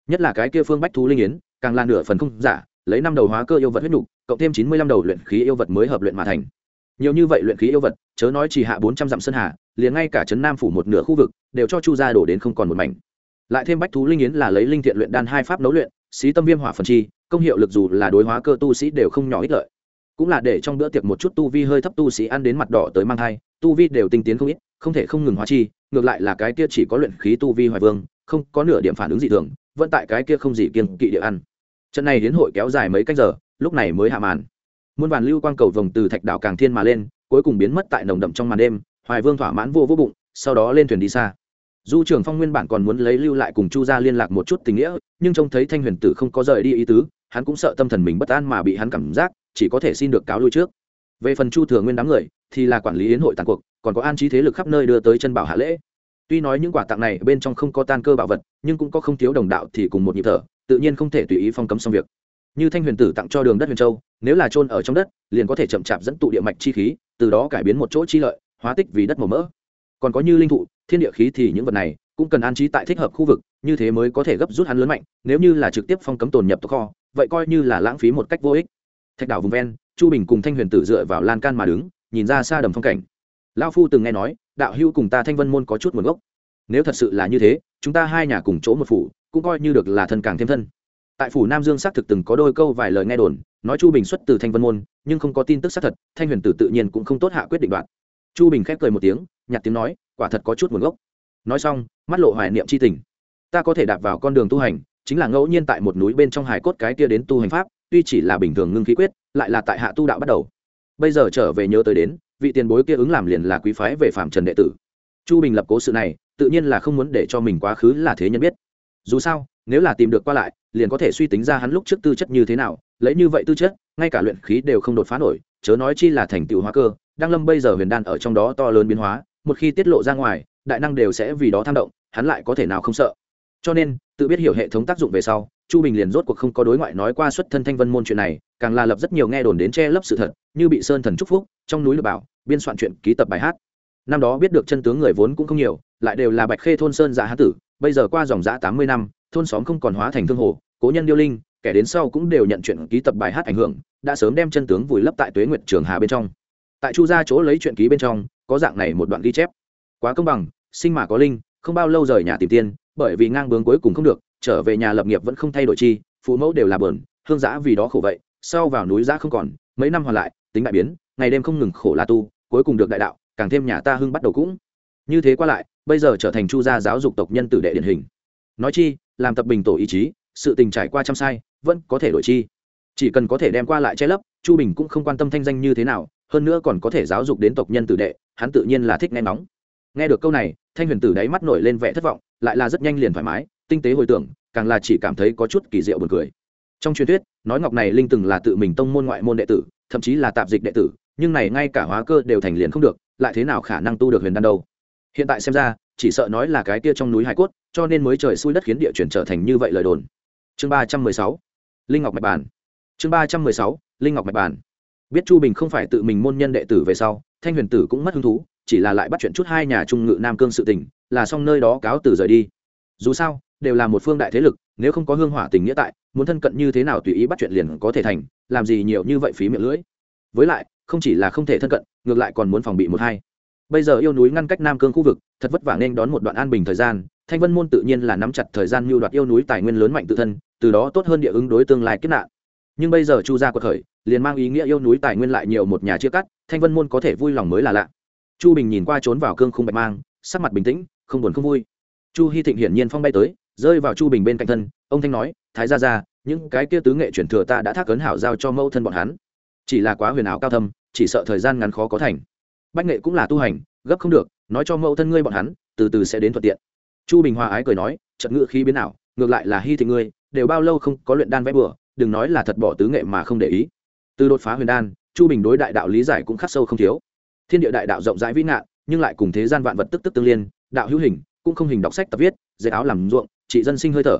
Nhất là cái kia phương bách thú linh yến, càng là nửa phần không giả lấy năm đầu hóa cơ yêu vật huyết nhục, cộng thêm chín mươi lăm đầu luyện khí yêu vật mới hợp luyện mà thành. Nhiều như vậy luyện khí yêu vật, chớ nói chỉ hạ bốn trăm dặm sơn hà, liền ngay cả trấn nam phủ một nửa khu vực, đều cho chu gia đổ đến không còn một mảnh. Lại thêm bách thú linh yến là lấy linh thiện luyện đan hai pháp nấu luyện, xí tâm viêm hỏa phần chi, công hiệu lực dù là đối hóa cơ tu sĩ đều không nhỏ ích lợi. Cũng là để trong bữa tiệc một chút tu vi hơi thấp tu sĩ ăn đến mặt đỏ tới mang thai, tu vi đều tinh tiến không ít, không thể không ngừng hóa chi, ngược lại là cái kia chỉ có luyện khí tu vi hoài vương, không có nửa điểm phản ứng dị thường, vẫn tại cái kia không gì kiên kỵ địa ăn trận này đến hội kéo dài mấy cách giờ, lúc này mới hạ màn. Muôn vàn lưu quang cầu vồng từ thạch đảo càng thiên mà lên, cuối cùng biến mất tại nồng đậm trong màn đêm, hoài vương thỏa mãn vô vô bụng, sau đó lên thuyền đi xa. Du trường phong nguyên bản còn muốn lấy lưu lại cùng chu gia liên lạc một chút tình nghĩa, nhưng trông thấy thanh huyền tử không có rời đi ý tứ, hắn cũng sợ tâm thần mình bất an mà bị hắn cảm giác, chỉ có thể xin được cáo lui trước. Về phần chu thừa nguyên đám người, thì là quản lý hiến hội tàn cuộc, còn có an trí thế lực khắp nơi đưa tới chân bảo hạ lễ. Tuy nói những quà tặng này bên trong không có tan cơ bảo vật, nhưng cũng có không thiếu đồng đạo thì cùng một nhịp thở tự nhiên không thể tùy ý phong cấm xong việc. Như thanh huyền tử tặng cho đường đất huyền châu, nếu là trôn ở trong đất, liền có thể chậm chạp dẫn tụ địa mạch chi khí, từ đó cải biến một chỗ chi lợi, hóa tích vì đất màu mỡ. Còn có như linh thụ, thiên địa khí thì những vật này cũng cần an trí tại thích hợp khu vực, như thế mới có thể gấp rút hắn lớn mạnh, nếu như là trực tiếp phong cấm tồn nhập tộc kho, vậy coi như là lãng phí một cách vô ích. Thạch đảo vùng ven, chu bình cùng thanh huyền tử dựa vào lan can mà đứng, nhìn ra xa đầm phong cảnh. Lao phu từng nghe nói, đạo hữu cùng ta thanh vân môn có chút nguồn gốc. Nếu thật sự là như thế, chúng ta hai nhà cùng chỗ một phủ cũng coi như được là thân càng thêm thân. Tại phủ nam dương xác thực từng có đôi câu vài lời nghe đồn, nói chu bình xuất từ thanh vân môn, nhưng không có tin tức xác thật, thanh huyền tử tự nhiên cũng không tốt hạ quyết định đoạn chu bình khép cười một tiếng nhặt tiếng nói, quả thật có chút nguồn gốc. Nói xong, mắt lộ hoài niệm c h i tình. Ta có thể đạp vào con đường tu hành, chính là ngẫu nhiên tại một núi bên trong hải cốt cái kia đến tu hành pháp, tuy chỉ là bình thường ngưng khí quyết, lại là tại hạ tu đạo bắt đầu. Bây giờ trở về nhớ tới đến, vị tiền bối kia ứng làm liền là quý phái về phạm trần đệ tử. Chu bình lập cố sự này, tự nhiên là không muốn để cho mình quá khứ là thế nhân biết dù sao, nếu là tìm được qua lại, liền có thể suy tính ra hắn lúc trước tư chất như thế nào, lấy như vậy tư chất, ngay cả luyện khí đều không đột phá nổi, chớ nói chi là thành tựu hóa cơ đang lâm bây giờ huyền đan ở trong đó to lớn biến hóa, một khi tiết lộ ra ngoài, đại năng đều sẽ vì đó tham động, hắn lại có thể nào không sợ. Cho nên, tự biết hiểu hệ thống tác dụng về sau, chu bình liền rốt cuộc không có đối ngoại nói qua xuất thân thanh vân môn chuyện này, càng là lập rất nhiều nghe đồn đến che lấp sự thật, như bị sơn thần trúc phúc, trong núi lừa bảo, biên soạn chuyện ký tập bài hát. Năm đó biết được chân tướng người vốn cũng không nhiều, lại đều là bạch khê thôn sơn giả hán tử bây giờ qua dòng giã tám mươi năm, thôn xóm không còn hóa thành thương hồ, cố nhân điêu linh, kẻ đến sau cũng đều nhận chuyện ký tập bài hát ảnh hưởng, đã sớm đem chân tướng vùi lấp tại tuế nguyệt trường hà bên trong. Tại chu gia chỗ lấy chuyện ký bên trong, có dạng này một đoạn ghi chép. Quá công bằng, sinh mà có linh, không bao lâu rời nhà tìm tiên, bởi vì ngang bướng cuối cùng không được, trở về nhà lập nghiệp vẫn không thay đổi chi, phụ mẫu đều là bờn, hương giã vì đó khổ vậy, sau vào núi giã không còn, mấy năm hoàn lại, tính đại biến, ngày đêm không ngừng khổ là tu, cuối cùng được đại đạo, càng thêm nhà ta hưng bắt đầu cũng. Như thế qua lại bây giờ trở thành chu gia giáo dục tộc nhân tử đệ điển hình. Nói chi, làm tập bình tổ ý chí, sự tình trải qua trăm sai, vẫn có thể đổi chi. Chỉ cần có thể đem qua lại che lấp, chu bình cũng không quan tâm thanh danh như thế nào, hơn nữa còn có thể giáo dục đến tộc nhân tử đệ, hắn tự nhiên là thích nghe nóng nghe được câu này, thanh huyền tử đáy mắt nổi lên vẻ thất vọng, lại là rất nhanh liền thoải mái, tinh tế hồi tưởng, càng là chỉ cảm thấy có chút kỳ diệu buồn cười. Trong truyền thuyết, nói ngọc này linh từng là tự mình tông môn ngoại môn đệ tử, thậm chí là tạp dịch đệ tử, nhưng này ngay cả hóa cơ đều thành liền không được, lại thế nào khả năng tu được huyền đan đâu? Hiện tại xem ra, chỉ sợ nói là cái kia trong núi hải cốt, cho nên mới trời xui đất khiến địa chuyển trở thành như vậy lời đồn. Chương ba trăm mười sáu, linh ngọc mạch bản. Chương ba trăm mười sáu, linh ngọc mạch bản. Biết chu bình không phải tự mình môn nhân đệ tử về sau, thanh huyền tử cũng mất hứng thú, chỉ là lại bắt chuyện chút hai nhà trung ngự nam cương sự tình, là xong nơi đó cáo từ rời đi. Dù sao, đều là một phương đại thế lực, nếu không có hương hỏa tình nghĩa tại, muốn thân cận như thế nào tùy ý bắt chuyện liền có thể thành, làm gì nhiều như vậy phí miệng lưỡi. Với lại, không chỉ là không thể thân cận, ngược lại còn muốn phòng bị một hai bây giờ yêu núi ngăn cách nam cương khu vực, thật vất vả nên đón một đoạn an bình thời gian. Thanh vân môn tự nhiên là nắm chặt thời gian mưu đoạt yêu núi tài nguyên lớn mạnh tự thân, từ đó tốt hơn địa ứng đối tương lai kết nạn. Nhưng bây giờ chu gia quật khởi, liền mang ý nghĩa yêu núi tài nguyên lại nhiều một nhà chia cắt, thanh vân môn có thể vui lòng mới là lạ. Chu bình nhìn qua trốn vào cương không bạch mang, sắc mặt bình tĩnh, không buồn không vui. Chu hy thịnh hiển nhiên phong bay tới, rơi vào chu bình bên cạnh thân, ông thanh nói, thái ra ra những cái kia tứ nghệ chuyển thừa ta đã thác ấn hảo giao cho mẫu thân bọn hắn. Chỉ là quá huyền ảo cao thâm, chỉ sợ thời gian ngắn khó có thành bách nghệ cũng là tu hành, gấp không được, nói cho mẫu thân ngươi bọn hắn, từ từ sẽ đến thuận tiện. Chu bình hòa ái cười nói trận ngự khí biến ảo, ngược lại là hy thị ngươi, đều bao lâu không có luyện đan vẽ bừa, đừng nói là thật bỏ tứ nghệ mà không để ý. Từ đột phá huyền đan, chu bình đối đại đạo lý giải cũng khắc sâu không thiếu. Thiên địa đại đạo rộng rãi vĩ nạn nhưng lại cùng thế gian vạn vật tức tức tương liên, đạo hữu hình, cũng không hình đọc sách tập viết dạy áo làm ruộng, trị dân sinh hơi thở.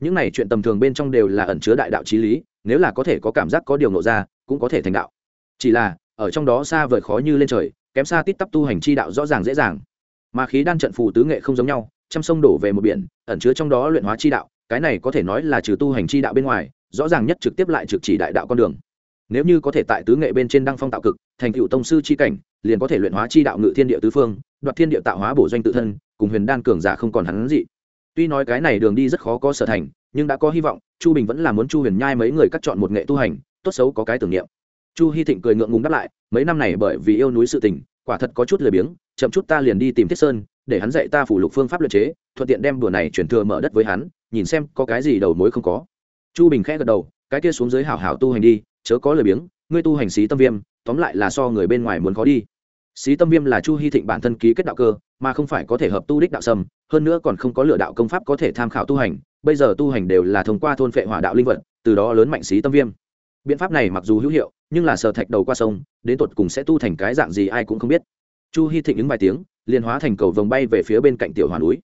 Những này chuyện tầm thường bên trong đều là ẩn chứa đại đạo trí lý, nếu là có thể có cảm giác có điều nộ ra, cũng có thể thành đạo. Chỉ là, ở trong đó xa vời khó như lên trời kém xa tít tắp tu hành chi đạo rõ ràng dễ dàng. Mà khí đan trận phù tứ nghệ không giống nhau, trăm sông đổ về một biển, ẩn chứa trong đó luyện hóa chi đạo, cái này có thể nói là trừ tu hành chi đạo bên ngoài, rõ ràng nhất trực tiếp lại trực chỉ đại đạo con đường. Nếu như có thể tại tứ nghệ bên trên đăng phong tạo cực, thành cựu tông sư chi cảnh, liền có thể luyện hóa chi đạo ngự thiên địa tứ phương, đoạt thiên địa tạo hóa bổ doanh tự thân, cùng huyền đan cường giả không còn hắn gì. Tuy nói cái này đường đi rất khó có sở thành, nhưng đã có hy vọng, chu bình vẫn là muốn chu huyền nhai mấy người cắt chọn một nghệ tu hành, tốt xấu có cái tưởng niệm chu hy thịnh cười ngượng ngùng đáp lại, mấy năm này bởi vì yêu núi sự tình, quả thật có chút lười biếng, chậm chút ta liền đi tìm thiết sơn, để hắn dạy ta phủ lục phương pháp luật chế, thuận tiện đem đùa này chuyển thừa mở đất với hắn, nhìn xem có cái gì đầu mối không có. Chu bình khẽ gật đầu, cái kia xuống dưới hảo hảo tu hành đi, chớ có lười biếng, ngươi tu hành xí tâm viêm, tóm lại là so người bên ngoài muốn khó đi. Xí tâm viêm là chu hy thịnh bản thân ký kết đạo cơ, mà không phải có thể hợp tu đích đạo sâm, hơn nữa còn không có lựa đạo công pháp có thể tham khảo tu hành, bây giờ tu hành đều là thông qua thôn phệ hỏa đạo linh vật, từ đó lớn mạnh xí tâm viêm biện pháp này mặc dù hữu hiệu, nhưng là sờ thạch đầu qua sông, đến tột cùng sẽ tu thành cái dạng gì ai cũng không biết. Chu hy thịnh ứng vài tiếng, liền hóa thành cầu vồng bay về phía bên cạnh tiểu hoàn núi.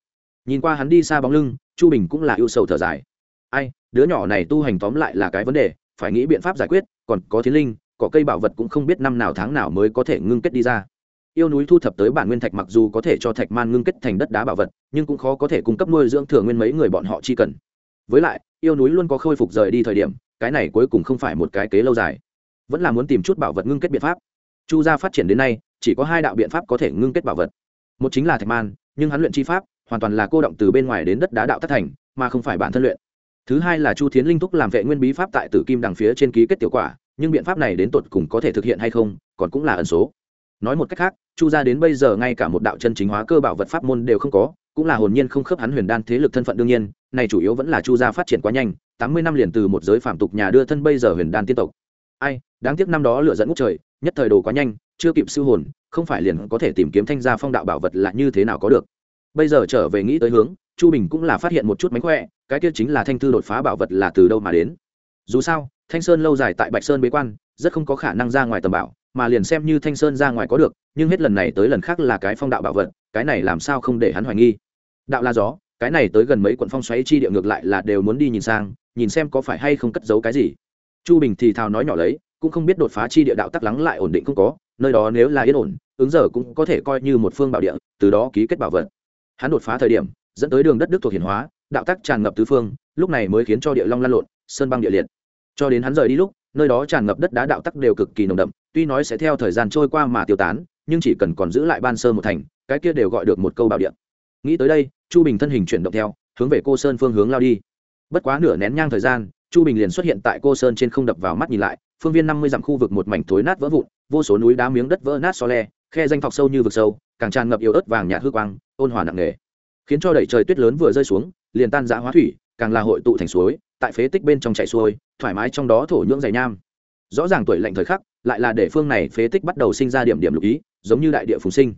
Nhìn qua hắn đi xa bóng lưng, chu bình cũng là ưu sầu thở dài. Ai, đứa nhỏ này tu hành tóm lại là cái vấn đề, phải nghĩ biện pháp giải quyết, còn có thiên linh, có cây bảo vật cũng không biết năm nào tháng nào mới có thể ngưng kết đi ra. Yêu núi thu thập tới bản nguyên thạch mặc dù có thể cho thạch man ngưng kết thành đất đá bảo vật, nhưng cũng khó có thể cung cấp nuôi dưỡng thừa nguyên mấy người bọn họ chi cần. Với lại, yêu núi luôn có khôi phục rời đi thời điểm cái này cuối cùng không phải một cái kế lâu dài. Vẫn là muốn tìm chút bảo vật ngưng kết biện pháp. Chu gia phát triển đến nay, chỉ có hai đạo biện pháp có thể ngưng kết bảo vật. Một chính là thạch man, nhưng hắn luyện chi pháp hoàn toàn là cô động từ bên ngoài đến đất đá đạo tất thành, mà không phải bản thân luyện. Thứ hai là chu thiến linh thúc làm vệ nguyên bí pháp tại tử kim đằng phía trên ký kết tiểu quả, nhưng biện pháp này đến tột cùng có thể thực hiện hay không, còn cũng là ẩn số. Nói một cách khác, chu gia đến bây giờ ngay cả một đạo chân chính hóa cơ bảo vật pháp môn đều không có cũng là hồn nhiên không khớp hắn huyền đan thế lực thân phận đương nhiên, này chủ yếu vẫn là chu gia phát triển quá nhanh, tám mươi năm liền từ một giới phạm tục nhà đưa thân bây giờ huyền đan tiên tộc. Ai, đáng tiếc năm đó lựa dẫn ngút trời, nhất thời đồ quá nhanh, chưa kịp siêu hồn, không phải liền có thể tìm kiếm thanh gia phong đạo bảo vật là như thế nào có được. Bây giờ trở về nghĩ tới hướng, chu bình cũng là phát hiện một chút mánh khỏe, cái kia chính là thanh thư đột phá bảo vật là từ đâu mà đến. Dù sao, thanh sơn lâu dài tại bạch sơn bế quan, rất không có khả năng ra ngoài tầm bảo, mà liền xem như thanh sơn ra ngoài có được, nhưng hết lần này tới lần khác là cái phong đạo bảo vật cái này làm sao không để hắn hoài nghi? Đạo la gió, cái này tới gần mấy quận phong xoáy chi địa ngược lại là đều muốn đi nhìn sang, nhìn xem có phải hay không cất giấu cái gì. Chu bình thì thào nói nhỏ lấy, cũng không biết đột phá chi địa đạo tắc lắng lại ổn định không có, nơi đó nếu là yên ổn, ứng giờ cũng có thể coi như một phương bảo địa, từ đó ký kết bảo vật. Hắn đột phá thời điểm, dẫn tới đường đất đức thuộc hiển hóa, đạo tắc tràn ngập tứ phương, lúc này mới khiến cho địa long lan lộn, sơn băng địa liệt. Cho đến hắn rời đi lúc, nơi đó tràn ngập đất đá đạo tắc đều cực kỳ nồng đậm, tuy nói sẽ theo thời gian trôi qua mà tiêu tán, nhưng chỉ cần còn giữ lại ban sơ một thành cái kia đều gọi được một câu bảo điện. nghĩ tới đây, chu bình thân hình chuyển động theo, hướng về cô sơn phương hướng lao đi. Bất quá nửa nén nhang thời gian, chu bình liền xuất hiện tại cô sơn trên không đập vào mắt nhìn lại, phương viên năm mươi dặm khu vực một mảnh thối nát vỡ vụn, vô số núi đá miếng đất vỡ nát so le, khe danh thọc sâu như vực sâu, càng tràn ngập yếu ớt vàng nhạt hư quang, ôn hòa nặng nề. Khiến cho đẩy trời tuyết lớn vừa rơi xuống, liền tan giã hóa thủy, càng là hội tụ thành suối, tại phế tích bên trong chảy xuôi, thoải mái trong đó thổ nhưỡng dày nham. Rõ ràng tuổi lạnh thời khắc, lại là để phương này phế tích bắt đầu sinh ra điểm điểm lục ý, giống như đại địa phùng sinh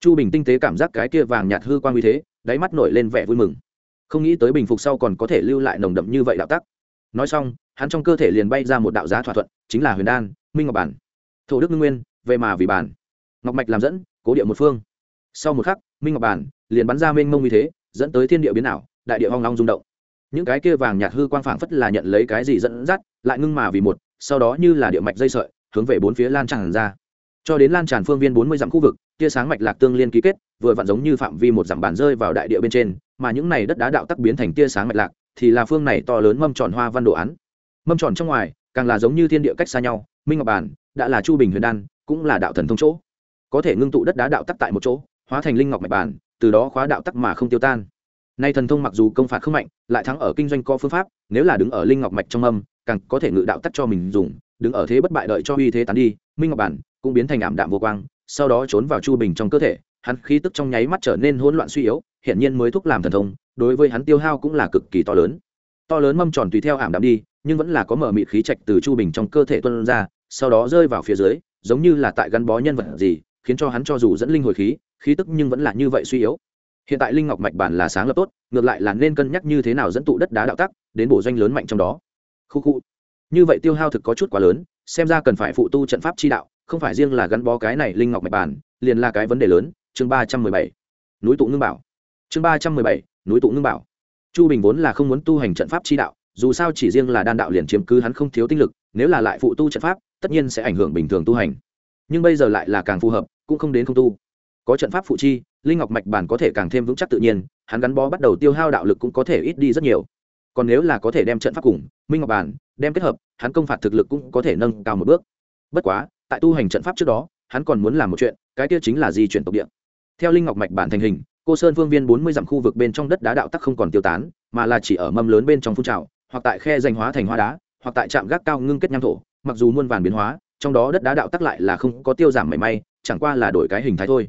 chu bình tinh tế cảm giác cái kia vàng nhạt hư quan như thế, đáy mắt nổi lên vẻ vui mừng. Không nghĩ tới bình phục sau còn có thể lưu lại nồng đậm như vậy đạo tắc. Nói xong, hắn trong cơ thể liền bay ra một đạo giá thỏa thuận, chính là huyền đan, minh ngọc bản. Thổ đức ngưng nguyên, về mà vì bản. Ngọc mạch làm dẫn, cố địa một phương. Sau một khắc, minh ngọc bản liền bắn ra mênh mông như thế, dẫn tới thiên địa biến ảo, đại địa hoang long rung động. Những cái kia vàng nhạt hư quang phảng phất là nhận lấy cái gì dẫn dắt, lại ngưng mà vì một, sau đó như là địa mạch dây sợi, hướng về bốn phía lan tràn ra. Cho đến lan tràn phương viên bốn mươi dặm khu vực tia sáng mạch lạc tương liên ký kết, vừa vặn giống như phạm vi một dặm bàn rơi vào đại địa bên trên, mà những này đất đá đạo tắc biến thành tia sáng mạch lạc, thì là phương này to lớn mâm tròn hoa văn đồ án. Mâm tròn trong ngoài, càng là giống như thiên địa cách xa nhau, minh ngọc bản, đã là chu bình huyền đan, cũng là đạo thần thông chỗ. Có thể ngưng tụ đất đá đạo tắc tại một chỗ, hóa thành linh ngọc mạch bản, từ đó khóa đạo tắc mà không tiêu tan. Nay thần thông mặc dù công phạt không mạnh, lại thắng ở kinh doanh có phương pháp, nếu là đứng ở linh ngọc mạch trong âm càng có thể ngự đạo tắc cho mình dùng, đứng ở thế bất bại đợi cho uy thế tán đi, minh ngọc bản cũng biến thành ảm đạm vô quang sau đó trốn vào chu bình trong cơ thể, hắn khí tức trong nháy mắt trở nên hỗn loạn suy yếu hiện nhiên mới thúc làm thần thông, đối với hắn tiêu hao cũng là cực kỳ to lớn. To lớn mâm tròn tùy theo ảm đạm đi, nhưng vẫn là có mở mịt khí trạch từ chu bình trong cơ thể tuân ra, sau đó rơi vào phía dưới, giống như là tại gắn bó nhân vật gì, khiến cho hắn cho dù dẫn linh hồi khí khí tức nhưng vẫn là như vậy suy yếu. Hiện tại linh ngọc mạch bản là sáng lập tốt, ngược lại là nên cân nhắc như thế nào dẫn tụ đất đá đạo tắc, đến bổ doanh lớn mạnh trong đó. Khu khu. Như vậy tiêu hao thực có chút quá lớn, xem ra cần phải phụ tu trận pháp chi đạo không phải riêng là gắn bó cái này linh ngọc mạch bản, liền là cái vấn đề lớn, chương ba trăm mười bảy, núi tụ ngưng bảo. Chương ba trăm mười bảy, núi tụ ngưng bảo. Chu bình vốn là không muốn tu hành trận pháp chi đạo, dù sao chỉ riêng là đan đạo liền chiếm cứ hắn không thiếu tinh lực, nếu là lại phụ tu trận pháp, tất nhiên sẽ ảnh hưởng bình thường tu hành. Nhưng bây giờ lại là càng phù hợp, cũng không đến không tu. Có trận pháp phụ chi, linh ngọc mạch bản có thể càng thêm vững chắc tự nhiên, hắn gắn bó bắt đầu tiêu hao đạo lực cũng có thể ít đi rất nhiều. Còn nếu là có thể đem trận pháp cùng minh ngọc bản, đem kết hợp, hắn công phạt thực lực cũng có thể nâng cao một bước. Bất quá tại tu hành trận pháp trước đó, hắn còn muốn làm một chuyện, cái kia chính là di chuyển tộc địa. Theo linh ngọc mạch bản thành hình, cô sơn Vương viên bốn mươi dặm khu vực bên trong đất đá đạo tắc không còn tiêu tán, mà là chỉ ở mâm lớn bên trong phun trào, hoặc tại khe danh hóa thành hoa đá, hoặc tại trạm gác cao ngưng kết nham thổ, mặc dù muôn vàn biến hóa, trong đó đất đá đạo tắc lại là không có tiêu giảm mảy may, chẳng qua là đổi cái hình thái thôi.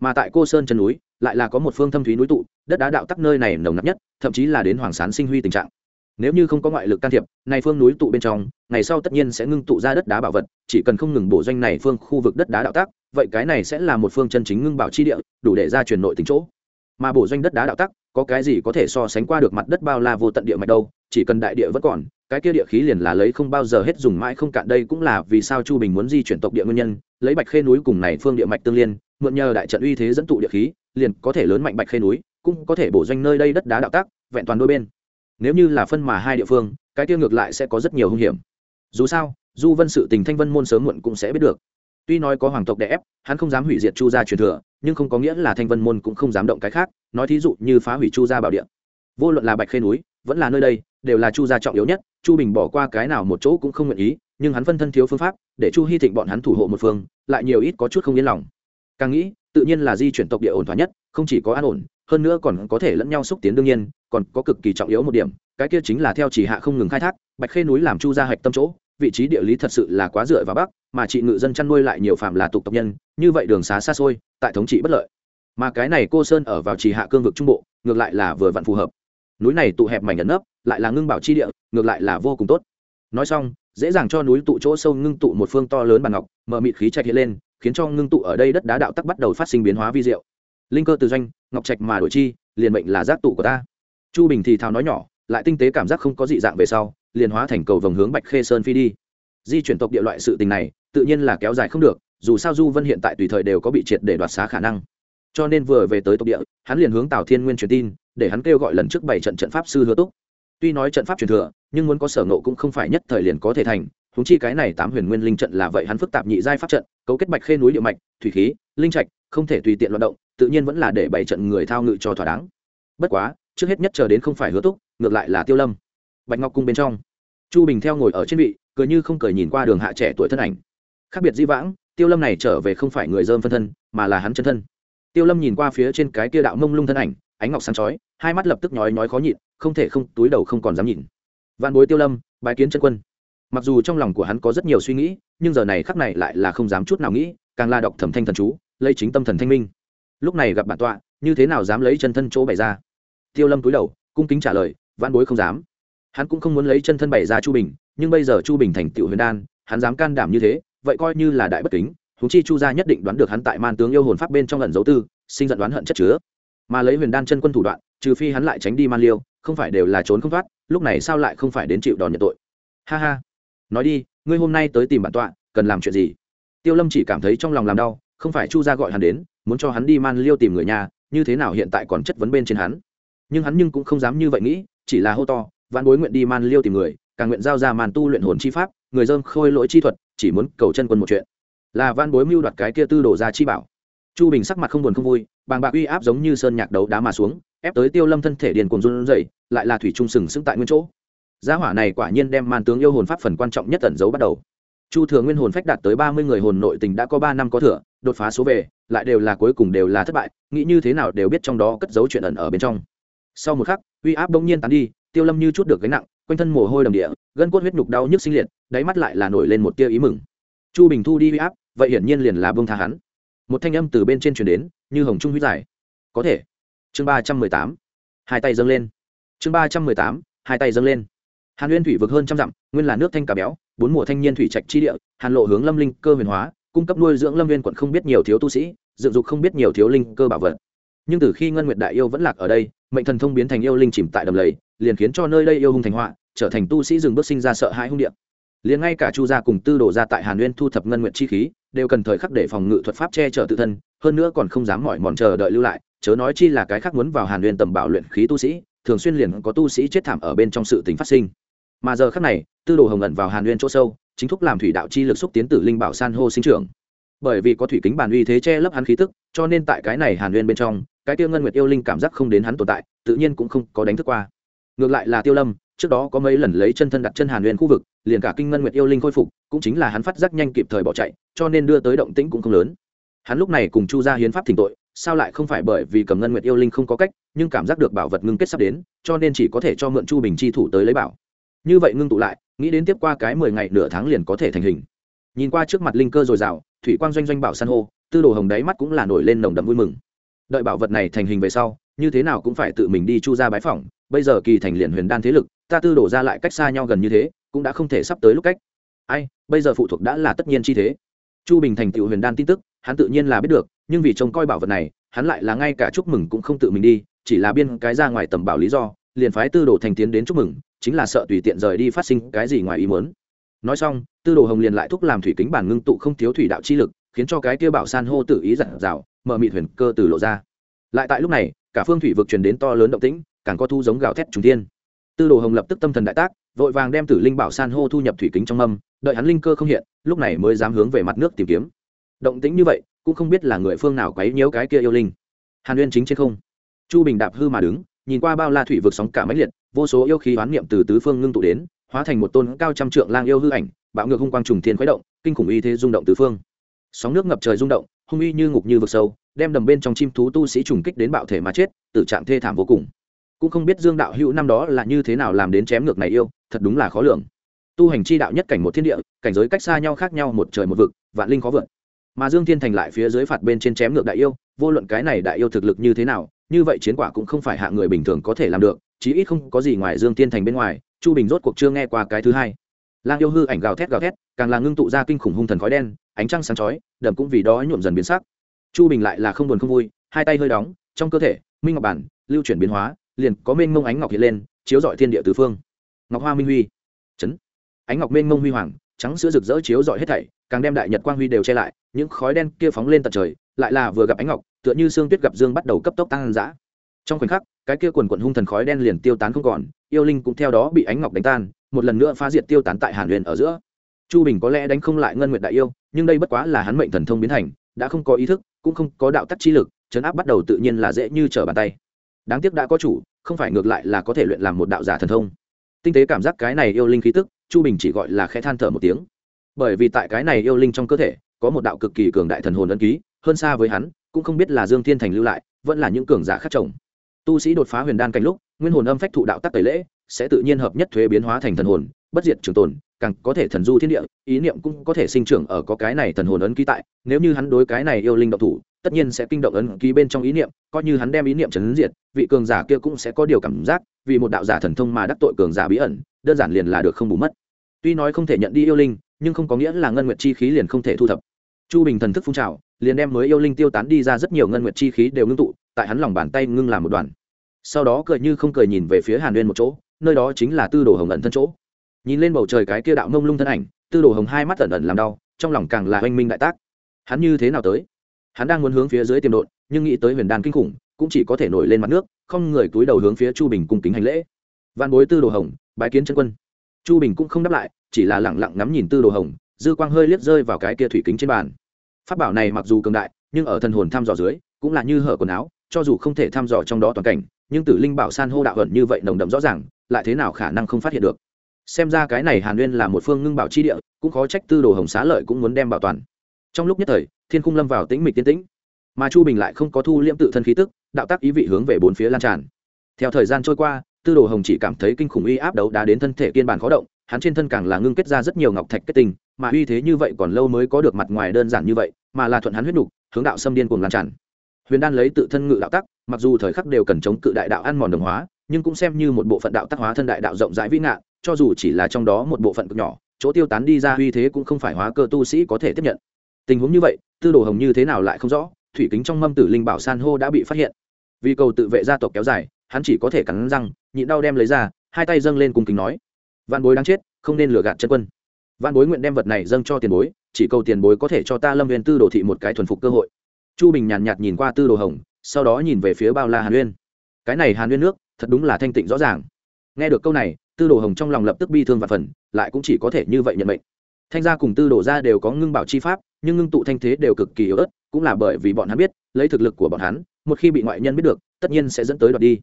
Mà tại cô sơn chân núi, lại là có một phương thâm thúy núi tụ, đất đá đạo tắc nơi này nồng nặc nhất, thậm chí là đến hoàng sán sinh huy tình trạng nếu như không có ngoại lực can thiệp này phương núi tụ bên trong, ngày sau tất nhiên sẽ ngưng tụ ra đất đá bảo vật, chỉ cần không ngừng bổ doanh này phương khu vực đất đá đạo tác vậy cái này sẽ là một phương chân chính ngưng bảo chi địa, đủ để ra truyền nội tính chỗ. Mà bổ doanh đất đá đạo tác có cái gì có thể so sánh qua được mặt đất bao la vô tận địa mạch đâu, chỉ cần đại địa vẫn còn, cái kia địa khí liền là lấy không bao giờ hết dùng mãi không cạn. Đây cũng là vì sao chu bình muốn di chuyển tộc địa nguyên nhân, lấy bạch khê núi cùng này phương địa mạch tương liên, mượn nhờ đại trận uy thế dẫn tụ địa khí, liền có thể lớn mạnh bạch khê núi, cũng có thể bổ doanh nơi đây đất đá đạo tác vẹn toàn đôi bên nếu như là phân mà hai địa phương, cái tiêu ngược lại sẽ có rất nhiều hung hiểm. Dù sao, du vân sự tình thanh vân môn sớm muộn cũng sẽ biết được. Tuy nói có hoàng tộc đè ép, hắn không dám hủy diệt chu gia truyền thừa, nhưng không có nghĩa là thanh vân môn cũng không dám động cái khác, nói thí dụ như phá hủy chu gia bảo địa. Vô luận là bạch khê núi, vẫn là nơi đây, đều là chu gia trọng yếu nhất, chu bình bỏ qua cái nào một chỗ cũng không nguyện ý, nhưng hắn phân thân thiếu phương pháp, để chu hy thịnh bọn hắn thủ hộ một phương, lại nhiều ít có chút không yên lòng. Càng nghĩ, tự nhiên là di chuyển tộc địa ổn thỏa nhất, không chỉ có an ổn hơn nữa còn có thể lẫn nhau xúc tiến đương nhiên, còn có cực kỳ trọng yếu một điểm, cái kia chính là theo chỉ hạ không ngừng khai thác, bạch khê núi làm chu gia hạch tâm chỗ, vị trí địa lý thật sự là quá dựa vào bắc, mà trị ngự dân chăn nuôi lại nhiều phạm là tục tộc nhân, như vậy đường xá xa xôi, tại thống trị bất lợi. Mà cái này cô sơn ở vào chỉ hạ cương vực trung bộ, ngược lại là vừa vặn phù hợp. Núi này tụ hẹp mảnh ẩn nấp, lại là ngưng bảo chi địa, ngược lại là vô cùng tốt. Nói xong, dễ dàng cho núi tụ chỗ sâu ngưng tụ một phương to lớn bằng ngọc mở mịt khí chạy hiện lên, khiến cho ngưng tụ ở đây đất đá đạo tắc bắt đầu phát sinh biến hóa vi diệu linh cơ từ doanh, ngọc trạch mà đổi chi, liền mệnh là giác tụ của ta. Chu bình thì thào nói nhỏ, lại tinh tế cảm giác không có dị dạng về sau, liền hóa thành cầu vòng hướng bạch khê sơn phi đi. Di chuyển tộc địa loại sự tình này, tự nhiên là kéo dài không được, dù sao du vân hiện tại tùy thời đều có bị triệt để đoạt xá khả năng. Cho nên vừa về tới tộc địa, hắn liền hướng tào thiên nguyên truyền tin, để hắn kêu gọi lần trước bảy trận trận pháp sư hứa túc. Tuy nói trận pháp truyền thừa, nhưng muốn có sở ngộ cũng không phải nhất thời liền có thể thành húng chi cái này tám huyền nguyên linh trận là vậy hắn phức tạp nhị giai pháp trận, cấu kết bạch khê núi địa mạch, thủy khí, linh trạch, không thể tùy tiện loạt động tự nhiên vẫn là để bảy trận người thao ngự cho thỏa đáng. Bất quá, trước hết nhất chờ đến không phải hứa túc, ngược lại là tiêu lâm. Bạch ngọc cung bên trong. Chu bình theo ngồi ở trên vị, cười như không cười nhìn qua đường hạ trẻ tuổi thân ảnh. Khác biệt di vãng, tiêu lâm này trở về không phải người dơm phân thân, mà là hắn chân thân. Tiêu lâm nhìn qua phía trên cái kia đạo mông lung thân ảnh, ánh ngọc sáng chói, hai mắt lập tức nhói nhói khó nhịn, không thể không, túi đầu không còn dám nhìn. Văn bối tiêu lâm bài kiến chân quân. Mặc dù trong lòng của hắn có rất nhiều suy nghĩ, nhưng giờ này khắc này lại là không dám chút nào nghĩ, càng la đọc thẩm thanh thần chú, lấy chính tâm thần thanh minh lúc này gặp bản tọa, như thế nào dám lấy chân thân chỗ bày ra? Tiêu lâm túi đầu, cung kính trả lời văn bối không dám. Hắn cũng không muốn lấy chân thân bày ra chu bình, nhưng bây giờ chu bình thành tựu huyền đan, hắn dám can đảm như thế, vậy coi như là đại bất kính húng chi chu gia nhất định đoán được hắn tại man tướng yêu hồn pháp bên trong lần dấu tư, sinh giận đoán hận chất chứa. Mà lấy huyền đan chân quân thủ đoạn, trừ phi hắn lại tránh đi man liêu, không phải đều là trốn không thoát, lúc này sao lại không phải đến chịu đòn nhận tội? Ha ha. Nói đi, ngươi hôm nay tới tìm bản tọa, cần làm chuyện gì? Tiêu lâm chỉ cảm thấy trong lòng làm đau không phải chu gia gọi hắn đến, muốn cho hắn đi man liêu tìm người nhà, như thế nào hiện tại còn chất vấn bên trên hắn. Nhưng hắn nhưng cũng không dám như vậy nghĩ, chỉ là hô to văn bối nguyện đi man liêu tìm người, càng nguyện giao ra màn tu luyện hồn chi pháp, người dơm khôi lỗi chi thuật, chỉ muốn cầu chân quân một chuyện. Là van bối mưu đoạt cái kia tư đổ ra chi bảo. Chu bình sắc mặt không buồn không vui, bàng bạc uy áp giống như sơn nhạc đấu đá mà xuống, ép tới tiêu lâm thân thể điền cuồng run rẩy, lại là thủy trung sừng sững tại nguyên chỗ. Gia hỏa này quả nhiên đem man tướng yêu hồn pháp phần quan trọng nhất tẩn giấu bắt đầu chu thừa nguyên hồn phách đạt tới ba mươi người hồn nội tình đã có ba năm có thừa, đột phá số về, lại đều là cuối cùng đều là thất bại, nghĩ như thế nào đều biết trong đó cất giấu chuyện ẩn ở bên trong. Sau một khắc, uy áp bỗng nhiên tán đi, tiêu lâm như chút được gánh nặng, quanh thân mồ hôi đầm địa, gân cốt huyết nhục đau nhức sinh liệt, đáy mắt lại là nổi lên một tia ý mừng. Chu bình thu đi uy áp, vậy hiển nhiên liền là bông tha hắn. Một thanh âm từ bên trên truyền đến, như hồng trung huyết giải có thể. Chương ba trăm mười tám. Hai tay dâng lên. Chương ba trăm mười tám, hai tay dâng lên. Hàn nguyên thủy vực hơn trăm dặm, nguyên là nước thanh cà béo bốn mùa thanh niên thủy trạch chi địa, hàn lộ hướng lâm linh cơ huyền hóa, cung cấp nuôi dưỡng lâm viên quận không biết nhiều thiếu tu sĩ, dựng dục không biết nhiều thiếu linh cơ bảo vật. Nhưng từ khi ngân nguyệt đại yêu vẫn lạc ở đây, mệnh thần thông biến thành yêu linh chìm tại đầm lầy, liền khiến cho nơi đây yêu hung thành họa, trở thành tu sĩ dừng bước sinh ra sợ hãi hung điệp liền ngay cả chu gia cùng tư đồ ra tại hàn nguyên thu thập ngân nguyệt chi khí, đều cần thời khắc để phòng ngự thuật pháp che chở tự thân, hơn nữa còn không dám mỏi mòn chờ đợi lưu lại, chớ nói chi là cái khác muốn vào hàn nguyên tầm bảo luyện khí tu sĩ, thường xuyên liền có tu sĩ chết thảm ở bên trong sự tình phát sinh mà giờ khắc này, tư đồ hồng ẩn vào hàn nguyên chỗ sâu, chính thúc làm thủy đạo chi lực xúc tiến tử linh bảo san hô sinh trưởng. Bởi vì có thủy kính bản uy thế che lấp hắn khí tức, cho nên tại cái này hàn nguyên bên trong, cái tiêu ngân nguyệt yêu linh cảm giác không đến hắn tồn tại, tự nhiên cũng không có đánh thức qua. Ngược lại là tiêu lâm, trước đó có mấy lần lấy chân thân đặt chân hàn nguyên khu vực, liền cả kinh ngân nguyệt yêu linh khôi phục, cũng chính là hắn phát giác nhanh kịp thời bỏ chạy, cho nên đưa tới động tĩnh cũng không lớn. Hắn lúc này cùng chu gia hiến pháp thỉnh tội, sao lại không phải bởi vì cầm ngân nguyệt yêu linh không có cách, nhưng cảm giác được bảo vật ngưng kết sắp đến, cho nên chỉ có thể cho mượn chu bình chi thủ tới lấy bảo như vậy ngưng tụ lại, nghĩ đến tiếp qua cái mười ngày nửa tháng liền có thể thành hình. Nhìn qua trước mặt linh cơ dồi dào, thủy quang doanh doanh bảo san hô, tư đồ hồng đáy mắt cũng là nổi lên nồng đậm vui mừng. Đợi bảo vật này thành hình về sau, như thế nào cũng phải tự mình đi chu ra bái phỏng, bây giờ kỳ thành liền huyền đan thế lực, ta tư đổ ra lại cách xa nhau gần như thế, cũng đã không thể sắp tới lúc cách. Ai, bây giờ phụ thuộc đã là tất nhiên chi thế. Chu bình thành tựu huyền đan tin tức, hắn tự nhiên là biết được, nhưng vì trông coi bảo vật này, hắn lại là ngay cả chúc mừng cũng không tự mình đi, chỉ là biên cái ra ngoài tầm bảo lý do, liền phái tư đồ thành tiến đến chúc mừng chính là sợ tùy tiện rời đi phát sinh cái gì ngoài ý muốn. Nói xong, tư đồ hồng liền lại thúc làm thủy kính bản ngưng tụ không thiếu thủy đạo chi lực, khiến cho cái kia bảo san hô tự ý giặt rào mở mị thuyền cơ từ lộ ra. Lại tại lúc này, cả phương thủy vực truyền đến to lớn động tĩnh, càng có thu giống gào thét trùng thiên. Tư đồ hồng lập tức tâm thần đại tác, vội vàng đem tử linh bảo san hô thu nhập thủy kính trong mâm, đợi hắn linh cơ không hiện, lúc này mới dám hướng về mặt nước tìm kiếm. Động tĩnh như vậy, cũng không biết là người phương nào quấy nhiễu cái kia yêu linh. Hàn uyên chính trên không. Chu bình đạp hư mà đứng, nhìn qua bao la thủy vực sóng cả máy liệt vô số yêu khí hoán niệm từ tứ phương ngưng tụ đến, hóa thành một tôn cao trăm trượng lang yêu hư ảnh, bạo ngược hung quang trùng thiên khuấy động, kinh khủng y thế rung động tứ phương. Sóng nước ngập trời rung động, hung uy như ngục như vực sâu, đem đầm bên trong chim thú tu sĩ trùng kích đến bạo thể mà chết, tử trạng thê thảm vô cùng. Cũng không biết dương đạo hữu năm đó là như thế nào làm đến chém ngược này yêu, thật đúng là khó lường. Tu hành chi đạo nhất cảnh một thiên địa, cảnh giới cách xa nhau khác nhau một trời một vực, vạn linh khó vượt. Mà dương thiên thành lại phía dưới phạt bên trên chém ngược đại yêu, vô luận cái này đại yêu thực lực như thế nào, như vậy chiến quả cũng không phải hạ người bình thường có thể làm được chí ít không có gì ngoài dương thiên thành bên ngoài, chu bình rốt cuộc chưa nghe qua cái thứ hai. Lang yêu hư ảnh gào thét gào thét, càng là ngưng tụ ra kinh khủng hung thần khói đen, ánh trăng sáng chói, đầm cũng vì đó nhuộm dần biến sắc. Chu bình lại là không buồn không vui, hai tay hơi đóng, trong cơ thể, minh ngọc bản, lưu chuyển biến hóa, liền có mênh mông ánh ngọc hiện lên, chiếu dọi thiên địa tứ phương. Ngọc hoa minh huy. Chấn. Ánh ngọc mênh mông huy hoàng, trắng sữa rực rỡ chiếu dọi hết thảy, càng đem đại nhật quang huy đều che lại, những khói đen kia phóng lên tận trời, lại là vừa gặp ánh ngọc, tựa như xương tuyết gặp dương bắt đầu cấp tốc tăng dã trong khoảnh khắc cái kia quần quần hung thần khói đen liền tiêu tán không còn, yêu linh cũng theo đó bị ánh ngọc đánh tan, một lần nữa phá diệt tiêu tán tại hàn huyền ở giữa. Chu bình có lẽ đánh không lại ngân nguyệt đại yêu, nhưng đây bất quá là hắn mệnh thần thông biến thành, đã không có ý thức, cũng không có đạo tắc chi lực chấn áp bắt đầu tự nhiên là dễ như trở bàn tay. Đáng tiếc đã có chủ, không phải ngược lại là có thể luyện làm một đạo giả thần thông. Tinh tế cảm giác cái này yêu linh khí tức, chu bình chỉ gọi là khẽ than thở một tiếng. Bởi vì tại cái này yêu linh trong cơ thể, có một đạo cực kỳ cường đại thần hồn ấn ký, hơn xa với hắn, cũng không biết là dương thiên thành lưu lại, vẫn là những cường giả khác chồng tu sĩ đột phá huyền đan cảnh lúc, nguyên hồn âm phách thụ đạo tắc tẩy lễ, sẽ tự nhiên hợp nhất thuế biến hóa thành thần hồn, bất diệt trường tồn, càng có thể thần du thiên địa, ý niệm cũng có thể sinh trưởng ở có cái này thần hồn ấn ký tại. Nếu như hắn đối cái này yêu linh độc thủ, tất nhiên sẽ kinh động ấn ký bên trong ý niệm, coi như hắn đem ý niệm chấn diệt, vị cường giả kia cũng sẽ có điều cảm giác, vì một đạo giả thần thông mà đắc tội cường giả bí ẩn, đơn giản liền là được không bù mất. Tuy nói không thể nhận đi yêu linh, nhưng không có nghĩa là ngân nguyệt chi khí liền không thể thu thập. Chu bình thần thức phun trào, liền đem mới yêu linh tiêu tán đi ra rất nhiều ngân nguyệt chi khí đều ngưng tụ tại hắn lòng bàn tay ngưng làm một đoàn. Sau đó cười như không cười nhìn về phía hàn Nguyên một chỗ, nơi đó chính là tư đồ hồng ẩn thân chỗ. Nhìn lên bầu trời cái kia đạo mông lung thân ảnh, tư đồ hồng hai mắt ẩn ẩn làm đau, trong lòng càng là oanh minh đại tác. Hắn như thế nào tới? Hắn đang muốn hướng phía dưới tiềm độn, nhưng nghĩ tới huyền đan kinh khủng, cũng chỉ có thể nổi lên mặt nước, không người túi đầu hướng phía chu bình cung kính hành lễ. Văn bối tư đồ hồng, bái kiến chân quân. Chu bình cũng không đáp lại, chỉ là lẳng lặng ngắm nhìn tư đồ hồng, dư quang hơi liếc rơi vào cái kia thủy kính trên bàn. Pháp bảo này mặc dù cường đại, nhưng ở thần hồn thăm dò dưới, cũng là như hở quần áo cho dù không thể thăm dò trong đó toàn cảnh, nhưng tử linh bảo san hô đạo hận như vậy nồng đậm rõ ràng, lại thế nào khả năng không phát hiện được? Xem ra cái này hàn nguyên là một phương ngưng bảo chi địa, cũng khó trách tư đồ hồng xá lợi cũng muốn đem bảo toàn. Trong lúc nhất thời, thiên khung lâm vào tĩnh mịch tiến tĩnh. Mà chu bình lại không có thu liễm tự thân khí tức, đạo tác ý vị hướng về bốn phía lan tràn. Theo thời gian trôi qua, tư đồ hồng chỉ cảm thấy kinh khủng uy áp đấu đá đến thân thể kiên bản khó động, hắn trên thân càng là ngưng kết ra rất nhiều ngọc thạch kết tinh, mà uy thế như vậy còn lâu mới có được mặt ngoài đơn giản như vậy, mà là thuận hắn huyết nục, hướng đạo xâm điên cuồng lan tràn huyền đan lấy tự thân ngự đạo tắc, mặc dù thời khắc đều cần chống cự đại đạo ăn mòn đồng hóa, nhưng cũng xem như một bộ phận đạo tác hóa thân đại đạo rộng rãi vĩ ngạn, cho dù chỉ là trong đó một bộ phận cực nhỏ, chỗ tiêu tán đi ra uy thế cũng không phải hóa cơ tu sĩ có thể tiếp nhận. Tình huống như vậy, tư đồ hồng như thế nào lại không rõ, thủy kính trong mâm tử linh bảo san hô đã bị phát hiện. Vì cầu tự vệ gia tộc kéo dài, hắn chỉ có thể cắn răng, nhịn đau đem lấy ra, hai tay dâng lên cùng kính nói văn bối đang chết, không nên lừa gạt chân quân. Văn bối nguyện đem vật này dâng cho tiền bối, chỉ cầu tiền bối có thể cho ta lâm viên tư đồ thị một cái thuần phục cơ hội chu bình nhàn nhạt, nhìn qua tư đồ hồng sau đó nhìn về phía bao la hàn uyên. Cái này hàn uyên nước thật đúng là thanh tịnh rõ ràng. Nghe được câu này tư đồ hồng trong lòng lập tức bi thương và phần lại cũng chỉ có thể như vậy nhận mệnh. Thanh gia cùng tư đồ gia đều có ngưng bảo chi pháp nhưng ngưng tụ thanh thế đều cực kỳ yếu ớt cũng là bởi vì bọn hắn biết lấy thực lực của bọn hắn một khi bị ngoại nhân biết được tất nhiên sẽ dẫn tới đoạt đi.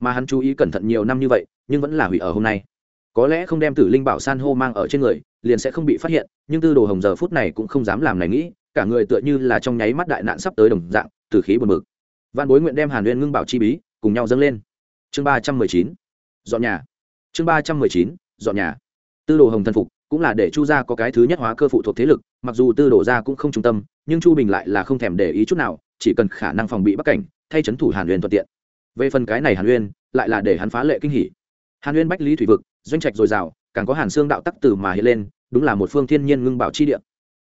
Mà hắn chú ý cẩn thận nhiều năm như vậy nhưng vẫn là hủy ở hôm nay. Có lẽ không đem tử linh bảo san hô mang ở trên người liền sẽ không bị phát hiện nhưng tư đồ hồng giờ phút này cũng không dám làm này nghĩ cả người tựa như là trong nháy mắt đại nạn sắp tới đồng dạng, từ khí buồn bực. Văn bối nguyện đem hàn uyên ngưng bảo chi bí, cùng nhau dâng lên. Chương ba trăm mười chín, dọn nhà. Chương ba trăm mười chín, dọn nhà. Tư đồ hồng thần phục, cũng là để chu gia có cái thứ nhất hóa cơ phụ thuộc thế lực, mặc dù tư đồ gia cũng không trung tâm, nhưng chu bình lại là không thèm để ý chút nào, chỉ cần khả năng phòng bị bắc cảnh, thay c thủ hàn uyên thuận tiện. Về phần cái này hàn uyên, lại là để hắn phá lệ kinh hỉ. Hàn uyên bách lý thủy vực, doanh trạch dồi dào, càng có hàn xương đạo tắc từ mà hiện lên, đúng là một phương thiên nhiên ngưng bảo chi địa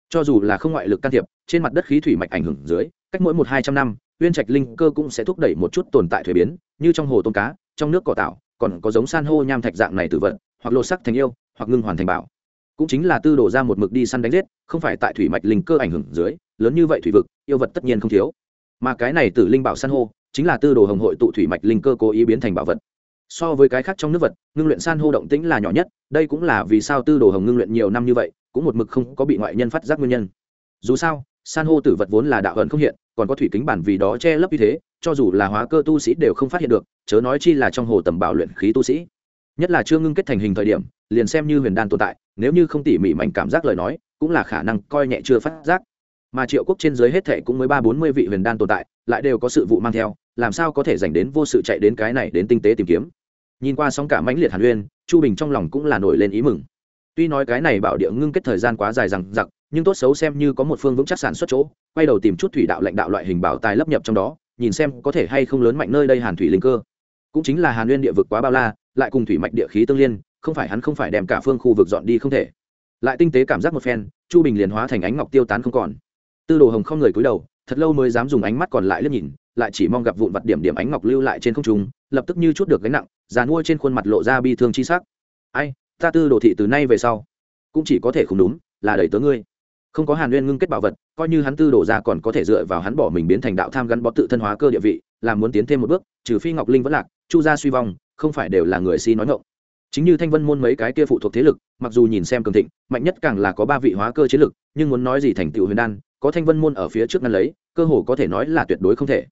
cho dù là không ngoại lực can thiệp, trên mặt đất khí thủy mạch ảnh hưởng dưới, cách mỗi một hai trăm năm, uyên trạch linh cơ cũng sẽ thúc đẩy một chút tồn tại thuế biến, như trong hồ tôm cá, trong nước cỏ tạo còn có giống san hô nham thạch dạng này tử vận hoặc lột sắc thành yêu, hoặc ngưng hoàn thành bảo. Cũng chính là tư đổ ra một mực đi săn đánh giết, không phải tại thủy mạch linh cơ ảnh hưởng dưới, lớn như vậy thủy vực, yêu vật tất nhiên không thiếu. Mà cái này tử linh bảo san hô, chính là tư đồ hồng hội tụ thủy mạch linh cơ cố ý biến thành bảo vật so với cái khác trong nước vật, ngưng luyện san hô động tĩnh là nhỏ nhất, đây cũng là vì sao tư đồ hồng ngưng luyện nhiều năm như vậy, cũng một mực không có bị ngoại nhân phát giác nguyên nhân. Dù sao, san hô tử vật vốn là đạo hận không hiện, còn có thủy kính bản vì đó che lấp như thế, cho dù là hóa cơ tu sĩ đều không phát hiện được, chớ nói chi là trong hồ tầm bảo luyện khí tu sĩ. Nhất là chưa ngưng kết thành hình thời điểm, liền xem như huyền đan tồn tại, nếu như không tỉ mỉ mạnh cảm giác lời nói, cũng là khả năng coi nhẹ chưa phát giác. Mà triệu quốc trên dưới hết thệ cũng mới ba bốn mươi vị huyền đan tồn tại, lại đều có sự vụ mang theo, làm sao có thể dành đến vô sự chạy đến cái này đến tinh tế tìm kiếm? Nhìn qua sóng cả mãnh liệt hàn uyên chu bình trong lòng cũng là nổi lên ý mừng. Tuy nói cái này bảo địa ngưng kết thời gian quá dài rằng giặc nhưng tốt xấu xem như có một phương vững chắc sản xuất chỗ, quay đầu tìm chút thủy đạo lãnh đạo loại hình bảo tài lấp nhập trong đó, nhìn xem có thể hay không lớn mạnh nơi đây hàn thủy linh cơ. Cũng chính là hàn nguyên địa vực quá bao la, lại cùng thủy mạch địa khí tương liên, không phải hắn không phải đem cả phương khu vực dọn đi không thể. Lại tinh tế cảm giác một phen, chu bình liền hóa thành ánh ngọc tiêu tán không còn. Tư đồ hồng không người cúi đầu, thật lâu mới dám dùng ánh mắt còn lại liếc nhìn lại chỉ mong gặp vụn vặt điểm điểm ánh ngọc lưu lại trên không trung, lập tức như chút được gánh nặng, già nuôi trên khuôn mặt lộ ra bi thương chi sắc. Ai, ta tư đồ thị từ nay về sau, cũng chỉ có thể không đúng, là đẩy tớ ngươi. Không có hàn nguyên ngưng kết bảo vật, coi như hắn tư đổ ra còn có thể dựa vào hắn bỏ mình biến thành đạo tham gắn bó tự thân hóa cơ địa vị, là muốn tiến thêm một bước, trừ phi ngọc linh vẫn lạc, chu gia suy vong, không phải đều là người si nói ngộng chính như thanh vân môn mấy cái kia phụ thuộc thế lực, mặc dù nhìn xem cường thịnh, mạnh nhất càng là có ba vị hóa cơ chiến lực, nhưng muốn nói gì thành tựu huyền đan, có thanh vân môn ở phía trước ngăn lấy, cơ hồ có thể nói là tuyệt đối không thể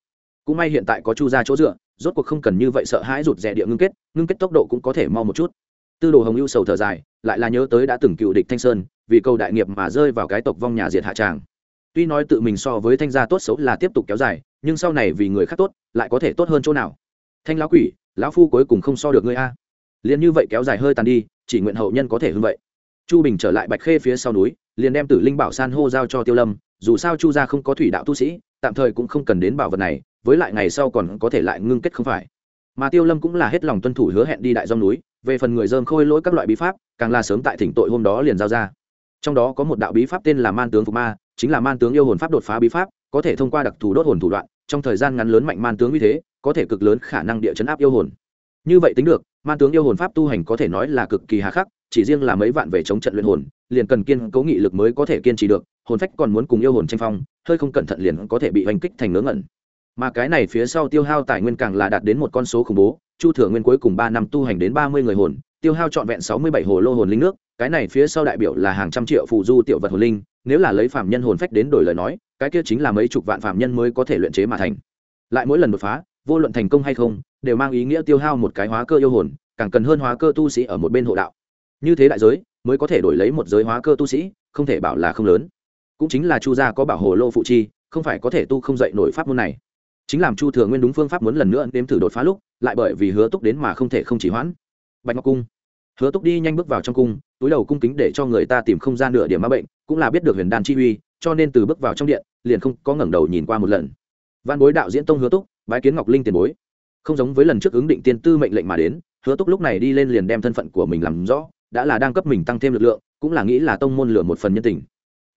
cũng may hiện tại có chu ra chỗ dựa, rốt cuộc không cần như vậy sợ hãi rụt rè địa ngưng kết ngưng kết tốc độ cũng có thể mau một chút. Tư đồ hồng ưu sầu thở dài, lại là nhớ tới đã từng cựu địch thanh sơn, vì câu đại nghiệp mà rơi vào cái tộc vong nhà diệt hạ tràng. Tuy nói tự mình so với thanh gia tốt xấu là tiếp tục kéo dài, nhưng sau này vì người khác tốt, lại có thể tốt hơn chỗ nào? Thanh lão quỷ, lão phu cuối cùng không so được ngươi a. Liền như vậy kéo dài hơi tàn đi, chỉ nguyện hậu nhân có thể hơn vậy. Chu bình trở lại bạch khê phía sau núi, liền đem tử linh bảo san hô giao cho tiêu lâm, dù sao chu gia không có thủy đạo tu sĩ, tạm thời cũng không cần đến bảo vật này với lại ngày sau còn có thể lại ngưng kết không phải. Mà tiêu lâm cũng là hết lòng tuân thủ hứa hẹn đi đại dòng núi, về phần người dơm khôi lỗi các loại bí pháp, càng là sớm tại thỉnh tội hôm đó liền giao ra. Trong đó có một đạo bí pháp tên là man tướng phục ma, chính là man tướng yêu hồn pháp đột phá bí pháp, có thể thông qua đặc thù đốt hồn thủ đoạn, trong thời gian ngắn lớn mạnh man tướng như thế, có thể cực lớn khả năng địa chấn áp yêu hồn. Như vậy tính được, man tướng yêu hồn pháp tu hành có thể nói là cực kỳ hà khắc, chỉ riêng là mấy vạn về chống trận luyện hồn, liền cần kiên cố nghị lực mới có thể kiên trì được, hồn phách còn muốn cùng yêu hồn tranh phong, hơi không cẩn thận liền có thể bị oanh kích thành ngớ ngẩn mà cái này phía sau tiêu hao tài nguyên càng là đạt đến một con số khủng bố, chu thừa nguyên cuối cùng ba năm tu hành đến ba mươi người hồn, tiêu hao trọn vẹn sáu mươi bảy hồ lô hồn linh nước, cái này phía sau đại biểu là hàng trăm triệu phụ du tiểu vật hồn linh, nếu là lấy phạm nhân hồn phách đến đổi lời nói, cái kia chính là mấy chục vạn phạm nhân mới có thể luyện chế mà thành. Lại mỗi lần đột phá, vô luận thành công hay không, đều mang ý nghĩa tiêu hao một cái hóa cơ yêu hồn, càng cần hơn hóa cơ tu sĩ ở một bên hộ đạo. Như thế đại giới, mới có thể đổi lấy một giới hóa cơ tu sĩ, không thể bảo là không lớn. Cũng chính là chu gia có bảo hồ lô phụ chi, không phải có thể tu không dạy nổi pháp môn này chính làm chu thừa nguyên đúng phương pháp muốn lần nữa nếm thử đột phá lúc, lại bởi vì hứa túc đến mà không thể không chỉ hoãn. Bạch ngọc cung. Hứa túc đi nhanh bước vào trong cung, túi đầu cung kính để cho người ta tìm không gian nửa điểm ma bệnh, cũng là biết được huyền đan chi uy, cho nên từ bước vào trong điện, liền không có ngẩng đầu nhìn qua một lần. Văn bối đạo diễn tông hứa túc, bái kiến ngọc linh tiền bối. Không giống với lần trước ứng định tiên tư mệnh lệnh mà đến, hứa túc lúc này đi lên liền đem thân phận của mình làm rõ, đã là đang cấp mình tăng thêm lực lượng, cũng là nghĩ là tông môn lửa một phần nhân tình.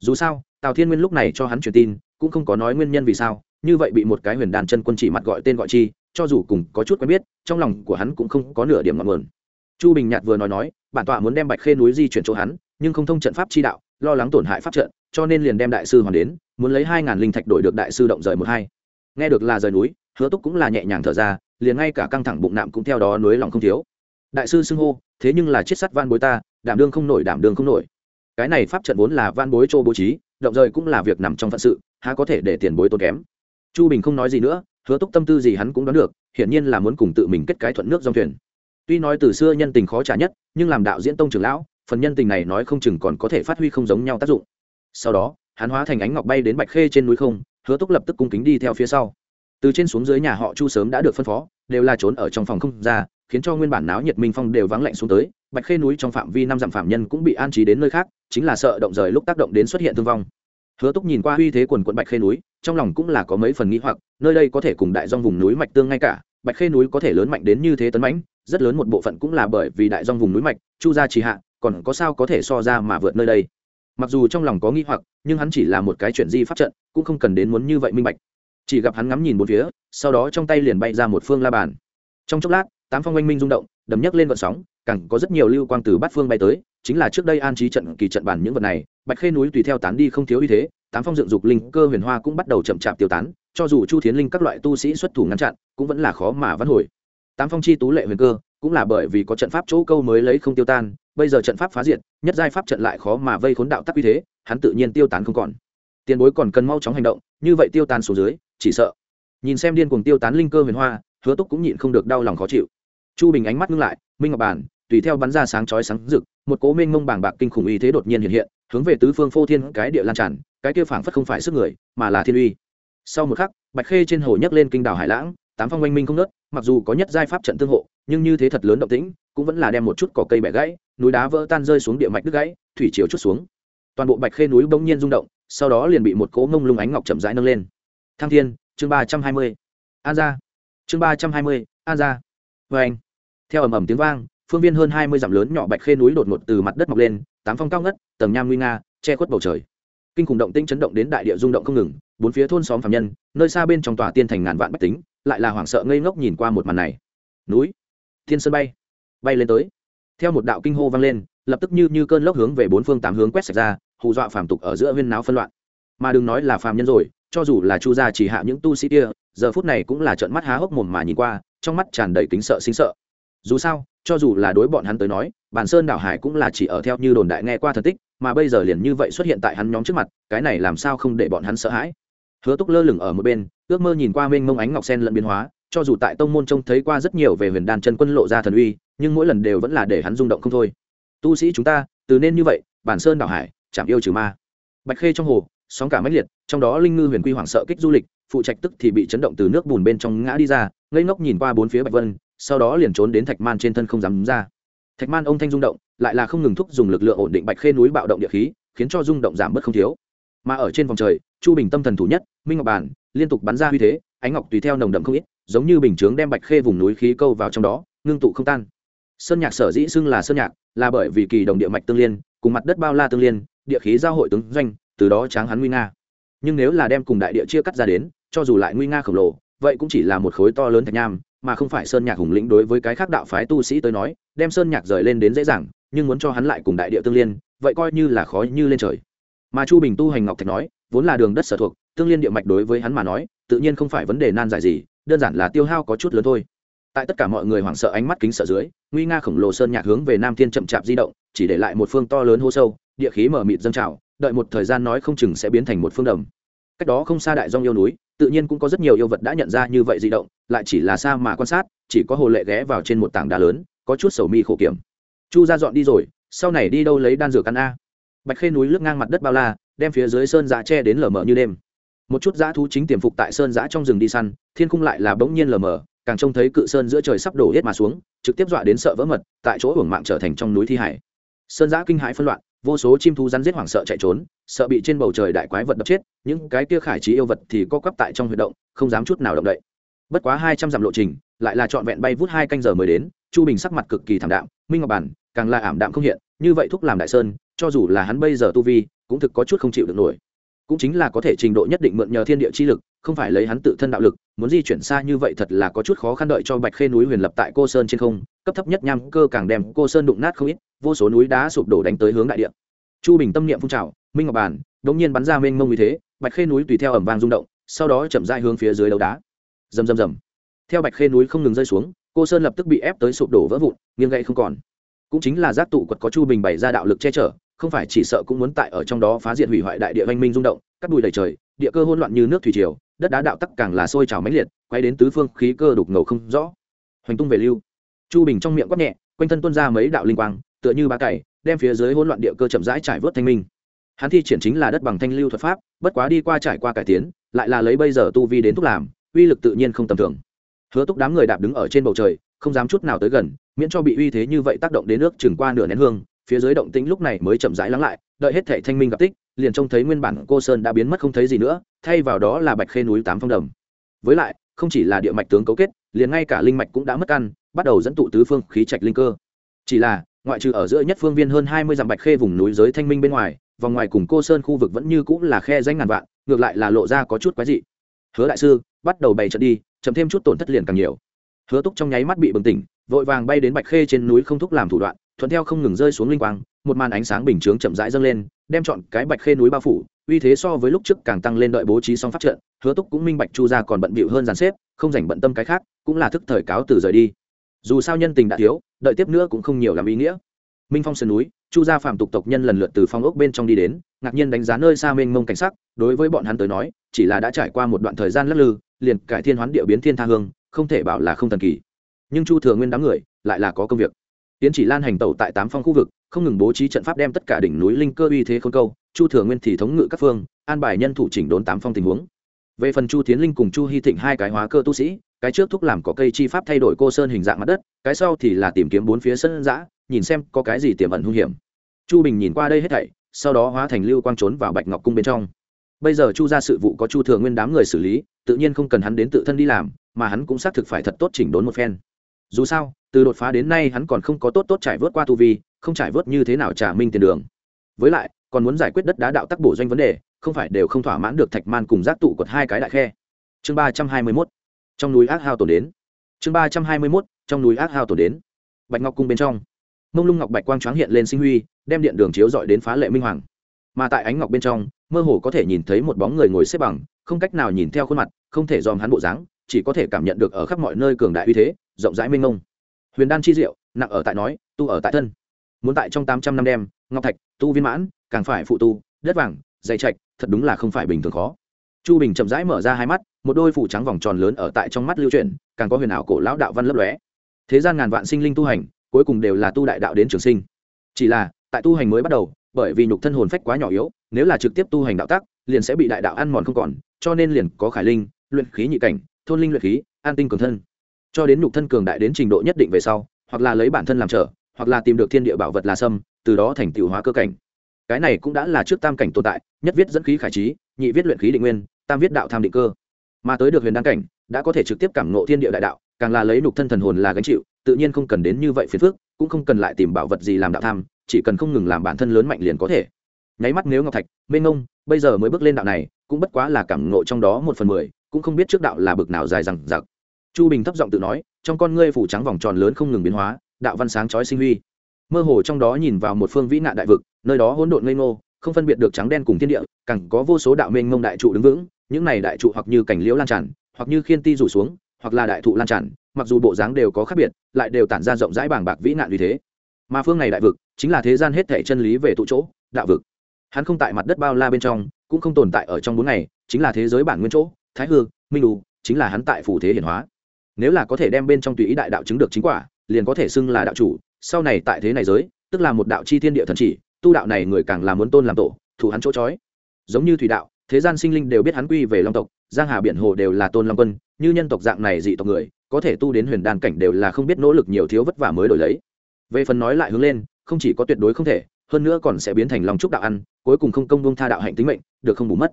Dù sao, tào thiên nguyên lúc này cho hắn truyền tin cũng không có nói nguyên nhân vì sao, như vậy bị một cái huyền đàn chân quân chỉ mặt gọi tên gọi chi, cho dù cùng có chút quen biết, trong lòng của hắn cũng không có nửa điểm ngọn nguồn. Chu bình nhạt vừa nói nói, bản tọa muốn đem bạch khê núi di chuyển chỗ hắn, nhưng không thông trận pháp chi đạo, lo lắng tổn hại pháp trận, cho nên liền đem đại sư hoàn đến, muốn lấy hai ngàn linh thạch đổi được đại sư động rời một hai. Nghe được là rời núi, hứa túc cũng là nhẹ nhàng thở ra, liền ngay cả căng thẳng bụng nạm cũng theo đó núi lòng không thiếu. Đại sư xưng hô, thế nhưng là chiết sắt van bối ta, đảm đương không nổi, đảm đương không nổi. Cái này pháp trận vốn là van bối chỗ bố trí, động rời cũng là việc nằm trong phận sự há có thể để tiền bối tốn kém. Chu bình không nói gì nữa, hứa túc tâm tư gì hắn cũng đoán được, hiển nhiên là muốn cùng tự mình kết cái thuận nước dòng thuyền. Tuy nói từ xưa nhân tình khó trả nhất, nhưng làm đạo diễn tông trưởng lão, phần nhân tình này nói không chừng còn có thể phát huy không giống nhau tác dụng. Sau đó, hắn hóa thành ánh ngọc bay đến bạch khê trên núi không, hứa túc lập tức cung kính đi theo phía sau. Từ trên xuống dưới nhà họ chu sớm đã được phân phó, đều là trốn ở trong phòng không ra, khiến cho nguyên bản náo nhiệt minh phong đều vắng lạnh xuống tới, bạch khê núi trong phạm vi năm dặm phạm nhân cũng bị an trí đến nơi khác, chính là sợ động rời lúc tác động đến xuất hiện thương vong hứa túc nhìn qua uy thế quần quận bạch khê núi, trong lòng cũng là có mấy phần nghĩ hoặc, nơi đây có thể cùng đại dong vùng núi mạch tương ngay cả, bạch khê núi có thể lớn mạnh đến như thế tấn mãnh, rất lớn một bộ phận cũng là bởi vì đại dong vùng núi mạch, chu gia trì hạ, còn có sao có thể so ra mà vượt nơi đây. Mặc dù trong lòng có nghi hoặc, nhưng hắn chỉ là một cái chuyện di pháp trận, cũng không cần đến muốn như vậy minh bạch. Chỉ gặp hắn ngắm nhìn một phía, sau đó trong tay liền bay ra một phương la bàn. Trong chốc lát, tám phong oanh minh rung động, đầm nhấc lên vận sóng càng có rất nhiều lưu quang từ bát phương bay tới, chính là trước đây an trí trận kỳ trận bản những vật này, bạch khê núi tùy theo tán đi không thiếu uy thế, tám phong dựng dục linh cơ huyền hoa cũng bắt đầu chậm chạp tiêu tán, cho dù chu thiến linh các loại tu sĩ xuất thủ ngăn chặn, cũng vẫn là khó mà vãn hồi. Tám phong chi tú lệ huyền cơ, cũng là bởi vì có trận pháp chỗ câu mới lấy không tiêu tan, bây giờ trận pháp phá diệt, nhất giai pháp trận lại khó mà vây khốn đạo tắc uy thế, hắn tự nhiên tiêu tán không còn. Tiền bối còn cần mau chóng hành động, như vậy tiêu tan xuống dưới, chỉ sợ. Nhìn xem điên cuồng tiêu tán linh cơ huyền hoa, hứa túc cũng nhịn không được đau lòng khó chịu. Chu bình ánh mắt ngưng lại, minh ngọc bàn tùy theo bắn ra sáng chói sáng rực một cố mênh mông bàng bạc kinh khủng uy thế đột nhiên hiện hiện hướng về tứ phương phô thiên cái địa lan tràn cái kia phảng phất không phải sức người mà là thiên uy. Sau một khắc bạch khê trên hồ nhấc lên kinh đảo hải lãng tám phong oanh minh không ngớt, mặc dù có nhất giai pháp trận tương hộ nhưng như thế thật lớn động tĩnh cũng vẫn là đem một chút cỏ cây bẻ gãy núi đá vỡ tan rơi xuống địa mạch đứt gãy thủy chiều chút xuống. Toàn bộ bạch khê núi bỗng nhiên rung động sau đó liền bị một cỗ ngông lung ánh ngọc chậm rãi nâng lên. Thăng thiên chương ba trăm hai mươi. An ra chương ba trăm hai mươi an ra Oanh. Vâng theo ầm ầm tiếng vang phương viên hơn hai mươi dặm lớn nhỏ bạch khê núi đột ngột từ mặt đất mọc lên, tám phong cao ngất, tầng nham nguy nga, che khuất bầu trời. Kinh khủng động tinh chấn động đến đại địa rung động không ngừng, bốn phía thôn xóm phạm nhân, nơi xa bên trong tòa tiên thành ngàn vạn bách tính, lại là hoảng sợ ngây ngốc nhìn qua một màn này. Núi, thiên sơn bay bay lên tới. Theo một đạo kinh hô vang lên, lập tức như như cơn lốc hướng về bốn phương tám hướng quét sạch ra, hù dọa phàm tục ở giữa huyên náo phân loạn. Mà đừng nói là phàm nhân rồi, cho dù là chu gia chỉ hạ những tu sĩ kia, giờ phút này cũng là trợn mắt há hốc mồm mà nhìn qua, trong mắt tràn đầy kính sợ sinh sợ dù sao, cho dù là đối bọn hắn tới nói, bản sơn đảo hải cũng là chỉ ở theo như đồn đại nghe qua thần tích, mà bây giờ liền như vậy xuất hiện tại hắn nhóm trước mặt, cái này làm sao không để bọn hắn sợ hãi? Hứa túc lơ lửng ở một bên, ước mơ nhìn qua mênh mông ánh ngọc sen lẫn biến hóa, cho dù tại tông môn trông thấy qua rất nhiều về huyền đan chân quân lộ ra thần uy, nhưng mỗi lần đều vẫn là để hắn rung động không thôi. Tu sĩ chúng ta, từ nên như vậy, bản sơn đảo hải chạm yêu trừ ma. Bạch khê trong hồ, sóng cả mãnh liệt, trong đó linh ngư huyền quy hoảng sợ kích du lịch, phụ trạch tức thì bị chấn động từ nước bùn bên trong ngã đi ra, ngây ngốc nhìn qua bốn phía bạch vân sau đó liền trốn đến thạch man trên thân không dám ra. Thạch man ông thanh rung động, lại là không ngừng thúc dùng lực lượng ổn định bạch khê núi bạo động địa khí, khiến cho rung động giảm bớt không thiếu. Mà ở trên vòng trời, chu bình tâm thần thủ nhất, minh ngọc bản liên tục bắn ra huy thế, ánh ngọc tùy theo nồng đậm không ít, giống như bình chướng đem bạch khê vùng núi khí câu vào trong đó, ngưng tụ không tan. Sơn nhạc sở dĩ xưng là sơn nhạc, là bởi vì kỳ đồng địa mạch tương liên, cùng mặt đất bao la tương liên, địa khí giao hội tướng doanh, từ đó tráng hắn nguy nga. Nhưng nếu là đem cùng đại địa chia cắt ra đến, cho dù lại nguy nga khổng lồ, vậy cũng chỉ là một khối to lớn thạch nham mà không phải sơn nhạc hùng lĩnh đối với cái khác đạo phái tu sĩ tới nói, đem sơn nhạc rời lên đến dễ dàng, nhưng muốn cho hắn lại cùng đại địa tương liên, vậy coi như là khó như lên trời. Mà chu bình tu hành ngọc thạch nói, vốn là đường đất sở thuộc, tương liên địa mạch đối với hắn mà nói, tự nhiên không phải vấn đề nan giải gì, đơn giản là tiêu hao có chút lớn thôi. Tại tất cả mọi người hoảng sợ ánh mắt kính sợ dưới, nguy nga khổng lồ sơn nhạc hướng về nam thiên chậm chạp di động, chỉ để lại một phương to lớn hô sâu, địa khí mở mịt dâng trào, đợi một thời gian nói không chừng sẽ biến thành một phương đồng cách đó không xa đại dong yêu núi, tự nhiên cũng có rất nhiều yêu vật đã nhận ra như vậy di động, lại chỉ là xa mà quan sát, chỉ có hồ lệ ghé vào trên một tảng đá lớn, có chút sầu mi khổ kiểm. Chu ra dọn đi rồi, sau này đi đâu lấy đan dược ăn a? Bạch khê núi lướt ngang mặt đất bao la, đem phía dưới sơn giã che đến lở mở như đêm. Một chút dã thú chính tiềm phục tại sơn giã trong rừng đi săn, thiên khung lại là bỗng nhiên lờ mờ, càng trông thấy cự sơn giữa trời sắp đổ hết mà xuống, trực tiếp dọa đến sợ vỡ mật, tại chỗ hưởng mạng trở thành trong núi thi hải. Sơn giã kinh hãi phân loạn vô số chim thú rắn giết hoảng sợ chạy trốn, sợ bị trên bầu trời đại quái vật đập chết, những cái kia khải trí yêu vật thì co quắp tại trong huy động, không dám chút nào động đậy. Bất quá hai trăm dặm lộ trình, lại là trọn vẹn bay vút hai canh giờ mới đến, chu bình sắc mặt cực kỳ thảm đạm, minh ngọc bản, càng là ảm đạm không hiện, như vậy thúc làm đại sơn, cho dù là hắn bây giờ tu vi, cũng thực có chút không chịu được nổi. Cũng chính là có thể trình độ nhất định mượn nhờ thiên địa chi lực, không phải lấy hắn tự thân đạo lực, muốn di chuyển xa như vậy thật là có chút khó khăn đợi cho bạch khê núi huyền lập tại cô sơn trên không, cấp thấp nhất nham cơ càng đem cô sơn đụng nát không ít vô số núi đá sụp đổ đánh tới hướng đại địa. Chu bình tâm niệm phun trào, minh ngọc bàn đ ỗ n g nhiên bắn ra mênh mông như thế, bạch khê núi tùy theo ẩm vang rung động, sau đó chậm dai hướng phía dưới đấu đá. Rầm rầm rầm. Theo bạch khê núi không ngừng rơi xuống, cô sơn lập tức bị ép tới sụp đổ vỡ vụn, nghiêng gậy không còn. Cũng chính là giác tụ quật có chu bình bày ra đạo lực che chở, không phải chỉ sợ cũng muốn tại ở trong đó phá diệt hủy hoại đại địa văn minh rung động, cắt bụi đầy trời, địa cơ hỗn loạn như nước thủy triều, đất đá đạo tắc càng là sôi trào mãnh liệt, quay đến tứ phương, khí cơ đục ngầu không rõ. Hoành tung về lưu. Chu bình trong miệng quát nhẹ, quanh thân tuôn ra mấy đạo linh quang tựa như ba cày đem phía dưới hỗn loạn địa cơ chậm rãi trải vớt thanh minh. Hắn thi triển chính là đất bằng thanh lưu thuật pháp bất quá đi qua trải qua cải tiến lại là lấy bây giờ tu vi đến thúc làm uy lực tự nhiên không tầm thường. Hứa túc đám người đạp đứng ở trên bầu trời không dám chút nào tới gần miễn cho bị uy thế như vậy tác động đến nước chừng qua nửa nén hương phía dưới động tĩnh lúc này mới chậm rãi lắng lại đợi hết thể thanh minh gặp tích liền trông thấy nguyên bản cô sơn đã biến mất không thấy gì nữa thay vào đó là bạch khê núi tám phong đầm. Với lại không chỉ là địa mạch tướng cấu kết liền ngay cả linh mạch cũng đã mất ăn, bắt đầu dẫn tụ tứ phương khí trạch linh cơ. Chỉ là ngoại trừ ở giữa nhất phương viên hơn hai mươi dặm bạch khê vùng núi giới thanh minh bên ngoài, vòng ngoài cùng cô sơn khu vực vẫn như cũng là khe danh ngàn vạn, ngược lại là lộ ra có chút quái dị. Hứa đại sư, bắt đầu bày trận đi, chậm thêm chút tổn thất liền càng nhiều. Hứa túc trong nháy mắt bị bừng tỉnh, vội vàng bay đến bạch khê trên núi không thúc làm thủ đoạn, thuận theo không ngừng rơi xuống linh quang, một màn ánh sáng bình chướng chậm rãi dâng lên, đem chọn cái bạch khê núi bao phủ, uy thế so với lúc trước càng tăng lên đợi bố trí xong phát trận, hứa túc cũng minh bạch chu ra còn bận bịu hơn dàn xếp, không dành bận tâm cái khác, cũng là thức thời cáo từ rời đi. Dù sao nhân tình đã thiếu đợi tiếp nữa cũng không nhiều làm ý nghĩa. Minh phong sơn núi, chu gia phạm tục tộc nhân lần lượt từ phong ốc bên trong đi đến, ngạc nhiên đánh giá nơi xa mênh mông cảnh sắc, đối với bọn hắn tới nói, chỉ là đã trải qua một đoạn thời gian lắc lư, liền cải thiên hoán địa biến thiên tha hương, không thể bảo là không thần kỳ. Nhưng chu thừa nguyên đám người, lại là có công việc. Tiến chỉ lan hành tẩu tại tám phong khu vực, không ngừng bố trí trận pháp đem tất cả đỉnh núi linh cơ uy thế khôn câu, chu thừa nguyên thì thống ngự các phương, an bài nhân thủ chỉnh đốn tám phong tình huống. Về phần chu tiến linh cùng chu hy thịnh hai cái hóa cơ tu sĩ cái trước thúc làm có cây chi pháp thay đổi cô sơn hình dạng mặt đất, cái sau thì là tìm kiếm bốn phía sân giã nhìn xem có cái gì tiềm ẩn hung hiểm. Chu bình nhìn qua đây hết thảy, sau đó hóa thành lưu quang trốn vào bạch ngọc cung bên trong. Bây giờ chu ra sự vụ có chu thừa nguyên đám người xử lý, tự nhiên không cần hắn đến tự thân đi làm, mà hắn cũng xác thực phải thật tốt chỉnh đốn một phen. Dù sao, từ đột phá đến nay hắn còn không có tốt tốt trải vớt qua tu vi, không trải vớt như thế nào trả minh tiền đường. Với lại, còn muốn giải quyết đất đá đạo tắc bổ doanh vấn đề, không phải đều không thỏa mãn được thạch man cùng giác tụ quật hai cái đại khe. Chương ba trăm hai mươi mốt trong núi ác hao tổn đến. Chương ba trăm hai mươi mốt, trong núi ác hao tổn đến. Bạch ngọc cung bên trong. Mông lung ngọc bạch quang tráng hiện lên sinh huy, đem điện đường chiếu dọi đến phá lệ minh hoàng. Mà tại ánh ngọc bên trong, mơ hồ có thể nhìn thấy một bóng người ngồi xếp bằng, không cách nào nhìn theo khuôn mặt, không thể dòm hắn bộ dáng, chỉ có thể cảm nhận được ở khắp mọi nơi cường đại uy thế, rộng rãi mênh mông. Huyền đan chi diệu, nặng ở tại nói, tu ở tại thân. Muốn tại trong tám trăm năm đêm ngọc thạch, tu viên mãn, càng phải phụ tu, đất vàng, dày trạch, thật đúng là không phải bình thường khó chu bình chậm rãi mở ra hai mắt, một đôi phủ trắng vòng tròn lớn ở tại trong mắt lưu chuyển, càng có huyền ảo cổ lão đạo văn lấp lóe. Thế gian ngàn vạn sinh linh tu hành, cuối cùng đều là tu đại đạo đến trường sinh. Chỉ là, tại tu hành mới bắt đầu, bởi vì nhục thân hồn phách quá nhỏ yếu, nếu là trực tiếp tu hành đạo tác liền sẽ bị đại đạo ăn mòn không còn, cho nên liền có khải linh, luyện khí nhị cảnh, thôn linh luyện khí, an tinh cường thân. Cho đến nhục thân cường đại đến trình độ nhất định về sau, hoặc là lấy bản thân làm trở, hoặc là tìm được thiên địa bảo vật là sâm, từ đó thành tựu hóa cơ cảnh. Cái này cũng đã là trước tam cảnh tồn tại, nhất viết dẫn khí khải trí, nhị viết luyện khí định nguyên tam viết đạo tham định cơ. Mà tới được huyền đăng cảnh, đã có thể trực tiếp cảm ngộ thiên địa đại đạo, càng là lấy nục thân thần hồn là gánh chịu, tự nhiên không cần đến như vậy phiền phức, cũng không cần lại tìm bảo vật gì làm đạo tham, chỉ cần không ngừng làm bản thân lớn mạnh liền có thể. Nháy mắt nếu ngọc thạch mênh ngông, bây giờ mới bước lên đạo này, cũng bất quá là cảm ngộ trong đó một phần mười, cũng không biết trước đạo là bực nào dài rằng giặc chu bình thấp giọng tự nói, trong con ngươi phủ trắng vòng tròn lớn không ngừng biến hóa, đạo văn sáng chói sinh huy. Mơ hồ trong đó nhìn vào một phương vĩ nạn đại vực, nơi đó hỗn độn ngây ngô, không phân biệt được trắng đen cùng thiên địa, càng có vô số đạo mênh mông đại trụ đứng vững những này đại trụ hoặc như cảnh liễu lan tràn, hoặc như khiên ti rủ xuống, hoặc là đại thụ lan tràn, mặc dù bộ dáng đều có khác biệt, lại đều tản ra rộng rãi bảng bạc vĩ nạn vì thế. Mà phương này đại vực, chính là thế gian hết thể chân lý về tụ chỗ, đạo vực. Hắn không tại mặt đất bao la bên trong, cũng không tồn tại ở trong bốn ngày, chính là thế giới bản nguyên chỗ, thái hư, minh đủ chính là hắn tại phủ thế hiển hóa. Nếu là có thể đem bên trong tùy ý đại đạo chứng được chính quả, liền có thể xưng là đạo chủ, sau này tại thế này giới, tức là một đạo chi thiên địa thần chỉ, tu đạo này người càng là muốn tôn làm tổ thủ hắn chỗ chói. Giống như thủy đạo thế gian sinh linh đều biết hắn quy về long tộc, giang hà biển hồ đều là tôn long quân, như nhân tộc dạng này dị tộc người, có thể tu đến huyền đan cảnh đều là không biết nỗ lực nhiều thiếu vất vả mới đổi lấy. Về phần nói lại hướng lên, không chỉ có tuyệt đối không thể, hơn nữa còn sẽ biến thành lòng trúc đạo ăn, cuối cùng không công bông tha đạo hạnh tính mệnh, được không bù mất.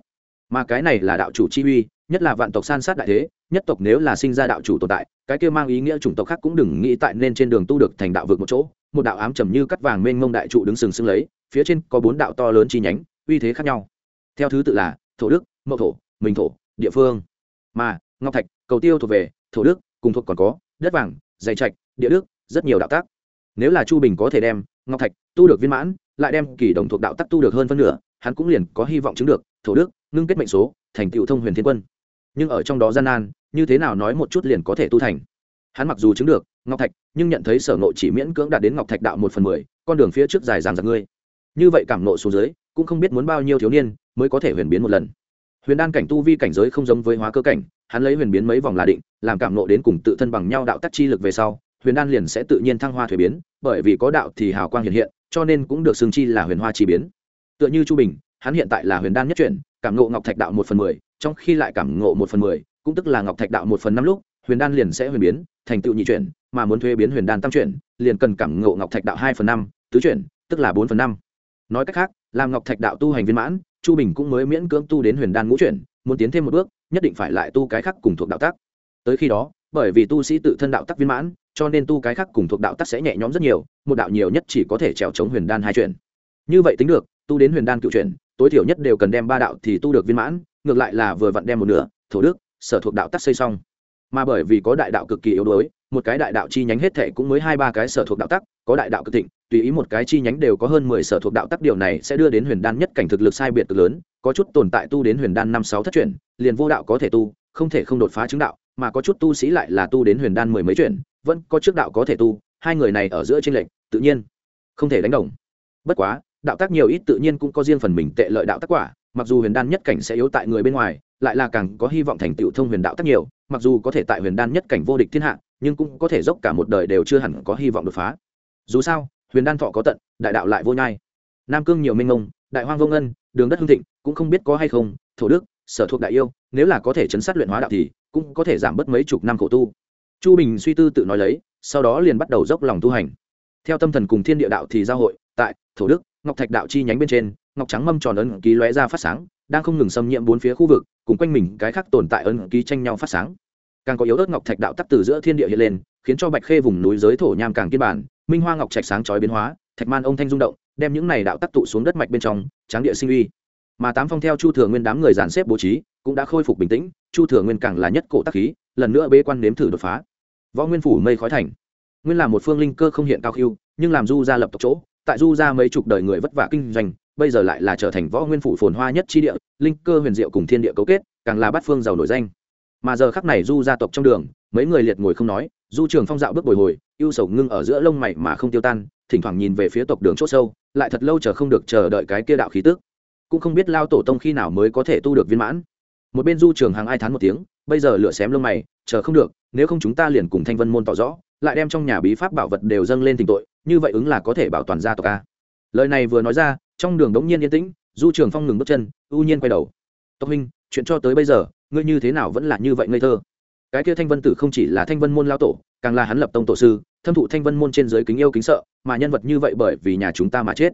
Mà cái này là đạo chủ chi uy, nhất là vạn tộc san sát đại thế, nhất tộc nếu là sinh ra đạo chủ tồn tại, cái kia mang ý nghĩa chủng tộc khác cũng đừng nghĩ tại nên trên đường tu được thành đạo vực một chỗ, một đạo ám trầm như cắt vàng mênh mông đại trụ đứng sừng sững lấy, phía trên có bốn đạo to lớn chi nhánh, uy thế khác nhau. Theo thứ tự là thổ đức, mậu thổ minh thổ, địa phương. Mà, ngọc thạch, cầu tiêu thuộc về, thổ đức, cùng thuộc còn có, đất vàng, dày trạch, địa đức, rất nhiều đạo tác. Nếu là chu bình có thể đem ngọc thạch tu được viên mãn, lại đem kỳ đồng thuộc đạo tắc tu được hơn phân nửa, hắn cũng liền có hy vọng chứng được thổ đức, ngưng kết mệnh số, thành tựu thông huyền thiên quân. Nhưng ở trong đó gian nan, như thế nào nói một chút liền có thể tu thành? Hắn mặc dù chứng được ngọc thạch, nhưng nhận thấy sở ngộ chỉ miễn cưỡng đạt đến ngọc thạch đạo một phần mười, con đường phía trước dài dàng giặc ngươi. Như vậy cảm nộ xuống dưới, cũng không biết muốn bao nhiêu thiếu niên mới có thể huyền biến một lần. Huyền đan cảnh tu vi cảnh giới không giống với hóa cơ cảnh, hắn lấy huyền biến mấy vòng là định, làm cảm nộ đến cùng tự thân bằng nhau đạo tắc chi lực về sau, huyền đan liền sẽ tự nhiên thăng hoa thuế biến, bởi vì có đạo thì hào quang hiện hiện, cho nên cũng được xưng chi là huyền hoa chi biến. Tựa như chu bình, hắn hiện tại là huyền đan nhất chuyển, cảm ngộ ngọc thạch đạo một phần mười, trong khi lại cảm ngộ một phần mười, cũng tức là ngọc thạch đạo một phần năm lúc, huyền đan liền sẽ huyền biến, thành tựu nhị chuyển, mà muốn thuế biến huyền đan tam chuyển, liền cần cảm ngộ ngọc thạch đạo hai phần năm, tứ chuyển, tức là bốn phần năm. Nói cách khác, làm ngọc thạch đạo tu hành viên mãn chu bình cũng mới miễn cưỡng tu đến huyền đan ngũ chuyển, muốn tiến thêm một bước, nhất định phải lại tu cái khác cùng thuộc đạo tác tới khi đó, bởi vì tu sĩ tự thân đạo tắc viên mãn, cho nên tu cái khác cùng thuộc đạo tắc sẽ nhẹ nhõm rất nhiều, một đạo nhiều nhất chỉ có thể trèo chống huyền đan hai chuyển. Như vậy tính được, tu đến huyền đan cựu chuyển, tối thiểu nhất đều cần đem ba đạo thì tu được viên mãn, ngược lại là vừa vặn đem một nửa, thổ đức, sở thuộc đạo tắc xây xong. Mà bởi vì có đại đạo cực kỳ yếu đuối một cái đại đạo chi nhánh hết thể cũng mới hai ba cái sở thuộc đạo tắc, có đại đạo cực thịnh, tùy ý một cái chi nhánh đều có hơn mười sở thuộc đạo tắc, điều này sẽ đưa đến huyền đan nhất cảnh thực lực sai biệt cực lớn, có chút tồn tại tu đến huyền đan năm sáu thất chuyển, liền vô đạo có thể tu, không thể không đột phá chứng đạo, mà có chút tu sĩ lại là tu đến huyền đan mười mấy chuyển, vẫn có trước đạo có thể tu, hai người này ở giữa tranh lệch, tự nhiên không thể đánh đồng. Bất quá, đạo tác nhiều ít tự nhiên cũng có riêng phần mình tệ lợi đạo tác quả, mặc dù huyền đan nhất cảnh sẽ yếu tại người bên ngoài, lại là càng có hy vọng thành tựu thông huyền đạo tác nhiều, mặc dù có thể tại huyền đan nhất cảnh vô địch thiên hạ nhưng cũng có thể dốc cả một đời đều chưa hẳn có hy vọng đột phá. Dù sao, huyền đan thọ có tận, đại đạo lại vô nhai. Nam cương nhiều minh ngông đại hoang vô ngân, đường đất hưng thịnh, cũng không biết có hay không, thổ đức, sở thuộc đại yêu, nếu là có thể chấn sát luyện hóa đạo thì cũng có thể giảm bớt mấy chục năm khổ tu. Chu bình suy tư tự nói lấy, sau đó liền bắt đầu dốc lòng tu hành. Theo tâm thần cùng thiên địa đạo thì giao hội, tại thổ đức, ngọc thạch đạo chi nhánh bên trên, ngọc trắng mâm tròn ấn ký lóe ra phát sáng, đang không ngừng xâm nhiễm bốn phía khu vực, cùng quanh mình cái khác tồn tại ấn ký tranh nhau phát sáng càng có yếu ớt ngọc thạch đạo tắc từ giữa thiên địa hiện lên, khiến cho bạch khê vùng núi giới thổ nham càng kiên bản, minh hoa ngọc trạch sáng chói biến hóa, thạch man ông thanh rung động, đem những này đạo tắc tụ xuống đất mạch bên trong, tráng địa sinh uy. Mà tám phong theo chu thừa nguyên đám người dàn xếp bố trí, cũng đã khôi phục bình tĩnh, chu thừa nguyên càng là nhất cổ tắc khí, lần nữa bế quan nếm thử đột phá. Võ nguyên phủ mây khói thành. Nguyên là một phương linh cơ không hiện cao khiêu, nhưng làm du gia lập tộc chỗ, tại du gia mấy chục đời người vất vả kinh doanh, bây giờ lại là trở thành võ nguyên phủ phồn hoa nhất chi địa, linh cơ huyền diệu cùng thiên địa cấu kết, càng là bát phương giàu nổi danh mà giờ khắc này du gia tộc trong đường, mấy người liệt ngồi không nói, du trường phong dạo bước bồi hồi, ưu sầu ngưng ở giữa lông mày mà không tiêu tan, thỉnh thoảng nhìn về phía tộc đường c h ỗ sâu, lại thật lâu chờ không được chờ đợi cái kia đạo khí tước cũng không biết lao tổ tông khi nào mới có thể tu được viên mãn. Một bên du trường hàng ai thán một tiếng, bây giờ lửa xém lông mày, chờ không được, nếu không chúng ta liền cùng thanh vân môn tỏ rõ, lại đem trong nhà bí pháp bảo vật đều dâng lên tình tội, như vậy ứng là có thể bảo toàn gia tộc a. Lời này vừa nói ra, trong đường đống nhiên yên tĩnh, du trường phong ngừng bước chân, ưu nhiên quay đầu. Tộc huynh, chuyện cho tới bây giờ ngươi như thế nào vẫn là như vậy ngây thơ? Cái kia thanh vân tử không chỉ là thanh vân môn lao tổ, càng là hắn lập tông tổ sư, thâm thụ thanh vân môn trên giới kính yêu kính sợ, mà nhân vật như vậy bởi vì nhà chúng ta mà chết.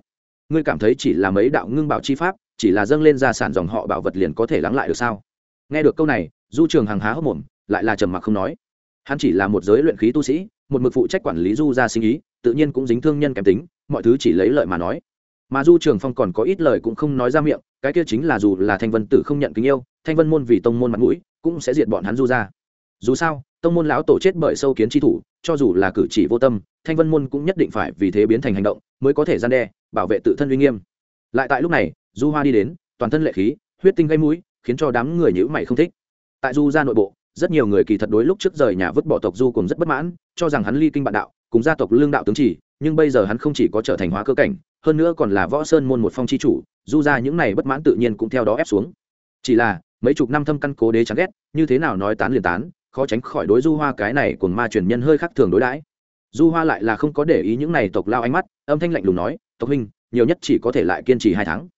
Ngươi cảm thấy chỉ là mấy đạo ngưng bảo chi pháp, chỉ là dâng lên gia sản dòng họ bảo vật liền có thể lắng lại được sao? Nghe được câu này, du trường hàng há hốc mồm, lại là trầm mặc không nói. Hắn chỉ là một giới luyện khí tu sĩ, một mực phụ trách quản lý du gia sinh ý, tự nhiên cũng dính thương nhân kém tính, mọi thứ chỉ lấy lợi mà nói. Mà du trường phong còn có ít lời cũng không nói ra miệng cái kia chính là dù là thanh vân tử không nhận kính yêu, thanh vân môn vì tông môn mặt mũi, cũng sẽ diệt bọn hắn du ra. Dù sao, tông môn lão tổ chết bởi sâu kiến tri thủ, cho dù là cử chỉ vô tâm, thanh vân môn cũng nhất định phải vì thế biến thành hành động, mới có thể gian đe, bảo vệ tự thân uy nghiêm. Lại tại lúc này, du hoa đi đến, toàn thân lệ khí, huyết tinh gây mũi, khiến cho đám người nhữ mày không thích. Tại du gia nội bộ, rất nhiều người kỳ thật đối lúc trước rời nhà vứt bỏ tộc du cùng rất bất mãn, cho rằng hắn ly kinh bạn đạo, cùng gia tộc lương đạo tướng chỉ, nhưng bây giờ hắn không chỉ có trở thành hóa cơ cảnh hơn nữa còn là võ sơn môn một phong chi chủ, du ra những này bất mãn tự nhiên cũng theo đó ép xuống. Chỉ là, mấy chục năm thâm căn cố đế chán ghét, như thế nào nói tán liền tán, khó tránh khỏi đối du hoa cái này cùng ma truyền nhân hơi khác thường đối đãi. Du hoa lại là không có để ý những này tộc lao ánh mắt, âm thanh lạnh lùng nói, tộc huynh, nhiều nhất chỉ có thể lại kiên trì hai tháng.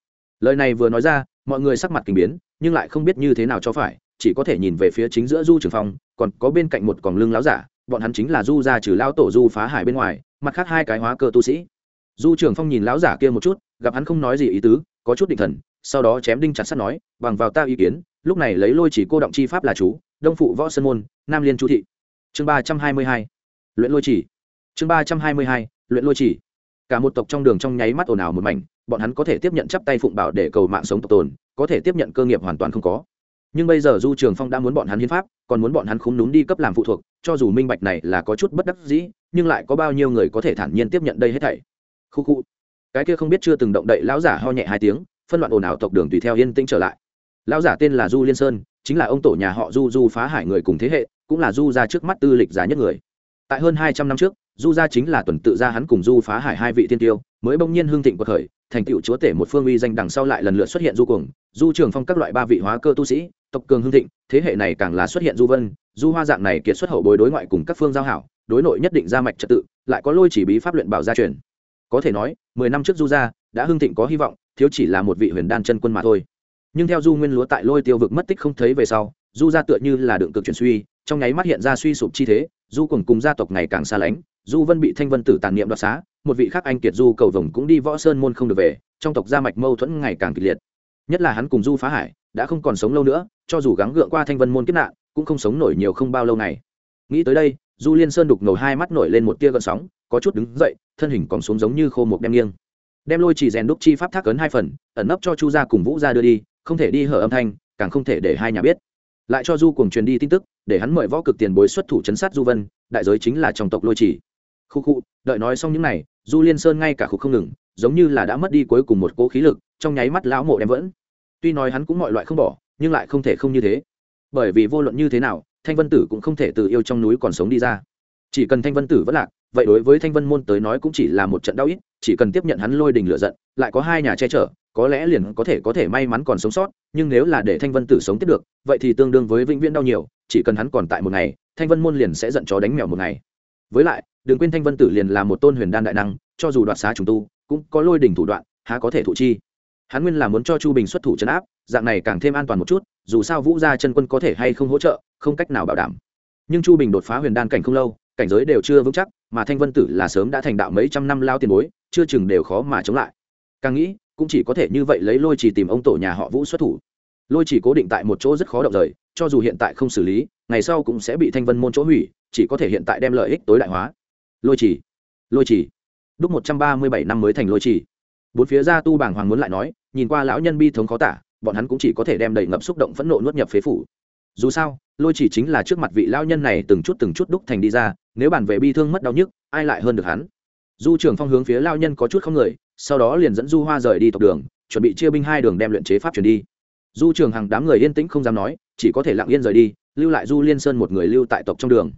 Lời này vừa nói ra, mọi người sắc mặt kinh biến, nhưng lại không biết như thế nào cho phải, chỉ có thể nhìn về phía chính giữa du trường phong, còn có bên cạnh một còng lưng láo giả, bọn hắn chính là du ra trừ lao tổ du phá hải bên ngoài, mặt khác hai cái hóa cơ tu sĩ du trường phong nhìn lão giả kia một chút, gặp hắn không nói gì ý tứ, có chút định thần, sau đó chém đinh chặt sắt nói, bằng vào ta ý kiến, lúc này lấy lôi chỉ cô động chi pháp là chú, đông phụ võ sơn môn, nam liên chú thị. Chương ba trăm hai mươi hai. Luyện lôi chỉ. Chương ba trăm hai mươi hai, luyện lôi chỉ. Cả một tộc trong đường trong nháy mắt ồn ào một mảnh, bọn hắn có thể tiếp nhận chắp tay phụng bảo để cầu mạng sống tộc tồn, có thể tiếp nhận cơ nghiệp hoàn toàn không có. Nhưng bây giờ du trường phong đã muốn bọn hắn hiến pháp, còn muốn bọn hắn khúng núm đi cấp làm phụ thuộc, cho dù minh bạch này là có chút bất đắc dĩ, nhưng lại có bao nhiêu người có thể thản nhiên tiếp nhận đây hết thảy khu khu. Cái kia không biết chưa từng động đậy lão giả ho nhẹ hai tiếng, phân loạn ồn ào tộc đường tùy theo yên tĩnh trở lại. Lão giả tên là du liên sơn, chính là ông tổ nhà họ du du phá hải người cùng thế hệ, cũng là du ra trước mắt tư lịch giá nhất người. Tại hơn hai trăm năm trước, du gia chính là tuần tự gia hắn cùng du phá hải hai vị tiên tiêu, mới bỗng nhiên hương thịnh quật khởi, thành tựu chúa tể một phương uy danh đằng sau lại lần lượt xuất hiện du cuồng, du trường phong các loại ba vị hóa cơ tu sĩ, tộc cường hương thịnh, thế hệ này càng là xuất hiện du vân, du hoa dạng này kiệt xuất hậu bối đối ngoại cùng các phương giao hảo, đối nội nhất định ra mạch trật tự, lại có lôi chỉ bí pháp luyện bảo gia truyền có thể nói, mười năm trước du gia đã hưng thịnh có hy vọng, thiếu chỉ là một vị huyền đan chân quân mà thôi. Nhưng theo du nguyên lúa tại lôi tiêu vực mất tích không thấy về sau, du gia tựa như là đựng cực chuyển suy, trong nháy mắt hiện ra suy sụp chi thế, du cùng cùng gia tộc ngày càng xa lánh, du vân bị thanh vân tử tàn niệm đoạt xá, một vị khác anh kiệt du cầu vồng cũng đi võ sơn môn không được về, trong tộc gia mạch mâu thuẫn ngày càng kịch liệt. Nhất là hắn cùng du phá hải đã không còn sống lâu nữa, cho dù gắng gượng qua thanh vân môn kiếp nạn, cũng không sống nổi nhiều không bao lâu này. Nghĩ tới đây, du liên sơn đục ngầu hai mắt nổi lên một tia gợn sóng, có chút đứng dậy thân hình còn xuống giống như khô một đem nghiêng. Đem lôi chỉ rèn đúc chi pháp thác ấn hai phần ẩn nấp cho chu gia cùng vũ gia đưa đi không thể đi hở âm thanh càng không thể để hai nhà biết. Lại cho du cùng truyền đi tin tức để hắn mời võ cực tiền bối xuất thủ chấn sát du vân đại giới chính là trong tộc lôi chỉ. Khu khu đợi nói xong những này, du liên sơn ngay cả khu không ngừng giống như là đã mất đi cuối cùng một cỗ khí lực trong nháy mắt lão mộ đem vẫn. Tuy nói hắn cũng mọi loại không bỏ nhưng lại không thể không như thế. Bởi vì vô luận như thế nào thanh vân tử cũng không thể từ yêu trong núi còn sống đi ra. Chỉ cần thanh vân tử vẫn lạc vậy đối với thanh vân môn tới nói cũng chỉ là một trận đau ít, chỉ cần tiếp nhận hắn lôi đình lựa giận, lại có hai nhà che chở, có lẽ liền có thể có thể may mắn còn sống sót, nhưng nếu là để thanh vân tử sống tiếp được, vậy thì tương đương với vĩnh viễn đau nhiều, chỉ cần hắn còn tại một ngày, thanh vân môn liền sẽ giận chó đánh mèo một ngày. Với lại, đừng quên thanh vân tử liền là một tôn huyền đan đại năng, cho dù đoạt xá trùng tu, cũng có lôi đỉnh thủ đoạn, há có thể thụ chi. Hắn nguyên là muốn cho chu bình xuất thủ chấn áp, dạng này càng thêm an toàn một chút, dù sao vũ gia chân quân có thể hay không hỗ trợ, không cách nào bảo đảm. Nhưng chu bình đột phá huyền đan cảnh không lâu, cảnh giới đều chưa vững chắc mà thanh vân tử là sớm đã thành đạo mấy trăm năm lao tiền bối, chưa chừng đều khó mà chống lại. Càng nghĩ, cũng chỉ có thể như vậy lấy lôi chỉ tìm ông tổ nhà họ vũ xuất thủ. Lôi chỉ cố định tại một chỗ rất khó động rời, cho dù hiện tại không xử lý, ngày sau cũng sẽ bị thanh vân môn chỗ hủy, chỉ có thể hiện tại đem lợi ích tối đại hóa. Lôi chỉ lôi chỉ. Đúc một trăm ba mươi bảy năm mới thành lôi chỉ. Bốn phía ra tu bảng hoàng muốn lại nói, nhìn qua lão nhân bi thống khó tả, bọn hắn cũng chỉ có thể đem đầy ngập xúc động phẫn nộ nuốt nhập phế phủ dù sao, lôi chỉ chính là trước mặt vị lao nhân này từng chút từng chút đúc thành đi ra, nếu bản về bi thương mất đau nhức, ai lại hơn được hắn? Du trưởng phong hướng phía lao nhân có chút không người, sau đó liền dẫn du hoa rời đi tộc đường, chuẩn bị chia binh hai đường đem luyện chế pháp chuyển đi. Du trường hàng đám người yên tĩnh không dám nói, chỉ có thể lặng yên rời đi, lưu lại du liên sơn một người lưu tại tộc trong đường.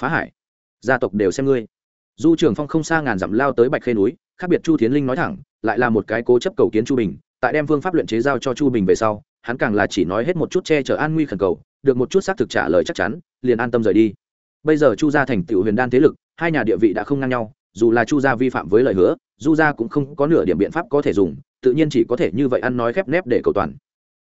Phá hải, gia tộc đều xem ngươi. Du trường phong không xa ngàn dặm lao tới bạch khê núi, khác biệt chu tiến linh nói thẳng, lại là một cái cố chấp cầu kiến chu bình, tại đem phương pháp luyện chế giao cho chu bình về sau, hắn càng là chỉ nói hết một chút che chở an nguy khẩn cầu được một chút xác thực trả lời chắc chắn liền an tâm rời đi. Bây giờ chu gia thành tựu huyền đan thế lực hai nhà địa vị đã không ngang nhau dù là chu gia vi phạm với lời hứa du gia cũng không có nửa điểm biện pháp có thể dùng tự nhiên chỉ có thể như vậy ăn nói khép nép để cầu toàn.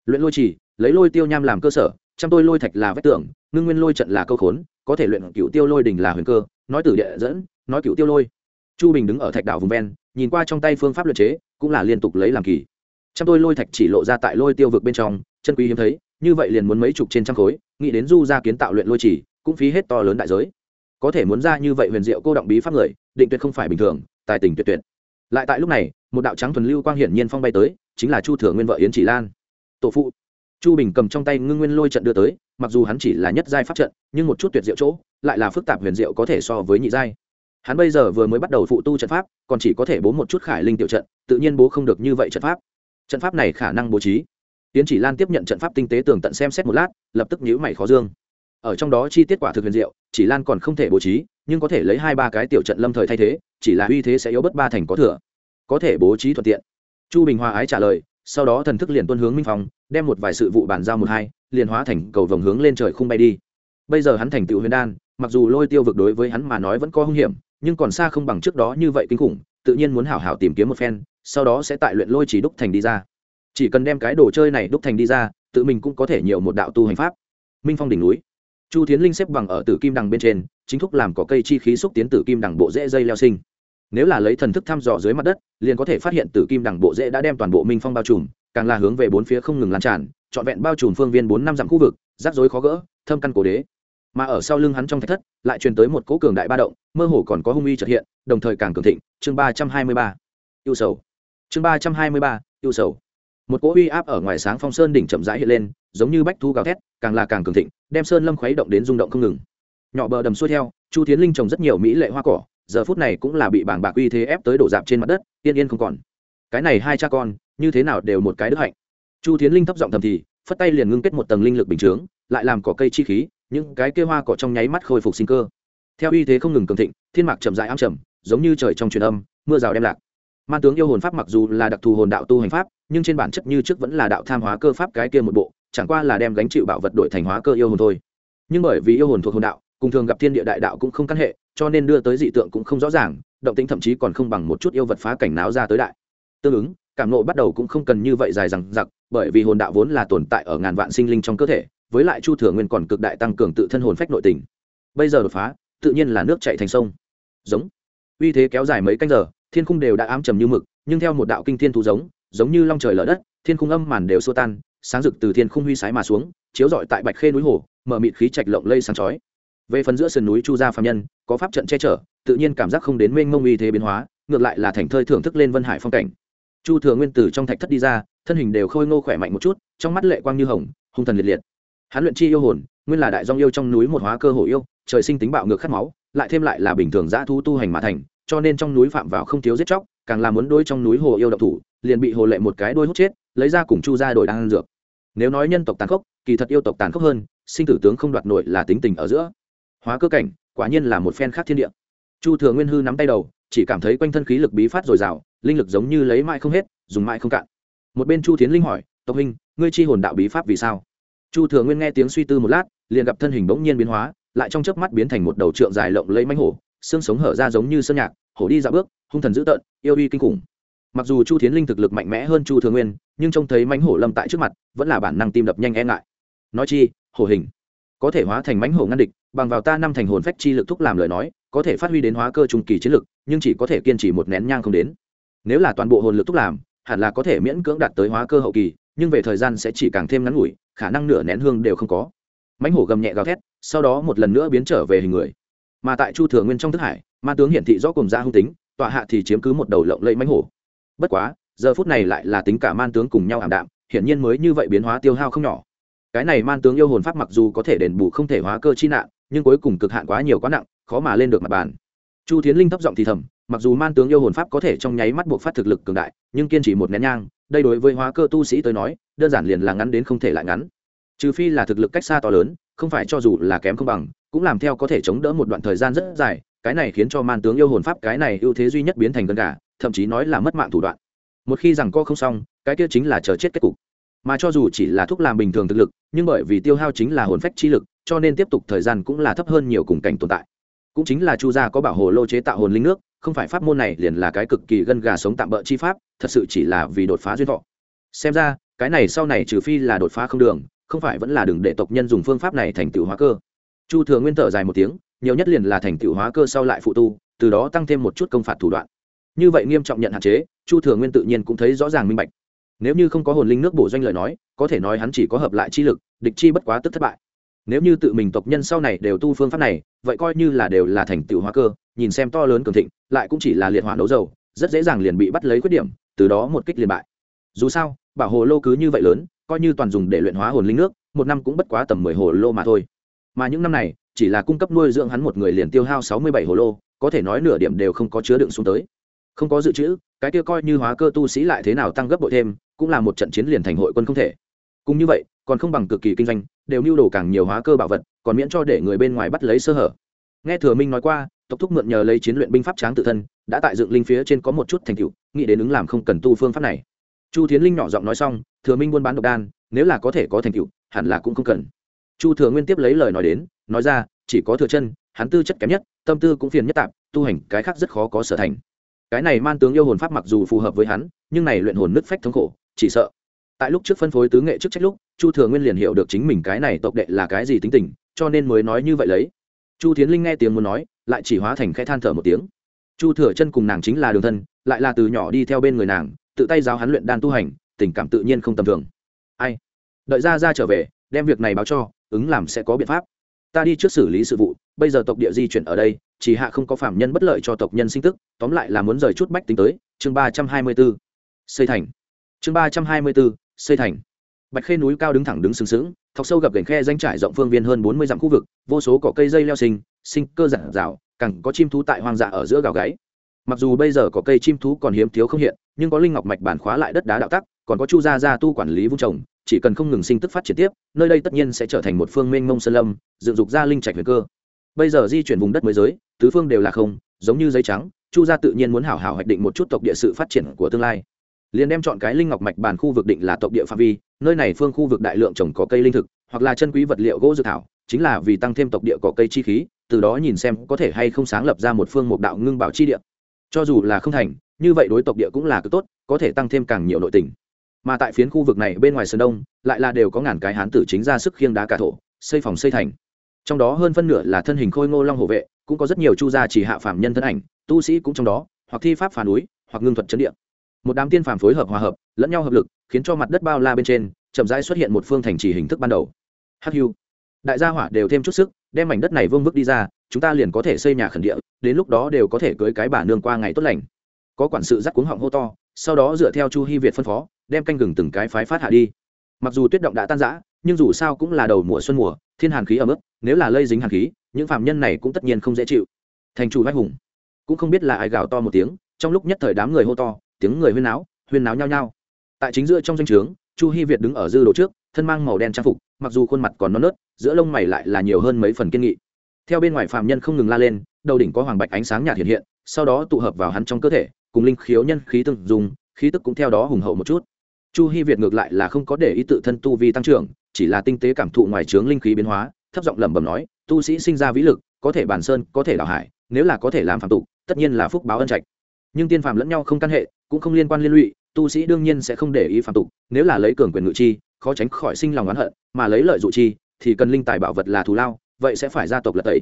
Luyện lôi trì lấy lôi tiêu nham làm cơ sở trăm tôi lôi thạch là vách tưởng, ngưng nguyên lôi trận là câu khốn có thể luyện cựu tiêu lôi đình là huyền cơ nói từ địa dẫn nói cựu tiêu lôi. Chu bình đứng ở thạch đảo vùng ven nhìn qua trong tay phương pháp luyện chế cũng là liên tục lấy làm kỳ. Trăm tôi lôi thạch chỉ lộ ra tại lôi tiêu vực bên trong chân quý hiếm thấy như vậy liền muốn mấy chục trên trăm khối, nghĩ đến du ra kiến tạo luyện lôi chỉ, cũng phí hết to lớn đại giới. Có thể muốn ra như vậy huyền diệu cô động bí pháp người, định tuyệt không phải bình thường, tài tình tuyệt tuyệt. Lại tại lúc này, một đạo trắng thuần lưu quang hiển nhiên phong bay tới, chính là chu thừa nguyên vợ yến chỉ lan. Tổ phụ. Chu bình cầm trong tay ngưng nguyên lôi trận đưa tới, mặc dù hắn chỉ là nhất giai pháp trận, nhưng một chút tuyệt diệu chỗ, lại là phức tạp huyền diệu có thể so với nhị giai. Hắn bây giờ vừa mới bắt đầu phụ tu trận pháp, còn chỉ có thể bố một chút khải linh tiểu trận, tự nhiên bố không được như vậy trận pháp. Trận pháp này khả năng bố trí tiến chỉ lan tiếp nhận trận pháp tinh tế tường tận xem xét một lát, lập tức nhíu mày khó dương. Ở trong đó chi tiết quả thực huyền diệu, chỉ lan còn không thể bố trí, nhưng có thể lấy hai ba cái tiểu trận lâm thời thay thế, chỉ là uy thế sẽ yếu bất ba thành có thừa. Có thể bố trí thuận tiện. Chu bình hòa ái trả lời, sau đó thần thức liền tuân hướng minh phong đem một vài sự vụ bàn giao một hai, liền hóa thành cầu vồng hướng lên trời không bay đi. Bây giờ hắn thành tựu huyền đan, mặc dù lôi tiêu vực đối với hắn mà nói vẫn có hung hiểm, nhưng còn xa không bằng trước đó như vậy kinh khủng, tự nhiên muốn hảo hảo tìm kiếm một phen, sau đó sẽ tại luyện lôi chỉ đúc thành đi ra chỉ cần đem cái đồ chơi này đúc thành đi ra, tự mình cũng có thể nhiều một đạo tu hành pháp. Minh phong đỉnh núi. Chu tiến linh xếp bằng ở tử kim đằng bên trên, chính thức làm có cây chi khí xúc tiến tử kim đằng bộ dễ dây leo sinh. Nếu là lấy thần thức thăm dò dưới mặt đất, liền có thể phát hiện tử kim đằng bộ dễ đã đem toàn bộ minh phong bao trùm, càng là hướng về bốn phía không ngừng lan tràn, trọn vẹn bao trùm phương viên bốn năm dặm khu vực, rắc rối khó gỡ, thâm căn cổ đế. Mà ở sau lưng hắn trong thạch thất, lại truyền tới một cỗ cường đại ba động, mơ hồ còn có hung uy trật hiện, đồng thời càng cường thịnh. Chương ba trăm hai mươi ba. Yêu sầu. Chương ba trăm hai mươi ba. Yêu sầu một cỗ uy áp ở ngoài sáng phong sơn đỉnh chậm rãi hiện lên, giống như bách thu gào thét, càng là càng cường thịnh, đem sơn lâm khuấy động đến rung động không ngừng. Nhỏ bờ đầm xuôi theo, chu tiến linh trồng rất nhiều mỹ lệ hoa cỏ, giờ phút này cũng là bị bảng bạc uy thế ép tới đổ dạp trên mặt đất, yên yên không còn. Cái này hai cha con, như thế nào đều một cái đức hạnh. Chu tiến linh thấp giọng thầm thì, phất tay liền ngưng kết một tầng linh lực bình chướng, lại làm cỏ cây chi khí, những cái kia hoa cỏ trong nháy mắt khôi phục sinh cơ. Theo uy thế không ngừng cường thịnh, thiên mạc chậm rãi ám trầm, giống như trời trong truyền âm, mưa rào đem lạc man tướng yêu hồn pháp mặc dù là đặc thù hồn đạo tu hành pháp, nhưng trên bản chất như trước vẫn là đạo tham hóa cơ pháp cái kia một bộ, chẳng qua là đem gánh chịu bảo vật đổi thành hóa cơ yêu hồn thôi. Nhưng bởi vì yêu hồn thuộc hồn đạo, cùng thường gặp thiên địa đại đạo cũng không căn hệ, cho nên đưa tới dị tượng cũng không rõ ràng, động tính thậm chí còn không bằng một chút yêu vật phá cảnh náo ra tới đại. Tương ứng, cảm nộ bắt đầu cũng không cần như vậy dài rằng giặc bởi vì hồn đạo vốn là tồn tại ở ngàn vạn sinh linh trong cơ thể, với lại chu thừa nguyên còn cực đại tăng cường tự thân hồn phách nội tình. Bây giờ đột phá, tự nhiên là nước chạy thành sông. Giống. Uy thế kéo dài mấy canh giờ thiên khung đều đã ám trầm như mực, nhưng theo một đạo kinh thiên thú giống giống như long trời lở đất, thiên khung âm màn đều xua tan, sáng rực từ thiên khung huy sái mà xuống, chiếu rọi tại bạch khê núi hồ, mở mịt khí trạch lộng lây sáng chói. Về phần giữa sườn núi chu gia phạm nhân, có pháp trận che chở, tự nhiên cảm giác không đến mênh mông uy thế biến hóa, ngược lại là thành thơi thưởng thức lên vân hải phong cảnh. Chu thừa nguyên tử trong thạch thất đi ra, thân hình đều khôi ngô khỏe mạnh một chút, trong mắt lệ quang như hồng, hung thần liệt liệt. Hắn luyện chi yêu hồn, nguyên là đại dong yêu trong núi một hóa cơ hồ yêu, trời sinh tính bạo ngược khát máu, lại thêm lại là bình thường dã thu tu hành mà thành cho nên trong núi phạm vào không thiếu giết chóc, càng là muốn đôi trong núi hồ yêu độc thủ, liền bị hồ lệ một cái đôi hút chết, lấy ra cùng chu ra đổi đang ăn dược. Nếu nói nhân tộc tàn khốc, kỳ thật yêu tộc tàn khốc hơn, sinh tử tướng không đoạt nổi là tính tình ở giữa. Hóa cơ cảnh, quả nhiên là một phen khác thiên địa. Chu thừa nguyên hư nắm tay đầu, chỉ cảm thấy quanh thân khí lực bí phát dồi dào, linh lực giống như lấy mãi không hết, dùng mãi không cạn. Một bên chu tiến linh hỏi, tộc hình ngươi chi hồn đạo bí pháp vì sao? Chu thừa nguyên nghe tiếng suy tư một lát, liền gặp thân hình bỗng nhiên biến hóa, lại trong chớp mắt biến thành một đầu trượng dài lộng lấy mánh hổ xương sống hở ra giống như sơn nhạc, hổ đi dạo bước, hung thần dữ tợn, yêu uy kinh khủng. Mặc dù chu tiến linh thực lực mạnh mẽ hơn chu thừa nguyên, nhưng trông thấy mánh hổ lâm tại trước mặt, vẫn là bản năng tim đập nhanh e ngại. Nói chi, hổ hình, có thể hóa thành mánh hổ ngăn địch, bằng vào ta năm thành hồn phách chi lực thúc làm lời nói, có thể phát huy đến hóa cơ trung kỳ chiến lực, nhưng chỉ có thể kiên trì một nén nhang không đến. Nếu là toàn bộ hồn lực thúc làm, hẳn là có thể miễn cưỡng đạt tới hóa cơ hậu kỳ, nhưng về thời gian sẽ chỉ càng thêm ngắn ngủi, khả năng nửa nén hương đều không có. Mãnh hổ gầm nhẹ gào thét, sau đó một lần nữa biến trở về hình người mà tại chu thừa nguyên trong thức hải, ma tướng hiển thị rõ cùng gia hung tính, tọa hạ thì chiếm cứ một đầu lộng lẫy mánh hổ. Bất quá, giờ phút này lại là tính cả man tướng cùng nhau ảm đạm, hiển nhiên mới như vậy biến hóa tiêu hao không nhỏ. Cái này man tướng yêu hồn pháp mặc dù có thể đền bù không thể hóa cơ chi nạn, nhưng cuối cùng cực hạn quá nhiều quá nặng, khó mà lên được mặt bàn. Chu tiến linh thấp giọng thì thầm, mặc dù man tướng yêu hồn pháp có thể trong nháy mắt buộc phát thực lực cường đại, nhưng kiên trì một nén nhang, đây đối với hóa cơ tu sĩ tới nói, đơn giản liền là ngắn đến không thể lại ngắn. Trừ phi là thực lực cách xa to lớn, không phải cho dù là kém không bằng cũng làm theo có thể chống đỡ một đoạn thời gian rất dài, cái này khiến cho man tướng yêu hồn pháp cái này ưu thế duy nhất biến thành gần cả thậm chí nói là mất mạng thủ đoạn. Một khi rằng co không xong, cái kia chính là chờ chết kết cục. Mà cho dù chỉ là thuốc làm bình thường thực lực, nhưng bởi vì tiêu hao chính là hồn phách chi lực, cho nên tiếp tục thời gian cũng là thấp hơn nhiều cùng cảnh tồn tại. Cũng chính là chu gia có bảo hồ lô chế tạo hồn linh nước, không phải pháp môn này liền là cái cực kỳ gân gà sống tạm bỡ chi pháp, thật sự chỉ là vì đột phá duyên thọ. Xem ra, cái này sau này trừ phi là đột phá không đường, không phải vẫn là đừng để tộc nhân dùng phương pháp này thành tựu hóa cơ chu thừa nguyên thở dài một tiếng, nhiều nhất liền là thành tựu hóa cơ sau lại phụ tu, từ đó tăng thêm một chút công phạt thủ đoạn. Như vậy nghiêm trọng nhận hạn chế, chu thừa nguyên tự nhiên cũng thấy rõ ràng minh bạch. Nếu như không có hồn linh nước bổ doanh lời nói, có thể nói hắn chỉ có hợp lại chi lực, địch chi bất quá tức thất bại. Nếu như tự mình tộc nhân sau này đều tu phương pháp này, vậy coi như là đều là thành tựu hóa cơ, nhìn xem to lớn cường thịnh, lại cũng chỉ là liệt hỏa đấu dầu, rất dễ dàng liền bị bắt lấy khuyết điểm, từ đó một kích liền bại. Dù sao, bảo hồ lô cứ như vậy lớn, coi như toàn dùng để luyện hóa hồn linh nước, một năm cũng bất quá tầm mười hồ lô mà thôi mà những năm này, chỉ là cung cấp nuôi dưỡng hắn một người liền tiêu hao sáu mươi bảy hồ lô, có thể nói nửa điểm đều không có chứa đựng xuống tới. Không có dự trữ, cái kia coi như hóa cơ tu sĩ lại thế nào tăng gấp bội thêm, cũng là một trận chiến liền thành hội quân không thể. Cũng như vậy, còn không bằng cực kỳ kinh doanh, đều nưu đồ càng nhiều hóa cơ bảo vật, còn miễn cho để người bên ngoài bắt lấy sơ hở. Nghe thừa minh nói qua, tộc thúc mượn nhờ lấy chiến luyện binh pháp tráng tự thân, đã tại dựng linh phía trên có một chút thành tựu, nghĩ đến ứng làm không cần tu phương pháp này. Chu thiến linh nhỏ giọng nói xong, thừa minh buôn bán độc đan, nếu là có thể có thành tựu, hẳn là cũng không cần chu thừa nguyên tiếp lấy lời nói đến, nói ra, chỉ có thừa chân, hắn tư chất kém nhất, tâm tư cũng phiền nhất tạp, tu hành cái khác rất khó có sở thành. Cái này man tướng yêu hồn pháp mặc dù phù hợp với hắn, nhưng này luyện hồn nứt phách thống khổ, chỉ sợ. Tại lúc trước phân phối tứ nghệ chức trách lúc, chu thừa nguyên liền hiểu được chính mình cái này tộc đệ là cái gì tính tình, cho nên mới nói như vậy lấy. Chu tiến linh nghe tiếng muốn nói, lại chỉ hóa thành khẽ than thở một tiếng. Chu thừa chân cùng nàng chính là đường thân, lại là từ nhỏ đi theo bên người nàng, tự tay giáo hắn luyện đan tu hành, tình cảm tự nhiên không tầm thường. Ai? Đợi ra ra trở về đem việc này báo cho, ứng làm sẽ có biện pháp. Ta đi trước xử lý sự vụ, bây giờ tộc địa di chuyển ở đây, chỉ hạ không có phạm nhân bất lợi cho tộc nhân sinh tức, tóm lại là muốn rời chút bách tính tới. Chương ba trăm hai mươi b ố xây thành. Chương ba trăm hai mươi b ố xây thành. Bạch khê núi cao đứng thẳng đứng sừng sững, thọc sâu gập gành khe danh trải rộng phương viên hơn bốn mươi dặm khu vực, vô số cỏ cây dây leo sinh sinh cơ giản rào cẳng có chim thú tại hoang dã ở giữa gào gáy. Mặc dù bây giờ có cây chim thú còn hiếm thiếu không hiện nhưng có linh ngọc mạch bản khóa lại đất đá đạo tắc, còn có chu gia gia tu quản lý vung trồng, chỉ cần không ngừng sinh tức phát triển tiếp, nơi đây tất nhiên sẽ trở thành một phương mênh mông sơn lâm, dựng dục ra linh trạch huyền cơ. Bây giờ di chuyển vùng đất mới giới, tứ phương đều là không, giống như giấy trắng, chu gia tự nhiên muốn hảo hảo hoạch định một chút tộc địa sự phát triển của tương lai. Liền đem chọn cái linh ngọc mạch bản khu vực định là tộc địa phạm vi, nơi này phương khu vực đại lượng trồng có cây linh thực, hoặc là chân quý vật liệu gỗ dự thảo, chính là vì tăng thêm tộc địa có cây chi khí, từ đó nhìn xem có thể hay không sáng lập ra một phương mục đạo ngưng bảo chi địa. Cho dù là không thành như vậy đối tộc địa cũng là cực tốt, có thể tăng thêm càng nhiều nội tình. Mà tại phiến khu vực này bên ngoài sơn đông, lại là đều có ngàn cái hán tử chính ra sức khiêng đá cả thổ, xây phòng xây thành. Trong đó hơn phân nửa là thân hình khôi ngô long hộ vệ, cũng có rất nhiều chu gia chỉ hạ phạm nhân thân ảnh, tu sĩ cũng trong đó, hoặc thi pháp phá núi, hoặc ngưng thuật chấn địa. Một đám tiên phàm phối hợp hòa hợp, lẫn nhau hợp lực, khiến cho mặt đất bao la bên trên, chậm rãi xuất hiện một phương thành trì hình thức ban đầu. Hắc hưu. Đại gia hỏa đều thêm chút sức, đem mảnh đất này vương vức đi ra, chúng ta liền có thể xây nhà khẩn địa, đến lúc đó đều có thể cưới cái bà nương qua ngày tốt lành có quản sự dắt cuống họng hô to, sau đó dựa theo chu hy việt phân phó, đem canh gừng từng cái phái phát hạ đi. Mặc dù tuyết động đã tan rã, nhưng dù sao cũng là đầu mùa xuân mùa, thiên hàn khí ở mức nếu là lây dính hàn khí, những phạm nhân này cũng tất nhiên không dễ chịu. Thành chủ vai hùng. Cũng không biết là ai gào to một tiếng, trong lúc nhất thời đám người hô to, tiếng người huyên náo huyên náo nhao nhao. Tại chính giữa trong danh o trướng, chu hy việt đứng ở dư đồ trước, thân mang màu đen trang phục, mặc dù khuôn mặt còn non nớt, giữa lông mày lại là nhiều hơn mấy phần kiên nghị. Theo bên ngoài phạm nhân không ngừng la lên, đầu đỉnh có hoàng bạch ánh sáng nhạt hiện hiện, sau đó tụ hợp vào hắn trong cơ thể cùng linh khiếu nhân khí từng dùng khí tức cũng theo đó hùng hậu một chút. Chu hy việt ngược lại là không có để ý tự thân tu vi tăng trưởng, chỉ là tinh tế cảm thụ ngoài trướng linh khí biến hóa, thấp giọng lẩm bẩm nói, tu sĩ sinh ra vĩ lực, có thể bản sơn, có thể đào hải, nếu là có thể làm phạm tục, tất nhiên là phúc báo ân trạch. Nhưng tiên phàm lẫn nhau không căn hệ, cũng không liên quan liên lụy, tu sĩ đương nhiên sẽ không để ý phạm tục, nếu là lấy cường quyền ngự chi, khó tránh khỏi sinh lòng oán hận, mà lấy lợi dụ chi, thì cần linh tài bảo vật là thù lao, vậy sẽ phải gia tộc lật tẩy.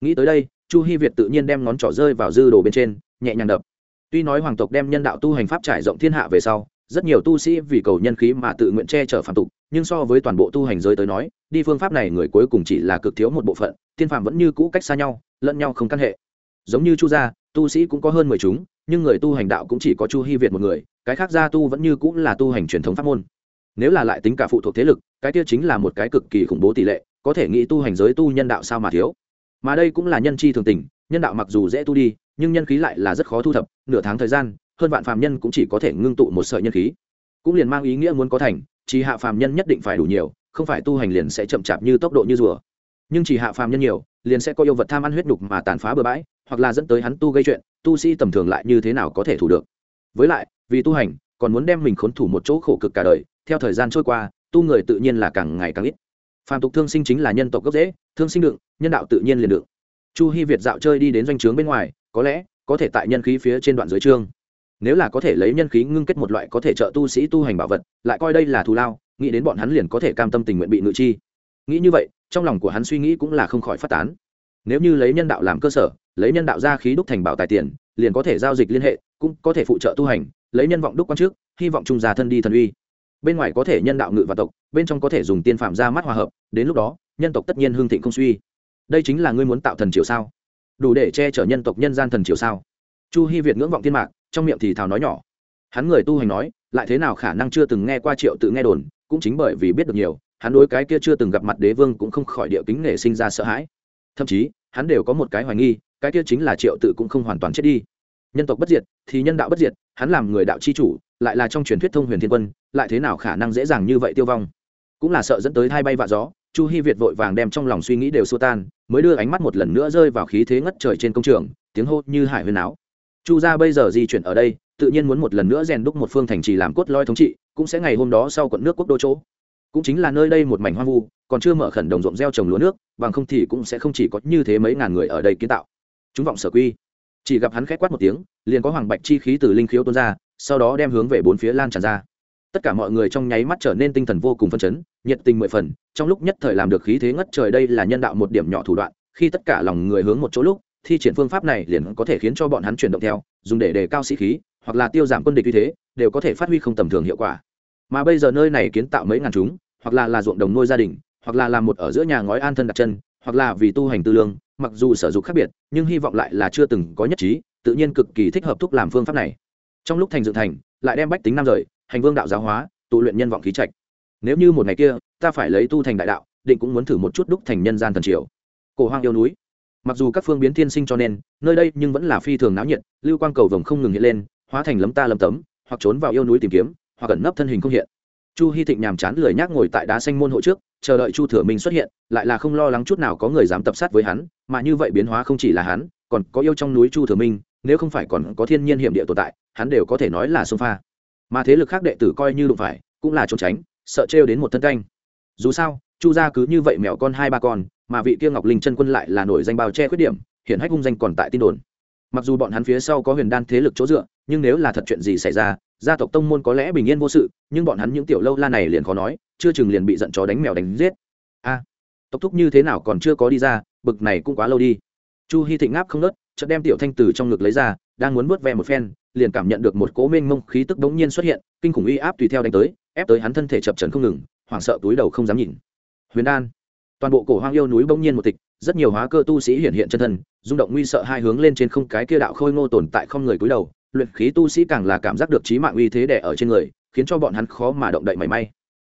Nghĩ tới đây, chu hy việt tự nhiên đem ngón trỏ rơi vào dư đồ bên trên, nhẹ nhàng đập tuy nói hoàng tộc đem nhân đạo tu hành pháp trải rộng thiên hạ về sau, rất nhiều tu sĩ vì cầu nhân khí mà tự nguyện che chở phạm tục, nhưng so với toàn bộ tu hành giới tới nói, đi phương pháp này người cuối cùng chỉ là cực thiếu một bộ phận, tiên phạm vẫn như cũ cách xa nhau, lẫn nhau không căn hệ. Giống như chu gia, tu sĩ cũng có hơn mười chúng, nhưng người tu hành đạo cũng chỉ có chu hy việt một người, cái khác gia tu vẫn như cũng là tu hành truyền thống pháp môn. Nếu là lại tính cả phụ thuộc thế lực, cái kia chính là một cái cực kỳ khủng bố tỷ lệ, có thể nghĩ tu hành giới tu nhân đạo sao mà thiếu. Mà đây cũng là nhân chi thường tình, nhân đạo mặc dù dễ tu đi nhưng nhân khí lại là rất khó thu thập, nửa tháng thời gian, hơn vạn phàm nhân cũng chỉ có thể ngưng tụ một sợi nhân khí. Cũng liền mang ý nghĩa muốn có thành, chỉ hạ phàm nhân nhất định phải đủ nhiều, không phải tu hành liền sẽ chậm chạp như tốc độ như rùa. Nhưng chỉ hạ phàm nhân nhiều, liền sẽ có yêu vật tham ăn huyết nhục mà tàn phá bừa bãi, hoặc là dẫn tới hắn tu gây chuyện, tu sĩ tầm thường lại như thế nào có thể thủ được. Với lại, vì tu hành, còn muốn đem mình khốn thủ một chỗ khổ cực cả đời, theo thời gian trôi qua, tu người tự nhiên là càng ngày càng ít. Phàm tục thương sinh chính là nhân tộc gốc dễ thương sinh đựng, nhân đạo tự nhiên liền đựng. Chu hy việt dạo chơi đi đến doanh trướng bên ngoài có lẽ có thể tại nhân khí phía trên đoạn dưới chương. nếu là có thể lấy nhân khí ngưng kết một loại có thể trợ tu sĩ tu hành bảo vật, lại coi đây là thù lao, nghĩ đến bọn hắn liền có thể cam tâm tình nguyện bị ngự chi. Nghĩ như vậy, trong lòng của hắn suy nghĩ cũng là không khỏi phát tán. Nếu như lấy nhân đạo làm cơ sở, lấy nhân đạo ra khí đúc thành bảo tài tiền, liền có thể giao dịch liên hệ, cũng có thể phụ trợ tu hành, lấy nhân vọng đúc quan trước, hy vọng trung già thân đi thần uy. Bên ngoài có thể nhân đạo ngự và tộc, bên trong có thể dùng tiên phạm ra mắt hòa hợp, đến lúc đó, nhân tộc tất nhiên hương thịnh không suy. Đây chính là ngươi muốn tạo thần triều sao? Đủ để che chở nhân tộc nhân gian thần triều sao? Chu hy việt ngưỡng vọng thiên mạc, trong miệng thì thào nói nhỏ. Hắn người tu hành nói, lại thế nào khả năng chưa từng nghe qua triệu tự nghe đồn, cũng chính bởi vì biết được nhiều, hắn đối cái kia chưa từng gặp mặt đế vương cũng không khỏi địa kính nể sinh ra sợ hãi. Thậm chí, hắn đều có một cái hoài nghi, cái kia chính là triệu tự cũng không hoàn toàn chết đi. Nhân tộc bất diệt thì nhân đạo bất diệt, hắn làm người đạo c h i chủ, lại là trong truyền thuyết thông huyền thiên quân, lại thế nào khả năng dễ dàng như vậy tiêu vong? Cũng là sợ dẫn tới hai bay vạ gió, chu hy việt vội vàng đem trong lòng suy nghĩ đều xua tan mới đưa ánh mắt một lần nữa rơi vào khí thế ngất trời trên công trường, tiếng hô như hải huyền áo. Chu gia bây giờ di chuyển ở đây, tự nhiên muốn một lần nữa rèn đúc một phương thành trì làm cốt loi thống trị, cũng sẽ ngày hôm đó sau quận nước quốc đô chỗ. Cũng chính là nơi đây một mảnh hoang vu, còn chưa mở khẩn đồng ruộng gieo trồng lúa nước, bằng không thì cũng sẽ không chỉ có như thế mấy ngàn người ở đây kiến tạo. Chúng vọng sở quy. Chỉ gặp hắn khét quát một tiếng, liền có hoàng bạch chi khí từ linh khiếu tuôn ra, sau đó đem hướng về bốn phía lan tràn ra tất cả mọi người trong nháy mắt trở nên tinh thần vô cùng phân chấn, nhiệt tình mười phần, trong lúc nhất thời làm được khí thế ngất trời đây là nhân đạo một điểm nhỏ thủ đoạn, khi tất cả lòng người hướng một chỗ lúc, thi triển phương pháp này liền có thể khiến cho bọn hắn chuyển động theo, dùng để đề cao sĩ khí, hoặc là tiêu giảm quân địch như thế, đều có thể phát huy không tầm thường hiệu quả. Mà bây giờ nơi này kiến tạo mấy ngàn chúng, hoặc là là ruộng đồng nuôi gia đình, hoặc là làm một ở giữa nhà ngói an thân đặt chân, hoặc là vì tu hành tư lương, mặc dù sở dục khác biệt, nhưng hy vọng lại là chưa từng có nhất trí, tự nhiên cực kỳ thích hợp thúc làm phương pháp này. Trong lúc thành dựng thành, lại đem bách tính năm rời hành vương đạo giáo hóa tụ luyện nhân vọng khí trạch. Nếu như một ngày kia, ta phải lấy tu thành đại đạo, định cũng muốn thử một chút đúc thành nhân gian thần triều. Cổ hoang yêu núi. Mặc dù các phương biến thiên sinh cho nên, nơi đây nhưng vẫn là phi thường náo nhiệt, lưu quang cầu vồng không ngừng hiện lên, hóa thành lấm ta lấm tấm, hoặc trốn vào yêu núi tìm kiếm, hoặc ẩn nấp thân hình không hiện. Chu hy thịnh nhàm chán lười nhác ngồi tại đá xanh môn hộ trước, chờ đợi chu thừa minh xuất hiện, lại là không lo lắng chút nào có người dám tập sát với hắn, mà như vậy biến hóa không chỉ là hắn, còn có yêu trong núi chu thừa minh, nếu không phải còn có thiên nhiên hiểm địa tồn tại, hắn đều có thể nói là sông pha mà thế lực khác đệ tử coi như đụng phải, cũng là trốn tránh, sợ trêu đến một thân canh. Dù sao, chu gia cứ như vậy mèo con hai ba con, mà vị kia ngọc linh chân quân lại là nổi danh bao che khuyết điểm hiện hách hung danh còn tại tin đồn. Mặc dù bọn hắn phía sau có huyền đan thế lực chỗ dựa, nhưng nếu là thật chuyện gì xảy ra, gia tộc tông môn có lẽ bình yên vô sự, nhưng bọn hắn những tiểu lâu la này liền khó nói, chưa chừng liền bị giận chó đánh mèo đánh giết. A, tộc thúc như thế nào còn chưa có đi ra, bực này cũng quá lâu đi. Chu hy thịnh ngáp không nớt chợt đem tiểu thanh từ trong ngực lấy ra, đang muốn vớt ve một phen liền cảm nhận được một cố mênh mông khí tức bỗng nhiên xuất hiện, kinh khủng uy áp tùy theo đánh tới, ép tới hắn thân thể chập trần không ngừng, hoảng sợ túi đầu không dám nhìn. Huyền đan. Toàn bộ cổ hoang yêu núi bỗng nhiên một tịch, rất nhiều hóa cơ tu sĩ hiện hiện chân thân, rung động nguy sợ hai hướng lên trên không cái kia đạo khôi ngô tồn tại không người cúi đầu, luyện khí tu sĩ càng là cảm giác được trí mạng uy thế đẻ ở trên người, khiến cho bọn hắn khó mà động đậy mảy may.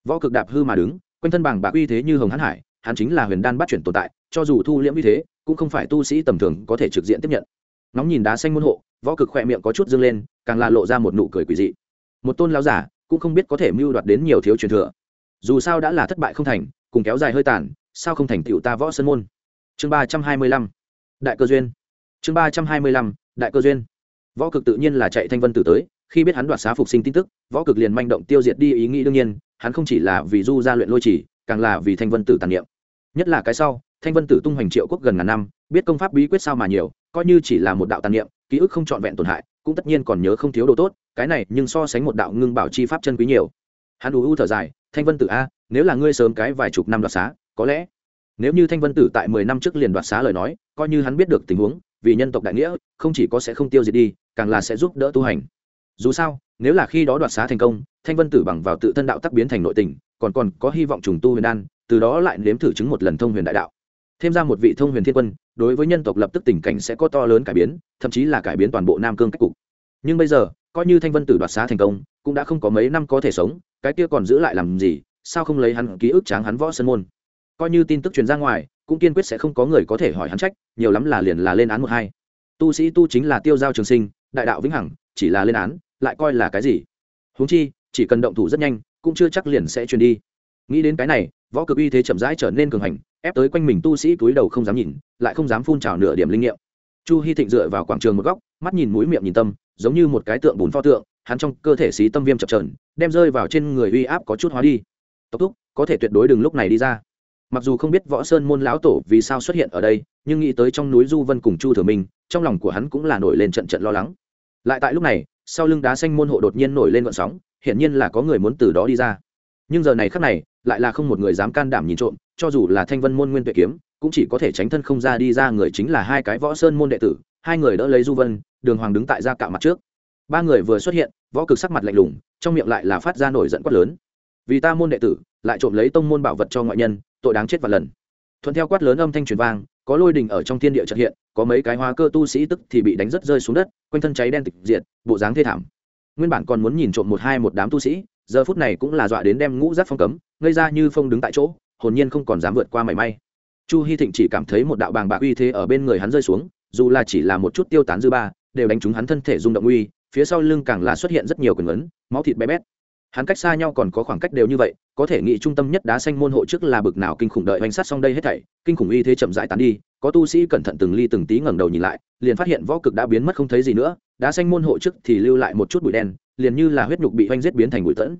Võ cực đạp hư mà đứng, quanh thân bằng bạc uy thế như hồng hắn hải, hắn chính là huyền đan bắt chuyển tồn tại, cho dù thu liễm uy thế, cũng không phải tu sĩ tầm thường có thể trực diện tiếp nhận nóng nhìn đá xanh môn hộ, võ cực khỏe miệng có chút dâng lên, càng là lộ ra một nụ cười quỷ dị. Một tôn lao giả cũng không biết có thể mưu đoạt đến nhiều thiếu truyền thừa. Dù sao đã là thất bại không thành, cùng kéo dài hơi tàn, sao không thành tựu ta võ sân môn? Chương ba trăm hai mươi lăm. Đại cơ duyên. Chương ba trăm hai mươi lăm, đại cơ duyên. Võ cực tự nhiên là chạy thanh vân tử tới, khi biết hắn đoạt xá phục sinh tin tức, võ cực liền manh động tiêu diệt đi ý nghĩ đương nhiên, hắn không chỉ là vì du gia luyện lôi chỉ, càng là vì thanh vân tử tàn niệm. Nhất là cái sau thanh vân tử tung hoành triệu quốc gần ngàn năm, biết công pháp bí quyết sao mà nhiều, coi như chỉ là một đạo tàn niệm, ký ức không trọn vẹn tổn hại, cũng tất nhiên còn nhớ không thiếu đồ tốt, cái này nhưng so sánh một đạo ngưng bảo chi pháp chân quý nhiều. Hắn u u thở dài, thanh vân tử a, nếu là ngươi sớm cái vài chục năm đoạt xá, có lẽ nếu như thanh vân tử tại mười năm trước liền đoạt xá lời nói, coi như hắn biết được tình huống, vì nhân tộc đại nghĩa, không chỉ có sẽ không tiêu diệt đi, càng là sẽ giúp đỡ tu hành. Dù sao, nếu là khi đó đoạt xá thành công, thanh vân tử bằng vào tự thân đạo tắc biến thành nội tình, còn còn có hy vọng trùng tu huyền đan, từ đó lại nếm thử chứng một lần thông huyền đại đạo thêm ra một vị thông huyền thiên quân, đối với nhân tộc lập tức tình cảnh sẽ có to lớn cải biến, thậm chí là cải biến toàn bộ nam cương cách cục. Nhưng bây giờ, coi như thanh vân tử đoạt xá thành công, cũng đã không có mấy năm có thể sống, cái kia còn giữ lại làm gì, sao không lấy hắn ký ức tráng hắn võ sân môn? Coi như tin tức truyền ra ngoài, cũng kiên quyết sẽ không có người có thể hỏi hắn trách, nhiều lắm là liền là lên án một hai. Tu sĩ tu chính là tiêu giao trường sinh, đại đạo vĩnh hằng, chỉ là lên án, lại coi là cái gì? Huống chi, chỉ cần động thủ rất nhanh, cũng chưa chắc liền sẽ truyền đi. Nghĩ đến cái này, võ cực uy thế chậm rãi trở nên cường hành ép tới quanh mình tu sĩ túi đầu không dám nhìn, lại không dám phun trào nửa điểm linh nghiệm. Chu hy thịnh dựa vào quảng trường một góc, mắt nhìn mũi miệng nhìn tâm, giống như một cái tượng bùn pho tượng, hắn trong cơ thể xí tâm viêm chập trờn đem rơi vào trên người uy áp có chút hóa đi. Tốc thúc, có thể tuyệt đối đừng lúc này đi ra. Mặc dù không biết võ sơn môn lão tổ vì sao xuất hiện ở đây, nhưng nghĩ tới trong núi du vân cùng chu thừa minh, trong lòng của hắn cũng là nổi lên trận trận lo lắng. Lại tại lúc này, sau lưng đá xanh môn hộ đột nhiên nổi lên gọn sóng, hiển nhiên là có người muốn từ đó đi ra. Nhưng giờ này khắc này, lại là không một người dám can đảm nhìn trộm cho dù là thanh vân môn nguyên tuệ kiếm, cũng chỉ có thể tránh thân không ra đi ra người chính là hai cái võ sơn môn đệ tử, hai người đỡ lấy du vân, đường hoàng đứng tại gia cạo mặt trước. Ba người vừa xuất hiện, võ cực sắc mặt lạnh lùng, trong miệng lại là phát ra nổi giận quát lớn. Vì ta môn đệ tử, lại trộm lấy tông môn bảo vật cho ngoại nhân, tội đáng chết và lần. Thuận theo quát lớn âm thanh truyền vang, có lôi đình ở trong thiên địa trật hiện, có mấy cái hóa cơ tu sĩ tức thì bị đánh rất rơi xuống đất, quanh thân cháy đen tịch diệt, bộ dáng thê thảm. Nguyên bản còn muốn nhìn trộm một hai một đám tu sĩ, giờ phút này cũng là dọa đến đem ngũ giác phong cấm, ngây ra như phong đứng tại chỗ hồn nhiên không còn dám vượt qua mảy may. Chu hy thịnh chỉ cảm thấy một đạo bàng bạc uy thế ở bên người hắn rơi xuống, dù là chỉ là một chút tiêu tán dư ba, đều đánh trúng hắn thân thể rung động uy, phía sau lưng càng là xuất hiện rất nhiều quyền ấn máu thịt bé bét. Hắn cách xa nhau còn có khoảng cách đều như vậy, có thể nghĩ trung tâm nhất đá xanh môn hộ trước là bực nào kinh khủng đợi bánh sát xong đây hết thảy, kinh khủng uy thế chậm rãi tán đi, có tu sĩ cẩn thận từng ly từng tí ngẩng đầu nhìn lại, liền phát hiện võ cực đã biến mất không thấy gì nữa, đá xanh môn hộ trước thì lưu lại một chút bụi đen, liền như là huyết nhục bị oanh giết biến thành bụi tẫn.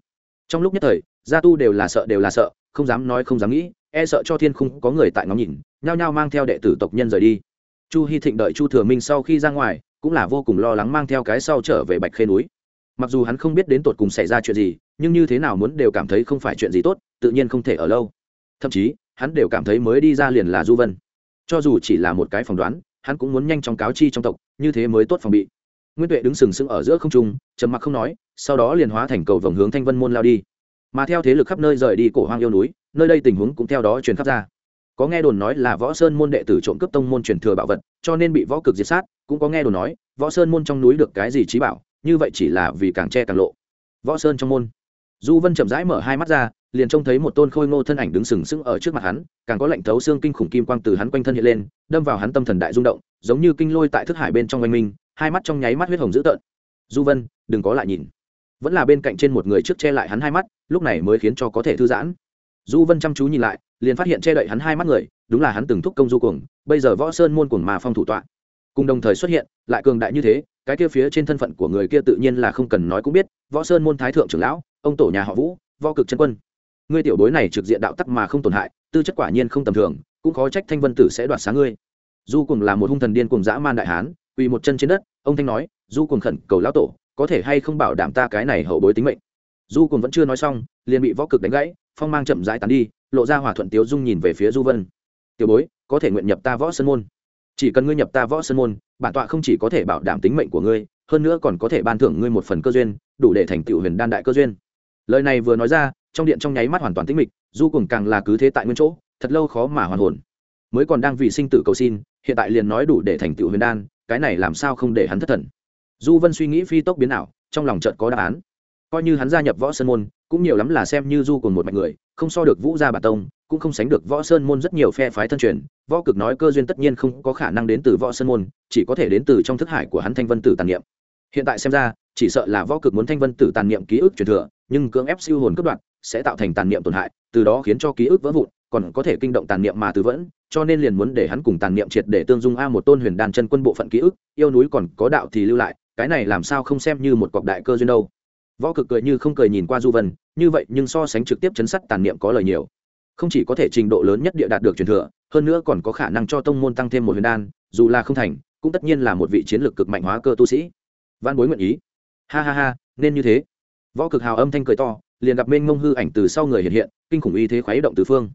Trong lúc nhất thời, gia tu đều là sợ đều là sợ không dám nói không dám nghĩ e sợ cho thiên khung có người tại ngóng nhìn, nhao nhao mang theo đệ tử tộc nhân rời đi. Chu hy thịnh đợi chu thừa minh sau khi ra ngoài, cũng là vô cùng lo lắng mang theo cái sau trở về bạch khê núi. Mặc dù hắn không biết đến tột cùng xảy ra chuyện gì, nhưng như thế nào muốn đều cảm thấy không phải chuyện gì tốt, tự nhiên không thể ở lâu. Thậm chí, hắn đều cảm thấy mới đi ra liền là du vân. Cho dù chỉ là một cái phỏng đoán, hắn cũng muốn nhanh chóng cáo chi trong tộc, như thế mới tốt phòng bị. Nguyên tuệ đứng sừng sững ở giữa không trung, trầm mặc không nói, sau đó liền hóa thành cầu vồng hướng thanh vân môn lao đi mà theo thế lực khắp nơi rời đi cổ hoang yêu núi, nơi đây tình huống cũng theo đó truyền khắp ra. Có nghe đồn nói là võ sơn môn đệ tử trộm cướp tông môn truyền thừa bảo vật, cho nên bị võ cực diệt sát, cũng có nghe đồn nói, võ sơn môn trong núi được cái gì trí bảo, như vậy chỉ là vì càng che càng lộ. Võ sơn trong môn. Du vân chậm rãi mở hai mắt ra, liền trông thấy một tôn khôi ngô thân ảnh đứng sừng sững ở trước mặt hắn, càng có lệnh thấu xương kinh khủng kim quang từ hắn quanh thân hiện lên, đâm vào hắn tâm thần đại rung động, giống như kinh lôi tại thức hải bên trong oanh minh, hai mắt trong nháy mắt huyết hồng dữ tợn. Du vân, đừng có lại nhìn vẫn là bên cạnh trên một người trước che lại hắn hai mắt, lúc này mới khiến cho có thể thư giãn. Du vân chăm chú nhìn lại, liền phát hiện che đậy hắn hai mắt người, đúng là hắn từng thúc công du cuồng, bây giờ võ sơn môn cuồng mà phong thủ tọa. Cùng đồng thời xuất hiện, lại cường đại như thế, cái kia phía trên thân phận của người kia tự nhiên là không cần nói cũng biết, võ sơn môn thái thượng trưởng lão, ông tổ nhà họ vũ, võ cực chân quân. Ngươi tiểu bối này trực diện đạo tắc mà không tổn hại, tư chất quả nhiên không tầm thường, cũng khó trách thanh vân tử sẽ đoạt sáng ngươi. Du cùng là một hung thần điên cùng dã man đại hán, quỳ một chân trên đất, ông thanh nói, du cùng khẩn cầu lão tổ có thể hay không bảo đảm ta cái này hậu bối tính mệnh? Du cùng vẫn chưa nói xong, liền bị võ cực đánh gãy, phong mang chậm rãi tán đi, lộ ra hòa thuận tiếu dung nhìn về phía du vân. Tiểu bối, có thể nguyện nhập ta võ sơn môn. Chỉ cần ngươi nhập ta võ sơn môn, bản tọa không chỉ có thể bảo đảm tính mệnh của ngươi, hơn nữa còn có thể ban thưởng ngươi một phần cơ duyên, đủ để thành tựu huyền đan đại cơ duyên. Lời này vừa nói ra, trong điện trong nháy mắt hoàn toàn tĩnh mịch, du cùng càng là cứ thế tại nguyên chỗ, thật lâu khó mà hoàn hồn. Mới còn đang vì sinh tử cầu xin, hiện tại liền nói đủ để thành tựu huyền đan, cái này làm sao không để hắn thất thần? Du vân suy nghĩ phi tốc biến ảo, trong lòng trận có đáp án. Coi như hắn gia nhập võ sơn môn, cũng nhiều lắm là xem như du cùng một mạch người, không so được vũ gia bà tông, cũng không sánh được võ sơn môn rất nhiều phe phái thân truyền. Võ cực nói cơ duyên tất nhiên không có khả năng đến từ võ sơn môn, chỉ có thể đến từ trong thức hải của hắn thanh vân tử tàn niệm. Hiện tại xem ra, chỉ sợ là võ cực muốn thanh vân tử tàn niệm ký ức truyền thừa, nhưng cưỡng ép siêu hồn cấp đoạn sẽ tạo thành tàn niệm tổn hại, từ đó khiến cho ký ức vỡ vụn, còn có thể kinh động tàn niệm mà từ vẫn, cho nên liền muốn để hắn cùng tàn niệm triệt để tương dung a một tôn huyền đàn chân quân bộ phận ký ức, yêu núi còn có đạo thì lưu lại cái này làm sao không xem như một cọc đại cơ duyên đâu. Võ cực cười như không cười nhìn qua du vân, như vậy nhưng so sánh trực tiếp chấn sát tàn niệm có lời nhiều. Không chỉ có thể trình độ lớn nhất địa đạt được truyền thừa, hơn nữa còn có khả năng cho tông môn tăng thêm một huyền đan, dù là không thành, cũng tất nhiên là một vị chiến lược cực mạnh hóa cơ tu sĩ. Văn bối nguyện ý. Ha ha ha, nên như thế. Võ cực hào âm thanh cười to, liền gặp mênh mông hư ảnh từ sau người hiện hiện, kinh khủng y thế khuấy động từ phương.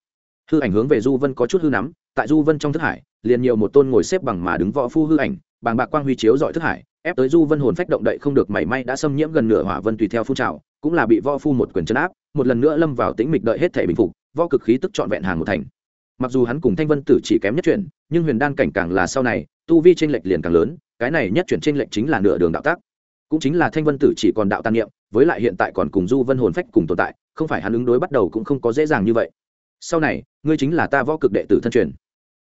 Hư ảnh hướng về du vân có chút hư nắm, tại du vân trong thức hải, liền nhiều một tôn ngồi xếp bằng mà đứng võ phu hư ảnh bàng bạc quang huy chiếu dọi thức hải, ép tới du vân hồn phách động đậy không được mảy may đã xâm nhiễm gần nửa hỏa vân tùy theo phun trào, cũng là bị võ phu một quyền chân áp, một lần nữa lâm vào tĩnh mịch đợi hết thể bình phục, võ cực khí tức trọn vẹn hàng một thành. Mặc dù hắn cùng thanh vân tử chỉ kém nhất chuyển, nhưng huyền đan cảnh càng là sau này, tu vi tranh lệch liền càng lớn, cái này nhất chuyển tranh lệch chính là nửa đường đạo tác. Cũng chính là thanh vân tử chỉ còn đạo tàn niệm, với lại hiện tại còn cùng du vân hồn phách cùng tồn tại, không phải hắn ứng đối bắt đầu cũng không có dễ dàng như vậy. Sau này, ngươi chính là ta võ cực đệ tử thân truyền.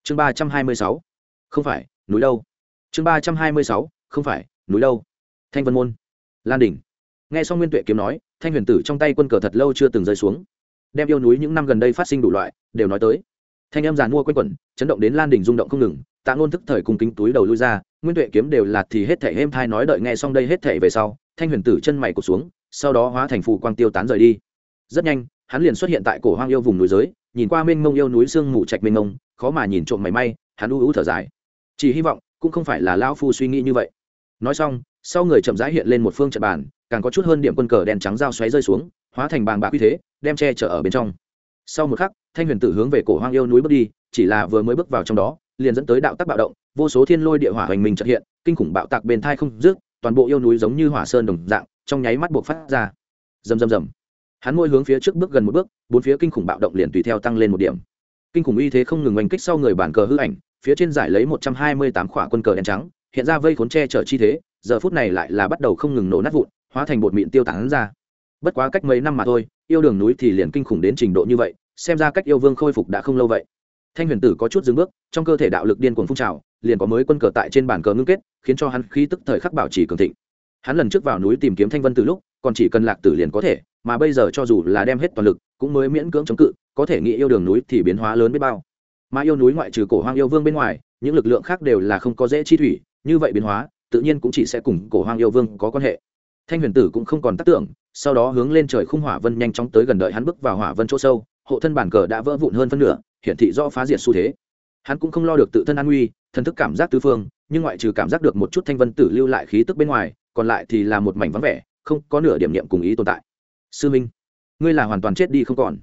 Chương ba trăm hai mươi sáu. Không phải, núi đâu? Chương ba trăm hai mươi sáu, không phải, núi đâu? Thanh vân môn. Lan đình nghe xong nguyên tuệ kiếm nói, thanh huyền tử trong tay quân cờ thật lâu chưa từng rơi xuống. Đem yêu núi những năm gần đây phát sinh đủ loại, đều nói tới. Thanh em giàn mua q u a n quẩn, chấn động đến lan đình rung động không ngừng, tạ ngôn thức thời cùng kính túi đầu lui ra, nguyên tuệ kiếm đều là thì hết thể êm thai nói đợi nghe xong đây hết thể về sau, thanh huyền tử chân mày cụt xuống, sau đó hóa thành phù quang tiêu tán rời đi. Rất nhanh, hắn liền xuất hiện tại cổ hoang yêu vùng núi giới, nhìn qua mênh mông yêu núi sương mù trạch mênh mông, khó mà nhìn trộm mảy may, hắn u u thở dài. Chỉ hy vọng cũng không phải là lão phu suy nghĩ như vậy. Nói xong, sau người chậm rãi hiện lên một phương trận bàn, càng có chút hơn điểm quân cờ đen trắng dao xoáy rơi xuống, hóa thành bàng bạc uy thế, đem che chở ở bên trong. Sau một khắc, thanh huyền tử hướng về cổ hoang yêu núi bước đi, chỉ là vừa mới bước vào trong đó, liền dẫn tới đạo tắc bạo động, vô số thiên lôi địa hỏa hoành mình trợ hiện, kinh khủng bạo tạc bên thai không dứt, toàn bộ yêu núi giống như hỏa sơn đồng dạng, trong nháy mắt buộc phát ra. Rầm rầm rầm. Hắn môi hướng phía trước bước gần một bước, bốn phía kinh khủng bạo động liền tùy theo tăng lên một điểm. Kinh khủng uy thế không ngừng oanh kích sau người bản cờ hư ảnh phía trên giải lấy một trăm hai mươi tám khỏa quân cờ đen trắng, hiện ra vây khốn tre chở chi thế, giờ phút này lại là bắt đầu không ngừng nổ nát vụn, hóa thành bột mịn tiêu tán ra. Bất quá cách mấy năm mà thôi, yêu đường núi thì liền kinh khủng đến trình độ như vậy, xem ra cách yêu vương khôi phục đã không lâu vậy. Thanh huyền tử có chút dừng bước, trong cơ thể đạo lực điên cuồng phun trào, liền có mới quân cờ tại trên bàn cờ ngưng kết, khiến cho hắn khí tức thời khắc bảo trì cường thịnh. Hắn lần trước vào núi tìm kiếm thanh vân từ lúc, còn chỉ cần lạc tử liền có thể, mà bây giờ cho dù là đem hết toàn lực, cũng mới miễn cưỡng chống cự, có thể nghĩ yêu đường núi thì biến hóa lớn biết bao mà yêu núi ngoại trừ cổ hoang yêu vương bên ngoài, những lực lượng khác đều là không có dễ chi thủy, như vậy biến hóa, tự nhiên cũng chỉ sẽ cùng cổ hoang yêu vương có quan hệ. Thanh huyền tử cũng không còn tác tưởng, sau đó hướng lên trời khung hỏa vân nhanh chóng tới gần đợi hắn bước vào hỏa vân chỗ sâu, hộ thân bản cờ đã vỡ vụn hơn phân nửa, hiển thị do phá diệt xu thế. Hắn cũng không lo được tự thân an nguy, thần thức cảm giác tứ phương, nhưng ngoại trừ cảm giác được một chút thanh vân tử lưu lại khí tức bên ngoài, còn lại thì là một mảnh vắng vẻ, không có nửa điểm niệm cùng ý tồn tại. Sư minh, ngươi là hoàn toàn chết đi không còn,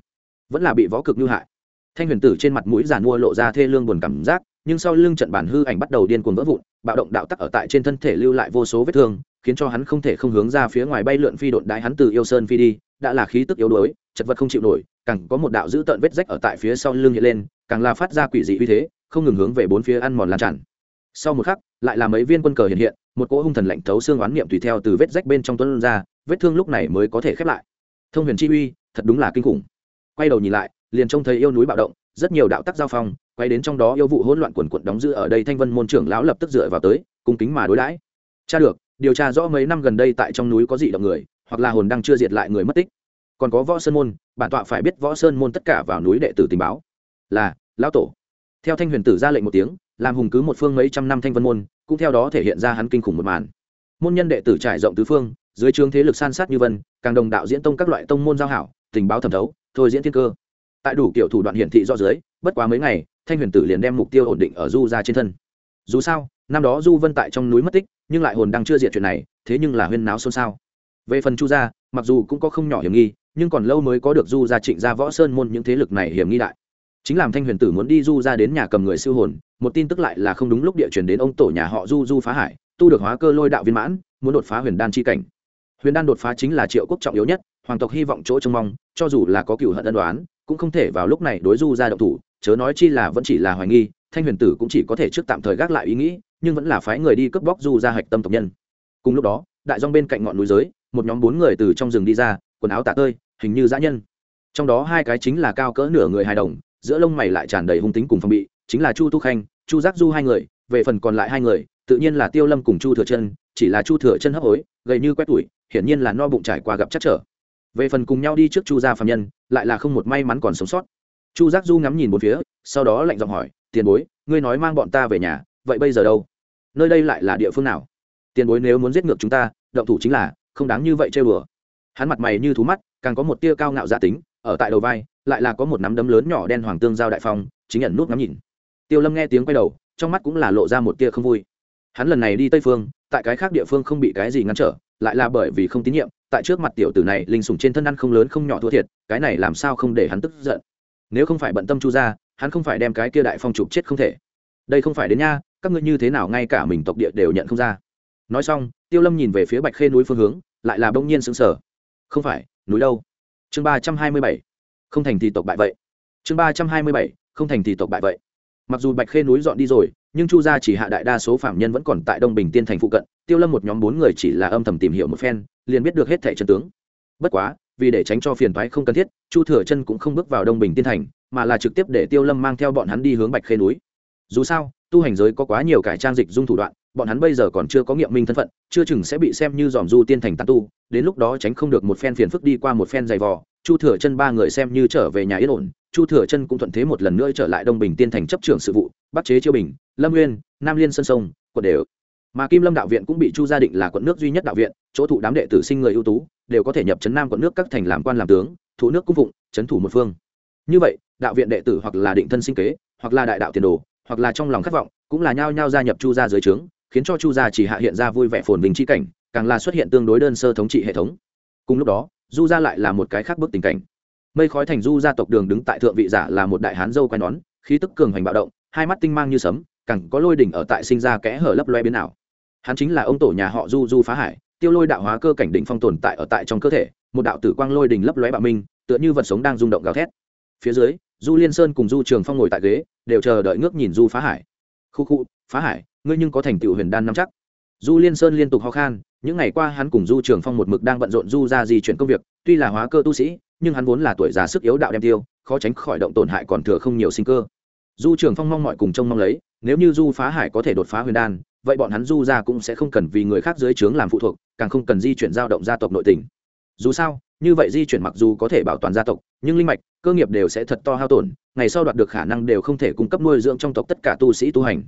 vẫn là bị võ cực như hại thanh huyền tử trên mặt mũi giàn mua lộ ra thê lương buồn cảm giác, nhưng sau lưng trận bản hư ảnh bắt đầu điên cuồng vỡ vụn, bạo động đạo tắc ở tại trên thân thể lưu lại vô số vết thương, khiến cho hắn không thể không hướng ra phía ngoài bay lượn phi độn đại hắn từ yêu sơn phi đi, đã là khí tức yếu đuối, chật vật không chịu nổi, càng có một đạo dữ tợn vết rách ở tại phía sau lưng hiện lên, càng là phát ra quỷ dị uy thế, không ngừng hướng về bốn phía ăn mòn lan tràn. Sau một khắc, lại là mấy viên quân cờ hiện hiện, một cỗ hung thần lạnh thấu xương oán niệm tùy theo từ vết rách bên trong tuấn ra, vết thương lúc này mới có thể khép lại. Thông huyền chi uy, thật đúng là kinh khủng. Quay đầu nhìn lại liền trông thấy yêu núi bạo động, rất nhiều đạo tắc giao phong, quay đến trong đó yêu vụ hỗn loạn quần quận đóng giữ ở đây thanh vân môn trưởng lão lập tức dựa vào tới, cung kính mà đối đãi. Cha được, điều tra rõ mấy năm gần đây tại trong núi có dị động người, hoặc là hồn đang chưa diệt lại người mất tích. Còn có võ sơn môn, bản tọa phải biết võ sơn môn tất cả vào núi đệ tử tình báo. Là, lão tổ. Theo thanh huyền tử ra lệnh một tiếng, làm hùng cứ một phương mấy trăm năm thanh vân môn, cũng theo đó thể hiện ra hắn kinh khủng một màn. Môn nhân đệ tử trải rộng tứ phương, dưới trường thế lực san sát như vân, càng đồng đạo diễn tông các loại tông môn giao hảo, tình báo thẩm thấu, thôi diễn thiên cơ tại đủ kiểu thủ đoạn hiển thị do dưới, bất quá mấy ngày, thanh huyền tử liền đem mục tiêu ổn định ở du ra trên thân. Dù sao, năm đó du vân tại trong núi mất tích, nhưng lại hồn đang chưa diệt chuyện này, thế nhưng là huyên náo xôn xao. Về phần chu gia, mặc dù cũng có không nhỏ hiểm nghi, nhưng còn lâu mới có được du gia trịnh gia võ sơn môn những thế lực này hiểm nghi đại. Chính làm thanh huyền tử muốn đi du ra đến nhà cầm người siêu hồn, một tin tức lại là không đúng lúc địa chuyển đến ông tổ nhà họ du du phá hải, tu được hóa cơ lôi đạo viên mãn, muốn đột phá huyền đan chi cảnh. Huyền đan đột phá chính là triệu quốc trọng yếu nhất, hoàng tộc hy vọng chỗ trông mong, cho dù là có cựu hận ân đoán cũng không thể vào lúc này đối du ra động thủ, chớ nói chi là vẫn chỉ là hoài nghi, thanh huyền tử cũng chỉ có thể trước tạm thời gác lại ý nghĩ, nhưng vẫn là phái người đi cướp bóc du ra hạch tâm tộc nhân. Cùng lúc đó, đại dong bên cạnh ngọn núi giới, một nhóm bốn người từ trong rừng đi ra, quần áo tạ tơi, hình như dã nhân. Trong đó hai cái chính là cao cỡ nửa người hài đồng, giữa lông mày lại tràn đầy hung tính cùng phong bị, chính là chu tu khanh, chu giác du hai người, về phần còn lại hai người, tự nhiên là tiêu lâm cùng chu thừa chân, chỉ là chu thừa chân hấp hối, gầy như quét tuổi hiển nhiên là no bụng trải qua gặp chắc trở về phần cùng nhau đi trước chu gia phạm nhân, lại là không một may mắn còn sống sót. Chu giác du ngắm nhìn một phía, sau đó lạnh giọng hỏi, tiền bối, ngươi nói mang bọn ta về nhà, vậy bây giờ đâu? Nơi đây lại là địa phương nào? Tiền bối nếu muốn giết ngược chúng ta, động thủ chính là, không đáng như vậy chơi bừa hắn mặt mày như thú mắt, càng có một tia cao ngạo dạ tính, ở tại đầu vai, lại là có một nắm đấm lớn nhỏ đen hoàng tương giao đại phong, chính nhận nút ngắm nhìn. Tiêu lâm nghe tiếng quay đầu, trong mắt cũng là lộ ra một tia không vui. Hắn lần này đi tây phương, tại cái khác địa phương không bị cái gì ngăn trở lại là bởi vì không tín nhiệm, tại trước mặt tiểu tử này linh sủng trên thân ăn không lớn không nhỏ thua thiệt, cái này làm sao không để hắn tức giận? Nếu không phải bận tâm chu ra hắn không phải đem cái kia đại phong trục chết không thể. Đây không phải đến nha, các ngươi như thế nào ngay cả mình tộc địa đều nhận không ra. Nói xong, tiêu lâm nhìn về phía bạch khê núi phương hướng, lại là bỗng nhiên sững sờ. Không phải, núi đâu? Chương ba trăm hai mươi bảy. Không thành thì tộc bại vậy. Chương ba trăm hai mươi bảy, không thành thì tộc bại vậy. Mặc dù bạch khê núi dọn đi rồi nhưng chu gia chỉ hạ đại đa số phạm nhân vẫn còn tại đông bình tiên thành phụ cận tiêu lâm một nhóm bốn người chỉ là âm thầm tìm hiểu một phen liền biết được hết thẻ chân tướng bất quá vì để tránh cho phiền thoái không cần thiết chu thừa chân cũng không bước vào đông bình tiên thành mà là trực tiếp để tiêu lâm mang theo bọn hắn đi hướng bạch khê núi dù sao tu hành giới có quá nhiều cải trang dịch dung thủ đoạn bọn hắn bây giờ còn chưa có nghiệm minh thân phận chưa chừng sẽ bị xem như dòm du tiên thành tàn tu đến lúc đó tránh không được một phen phiền phức đi qua một phen dày vò chu thừa chân ba người xem như trở về nhà yên ổn, chu thừa chân cũng thuận thế một lần nữa trở lại đông bình tiên thành chấp trưởng sự vụ bắt chế chiêu bình, lâm nguyên, nam liên sơn sông, quận đều. Mà kim lâm đạo viện cũng bị chu gia định là quận nước duy nhất đạo viện, chỗ thụ đám đệ tử sinh người ưu tú, đều có thể nhập trấn nam quận nước các thành làm quan làm tướng thủ nước cung phụng, chấn thủ một phương. Như vậy, đạo viện đệ tử hoặc là định thân sinh kế, hoặc là đại đạo tiền đồ, hoặc là trong lòng khát vọng, cũng là nhao nhao gia nhập chu gia dưới trướng, khiến cho chu gia chỉ hạ hiện ra vui vẻ phồn vinh chi cảnh, càng là xuất hiện tương đối đơn sơ thống trị hệ thống. Cùng lúc đó du gia lại là một cái khác bước tình cảnh. Mây khói thành du gia tộc đường đứng tại thượng vị giả là một đại hán dâu quai nón, khí tức cường hành bạo động, hai mắt tinh mang như sấm cẳng có lôi đỉnh ở tại sinh ra kẽ hở lấp loe biến ảo. Hắn chính là ông tổ nhà họ du du phá hải, tiêu lôi đạo hóa cơ cảnh đỉnh phong tồn tại ở tại trong cơ thể, một đạo tử quang lôi đỉnh lấp lóe bạo minh, tựa như vật sống đang rung động gào thét. Phía dưới, du liên sơn cùng du trường phong ngồi tại ghế, đều chờ đợi ngước nhìn du phá hải. Khu khu, phá hải, ngươi nhưng có thành tựu huyền đan nắm chắc du liên sơn liên tục ho khan, những ngày qua hắn cùng du trường phong một mực đang bận rộn du ra di chuyển công việc, tuy là hóa cơ tu sĩ, nhưng hắn vốn là tuổi già sức yếu đạo đem tiêu, khó tránh khỏi động tổn hại còn thừa không nhiều sinh cơ. Du trường phong mong mọi cùng trông mong lấy, nếu như du phá hải có thể đột phá huyền đan, vậy bọn hắn du ra cũng sẽ không cần vì người khác dưới trướng làm phụ thuộc, càng không cần di chuyển giao động gia tộc nội tình. Dù sao, như vậy di chuyển mặc dù có thể bảo toàn gia tộc, nhưng linh mạch, cơ nghiệp đều sẽ thật to hao tổn, ngày sau đoạt được khả năng đều không thể cung cấp nuôi dưỡng trong tộc tất cả tu sĩ tu hành.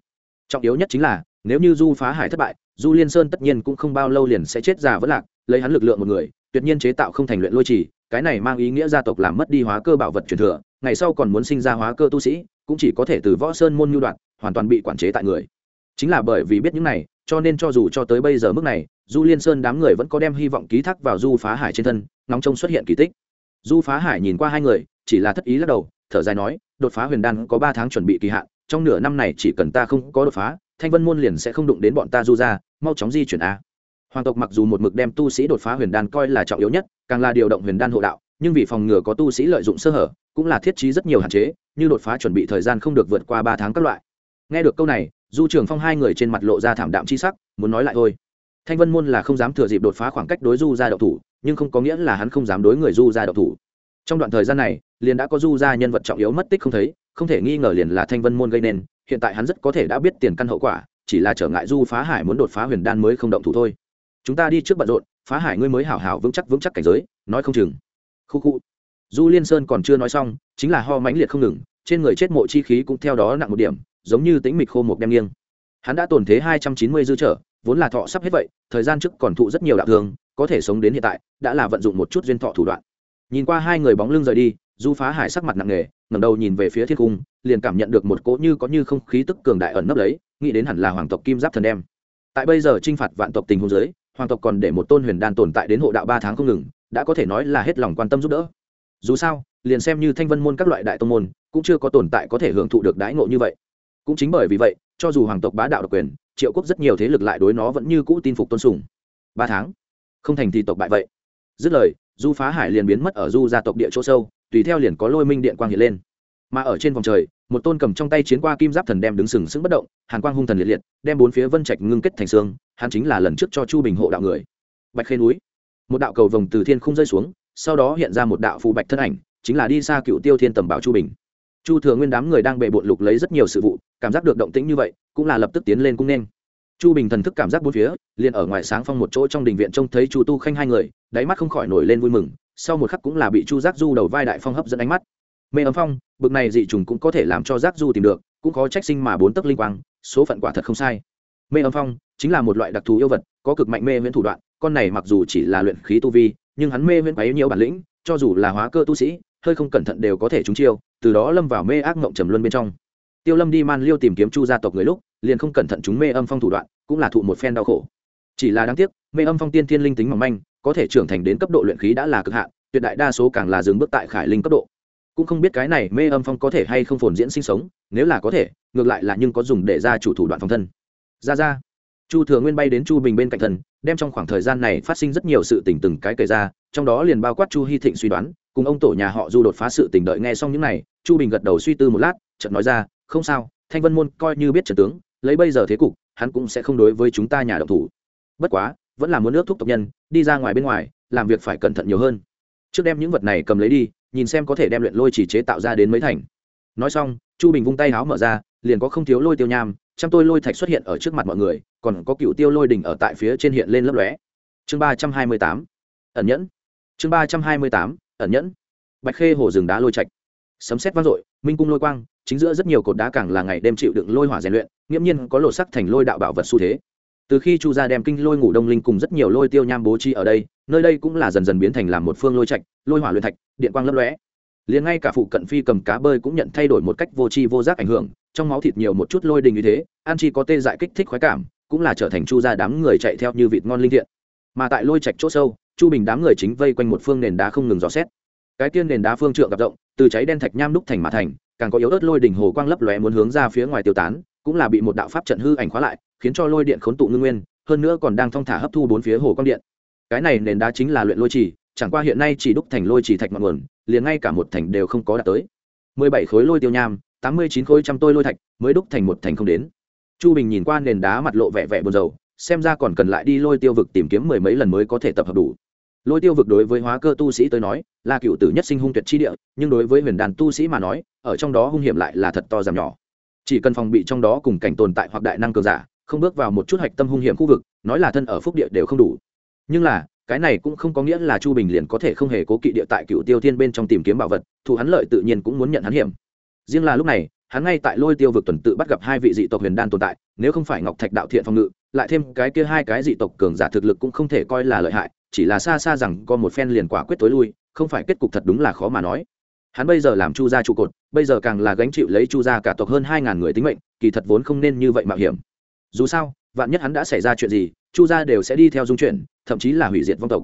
Trọng yếu nhất chính là, nếu như du phá hải thất bại du liên sơn tất nhiên cũng không bao lâu liền sẽ chết già vất lạc, lấy hắn lực lượng một người, tuyệt nhiên chế tạo không thành luyện lôi trì, cái này mang ý nghĩa gia tộc làm mất đi hóa cơ bảo vật truyền thừa, ngày sau còn muốn sinh ra hóa cơ tu sĩ, cũng chỉ có thể từ võ sơn môn nhu đoạn, hoàn toàn bị quản chế tại người. Chính là bởi vì biết những này, cho nên cho dù cho tới bây giờ mức này, du liên sơn đám người vẫn có đem hy vọng ký thác vào du phá hải trên thân, nóng trông xuất hiện kỳ tích. Du phá hải nhìn qua hai người, chỉ là thất ý lắc đầu, thở dài nói, đột phá huyền đan có ba tháng chuẩn bị kỳ hạn trong nửa năm này chỉ cần ta không có đột phá, thanh vân môn liền sẽ không đụng đến bọn ta du ra mau chóng di chuyển a. Hoàng tộc mặc dù một mực đem tu sĩ đột phá huyền đan coi là trọng yếu nhất, càng là điều động huyền đan hộ đạo, nhưng vì phòng ngừa có tu sĩ lợi dụng sơ hở, cũng là thiết trí rất nhiều hạn chế, như đột phá chuẩn bị thời gian không được vượt qua ba tháng các loại. Nghe được câu này, du trường phong hai người trên mặt lộ ra thảm đạm chi sắc, muốn nói lại thôi. Thanh vân môn là không dám thừa dịp đột phá khoảng cách đối du ra đậu thủ, nhưng không có nghĩa là hắn không dám đối người du ra đậu thủ. Trong đoạn thời gian này, liền đã có du ra nhân vật trọng yếu mất tích không thấy không thể nghi ngờ liền là thanh vân môn gây nên, hiện tại hắn rất có thể đã biết tiền căn hậu quả, chỉ là trở ngại du phá hải muốn đột phá huyền đan mới không động thủ thôi. Chúng ta đi trước bận rộn, phá hải ngươi mới hảo hảo vững chắc vững chắc cảnh giới, nói không chừng. Khu khu. Du liên sơn còn chưa nói xong, chính là ho mãnh liệt không ngừng, trên người chết mộ chi khí cũng theo đó nặng một điểm, giống như tính mịch khô một đem nghiêng. Hắn đã tổn thế hai trăm chín mươi dư trở, vốn là thọ sắp hết vậy, thời gian trước còn thụ rất nhiều đạo thương, có thể sống đến hiện tại, đã là vận dụng một chút duyên thọ thủ đoạn. Nhìn qua hai người bóng lưng rời đi, du phá hải sắc mặt nặng nề ngẩng đầu nhìn về phía thiên cung liền cảm nhận được một cỗ như có như không khí tức cường đại ẩn nấp lấy nghĩ đến hẳn là hoàng tộc kim giáp thần đem. Tại bây giờ t r i n h phạt vạn tộc tình hôn giới hoàng tộc còn để một tôn huyền đan tồn tại đến hộ đạo ba tháng không ngừng, đã có thể nói là hết lòng quan tâm giúp đỡ. Dù sao, liền xem như thanh vân môn các loại đại tông môn, cũng chưa có tồn tại có thể hưởng thụ được đãi ngộ như vậy. Cũng chính bởi vì vậy, cho dù hoàng tộc bá đạo độc quyền, triệu quốc rất nhiều thế lực lại đối nó vẫn như cũ tin phục tôn sùng. Ba tháng? Không thành thì tộc bại vậy. Dứt lời, du phá hải liền biến mất ở du gia tộc địa chỗ sâu tùy theo liền có lôi minh điện quang hiện lên. Mà ở trên vòng trời, một tôn cầm trong tay chiến qua kim giáp thần đem đứng sừng sững bất động, hàn quang hung thần liệt liệt, đem bốn phía vân trạch ngưng kết thành xương, hắn chính là lần trước cho chu bình hộ đạo người. Bạch khê núi. Một đạo cầu vồng từ thiên không rơi xuống, sau đó hiện ra một đạo phù bạch thân ảnh, chính là đi xa cựu tiêu thiên tầm bảo chu bình. Chu thừa nguyên đám người đang bệ bộn lục lấy rất nhiều sự vụ, cảm giác được động tĩnh như vậy, cũng là lập tức tiến lên cung nên. Chu bình thần thức cảm giác bốn phía, liền ở ngoài sáng phong một chỗ trong đình viện trông thấy chu tu khanh hai người, đáy mắt không khỏi nổi lên vui mừng sau một khắc cũng là bị chu giác du đầu vai đại phong hấp dẫn ánh mắt. Mê ấm phong, bực này dị trùng cũng có thể làm cho giác du tìm được, cũng có trách sinh mà bốn tấc linh quang, số phận quả thật không sai. Mê âm phong chính là một loại đặc thù yêu vật, có cực mạnh mê viễn thủ đoạn, con này mặc dù chỉ là luyện khí tu vi, nhưng hắn mê viễn bấy nhiều bản lĩnh, cho dù là hóa cơ tu sĩ, hơi không cẩn thận đều có thể trúng chiêu, từ đó lâm vào mê ác ngộng trầm luân bên trong. Tiêu lâm đi man liêu tìm kiếm chu gia tộc người lúc, liền không cẩn thận chúng mê âm phong thủ đoạn, cũng là thụ một phen đau khổ. Chỉ là đáng tiếc, mê âm phong tiên thiên linh tính mỏng manh có thể trưởng thành đến cấp độ luyện khí đã là cực hạn, tuyệt đại đa số càng là dừng bước tại khải linh cấp độ. Cũng không biết cái này mê âm phong có thể hay không phồn diễn sinh sống, nếu là có thể, ngược lại là nhưng có dùng để ra chủ thủ đoạn phòng thân. Ra ra. Chu thừa nguyên bay đến chu bình bên cạnh thần, đem trong khoảng thời gian này phát sinh rất nhiều sự tình từng cái kể ra, trong đó liền bao quát chu hy thịnh suy đoán, cùng ông tổ nhà họ du đột phá sự tình đợi nghe xong những này, chu bình gật đầu suy tư một lát, chợt nói ra, không sao, thanh vân môn coi như biết trần tướng, lấy bây giờ thế cục, hắn cũng sẽ không đối với chúng ta nhà động thủ. Bất quá vẫn là muốn nước thúc tộc nhân, đi ra ngoài bên ngoài, làm việc phải cẩn thận nhiều hơn. Trước đem những vật này cầm lấy đi, nhìn xem có thể đem luyện lôi chỉ chế tạo ra đến mấy thành. Nói xong, chu bình vung tay háo mở ra, liền có không thiếu lôi tiêu nham, trăm tôi lôi thạch xuất hiện ở trước mặt mọi người, còn có cựu tiêu lôi đỉnh ở tại phía trên hiện lên lấp lóe. Chương ba trăm hai mươi tám, ẩn nhẫn. Chương ba trăm hai mươi tám, ẩn nhẫn. Bạch khê hồ rừng đá lôi trạch. Sấm xét vang dội, minh cung lôi quang, chính giữa rất nhiều cột đá càng là ngày đêm chịu đựng lôi hỏa rèn luyện, nghiễm nhiên có lộ sắc thành lôi đạo bảo vật xu thế từ khi chu gia đem kinh lôi ngủ đông linh cùng rất nhiều lôi tiêu nham bố trí ở đây, nơi đây cũng là dần dần biến thành làm một phương lôi trạch, lôi hỏa luyện thạch, điện quang lấp lóe. Liền ngay cả phụ cận phi cầm cá bơi cũng nhận thay đổi một cách vô tri vô giác ảnh hưởng, trong máu thịt nhiều một chút lôi đình như thế, an chi có tê dại kích thích khoái cảm, cũng là trở thành chu gia đám người chạy theo như vịt ngon linh thiện. Mà tại lôi trạch chỗ sâu, chu bình đám người chính vây quanh một phương nền đá không ngừng dò xét. Cái tiên nền đá phương trượng gặp rộng, từ cháy đen thạch nham đúc thành mà thành, càng có yếu ớt lôi đỉnh hồ quang lấp lóe muốn hướng ra phía ngoài tiêu tán, cũng là bị một đạo pháp trận hư ảnh khóa lại khiến cho lôi điện khốn tụ ngưng nguyên, hơn nữa còn đang thong thả hấp thu bốn phía hồ quang điện. Cái này nền đá chính là luyện lôi trì, chẳng qua hiện nay chỉ đúc thành lôi trì thạch ngọn nguồn, liền ngay cả một thành đều không có đạt tới. Mười bảy khối lôi tiêu nham, tám mươi chín khối trăm tôi lôi thạch mới đúc thành một thành không đến. Chu bình nhìn qua nền đá mặt lộ vẻ vẻ buồn rầu, xem ra còn cần lại đi lôi tiêu vực tìm kiếm mười mấy lần mới có thể tập hợp đủ. Lôi tiêu vực đối với hóa cơ tu sĩ tới nói, là cựu tử nhất sinh hung tuyệt chi địa, nhưng đối với huyền đàn tu sĩ mà nói, ở trong đó hung hiểm lại là thật to giảm nhỏ. Chỉ cần phòng bị trong đó cùng cảnh tồn tại hoặc đại năng cường giả không bước vào một chút hạch tâm hung hiểm khu vực, nói là thân ở phúc địa đều không đủ. Nhưng là, cái này cũng không có nghĩa là chu bình liền có thể không hề cố kỵ địa tại cựu tiêu thiên bên trong tìm kiếm bảo vật thụ hắn lợi tự nhiên cũng muốn nhận hắn hiểm. Riêng là lúc này, hắn ngay tại lôi tiêu vực tuần tự bắt gặp hai vị dị tộc huyền đan tồn tại, nếu không phải ngọc thạch đạo thiện phòng ngự, lại thêm cái kia hai cái dị tộc cường giả thực lực cũng không thể coi là lợi hại, chỉ là xa xa rằng có một phen liền quả quyết tối lui, không phải kết cục thật đúng là khó mà nói. Hắn bây giờ làm chu gia trụ cột, bây giờ càng là gánh chịu lấy chu gia cả tộc hơn hai ngàn người tính mệnh, kỳ thật vốn không nên như vậy mạo hiểm dù sao, vạn nhất hắn đã xảy ra chuyện gì, chu gia đều sẽ đi theo dung chuyển, thậm chí là hủy diệt vong tộc.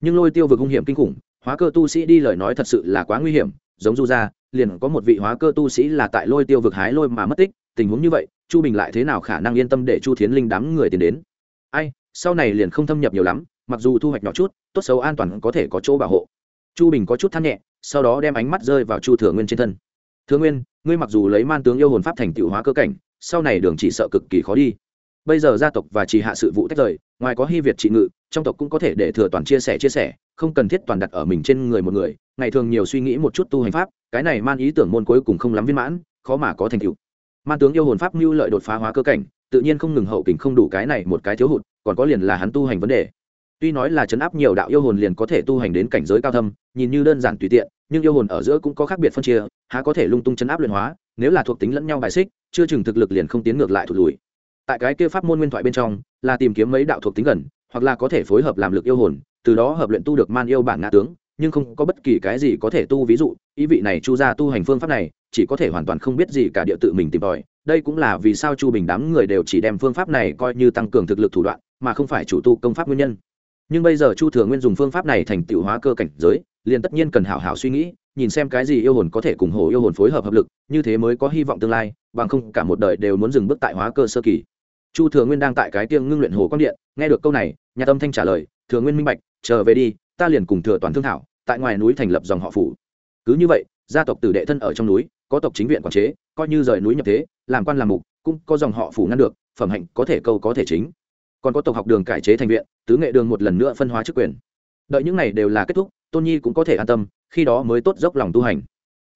Nhưng lôi tiêu vực hung hiểm kinh khủng, hóa cơ tu sĩ đi lời nói thật sự là quá nguy hiểm, giống du gia, liền có một vị hóa cơ tu sĩ là tại lôi tiêu vực hái lôi mà mất tích, tình huống như vậy, chu bình lại thế nào khả năng yên tâm để chu thiến linh đám người tiến đến? Ai, sau này liền không thâm nhập nhiều lắm, mặc dù thu hoạch nhỏ chút, tốt xấu an toàn có thể có chỗ bảo hộ. Chu bình có chút than nhẹ, sau đó đem ánh mắt rơi vào chu thừa nguyên trên thân. Thừa nguyên, ngươi mặc dù lấy man tướng yêu hồn pháp thành tựu hóa cơ cảnh, sau này đường chỉ sợ cực kỳ khó đi bây giờ gia tộc và chỉ hạ sự vụ tách rời, ngoài có hy việt trị ngự, trong tộc cũng có thể để thừa toàn chia sẻ chia sẻ, không cần thiết toàn đặt ở mình trên người một người, ngày thường nhiều suy nghĩ một chút tu hành pháp, cái này man ý tưởng môn cuối cùng không lắm viên mãn, khó mà có thành tựu. Man tướng yêu hồn pháp mưu lợi đột phá hóa cơ cảnh, tự nhiên không ngừng hậu kình không đủ cái này một cái thiếu hụt, còn có liền là hắn tu hành vấn đề. Tuy nói là chấn áp nhiều đạo yêu hồn liền có thể tu hành đến cảnh giới cao thâm, nhìn như đơn giản tùy tiện, nhưng yêu hồn ở giữa cũng có khác biệt phân chia, há có thể lung tung chấn áp luyện hóa, nếu là thuộc tính lẫn nhau bài xích, chưa chừng thực lực liền không tiến ngược lại thụt lùi tại cái kia pháp môn nguyên thoại bên trong, là tìm kiếm mấy đạo thuộc tính gần, hoặc là có thể phối hợp làm lực yêu hồn, từ đó hợp luyện tu được man yêu bản ngã tướng, nhưng không có bất kỳ cái gì có thể tu, ví dụ, ý vị này chu ra tu hành phương pháp này, chỉ có thể hoàn toàn không biết gì cả địa tự mình tìm tòi. Đây cũng là vì sao chu bình đám người đều chỉ đem phương pháp này coi như tăng cường thực lực thủ đoạn, mà không phải chủ tu công pháp nguyên nhân. Nhưng bây giờ chu thừa nguyên dùng phương pháp này thành tựu hóa cơ cảnh giới, liền tất nhiên cần hảo hảo suy nghĩ nhìn xem cái gì yêu hồn có thể cùng hồ yêu hồn phối hợp hợp lực, như thế mới có hy vọng tương lai, bằng không cả một đời đều muốn dừng bước tại hóa cơ sơ kỳ. Chu thừa nguyên đang tại cái tiêng ngưng luyện hồ quang điện, nghe được câu này, nhà tâm thanh trả lời, thừa nguyên minh bạch, trở về đi, ta liền cùng thừa toàn thương thảo, tại ngoài núi thành lập dòng họ phủ. Cứ như vậy, gia tộc tử đệ thân ở trong núi, có tộc chính viện quản chế, coi như rời núi nhập thế, làm quan làm mục, cũng có dòng họ phủ ngăn được, phẩm hạnh có thể câu có thể chính. Còn có tộc học đường cải chế thành viện, tứ nghệ đường một lần nữa phân hóa chức quyền. Đợi những này đều là kết thúc, tôn nhi cũng có thể an tâm khi đó mới tốt dốc lòng tu hành.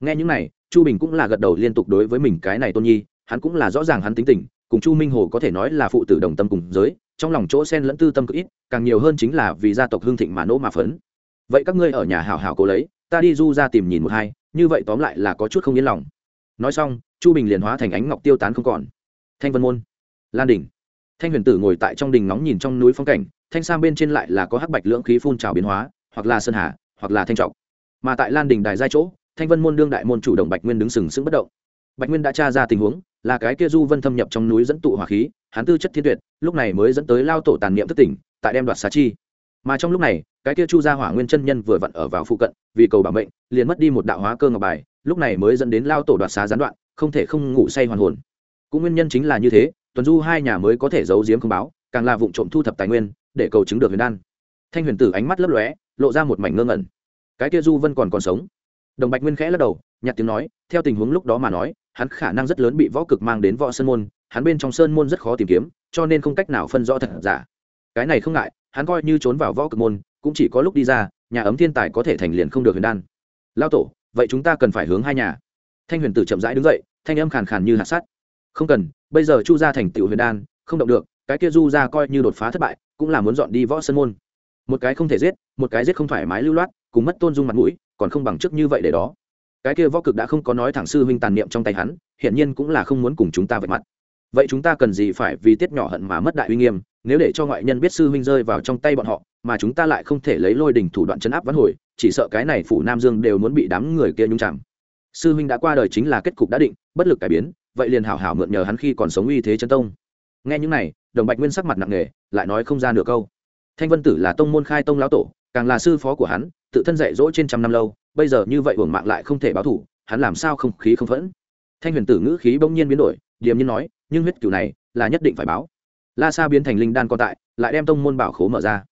Nghe những này, chu bình cũng là gật đầu liên tục đối với mình cái này tôn nhi, hắn cũng là rõ ràng hắn tính tình, cùng chu minh hồ có thể nói là phụ tử đồng tâm cùng giới, trong lòng chỗ sen lẫn tư tâm cực ít, càng nhiều hơn chính là vì gia tộc hương thịnh mà nỗ mà phấn. Vậy các ngươi ở nhà hảo hảo cố lấy, ta đi du ra tìm nhìn một hai, như vậy tóm lại là có chút không yên lòng. Nói xong, chu bình liền hóa thành ánh ngọc tiêu tán không còn. Thanh vân môn, lan đình thanh huyền tử ngồi tại trong đình nóng nhìn trong núi phong cảnh, thanh sam bên trên lại là có hắc bạch lưỡng khí phun trào biến hóa, hoặc là sơn hà, hoặc là thanh Trọng mà tại lan đình đài giai chỗ, thanh vân môn đương đại môn chủ động bạch nguyên đứng sừng sững bất động. Bạch nguyên đã tra ra tình huống, là cái kia du vân thâm nhập trong núi dẫn tụ hỏa khí, hắn tư chất thiên tuyệt, lúc này mới dẫn tới lao tổ tàn niệm thất tỉnh, tại đem đoạt xá chi. Mà trong lúc này, cái kia chu gia hỏa nguyên chân nhân vừa vặn ở vào phụ cận, vì cầu bảo mệnh, liền mất đi một đạo hóa cơ ngọc bài, lúc này mới dẫn đến lao tổ đoạt xá gián đoạn, không thể không ngủ say hoàn hồn. Cũng nguyên nhân chính là như thế, tuần du hai nhà mới có thể giấu giếm không báo, càng là vụ trộm thu thập tài nguyên, để cầu chứng được huyền đan. Thanh huyền tử ánh mắt lấp lóe, lộ ra một mảnh ngơ ngẩn cái kia du vân còn còn sống. Đồng bạch nguyên khẽ lắc đầu nhặt tiếng nói, theo tình huống lúc đó mà nói, hắn khả năng rất lớn bị võ cực mang đến võ sơn môn, hắn bên trong sơn môn rất khó tìm kiếm, cho nên không cách nào phân rõ thật giả. Cái này không ngại, hắn coi như trốn vào võ cực môn, cũng chỉ có lúc đi ra, nhà ấm thiên tài có thể thành liền không được huyền đan. Lao tổ, vậy chúng ta cần phải hướng hai nhà. Thanh huyền tử chậm rãi đứng dậy, thanh âm khàn khàn như hạt sắt. Không cần, bây giờ chu gia thành tựu huyền đan, không động được, cái kia du ra coi như đột phá thất bại, cũng là muốn dọn đi võ sơn môn. Một cái không thể giết, một cái giết không thoải mái lưu loát cùng mất tôn dung mặt mũi, còn không bằng trước như vậy để đó. Cái kia võ cực đã không có nói thẳng sư huynh tàn niệm trong tay hắn, hiển nhiên cũng là không muốn cùng chúng ta vạch mặt. Vậy chúng ta cần gì phải vì tiết nhỏ hận mà mất đại uy nghiêm, nếu để cho ngoại nhân biết sư huynh rơi vào trong tay bọn họ, mà chúng ta lại không thể lấy lôi đình thủ đoạn chấn áp vãn hồi, chỉ sợ cái này phủ nam dương đều muốn bị đám người kia nhung chạm. Sư huynh đã qua đời chính là kết cục đã định, bất lực cải biến, vậy liền hảo hảo mượn nhờ hắn khi còn sống uy thế chân tông. Nghe những này, đồng bạch nguyên sắc mặt nặng nề, lại nói không ra nửa câu. Thanh vân tử là tông môn khai tông lão tổ càng là sư phó của hắn, tự thân dạy dỗ trên trăm năm lâu, bây giờ như vậy hưởng mạng lại không thể báo thủ, hắn làm sao không khí không phẫn? Thanh huyền tử ngữ khí bỗng nhiên biến đổi, điềm nhiên nói, nhưng huyết cửu này là nhất định phải báo. La sa biến thành linh đan còn tại, lại đem tông môn bảo khố mở ra.